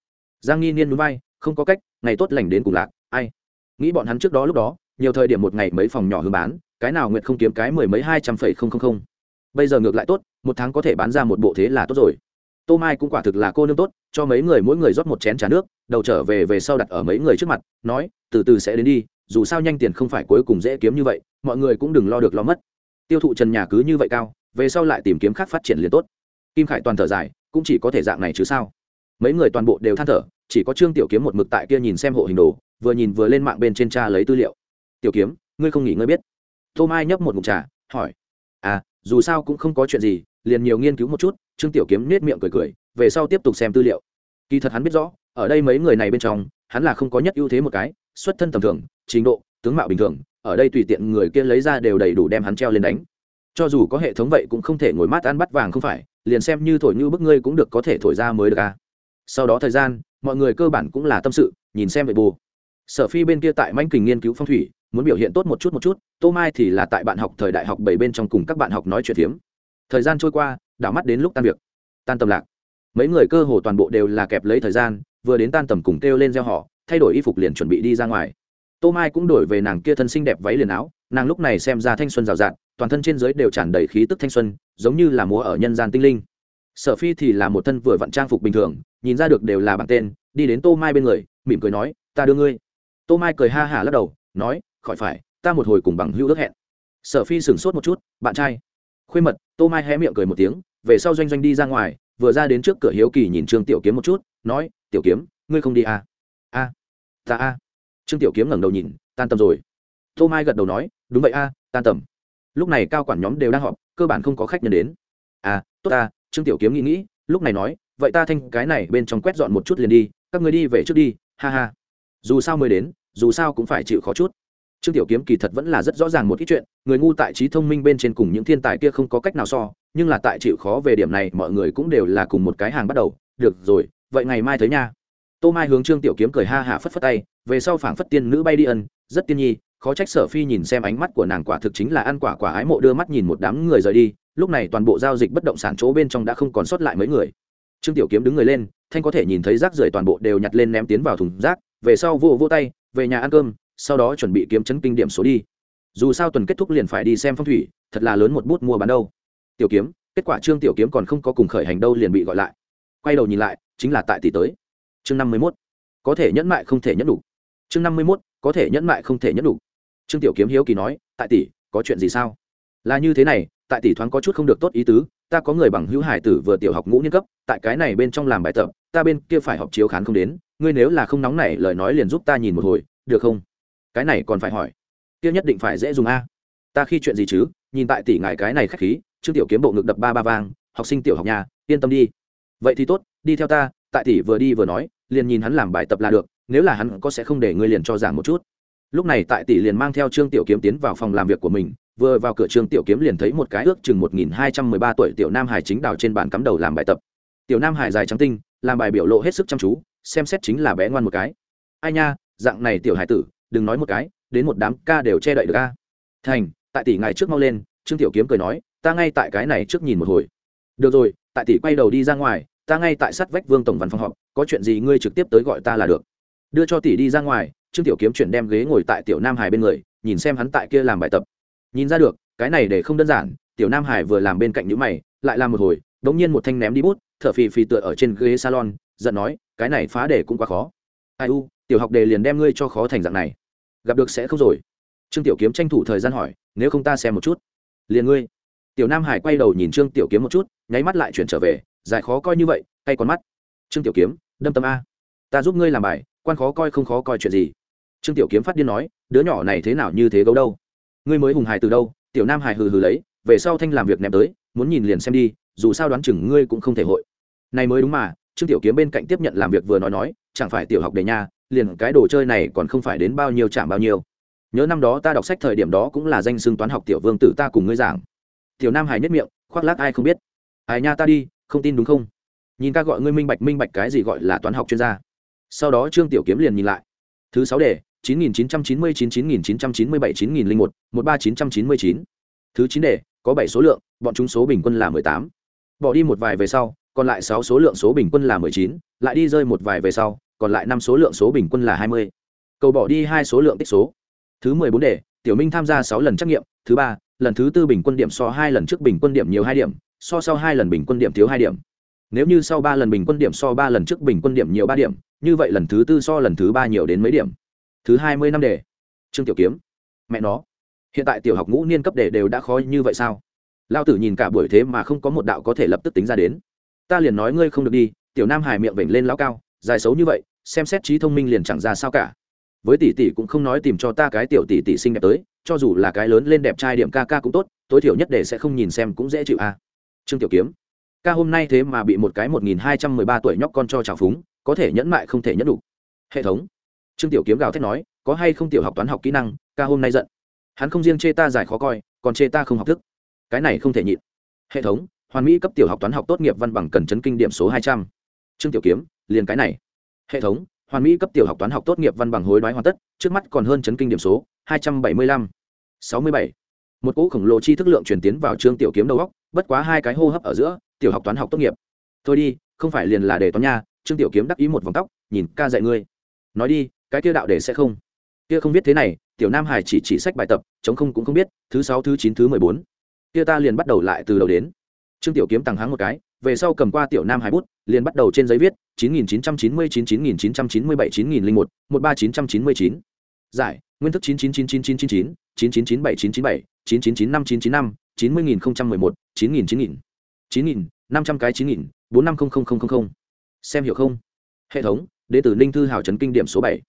Giang nghi niên núi bay không có cách, ngày tốt lành đến cùng lạc, ai? Nghĩ bọn hắn trước đó lúc đó, nhiều thời điểm một ngày mấy phòng nhỏ hương bán, cái nào nguyện không kiếm cái mười mấy hai trăm phẩy không không không bây giờ ngược lại tốt, một tháng có thể bán ra một bộ thế là tốt rồi. Tô mai cũng quả thực là cô nương tốt, cho mấy người mỗi người rót một chén trà nước, đầu trở về về sau đặt ở mấy người trước mặt, nói, từ từ sẽ đến đi, dù sao nhanh tiền không phải cuối cùng dễ kiếm như vậy, mọi người cũng đừng lo được lo mất. Tiêu thụ trần nhà cứ như vậy cao, về sau lại tìm kiếm khác phát triển liền tốt. Kim khải toàn thở dài, cũng chỉ có thể dạng này chứ sao? Mấy người toàn bộ đều than thở, chỉ có trương tiểu kiếm một mực tại kia nhìn xem hộ hình đồ, vừa nhìn vừa lên mạng bên trên cha lấy tư liệu. Tiểu kiếm, ngươi không nghỉ ngơi biết? Tô mai nhấp một mục trà, hỏi à dù sao cũng không có chuyện gì, liền nhiều nghiên cứu một chút, trương tiểu kiếm nết miệng cười cười, về sau tiếp tục xem tư liệu. Kỳ thật hắn biết rõ, ở đây mấy người này bên trong, hắn là không có nhất ưu thế một cái, xuất thân tầm thường, trình độ, tướng mạo bình thường, ở đây tùy tiện người kia lấy ra đều đầy đủ đem hắn treo lên đánh. Cho dù có hệ thống vậy cũng không thể ngồi mát ăn bắt vàng không phải, liền xem như thổi như bức ngươi cũng được có thể thổi ra mới được à. sau đó thời gian, mọi người cơ bản cũng là tâm sự, nhìn xem về bù sở phi bên kia tại manh kình nghiên cứu phong thủy muốn biểu hiện tốt một chút một chút, tô mai thì là tại bạn học thời đại học bảy bên trong cùng các bạn học nói chuyện phiếm. Thời gian trôi qua, đảo mắt đến lúc tan việc. Tan tầm lạc. Mấy người cơ hồ toàn bộ đều là kẹp lấy thời gian, vừa đến tan tầm cùng kêu lên gieo họ, thay đổi y phục liền chuẩn bị đi ra ngoài. Tô mai cũng đổi về nàng kia thân xinh đẹp váy liền áo, nàng lúc này xem ra thanh xuân rào rạt, toàn thân trên giới đều tràn đầy khí tức thanh xuân, giống như là múa ở nhân gian tinh linh. Sở phi thì là một thân vừa vặn trang phục bình thường, nhìn ra được đều là bằng tên, đi đến tô mai bên người, mỉm cười nói, ta đưa ngươi. Tô mai cười ha hả lắc đầu, nói khỏi phải, ta một hồi cùng bằng hữu ước hẹn. Sở phi sửng sốt một chút, bạn trai. Khuê mật, tô mai hé miệng cười một tiếng, về sau doanh doanh đi ra ngoài, vừa ra đến trước cửa hiếu kỳ nhìn trương tiểu kiếm một chút, nói, tiểu kiếm, ngươi không đi à? a, ta a. Trương tiểu kiếm ngẩng đầu nhìn, tan tầm rồi. Tô mai gật đầu nói, đúng vậy a, tan tầm. Lúc này cao quản nhóm đều đang họp, cơ bản không có khách nhân đến. À tốt ta, trương tiểu kiếm nghĩ nghĩ, lúc này nói, vậy ta thanh cái này bên trong quét dọn một chút liền đi, các người đi về trước đi, ha ha. Dù sao mới đến, dù sao cũng phải chịu khó chút trương tiểu kiếm kỳ thật vẫn là rất rõ ràng một ít chuyện, người ngu tại trí thông minh bên trên cùng những thiên tài kia không có cách nào so, nhưng là tại chịu khó về điểm này, mọi người cũng đều là cùng một cái hàng bắt đầu. Được rồi, vậy ngày mai thấy nha. Tô mai hướng trương tiểu kiếm cười ha hả phất phất tay, về sau phảng phất tiên nữ bay đi ân, rất tiên nhi, khó trách sở phi nhìn xem ánh mắt của nàng quả thực chính là ăn quả quả ái mộ đưa mắt nhìn một đám người rời đi, lúc này toàn bộ giao dịch bất động sản chỗ bên trong đã không còn sót lại mấy người. Trương tiểu kiếm đứng người lên, thanh có thể nhìn thấy rác rưởi toàn bộ đều nhặt lên ném tiến vào thùng rác, về sau vô vô tay, về nhà ăn cơm sau đó chuẩn bị kiếm chấn kinh điểm số đi. Dù sao tuần kết thúc liền phải đi xem phong thủy, thật là lớn một bút mua bán đâu. Tiểu kiếm, kết quả trương tiểu kiếm còn không có cùng khởi hành đâu liền bị gọi lại. Quay đầu nhìn lại, chính là tại tỷ tới. Chương năm mươi mốt, có thể nhẫn mại không thể nhẫn đủ. Chương năm mươi mốt, có thể nhẫn mại không thể nhẫn đủ. Trương tiểu kiếm hiếu kỳ nói, tại tỷ, có chuyện gì sao? Là như thế này, tại tỷ thoáng có chút không được tốt ý tứ, ta có người bằng hữu hải tử vừa tiểu học ngũ niên cấp, tại cái này bên trong làm bài tập, ta bên kia phải học chiếu khán không đến, ngươi nếu là không nóng này lời nói liền giúp ta nhìn một hồi, được không? Cái này còn phải hỏi. Kia nhất định phải dễ dùng a. Ta khi chuyện gì chứ? Nhìn tại tỷ ngài cái này khách khí, trương tiểu kiếm bộ ngực đập ba ba vang, học sinh tiểu học nhà, yên tâm đi. Vậy thì tốt, đi theo ta, tại tỷ vừa đi vừa nói, liền nhìn hắn làm bài tập là được, nếu là hắn có sẽ không để ngươi liền cho giảng một chút. Lúc này tại tỷ liền mang theo trương tiểu kiếm tiến vào phòng làm việc của mình, vừa vào cửa trương tiểu kiếm liền thấy một cái ước chừng một nghìn hai trăm mười ba tuổi tiểu nam hải chính đào trên bàn cắm đầu làm bài tập. Tiểu nam hải dài trắng tinh, làm bài biểu lộ hết sức chăm chú, xem xét chính là bé ngoan một cái. Ai nha, dạng này tiểu hải tử đừng nói một cái, đến một đám ca đều che đậy được ca thành, tại tỷ ngài trước mau lên, trương tiểu kiếm cười nói, ta ngay tại cái này trước nhìn một hồi. Được rồi, tại tỷ quay đầu đi ra ngoài, ta ngay tại sát vách vương tổng văn phòng họp, có chuyện gì ngươi trực tiếp tới gọi ta là được. Đưa cho tỷ đi ra ngoài, trương tiểu kiếm chuyển đem ghế ngồi tại tiểu nam hải bên người, nhìn xem hắn tại kia làm bài tập. Nhìn ra được, cái này để không đơn giản, tiểu nam hải vừa làm bên cạnh những mày, lại làm một hồi, đống nhiên một thanh ném đi bút, thở phì phì tựa ở trên ghế salon, giận nói, cái này phá để cũng quá khó. Ai u tiểu học đề liền đem ngươi cho khó thành dạng này. Gặp được sẽ không rồi. Trương tiểu kiếm tranh thủ thời gian hỏi, nếu không ta xem một chút. Liền ngươi. Tiểu nam hải quay đầu nhìn trương tiểu kiếm một chút, nháy mắt lại chuyển trở về dài khó coi như vậy tay con mắt. Trương tiểu kiếm, đâm tâm a. Ta giúp ngươi làm bài, quan khó coi không khó coi chuyện gì? Trương tiểu kiếm phát điên nói, đứa nhỏ này thế nào như thế gấu đâu? Ngươi mới hùng hài từ đâu? Tiểu nam hải hừ hừ lấy, về sau thanh làm việc ném tới, muốn nhìn liền xem đi, dù sao đoán chừng ngươi cũng không thể hội. Này mới đúng mà, trương tiểu kiếm bên cạnh tiếp nhận làm việc vừa nói nói, chẳng phải tiểu học đề nha liền cái đồ chơi này còn không phải đến bao nhiêu chạm bao nhiêu. Nhớ năm đó ta đọc sách thời điểm đó cũng là danh xưng toán học tiểu vương tử ta cùng ngươi giảng. Tiểu nam hải nhất miệng, khoác lác ai không biết. Ai nha ta đi, không tin đúng không? Nhìn ta gọi ngươi minh bạch minh bạch cái gì gọi là toán học chuyên gia. Sau đó trương tiểu kiếm liền nhìn lại. Thứ sáu đề, chín nghìn chín trăm chín mươi chín chín nghìn chín trăm chín mươi bảy chín nghìn linh một một ba chín trăm chín mươi chín. Thứ chín đề, có bảy số lượng, bọn chúng số bình quân là mười tám. Bỏ đi một vài về sau, còn lại sáu số lượng số bình quân là mười chín, lại đi rơi một vài về sau còn lại năm số lượng số bình quân là hai mươi. Cầu bỏ đi hai số lượng tích số. Thứ mười bốn đề, tiểu minh tham gia sáu lần trắc nghiệm. Thứ ba, lần thứ tư bình quân điểm so hai lần trước bình quân điểm nhiều hai điểm, so sau hai lần bình quân điểm thiếu hai điểm. Nếu như sau ba lần bình quân điểm so ba lần trước bình quân điểm nhiều ba điểm, như vậy lần thứ tư so lần thứ ba nhiều đến mấy điểm? Thứ hai mươi năm đề. Trương tiểu kiếm. Mẹ nó. Hiện tại tiểu học ngũ niên cấp đề đều đã khó như vậy sao? Lao tử nhìn cả buổi thế mà không có một đạo có thể lập tức tính ra đến. Ta liền nói ngươi không được đi, tiểu nam hải miệng vểnh lên lão cao dài xấu như vậy, xem xét trí thông minh liền chẳng ra sao cả. Với tỷ tỷ cũng không nói tìm cho ta cái tiểu tỷ tỷ xinh đẹp tới, cho dù là cái lớn lên đẹp trai điểm ca ca cũng tốt, tối thiểu nhất để sẽ không nhìn xem cũng dễ chịu a à. trương tiểu kiếm, ca hôm nay thế mà bị một cái một nghìn hai trăm mười ba tuổi nhóc con cho trào phúng, có thể nhẫn mại không thể nhẫn đủ hệ thống, trương tiểu kiếm gào thét nói, có hay không tiểu học toán học kỹ năng, ca hôm nay giận. Hắn không riêng chê ta giải khó coi, còn chê ta không học thức. Cái này không thể nhịn. Hệ thống, hoàn mỹ cấp tiểu học toán học tốt nghiệp văn bằng cần chấn kinh điểm số hai trăm trương tiểu kiếm, liền cái này. Hệ thống, hoàn mỹ cấp tiểu học toán học tốt nghiệp văn bằng hối đoái hoàn tất, trước mắt còn hơn chấn kinh điểm số, hai trăm bảy mươi lăm, sáu mươi bảy. Một cỗ khổng lồ chi thức lượng truyền tiến vào trương tiểu kiếm đầu góc bất quá hai cái hô hấp ở giữa, tiểu học toán học tốt nghiệp. Thôi đi, không phải liền là để toán nha, trương tiểu kiếm đắc ý một vòng tóc, nhìn ca dạy ngươi. Nói đi, cái kia đạo để sẽ không? Kia không biết thế này, tiểu nam hải chỉ chỉ sách bài tập, chống không cũng không biết, thứ sáu, thứ chín, thứ mười bốn. Kia ta liền bắt đầu lại từ đầu đến. Trương tiểu kiếm tăng háng một cái về sau cầm qua tiểu nam hải bút liền bắt đầu trên giấy viết chín nghìn chín trăm chín mươi chín chín nghìn chín trăm chín mươi bảy chín nghìn linh một một ba chín trăm chín mươi chín giải nguyên thức chín chín chín chín chín chín chín chín chín chín bảy chín chín bảy chín chín chín năm chín chín năm chín mươi nghìn một 999999 một chín nghìn chín nghìn chín nghìn năm trăm cái 9000 450000 xem hiểu không hệ thống đến tử ninh thư hào trấn kinh điểm số bảy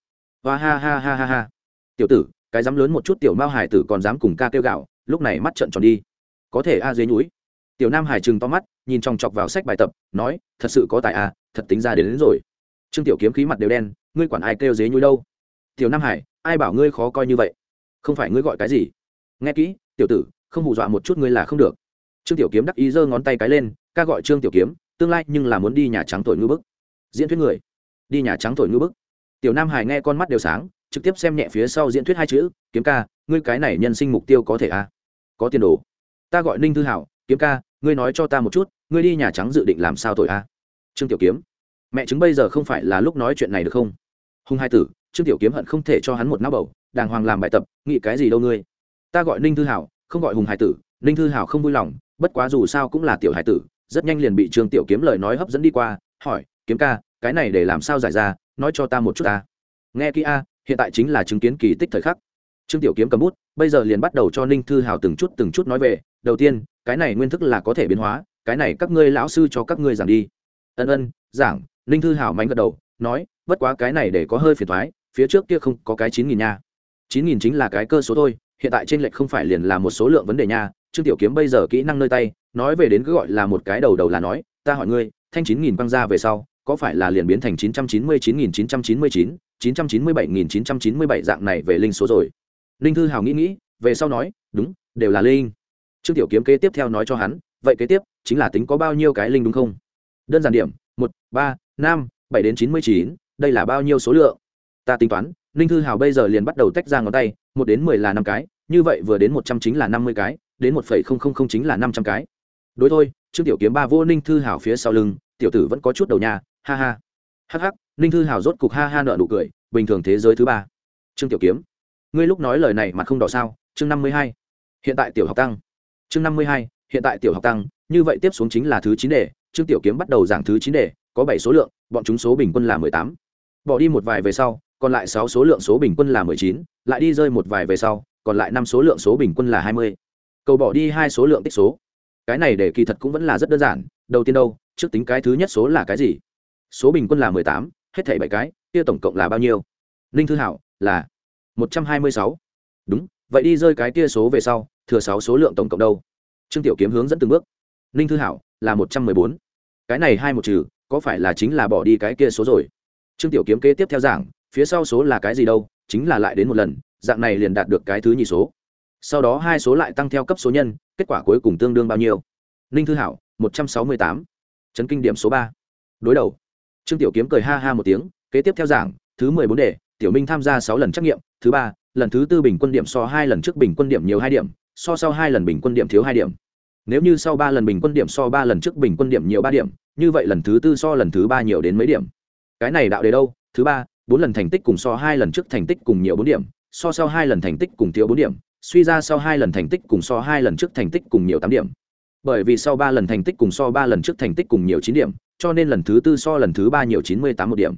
hoa ha ha ha ha ha tiểu tử cái dám lớn một chút tiểu mao hải tử còn dám cùng ca kêu gạo lúc này mắt trợn tròn đi có thể a à dưới núi tiểu nam hải trừng to mắt nhìn chòng chọc vào sách bài tập nói thật sự có tài à thật tính ra đến, đến rồi. Trương tiểu kiếm khí mặt đều đen ngươi quản ai kêu dế nhui đâu? Tiểu nam hải ai bảo ngươi khó coi như vậy? Không phải ngươi gọi cái gì? Nghe kỹ tiểu tử không hù dọa một chút ngươi là không được. Trương tiểu kiếm đắc ý giơ ngón tay cái lên ca gọi trương tiểu kiếm tương lai nhưng là muốn đi nhà trắng thổi ngư bức. Diễn thuyết người đi nhà trắng thổi ngư bức. Tiểu nam hải nghe con mắt đều sáng trực tiếp xem nhẹ phía sau diễn thuyết hai chữ kiếm ca ngươi cái này nhân sinh mục tiêu có thể à? có tiền đồ. Ta gọi ninh thư hảo kiếm ca ngươi nói cho ta một chút, ngươi đi nhà trắng dự định làm sao tội à? trương tiểu kiếm. Mẹ chứng bây giờ không phải là lúc nói chuyện này được không? Hùng hai tử, trương tiểu kiếm hận không thể cho hắn một não bầu, đàng hoàng làm bài tập, nghĩ cái gì đâu ngươi? Ta gọi ninh thư hảo, không gọi hùng hải tử, ninh thư hảo không vui lòng, bất quá dù sao cũng là tiểu hải tử, rất nhanh liền bị trương tiểu kiếm lời nói hấp dẫn đi qua, hỏi, kiếm ca, cái này để làm sao giải ra, nói cho ta một chút ta. Nghe kỹ a, hiện tại chính là chứng kiến kỳ tích thời khắc. Trương tiểu kiếm cầm bút, bây giờ liền bắt đầu cho ninh thư hào từng chút từng chút nói về. Đầu tiên cái này nguyên thức là có thể biến hóa, cái này các ngươi lão sư cho các ngươi giảng đi. Ân ân, giảng, ninh thư hào mánh gật đầu, nói, bất quá cái này để có hơi phiền thoái, phía trước kia không có cái chín nghìn nha. chín nghìn chính là cái cơ số thôi, hiện tại trên lệch không phải liền là một số lượng vấn đề nha. Trương tiểu kiếm bây giờ kỹ năng nơi tay, nói về đến cứ gọi là một cái đầu đầu là nói, ta hỏi ngươi, thanh chín nghìn băng ra về sau, có phải là liền biến thành chín trăm chín mươi chín nghìn chín trăm chín mươi chín chín trăm chín mươi bảy nghìn chín trăm chín mươi bảy dạng này về linh số rồi? Linh thư hào nghĩ nghĩ, về sau nói, đúng, đều là linh trương tiểu kiếm kế tiếp theo nói cho hắn, vậy kế tiếp chính là tính có bao nhiêu cái linh đúng không? Đơn giản điểm, một, ba, năm, bảy đến chín mươi chín, đây là bao nhiêu số lượng? Ta tính toán linh thư hào bây giờ liền bắt đầu tách ra ngón tay, một đến mười là năm cái, như vậy vừa đến một trăm chính là năm mươi cái, đến một phẩy không không không chính là năm trăm cái. Đối thôi, trương tiểu kiếm ba vô ninh thư hào phía sau lưng, tiểu tử vẫn có chút đầu nhà, ha ha. Hắc hắc, ninh thư hào rốt cục ha ha nợ nụ cười, bình thường thế giới thứ ba. Trương tiểu kiếm, ngươi lúc nói lời này mà không đỏ sao? Chương năm mươi hai. Hiện tại tiểu học tăng chương năm mươi hai, hiện tại tiểu học tăng, như vậy tiếp xuống chính là thứ chín đề, trương tiểu kiếm bắt đầu giảng thứ chín đề, có bảy số lượng, bọn chúng số bình quân là mười tám. Bỏ đi một vài về sau, còn lại sáu số lượng số bình quân là mười chín, lại đi rơi một vài về sau, còn lại năm số lượng số bình quân là hai mươi. Cầu bỏ đi hai số lượng tích số. Cái này để kỳ thật cũng vẫn là rất đơn giản, đầu tiên đâu, trước tính cái thứ nhất số là cái gì? Số bình quân là mười tám, hết thảy bảy cái, kia tổng cộng là bao nhiêu? Ninh thư hảo, là một trăm hai mươi sáu. Đúng, vậy đi rơi cái kia số về sau thừa sáu số lượng tổng cộng đâu? Trương tiểu kiếm hướng dẫn từng bước. Ninh thư hảo, là một trăm mười bốn. Cái này hai một trừ, có phải là chính là bỏ đi cái kia số rồi? Trương tiểu kiếm kế tiếp theo giảng, phía sau số là cái gì đâu, chính là lại đến một lần, dạng này liền đạt được cái thứ nhì số. Sau đó hai số lại tăng theo cấp số nhân, kết quả cuối cùng tương đương bao nhiêu? Ninh thư hảo, một trăm sáu mươi tám. Chấn kinh điểm số ba. Đối đầu. Trương tiểu kiếm cười ha ha một tiếng, kế tiếp theo giảng, thứ mười bốn đề, tiểu minh tham gia sáu lần trắc nghiệm, thứ ba, lần thứ tư bình quân điểm so hai lần trước bình quân điểm nhiều hai điểm so sau hai lần bình quân điểm thiếu hai điểm. Nếu như sau ba lần bình quân điểm so ba lần trước bình quân điểm nhiều ba điểm, như vậy lần thứ tư so lần thứ ba nhiều đến mấy điểm? Cái này đạo đề đâu? Thứ ba, bốn lần thành tích cùng so hai lần trước thành tích cùng nhiều bốn điểm, so sau hai lần thành tích cùng thiếu bốn điểm, suy ra sau hai lần thành tích cùng so hai lần trước thành tích cùng nhiều tám điểm. Bởi vì sau ba lần thành tích cùng so ba lần trước thành tích cùng nhiều chín điểm, cho nên lần thứ tư so lần thứ ba nhiều chín mươi tám một điểm.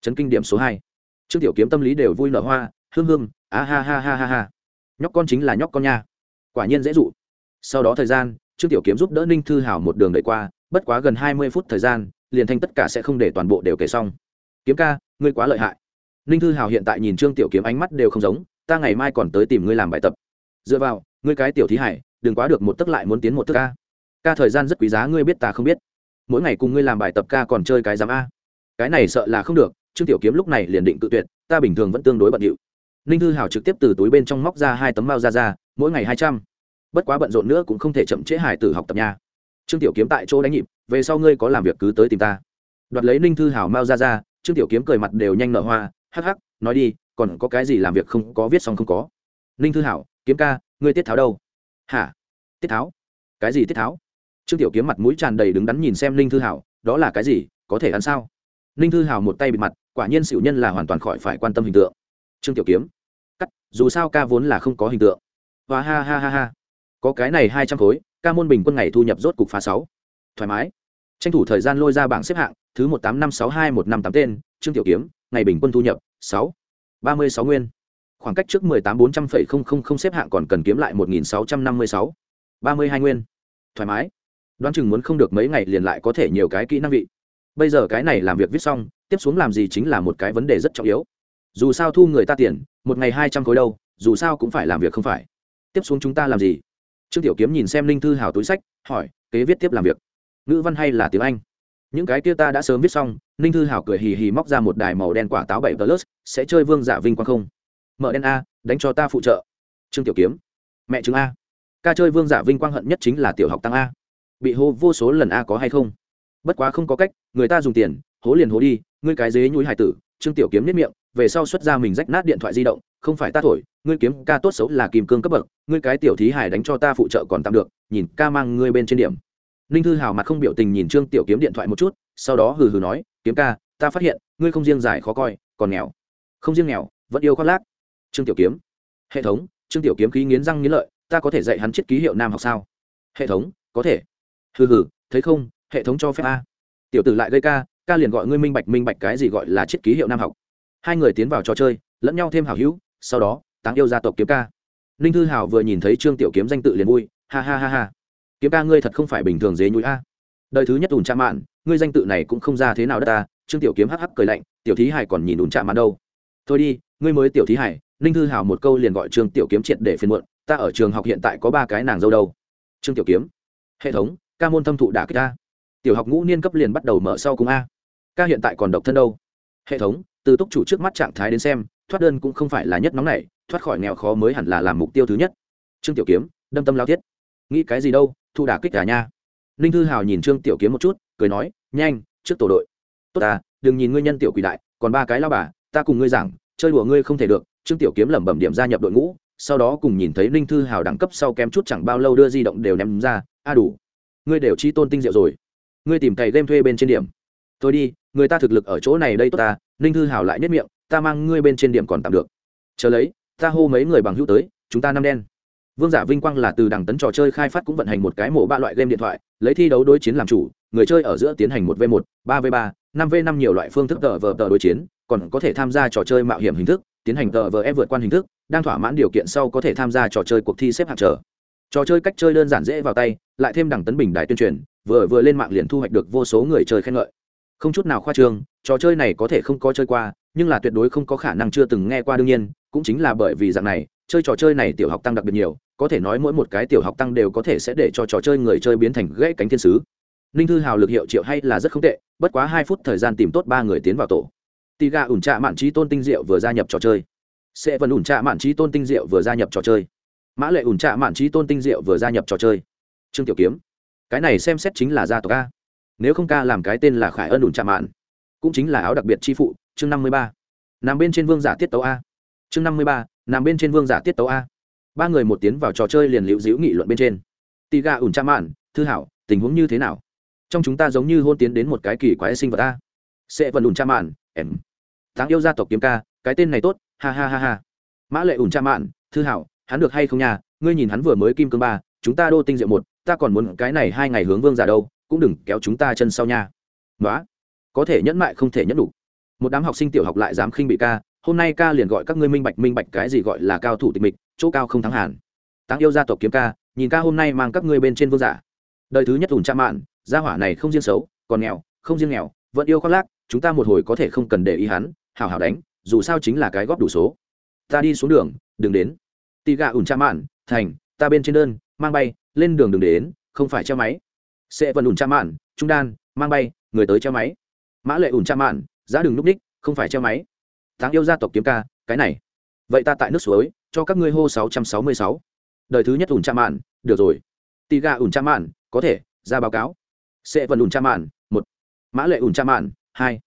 Chấn kinh điểm số hai. Trương tiểu kiếm tâm lý đều vui nở hoa, hương hương a ha ha ha ha ha. Nhóc con chính là nhóc con nha quả nhiên dễ dụ. Sau đó thời gian, trương tiểu kiếm giúp đỡ ninh thư hảo một đường đẩy qua, bất quá gần hai mươi phút thời gian, liền thanh tất cả sẽ không để toàn bộ đều kể xong. Kiếm ca, ngươi quá lợi hại. Ninh thư hào hiện tại nhìn trương tiểu kiếm ánh mắt đều không giống, ta ngày mai còn tới tìm ngươi làm bài tập. Dựa vào, ngươi cái tiểu thí hải, đừng quá được một tức lại muốn tiến một tức ca. Ca thời gian rất quý giá, ngươi biết ta không biết. Mỗi ngày cùng ngươi làm bài tập ca còn chơi cái giám a. Cái này sợ là không được. Trương tiểu kiếm lúc này liền định tự tuyệt, ta bình thường vẫn tương đối bận điệu ninh thư hào trực tiếp từ túi bên trong móc ra hai tấm mao ra ra, mỗi ngày hai trăm. Bất quá bận rộn nữa cũng không thể chậm trễ hải tử học tập nha. Trương tiểu kiếm tại chỗ đánh nhịp, về sau ngươi có làm việc cứ tới tìm ta. Đoạt lấy ninh thư hào mao ra ra, trương tiểu kiếm cười mặt đều nhanh nở hoa, hắc hắc, nói đi, còn có cái gì làm việc không có viết xong không có. Ninh thư hảo kiếm ca, ngươi tiết tháo đâu? Hả? Tiết tháo? Cái gì tiết tháo? Trương tiểu kiếm mặt mũi tràn đầy đứng đắn nhìn xem ninh thư hảo đó là cái gì, có thể ăn sao? Ninh thư hảo một tay bịt mặt, quả nhiên xỉu nhân là hoàn toàn khỏi phải quan tâm hình tượng. Trương tiểu kiếm dù sao ca vốn là không có hình tượng. Và ha ha ha ha. Có cái này hai trăm khối, ca môn bình quân ngày thu nhập rốt cục phá sáu. Thoải mái. Tranh thủ thời gian lôi ra bảng xếp hạng, thứ một tám năm sáu hai một năm tám tên, trương tiểu kiếm, ngày bình quân thu nhập, sáu. Ba mươi sáu nguyên. Khoảng cách trước mười tám bốn trăm phẩy không không không xếp hạng còn cần kiếm lại một nghìn sáu trăm năm mươi sáu. Ba mươi hai nguyên. Thoải mái. Đoán chừng muốn không được mấy ngày liền lại có thể nhiều cái kỹ năng vị. Bây giờ cái này làm việc viết xong, tiếp xuống làm gì chính là một cái vấn đề rất trọng yếu dù sao thu người ta tiền, một ngày hai trăm khối đâu, dù sao cũng phải làm việc không phải. Tiếp xuống chúng ta làm gì? Trương tiểu kiếm nhìn xem linh thư hào túi sách, hỏi, kế viết tiếp làm việc. Ngữ văn hay là tiếng anh? Những cái kia ta đã sớm viết xong ninh thư hảo cười hì hì móc ra một đài màu đen quả táo bảy plus sẽ chơi vương giả vinh quang không? Mở đen a, đánh cho ta phụ trợ. Trương tiểu kiếm, mẹ chứng a. Ca chơi vương giả vinh quang hận nhất chính là tiểu học tăng a. Bị hô vô số lần a có hay không? Bất quá không có cách, người ta dùng tiền, hố liền hố đi, ngươi cái dế nhúi hải tử trương tiểu kiếm nếp miệng, về sau xuất ra mình rách nát điện thoại di động, không phải ta thổi, ngươi kiếm ca tốt xấu là kìm cương cấp bậc, ngươi cái tiểu thí hải đánh cho ta phụ trợ còn tạm được, nhìn ca mang ngươi bên trên điểm. Ninh thư hào mặt không biểu tình nhìn trương tiểu kiếm điện thoại một chút, sau đó hừ hừ nói, kiếm ca, ta phát hiện, ngươi không riêng dài khó coi, còn nghèo. Không riêng nghèo, vẫn yêu khoác lác. Trương tiểu kiếm. Hệ thống, trương tiểu kiếm khí nghiến răng nghiến lợi, ta có thể dạy hắn chiết ký hiệu nam học sao? Hệ thống, có thể. Hừ hừ, thấy không, hệ thống cho phép a. Tiểu tử lại gây ca ca liền gọi ngươi minh bạch minh bạch cái gì gọi là chiết ký hiệu nam học. Hai người tiến vào trò chơi, lẫn nhau thêm hảo hữu, sau đó, táng yêu gia tộc kiếm ca. Ninh thư hào vừa nhìn thấy trương tiểu kiếm danh tự liền vui, ha ha ha ha. Kiếm ca ngươi thật không phải bình thường dế nhúi a. Đời thứ nhất ủn cha mạn, ngươi danh tự này cũng không ra thế nào đất ta. Trương tiểu kiếm hắc hắc cười lạnh, tiểu thí hải còn nhìn ủn cha mạn đâu. Thôi đi, ngươi mới tiểu thí hải, ninh thư hào một câu liền gọi trương tiểu kiếm triệt để phiên muộn, ta ở trường học hiện tại có ba cái nàng dâu đâu. Trương tiểu kiếm, hệ thống, ca môn thâm thụ đả kích ta. Tiểu học ngũ niên cấp liền bắt đầu mở sau cùng a ca hiện tại còn độc thân đâu. Hệ thống, từ túc chủ trước mắt trạng thái đến xem, thoát đơn cũng không phải là nhất nóng này, thoát khỏi nghèo khó mới hẳn là làm mục tiêu thứ nhất. Trương tiểu kiếm, đâm tâm lao thiết. Nghĩ cái gì đâu, thu đả kích cả nha ninh thư hào nhìn trương tiểu kiếm một chút, cười nói, nhanh, trước tổ đội. Tốt à đừng nhìn ngươi nhân tiểu quỷ đại, còn ba cái lao bà, ta cùng ngươi giảng, chơi đùa ngươi không thể được. Trương tiểu kiếm lẩm bẩm điểm gia nhập đội ngũ, sau đó cùng nhìn thấy ninh thư hào đẳng cấp sau kém chút chẳng bao lâu đưa di động đều ném ra, a đủ, ngươi đều chi tôn tinh diệu rồi. Ngươi tìm cày game thuê bên trên điểm thôi đi, người ta thực lực ở chỗ này đây tốt ta, ninh thư Hảo lại nhất miệng, ta mang ngươi bên trên điểm còn tạm được. Chờ lấy, ta hô mấy người bằng hữu tới, chúng ta năm đen. Vương giả vinh quang là từ đẳng tấn trò chơi khai phát cũng vận hành một cái mổ ba loại game điện thoại, lấy thi đấu đối chiến làm chủ, người chơi ở giữa tiến hành một v một, ba v ba, năm v năm nhiều loại phương thức tờ vờ tờ đối chiến, còn có thể tham gia trò chơi mạo hiểm hình thức, tiến hành tờ vờ ép vượt qua hình thức, đang thỏa mãn điều kiện sau có thể tham gia trò chơi cuộc thi xếp hạng trở trò chơi cách chơi đơn giản dễ vào tay, lại thêm đẳng tấn bình đại tuyên truyền, vừa vừa lên mạng liền thu hoạch được vô số người chơi khen ngợi không chút nào khoa trương, trò chơi này có thể không có chơi qua, nhưng là tuyệt đối không có khả năng chưa từng nghe qua đương nhiên, cũng chính là bởi vì dạng này, chơi trò chơi này tiểu học tăng đặc biệt nhiều, có thể nói mỗi một cái tiểu học tăng đều có thể sẽ để cho trò chơi người chơi biến thành gãy cánh thiên sứ. Ninh thư hào lực hiệu triệu hay là rất không tệ, bất quá hai phút thời gian tìm tốt ba người tiến vào tổ. Tì gà ủn trạ mạn trí tôn tinh diệu vừa gia nhập trò chơi. Sẽ vẫn ủn trạ mạn trí tôn tinh diệu vừa gia nhập trò chơi. Mã lệ ủn trạ mạn trí tôn tinh diệu vừa gia nhập trò chơi. Trương tiểu kiếm. Cái này xem xét chính là gia tộc a nếu không ca làm cái tên là khải ân đùn trạm mạn, cũng chính là áo đặc biệt chi phụ, chương năm mươi ba. Nằm bên trên vương giả tiết tấu a. Chương năm mươi ba, nằm bên trên vương giả tiết tấu a. Ba người một tiến vào trò chơi liền liễu dĩu nghị luận bên trên. Tì gà ủn trạ mạn, thư hảo, tình huống như thế nào? Trong chúng ta giống như hôn tiến đến một cái kỳ quái sinh vật a. Sẽ vẫn ủn Trạm mạn, em. Thắng yêu gia tộc kiếm ca, cái tên này tốt, ha ha ha ha. Mã lệ ủn Trạm mạn, thư hảo, hắn được hay không nhà ngươi nhìn hắn vừa mới kim cương ba, chúng ta đô tinh diệu một, ta còn muốn cái này hai ngày hướng vương giả đâu cũng đừng kéo chúng ta chân sau nha. Nói có thể nhẫn mại không thể nhẫn đủ. Một đám học sinh tiểu học lại dám khinh bị ca. Hôm nay ca liền gọi các ngươi minh bạch minh bạch cái gì gọi là cao thủ tịch mịch, chỗ cao không thắng hàn. Táng yêu gia tộc kiếm ca, nhìn ca hôm nay mang các ngươi bên trên vương giả. Đời thứ nhất ủn cha mạn, gia hỏa này không riêng xấu, còn nghèo, không riêng nghèo, vẫn yêu khoác lác, chúng ta một hồi có thể không cần để ý hắn hào hào đánh, dù sao chính là cái góp đủ số. Ta đi xuống đường, đừng đến. Tì gà ủn cha mạn, thành, ta bên trên đơn, mang bay, lên đường đừng đến, không phải treo máy sẽ vẫn ủn cha mạn trung đan mang bay người tới treo máy. Mã lệ ủn cha mạn giá đường núp ních không phải treo máy. Tháng yêu gia tộc kiếm ca cái này. Vậy ta tại nước suối cho các ngươi hô sáu trăm sáu mươi sáu. Đời thứ nhất ủn cha mạn được rồi. Tì gà ủn cha mạn có thể ra báo cáo. Sẽ vẫn ủn cha mạn một. Mã lệ ủn cha mạn hai.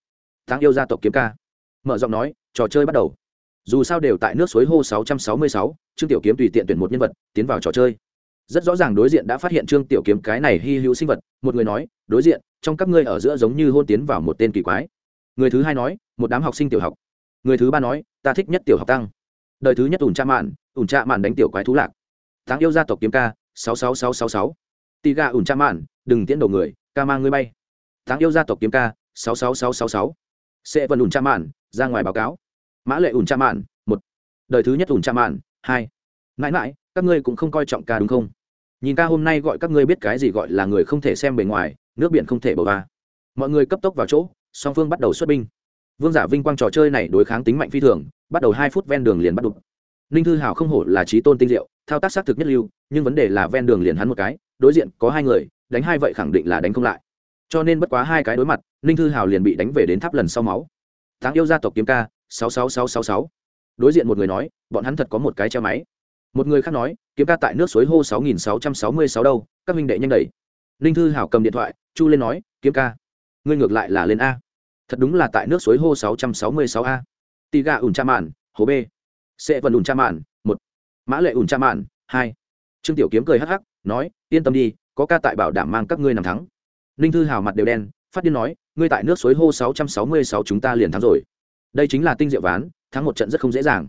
Tháng yêu gia tộc kiếm ca. Mở giọng nói trò chơi bắt đầu. Dù sao đều tại nước suối hô 666, trương tiểu kiếm tùy tiện tuyển một nhân vật tiến vào trò chơi rất rõ ràng đối diện đã phát hiện trương tiểu kiếm cái này hy hữu sinh vật, một người nói, đối diện, trong các ngươi ở giữa giống như hôn tiến vào một tên kỳ quái. Người thứ hai nói, một đám học sinh tiểu học. Người thứ ba nói, ta thích nhất tiểu học tăng. Đời thứ nhất ủn trạ mạn, ủn trạ mạn đánh tiểu quái thú lạc. Tháng yêu gia tộc kiếm ca 66666. tì gà ủn trạ mạn, đừng tiến đầu người, ca mang ngươi bay. Tháng yêu gia tộc kiếm ca 66666. sẽ vần ủn trạ mạn, ra ngoài báo cáo. Mã lệ ủn trạ mạn, một. Đời thứ nhất ủn trạ mạn, hai. Mãi mãi các ngươi cũng không coi trọng ca đúng không? Nhìn ca hôm nay gọi các ngươi biết cái gì gọi là người không thể xem bề ngoài, nước biển không thể bờ va mọi người cấp tốc vào chỗ, song phương bắt đầu xuất binh. Vương giả vinh quang trò chơi này đối kháng tính mạnh phi thường, bắt đầu hai phút ven đường liền bắt đục. Ninh thư hào không hổ là trí tôn tinh diệu, thao tác xác thực nhất lưu, nhưng vấn đề là ven đường liền hắn một cái, đối diện có hai người, đánh hai vậy khẳng định là đánh không lại. Cho nên bất quá hai cái đối mặt, ninh thư hào liền bị đánh về đến tháp lần sau máu. Tháng yêu gia tộc kiếm ca, sáu sáu sáu sáu sáu. Đối diện một người nói, bọn hắn thật có một cái treo máy một người khác nói, kiếm ca tại nước suối hô sáu nghìn sáu trăm sáu mươi sáu đâu, các minh đệ nhanh đẩy. Ninh thư hảo cầm điện thoại, chu lên nói, kiếm ca, ngươi ngược lại là lên a. Thật đúng là tại nước suối hô sáu trăm sáu mươi sáu a. Tì gà ủn cha mạn hồ b. Sẽ vần ủn cha mạn, một. Mã lệ ủn cha mạn, hai. Trương tiểu kiếm cười hắc hắc, nói, yên tâm đi, có ca tại bảo đảm mang các ngươi nằm thắng. Ninh thư hào mặt đều đen, phát điên nói, ngươi tại nước suối hô sáu trăm sáu mươi sáu chúng ta liền thắng rồi. Đây chính là tinh diệu ván, thắng một trận rất không dễ dàng.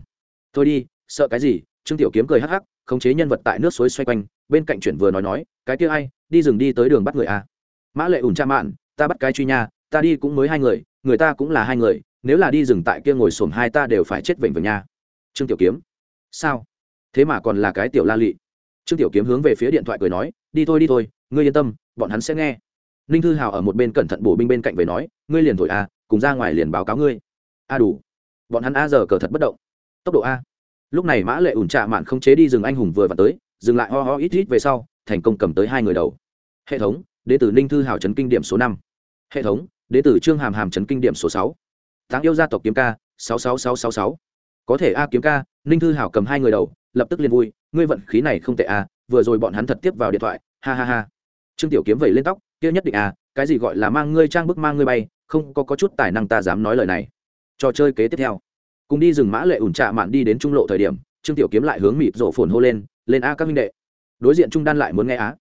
Thôi đi, sợ cái gì trương tiểu kiếm cười hắc hắc, khống chế nhân vật tại nước suối xoay quanh, bên cạnh chuyển vừa nói nói, cái kia ai, đi rừng đi tới đường bắt người à. mã lệ ủn cha mạn, ta bắt cái truy nha, ta đi cũng mới hai người người ta cũng là hai người, nếu là đi rừng tại kia ngồi xổm hai ta đều phải chết vểnh vệnh nha. Trương tiểu kiếm, sao? Thế mà còn là cái tiểu la lị. Trương tiểu kiếm hướng về phía điện thoại cười nói, đi thôi đi thôi, ngươi yên tâm, bọn hắn sẽ nghe. Ninh thư hào ở một bên cẩn thận bổ binh bên cạnh về nói, ngươi liền thổi a cùng ra ngoài liền báo cáo ngươi. A đủ. Bọn hắn a giờ cờ thật bất động. Tốc độ a lúc này mã lệ ủn trạ mạn không chế đi rừng anh hùng vừa và tới dừng lại ho ho ít ít về sau thành công cầm tới hai người đầu. Hệ thống đế tử ninh thư hào trấn kinh điểm số năm. Hệ thống đế tử trương hàm hàm trấn kinh điểm số sáu. Tháng yêu gia tộc kiếm ca sáu sáu sáu sáu sáu. Có thể a kiếm ca ninh thư hào cầm hai người đầu lập tức liền vui ngươi vận khí này không tệ a vừa rồi bọn hắn thật tiếp vào điện thoại ha ha ha. Trương tiểu kiếm vẩy lên tóc kia nhất định a cái gì gọi là mang ngươi trang bức mang ngươi bay không có, có chút tài năng ta dám nói lời này. Trò chơi kế tiếp theo cùng đi rừng mã lệ ủn trạ mạn đi đến trung lộ thời điểm, trương tiểu kiếm lại hướng mịt rổ phồn hô lên lên a các minh đệ. Đối diện trung đan lại muốn nghe á.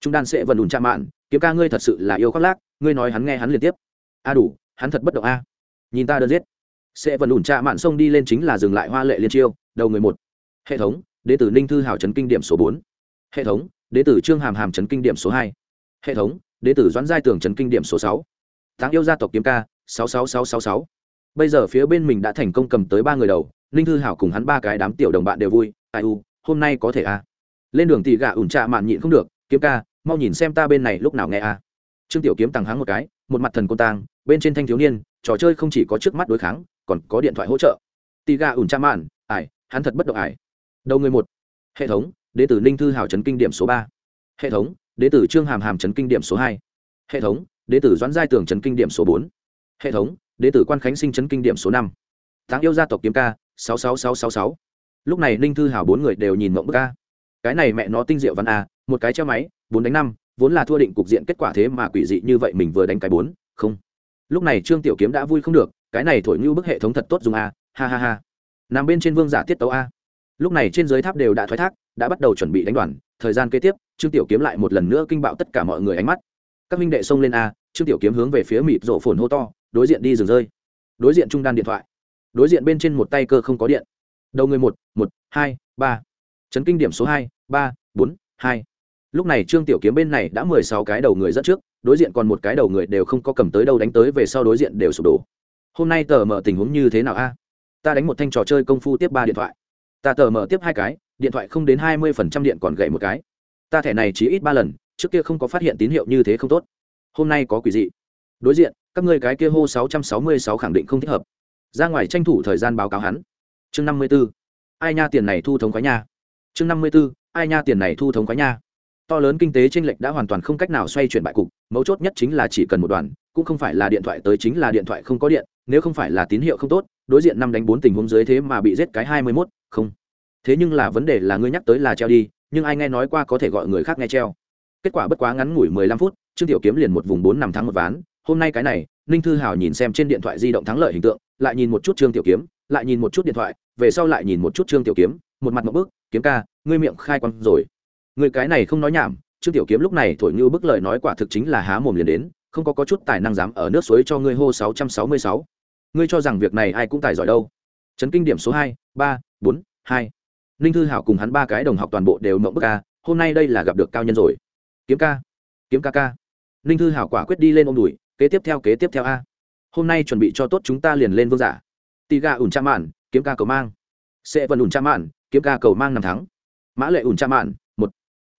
Trung đan sẽ vần ủn trạ mạn, kiếm ca ngươi thật sự là yêu khoác lác, ngươi nói hắn nghe hắn liên tiếp. A đủ, hắn thật bất động a. Nhìn ta đơn giết. Sẽ vẫn ủn trạ mạn sông đi lên chính là dừng lại hoa lệ liên chiêu, đầu người một. Hệ thống, đế tử ninh thư hào trấn kinh điểm số bốn. Hệ thống, đế tử trương hàm hàm trấn kinh điểm số hai. Hệ thống, đế tử doãn giai tường trấn kinh điểm số sáu. Tháng yêu gia tộc kiếm ca, sáu sáu sáu sáu sáu bây giờ phía bên mình đã thành công cầm tới ba người đầu, ninh thư hảo cùng hắn ba cái đám tiểu đồng bạn đều vui, ai u, hôm nay có thể a lên đường thì gà ủn trạ mạn nhịn không được, kiếm ca, mau nhìn xem ta bên này lúc nào nghe a trương tiểu kiếm tăng hắng một cái, một mặt thần côn tang, bên trên thanh thiếu niên, trò chơi không chỉ có trước mắt đối kháng, còn có điện thoại hỗ trợ. Tì gà ủn trạ mạn ải hắn thật bất động ải đầu người một. Hệ thống đế tử ninh thư hảo trấn kinh điểm số ba. Hệ thống đế tử trương hàm hàm trấn kinh điểm số hai. Hệ thống đế tử doãn giai tường trấn kinh điểm số bốn. Hệ thống đế tử quan khánh sinh chấn kinh điểm số năm. Tháng yêu gia tộc kiếm ca, sáu sáu sáu sáu sáu. Lúc này ninh thư hảo bốn người đều nhìn mộng bức ca. Cái này mẹ nó tinh diệu văn a, một cái treo máy, bốn đánh năm, vốn là thua định cục diện kết quả thế mà quỷ dị như vậy mình vừa đánh cái bốn, không. Lúc này trương tiểu kiếm đã vui không được, cái này thổi như bức hệ thống thật tốt dùng a, ha ha ha. Nằm bên trên vương giả tiết tấu a. Lúc này trên dưới tháp đều đã thoái thác, đã bắt đầu chuẩn bị đánh đoàn. Thời gian kế tiếp, trương tiểu kiếm lại một lần nữa kinh bạo tất cả mọi người ánh mắt. Các minh đệ xông lên a, trương tiểu kiếm hướng về phía mịt rổ phồn hô to đối diện đi rừng rơi. Đối diện trung đan điện thoại. Đối diện bên trên một tay cơ không có điện. Đầu người một một, hai, ba. Chấn kinh điểm số hai, ba, bốn, hai. Lúc này trương tiểu kiếm bên này đã mười sáu cái đầu người dẫn trước, đối diện còn một cái đầu người đều không có cầm tới đâu đánh tới về sau đối diện đều sụp đổ. Hôm nay tờ mở tình huống như thế nào a? Ta đánh một thanh trò chơi công phu tiếp ba điện thoại. Ta tờ mở tiếp hai cái, điện thoại không đến hai mươi phần trăm điện còn gậy một cái. Ta thẻ này chỉ ít ba lần, trước kia không có phát hiện tín hiệu như thế không tốt. Hôm nay có quỷ dị. Đối diện các ngươi cái kia hô sáu trăm sáu mươi sáu khẳng định không thích hợp. Ra ngoài tranh thủ thời gian báo cáo hắn. Chương năm mươi b ố ai nha tiền này thu thống quái nha. Chương năm mươi b ố ai nha tiền này thu thống quái nha. To lớn kinh tế chênh lệch đã hoàn toàn không cách nào xoay chuyển bại cục, mấu chốt nhất chính là chỉ cần một đoàn, cũng không phải là điện thoại tới chính là điện thoại không có điện, nếu không phải là tín hiệu không tốt, đối diện năm đánh bốn tình huống dưới thế mà bị giết cái hai mươi mốt, không. Thế nhưng là vấn đề là ngươi nhắc tới là treo đi, nhưng ai nghe nói qua có thể gọi người khác nghe treo. Kết quả bất quá ngắn ngủi mười lăm phút, trương tiểu kiếm liền một vùng bốn năm thắng một ván hôm nay cái này ninh thư hào nhìn xem trên điện thoại di động thắng lợi hình tượng lại nhìn một chút trương tiểu kiếm lại nhìn một chút điện thoại về sau lại nhìn một chút trương tiểu kiếm một mặt một bước kiếm ca ngươi miệng khai quăng rồi. Người cái này không nói nhảm. Trương tiểu kiếm lúc này thổi như bức lời nói quả thực chính là há mồm liền đến không có, có chút tài năng dám ở nước suối cho ngươi hô sáu trăm sáu mươi sáu. Ngươi cho rằng việc này ai cũng tài giỏi đâu. Chấn kinh điểm số hai ba bốn hai. Ninh thư hảo cùng hắn ba cái đồng học toàn bộ đều mộng bức ca hôm nay đây là gặp được cao nhân rồi. Kiếm ca kiếm ca ca. Ninh thư hảo quả quyết đi lên ôm đùi kế tiếp theo kế tiếp theo a. Hôm nay chuẩn bị cho tốt chúng ta liền lên vương giả. Tì gà ủn cha mạn, kiếm ca cầu mang. Sẽ vần ủn cha mạn, kiếm ca cầu mang năm tháng mã lệ ủn cha mạn, một.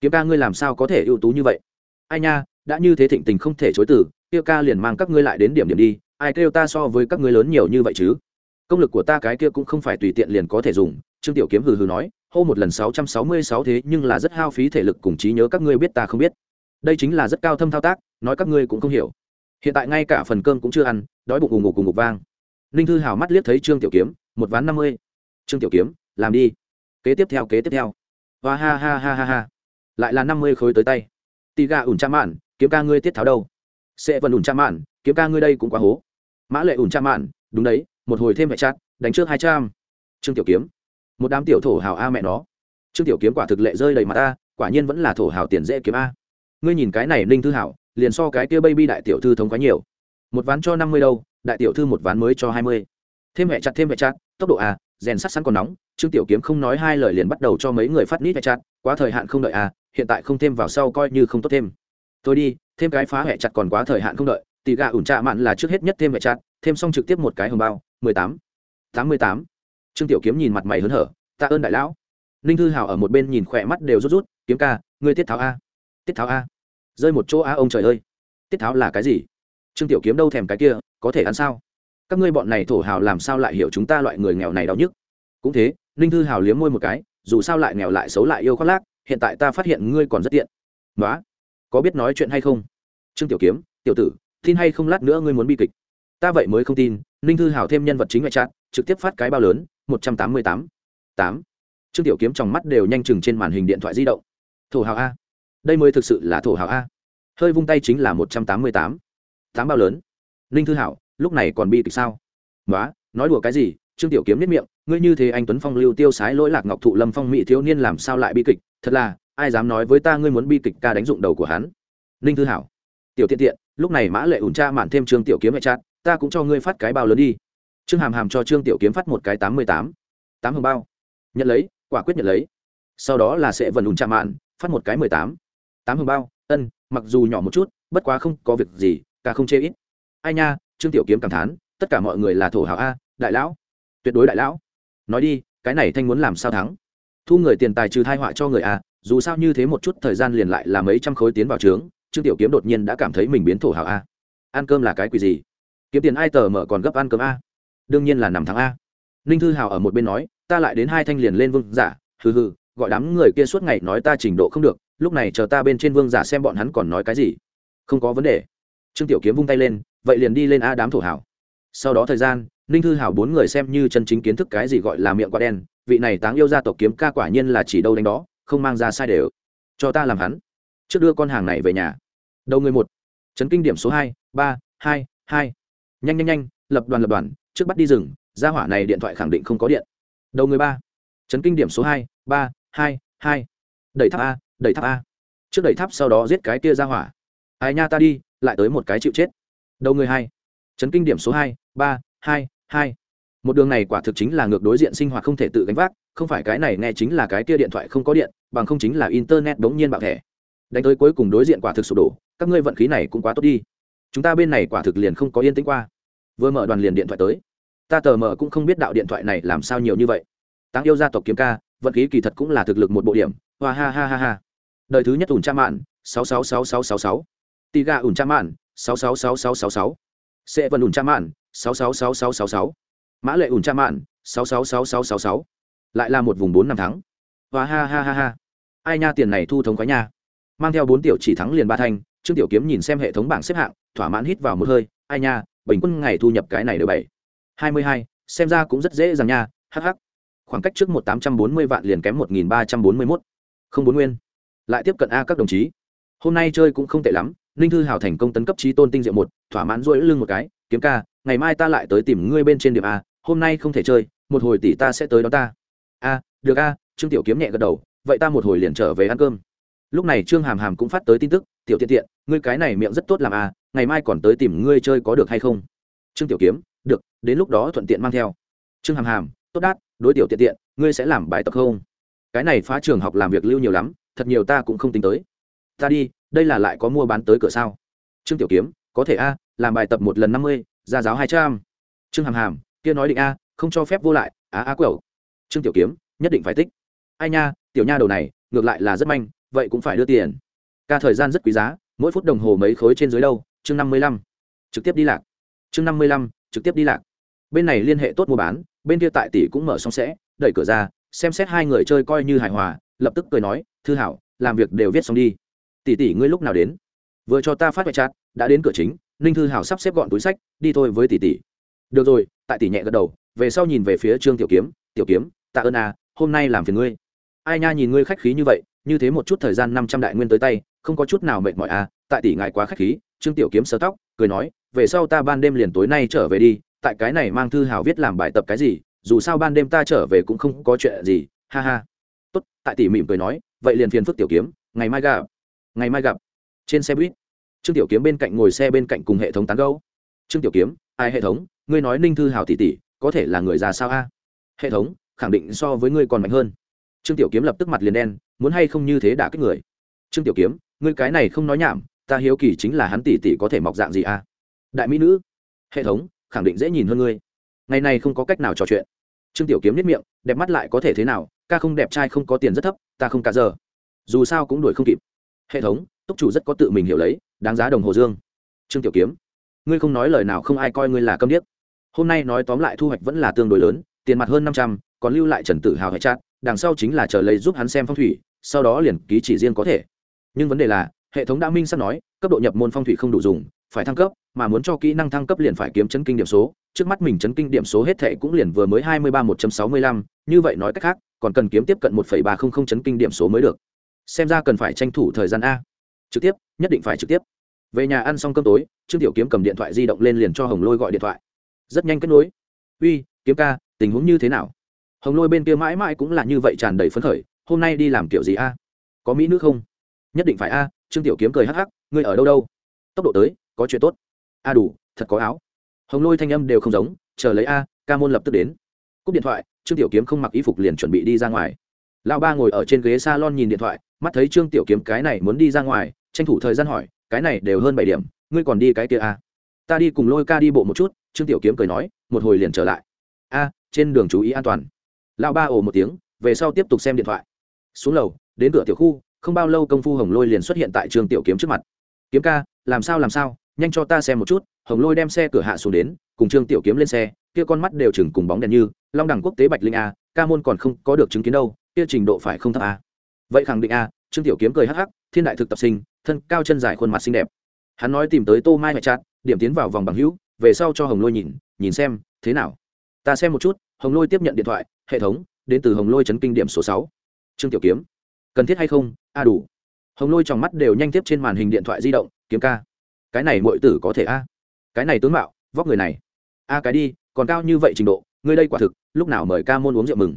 Kiếm ca ngươi làm sao có thể ưu tú như vậy? Ai nha, đã như thế thịnh tình không thể chối từ, kia ca liền mang các ngươi lại đến điểm điểm đi, ai kêu ta so với các ngươi lớn nhiều như vậy chứ? Công lực của ta cái kia cũng không phải tùy tiện liền có thể dùng, trương tiểu kiếm hừ hừ nói, hô một lần sáu trăm sáu mươi sáu thế nhưng là rất hao phí thể lực cùng trí nhớ các ngươi biết ta không biết. Đây chính là rất cao thâm thao tác, nói các ngươi cũng không hiểu hiện tại ngay cả phần cơm cũng chưa ăn, đói bụng ngủ ngục cùng ngục vang. Ninh thư hào mắt liếc thấy trương tiểu kiếm, một ván năm mươi. Trương tiểu kiếm, làm đi. Kế tiếp theo, kế tiếp theo. Và ha ha ha ha ha. Lại là năm mươi khối tới tay. Tì gà ủn cha mạn, kiếm ca ngươi tiết tháo đâu? Sẽ vẫn ủn cha mạn, kiếm ca ngươi đây cũng quá hố. Mã lệ ủn cha mạn, đúng đấy, một hồi thêm mẹ chát, đánh trước hai trăm. Trương tiểu kiếm. Một đám tiểu thổ hào a mẹ nó. Trương tiểu kiếm quả thực lệ rơi đầy mặt a, quả nhiên vẫn là thổ hào tiền dễ kiếm a. Ngươi nhìn cái này ninh thư hảo liền so cái kia baby đại tiểu thư thống quá nhiều. Một ván cho năm mươi đâu, đại tiểu thư một ván mới cho hai mươi. Thêm mẹ chặt, thêm mẹ chặt, tốc độ à rèn sắt sẵn còn nóng, trương tiểu kiếm không nói hai lời liền bắt đầu cho mấy người phát nít mẹ chặt, quá thời hạn không đợi à hiện tại không thêm vào sau coi như không tốt thêm. Tôi đi, thêm cái phá hệ chặt còn quá thời hạn không đợi, tỷ gà ủn trạ mạn là trước hết nhất thêm mẹ chặt, thêm xong trực tiếp một cái hồng bao, mười tám. tám mươi tám. Trương tiểu kiếm nhìn mặt mày hớn hở, tạ ơn đại lão. Ninh thư hào ở một bên nhìn khỏe mắt đều rút rút, kiếm ca, ngươi tiết tháo a, tiết tháo a rơi một chỗ a ông trời ơi. Tiết tháo là cái gì? Trương tiểu kiếm đâu thèm cái kia, có thể ăn sao? Các ngươi bọn này thổ hào làm sao lại hiểu chúng ta loại người nghèo này đau nhức? Cũng thế, ninh thư hào liếm môi một cái, dù sao lại nghèo lại xấu lại yêu khoác lác, hiện tại ta phát hiện ngươi còn rất tiện. Nói có biết nói chuyện hay không? Trương tiểu kiếm, tiểu tử, tin hay không lát nữa ngươi muốn bi kịch? Ta vậy mới không tin, ninh thư hào thêm nhân vật chính ngoại trạng trực tiếp phát cái bao lớn, một trăm tám mươi tám. Tám. Trương tiểu kiếm trong mắt đều nhanh chừng trên màn hình điện thoại di động. Thổ hào a đây mới thực sự là thổ hào a. Hơi vung tay chính là một trăm tám mươi tám. Tám bao lớn. Ninh thư hảo, lúc này còn bi kịch sao? Nói nói đùa cái gì? Trương tiểu kiếm nếp miệng, ngươi như thế anh tuấn phong, lưu tiêu sái, lỗi lạc ngọc thụ, lâm phong mỹ thiếu niên làm sao lại bi kịch? Thật là, ai dám nói với ta ngươi muốn bi kịch ca đánh dụng đầu của hắn? Ninh thư hảo. Tiểu tiện tiện, lúc này mã lệ ủn cha mạn thêm trương tiểu kiếm mẹ chát, ta cũng cho ngươi phát cái bao lớn đi. Trương hàm hàm cho trương tiểu kiếm phát một cái tám mươi tám. Tám hồng bao. Nhận lấy, quả quyết nhận lấy. Sau đó là sẽ vần ủn cha mạn, phát một cái mười tám tám hồng bao, ân, mặc dù nhỏ một chút, bất quá không có việc gì, cả không chê ít. Ai nha, trương tiểu kiếm cảm thán, tất cả mọi người là thổ hảo a, đại lão. Tuyệt đối đại lão. Nói đi, cái này thanh muốn làm sao thắng? Thu người tiền tài trừ thai họa cho người a, dù sao như thế một chút thời gian liền lại là mấy trăm khối tiến vào trướng, trương tiểu kiếm đột nhiên đã cảm thấy mình biến thổ hảo a. Ăn cơm là cái quỷ gì? Kiếm tiền ai tờ mở còn gấp ăn cơm a? Đương nhiên là nằm thắng a. Ninh thư hào ở một bên nói, ta lại đến hai thanh liền lên vương giả, hừ hừ, gọi đám người kia suốt ngày nói ta trình độ không được lúc này chờ ta bên trên vương giả xem bọn hắn còn nói cái gì. Không có vấn đề. Trương tiểu kiếm vung tay lên, vậy liền đi lên a đám thổ hảo. Sau đó thời gian, ninh thư hảo bốn người xem như chân chính kiến thức cái gì gọi là miệng quá đen, vị này táng yêu gia tộc kiếm ca quả nhiên là chỉ đâu đánh đó, không mang ra sai đều. Cho ta làm hắn. Trước đưa con hàng này về nhà. Đầu người một. Chấn kinh điểm số hai, ba, hai hai. Nhanh nhanh nhanh, lập đoàn lập đoàn, trước bắt đi rừng ra hỏa này điện thoại khẳng định không có điện. Đầu người ba. Chấn kinh điểm số hai, ba, hai hai. Đẩy tháp a đẩy tháp a. Trước đẩy tháp sau đó giết cái kia ra hỏa. Ai nha ta đi, lại tới một cái chịu chết. Đầu người hai. Chấn kinh điểm số hai, ba, hai hai. Một đường này quả thực chính là ngược đối diện sinh hoạt không thể tự gánh vác, không phải cái này nghe chính là cái kia điện thoại không có điện, bằng không chính là internet đ ố n g nhiên bạo thẻ. Đánh tới cuối cùng đối diện quả thực sụp đổ, các ngươi vận khí này cũng quá tốt đi. Chúng ta bên này quả thực liền không có yên tĩnh qua. Vừa mở đoàn liền điện thoại tới. Ta tờ mờ cũng không biết đạo điện thoại này làm sao nhiều như vậy. Táng yêu gia tộc kiếm ca, vận khí kỳ thật cũng là thực lực một bộ điểm. Hoa ha ha ha ha đời thứ nhất ủn cha mạn sáu sáu sáu sáu sáu sáu tì gà ủn cha mạn sáu sáu sáu sáu sáu sáu sẽ vần ủn cha mạn sáu sáu sáu sáu sáu sáu mã lệ ủn cha mạn sáu sáu sáu sáu sáu sáu lại là một vùng bốn năm thắng và ha ha ha ha ai nha tiền này thu thống khoái nha mang theo bốn tiểu chỉ thắng liền ba thanh trương tiểu kiếm nhìn xem hệ thống bảng xếp hạng thỏa mãn hít vào một hơi ai nha bình quân ngày thu nhập cái này đều bảy hai mươi hai xem ra cũng rất dễ dàng nha hh khoảng cách trước một tám trăm bốn mươi vạn liền kém một nghìn ba trăm bốn mươi mốt không bốn nguyên lại tiếp cận a các đồng chí. Hôm nay chơi cũng không tệ lắm, ninh thư hào thành công tấn cấp trí tôn tinh diệu một, thỏa mãn rỗi lưng một cái, kiếm ca, ngày mai ta lại tới tìm ngươi bên trên điểm a, hôm nay không thể chơi, một hồi tỷ ta sẽ tới đó ta. A, được a, trương tiểu kiếm nhẹ gật đầu, vậy ta một hồi liền trở về ăn cơm. Lúc này trương hàm hàm cũng phát tới tin tức, tiểu tiện tiện, ngươi cái này miệng rất tốt làm a, ngày mai còn tới tìm ngươi chơi có được hay không? Trương tiểu kiếm, được, đến lúc đó thuận tiện mang theo. Trương hàm hàm, tốt đát, đối tiểu tiện tiện, ngươi sẽ làm bài tập không? Cái này phá trường học làm việc lưu nhiều lắm thật nhiều ta cũng không tính tới. Ta đi, đây là lại có mua bán tới cửa sao? Trương tiểu kiếm, có thể a, làm bài tập một lần năm mươi, ra giáo hai trăm. Trương hàm hàm, kia nói định a, không cho phép vô lại, á á quẩu. Trương tiểu kiếm, nhất định phải tích. Ai nha, tiểu nha đầu này, ngược lại là rất manh, vậy cũng phải đưa tiền. Ca thời gian rất quý giá, mỗi phút đồng hồ mấy khối trên dưới đâu, chương năm mươi lăm. Trực tiếp đi lạc. Chương năm mươi lăm, trực tiếp đi lạc. Bên này liên hệ tốt mua bán, bên kia tại tỷ cũng mở xong sẽ, đẩy cửa ra, xem xét hai người chơi coi như hài hòa, lập tức cười nói thư hảo, làm việc đều viết xong đi. Tỷ tỷ ngươi lúc nào đến? Vừa cho ta phát bài chat, đã đến cửa chính, ninh thư hảo sắp xếp gọn túi sách, đi thôi với tỷ tỷ. Được rồi, tại tỷ nhẹ gật đầu, về sau nhìn về phía trương tiểu kiếm tiểu kiếm, tạ ơn à hôm nay làm phiền ngươi. Ai nha, nhìn ngươi khách khí như vậy, như thế một chút thời gian năm trăm đại nguyên tới tay, không có chút nào mệt mỏi à tại tỷ ngài quá khách khí. Trương tiểu kiếm sơ tóc, cười nói, về sau ta ban đêm liền tối nay trở về đi, tại cái này mang thư hào viết làm bài tập cái gì, dù sao ban đêm ta trở về cũng không có chuyện gì, ha ha. Tốt, tại tỷ mỉm cười nói vậy liền phiền phức tiểu kiếm, ngày mai gặp. Ngày mai gặp. Trên xe buýt, trương tiểu kiếm bên cạnh ngồi xe bên cạnh cùng hệ thống tán gấu trương tiểu kiếm, ai hệ thống? Ngươi nói ninh thư hào tỷ tỷ, có thể là người già sao a? Hệ thống, khẳng định so với ngươi còn mạnh hơn. Trương tiểu kiếm lập tức mặt liền đen, muốn hay không như thế đả kích người? Trương tiểu kiếm, ngươi cái này không nói nhảm, ta hiếu kỳ chính là hắn tỷ tỷ có thể mọc dạng gì a? Đại mỹ nữ, hệ thống, khẳng định dễ nhìn hơn ngươi. Ngày này không có cách nào trò chuyện. Trương tiểu kiếm nhất miệng, đẹp mắt lại có thể thế nào ca không đẹp trai không có tiền rất thấp, ta không cả giờ. Dù sao cũng đuổi không kịp. Hệ thống, túc chủ rất có tự mình hiểu lấy, đáng giá đồng hồ dương. Trương tiểu kiếm, ngươi không nói lời nào không ai coi ngươi là câm điếc. Hôm nay nói tóm lại thu hoạch vẫn là tương đối lớn, tiền mặt hơn năm trăm, còn lưu lại trần tử hào hệ chát đằng sau chính là chờ lấy giúp hắn xem phong thủy, sau đó liền ký chỉ riêng có thể. Nhưng vấn đề là, hệ thống đã minh sắp nói, cấp độ nhập môn phong thủy không đủ dùng phải thăng cấp, mà muốn cho kỹ năng thăng cấp liền phải kiếm chấn kinh điểm số. Trước mắt mình chấn kinh điểm số hết thệ cũng liền vừa mới hai mươi ba một trăm sáu mươi lăm, như vậy nói cách khác, còn cần kiếm tiếp cận một phẩy ba không không chấn kinh điểm số mới được. Xem ra cần phải tranh thủ thời gian a. Trực tiếp, nhất định phải trực tiếp. Về nhà ăn xong cơm tối, trương tiểu kiếm cầm điện thoại di động lên liền cho hồng lôi gọi điện thoại. Rất nhanh kết nối. Uy, kiếm ca, tình huống như thế nào? Hồng lôi bên kia mãi mãi cũng là như vậy tràn đầy phấn khởi. Hôm nay đi làm kiểu gì a? Có mỹ nữ không? Nhất định phải a. Trương tiểu kiếm cười hắc hắc. Ngươi ở đâu đâu? Tốc độ tới có chuyện tốt. A đủ, thật có áo. Hồng lôi thanh âm đều không giống, chờ lấy a, ca môn lập tức đến. Cúp điện thoại, trương tiểu kiếm không mặc y phục liền chuẩn bị đi ra ngoài. Lão ba ngồi ở trên ghế s a lon nhìn điện thoại, mắt thấy trương tiểu kiếm cái này muốn đi ra ngoài, tranh thủ thời gian hỏi, cái này đều hơn bảy điểm, ngươi còn đi cái kia à? ta đi cùng lôi ca đi bộ một chút, trương tiểu kiếm cười nói, một hồi liền trở lại. A, trên đường chú ý an toàn. Lão ba ồ một tiếng, về sau tiếp tục xem điện thoại. Xuống lầu, đến cửa tiểu khu, không bao lâu công phu hồng lôi liền xuất hiện tại trương tiểu kiếm trước mặt. Kiếm ca, làm sao làm sao? Nhanh cho ta xem một chút, hồng lôi đem xe cửa hạ xuống đến, cùng trương tiểu kiếm lên xe, kia con mắt đều chừng cùng bóng đèn như, long đẳng quốc tế bạch linh a, ca môn còn không có được chứng kiến đâu, kia trình độ phải không thấp a? Vậy khẳng định a, trương tiểu kiếm cười hắc hắc, thiên đại thực tập sinh, thân cao chân dài khuôn mặt xinh đẹp. Hắn nói tìm tới tô mai mẹ chặt điểm tiến vào vòng bằng hữu, về sau cho hồng lôi nhìn nhìn xem, thế nào? Ta xem một chút, hồng lôi tiếp nhận điện thoại, hệ thống, đến từ hồng lôi chấn kinh điểm số sáu. Trương tiểu kiếm, cần thiết hay không? A, đủ. Hồng lôi trong mắt đều nhanh tiếp trên màn hình điện thoại di động, kiếm ca cái này mọi tử có thể a? Cái này tướng mạo, vóc người này. A cái đi, còn cao như vậy trình độ, ngươi đây quả thực, lúc nào mời ca môn uống rượu mừng.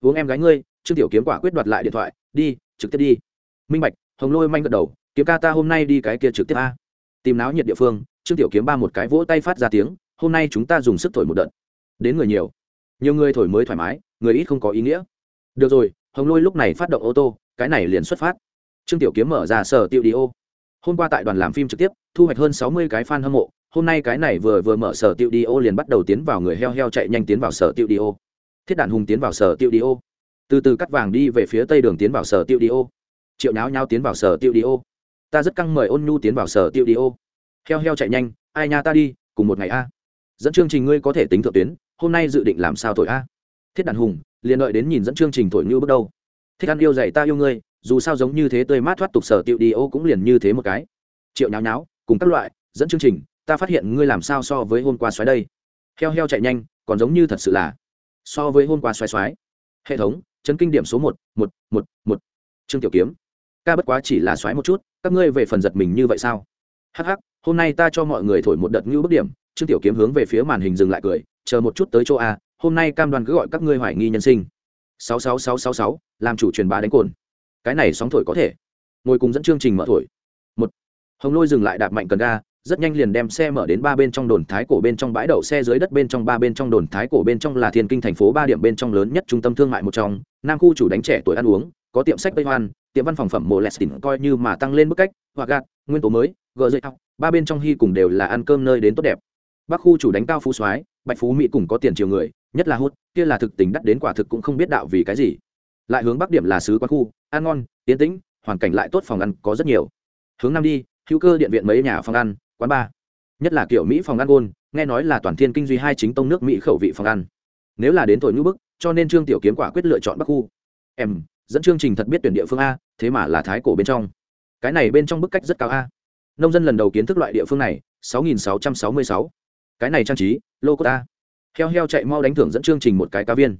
Uống em gái ngươi, trương tiểu kiếm quả quyết đoạt lại điện thoại, đi, trực tiếp đi. Minh bạch, hồng lôi manh gật đầu, kiếm ca ta hôm nay đi cái kia trực tiếp a. Tìm náo nhiệt địa phương, trương tiểu kiếm ba một cái vỗ tay phát ra tiếng, hôm nay chúng ta dùng sức thổi một đợt. Đến người nhiều. Nhiều người thổi mới thoải mái, người ít không có ý nghĩa. Được rồi. Hồng lôi lúc này phát động ô tô, cái này liền xuất phát. Trương tiểu kiếm mở ra sở tiệu đi ô hôm qua tại đoàn làm phim trực tiếp, thu hoạch hơn sáu mươi cái fan hâm mộ, hôm nay cái này vừa vừa mở sở tiệu đi ô liền bắt đầu tiến vào người heo heo chạy nhanh tiến vào sở tiệu đi ô thiết đạn hùng tiến vào sở tiệu đi ô từ từ cắt vàng đi về phía tây đường tiến vào sở tiệu đi ô triệu nháo nháo tiến vào sở tiệu đi ô ta rất căng mời ôn nhu tiến vào sở tiệu đi ô heo heo chạy nhanh, ai nha ta đi, cùng một ngày a. Dẫn chương trình ngươi có thể tính thượng tuyến, hôm nay dự định làm sao thổi a? Thiết đàn hùng, liền đợi đến nhìn dẫn chương trình thổi như bước đâu thích ăn yêu dạy ta yêu ngươi dù sao giống như thế tươi mát thoát tục sở tiệu đi ô cũng liền như thế một cái. Triệu nháo nháo, cùng các loại, dẫn chương trình, ta phát hiện ngươi làm sao so với hôm qua xoáy đây. Heo heo chạy nhanh, còn giống như thật sự là so với hôm qua xoáy xoáy. Hệ thống, chấn kinh điểm số một một một một. Trương tiểu kiếm, ca bất quá chỉ là xoáy một chút, các ngươi về phần giật mình như vậy sao? Hắc hắc, hôm nay ta cho mọi người thổi một đợt ngưu bức điểm, trương tiểu kiếm hướng về phía màn hình dừng lại cười, chờ một chút tới chỗ a, hôm nay cam đoàn cứ gọi các ngươi hoài nghi nhân sinh. Sáu sáu sáu sáu sáu, làm chủ truyền bá đánh cồn cái này sóng thổi có thể. Ngồi cùng dẫn chương trình mở thổi. Một, hồng lôi dừng lại đạp mạnh cần ga, rất nhanh liền đem xe mở đến ba bên trong đồn thái cổ bên trong bãi đậu xe dưới đất bên trong ba bên trong đồn thái cổ bên trong là thiên kinh thành phố ba điểm bên trong lớn nhất trung tâm thương mại một trong, nam khu chủ đánh trẻ tuổi ăn uống, có tiệm sách tây hoan, tiệm văn phòng phẩm mộ lestin coi như mà tăng lên bức cách, hoặc gạt, nguyên tố mới, gờ dây học, ba bên trong hy cùng đều là ăn cơm nơi đến tốt đẹp. Bắc khu chủ đánh cao phú soái, bạch phú mỹ cùng có tiền chiều người, nhất là hút, kia là thực tình đắt đến quả thực cũng không biết đạo vì cái gì lại hướng bắc điểm là sứ quán khu, ăn ngon tiến tĩnh, hoàn cảnh lại tốt phòng ăn có rất nhiều. Hướng nam đi, hữu cơ điện viện mấy nhà phòng ăn, quán bar. Nhất là kiểu mỹ phòng ăn gôn, nghe nói là toàn thiên kinh duy hai chính tông nước mỹ khẩu vị phòng ăn. Nếu là đến tuổi ngữ bức, cho nên trương tiểu kiếm quả quyết lựa chọn bắc khu. Em, dẫn chương trình thật biết tuyển địa phương a, thế mà là thái cổ bên trong. Cái này bên trong bức cách rất cao a. Nông dân lần đầu kiến thức loại địa phương này 6666. cái này trang trí, lô cốt a. Heo heo chạy mau đánh thưởng dẫn chương trình một cái cá viên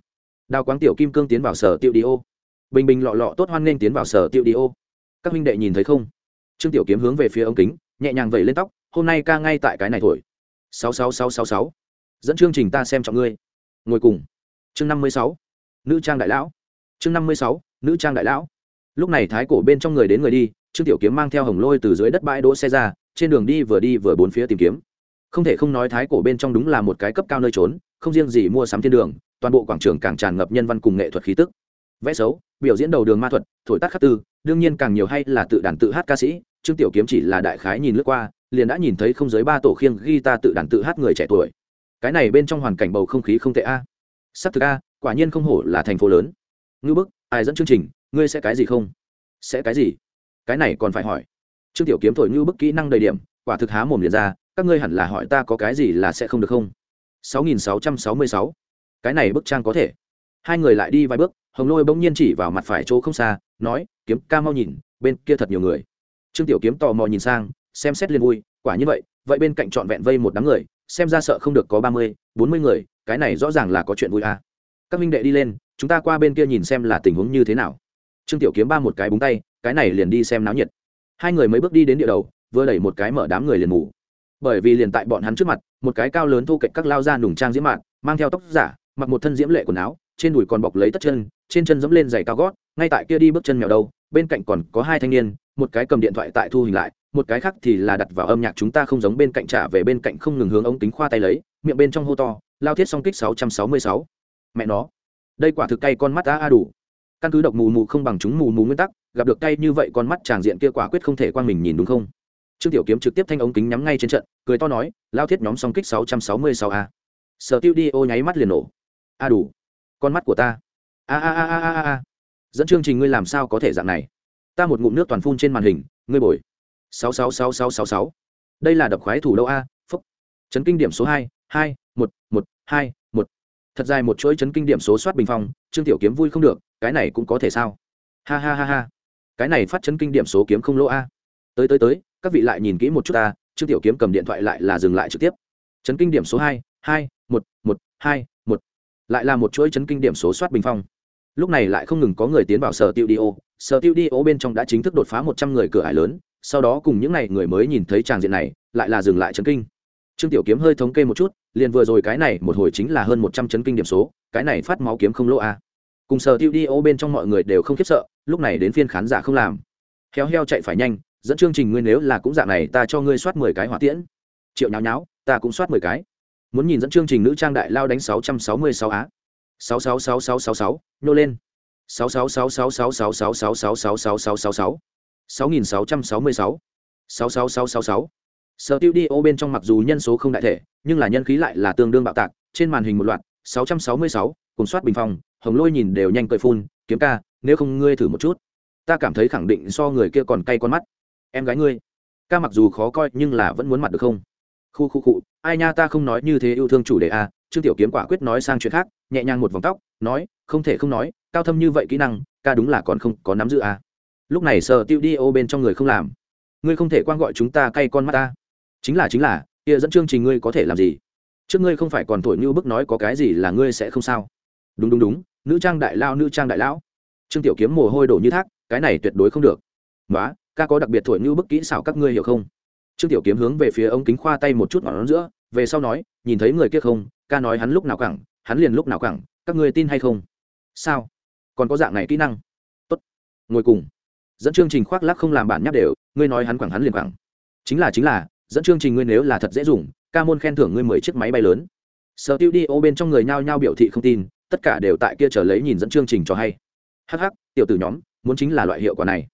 đào quáng tiểu kim cương tiến vào sở tiêu đi ô. Bình bình lọ lọ tốt hoan nghênh tiến vào sở tiêu đi ô. Các huynh đệ nhìn thấy không? Trương tiểu kiếm hướng về phía ống kính, nhẹ nhàng vẩy lên tóc, hôm nay ca ngay tại cái này thổi. Sáu sáu sáu sáu sáu. Dẫn chương trình ta xem trọng ngươi. Ngồi cùng. Chương năm mươi sáu. Nữ trang đại lão. Chương năm mươi sáu. Nữ trang đại lão. Lúc này thái cổ bên trong người đến người đi, trương tiểu kiếm mang theo hồng lôi từ dưới đất bãi đỗ xe ra, trên đường đi vừa đi vừa bốn phía tìm kiếm. Không thể không nói thái cổ bên trong đúng là một cái cấp cao nơi trốn, không riêng gì mua sắm thiên đường toàn bộ quảng trường càng tràn ngập nhân văn cùng nghệ thuật khí tức. Vẽ xấu, biểu diễn đầu đường ma thuật, thổi tắt khắc tư, đương nhiên càng nhiều hay là tự đàn tự hát ca sĩ, trương tiểu kiếm chỉ là đại khái nhìn lướt qua, liền đã nhìn thấy không dưới ba tổ khiêng ghi ta tự đàn tự hát người trẻ tuổi. Cái này bên trong hoàn cảnh bầu không khí không tệ a. À. sắc thực a, quả nhiên không hổ là thành phố lớn. Ngư bức, ai dẫn chương trình, ngươi sẽ cái gì không? Sẽ cái gì? Cái này còn phải hỏi. Trương tiểu kiếm thổi ngư bức kỹ năng đầy điểm, quả thực há mồm liền ra, các ngươi hẳn là hỏi ta có cái gì là sẽ không được không? 6666 cái này bức trang có thể. Hai người lại đi vài bước, hồng lôi bỗng nhiên chỉ vào mặt phải chỗ không xa, nói, kiếm ca mau nhìn, bên kia thật nhiều người. Trương tiểu kiếm tò mò nhìn sang, xem xét liền vui, quả như vậy vậy bên cạnh trọn vẹn vây một đám người, xem ra sợ không được có ba mươi, bốn mươi người, cái này rõ ràng là có chuyện vui à. các minh đệ đi lên, chúng ta qua bên kia nhìn xem là tình huống như thế nào. Trương tiểu kiếm ba một cái búng tay, cái này liền đi xem náo nhiệt. Hai người mấy bước đi đến địa đầu, vừa đẩy một cái mở đám người liền ngủ. Bởi vì liền tại bọn hắn trước mặt, một cái cao lớn thu cạnh các lao ra nùng trang diễm mạn, mang theo tóc giả mặc một thân diễm lệ quần áo, trên đùi còn bọc lấy tất chân, trên chân dẫm lên giày cao gót, ngay tại kia đi bước chân mèo đâu, bên cạnh còn có hai thanh niên, một cái cầm điện thoại tại thu hình lại, một cái khác thì là đặt vào âm nhạc chúng ta không giống bên cạnh trả về bên cạnh không ngừng hướng ống kính khoa tay lấy, miệng bên trong hô to, lao thiết song kích sáu trăm sáu mươi sáu. Mẹ nó, đây quả thực cay con mắt a a đủ. Căn cứ độc mù mù không bằng chúng mù mù nguyên tắc, gặp được cay như vậy con mắt tràng diện kia quả quyết không thể quan mình nhìn đúng không? Trương tiểu kiếm trực tiếp thanh ống kính nhắm ngay trên trận, cười to nói, lao thiết nhóm song kích sáu trăm sáu mươi sáu a. Sở tiêu đi ô nháy mắt liền nổ a đủ. Con mắt của ta. A a a a a a. Dẫn chương trình ngươi làm sao có thể dạng này? Ta một ngụm nước toàn phun trên màn hình, ngươi bồi. Sáu sáu sáu sáu sáu sáu. Đây là đập khoái thủ đâu a? Phúc. Chấn kinh điểm số hai hai, một một, hai, một. Thật dài một chuỗi chấn kinh điểm số soát bình phong, trương tiểu kiếm vui không được, cái này cũng có thể sao? Ha ha ha ha. Cái này phát chấn kinh điểm số kiếm không lỗ a. Tới tới tới, các vị lại nhìn kỹ một chút ta, trương tiểu kiếm cầm điện thoại lại là dừng lại trực tiếp. Chấn kinh điểm số hai hai, một một, hai lại là một chuỗi chấn kinh điểm số soát bình phong. Lúc này lại không ngừng có người tiến vào sở tiêu đi ô. Sở tiêu đi ô bên trong đã chính thức đột phá một trăm người cửa hải lớn, sau đó cùng những n à y người mới nhìn thấy tràng diện này, lại là dừng lại chấn kinh. Trương tiểu kiếm hơi thống kê một chút, liền vừa rồi cái này một hồi chính là hơn một trăm chấn kinh điểm số, cái này phát máu kiếm không lỗ a. Cùng sở tiêu đi ô bên trong mọi người đều không khiếp sợ, lúc này đến phiên khán giả không làm. Heo heo chạy phải nhanh, dẫn chương trình ngươi nếu là cũng dạng này ta cho ngươi soát mười cái hỏa tiễn. Triệu nháo nháo, ta cũng soát mười cái muốn nhìn dẫn chương trình nữ trang đại lao đánh 666 á 666666 nhô lên 66666666666666 6666 6666 sở tiêu đi ô bên trong mặc dù nhân số không đại thể nhưng là nhân khí lại là tương đương bạo tạc trên màn hình một loạt 666 cùng soát bình phòng hồng lôi nhìn đều nhanh cười phun kiếm ca nếu không ngươi thử một chút ta cảm thấy khẳng định so người kia còn cay con mắt em gái ngươi ca mặc dù khó coi nhưng là vẫn muốn mặt được không khu khu cụ ai nha ta không nói như thế yêu thương chủ đề à? trương tiểu kiếm quả quyết nói sang chuyện khác, nhẹ nhàng một vòng tóc, nói, không thể không nói, cao thâm như vậy kỹ năng, ca đúng là còn không có nắm giữ à? lúc này sợ tiêu đi ô bên trong người không làm. Ngươi không thể quan gọi chúng ta cay con mắt ta. Chính là chính là, kia dẫn chương trình ngươi có thể làm gì? Trước ngươi không phải còn tuổi như bức nói có cái gì là ngươi sẽ không sao. Đúng đúng đúng, nữ trang đại lao, nữ trang đại lão. Trương tiểu kiếm mồ hôi đổ như thác, cái này tuyệt đối không được. Nói ca có đặc biệt thổi như bức kỹ xảo các ngươi hiểu không? Trương tiểu kiếm hướng về phía ống kính khoa tay một chút ngọn giữa, về sau nói, nhìn thấy người kia không? Ca nói hắn lúc nào cẳng hắn liền lúc nào cẳng các ngươi tin hay không? Sao? Còn có dạng này kỹ năng? Tốt, ngồi cùng. Dẫn chương trình khoác lắc không làm bản nháp đều, ngươi nói hắn quẳng hắn liền quẳng. Chính là chính là, dẫn chương trình ngươi nếu là thật dễ dùng, ca môn khen thưởng ngươi mười chiếc máy bay lớn. Sở tiêu đi ô bên trong người nhao nhao biểu thị không tin, tất cả đều tại kia chờ lấy nhìn dẫn chương trình cho hay. Hh tiểu tử nhóm, muốn chính là loại hiệu quả này.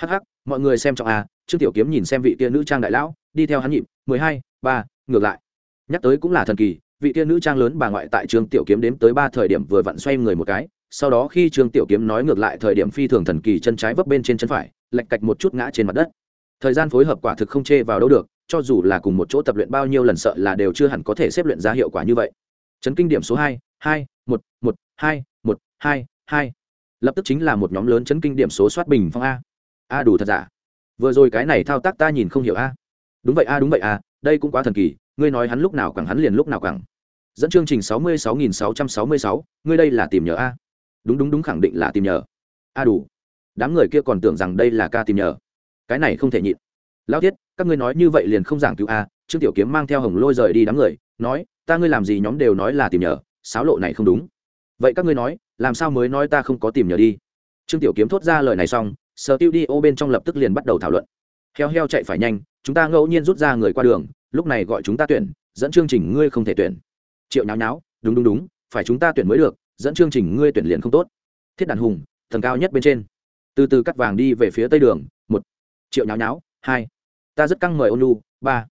Hh mọi người xem trọng a trương tiểu kiếm nhìn xem vị kia nữ trang đại lão, đi theo hắn nhịp, mười hai, ba, ngược lại. Nhắc tới cũng là thần kỳ, vị kia nữ trang lớn bà ngoại tại trương tiểu kiếm đếm tới ba thời điểm vừa vặn xoay người một cái, sau đó khi trương tiểu kiếm nói ngược lại thời điểm phi thường thần kỳ chân trái vấp bên trên chân phải lạch cạch một chút ngã trên mặt đất. Thời gian phối hợp quả thực không chê vào đâu được, cho dù là cùng một chỗ tập luyện bao nhiêu lần sợ là đều chưa hẳn có thể xếp luyện ra hiệu quả như vậy. Chấn kinh điểm số hai hai, một một, hai một, hai hai. Lập tức chính là một nhóm lớn chấn kinh điểm số soát bình phong a. A đủ thật giả? Vừa rồi cái này thao tác ta nhìn không hiểu a. Đúng vậy a, đúng vậy a, đây cũng quá thần kỳ, ngươi nói hắn lúc nào quẳng hắn liền lúc nào quẳng. Dẫn chương trình sáu mươi sáu nghìn sáu trăm sáu mươi sáu, ngươi đây là tìm nhờ a. Đúng đúng đúng, khẳng định là tìm nhờ. A đủ. Đám người kia còn tưởng rằng đây là ca tìm nhờ. Cái này không thể nhịn. Lao thiết các ngươi nói như vậy liền không giảng cứu a, trương tiểu kiếm mang theo hồng lôi rời đi đám người, nói, ta ngươi làm gì nhóm đều nói là tìm nhờ sáo lộ này không đúng. Vậy các ngươi nói, làm sao mới nói ta không có tìm nhờ đi? Trương tiểu kiếm thốt ra lời này xong sở tiêu đi ô bên trong lập tức liền bắt đầu thảo luận. Heo heo chạy phải nhanh, chúng ta ngẫu nhiên rút ra người qua đường, lúc này gọi chúng ta tuyển, dẫn chương trình ngươi không thể tuyển. Triệu nháo nháo, đúng đúng đúng, phải chúng ta tuyển mới được, dẫn chương trình ngươi tuyển liền không tốt. Thiết đàn hùng thần cao nhất bên trên. Từ từ cắt vàng đi về phía tây đường, một. Triệu nháo nháo, hai. Ta rất căng mời ônu ba.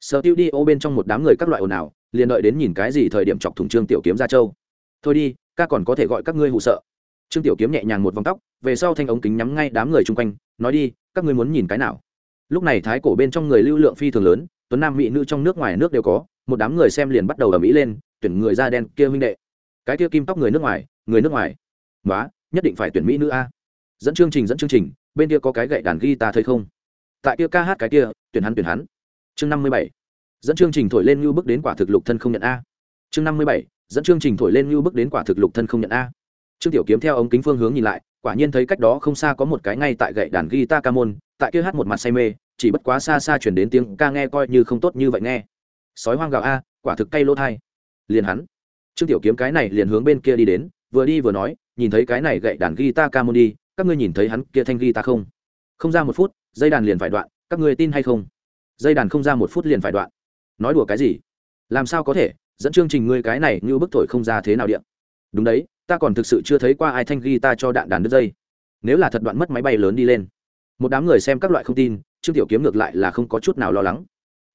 Sở tiêu đi ô bên trong một đám người các loại ồn ào, liền đợi đến nhìn cái gì thời điểm chọc thủng trương tiểu kiếm ra châu. Thôi đi, ca còn có thể gọi các ngươi hụ sợ trương tiểu kiếm nhẹ nhàng một vòng tóc, về sau thanh ống kính nhắm ngay đám người chung quanh, nói đi, các ngươi muốn nhìn cái nào? Lúc này thái cổ bên trong người lưu lượng phi thường lớn, tuấn nam mỹ nữ trong nước ngoài nước đều có, một đám người xem liền bắt đầu ở mỹ lên, tuyển người da đen kia huynh đệ. Cái kia kim tóc người nước ngoài, người nước ngoài. Quá nhất định phải tuyển mỹ nữ a. Dẫn chương trình, dẫn chương trình, bên kia có cái gậy đàn ghi ta thấy không? Tại kia ca hát cái kia, tuyển hắn tuyển hắn. Chương năm mươi bảy. Dẫn chương trình thổi lên như bước đến quả thực lục thân không nhận a. Chương năm mươi bảy. Dẫn chương trình thổi lên như bước đến quả thực lục thân không nhận a trương tiểu kiếm theo ống kính phương hướng nhìn lại, quả nhiên thấy cách đó không xa có một cái ngay tại gậy đàn guitar ca môn, tại kia hát một mặt say mê, chỉ bất quá xa xa chuyển đến tiếng ca nghe coi như không tốt như vậy nghe. Sói hoang gạo a, quả thực cay lỗ thai. Liền hắn. Trương tiểu kiếm cái này liền hướng bên kia đi đến, vừa đi vừa nói, nhìn thấy cái này gậy đàn guitar ca môn đi, các ngươi nhìn thấy hắn kia thanh guitar không? Không ra một phút, dây đàn liền phải đoạn, các ngươi tin hay không? Dây đàn không ra một phút liền phải đoạn. Nói đùa cái gì? Làm sao có thể? Dẫn chương trình ngươi cái này như bức thổi không ra thế nào điện đúng đấy, ta còn thực sự chưa thấy qua ai thanh ghi ta cho đạn đàn đứt dây. Nếu là thật đoạn mất máy bay lớn đi lên. Một đám người xem các loại không tin, trương tiểu kiếm ngược lại là không có chút nào lo lắng.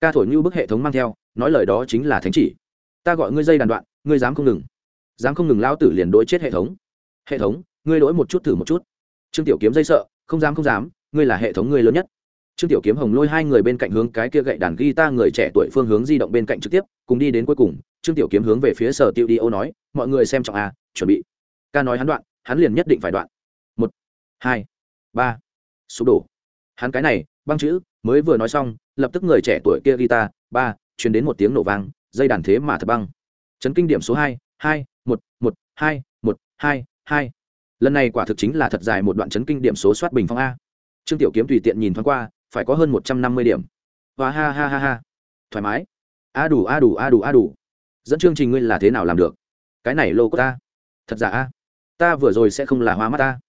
Ca thổi như bức hệ thống mang theo, nói lời đó chính là thánh chỉ. Ta gọi ngươi dây đàn đoạn, ngươi dám không ngừng. Dám không ngừng lao tử liền đỗi chết hệ thống. Hệ thống, ngươi đỗi một chút thử một chút. Trương tiểu kiếm dây sợ, không dám không dám, ngươi là hệ thống ngươi lớn nhất trương tiểu kiếm hồng lôi hai người bên cạnh hướng cái kia gậy đàn guitar người trẻ tuổi phương hướng di động bên cạnh trực tiếp, cùng đi đến cuối cùng, trương tiểu kiếm hướng về phía sở tiêu đi ô nói, mọi người xem trọng a chuẩn bị. Ca nói hắn đoạn, hắn liền nhất định phải đoạn. Một, hai, ba. Sụp đổ. Hắn cái này, băng chữ, mới vừa nói xong, lập tức người trẻ tuổi kia guitar, ba, truyền đến một tiếng nổ vang, dây đàn thế mà thật băng. Chấn kinh điểm số hai hai, một một, hai một, hai hai. Lần này quả thực chính là thật dài một đoạn chấn kinh điểm số soát bình phong a. Trương tiểu kiếm tùy tiện nhìn thoáng qua phải có hơn một trăm năm mươi điểm. Và ha ha ha ha. Thoải mái. A đủ a đủ a đủ a đủ. Dẫn chương trình ngươi là thế nào làm được? Cái này lô của ta. Thật giả a? Ta vừa rồi sẽ không là hoa mắt ta.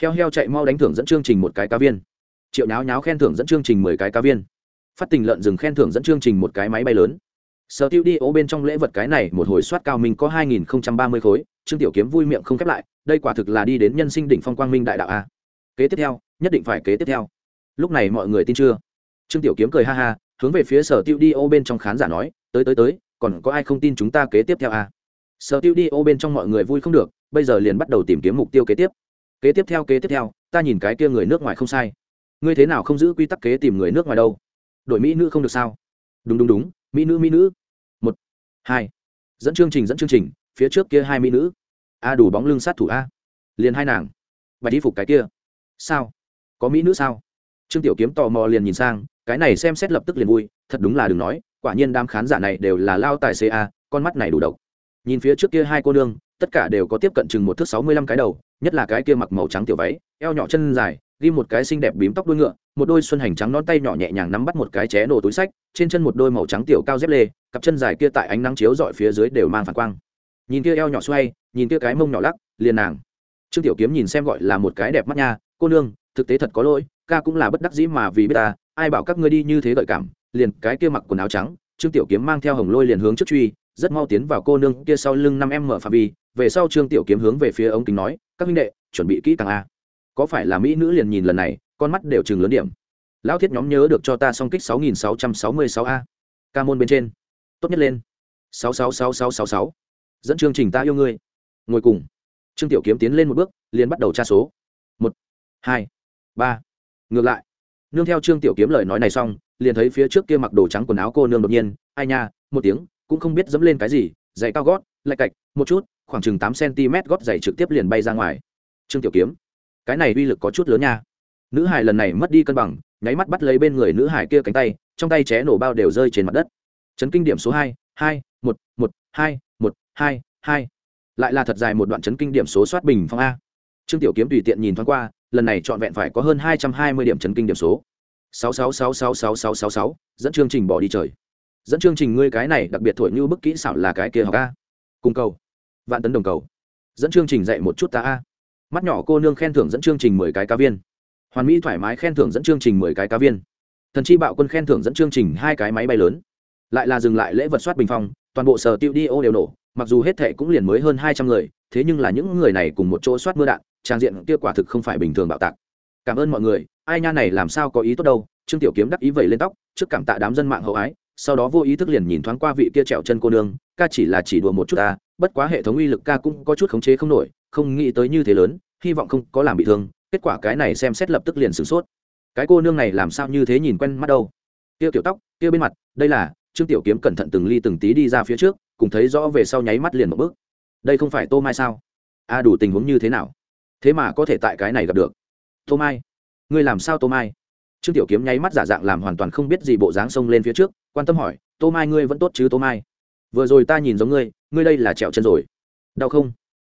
Heo heo chạy mau đánh thưởng dẫn chương trình một cái cá viên. Triệu nháo nháo khen thưởng dẫn chương trình mười cái cá viên. Phát tình lợn rừng khen thưởng dẫn chương trình một cái máy bay lớn. Sở tiêu đi ô bên trong lễ vật cái này, một hồi soát cao minh có hai nghìn ba mươi khối, trương tiểu kiếm vui miệng không khép lại, đây quả thực là đi đến nhân sinh đỉnh phong quang minh đại đạo a. Kế tiếp theo, nhất định phải kế tiếp theo lúc này mọi người tin chưa? Trương tiểu kiếm cười ha ha, hướng về phía sở tiêu đi ô bên trong khán giả nói, tới tới tới, còn có ai không tin chúng ta kế tiếp theo à? sở tiêu đi ô bên trong mọi người vui không được, bây giờ liền bắt đầu tìm kiếm mục tiêu kế tiếp. Kế tiếp theo, kế tiếp theo, ta nhìn cái kia người nước ngoài không sai. Ngươi thế nào không giữ quy tắc kế tìm người nước ngoài đâu? Đội mỹ nữ không được sao? Đúng đúng đúng, mỹ nữ mỹ nữ. Một, hai, dẫn chương trình, dẫn chương trình, phía trước kia hai mỹ nữ. A, đủ bóng lưng sát thủ a. Liền hai nàng. Bạch đi phục cái kia. Sao? Có mỹ nữ sao? Trương tiểu kiếm tò mò liền nhìn sang, cái này xem xét lập tức liền vui, thật đúng là đừng nói, quả nhiên đám khán giả này đều là lao tài xế a, con mắt này đủ độc. Nhìn phía trước kia hai cô nương, tất cả đều có tiếp cận chừng một thước sáu mươi lăm cái đầu, nhất là cái kia mặc màu trắng tiểu váy, eo nhỏ chân dài, ghi một cái xinh đẹp bím tóc đuôi ngựa, một đôi xuân hành trắng non tay nhỏ nhẹ nhàng nắm bắt một cái ché nổ túi sách, trên chân một đôi màu trắng tiểu cao dép lê, cặp chân dài kia tại ánh nắng chiếu dọi phía dưới đều mang phản quang. Nhìn kia eo nhỏ xoay, nhìn kia cái mông nhỏ lắc, liền nàng. Trương tiểu kiếm nhìn xem gọi là một cái đẹp mắt nha, cô nương, thực tế thật có lỗi ca cũng là bất đắc dĩ mà vì biết ta, ai bảo các ngươi đi như thế gợi cảm, liền cái kia mặc quần áo trắng, trương tiểu kiếm mang theo hồng lôi liền hướng trước truy, rất mau tiến vào cô nương kia sau lưng năm em mở phạm vi, về sau trương tiểu kiếm hướng về phía ống kính nói, các huynh đệ, chuẩn bị kỹ càng a. Có phải là mỹ nữ liền nhìn lần này, con mắt đều chừng lớn điểm. Lão thiết nhóm nhớ được cho ta song kích sáu nghìn sáu trăm sáu mươi sáu a. Ca môn bên trên. Tốt nhất lên. sáu sáu sáu sáu sáu sáu. Dẫn chương trình ta yêu ngươi. Ngồi cùng. Trương tiểu kiếm tiến lên một bước, liền bắt đầu tra số. Một, hai, ba ngược lại, nương theo trương tiểu kiếm lời nói này xong, liền thấy phía trước kia mặc đồ trắng quần áo cô nương đột nhiên, ai nha, một tiếng, cũng không biết dẫm lên cái gì, giày cao gót lạch cạch, một chút, khoảng chừng tám cm gót giày trực tiếp liền bay ra ngoài. Trương tiểu kiếm, cái này uy lực có chút lớn nha. Nữ hải lần này mất đi cân bằng, nháy mắt bắt lấy bên người nữ hải kia cánh tay, trong tay ché nổ bao đều rơi trên mặt đất. Chấn kinh điểm số hai hai, một một, hai một, hai hai. Lại là thật dài một đoạn chấn kinh điểm số soát bình phong a. Trương tiểu kiếm tùy tiện nhìn thoáng qua lần này trọn vẹn phải có hơn hai trăm hai mươi điểm chấn kinh điểm số. Sáu sáu sáu sáu sáu sáu sáu sáu, dẫn chương trình bỏ đi trời. Dẫn chương trình ngươi cái này đặc biệt thổi như bức kỹ xảo là cái kia học a. Cung cầu. Vạn tấn đồng cầu. Dẫn chương trình dạy một chút ta a. Mắt nhỏ cô nương khen thưởng dẫn chương trình mười cái cá viên. Hoàn mỹ thoải mái khen thưởng dẫn chương trình mười cái cá viên. Thần chi bạo quân khen thưởng dẫn chương trình hai cái máy bay lớn. Lại là dừng lại lễ vật soát bình phong, toàn bộ sở tiêu đi ô đều nổ, mặc dù hết thệ cũng liền mới hơn hai trăm người, thế nhưng là những người này cùng một chỗ soát mưa đạn trang diện kia quả thực không phải bình thường bạo tạc. Cảm ơn mọi người, ai nha này làm sao có ý tốt đâu, trương tiểu kiếm đắc ý vẩy lên tóc, trước cảm tạ đám dân mạng hậu ái, sau đó vô ý thức liền nhìn thoáng qua vị kia trèo chân cô nương, ca chỉ là chỉ đùa một chút ta, bất quá hệ thống uy lực ca cũng có chút khống chế không nổi, không nghĩ tới như thế lớn, hy vọng không có làm bị thương, kết quả cái này xem xét lập tức liền sửng sốt. Cái cô nương này làm sao như thế nhìn quen mắt đâu? Kia Tiểu tóc kia bên mặt, đây là, trương tiểu kiếm cẩn thận từng ly từng tí đi ra phía trước, cùng thấy rõ về sau nháy mắt liền một bước. Đây không phải tô mai sao? A, đủ tình huống như thế nào? Thế mà có thể tại cái này gặp được. Tô mai, ngươi làm sao tô mai? Trương tiểu kiếm nháy mắt giả dạng làm hoàn toàn không biết gì bộ dáng xông lên phía trước, quan tâm hỏi, tô mai ngươi vẫn tốt chứ tô mai? Vừa rồi ta nhìn giống ngươi ngươi đây là trèo chân rồi. Đau không?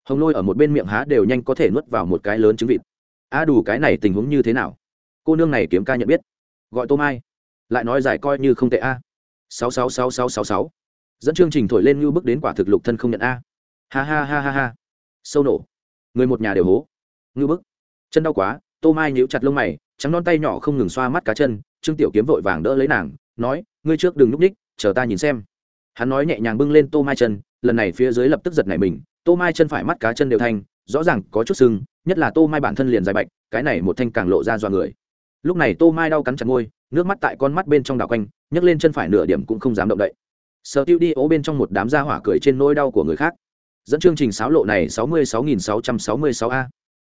Hồng lôi ở một bên miệng há đều nhanh có thể nuốt vào một cái lớn trứng vịt. A đủ cái này tình huống như thế nào? Cô nương này kiếm ca nhận biết. Gọi tô mai. Lại nói giải coi như không tệ a. Sáu sáu sáu sáu sáu sáu. Dẫn chương trình thổi lên như bước đến quả thực lục thân không nhận a. Ha ha ha ha ha. Sâu nổ. Người một nhà đều hố ngư bức. Chân đau quá, tô mai nhíu chặt lông mày, trắng non tay nhỏ không ngừng xoa mắt cá chân, trương tiểu kiếm vội vàng đỡ lấy nàng, nói, ngươi trước đừng núp ních, chờ ta nhìn xem. Hắn nói nhẹ nhàng bưng lên tô mai chân, lần này phía dưới lập tức giật nảy mình, tô mai chân phải mắt cá chân đều thanh, rõ ràng có chút sưng, nhất là tô mai bản thân liền dài bạch, cái này một thanh càng lộ ra dọa người. Lúc này tô mai đau cắn chặt ngôi nước mắt tại con mắt bên trong đảo quanh, nhấc lên chân phải nửa điểm cũng không dám động đậy. Sợ tiêu đi ố bên trong một đám da hỏa cười trên nỗi đau của người khác. Dẫn chương trình sáo lộ này sáu mươi sáu nghìn sáu trăm sáu mươi sáu a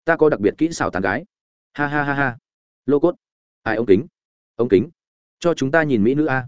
ta có đặc biệt kỹ xảo tàn gái. Ha ha ha ha. Lô cốt. Ai ống kính. Ống kính. Cho chúng ta nhìn mỹ nữ a.